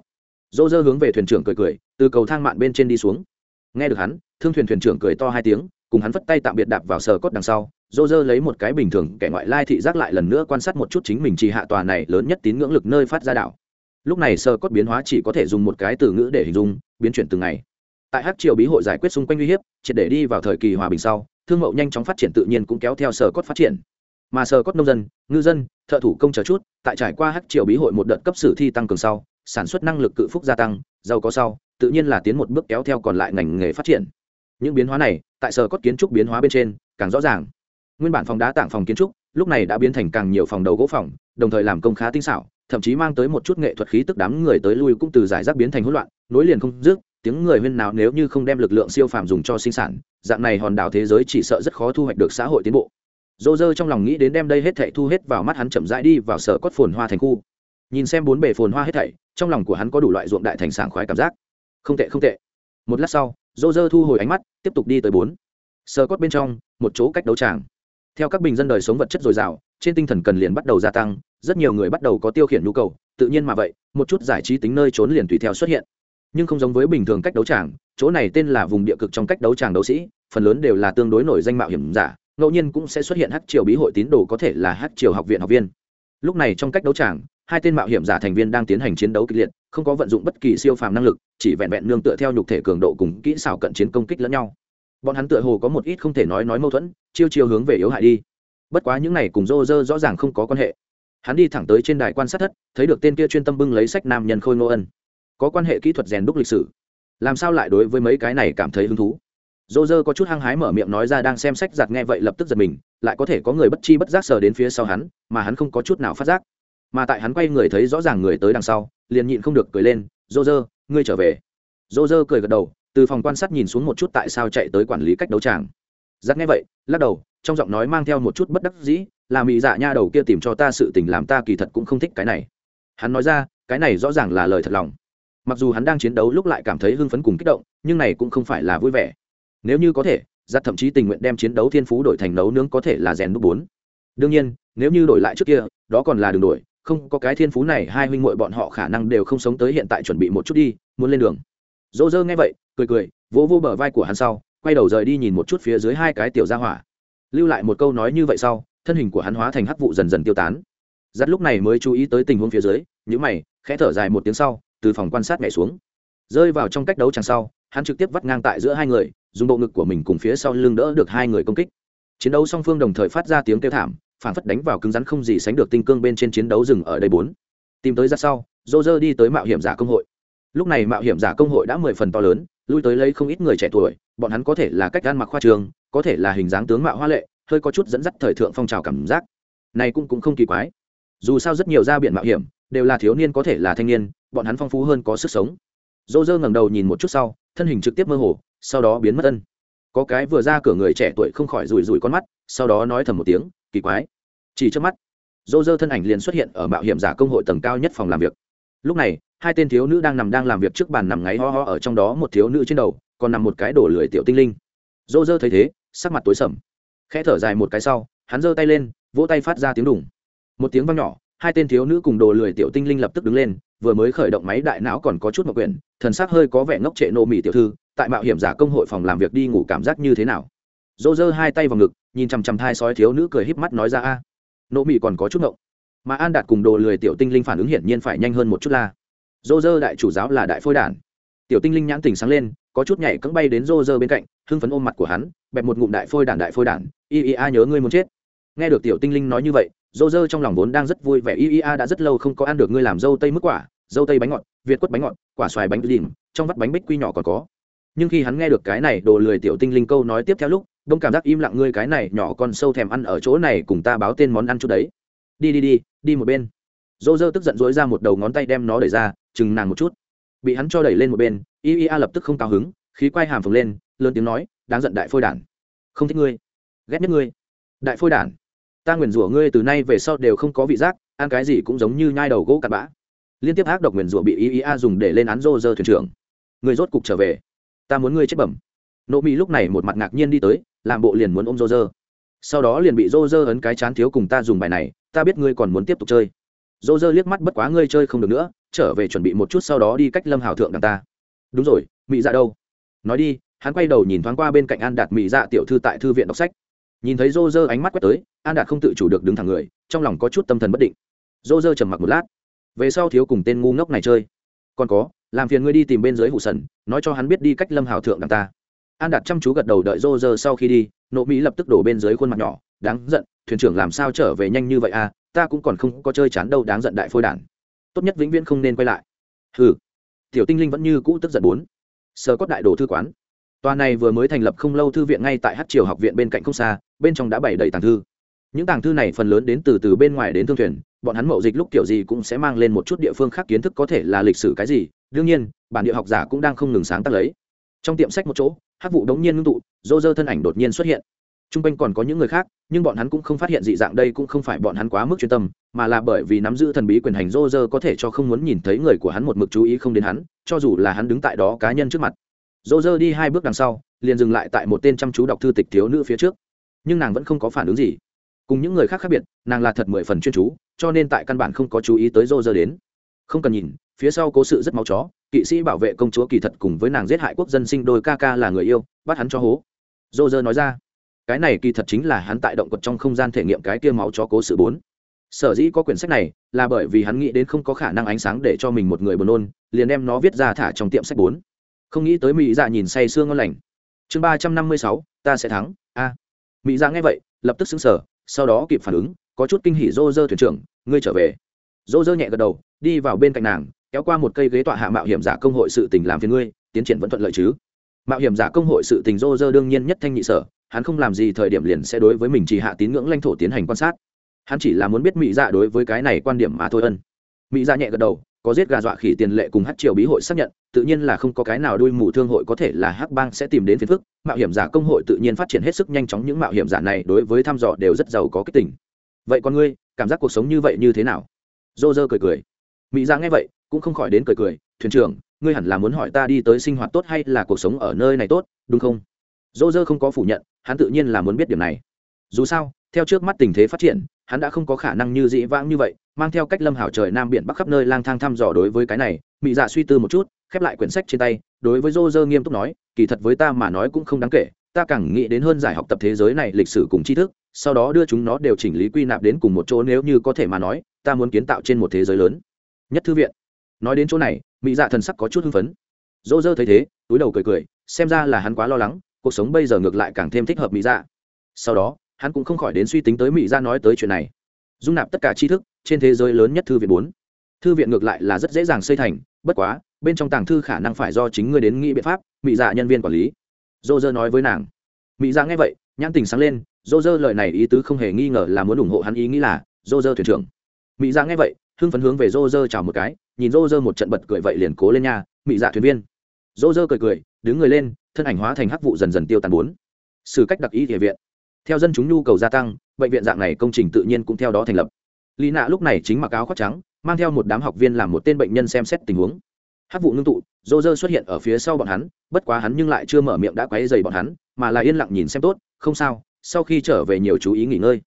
Dỗ dơ hướng về thuyền trưởng cười cười, từ cầu thang mạn bên trên đi xuống. Nghe được hắn, thương thuyền thuyền trưởng cười to hai tiếng, cùng hắn vất tay tạm biệt đạp vào sờ cốt đằng sau dô dơ lấy một cái bình thường kẻ ngoại lai thị giác lại lần nữa quan sát một chút chính mình trì hạ tòa này lớn nhất tín ngưỡng lực nơi phát ra đảo lúc này sơ cốt biến hóa chỉ có thể dùng một cái từ ngữ để hình dung, biến chuyển từng ngày tại hát triều bí hội giải quyết xung quanh uy hiếp, triệt để đi vào thời kỳ hòa bình sau, thương mậu nhanh chóng phát triển tự nhiên cũng kéo theo sở cốt phát triển. Mà sở cốt nông dân, ngư dân, thợ thủ công chờ chút, tại trải qua hát triều bí hội một đợt cấp sử thi tăng cường sau, sản xuất năng lực cự phúc gia tăng, giàu có sau, tự nhiên là tiến một bước kéo theo còn lại ngành nghề phát triển. Những biến hóa này, tại sở cốt kiến trúc biến hóa bên trên, càng rõ ràng. Nguyên bản phòng đá tảng phòng kiến trúc, lúc này đã biến thành càng nhiều phòng đầu gỗ phòng, đồng thời làm công khá tinh xảo, thậm chí mang tới một chút nghệ thuật khí tức đám người tới lui cũng từ giải rác biến thành hỗn loạn, nối liền không dứt tiếng người huyên nào nếu như không đem lực lượng siêu phàm dùng cho sinh sản, dạng này hòn đảo thế giới chỉ sợ rất khó thu hoạch được xã hội tiến bộ. Dô dơ trong lòng nghĩ đến đem đây hết thảy thu hết vào mắt hắn chậm rãi đi vào sở cốt phồn hoa thành khu. Nhìn xem bốn bề phồn hoa hết thảy, trong lòng của hắn có đủ loại ruộng đại thành sảng khoái cảm giác. Không tệ không tệ. Một lát sau dô dơ thu hồi ánh mắt, tiếp tục đi tới bốn. Sở cốt bên trong, một chỗ cách đấu tràng. Theo các bình dân đời sống vật chất dồi dào, trên tinh thần cần liền bắt đầu gia tăng, rất nhiều người bắt đầu có tiêu khiển nhu cầu, tự nhiên mà vậy, một chút giải trí tính nơi trốn liền tùy theo xuất hiện nhưng không giống với bình thường cách đấu tràng, chỗ này tên là vùng địa cực trong cách đấu tràng đấu sĩ, phần lớn đều là tương đối nổi danh mạo hiểm giả, ngẫu nhiên cũng sẽ xuất hiện hát triều bí hội tín đồ có thể là hát triều học viện học viên. Lúc này trong cách đấu tràng, hai tên mạo hiểm giả thành viên đang tiến hành chiến đấu kịch liệt, không có vận dụng bất kỳ siêu phàm năng lực, chỉ vẹn vẹn nương tựa theo nhục thể cường độ cùng kỹ xảo cận chiến công kích lẫn nhau. Bọn hắn tựa hồ có một ít không thể nói nói mâu thuẫn, chiêu chiêu hướng về yếu hại đi. Bất quá những này cùng rô rơ rõ ràng không có quan hệ. Hắn đi thẳng tới trên đài quan sát thất, thấy được tên kia chuyên tâm bưng lấy sách nam nhân khôi ngô ân có quan hệ kỹ thuật rèn đúc lịch sử. Làm sao lại đối với mấy cái này cảm thấy hứng thú? Dô dơ có chút hăng hái mở miệng nói ra đang xem sách giặt nghe vậy lập tức giật mình, lại có thể có người bất chi bất giác sờ đến phía sau hắn, mà hắn không có chút nào phát giác. Mà tại hắn quay người thấy rõ ràng người tới đằng sau, liền nhịn không được cười lên dô dơ ngươi trở về. Dô dơ cười gật đầu, từ phòng quan sát nhìn xuống một chút tại sao chạy tới quản lý cách đấu tràng. Giặc nghe vậy, lắc đầu, trong giọng nói mang theo một chút bất đắc dĩ, là mỹ dạ nha đầu kia tìm cho ta sự tình làm ta kỳ thật cũng không thích cái này. Hắn nói ra, cái này rõ ràng là lời thật lòng mặc dù hắn đang chiến đấu lúc lại cảm thấy hưng phấn cùng kích động, nhưng này cũng không phải là vui vẻ. Nếu như có thể, giặt thậm chí tình nguyện đem chiến đấu thiên phú đổi thành nấu nướng có thể là rèn đúc bốn. Đương nhiên, nếu như đổi lại trước kia, đó còn là đường đổi, không có cái thiên phú này, hai huynh muội bọn họ khả năng đều không sống tới hiện tại chuẩn bị một chút đi, muốn lên đường. Dỗ dơ nghe vậy, cười cười, vỗ vô bờ vai của hắn sau, quay đầu rời đi nhìn một chút phía dưới hai cái tiểu gia hỏa. Lưu lại một câu nói như vậy sau, thân hình của hắn hóa thành hắc vụ dần dần tiêu tán. Giặt lúc này mới chú ý tới tình huống phía dưới những mày, khẽ thở dài một tiếng sau từ phòng quan sát nhảy xuống. Rơi vào trong cách đấu chẳng sau, hắn trực tiếp vắt ngang tại giữa hai người, dùng bộ ngực của mình cùng phía sau lưng đỡ được hai người công kích. Chiến đấu song phương đồng thời phát ra tiếng kêu thảm, phản phất đánh vào cứng rắn không gì sánh được tinh cương bên trên chiến đấu rừng ở đây bốn. Tìm tới ra sau dô dơ đi tới mạo hiểm giả công hội. Lúc này mạo hiểm giả công hội đã mười phần to lớn, lui tới lấy không ít người trẻ tuổi, bọn hắn có thể là cách ăn mặc khoa trường, có thể là hình dáng tướng mạo hoa lệ, hơi có chút dẫn dắt thời thượng phong trào cảm giác. Này cũng cũng không kỳ quái. Dù sao rất nhiều ra biển mạo hiểm, đều là thiếu niên có thể là thanh niên bọn hắn phong phú hơn có sức sống. Dô dơ ngẩng đầu nhìn một chút sau, thân hình trực tiếp mơ hồ, sau đó biến mất ân. Có cái vừa ra cửa người trẻ tuổi không khỏi rủi rủi con mắt, sau đó nói thầm một tiếng, kỳ quái. Chỉ trước mắt, dô dơ thân ảnh liền xuất hiện ở mạo hiểm giả công hội tầng cao nhất phòng làm việc. Lúc này, hai tên thiếu nữ đang nằm đang làm việc trước bàn nằm ngáy ho ho ở trong đó, một thiếu nữ trên đầu, còn nằm một cái đổ lười tiểu tinh linh. Dô dơ thấy thế, sắc mặt tối sầm. Khẽ thở dài một cái sau, hắn giơ tay lên, vỗ tay phát ra tiếng đùng. Một tiếng vang nhỏ, hai tên thiếu nữ cùng đồ lười tiểu tinh linh lập tức đứng lên vừa mới khởi động máy đại não còn có chút mộc quyền thần sắc hơi có vẻ ngốc trệ nô mỹ tiểu thư, tại mạo hiểm giả công hội phòng làm việc đi ngủ cảm giác như thế nào? Dô dơ hai tay vào ngực, nhìn chằm chằm thai sói thiếu nữ cười híp mắt nói ra, a, nô mỹ còn có chút ngộng. Mà an đạt cùng đồ lười tiểu tinh linh phản ứng hiển nhiên phải nhanh hơn một chút la. Dô dơ đại chủ giáo là đại phôi đản. Tiểu tinh linh nhãn tình sáng lên, có chút nhảy cẫng bay đến dô dơ bên cạnh, hưng phấn ôm mặt của hắn, bẹp một ngụm đại phôi đản đại phôi đản y y a, nhớ ngươi muốn chết. Nghe được tiểu tinh linh nói như vậy dô dơ trong lòng vốn đang rất vui vẻ y y a, đã rất lâu không có ăn được ngươi làm dâu tây mức quả dâu tây bánh ngọt, việt quất bánh ngọt, quả xoài bánh lìm, trong vắt bánh bích quy nhỏ còn có. Nhưng khi hắn nghe được cái này đồ lười tiểu tinh linh câu nói tiếp theo lúc, đông cảm giác im lặng, ngươi cái này nhỏ con sâu thèm ăn ở chỗ này cùng ta báo tên món ăn chút đấy. Đi đi đi đi một bên. Dô dơ tức giận dối ra một đầu ngón tay đem nó đẩy ra, chừng nàng một chút. Bị hắn cho đẩy lên một bên, y y a lập tức không cao hứng, khí quay hàm phồng lên, lớn tiếng nói, đáng giận đại phôi đản. Không thích ngươi. Ghét nhất ngươi. Đại phôi đản. Ta nguyền rủa ngươi từ nay về sau đều không có vị giác, ăn cái gì cũng giống như nhai đầu gỗ cặn bã liên tiếp ác độc nguyền rủa bị ý ý a dùng để lên án rô rơ thuyền trưởng. Người rốt cục trở về. Ta muốn ngươi chết bẩm. Nộ mỹ lúc này một mặt ngạc nhiên đi tới, làm bộ liền muốn ôm rô rơ sau đó liền bị rô rơ ấn cái chán thiếu cùng ta dùng bài này, ta biết ngươi còn muốn tiếp tục chơi. Rô rơ liếc mắt bất quá ngươi chơi không được nữa, trở về chuẩn bị một chút sau đó đi cách lâm hào thượng đằng ta. Đúng rồi mỹ dạ đâu? Nói đi, hắn quay đầu nhìn thoáng qua bên cạnh an đạt mỹ dạ tiểu thư tại thư viện đọc sách. Nhìn thấy rô rơ ánh mắt quét tới, an đạt không tự chủ được đứng thẳng người, trong lòng có chút tâm thần bất định. Rô rơ trầm mặc một lát về sau thiếu cùng tên ngu ngốc này chơi. Còn có, làm phiền ngươi đi tìm bên dưới hụ sần, nói cho hắn biết đi cách lâm hào thượng đằng ta. An đạt chăm chú gật đầu đợi rô rơ sau khi đi, nộ mỹ lập tức đổ bên dưới khuôn mặt nhỏ, đáng giận, thuyền trưởng làm sao trở về nhanh như vậy à? Ta cũng còn không có chơi chán đâu, đáng giận đại phôi đản. Tốt nhất vĩnh viễn không nên quay lại. Hừ. Tiểu tinh linh vẫn như cũ tức giận bốn. Sơ cót đại đồ thư quán. Tòa này vừa mới thành lập không lâu thư viện ngay tại hát triều học viện bên cạnh không xa, bên trong đã bày đầy tàng thư. Những tàng thư này phần lớn đến từ từ bên ngoài đến thương thuyền bọn hắn mậu dịch lúc kiểu gì cũng sẽ mang lên một chút địa phương khác kiến thức có thể là lịch sử cái gì. Đương nhiên, bản địa học giả cũng đang không ngừng sáng tác lấy. Trong tiệm sách một chỗ, hát vụ đống nhiên ngưng tụ dô dơ thân ảnh đột nhiên xuất hiện. T r u n g quanh còn có những người khác, nhưng bọn hắn cũng không phát hiện dị dạng đây cũng không phải bọn hắn quá mức chuyên tâm, mà là bởi vì nắm giữ thần bí quyền hành dô dơ có thể cho không muốn nhìn thấy người của hắn một mực chú ý không đến hắn, cho dù là hắn đứng tại đó cá nhân trước mặt. Dô dơ đi hai bước đằng sau, liền dừng lại tại một tên chăm chú đọc thư tịch thiếu nữ phía trước. Nhưng nàng vẫn không có phản ứng gì. Cùng những người khác khác biệt, nàng là thật mười phần chuyên chú cho nên tại căn bản không có chú ý tới rô rơ đến. Không cần nhìn, phía sau cố sự rất máu chó, kỵ sĩ bảo vệ công chúa kỳ thật cùng với nàng giết hại quốc dân sinh đôi ca ca là người yêu, bắt hắn cho hố. Rô rơ nói ra, cái này kỳ thật chính là hắn tại động quật trong không gian thể nghiệm cái kia máu chó cố sự bốn. Sở dĩ có quyển sách này là bởi vì hắn nghĩ đến không có khả năng ánh sáng để cho mình một người buồn nôn, liền đem nó viết ra thả trong tiệm sách bốn. Không nghĩ tới mỹ dạ nhìn say sương ngon lành. Chương ba trăm năm mươi sáu, ta sẽ thắng. A. Mỹ dạ nghe vậy, lập tức xứng sở sau đó kịp phản ứng, có chút kinh hỉ rô rơ thuyền trưởng, ngươi trở về. Rô rơ nhẹ gật đầu, đi vào bên cạnh nàng, kéo qua một cây ghế tọa hạ mạo hiểm giả công hội sự tình làm phiền ngươi, tiến triển vẫn thuận lợi chứ? Mạo hiểm giả công hội sự tình rô rơ đương nhiên nhất thanh nhị sở, hắn không làm gì thời điểm liền sẽ đối với mình chỉ hạ tín ngưỡng lãnh thổ tiến hành quan sát. Hắn chỉ là muốn biết mỹ dạ đối với cái này quan điểm mà thôi ân. Mỹ dạ nhẹ gật đầu có giết gà dọa khỉ tiền lệ cùng hát triều bí hội xác nhận, tự nhiên là không có cái nào đuôi mù thương hội có thể là hắc bang sẽ tìm đến phiền phức. Mạo hiểm giả công hội tự nhiên phát triển hết sức nhanh chóng, những mạo hiểm giả này đối với thăm dò đều rất giàu có kích tình. Vậy con ngươi, cảm giác cuộc sống như vậy như thế nào? Dô dơ cười cười. Mỹ ra dạ nghe vậy, cũng không khỏi đến cười cười, thuyền trưởng, ngươi hẳn là muốn hỏi ta đi tới sinh hoạt tốt hay là cuộc sống ở nơi này tốt, đúng không? Dô dơ không có phủ nhận, hắn tự nhiên là muốn biết điểm này. Dù sao, theo trước mắt tình thế phát triển hắn đã không có khả năng như dĩ vãng như vậy, mang theo cách lâm hảo trời nam biển bắc khắp nơi lang thang thăm dò đối với cái này mỹ dạ suy tư một chút, khép lại quyển sách trên tay, đối với dô dơ nghiêm túc nói, kỳ thật với ta mà nói cũng không đáng kể, ta càng nghĩ đến hơn giải học tập thế giới này lịch sử cùng tri thức, sau đó đưa chúng nó đều chỉnh lý quy nạp đến cùng một chỗ nếu như có thể mà nói, ta muốn kiến tạo trên một thế giới lớn. Nhất thư viện. Nói đến chỗ này mỹ dạ thần sắc có chút hưng phấn. Dô dơ thấy thế, túi đầu cười cười, xem ra là hắn quá lo lắng, cuộc sống bây giờ ngược lại càng thêm thích hợp mỹ dạ. Sau đó hắn cũng không khỏi đến suy tính tới mỹ ra nói tới chuyện này dung nạp tất cả tri thức trên thế giới lớn nhất thư viện bốn thư viện ngược lại là rất dễ dàng xây thành bất quá bên trong tàng thư khả năng phải do chính ngươi đến nghĩ biện pháp mỹ dạ nhân viên quản lý dô dơ nói với nàng mỹ dạ nghe vậy nhãn tình sáng lên dô dơ lời này ý tứ không hề nghi ngờ là muốn ủng hộ hắn ý nghĩ là dô dơ thuyền trưởng mỹ dạ nghe vậy hưng phấn hướng về dô dơ chào một cái nhìn dô dơ một trận bật cười vậy liền cố lên nha mỹ dạ thuyền viên dô dơ cười cười đứng người lên thân ảnh hóa thành hắc vụ dần dần tiêu tàn bốn xử cách đặc y địa viện theo dân chúng nhu cầu gia tăng, bệnh viện dạng này công trình tự nhiên cũng theo đó thành lập. Lý nạ lúc này chính mặc áo khoác trắng, mang theo một đám học viên làm một tên bệnh nhân xem xét tình huống. Hát vụ ngưng tụ dô dơ xuất hiện ở phía sau bọn hắn, bất quá hắn nhưng lại chưa mở miệng đã quấy dày bọn hắn, mà là yên lặng nhìn xem tốt, không sao, sau khi trở về nhiều chú ý nghỉ ngơi.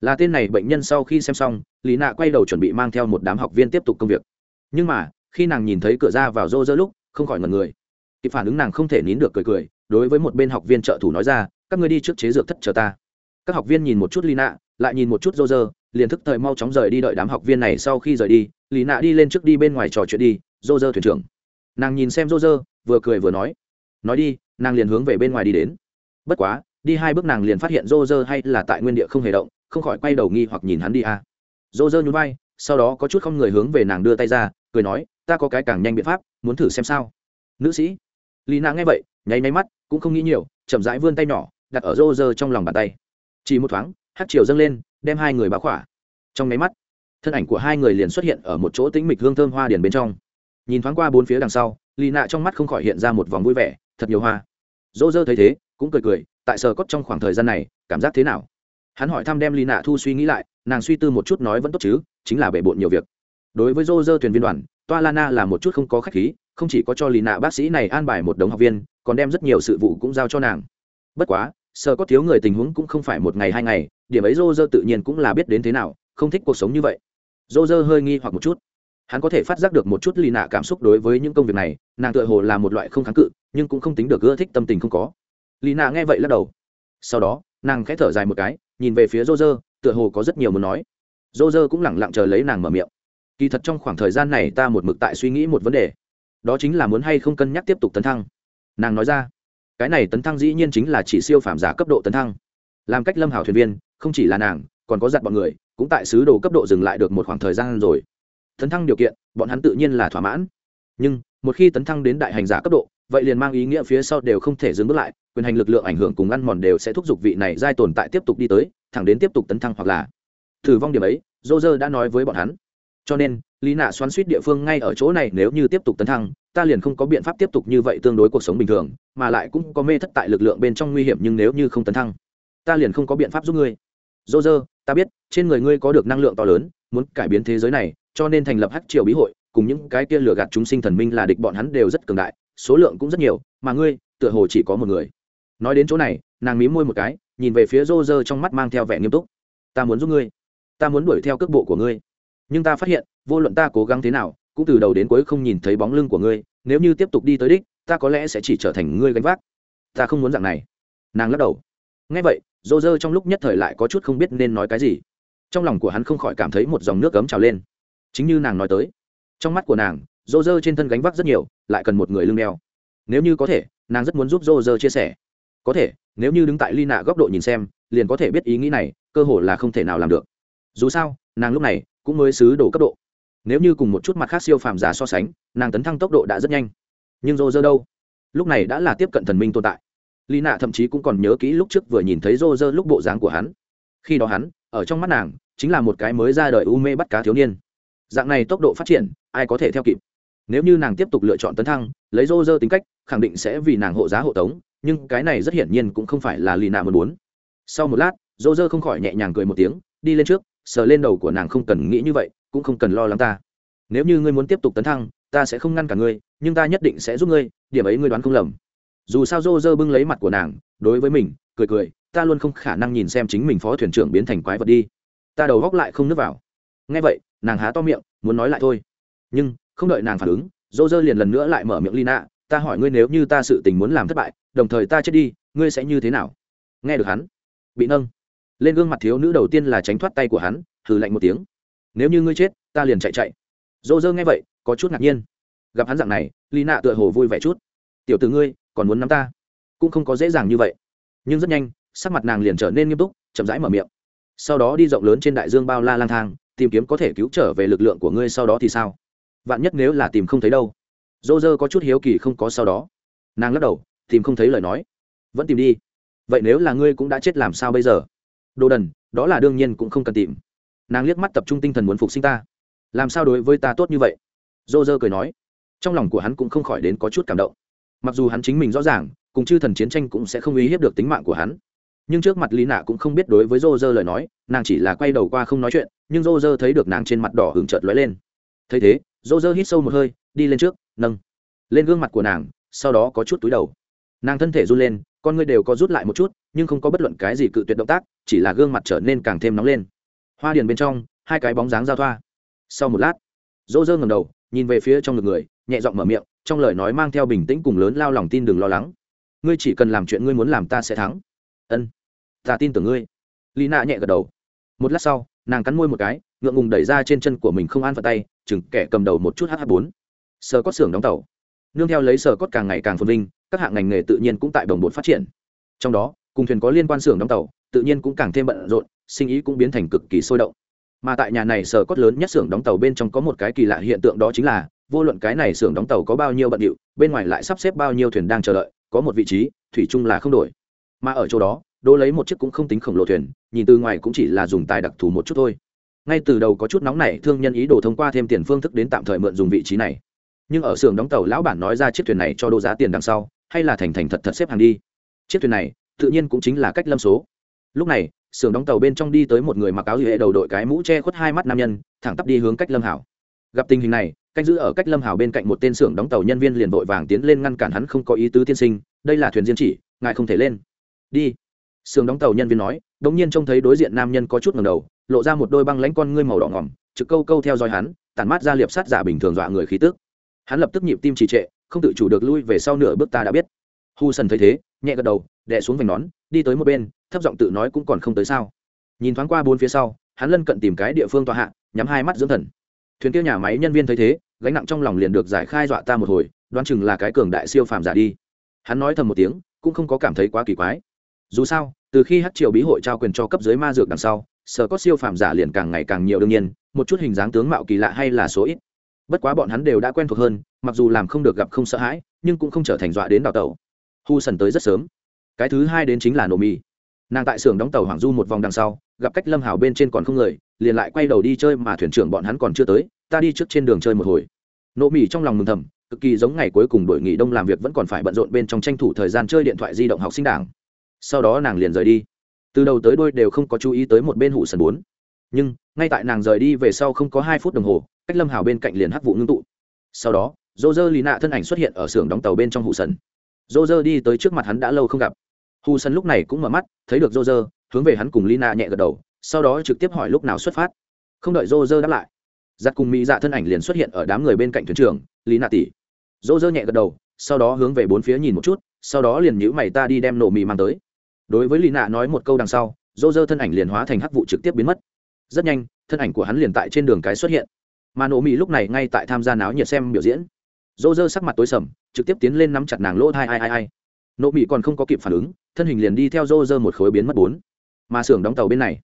Là tên này bệnh nhân sau khi xem xong, lý nạ quay đầu chuẩn bị mang theo một đám học viên tiếp tục công việc. Nhưng mà, khi nàng nhìn thấy cửa ra vào rô rơ lúc, không khỏi ngần người. Kịp phản ứng nàng không thể nín được cười cười, đối với một bên học viên trợ thủ nói ra, các người đi trước chế dược thất chờ ta các học viên nhìn một chút lina, lại nhìn một chút rô rơ liền thức thời mau chóng rời đi đợi đám học viên này sau khi rời đi. Lì nạ đi lên trước đi bên ngoài trò chuyện đi rô rơ thuyền trưởng. Nàng nhìn xem rô rơ vừa cười vừa nói. Nói đi nàng liền hướng về bên ngoài đi đến. Bất quá đi hai bước nàng liền phát hiện rô rơ hay là tại nguyên địa không hề động không khỏi quay đầu nghi hoặc nhìn hắn đi à. rô rơ nhún vai sau đó có chút không người hướng về nàng đưa tay ra cười nói ta có cái càng nhanh biện pháp muốn thử xem sao. Nữ sĩ. Lì nạ nghe vậy nháy máy mắt cũng không nghĩ nhiều chậm rãi vươn tay nhỏ đặt ở rô rơ trong lòng bàn tay chỉ một thoáng, hát chiều dâng lên, đem hai người báo khỏa. Trong nháy mắt, thân ảnh của hai người liền xuất hiện ở một chỗ tĩnh mịch hương thơm hoa điền bên trong. Nhìn thoáng qua bốn phía đằng sau lì nạ trong mắt không khỏi hiện ra một vòng vui vẻ, thật nhiều hoa. Dỗ dơ thấy thế, cũng cười cười, tại sờ cốt trong khoảng thời gian này, cảm giác thế nào? Hắn hỏi thăm đem lì nạ thu suy nghĩ lại, nàng suy tư một chút nói vẫn tốt chứ, chính là bể bộn nhiều việc. Đối với dô dơ thuyền viên đoàn, toa lana là một chút không có khách khí, không chỉ có cho lì nạ bác sĩ này an bài một đống học viên, còn đem rất nhiều sự vụ cũng giao cho nàng. Bất quá sợ có thiếu người tình huống cũng không phải một ngày hai ngày, điểm ấy rô rơ tự nhiên cũng là biết đến thế nào, không thích cuộc sống như vậy. Rô rơ hơi nghi hoặc một chút. Hắn có thể phát giác được một chút lì nạ cảm xúc đối với những công việc này, nàng tựa hồ là một loại không kháng cự, nhưng cũng không tính được ưa thích tâm tình không có. Lì nạ nghe vậy lắc đầu. Sau đó, nàng khẽ thở dài một cái, nhìn về phía rô rơ tựa hồ có rất nhiều muốn nói. Rô rơ cũng lẳng lặng chờ lấy nàng mở miệng. Kỳ thật trong khoảng thời gian này ta một mực tại suy nghĩ một vấn đề. Đó chính là muốn hay không cân nhắc tiếp tục tấn thăng. Nàng nói ra cái này tấn thăng dĩ nhiên chính là chỉ siêu phàm giả cấp độ tấn thăng. Làm cách lâm hảo thuyền viên, không chỉ là nàng, còn có giặt bọn người, cũng tại sứ đồ cấp độ dừng lại được một khoảng thời gian rồi. Tấn thăng điều kiện, bọn hắn tự nhiên là thỏa mãn. Nhưng, một khi tấn thăng đến đại hành giả cấp độ, vậy liền mang ý nghĩa phía sau đều không thể dừng bước lại, quyền hành lực lượng ảnh hưởng cùng ăn mòn đều sẽ thúc giục vị này giai tồn tại tiếp tục đi tới, thẳng đến tiếp tục tấn thăng hoặc là thử vong điểm ấy dô dơ đã nói với bọn hắn cho nên, lý nạ xoắn suýt địa phương ngay ở chỗ này nếu như tiếp tục tấn thăng, ta liền không có biện pháp tiếp tục như vậy tương đối cuộc sống bình thường, mà lại cũng có mê thất tại lực lượng bên trong nguy hiểm nhưng nếu như không tấn thăng, ta liền không có biện pháp giúp ngươi. Dô dơ, ta biết, trên người ngươi có được năng lượng to lớn, muốn cải biến thế giới này, cho nên thành lập hắc triều bí hội, cùng những cái kia lừa gạt chúng sinh thần minh là địch bọn hắn đều rất cường đại, số lượng cũng rất nhiều, mà ngươi, tựa hồ chỉ có một người. Nói đến chỗ này, nàng mí môi một cái, nhìn về phía rô rơ trong mắt mang theo vẻ nghiêm túc. Ta muốn giúp ngươi. Ta muốn đuổi theo cước bộ của ngươi nhưng ta phát hiện, vô luận ta cố gắng thế nào, cũng từ đầu đến cuối không nhìn thấy bóng lưng của ngươi, nếu như tiếp tục đi tới đích, ta có lẽ sẽ chỉ trở thành ngươi gánh vác. Ta không muốn dạng này. Nàng lắc đầu. Ngay vậy, dô dơ trong lúc nhất thời lại có chút không biết nên nói cái gì. Trong lòng của hắn không khỏi cảm thấy một dòng nước cấm trào lên. Chính như nàng nói tới, trong mắt của nàng, dô dơ trên thân gánh vác rất nhiều, lại cần một người lưng đeo. Nếu như có thể, nàng rất muốn giúp dô dơ chia sẻ. Có thể, nếu như đứng tại ly nạ góc độ nhìn xem, liền có thể biết ý nghĩ này, cơ hội là không thể nào làm được. Dù sao, nàng lúc này cũng mới xứ đổ cấp độ. Nếu như cùng một chút mặt khác siêu phàm giả so sánh, nàng tấn thăng tốc độ đã rất nhanh. Nhưng rô rơ đâu? Lúc này đã là tiếp cận thần minh tồn tại. Lý nạ thậm chí cũng còn nhớ kỹ lúc trước vừa nhìn thấy rô rơ lúc bộ dáng của hắn. Khi đó hắn, ở trong mắt nàng, chính là một cái mới ra đời u mê bắt cá thiếu niên. Dạng này tốc độ phát triển, ai có thể theo kịp? Nếu như nàng tiếp tục lựa chọn tấn thăng, lấy rô rơ tính cách, khẳng định sẽ vì nàng hộ giá hộ tống, nhưng cái này rất hiển nhiên cũng không phải là lì nạ muốn muốn. Sau một lát, rô rơ không khỏi nhẹ nhàng cười một tiếng, đi lên trước sờ lên đầu của nàng không cần nghĩ như vậy, cũng không cần lo lắng ta. Nếu như ngươi muốn tiếp tục tấn thăng, ta sẽ không ngăn cả ngươi, nhưng ta nhất định sẽ giúp ngươi, điểm ấy ngươi đoán không lầm. Dù sao dô dơ bưng lấy mặt của nàng, đối với mình, cười cười, ta luôn không khả năng nhìn xem chính mình phó thuyền trưởng biến thành quái vật đi. Ta đầu góc lại không nước vào. Ngay vậy, nàng há to miệng, muốn nói lại thôi. Nhưng, không đợi nàng phản ứng dô dơ liền lần nữa lại mở miệng lina, ta hỏi ngươi nếu như ta sự tình muốn làm thất bại, đồng thời ta chết đi, ngươi sẽ như thế nào? Nghe được hắn. Bị nâng lên gương mặt thiếu nữ đầu tiên là tránh thoát tay của hắn, hừ lạnh một tiếng. Nếu như ngươi chết, ta liền chạy chạy. Dô dơ nghe vậy, có chút ngạc nhiên. Gặp hắn dạng này lina tựa hồ vui vẻ chút. Tiểu từ ngươi, còn muốn nắm ta? Cũng không có dễ dàng như vậy. Nhưng rất nhanh, sắc mặt nàng liền trở nên nghiêm túc, chậm rãi mở miệng. Sau đó đi rộng lớn trên đại dương bao la lang thang, tìm kiếm có thể cứu trở về lực lượng của ngươi sau đó thì sao? Vạn nhất nếu là tìm không thấy đâu. Dô dơ có chút hiếu kỳ không có sau đó. Nàng lắc đầu, tìm không thấy lời nói. Vẫn tìm đi. Vậy nếu là ngươi cũng đã chết làm sao bây giờ? Đồ đần, đó là đương nhiên cũng không cần tìm. Nàng liếc mắt tập trung tinh thần muốn phục sinh ta. Làm sao đối với ta tốt như vậy? Dô dơ cười nói. Trong lòng của hắn cũng không khỏi đến có chút cảm động. Mặc dù hắn chính mình rõ ràng, cùng chư thần chiến tranh cũng sẽ không uy hiếp được tính mạng của hắn. Nhưng trước mặt lý nạ cũng không biết đối với dô dơ lời nói, nàng chỉ là quay đầu qua không nói chuyện, nhưng dô dơ thấy được nàng trên mặt đỏ hừng trợt lóe lên. Thấy thế, dô dơ hít sâu một hơi, đi lên trước, nâng. Lên gương mặt của nàng, sau đó có chút túi đầu. Nàng thân thể run lên con ngươi đều có rút lại một chút, nhưng không có bất luận cái gì cự tuyệt động tác, chỉ là gương mặt trở nên càng thêm nóng lên. Hoa điền bên trong, hai cái bóng dáng giao thoa. Sau một lát Dỗ dơ ngầm đầu, nhìn về phía trong ngực người, nhẹ giọng mở miệng, trong lời nói mang theo bình tĩnh cùng lớn lao lòng tin đừng lo lắng. Ngươi chỉ cần làm chuyện ngươi muốn làm ta sẽ thắng. Ân, ta tin tưởng ngươi. Lý nạ nhẹ gật đầu. Một lát sau, nàng cắn môi một cái, ngượng ngùng đẩy ra trên chân của mình không an phận tay, chừng kẻ cầm đầu một chút hh bốn. Sờ cót xưởng đóng tàu. Nương theo lấy sờ cót càng ngày càng phồn vinh các hạng ngành nghề tự nhiên cũng tại đồng bột phát triển. Trong đó, cùng thuyền có liên quan xưởng đóng tàu, tự nhiên cũng càng thêm bận rộn, sinh ý cũng biến thành cực kỳ sôi động. Mà tại nhà này sở cốt lớn nhất xưởng đóng tàu bên trong có một cái kỳ lạ hiện tượng đó chính là, vô luận cái này xưởng đóng tàu có bao nhiêu bận điệu, bên ngoài lại sắp xếp bao nhiêu thuyền đang chờ đợi, có một vị trí, thủy chung là không đổi. Mà ở chỗ đó, đỗ lấy một chiếc cũng không tính khổng lồ thuyền, nhìn từ ngoài cũng chỉ là dùng tài đặc thù một chút thôi. Ngay từ đầu có chút nóng này thương nhân ý đồ thông qua thêm tiền phương thức đến tạm thời mượn dùng vị trí này. Nhưng ở xưởng đóng tàu, lão bản nói ra chiếc thuyền này cho đô giá tiền đằng sau hay là thành thành thật thật xếp hàng đi. Chiếc thuyền này, tự nhiên cũng chính là cách lâm số. Lúc này, xưởng đóng tàu bên trong đi tới một người mặc áo hệ đầu đội cái mũ che khuất hai mắt nam nhân, thẳng tắp đi hướng cách lâm hảo. Gặp tình hình này, canh giữ ở cách lâm hảo bên cạnh một tên xưởng đóng tàu nhân viên liền vội vàng tiến lên ngăn cản hắn không có ý tứ tiên sinh, đây là thuyền diên chỉ, ngài không thể lên. Đi. Xưởng đóng tàu nhân viên nói, đống nhiên trông thấy đối diện nam nhân có chút ngầm đầu, lộ ra một đôi băng lãnh con ngươi màu đỏ ngỏm, trực câu câu theo dõi hắn, tản mát ra liệp sát giả bình thường dọa người khí tức. Hắn lập tức nhịp tim trì trệ không tự chủ được lui về sau nửa bước ta đã biết. Hu sần thấy thế, nhẹ gật đầu, đè xuống vành nón, đi tới một bên, thấp giọng tự nói cũng còn không tới sao. Nhìn thoáng qua bốn phía sau, hắn lân cận tìm cái địa phương tòa hạ, nhắm hai mắt dưỡng thần. Thuyền kia nhà máy nhân viên thấy thế, gánh nặng trong lòng liền được giải khai dọa ta một hồi, đoán chừng là cái cường đại siêu phàm giả đi. Hắn nói thầm một tiếng, cũng không có cảm thấy quá kỳ quái. Dù sao, từ khi hát triều bí hội trao quyền cho cấp dưới ma dược đằng sau, sở có siêu phàm giả liền càng ngày càng nhiều đương nhiên, một chút hình dáng tướng mạo kỳ lạ hay là số ít bất quá bọn hắn đều đã quen thuộc hơn, mặc dù làm không được gặp không sợ hãi, nhưng cũng không trở thành dọa đến đào tàu hu sần tới rất sớm. Cái thứ hai đến chính là nổ mì nàng tại xưởng đóng tàu hoàng du một vòng đằng sau, gặp cách lâm hào bên trên còn không người, liền lại quay đầu đi chơi mà thuyền trưởng bọn hắn còn chưa tới, ta đi trước trên đường chơi một hồi. Nổ mì trong lòng mừng thầm, cực kỳ giống ngày cuối cùng đội nghỉ đông làm việc vẫn còn phải bận rộn bên trong tranh thủ thời gian chơi điện thoại di động học sinh đảng. Sau đó nàng liền rời đi. Từ đầu tới đôi đều không có chú ý tới một bên hụ sần bốn. Nhưng, ngay tại nàng rời đi về sau không có hai phút đồng hồ cách lâm hào bên cạnh liền hắc vụ ngưng tụ sau đó dô dơ lì nạ thân ảnh xuất hiện ở xưởng đóng tàu bên trong hụ sần dô dơ đi tới trước mặt hắn đã lâu không gặp hù sần lúc này cũng mở mắt thấy được dô dơ hướng về hắn cùng lì nạ nhẹ gật đầu sau đó trực tiếp hỏi lúc nào xuất phát không đợi dô dơ đáp lại giặc cùng mỹ dạ thân ảnh liền xuất hiện ở đám người bên cạnh thuyền trưởng lì nạ tỷ dô dơ nhẹ gật đầu sau đó hướng về bốn phía nhìn một chút sau đó liền nhữ mày ta đi đem nổ mì mang tới đối với lì nạ nói một câu đằng sau dô dơ thân ảnh liền hóa thành hắc vụ trực tiếp biến mất rất nhanh thân ảnh của hắn liền tại trên đường cái xuất hiện mà nổ mỹ lúc này ngay tại tham gia náo nhiệt xem biểu diễn. Dô dơ sắc mặt tối sầm, trực tiếp tiến lên nắm chặt nàng lỗ thai, ai ai ai. Nổ mỹ còn không có kịp phản ứng, thân hình liền đi theo dô dơ một khối biến mất bốn. Mà xưởng đóng tàu bên này,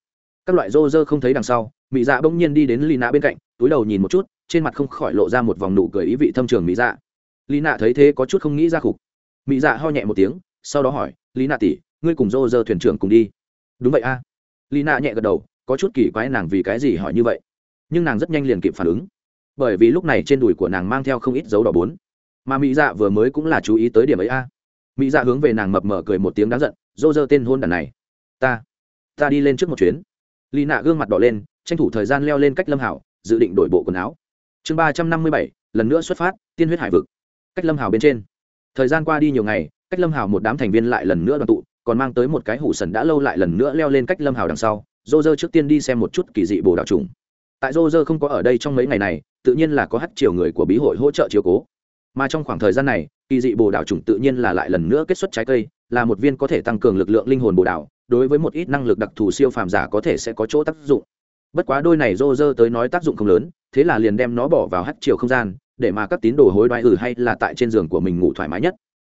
các loại dô dơ không thấy đằng sau mỹ dạ bỗng nhiên đi đến lì nạ bên cạnh, túi đầu nhìn một chút, trên mặt không khỏi lộ ra một vòng nụ cười ý vị thâm trường mỹ dạ. Lì nạ thấy thế có chút không nghĩ ra khục. Mỹ dạ ho nhẹ một tiếng, sau đó hỏi lý nạ tỷ, ngươi cùng dô dơ thuyền trưởng cùng đi. Đúng vậy a. À. lý nạ nhẹ gật đầu, có chút kỳ quái nàng vì cái gì hỏi như vậy nhưng nàng rất nhanh liền kịp phản ứng. Bởi vì lúc này trên đùi của nàng mang theo không ít dấu đỏ bốn. Mà mỹ dạ vừa mới cũng là chú ý tới điểm ấy a. À. mỹ dạ hướng về nàng mập mở cười một tiếng đáng giận, dô dơ tên hôn đàn này, ta ta đi lên trước một chuyến. Lì nạ gương mặt đỏ lên, tranh thủ thời gian leo lên cách lâm hảo, dự định đổi bộ quần áo. Chương ba trăm năm mươi bảy, lần nữa xuất phát, tiên huyết hải vực. Cách lâm hảo bên trên. Thời gian qua đi nhiều ngày, cách lâm hảo một đám thành viên lại lần nữa đoàn tụ, còn mang tới một cái hủ sần đã lâu lại lần nữa leo lên cách lâm hảo đằng sau. Dô dơ trước tiên đi xem một chút kỳ dị bồ đạo trùng tại rô rơ không có ở đây trong mấy ngày này, tự nhiên là có hát chiều người của bí hội hỗ trợ chiều cố. Mà trong khoảng thời gian này, kỳ dị bồ đảo trùng tự nhiên là lại lần nữa kết xuất trái cây, là một viên có thể tăng cường lực lượng linh hồn bồ đảo, đối với một ít năng lực đặc thù siêu phàm giả có thể sẽ có chỗ tác dụng. Bất quá đôi này rô rơ tới nói tác dụng không lớn, thế là liền đem nó bỏ vào hát chiều không gian, để mà các tín đồ hối đoái ử hay là tại trên giường của mình ngủ thoải mái nhất.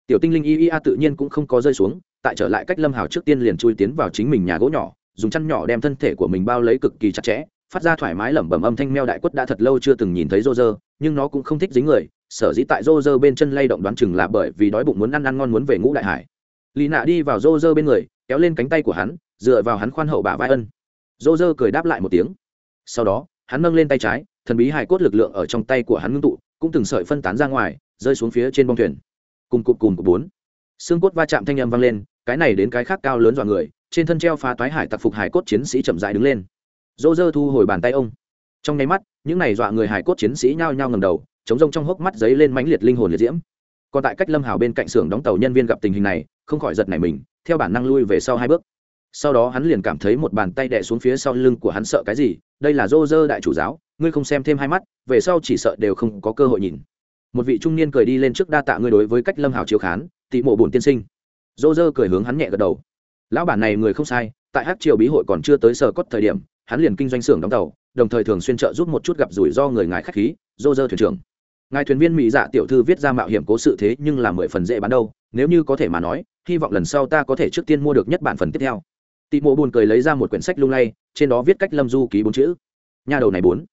Tiểu tinh linh ia tự nhiên cũng không có rơi xuống, tại trở lại cách lâm hào trước tiên liền chui tiến vào chính mình nhà gỗ nhỏ, dùng chăn nhỏ đem thân thể của mình bao lấy cực kỳ chặt chẽ phát ra thoải mái lẩm bẩm âm thanh meo đại quất đã thật lâu chưa từng nhìn thấy rô rơ, nhưng nó cũng không thích dính người, sở dĩ tại rô rơ bên chân lay động đoán chừng là bởi vì đói bụng muốn ăn ăn ngon muốn về ngũ đại hải. Lì nạ đi vào rô rơ bên người, kéo lên cánh tay của hắn, dựa vào hắn khoan hậu bả vai ân. Rô rơ cười đáp lại một tiếng. Sau đó, hắn nâng lên tay trái, thần bí hài cốt lực lượng ở trong tay của hắn ngưng tụ, cũng từng sợi phân tán ra ngoài, rơi xuống phía trên bông thuyền. Cùng cụp cùng của bốn. Xương cốt va chạm thanh âm vang lên, cái này đến cái khác cao lớn dọa người, trên thân treo phá toái hải tặc phục hải cốt chiến sĩ chậm dại đứng lên dô dơ thu hồi bàn tay ông. Trong nháy mắt, những này dọa người hải cốt chiến sĩ nhao nhao ngầm đầu, chống rông trong hốc mắt giấy lên mãnh liệt linh hồn liệt diễm. Còn tại cách lâm hào bên cạnh xưởng đóng tàu nhân viên gặp tình hình này, không khỏi giật nảy mình, theo bản năng lui về sau hai bước. Sau đó hắn liền cảm thấy một bàn tay đè xuống phía sau lưng của hắn sợ cái gì, đây là dô dơ đại chủ giáo, ngươi không xem thêm hai mắt, về sau chỉ sợ đều không có cơ hội nhìn. Một vị trung niên cười đi lên trước đa tạ ngươi đối với cách lâm hào chiếu khán tị mộ bổn tiên sinh. Dô dơ cười hướng hắn nhẹ gật đầu. Lão bản này người không sai, tại hát triều bí hội còn chưa tới sở cốt thời điểm hắn liền kinh doanh xưởng đóng tàu, đồng thời thường xuyên trợ giúp một chút gặp rủi ro người ngài khách khí dô dơ thuyền trưởng. Ngài thuyền viên mỹ dạ tiểu thư viết ra mạo hiểm cố sự thế nhưng là mười phần dễ bán đâu, nếu như có thể mà nói, hy vọng lần sau ta có thể trước tiên mua được nhất bản phần tiếp theo. Tị mộ buồn cười lấy ra một quyển sách lung lay, trên đó viết cách lâm du ký bốn chữ. Nhà đầu này bốn.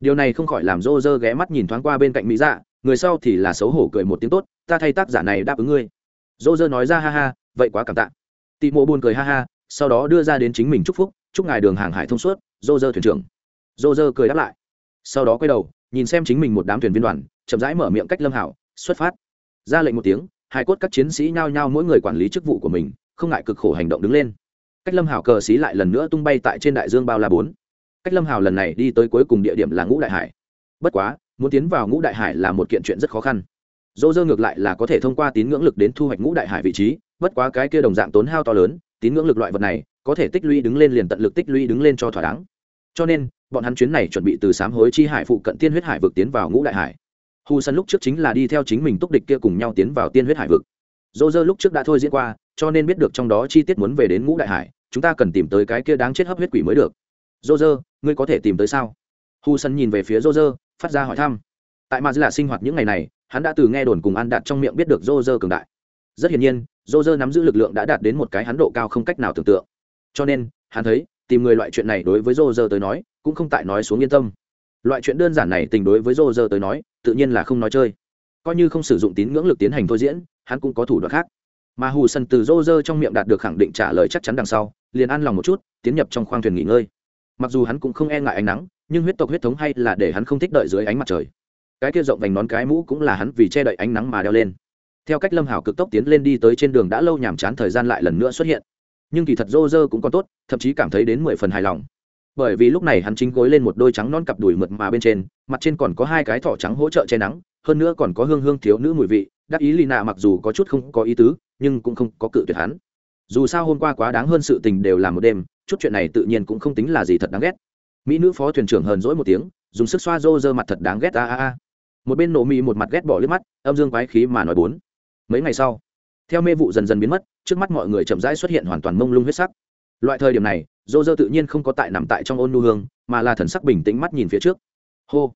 Điều này không khỏi làm rô rơ ghé mắt nhìn thoáng qua bên cạnh mỹ dạ người sau thì là xấu hổ cười một tiếng tốt, ta thay tác giả này đáp ứng ngươi. Rô rơ nói ra ha ha, vậy quá cảm tạ. Tị mộ buồn cười ha ha, sau đó đưa ra đến chính mình chúc phúc chúc ngài đường hàng hải thông suốt rô rơ thuyền trưởng. Rô rơ cười đáp lại. Sau đó quay đầu, nhìn xem chính mình một đám thuyền viên đoàn, chậm rãi mở miệng cách lâm hảo, xuất phát. Ra lệnh một tiếng, hai cốt các chiến sĩ nhao nhao mỗi người quản lý chức vụ của mình, không ngại cực khổ hành động đứng lên. Cách lâm hảo cờ xí lại lần nữa tung bay tại trên đại dương bao la bốn. Cách lâm hảo lần này đi tới cuối cùng địa điểm là ngũ đại hải. Bất quá, muốn tiến vào ngũ đại hải là một kiện chuyện rất khó khăn. Dô dơ ngược lại là có thể thông qua tín ngưỡng lực đến thu hoạch ngũ đại hải vị trí, bất quá cái kia đồng dạng tốn hao to lớn, tín ngưỡng lực loại vật này có thể tích lũy đứng lên liền tận lực tích lũy đứng lên cho thỏa đáng. Cho nên, bọn hắn chuyến này chuẩn bị từ sám hối chi hải phụ cận tiên huyết hải vực tiến vào ngũ đại hải. Hù sân lúc trước chính là đi theo chính mình túc địch kia cùng nhau tiến vào tiên huyết hải vực. Dô dơ lúc trước đã thôi diễn qua, cho nên biết được trong đó chi tiết muốn về đến ngũ đại hải, chúng ta cần tìm tới cái kia đáng chết hấp huyết quỷ mới được. Dô dơ, ngươi có thể tìm tới sao? Hù sân nhìn về phía dô dơ, phát ra hỏi thăm. Tại mà là sinh hoạt những ngày này, hắn đã từ nghe đồn cùng an đạt trong miệng biết được dô dơ cường đại. Rất hiển nhiên, dô dơ nắm giữ lực lượng đã đạt đến một cái hắn độ cao không cách nào tưởng tượng cho nên, hắn thấy, tìm người loại chuyện này đối với rô rơ tới nói, cũng không tại nói xuống yên tâm. Loại chuyện đơn giản này tình đối với rô rơ tới nói, tự nhiên là không nói chơi. Coi như không sử dụng tín ngưỡng lực tiến hành thôi diễn, hắn cũng có thủ đoạn khác. Mà hù sân từ rô rơ trong miệng đạt được khẳng định trả lời chắc chắn đằng sau, liền ăn lòng một chút, tiến nhập trong khoang thuyền nghỉ ngơi. Mặc dù hắn cũng không e ngại ánh nắng, nhưng huyết tộc huyết thống hay là để hắn không thích đợi dưới ánh mặt trời. Cái kia rộng vành nón cái mũ cũng là hắn vì che đậy ánh nắng mà đeo lên. Theo cách lâm hảo cực tốc tiến lên đi tới trên đường đã lâu nhàm chán thời gian lại lần nữa xuất hiện nhưng kỳ thật rô rơ cũng còn tốt, thậm chí cảm thấy đến mười phần hài lòng. Bởi vì lúc này hắn chính gối lên một đôi trắng non cặp đùi mượt mà bên trên, mặt trên còn có hai cái thỏ trắng hỗ trợ che nắng, hơn nữa còn có hương hương thiếu nữ mùi vị, đắc ý lì nạ mặc dù có chút không có ý tứ, nhưng cũng không có cự tuyệt hắn. Dù sao hôm qua quá đáng hơn sự tình đều là một đêm, chút chuyện này tự nhiên cũng không tính là gì thật đáng ghét. Mỹ nữ phó thuyền trưởng hờn dỗi một tiếng, dùng sức xoa rô rơ mặt thật đáng ghét, a a a. Một bên nổ mỹ một mặt ghét bỏ liếc mắt, âm dương quái khí mà nói bốn. Mấy ngày sau theo mê vụ dần dần biến mất, trước mắt mọi người chậm rãi xuất hiện hoàn toàn mông lung huyết sắc. Loại thời điểm này, dô dơ tự nhiên không có tại nằm tại trong ôn nu hương, mà là thần sắc bình tĩnh mắt nhìn phía trước. Hô!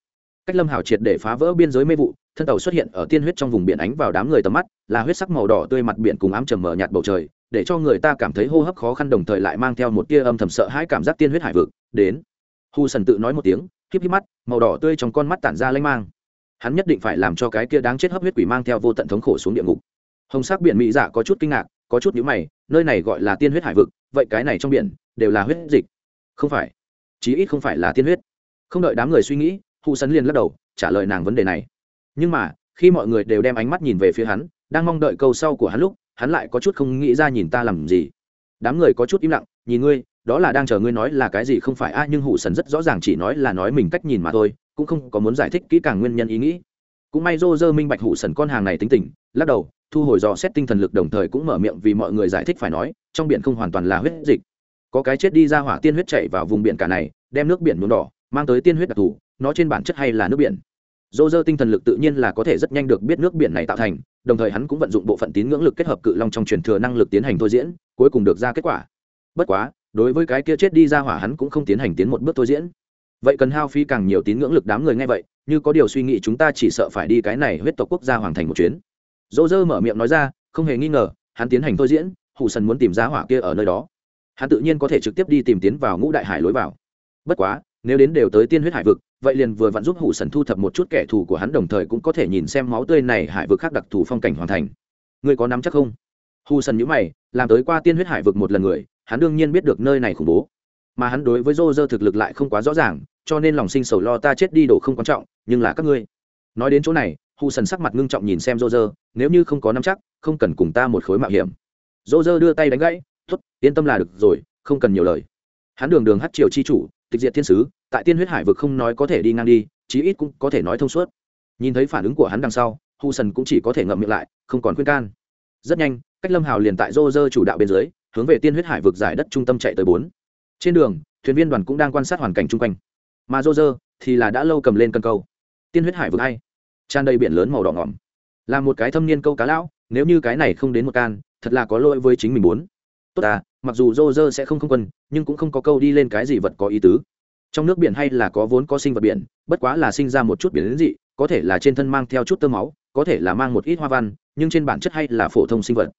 Cách lâm hảo triệt để phá vỡ biên giới mê vụ, thân tàu xuất hiện ở tiên huyết trong vùng biển ánh vào đám người tầm mắt, là huyết sắc màu đỏ tươi mặt biển cùng ám trầm mở nhạt bầu trời, để cho người ta cảm thấy hô hấp khó khăn đồng thời lại mang theo một tia âm thầm sợ hãi cảm giác tiên huyết hải vực. Đến! Hu sần tự nói một tiếng, híp híp mắt, màu đỏ tươi trong con mắt tản ra lanh mang. Hắn nhất định phải làm cho cái kia đáng chết hấp huyết quỷ mang theo vô tận thống khổ xuống địa ngục hồng sắc biển mỹ dạ có chút kinh ngạc, có chút nhíu mày, nơi này gọi là tiên huyết hải vực, vậy cái này trong biển đều là huyết dịch. Không phải, chí ít không phải là tiên huyết. Không đợi đám người suy nghĩ, hụ sấn liền lắc đầu, trả lời nàng vấn đề này. Nhưng mà, khi mọi người đều đem ánh mắt nhìn về phía hắn, đang mong đợi câu sau của hắn lúc, hắn lại có chút không nghĩ ra nhìn ta làm gì. Đám người có chút im lặng, nhìn ngươi, đó là đang chờ ngươi nói là cái gì không phải a, nhưng hụ sấn rất rõ ràng chỉ nói là nói mình cách nhìn mà thôi, cũng không có muốn giải thích kỹ càng nguyên nhân ý nghĩ. Cũng may rô rơ minh bạch hụ sần con hàng này tính tình, lắc đầu thu hồi dò xét tinh thần lực đồng thời cũng mở miệng vì mọi người giải thích phải nói, trong biển không hoàn toàn là huyết dịch. Có cái chết đi ra hỏa tiên huyết chạy vào vùng biển cả này, đem nước biển nhuộm đỏ, mang tới tiên huyết đặc thù, nó trên bản chất hay là nước biển. Dô dơ tinh thần lực tự nhiên là có thể rất nhanh được biết nước biển này tạo thành, đồng thời hắn cũng vận dụng bộ phận tín ngưỡng lực kết hợp cự long trong truyền thừa năng lực tiến hành thôi diễn, cuối cùng được ra kết quả. Bất quá, đối với cái kia chết đi ra hỏa hắn cũng không tiến hành tiến một bước thôi diễn. Vậy cần hao phí càng nhiều tín ngưỡng lực đám người nghe vậy, như có điều suy nghĩ chúng ta chỉ sợ phải đi cái này huyết tộc quốc gia hoàn thành một chuyến dỗ dơ mở miệng nói ra, không hề nghi ngờ, hắn tiến hành thôi diễn, hủ sần muốn tìm ra hỏa kia ở nơi đó. Hắn tự nhiên có thể trực tiếp đi tìm tiến vào ngũ đại hải lối vào. Bất quá, nếu đến đều tới tiên huyết hải vực, vậy liền vừa vặn giúp hủ sần thu thập một chút kẻ thù của hắn đồng thời cũng có thể nhìn xem máu tươi này hải vực khác đặc thù phong cảnh hoàn thành. Ngươi có nắm chắc không? Hủ sần nhữ mày, làm tới qua tiên huyết hải vực một lần người, hắn đương nhiên biết được nơi này khủng bố. Mà hắn đối với dô dơ thực lực lại không quá rõ ràng, cho nên lòng sinh sầu lo ta chết đi đồ không quan trọng, nhưng là các ngươi. Nói đến chỗ này hù sần sắc mặt ngưng trọng nhìn xem rô rơ nếu như không có nắm chắc, không cần cùng ta một khối mạo hiểm. Rô rơ đưa tay đánh gãy t ố t yên tâm là được rồi, không cần nhiều lời. Hắn đường đường hát triều chi chủ, tịch diệt thiên sứ, tại tiên huyết hải vực không nói có thể đi ngang đi, chí ít cũng có thể nói thông suốt. Nhìn thấy phản ứng của hắn đằng sau hù sần cũng chỉ có thể ngậm miệng lại, không còn khuyên can. Rất nhanh, cách lâm hào liền tại rô rơ chủ đạo bên dưới, hướng về tiên huyết hải vực giải đất trung tâm chạy tới bốn. Trên đường, thuyền viên đoàn cũng đang quan sát hoàn cảnh chung quanh. Mà rô rơ thì là đã lâu cầm lên cân câu. Tiên huyết hải vực hay tràn đầy biển lớn màu đỏ ngỏm. Là một cái thâm niên câu cá lão, nếu như cái này không đến một can, thật là có lỗi với chính mình muốn. Tốt à mặc dù rô rơ sẽ không không quân, nhưng cũng không có câu đi lên cái gì vật có ý tứ. Trong nước biển hay là có vốn có sinh vật biển, bất quá là sinh ra một chút biển đến dị, có thể là trên thân mang theo chút tơ máu, có thể là mang một ít hoa văn, nhưng trên bản chất hay là phổ thông sinh vật.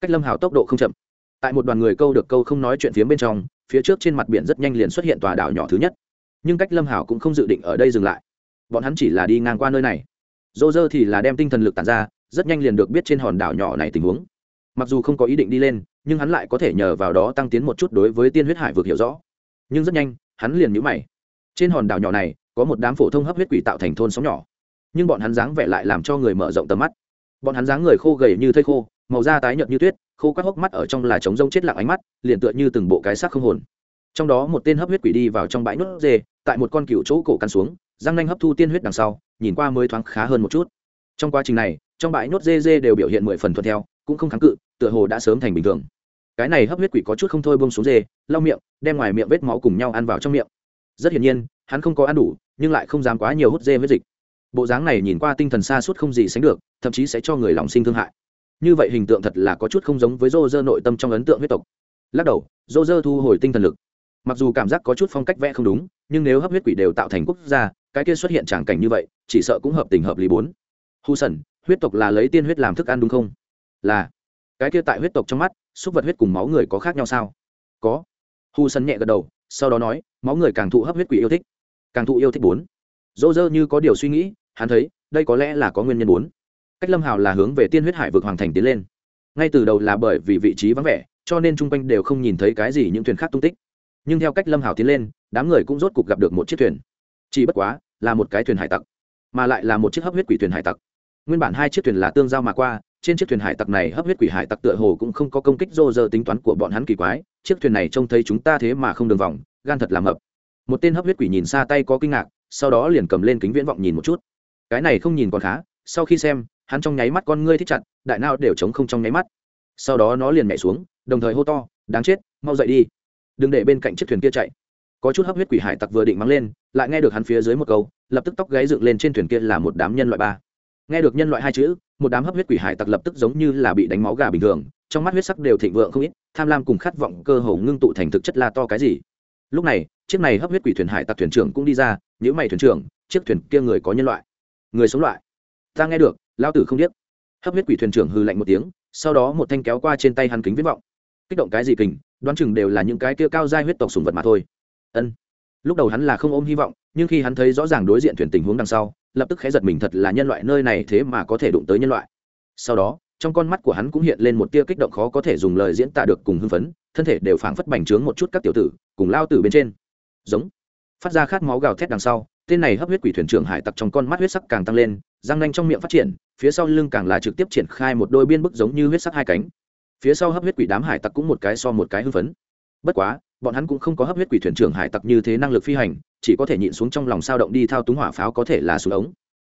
Cách lâm hào tốc độ không chậm. Tại một đoàn người câu được câu không nói chuyện phía bên trong, phía trước trên mặt biển rất nhanh liền xuất hiện tòa đảo nhỏ thứ nhất. Nhưng cách lâm hảo cũng không dự định ở đây dừng lại. Bọn hắn chỉ là đi ngang qua nơi này dô dơ thì là đem tinh thần lực tàn ra, rất nhanh liền được biết trên hòn đảo nhỏ này tình huống. Mặc dù không có ý định đi lên, nhưng hắn lại có thể nhờ vào đó tăng tiến một chút đối với tiên huyết hải vực hiểu rõ. Nhưng rất nhanh, hắn liền nhũ mày. Trên hòn đảo nhỏ này, có một đám phổ thông hấp huyết quỷ tạo thành thôn sóng nhỏ. Nhưng bọn hắn dáng vẻ lại làm cho người mở rộng tầm mắt. Bọn hắn dáng người khô gầy như thây khô, màu da tái nhợt như tuyết, khô các hốc mắt ở trong là trống rông chết lặng ánh mắt, liền tựa như từng bộ cái xác không hồn. Trong đó một tên hấp huyết quỷ đi vào trong bãi nốt dê, tại một con cựu chỗ cổ căn xuống, răng nanh hấp thu tiên huyết đằng sau nhìn qua mới thoáng khá hơn một chút. Trong quá trình này, trong bãi nốt dê dê đều biểu hiện mười phần thuận theo, cũng không kháng cự, tựa hồ đã sớm thành bình thường. Cái này hấp huyết quỷ có chút không thôi bông xuống dê, lau miệng, đem ngoài miệng vết máu cùng nhau ăn vào trong miệng. Rất hiển nhiên, hắn không có ăn đủ, nhưng lại không dám quá nhiều hút dê huyết dịch. Bộ dáng này nhìn qua tinh thần xa suốt không gì sánh được, thậm chí sẽ cho người lòng sinh thương hại. Như vậy hình tượng thật là có chút không giống với rô rơ nội tâm trong ấn tượng huyết tộc. Lắc đầu, Rô Rơ thu hồi tinh thần lực. Mặc dù cảm giác có chút phong cách vẽ không đúng, nhưng nếu hấp huyết quỷ đều tạo thành quốc gia cái kia xuất hiện tràng cảnh như vậy, chỉ sợ cũng hợp tình hợp lý bốn. Hu sần, huyết tộc là lấy tiên huyết làm thức ăn đúng không? Là. Cái kia tại huyết tộc trong mắt, xúc vật huyết cùng máu người có khác nhau sao? Có. Hu sần nhẹ gật đầu, sau đó nói, máu người càng thụ hấp huyết quỷ yêu thích. Càng thụ yêu thích bốn. Dỗ dơ như có điều suy nghĩ, hắn thấy, đây có lẽ là có nguyên nhân bốn. Cách lâm hào là hướng về tiên huyết hải vực hoàng thành tiến lên. Ngay từ đầu là bởi vì vị trí vắng vẻ, cho nên chung quanh đều không nhìn thấy cái gì những thuyền khác tung tích. Nhưng theo cách lâm hào tiến lên, đám người cũng rốt cục gặp được một chiếc thuyền chỉ bất quá, là một cái thuyền hải tặc, mà lại là một chiếc hấp huyết quỷ thuyền hải tặc. Nguyên bản hai chiếc thuyền là tương giao mà qua, trên chiếc thuyền hải tặc này hấp huyết quỷ hải tặc tựa hồ cũng không có công kích rô rơ tính toán của bọn hắn kỳ quái, chiếc thuyền này trông thấy chúng ta thế mà không đường vòng, gan thật làm mập. Một tên hấp huyết quỷ nhìn xa tay có kinh ngạc, sau đó liền cầm lên kính viễn vọng nhìn một chút. Cái này không nhìn còn khá, sau khi xem, hắn trong nháy mắt con ngươi thích chặt, đại nao đều chống không trong nháy mắt. Sau đó nó liền nhảy xuống, đồng thời hô to, đáng chết, mau dậy đi. Đừng để bên cạnh chiếc thuyền kia chạy có chút hấp huyết quỷ hải tặc vừa định mắng lên, lại nghe được hắn phía dưới một câu, lập tức tóc gáy dựng lên trên thuyền kia là một đám nhân loại ba. Nghe được nhân loại hai chữ, một đám hấp huyết quỷ hải tặc lập tức giống như là bị đánh máu gà bình thường, trong mắt huyết sắc đều thịnh vượng không ít, tham lam cùng khát vọng cơ hồ ngưng tụ thành thực chất là to cái gì. Lúc này, chiếc này hấp huyết quỷ thuyền hải tặc thuyền trưởng cũng đi ra những mày thuyền trưởng, chiếc thuyền kia người có nhân loại. Người sống loại. Ta nghe được lao tử không biết. Hấp huyết quỷ thuyền trưởng hư lạnh một tiếng, sau đó một thanh kéo qua trên tay hắn kính viết vọng. Kích động cái gì kình, đoán chừng đều là những cái kia cao giai huyết tộc sùng vật mà thôi ân. Lúc đầu hắn là không ôm hy vọng, nhưng khi hắn thấy rõ ràng đối diện thuyền tình huống đằng sau, lập tức khẽ giật mình thật là nhân loại nơi này thế mà có thể đụng tới nhân loại. Sau đó, trong con mắt của hắn cũng hiện lên một tia kích động khó có thể dùng lời diễn tả được cùng hưng phấn, thân thể đều phảng phất bành trướng một chút các tiểu tử, cùng lao tử bên trên. Giống. Phát ra khát máu gào thét đằng sau, tên này hấp huyết quỷ thuyền trưởng hải tặc trong con mắt huyết sắc càng tăng lên, răng nanh trong miệng phát triển, phía sau lưng càng là trực tiếp triển khai một đôi biên bức giống như huyết sắc hai cánh. Phía sau hấp huyết quỷ đám hải tặc cũng một cái so một cái hưng phấn bất quá, bọn hắn cũng không có hấp huyết quỷ thuyền trưởng hải tặc như thế năng lực phi hành, chỉ có thể nhịn xuống trong lòng sao động đi thao túng hỏa pháo có thể là xuống ống.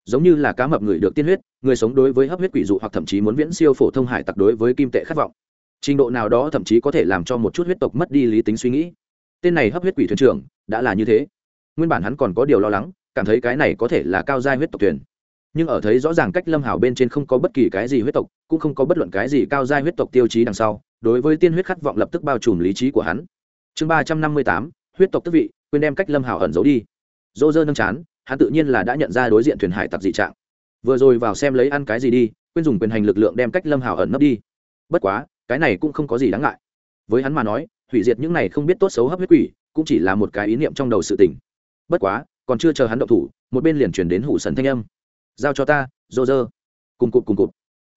Giống như là cá mập người được tiên huyết, người sống đối với hấp huyết quỷ dụ hoặc thậm chí muốn viễn siêu phổ thông hải tặc đối với kim tệ khát vọng. Trình độ nào đó thậm chí có thể làm cho một chút huyết tộc mất đi lý tính suy nghĩ. Tên này hấp huyết quỷ thuyền trưởng, đã là như thế. Nguyên bản hắn còn có điều lo lắng, cảm thấy cái này có thể là cao giai huyết tộc thuyền. Nhưng ở thấy rõ ràng cách lâm hảo bên trên không có bất kỳ cái gì huyết tộc, cũng không có bất luận cái gì cao giai huyết tộc tiêu chí đằng sau đối với tiên huyết khát vọng lập tức bao trùm lý trí của hắn. Chương ba trăm năm mươi tám, huyết tộc tức vị, quên đem cách lâm hảo ẩn giấu đi. Dô dơ nâng chán, hắn tự nhiên là đã nhận ra đối diện thuyền hải tặc dị trạng. Vừa rồi vào xem lấy ăn cái gì đi, quên dùng quyền hành lực lượng đem cách lâm hảo ẩn nấp đi. Bất quá, cái này cũng không có gì đáng ngại. Với hắn mà nói, hủy diệt những này không biết tốt xấu hấp huyết quỷ, cũng chỉ là một cái ý niệm trong đầu sự tình. Bất quá, còn chưa chờ hắn động thủ, một bên liền chuyển đến hủ sần thanh âm. Giao cho ta, dô dơ. Cùng cụt cùng cụt.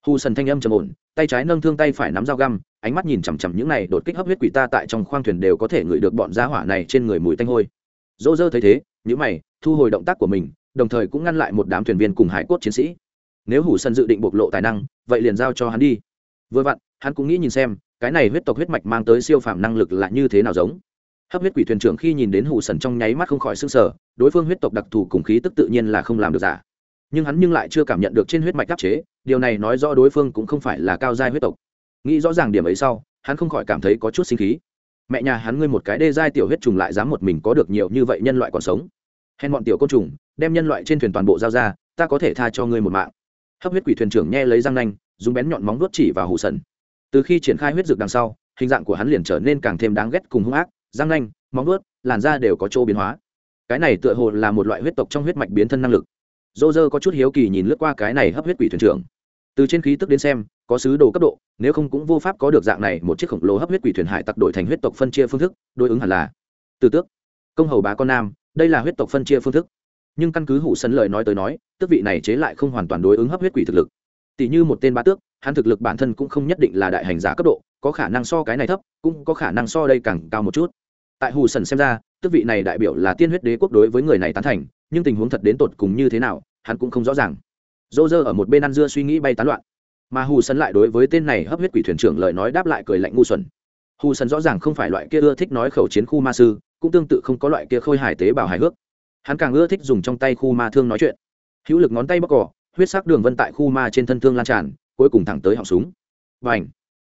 Hù sần thanh âm trầm ổn, tay trái nâng thương tay phải nắm dao găm ánh mắt nhìn chằm chằm những này đột kích hấp huyết quỷ ta tại trong khoang thuyền đều có thể ngửi được bọn gia hỏa này trên người mùi tanh hôi. Dỗ dơ thấy thế những mày, thu hồi động tác của mình, đồng thời cũng ngăn lại một đám thuyền viên cùng hải cốt chiến sĩ. Nếu hủ sân dự định bộc lộ tài năng, vậy liền giao cho hắn đi. Vừa vặn, hắn cũng nghĩ nhìn xem, cái này huyết tộc huyết mạch mang tới siêu phàm năng lực là như thế nào giống. Hấp huyết quỷ thuyền trưởng khi nhìn đến hủ sần trong nháy mắt không khỏi s ư n g sở đối phương huyết tộc đặc thù cùng khí tức tự nhiên là không làm được giả. Nhưng hắn nhưng lại chưa cảm nhận được trên huyết mạch đáp chế, điều này nói rõ đối phương cũng không phải là cao giai huyết tộc nghĩ rõ ràng điểm ấy sau, hắn không khỏi cảm thấy có chút sinh khí. Mẹ nhà hắn ngươi một cái đê giai tiểu huyết trùng lại dám một mình có được nhiều như vậy nhân loại còn sống. Hèn bọn tiểu côn trùng, đem nhân loại trên thuyền toàn bộ giao ra, ta có thể tha cho ngươi một mạng. Hấp huyết quỷ thuyền trưởng nghe lấy răng nanh, dùng bén nhọn móng vuốt chỉ vào hủ sần. Từ khi triển khai huyết dược đằng sau, hình dạng của hắn liền trở nên càng thêm đáng ghét cùng hung ác, răng nanh, móng vuốt, làn da đều có chỗ biến hóa. Cái này tựa hồ là một loại huyết tộc trong huyết mạch biến thân năng lực. Dô dơ có chút hiếu kỳ nhìn lướt qua cái này hấp huyết quỷ thuyền trưởng. Từ trên khí tức đến xem có sứ đồ cấp độ, nếu không cũng vô pháp có được dạng này một chiếc khổng lồ hấp huyết quỷ thuyền hải tặc đổi thành huyết tộc phân chia phương thức, đối ứng hẳn là từ tước, công hầu bá con nam, đây là huyết tộc phân chia phương thức. Nhưng căn cứ hủ sân lời nói tới nói, tước vị này chế lại không hoàn toàn đối ứng hấp huyết quỷ thực lực. Tỷ như một tên bá tước, hắn thực lực bản thân cũng không nhất định là đại hành giả cấp độ, có khả năng so cái này thấp, cũng có khả năng so đây càng cao một chút. Tại hù sần xem ra, tước vị này đại biểu là tiên huyết đế quốc đối với người này tán thành, nhưng tình huống thật đến tột cùng như thế nào, hắn cũng không rõ ràng. Dô dơ ở một bên ăn dưa suy nghĩ bay tán loạn mà hù sân lại đối với tên này hấp huyết quỷ thuyền trưởng lời nói đáp lại cười lạnh ngu xuẩn. Hù sân rõ ràng không phải loại kia ưa thích nói khẩu chiến khu ma sư, cũng tương tự không có loại kia khôi hài tế bào hài hước. Hắn càng ưa thích dùng trong tay khu ma thương nói chuyện. Hữu lực ngón tay bóc cỏ, huyết sắc đường vân tại khu ma trên thân thương lan tràn, cuối cùng thẳng tới họng súng. Và ảnh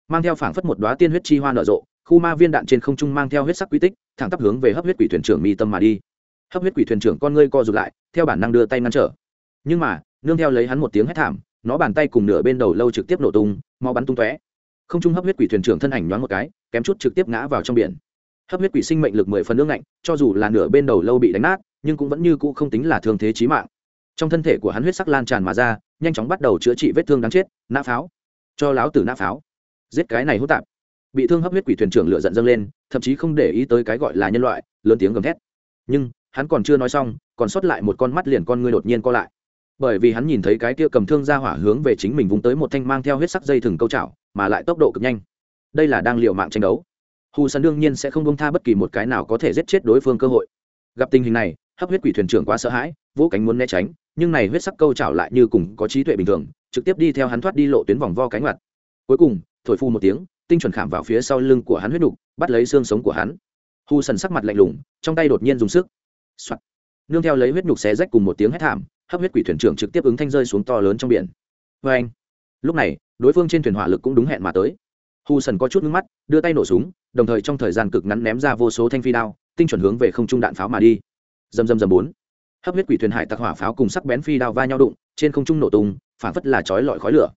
mang theo phảng phất một đoá tiên huyết chi hoa nở rộ, khu ma viên đạn trên không trung mang theo huyết sắc quy tích, thẳng tắp hướng về hấp huyết quỷ thuyền trưởng mi tâm mà đi. Hấp huyết quỷ thuyền trưởng con ngươi co rụt lại, theo bản năng đưa tay ngăn trở. Nhưng mà, nương theo lấy hắn một tiếng hét thảm nó bàn tay cùng nửa bên đầu lâu trực tiếp nổ tung mau bắn tung tóe. Không trung hấp huyết quỷ thuyền trưởng thân ảnh nhoáng một cái, kém chút trực tiếp ngã vào trong biển. Hấp huyết quỷ sinh mệnh lực mười phần nước lạnh cho dù là nửa bên đầu lâu bị đánh nát, nhưng cũng vẫn như cũ không tính là thương thế chí mạng. Trong thân thể của hắn huyết sắc lan tràn mà ra, nhanh chóng bắt đầu chữa trị vết thương đáng chết, nã pháo. Cho láo tử nã pháo. Giết cái này hỗn tạp. Bị thương hấp huyết quỷ thuyền trưởng lựa giận dâng lên, thậm chí không để ý tới cái gọi là nhân loại, lớn tiếng gầm thét. Nhưng, hắn còn chưa nói xong, còn sót lại một con mắt liền con ngươi đột nhiên co lại bởi vì hắn nhìn thấy cái kia cầm thương ra hỏa hướng về chính mình vùng tới một thanh mang theo huyết sắc dây thừng câu chảo, mà lại tốc độ cực nhanh. Đây là đang liệu mạng tranh đấu. Hù sân đương nhiên sẽ không bông tha bất kỳ một cái nào có thể giết chết đối phương cơ hội. Gặp tình hình này, hấp huyết quỷ thuyền trưởng quá sợ hãi vỗ cánh muốn né tránh, nhưng này huyết sắc câu chảo lại như cùng có trí tuệ bình thường, trực tiếp đi theo hắn thoát đi lộ tuyến vòng vo cánh mặt cuối cùng, thổi phu một tiếng, tinh chuẩn khảm vào phía sau lưng của hắn huyết đục bắt lấy xương sống của hắn. Hù sần sắc mặt lạnh lùng, trong tay đột nhiên dùng sức、Soạn. nương theo lấy huyết nhục xé rách cùng một tiếng hét thảm hấp huyết quỷ thuyền trưởng trực tiếp ứng thanh rơi xuống to lớn trong biển. Vê anh, lúc này, đối phương trên thuyền hỏa lực cũng đúng hẹn mà tới. Hù sần có chút ngưng mắt, đưa tay nổ súng, đồng thời trong thời gian cực ngắn ném ra vô số thanh phi đao, tinh chuẩn hướng về không trung đạn pháo mà đi. Dầm dầm dầm bốn. Hấp huyết quỷ thuyền hải tặc hỏa pháo cùng sắc bén phi đao va nhau đụng, trên không trung nổ tung phản phất là chói lọi khói lửa.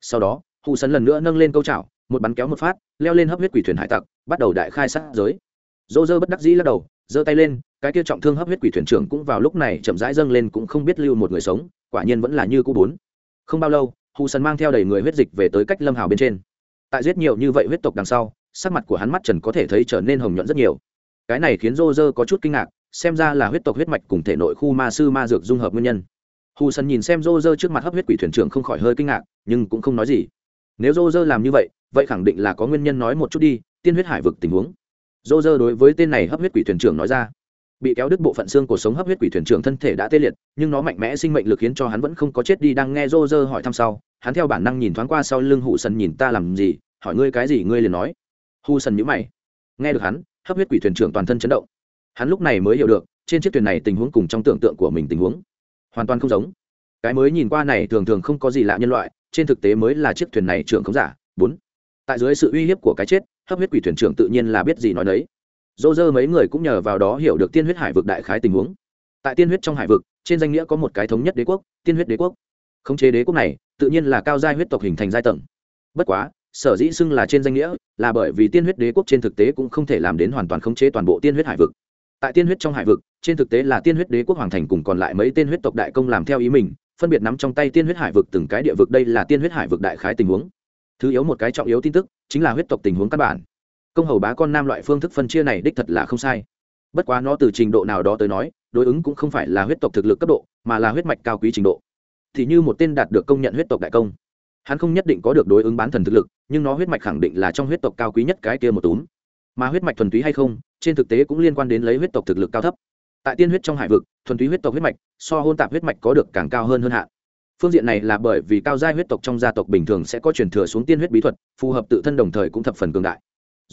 Sau đó hù sần lần nữa nâng lên câu chảo, một bắn kéo một phát, leo lên hấp huyết quỷ thuyền hải tặc, bắt đầu đại khai sát giới. Dô dơ bất đắc dĩ lắc đầu, giơ tay lên cái kia trọng thương hấp huyết quỷ thuyền trưởng cũng vào lúc này chậm rãi dâng lên cũng không biết lưu một người sống, quả nhiên vẫn là như cũ bốn. Không bao lâu hù sần mang theo đầy người huyết dịch về tới cách lâm hào bên trên. Tại giết nhiều như vậy huyết tộc đằng sau, sắc mặt của hắn mắt trần có thể thấy trở nên hồng nhuận rất nhiều. Cái này khiến rô rơ có chút kinh ngạc, xem ra là huyết tộc huyết mạch cùng thể nội khu ma sư ma dược dung hợp nguyên nhân. Hù sần nhìn xem rô rơ trước mặt hấp huyết quỷ thuyền trưởng không khỏi hơi kinh ngạc, nhưng cũng không nói gì. Nếu rô rơ làm như vậy vậy khẳng định là có nguyên nhân nói một chút đi, tiên huyết hải vực tình huống. Rô rơ đối với tên này hấp huyết quỷ thuyền trưởng nói ra bị kéo đứt bộ phận xương của sống hấp huyết quỷ thuyền trưởng thân thể đã tê liệt, nhưng nó mạnh mẽ sinh mệnh lực khiến cho hắn vẫn không có chết đi. Đang nghe rô rơ hỏi thăm sau, hắn theo bản năng nhìn thoáng qua sau lưng hụ sần nhìn ta làm gì, hỏi ngươi cái gì ngươi liền nói. Hụ sần nhữ mày. Nghe được hắn, hấp huyết quỷ thuyền trưởng toàn thân chấn động. Hắn lúc này mới hiểu được, trên chiếc thuyền này tình huống cùng trong tưởng tượng của mình tình huống hoàn toàn không giống. Cái mới nhìn qua này thường thường không có gì lạ nhân loại, trên thực tế mới là chiếc thuyền này trưởng không giả. Bốn. Tại dưới sự uy hiếp của cái chết, hấp huyết quỷ thuyền trưởng tự nhiên là biết gì nói đấy dô dơ mấy người cũng nhờ vào đó hiểu được tiên huyết hải vực đại khái tình huống. Tại tiên huyết trong hải vực, trên danh nghĩa có một cái thống nhất đế quốc, tiên huyết đế quốc. Khống chế đế quốc này, tự nhiên là cao giai huyết tộc hình thành giai tầng. Bất quá, sở dĩ xưng là trên danh nghĩa, là bởi vì tiên huyết đế quốc trên thực tế cũng không thể làm đến hoàn toàn khống chế toàn bộ tiên huyết hải vực. Tại tiên huyết trong hải vực, trên thực tế là tiên huyết đế quốc hoàng thành cùng còn lại mấy tên huyết tộc đại công làm theo ý mình, phân biệt nắm trong tay tiên huyết hải vực từng cái địa vực đây là tiên huyết hải vực đại khái tình huống. Thứ yếu một cái trọng yếu tin tức, chính là huyết tộc tình huống căn bản công hầu bá con nam loại phương thức phân chia này đích thật là không sai. Bất quá nó từ trình độ nào đó tới nói, đối ứng cũng không phải là huyết tộc thực lực cấp độ, mà là huyết mạch cao quý trình độ. Thì như một tên đạt được công nhận huyết tộc đại công. Hắn không nhất định có được đối ứng bán thần thực lực, nhưng nó huyết mạch khẳng định là trong huyết tộc cao quý nhất cái kia một túm. Mà huyết mạch thuần túy hay không, trên thực tế cũng liên quan đến lấy huyết tộc thực lực cao thấp. Tại tiên huyết trong hải vực, thuần túy huyết tộc huyết mạch, so hôn tạp huyết mạch có được càng cao hơn hơn hạn phương diện này là bởi vì cao gia huyết tộc trong gia tộc bình thường sẽ có truyền thừa xuống tiên huyết bí thuật, phù hợp tự thân đồng thời cũng thập phần cường đại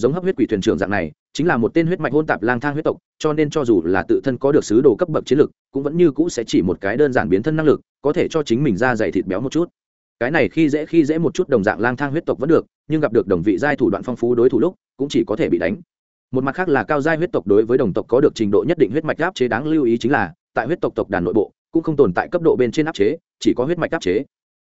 giống hấp huyết quỷ thuyền trưởng dạng này, chính là một tên huyết mạch hôn tạp lang thang huyết tộc, cho nên cho dù là tự thân có được sứ đồ cấp bậc chiến lực, cũng vẫn như cũ sẽ chỉ một cái đơn giản biến thân năng lực, có thể cho chính mình ra dày thịt béo một chút. Cái này khi dễ khi dễ một chút đồng dạng lang thang huyết tộc vẫn được, nhưng gặp được đồng vị giai thủ đoạn phong phú đối thủ lúc, cũng chỉ có thể bị đánh. Một mặt khác là cao giai huyết tộc đối với đồng tộc có được trình độ nhất định huyết mạch áp chế đáng lưu ý chính là, tại huyết tộc tộc đàn nội bộ, cũng không tồn tại cấp độ bên trên áp chế, chỉ có huyết mạch áp chế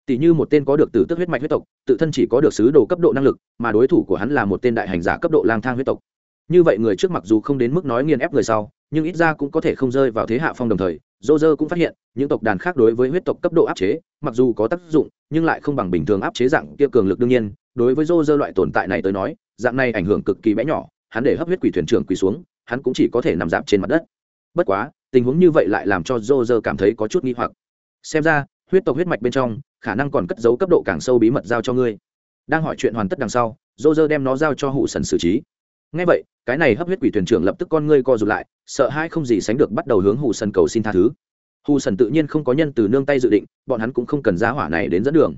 tỷ như một tên có được tử tức huyết mạch huyết tộc, tự thân chỉ có được sứ đồ cấp độ năng lực, mà đối thủ của hắn là một tên đại hành giả cấp độ lang thang huyết tộc. Như vậy người trước mặc dù không đến mức nói nghiền ép người sau, nhưng ít ra cũng có thể không rơi vào thế hạ phong đồng thời, dô dơ cũng phát hiện, những tộc đàn khác đối với huyết tộc cấp độ áp chế, mặc dù có tác dụng, nhưng lại không bằng bình thường áp chế dạng kia cường lực đương nhiên. Đối với dô dơ loại tồn tại này tới nói, dạng này ảnh hưởng cực kỳ bẽ nhỏ, hắn để hấp huyết quỷ thuyền trưởng quỳ xuống, hắn cũng chỉ có thể nằm dạp trên mặt đất. Bất quá, tình huống như vậy lại làm cho dô dơ cảm thấy có chút nghi hoặc. Xem ra huyết tộc huyết mạch bên trong, khả năng còn cất giấu cấp độ càng sâu bí mật giao cho ngươi. Đang hỏi chuyện hoàn tất đằng sau dô dơ đem nó giao cho hụ sần xử trí. Ngay vậy, cái này hấp huyết quỷ thuyền trưởng lập tức con ngươi co rụt lại, sợ hai không gì sánh được bắt đầu hướng hụ sần cầu xin tha thứ. Hụ sần tự nhiên không có nhân từ nương tay dự định, bọn hắn cũng không cần giá hỏa này đến dẫn đường.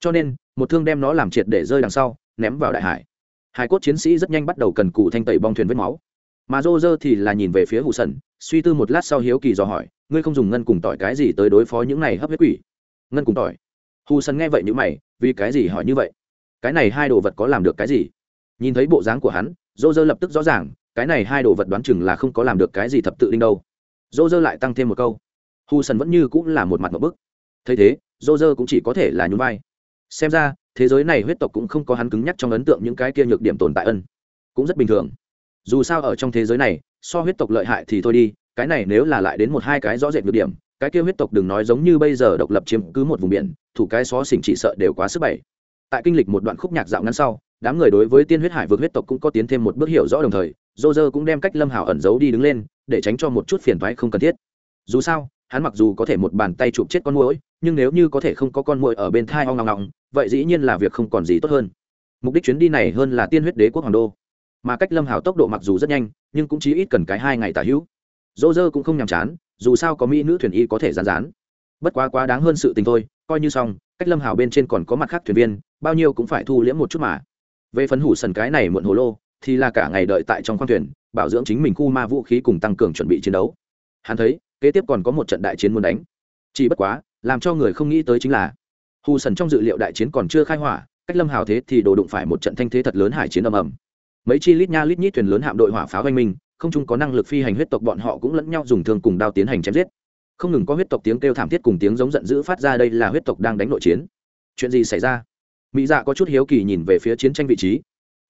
Cho nên, một thương đem nó làm triệt để rơi đằng sau, ném vào đại hải. Hải cốt chiến sĩ rất nhanh bắt đầu cần cụ thanh tẩy bong thuyền vết máu. Mà dô dơ thì là nhìn về phía hụ sần, suy tư một lát sau hiếu kỳ dò hỏi, ngươi không dùng ngân cùng tỏi cái gì tới đối phó những này hấp huyết quỷ? Ngân cùng tỏi. Hù sần nghe vậy như mày, vì cái gì hỏi như vậy? Cái này hai đồ vật có làm được cái gì? Nhìn thấy bộ dáng của hắn dô dơ lập tức rõ ràng, cái này hai đồ vật đoán chừng là không có làm được cái gì thập tự linh đâu. Dô dơ lại tăng thêm một câu. Hù sần vẫn như cũng là một mặt một bức. Thấy thế dô dơ cũng chỉ có thể là nhún vai. Xem ra, thế giới này huyết tộc cũng không có hắn cứng nhắc trong ấn tượng những cái kia nhược điểm tồn tại ân. Cũng rất bình thường. Dù sao ở trong thế giới này, so huyết tộc lợi hại thì thôi đi, cái này nếu là lại đến một hai cái rõ rệt nhược điểm cái kia huyết tộc đừng nói giống như bây giờ độc lập chiếm cứ một vùng biển, thủ cái xó xỉnh chỉ sợ đều quá sức bảy tại kinh lịch một đoạn khúc nhạc dạo ngắn sau, đám người đối với tiên huyết hải vượt huyết tộc cũng có tiến thêm một bước hiểu rõ đồng thời dô dơ cũng đem cách lâm hảo ẩn giấu đi đứng lên, để tránh cho một chút phiền thoái không cần thiết. Dù sao, hắn mặc dù có thể một bàn tay chụp chết con mũi nhưng nếu như có thể không có con mũi ở bên thai hoang ngọng ngọng vậy dĩ nhiên là việc không còn gì tốt hơn. Mục đích chuyến đi này hơn là tiên huyết đế quốc hoàng đô. Mà cách lâm hảo tốc độ mặc dù rất nhanh, nhưng cũng chỉ ít cần cái hai ngày tả hữu. Dô dơ cũng không nhàm chán dù sao có mỹ nữ thuyền y có thể rán rán bất quá quá đáng hơn sự tình thôi, coi như xong, cách lâm hảo bên trên còn có mặt khác thuyền viên, bao nhiêu cũng phải thu liễm một chút mà. Về phấn hủ sần cái này muộn hồ lô, thì là cả ngày đợi tại trong khoang thuyền, bảo dưỡng chính mình khu ma vũ khí cùng tăng cường chuẩn bị chiến đấu. Hắn thấy, kế tiếp còn có một trận đại chiến muốn đánh. Chỉ bất quá, làm cho người không nghĩ tới chính là hù sần trong dự liệu đại chiến còn chưa khai hỏa, cách lâm hào thế thì đồ đụng phải một trận thanh thế thật lớn hải chiến ầm ầm. Mấy chi lít nha lít nhít thuyền lớn hạm đội hỏa pháo oanh minh không chung có năng lực phi hành huyết tộc bọn họ cũng lẫn nhau dùng thương cùng đao tiến hành chém giết. Không ngừng có huyết tộc tiếng kêu thảm thiết cùng tiếng giống giận dữ phát ra đây là huyết tộc đang đánh nội chiến. Chuyện gì xảy ra? Mỹ dạ có chút hiếu kỳ nhìn về phía chiến tranh vị trí.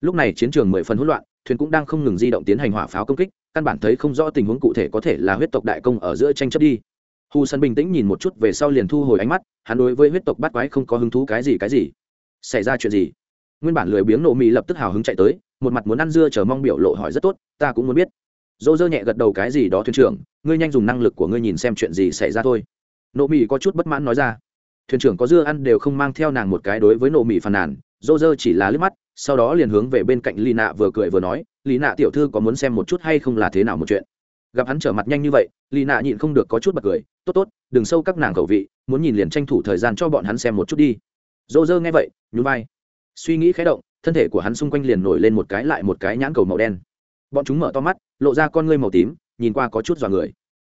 Lúc này chiến trường mười phần hỗn loạn, thuyền cũng đang không ngừng di động tiến hành hỏa pháo công kích, căn bản thấy không rõ tình huống cụ thể có thể là huyết tộc đại công ở giữa tranh chấp đi. Hù sân bình tĩnh nhìn một chút về sau liền thu hồi ánh mắt, hắn đối với huyết tộc bắt quái không có hứng thú cái gì cái gì. Xảy ra chuyện gì? Nguyên bản lười biếng nộ mỹ lập tức hào hứng chạy tới, một mặt muốn ăn dưa chờ mong biểu lộ hỏi rất tốt, ta cũng muốn biết. Dô dơ nhẹ gật đầu cái gì đó thuyền trưởng, ngươi nhanh dùng năng lực của ngươi nhìn xem chuyện gì xảy ra thôi. Nộ mỹ có chút bất mãn nói ra. Thuyền trưởng có dưa ăn đều không mang theo nàng một cái đối với nộ mỹ phàn nàn dô dơ chỉ là liếc mắt, sau đó liền hướng về bên cạnh lì nạ vừa cười vừa nói lì nạ tiểu thư có muốn xem một chút hay không là thế nào một chuyện? Gặp hắn trở mặt nhanh như vậy lì nạ nhịn không được có chút bật cười, tốt tốt, đừng sâu các nàng khẩu vị, muốn nhìn liền tranh thủ thời gian cho bọn hắn xem một chút đi. Dô dơ nghe vậy, nhún vai suy nghĩ khẽ động, thân thể của hắn xung quanh liền nổi lên một cái lại một cái nhãn cầu màu đen. Bọn chúng mở to mắt, lộ ra con ngươi màu tím, nhìn qua có chút dọa người.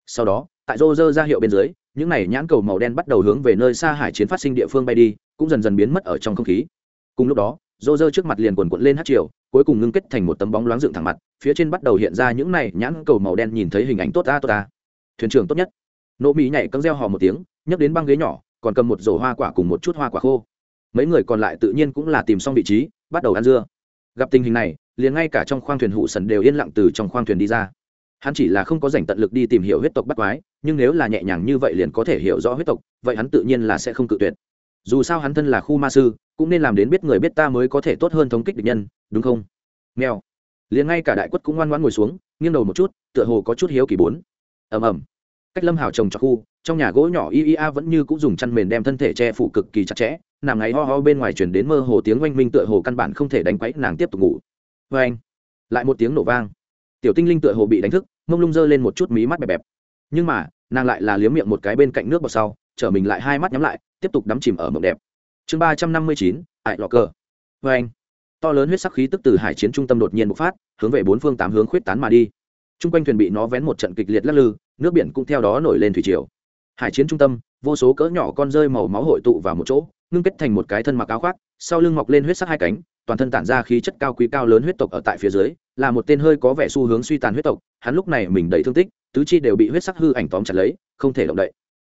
Sau đó, tại rô rơ ra hiệu bên dưới, những này nhãn cầu màu đen bắt đầu hướng về nơi xa hải chiến phát sinh địa phương bay đi, cũng dần dần biến mất ở trong không khí. Cùng lúc đó, rô rơ trước mặt liền quần quận lên hát chiều cuối cùng ngưng kết thành một tấm bóng loáng dựng thẳng mặt, phía trên bắt đầu hiện ra những này nhãn cầu màu đen nhìn thấy hình ảnh tốt ta tốt ta. Thuyền trưởng tốt nhất. Nỗ mỹ nhảy cấm reo hò một tiếng, nhấc đến băng ghế nhỏ, còn cầm một rổ hoa quả cùng một chút hoa quả khô mấy người còn lại tự nhiên cũng là tìm xong vị trí, bắt đầu ăn dưa. Gặp tình hình này, liền ngay cả trong khoang thuyền hụ sần đều yên lặng từ trong khoang thuyền đi ra. Hắn chỉ là không có dành tận lực đi tìm hiểu huyết tộc bắt quái, nhưng nếu là nhẹ nhàng như vậy liền có thể hiểu rõ huyết tộc, vậy hắn tự nhiên là sẽ không cự tuyệt. Dù sao hắn thân là khu ma sư, cũng nên làm đến biết người biết ta mới có thể tốt hơn thống kích địch nhân, đúng không? Nghèo liền ngay cả đại quất cũng ngoan ngoãn ngồi xuống, nghiêng đầu một chút, tựa hồ có chút hiếu kỳ bốn. Ầm ầm. Cách lâm hào trồng cho khu, trong nhà gỗ nhỏ ia vẫn như cũng dùng chăn mền đem thân thể che phủ cực kỳ chặt chẽ nàng ngáy ho ho bên ngoài chuyển đến mơ hồ tiếng oanh minh tựa hồ căn bản không thể đánh quấy, nàng tiếp tục ngủ. Vê anh, lại một tiếng nổ vang. Tiểu tinh linh tựa hồ bị đánh thức, mông lung dơ lên một chút mí mắt bẹp bẹp. Nhưng mà, nàng lại là liếm miệng một cái bên cạnh nước bọt sau trở mình lại hai mắt nhắm lại, tiếp tục đắm chìm ở mộng đẹp. Chương ba trăm năm mươi chín ải lò cờ. Vê anh, to lớn huyết sắc khí tức từ hải chiến trung tâm đột nhiên bộc phát, hướng về bốn phương tám hướng khuyết tán mà đi. T r u n g quanh thuyền bị nó vén một trận kịch liệt lắc lư, nước biển cũng theo đó nổi lên thủy triều. Hải chiến trung tâm, vô số cỡ nhỏ con rơi màu máu hội tụ vào một chỗ ngưng kết thành một cái thân mặc áo khoác, sau lưng mọc lên huyết sắc hai cánh, toàn thân tản ra khí chất cao quý cao lớn huyết tộc ở tại phía dưới, là một tên hơi có vẻ xu hướng suy tàn huyết tộc, hắn lúc này mình đầy thương tích, tứ chi đều bị huyết sắc hư ảnh tóm chặt lấy, không thể động đậy.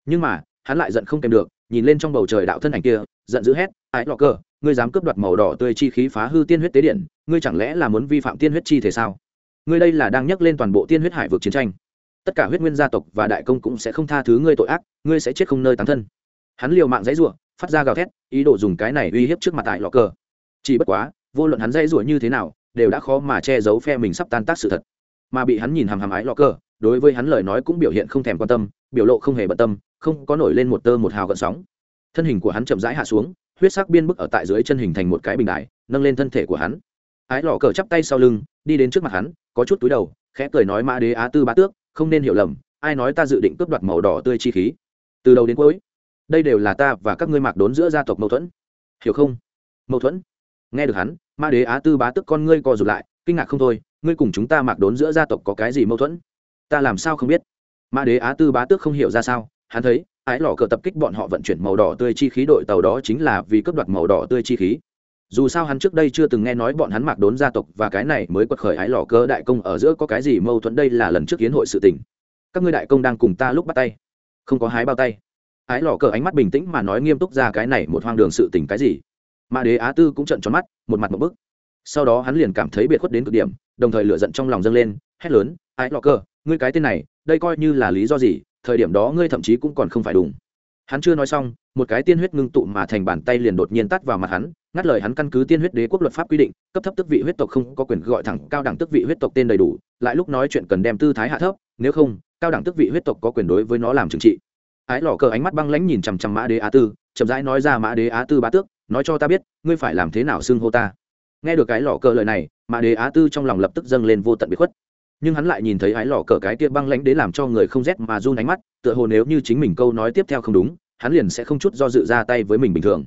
Nhưng mà, hắn lại giận không kèm được, nhìn lên trong bầu trời đạo thân ảnh kia, giận dữ hét ái lọ cơ ngươi dám cướp đoạt màu đỏ tươi chi khí phá hư tiên huyết tế điện, ngươi chẳng lẽ là muốn vi phạm tiên huyết chi thể sao? Ngươi đây là đang nhắc lên toàn bộ tiên huyết hải vực chiến tranh. Tất cả huyết nguyên gia tộc và đại công cũng sẽ không tha thứ ngươi tội ác, ngươi sẽ chết không nơi tán thân. Hắn liều mạng dãy rủa phát ra gào thét, ý đồ dùng cái này uy hiếp trước mặt tại lọ cờ. chỉ bất quá, vô luận hắn dây rủa như thế nào, đều đã khó mà che giấu phe mình sắp tan tác sự thật mà bị hắn nhìn hàm hàm ái lọ cờ. đối với hắn lời nói cũng biểu hiện không thèm quan tâm, biểu lộ không hề bận tâm, không có nổi lên một tơ một hào gợn sóng thân hình của hắn chậm rãi hạ xuống, huyết sắc biên bức ở tại dưới chân hình thành một cái bình đại nâng lên thân thể của hắn ái lò cờ chắp tay sau lưng, đi đến trước mặt hắn, có chút túi đầu, khẽ cười nói mã đế á tư bá tước, không nên hiểu lầm, ai nói ta dự định cướp đoạt màu đỏ tươi chi khí từ đầu đến cuối đây đều là ta và các ngươi mạc đốn giữa gia tộc mâu thuẫn. Hiểu không? Mâu thuẫn? Nghe được hắn, ma đế á tư bá tước con ngươi co rụt lại, kinh ngạc không thôi, ngươi cùng chúng ta mạc đốn giữa gia tộc có cái gì mâu thuẫn? Ta làm sao không biết? Ma đế á tư bá tước không hiểu ra sao, hắn thấy, ái lò cờ tập kích bọn họ vận chuyển màu đỏ tươi chi khí đội tàu đó chính là vì cướp đoạt màu đỏ tươi chi khí. Dù sao hắn trước đây chưa từng nghe nói bọn hắn mạc đốn gia tộc và cái này mới quật khởi ái lò cơ đại công ở giữa có cái gì mâu thuẫn, đây là lần trước kiến hội sự tình. Các ngươi đại công đang cùng ta lúc bắt tay. Không có hái bao tay ái lò cờ ánh mắt bình tĩnh mà nói nghiêm túc ra cái này một hoang đường sự tình cái gì. Mà đế á tư cũng trận tròn mắt, một mặt một bức. Sau đó hắn liền cảm thấy biệt khuất đến cực điểm, đồng thời lửa giận trong lòng dâng lên, hét lớn, ái lò cờ, ngươi cái tên này, đây coi như là lý do gì, thời điểm đó ngươi thậm chí cũng còn không phải đúng hắn chưa nói xong, một cái tiên huyết ngưng tụ mà thành bàn tay liền đột nhiên tắt vào mặt hắn, ngắt lời hắn căn cứ tiên huyết đế quốc luật pháp quy định, cấp thấp tức vị huyết tộc không có quyền gọi thẳng cao đẳng tức vị huyết tộc tên đầy đủ, lại lúc nói chuyện cần đem tư thái hạ thấp, nếu không, cao đẳng tức vị huyết tộc có quyền đối với nó làm trừng trị ái lò cờ ánh mắt băng lãnh nhìn chằm chằm mã đế á tư, chậm rãi nói ra mã đế á tư bá tước, nói cho ta biết, ngươi phải làm thế nào xưng hô ta. Nghe được cái lò cờ lời này, mã đế á tư trong lòng lập tức dâng lên vô tận bị khuất. Nhưng hắn lại nhìn thấy ái lò cờ cái kia băng lãnh đế làm cho người không rét mà run ánh mắt, tựa hồ nếu như chính mình câu nói tiếp theo không đúng, hắn liền sẽ không chút do dự ra tay với mình bình thường.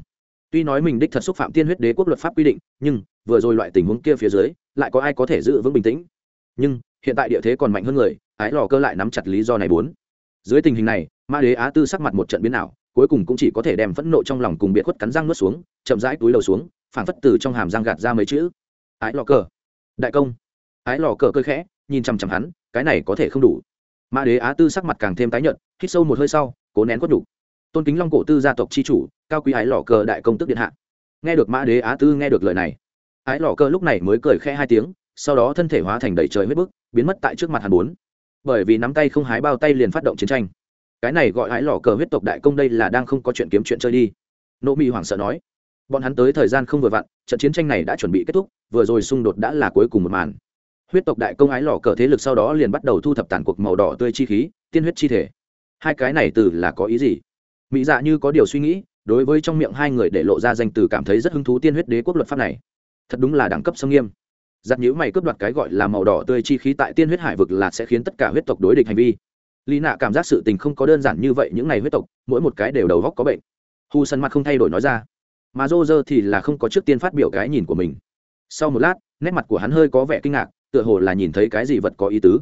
Tuy nói mình đích thật xúc phạm tiên huyết đế quốc luật pháp quy định, nhưng, vừa rồi loại tình huống kia phía dưới, lại có ai có thể giữ vững bình tĩnh? Nhưng, hiện tại địa thế còn mạnh hơn người, ái lò cơ lại nắm chặt lý do này bốn. Dưới tình hình này ma đế á tư sắc mặt một trận biến ảo, cuối cùng cũng chỉ có thể đem phẫn nộ trong lòng cùng biệt khuất cắn răng nuốt xuống, chậm rãi túi đầu xuống phản phất từ trong hàm răng gạt ra mấy chữ. Ái lò cờ. Đại công. Ái lò cờ cơ khẽ, nhìn chằm chằm hắn, cái này có thể không đủ. Ma đế á tư sắc mặt càng thêm tái nhợt, hít sâu một hơi sau, cố nén quất đủ tôn kính long cổ tư gia tộc c h i chủ, cao quý ái lò cờ đại công tức điện hạ. Nghe được Ma đế á tư nghe được lời này, ái lò cờ lúc này mới cười khẽ hai tiếng, sau đó thân thể hóa thành đầy trời huyết bức, biến mất tại trước mặt hàn bốn. Bởi vì nắm tay không hái bao tay liền phát động chiến tranh cái này gọi hãi lò cờ huyết tộc đại công đây là đang không có chuyện kiếm chuyện chơi đi. Nộ mỹ hoảng sợ nói. Bọn hắn tới thời gian không vừa vặn, trận chiến tranh này đã chuẩn bị kết thúc, vừa rồi xung đột đã là cuối cùng một màn. Huyết tộc đại công ái lò cờ thế lực sau đó liền bắt đầu thu thập tàn cuộc màu đỏ tươi chi khí, tiên huyết chi thể. Hai cái này từ là có ý gì? Mỹ dạ như có điều suy nghĩ, đối với trong miệng hai người để lộ ra danh từ cảm thấy rất hứng thú tiên huyết đế quốc luật pháp này. Thật đúng là đẳng cấp sâm nghiêm. Giặc nhữ mày cướp đoạt cái gọi là màu đỏ tươi chi khí tại tiên huyết hải vực là sẽ khiến tất cả huyết tộc đối địch hành vi lý nạ cảm giác sự tình không có đơn giản như vậy, những n à y huyết tộc, mỗi một cái đều đầu góc có bệnh. Hu sân mặt không thay đổi nói ra. Mà dô dơ thì là không có trước tiên phát biểu cái nhìn của mình. Sau một lát, nét mặt của hắn hơi có vẻ kinh ngạc, tựa hồ là nhìn thấy cái gì vật có ý tứ.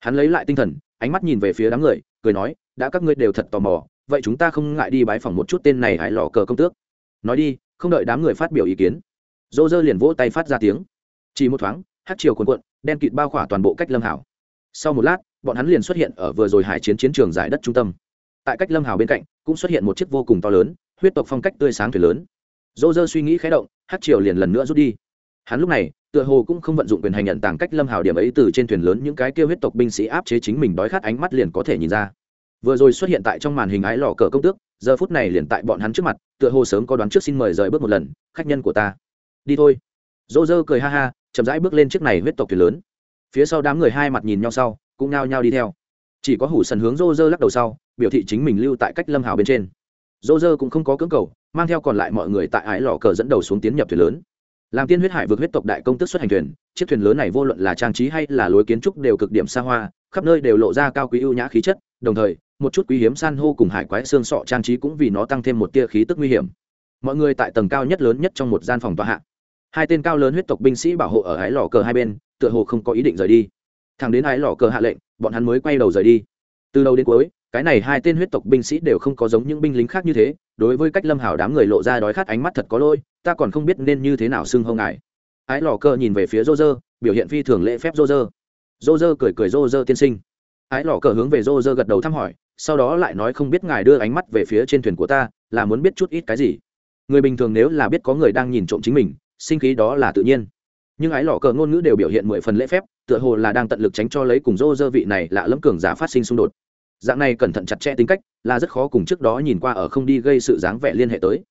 Hắn lấy lại tinh thần, ánh mắt nhìn về phía đám người, cười nói, đã các ngươi đều thật tò mò, vậy chúng ta không ngại đi bái phòng một chút tên này hãy lò cờ công tước. Nói đi, không đợi đám người phát biểu ý kiến dô dơ liền vỗ tay phát ra tiếng. Chỉ một thoáng, hát chiều cuồn cuộn, đen kịt bao khỏa toàn bộ cách lâm hảo sau một lát, bọn hắn liền xuất hiện ở vừa rồi hải chiến chiến trường giải đất trung tâm. Tại cách lâm hào bên cạnh, cũng xuất hiện một chiếc vô cùng to lớn, huyết tộc phong cách tươi sáng thuyền lớn. Dô dơ suy nghĩ khé động, hát triều liền lần nữa rút đi. Hắn lúc này, tựa hồ cũng không vận dụng quyền hành nhận tàng cách lâm hào điểm ấy từ trên thuyền lớn những cái kêu huyết tộc binh sĩ áp chế chính mình đói khát ánh mắt liền có thể nhìn ra. Vừa rồi xuất hiện tại trong màn hình ái lò cờ công tước, giờ phút này liền tại bọn hắn trước mặt, tựa hồ sớm có đoán trước xin mời rời bước một lần, khách nhân của ta. Đi thôi. Dô dơ cười ha ha, chậm rãi bước lên chiếc này huyết tộc thuyền lớn phía sau đám người hai mặt nhìn nhau sau, cũng nao nhao đi theo. Chỉ có hủ sần hướng Rô Rơ lắc đầu sau, biểu thị chính mình lưu tại cách lâm hào bên trên. Rô Rơ cũng không có cưỡng cầu, mang theo còn lại mọi người tại ái lò cờ dẫn đầu xuống tiến nhập thuyền lớn. Làm tiên huyết hải vượt huyết tộc đại công tức xuất hành thuyền, chiếc thuyền lớn này vô luận là trang trí hay là lối kiến trúc đều cực điểm xa hoa, khắp nơi đều lộ ra cao quý ưu nhã khí chất, đồng thời, một chút quý hiếm san hô cùng hải quái xương sọ trang trí cũng vì nó tăng thêm một tia khí tức nguy hiểm. Mọi người tại tầng cao nhất lớn nhất trong một gian phòng tòa hạ. Hai tên cao lớn huyết tộc binh sĩ bảo hộ ở ái lò cờ hai bên tựa hồ không có ý định rời đi. Thằng đến ái lò cờ hạ lệnh, bọn hắn mới quay đầu rời đi. Từ đầu đến cuối, cái này hai tên huyết tộc binh sĩ đều không có giống những binh lính khác như thế, đối với cách lâm hảo đám người lộ ra đói khát ánh mắt thật có lôi ta còn không biết nên như thế nào xưng hông ngài. Ái lò cờ nhìn về phía rô rơ, biểu hiện phi thường lễ phép rô rơ. Rô rơ cười cười rô rơ tiên sinh. Ái lò cờ hướng về rô rơ gật đầu thăm hỏi, sau đó lại nói không biết ngài đưa ánh mắt về phía trên thuyền của ta, là muốn biết chút ít cái gì. Người bình thường nếu là biết có người đang nhìn trộm chính mình, sinh khí đó là tự nhiên nhưng ái lò cờ ngôn ngữ đều biểu hiện mười phần lễ phép, tựa hồ là đang tận lực tránh cho lấy cùng rô rơ vị này lạ lẫm cường giả phát sinh xung đột. Dạng này cẩn thận chặt chẽ tính cách, là rất khó cùng trước đó nhìn qua ở không đi gây sự dáng vẻ liên hệ tới.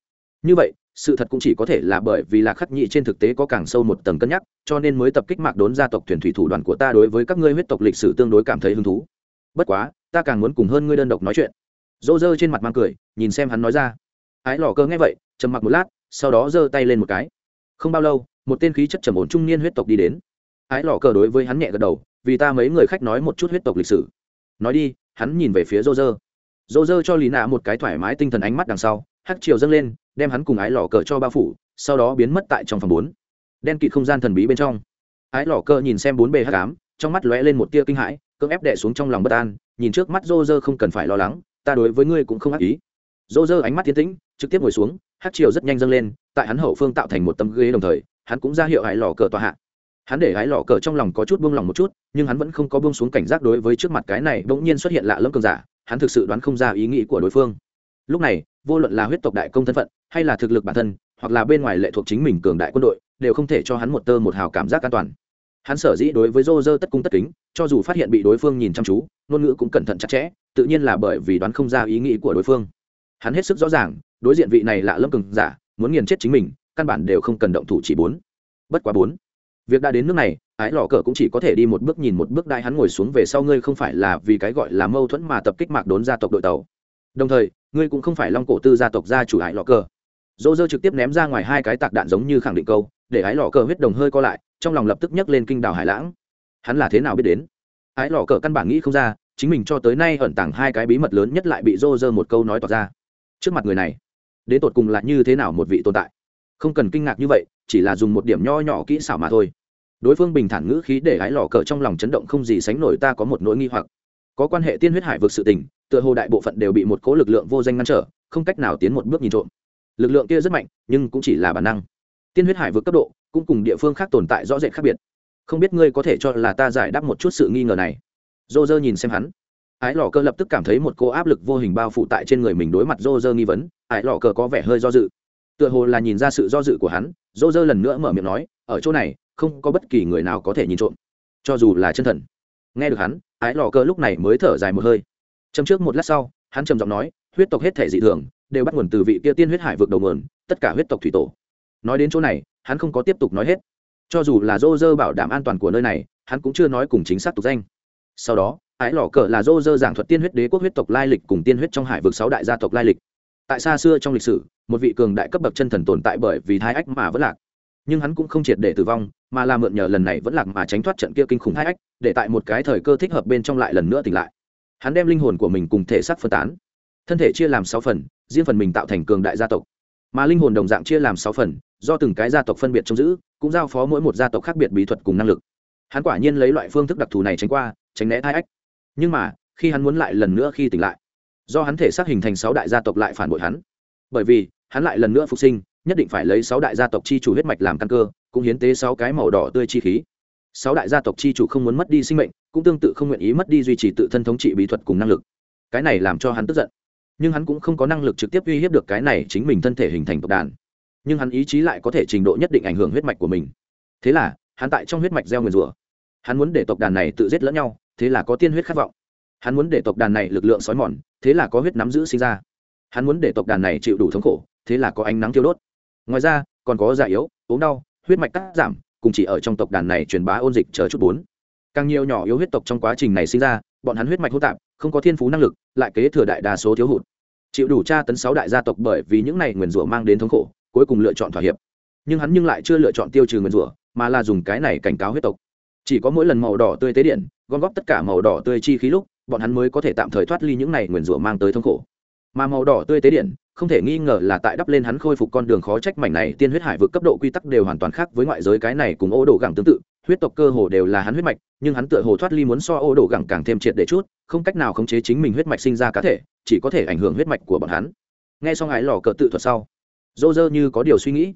Như vậy, sự thật cũng chỉ có thể là bởi vì là khắc nhị trên thực tế có càng sâu một tầng cân nhắc, cho nên mới tập kích mạc đốn gia tộc thuyền thủy thủ đoàn của ta đối với các ngươi huyết tộc lịch sử tương đối cảm thấy hứng thú. Bất quá, ta càng muốn cùng hơn ngươi đơn độc nói chuyện. Dô dơ trên mặt mang cười, nhìn xem hắn nói ra. Ái lò cơ nghe vậy, trầm mặc một lát, sau đó giơ tay lên một cái. Không bao lâu một tên khí chất trầm ổn trung niên huyết tộc đi đến. Ái lò cờ đối với hắn nhẹ gật đầu, vì ta mấy người khách nói một chút huyết tộc lịch sử. Nói đi, hắn nhìn về phía rô rơ rô rơ cho lý nạ một cái thoải mái tinh thần ánh mắt đằng sau, hắc chiều dâng lên, đem hắn cùng ái lò cờ cho bao phủ, sau đó biến mất tại trong phòng bốn. Đen kịt không gian thần bí bên trong. Ái lò cờ nhìn xem bốn bề hắc ám, trong mắt lóe lên một tia kinh hãi, cưỡng ép đè xuống trong lòng bất an, nhìn trước mắt rô rơ không cần phải lo lắng, ta đối với ngươi cũng không ác ý. Rô rơ ánh mắt tiến tĩnh, trực tiếp ngồi xuống, hắc chiều rất nhanh dâng lên, tại hắn hậu phương tạo thành một tấm ghế đồng thời hắn cũng ra hiệu hải lò cờ tòa hạ. Hắn để hái lò cờ trong lòng có chút buông lòng một chút, nhưng hắn vẫn không có buông xuống cảnh giác đối với trước mặt cái này bỗng nhiên xuất hiện lạ lẫm cường giả, hắn thực sự đoán không ra ý nghĩ của đối phương. Lúc này, vô luận là huyết tộc đại công thân phận, hay là thực lực bản thân, hoặc là bên ngoài lệ thuộc chính mình cường đại quân đội, đều không thể cho hắn một tơ một hào cảm giác an toàn. Hắn sở dĩ đối với rô rơ tất cung tất kính, cho dù phát hiện bị đối phương nhìn chăm chú, ngôn ngữ cũng cẩn thận chặt chẽ, tự nhiên là bởi vì đoán không ra ý nghĩ của đối phương. Hắn hết sức rõ ràng, đối diện vị này lạ lâm cường giả, muốn nghiền chết chính mình căn bản đều không cần động thủ chỉ bốn. Bất quá bốn. Việc đã đến nước này, ái lò cờ cũng chỉ có thể đi một bước nhìn một bước đại hắn ngồi xuống về sau ngươi không phải là vì cái gọi là mâu thuẫn mà tập kích mạc đốn gia tộc đội tàu. Đồng thời, ngươi cũng không phải long cổ tư gia tộc gia chủ ái lò cờ. Dỗ dơ trực tiếp ném ra ngoài hai cái tạc đạn giống như khẳng định câu, để ái lò cờ huyết đồng hơi co lại, trong lòng lập tức nhấc lên kinh đảo hải lãng. Hắn là thế nào biết đến? Ái lò cờ căn bản nghĩ không ra, chính mình cho tới nay ẩn tàng hai cái bí mật lớn nhất lại bị dô dơ một câu nói tỏ ra. Trước mặt người này, đến tột cùng là như thế nào một vị tồn tại? Không cần kinh ngạc như vậy, chỉ là dùng một điểm nho nhỏ kỹ xảo mà thôi. Đối phương bình thản ngữ khí để ái lò cờ trong lòng chấn động không gì sánh nổi ta có một nỗi nghi hoặc. Có quan hệ tiên huyết hải vực sự tình, tựa hồ đại bộ phận đều bị một cố lực lượng vô danh ngăn trở, không cách nào tiến một bước nhìn trộm. Lực lượng kia rất mạnh, nhưng cũng chỉ là bản năng. Tiên huyết hải vực cấp độ, cũng cùng địa phương khác tồn tại rõ rệt khác biệt. Không biết ngươi có thể cho là ta giải đáp một chút sự nghi ngờ này. Dô dơ nhìn xem hắn. Ái lò cơ lập tức cảm thấy một cô áp lực vô hình bao phủ tại trên người mình đối mặt dô dơ nghi vấn. Ái lò cơ có vẻ hơi do dự tựa hồ là nhìn ra sự do dự của hắn dô dơ lần nữa mở miệng nói, ở chỗ này, không có bất kỳ người nào có thể nhìn trộm. Cho dù là chân thần. Nghe được hắn, ái lò cơ lúc này mới thở dài một hơi. Châm trước một lát sau, hắn trầm giọng nói, huyết tộc hết thể dị thường, đều bắt nguồn từ vị kia tiên huyết hải vượt đầu nguồn, tất cả huyết tộc thủy tổ. Nói đến chỗ này, hắn không có tiếp tục nói hết. Cho dù là dô dơ bảo đảm an toàn của nơi này, hắn cũng chưa nói cùng chính xác tục danh. Sau đó, ái lò cờ là dô dơ giảng thuật tiên huyết đế quốc huyết tộc lai lịch cùng tiên huyết trong hải vực sáu đại gia tộc lai lịch tại xa xưa trong lịch sử, một vị cường đại cấp bậc chân thần tồn tại bởi vì thai ách mà vẫn lạc. Nhưng hắn cũng không triệt để tử vong, mà là mượn nhờ lần này vẫn lạc mà tránh thoát trận kia kinh khủng thai ách, để tại một cái thời cơ thích hợp bên trong lại lần nữa tỉnh lại. Hắn đem linh hồn của mình cùng thể xác phân tán. Thân thể chia làm sáu phần, riêng phần mình tạo thành cường đại gia tộc. Mà linh hồn đồng dạng chia làm sáu phần, do từng cái gia tộc phân biệt trông giữ, cũng giao phó mỗi một gia tộc khác biệt bí thuật cùng năng lực. Hắn quả nhiên lấy loại phương thức đặc thù này tránh qua, tránh né thai ách. Nhưng mà, khi hắn muốn lại lần nữa khi tỉnh lại do hắn thể xác hình thành sáu đại gia tộc lại phản bội hắn. Bởi vì, hắn lại lần nữa phục sinh, nhất định phải lấy sáu đại gia tộc chi chủ huyết mạch làm căn cơ, cũng hiến tế sáu cái màu đỏ tươi chi khí. Sáu đại gia tộc chi chủ không muốn mất đi sinh mệnh, cũng tương tự không nguyện ý mất đi duy trì tự thân thống trị bí thuật cùng năng lực. Cái này làm cho hắn tức giận. Nhưng hắn cũng không có năng lực trực tiếp uy hiếp được cái này chính mình thân thể hình thành tộc đàn. Nhưng hắn ý chí lại có thể trình độ nhất định ảnh hưởng huyết mạch của mình. Thế là, hắn tại trong huyết mạch gieo nguyền rủa. Hắn muốn để tộc đàn này tự giết lẫn nhau, thế là có tiên huyết khát vọng. Hắn muốn để tộc đàn này lực lượng xói mòn thế là có huyết nắm giữ sinh ra. Hắn muốn để tộc đàn này chịu đủ thống khổ, thế là có ánh nắng thiêu đốt. Ngoài ra, còn có già yếu, ốm đau, huyết mạch cắt giảm, cùng chỉ ở trong tộc đàn này truyền bá ôn dịch chờ chút bốn. Càng nhiều nhỏ yếu huyết tộc trong quá trình này sinh ra, bọn hắn huyết mạch hỗn tạp, không có thiên phú năng lực, lại kế thừa đại đa số thiếu hụt. Chịu đủ tra tấn sáu đại gia tộc bởi vì những này nguyền rủa mang đến thống khổ, cuối cùng lựa chọn thỏa hiệp. Nhưng hắn nhưng lại chưa lựa chọn tiêu trừ nguyền rủa, mà là dùng cái này cảnh cáo huyết tộc. Chỉ có mỗi lần màu đỏ tươi tế điện, gom góp tất cả màu đỏ tươi chi khí lúc bọn hắn mới có thể tạm thời thoát ly những này nguyền rủa mang tới thống khổ. Mà màu đỏ tươi tế điện, không thể nghi ngờ là tại đắp lên hắn khôi phục con đường khó trách mảnh này tiên huyết hải vực cấp độ quy tắc đều hoàn toàn khác với ngoại giới cái này cùng ô đồ gẳng tương tự, huyết tộc cơ hồ đều là hắn huyết mạch, nhưng hắn tựa hồ thoát ly muốn so ô đồ gẳng càng thêm triệt để chút, không cách nào khống chế chính mình huyết mạch sinh ra cá thể, chỉ có thể ảnh hưởng huyết mạch của bọn hắn. Nghe xong ái lò cờ tự thuật sau, dô dơ như có điều suy nghĩ.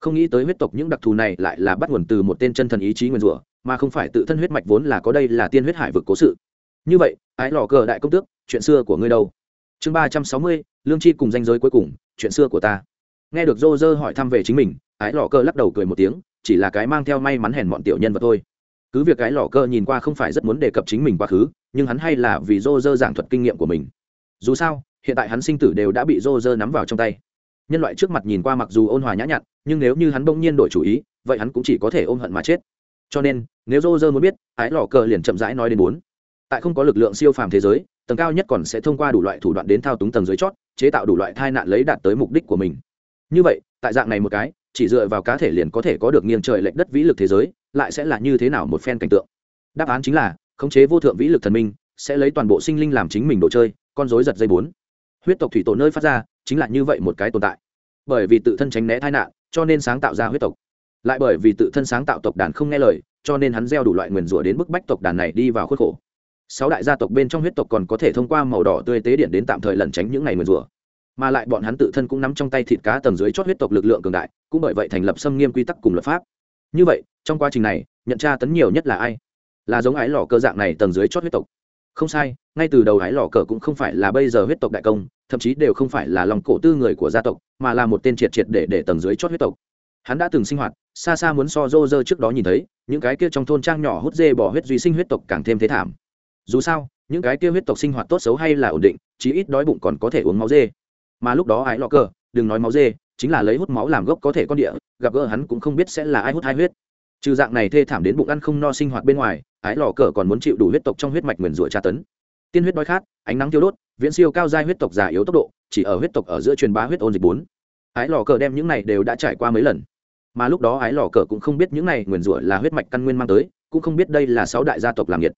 Không nghĩ tới huyết tộc những đặc thù này lại là bắt nguồn từ một tên chân thần ý chí nguyên rủa, mà không phải tự thân huyết mạch vốn là có đây là tiên huyết hải vực cố sự như vậy, ái lò cờ đại công tước, chuyện xưa của ngươi đâu? Chương ba trăm sáu mươi, lương chi cùng danh giới cuối cùng, chuyện xưa của ta. Nghe được dô dơ hỏi thăm về chính mình, ái lò Cờ lắc đầu cười một tiếng, chỉ là cái mang theo may mắn hèn bọn tiểu nhân vật thôi. Cứ việc cái lò Cờ nhìn qua không phải rất muốn đề cập chính mình quá khứ, nhưng hắn hay là vì dô dơ giảng thuật kinh nghiệm của mình. Dù sao, hiện tại hắn sinh tử đều đã bị dô dơ nắm vào trong tay. Nhân loại trước mặt nhìn qua mặc dù ôn hòa nhã nhặn, nhưng nếu như hắn bỗng nhiên đổi chủ ý, vậy hắn cũng chỉ có thể ôm hận mà chết. Cho nên, nếu dô dơ muốn biết, ái lò cờ liền chậm rãi nói đến bốn tại không có lực lượng siêu phàm thế giới, tầng cao nhất còn sẽ thông qua đủ loại thủ đoạn đến thao túng tầng dưới chót, chế tạo đủ loại tai nạn lấy đạt tới mục đích của mình. Như vậy, tại dạng này một cái, chỉ dựa vào cá thể liền có thể có được nghiêng trời lệch đất vĩ lực thế giới, lại sẽ là như thế nào một phen cảnh tượng? Đáp án chính là, khống chế vô thượng vĩ lực thần minh, sẽ lấy toàn bộ sinh linh làm chính mình đồ chơi, con rối giật dây bốn. Huyết tộc thủy tổ nơi phát ra, chính là như vậy một cái tồn tại. Bởi vì tự thân tránh né tai nạn, cho nên sáng tạo ra huyết tộc. Lại bởi vì tự thân sáng tạo tộc đàn không nghe lời, cho nên hắn gieo đủ loại nguyền rủa đến bức bách tộc đàn này đi vào khuất khổ sáu đại gia tộc bên trong huyết tộc còn có thể thông qua màu đỏ tươi tế điện đến tạm thời lẩn tránh những ngày mượn rủa. Mà lại bọn hắn tự thân cũng nắm trong tay thịt cá tầng dưới chót huyết tộc lực lượng cường đại, cũng bởi vậy thành lập xâm nghiêm quy tắc cùng luật pháp. Như vậy, trong quá trình này, nhận tra tấn nhiều nhất là ai? Là giống ái lò cơ dạng này tầng dưới chót huyết tộc. Không sai, ngay từ đầu ái lò cờ cũng không phải là bây giờ huyết tộc đại công, thậm chí đều không phải là lòng cổ tư người của gia tộc, mà là một tên triệt triệt để để tầng dưới chót huyết tộc. Hắn đã từng sinh hoạt, xa xa muốn so dô dơ trước đó nhìn thấy, những cái kia trong thôn trang nhỏ hút dê bỏ huyết duy sinh huyết tộc càng thêm thế thảm dù sao, những cái kia huyết tộc sinh hoạt tốt xấu hay là ổn định, chí ít đói bụng còn có thể uống máu dê. Mà lúc đó ái lò cờ, đừng nói máu dê, chính là lấy hút máu làm gốc có thể con địa, gặp gỡ hắn cũng không biết sẽ là ai hút hai huyết. Trừ dạng này thê thảm đến bụng ăn không no sinh hoạt bên ngoài, ái lò cờ còn muốn chịu đủ huyết tộc trong huyết mạch nguyền rủa tra tấn. Tiên huyết đói khát, ánh nắng tiêu đốt, viễn siêu cao giai huyết tộc già yếu tốc độ, chỉ ở huyết tộc ở giữa truyền bá huyết ôn dịch bốn. Ái lò cờ đem những này đều đã trải qua mấy lần. Mà lúc đó ái lò cờ cũng không biết những này nguyền rủa là huyết mạch căn nguyên mang tới, cũng không biết đây là sáu đại gia tộc làm nhiệt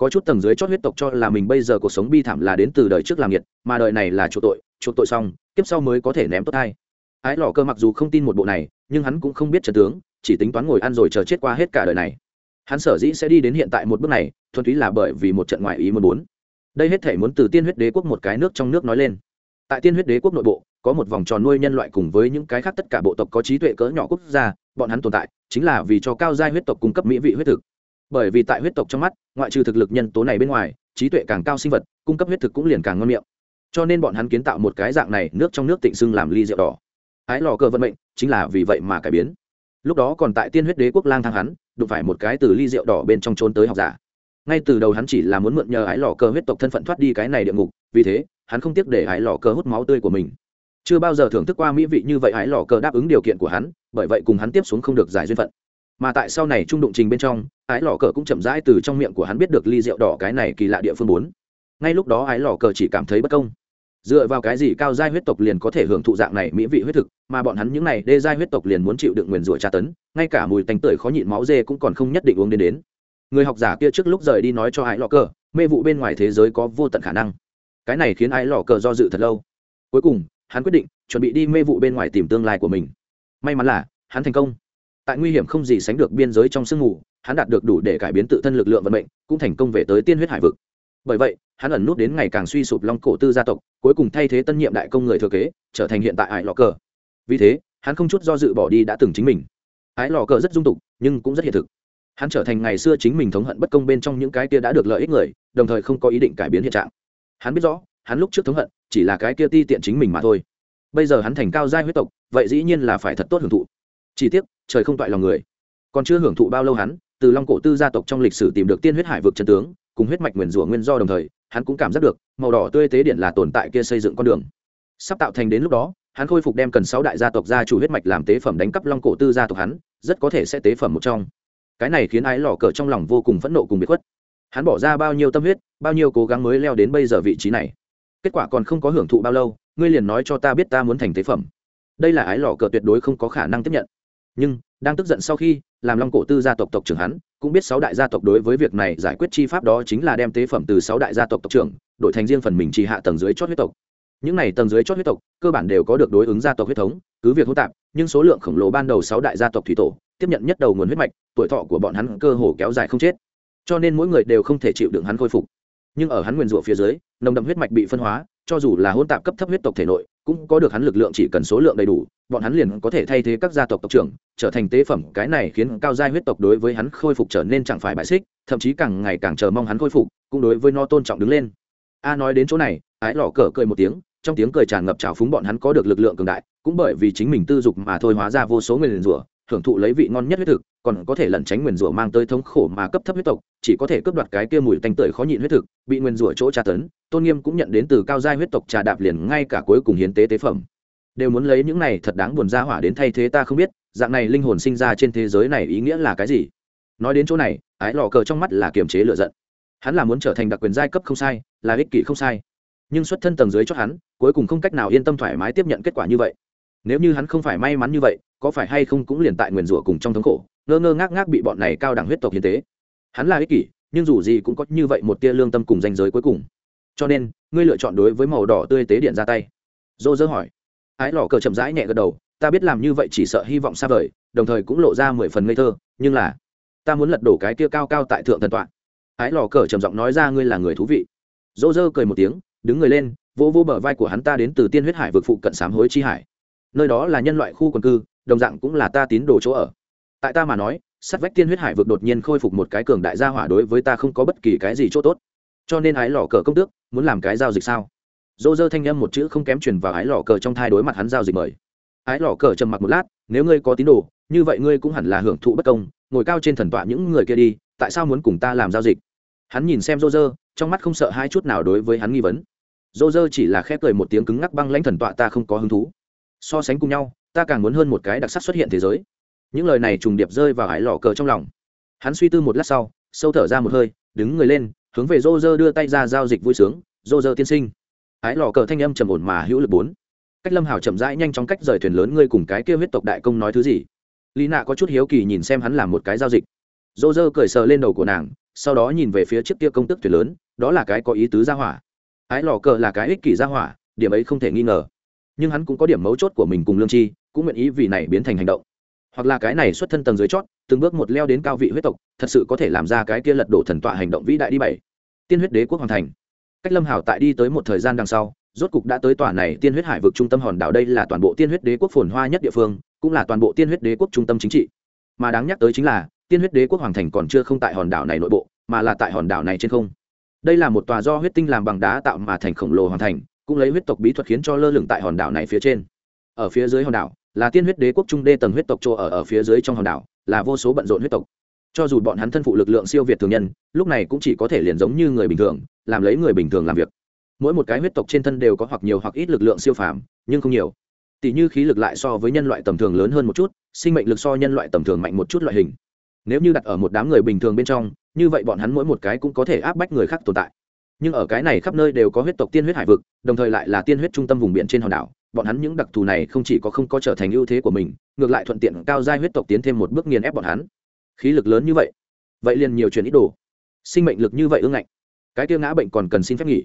có chút tầng dưới chót huyết tộc cho là mình bây giờ cuộc sống bi thảm là đến từ đời trước làm nhiệt mà đời này là chuộc tội chuộc tội xong tiếp sau mới có thể ném tốt hai ái lò cơ mặc dù không tin một bộ này, nhưng hắn cũng không biết trần tướng, chỉ tính toán ngồi ăn rồi chờ chết qua hết cả đời này. Hắn sở dĩ sẽ đi đến hiện tại một bước này, thuần túy là bởi vì một trận ngoại ý muốn muốn đây hết thể muốn từ tiên huyết đế quốc một cái nước trong nước nói lên. Tại tiên huyết đế quốc nội bộ, có một vòng tròn nuôi nhân loại cùng với những cái khác tất cả bộ tộc có trí tuệ cỡ nhỏ quốc gia, bọn hắn tồn tại, chính là vì cho cao giai huyết tộc cung cấp mỹ vị huyết thực bởi vì tại huyết tộc trong mắt, ngoại trừ thực lực nhân tố này bên ngoài, trí tuệ càng cao sinh vật, cung cấp huyết thực cũng liền càng ngon miệng. Cho nên bọn hắn kiến tạo một cái dạng này nước trong nước tịnh xưng làm ly rượu đỏ. Ái lò cờ vận mệnh, chính là vì vậy mà cải biến. Lúc đó còn tại tiên huyết đế quốc lang thang hắn, đụng phải một cái từ ly rượu đỏ bên trong trốn tới học giả. Ngay từ đầu hắn chỉ là muốn mượn nhờ ái lò cờ huyết tộc thân phận thoát đi cái này địa ngục, vì thế, hắn không tiếc để ái lò cờ hút máu tươi của mình. Chưa bao giờ thưởng thức qua mỹ vị như vậy ái lò cờ đáp ứng điều kiện của hắn, bởi vậy cùng hắn tiếp xuống không được giải duyên phận mà tại sau này trung đụng trình bên trong, ái lò cờ cũng chậm rãi từ trong miệng của hắn biết được ly rượu đỏ cái này kỳ lạ địa phương bốn. Ngay lúc đó ái lò cờ chỉ cảm thấy bất công. Dựa vào cái gì cao giai huyết tộc liền có thể hưởng thụ dạng này mỹ vị huyết thực, mà bọn hắn những này đê giai huyết tộc liền muốn chịu đựng nguyền rủa tra tấn, ngay cả mùi tanh tưởi khó nhịn máu dê cũng còn không nhất định uống đến đến. Người học giả kia trước lúc rời đi nói cho ái lò cờ, mê vụ bên ngoài thế giới có vô tận khả năng. Cái này khiến ái lò cờ do dự thật lâu. Cuối cùng, hắn quyết định chuẩn bị đi mê vụ bên ngoài tìm tương lai của mình. May mắn là, hắn thành công tại nguy hiểm không gì sánh được biên giới trong sương mù, hắn đạt được đủ để cải biến tự thân lực lượng vận mệnh, cũng thành công về tới tiên huyết hải vực. Bởi vậy, hắn ẩn nút đến ngày càng suy sụp long cổ tư gia tộc, cuối cùng thay thế tân nhiệm đại công người thừa kế, trở thành hiện tại ải lò cờ. Vì thế, hắn không chút do dự bỏ đi đã từng chính mình. Ái lò cờ rất dung tục, nhưng cũng rất hiện thực. Hắn trở thành ngày xưa chính mình thống hận bất công bên trong những cái kia đã được lợi ích người, đồng thời không có ý định cải biến hiện trạng. Hắn biết rõ, hắn lúc trước thống hận, chỉ là cái kia ti tiện chính mình mà thôi. Bây giờ hắn thành cao giai huyết tộc, vậy dĩ nhiên là phải thật tốt hưởng thụ chỉ tiếc, trời không toại lòng người. Còn chưa hưởng thụ bao lâu hắn, từ long cổ tư gia tộc trong lịch sử tìm được tiên huyết hải vực chân tướng, cùng huyết mạch nguyền rủa nguyên do đồng thời, hắn cũng cảm giác được, màu đỏ tươi tế điện là tồn tại kia xây dựng con đường. Sắp tạo thành đến lúc đó, hắn khôi phục đem cần sáu đại gia tộc gia chủ huyết mạch làm tế phẩm đánh cắp long cổ tư gia tộc hắn, rất có thể sẽ tế phẩm một trong. Cái này khiến ái lò cờ trong lòng vô cùng phẫn nộ cùng bị khuất. Hắn bỏ ra bao nhiêu tâm huyết, bao nhiêu cố gắng mới leo đến bây giờ vị trí này? Kết quả còn không có hưởng thụ bao lâu, ngươi liền nói cho ta biết ta muốn thành tế phẩm. Đây là ái lò cờ tuyệt đối không có khả năng tiếp nhận nhưng đang tức giận sau khi làm long cổ tư gia tộc tộc trưởng hắn cũng biết sáu đại gia tộc đối với việc này giải quyết chi pháp đó chính là đem tế phẩm từ sáu đại gia tộc tộc trưởng đổi thành riêng phần mình trì hạ tầng dưới chót huyết tộc. Những này tầng dưới chót huyết tộc, cơ bản đều có được đối ứng gia tộc huyết thống, cứ việc hỗn tạp, nhưng số lượng khổng lồ ban đầu sáu đại gia tộc thủy tổ, tiếp nhận nhất đầu nguồn huyết mạch, tuổi thọ của bọn hắn cơ hồ kéo dài không chết. Cho nên mỗi người đều không thể chịu đựng hắn khôi phục. Nhưng ở hắn nguyên rủa phía dưới, nồng đậm huyết mạch bị phân hóa, cho dù là hỗn tạp cấp thấp huyết tộc thể nội cũng có được hắn lực lượng chỉ cần số lượng đầy đủ, bọn hắn liền có thể thay thế các gia tộc tộc trưởng, trở thành tế phẩm. Cái này khiến cao giai huyết tộc đối với hắn khôi phục trở nên chẳng phải bại xích, thậm chí càng ngày càng chờ mong hắn khôi phục, cũng đối với no tôn trọng đứng lên. A nói đến chỗ này, ái lỏ cờ cười một tiếng, trong tiếng cười tràn ngập trào phúng bọn hắn có được lực lượng cường đại, cũng bởi vì chính mình tư dục mà thôi hóa ra vô số người liền rủa hưởng thụ lấy vị ngon nhất huyết thực, còn có thể lẩn tránh nguyền rủa mang tới thống khổ mà cấp thấp huyết tộc, chỉ có thể cướp đoạt cái kia mùi tanh tưởi khó nhịn huyết thực, bị nguyền rủa chỗ tra tấn, tôn nghiêm cũng nhận đến từ cao giai huyết tộc trà đạp liền ngay cả cuối cùng hiến tế tế phẩm. Đều muốn lấy những này thật đáng buồn ra hỏa đến thay thế ta không biết, dạng này linh hồn sinh ra trên thế giới này ý nghĩa là cái gì? Nói đến chỗ này, ái lò cờ trong mắt là kiềm chế lựa giận. Hắn là muốn trở thành đặc quyền giai cấp không sai, là ích kỷ không sai. Nhưng xuất thân tầng dưới cho hắn, cuối cùng không cách nào yên tâm thoải mái tiếp nhận kết quả như vậy nếu như hắn không phải may mắn như vậy, có phải hay không cũng liền tại nguyền rủa cùng trong thống khổ, ngơ ngơ ngác ngác bị bọn này cao đẳng huyết tộc hiến tế. Hắn là ích kỷ, nhưng dù gì cũng có như vậy một tia lương tâm cùng danh giới cuối cùng. Cho nên, ngươi lựa chọn đối với màu đỏ tươi tế điện ra tay. Dô dơ hỏi. Ái lò cờ chậm rãi nhẹ gật đầu, ta biết làm như vậy chỉ sợ hy vọng xa vời, đồng thời cũng lộ ra mười phần ngây thơ, nhưng là, ta muốn lật đổ cái kia cao cao tại thượng thần tọa. Ái lò cờ trầm giọng nói ra ngươi là người thú vị. Dô dơ cười một tiếng, đứng người lên vô vô bờ vai của hắn ta đến từ tiên huyết hải vực phụ cận sám hối chi hải nơi đó là nhân loại khu quần cư, đồng dạng cũng là ta tín đồ chỗ ở. Tại ta mà nói, sắt vách tiên huyết hải vực đột nhiên khôi phục một cái cường đại gia hỏa đối với ta không có bất kỳ cái gì chỗ tốt. Cho nên ái lò cờ công tước, muốn làm cái giao dịch sao? Dô dơ thanh â m một chữ không kém truyền vào ái lò cờ trong thai đối mặt hắn giao dịch mời. Ái lò cờ trầm mặc một lát, nếu ngươi có tín đồ, như vậy ngươi cũng hẳn là hưởng thụ bất công, ngồi cao trên thần tọa những người kia đi, tại sao muốn cùng ta làm giao dịch? Hắn nhìn xem dô dơ, trong mắt không sợ hai chút nào đối với hắn nghi vấn. Dô dơ chỉ là khép cười một tiếng cứng ngắc băng lãnh thần tọa ta không có hứng thú so sánh cùng nhau, ta càng muốn hơn một cái đặc sắc xuất hiện thế giới. Những lời này trùng điệp rơi vào ái lò cờ trong lòng. Hắn suy tư một lát sau, sâu thở ra một hơi, đứng người lên, hướng về rô rơ đưa tay ra giao dịch vui sướng rô rơ tiên sinh. Ái lò cờ thanh âm trầm ổn mà hữu lực bốn. Cách lâm hảo chậm rãi nhanh chóng cách rời thuyền lớn ngươi cùng cái kia huyết tộc đại công nói thứ gì? Lý nạ có chút hiếu kỳ nhìn xem hắn làm một cái giao dịch. Rô rơ cởi sờ lên đầu của nàng, sau đó nhìn về phía chiếc kia công tức thuyền lớn, đó là cái có ý tứ ra hỏa. Ái lò cờ là cái ích kỷ ra hỏa, điểm ấy không thể nghi ngờ nhưng hắn cũng có điểm mấu chốt của mình cùng lương chi, cũng nguyện ý vì này biến thành hành động. Hoặc là cái này xuất thân tầng dưới chót, từng bước một leo đến cao vị huyết tộc, thật sự có thể làm ra cái kia lật đổ thần tọa hành động vĩ đại đi bảy. Tiên huyết đế quốc hoàn thành. Cách lâm hảo tại đi tới một thời gian đằng sau, rốt cục đã tới tòa này tiên huyết hải vực trung tâm hòn đảo đây là toàn bộ tiên huyết đế quốc phồn hoa nhất địa phương, cũng là toàn bộ tiên huyết đế quốc trung tâm chính trị. Mà đáng nhắc tới chính là, tiên huyết đế quốc hoàng thành còn chưa không tại hòn đảo này nội bộ, mà là tại hòn đảo này trên không. Đây là một tòa do huyết tinh làm bằng đá tạo mà thành khổng lồ hoàn thành cũng lấy huyết tộc bí thuật khiến cho lơ lửng tại hòn đảo này phía trên. Ở phía dưới hòn đảo, là tiên huyết đế quốc trung đê tầng huyết tộc chỗ ở ở phía dưới trong hòn đảo, là vô số bận rộn huyết tộc. Cho dù bọn hắn thân phụ lực lượng siêu việt thường nhân, lúc này cũng chỉ có thể liền giống như người bình thường, làm lấy người bình thường làm việc. Mỗi một cái huyết tộc trên thân đều có hoặc nhiều hoặc ít lực lượng siêu phàm, nhưng không nhiều. Tỷ như khí lực lại so với nhân loại tầm thường lớn hơn một chút, sinh mệnh lực so nhân loại tầm thường mạnh một chút loại hình. Nếu như đặt ở một đám người bình thường bên trong, như vậy bọn hắn mỗi một cái cũng có thể áp bách người khác tồn tại nhưng ở cái này khắp nơi đều có huyết tộc tiên huyết hải vực, đồng thời lại là tiên huyết trung tâm vùng biển trên hòn đảo. Bọn hắn những đặc thù này không chỉ có không có trở thành ưu thế của mình, ngược lại thuận tiện cao giai huyết tộc tiến thêm một bước nghiền ép bọn hắn. Khí lực lớn như vậy vậy liền nhiều chuyện ít đồ. Sinh mệnh lực như vậy ương ngạnh, cái tiêu ngã bệnh còn cần xin phép nghỉ.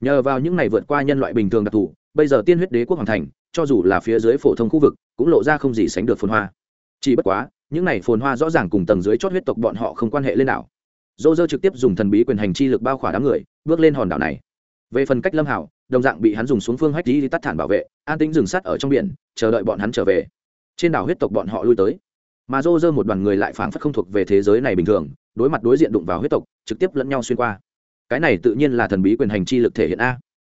Nhờ vào những này vượt qua nhân loại bình thường đặc thù, bây giờ tiên huyết đế quốc hoàn thành, cho dù là phía dưới phổ thông khu vực, cũng lộ ra không gì sánh được phồn hoa. Chỉ bất quá, những này phồn hoa rõ ràng cùng tầng dưới chót huyết tộc bọn họ không quan hệ lên nào. Dô dơ trực tiếp dùng thần bí quyền hành chi lực bao khỏa đám người bước lên hòn đảo này. Về phần cách lâm hảo, đồng dạng bị hắn dùng xuống phương hách đi tắt thản bảo vệ, an tĩnh dừng sắt ở trong biển, chờ đợi bọn hắn trở về. Trên đảo huyết tộc bọn họ lui tới. Mà dô dơ một đoàn người lại phảng phất không thuộc về thế giới này bình thường, đối mặt đối diện đụng vào huyết tộc, trực tiếp lẫn nhau xuyên qua. Cái này tự nhiên là thần bí quyền hành chi lực thể hiện a.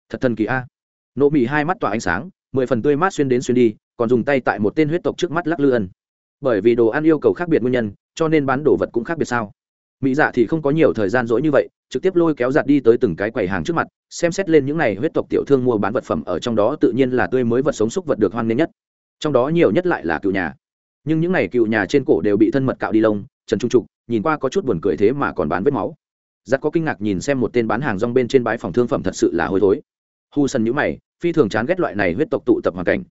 Thật thần kỳ a. Nộ mị hai mắt tỏa ánh sáng, mười phần tươi mát xuyên đến xuyên đi, còn dùng tay tại một tên huyết tộc trước mắt lắc lư ân. Bởi vì đồ ăn yêu cầu khác biệt nguyên nhân, cho nên bán đồ vật cũng khác biệt sao? Mỹ dạ thì không có nhiều thời gian dỗi như vậy, trực tiếp lôi kéo giặt đi tới từng cái quầy hàng trước mặt, xem xét lên những này huyết tộc tiểu thương mua bán vật phẩm ở trong đó tự nhiên là tươi mới vật sống xúc vật được hoan nghênh nhất. Trong đó nhiều nhất lại là cựu nhà. Nhưng những này cựu nhà trên cổ đều bị thân mật cạo đi lông, trần trung trục, nhìn qua có chút buồn cười thế mà còn bán vết máu. Giặt có kinh ngạc nhìn xem một tên bán hàng rong bên trên bãi phòng thương phẩm thật sự là hôi thối. Hu sân nhữ mày, phi thường chán ghét loại này huyết tộc tụ tập hoàn cảnh.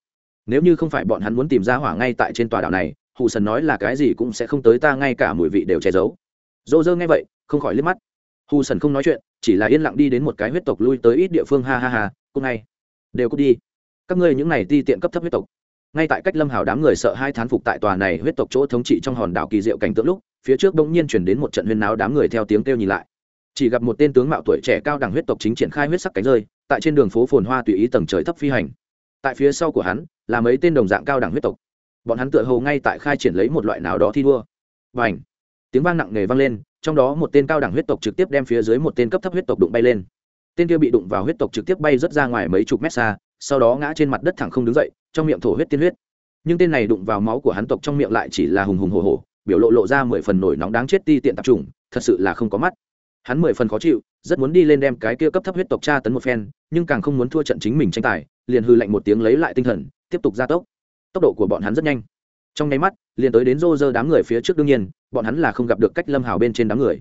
Nếu như không phải bọn hắn muốn tìm ra hỏa ngay tại trên tòa đảo này hù sần nói là cái gì cũng sẽ không tới ta, ngay cả mùi vị đều che giấu dô dơ nghe vậy, không khỏi liếc mắt. Hù sần không nói chuyện, chỉ là yên lặng đi đến một cái huyết tộc lui tới ít địa phương, ha ha ha cúc ngay. Đều cút đi. Các ngươi những này ti tiện cấp thấp huyết tộc. Ngay tại cách lâm hào đám người sợ hai thán phục tại tòa này huyết tộc chỗ thống trị trong hòn đảo kỳ diệu cảnh tượng lúc, phía trước bỗng nhiên chuyển đến một trận huyên náo đám người theo tiếng kêu nhìn lại. Chỉ gặp một tên tướng mạo tuổi trẻ cao đẳng huyết tộc chính triển khai huyết sắc cánh rơi, tại trên đường phố phồn hoa tùy ý tầng trời thấp phi hành. Tại phía sau của hắn, là mấy tên đồng dạng cao đẳng huyết tộc. Bọn hắn tựa hồ ngay tại khai triển lấy một loại nào đó thi đua. Và ảnh tiếng vang nặng nề vang lên trong đó một tên cao đẳng huyết tộc trực tiếp đem phía dưới một tên cấp thấp huyết tộc đụng bay lên. Tên kia bị đụng vào huyết tộc trực tiếp bay rất ra ngoài mấy chục mét xa sau đó ngã trên mặt đất thẳng không đứng dậy trong miệng thổ huyết tiên huyết. Nhưng tên này đụng vào máu của hắn tộc trong miệng lại chỉ là hùng hùng hồ hồ biểu lộ lộ ra mười phần nổi nóng đáng chết ti tiện tạp trùng, thật sự là không có mắt. Hắn mười phần khó chịu rất muốn đi lên đem cái kia cấp thấp huyết tộc tra tấn một phen nhưng càng không muốn thua trận chính mình tranh tài liền hư lạnh một tiếng lấy lại tinh thần tiếp tục gia tốc. Tốc độ của bọn hắn rất nhanh. Trong nháy mắt liền tới đến rô rơ đám người phía trước đương nhiên, bọn hắn là không gặp được cách lâm hào bên trên đám người.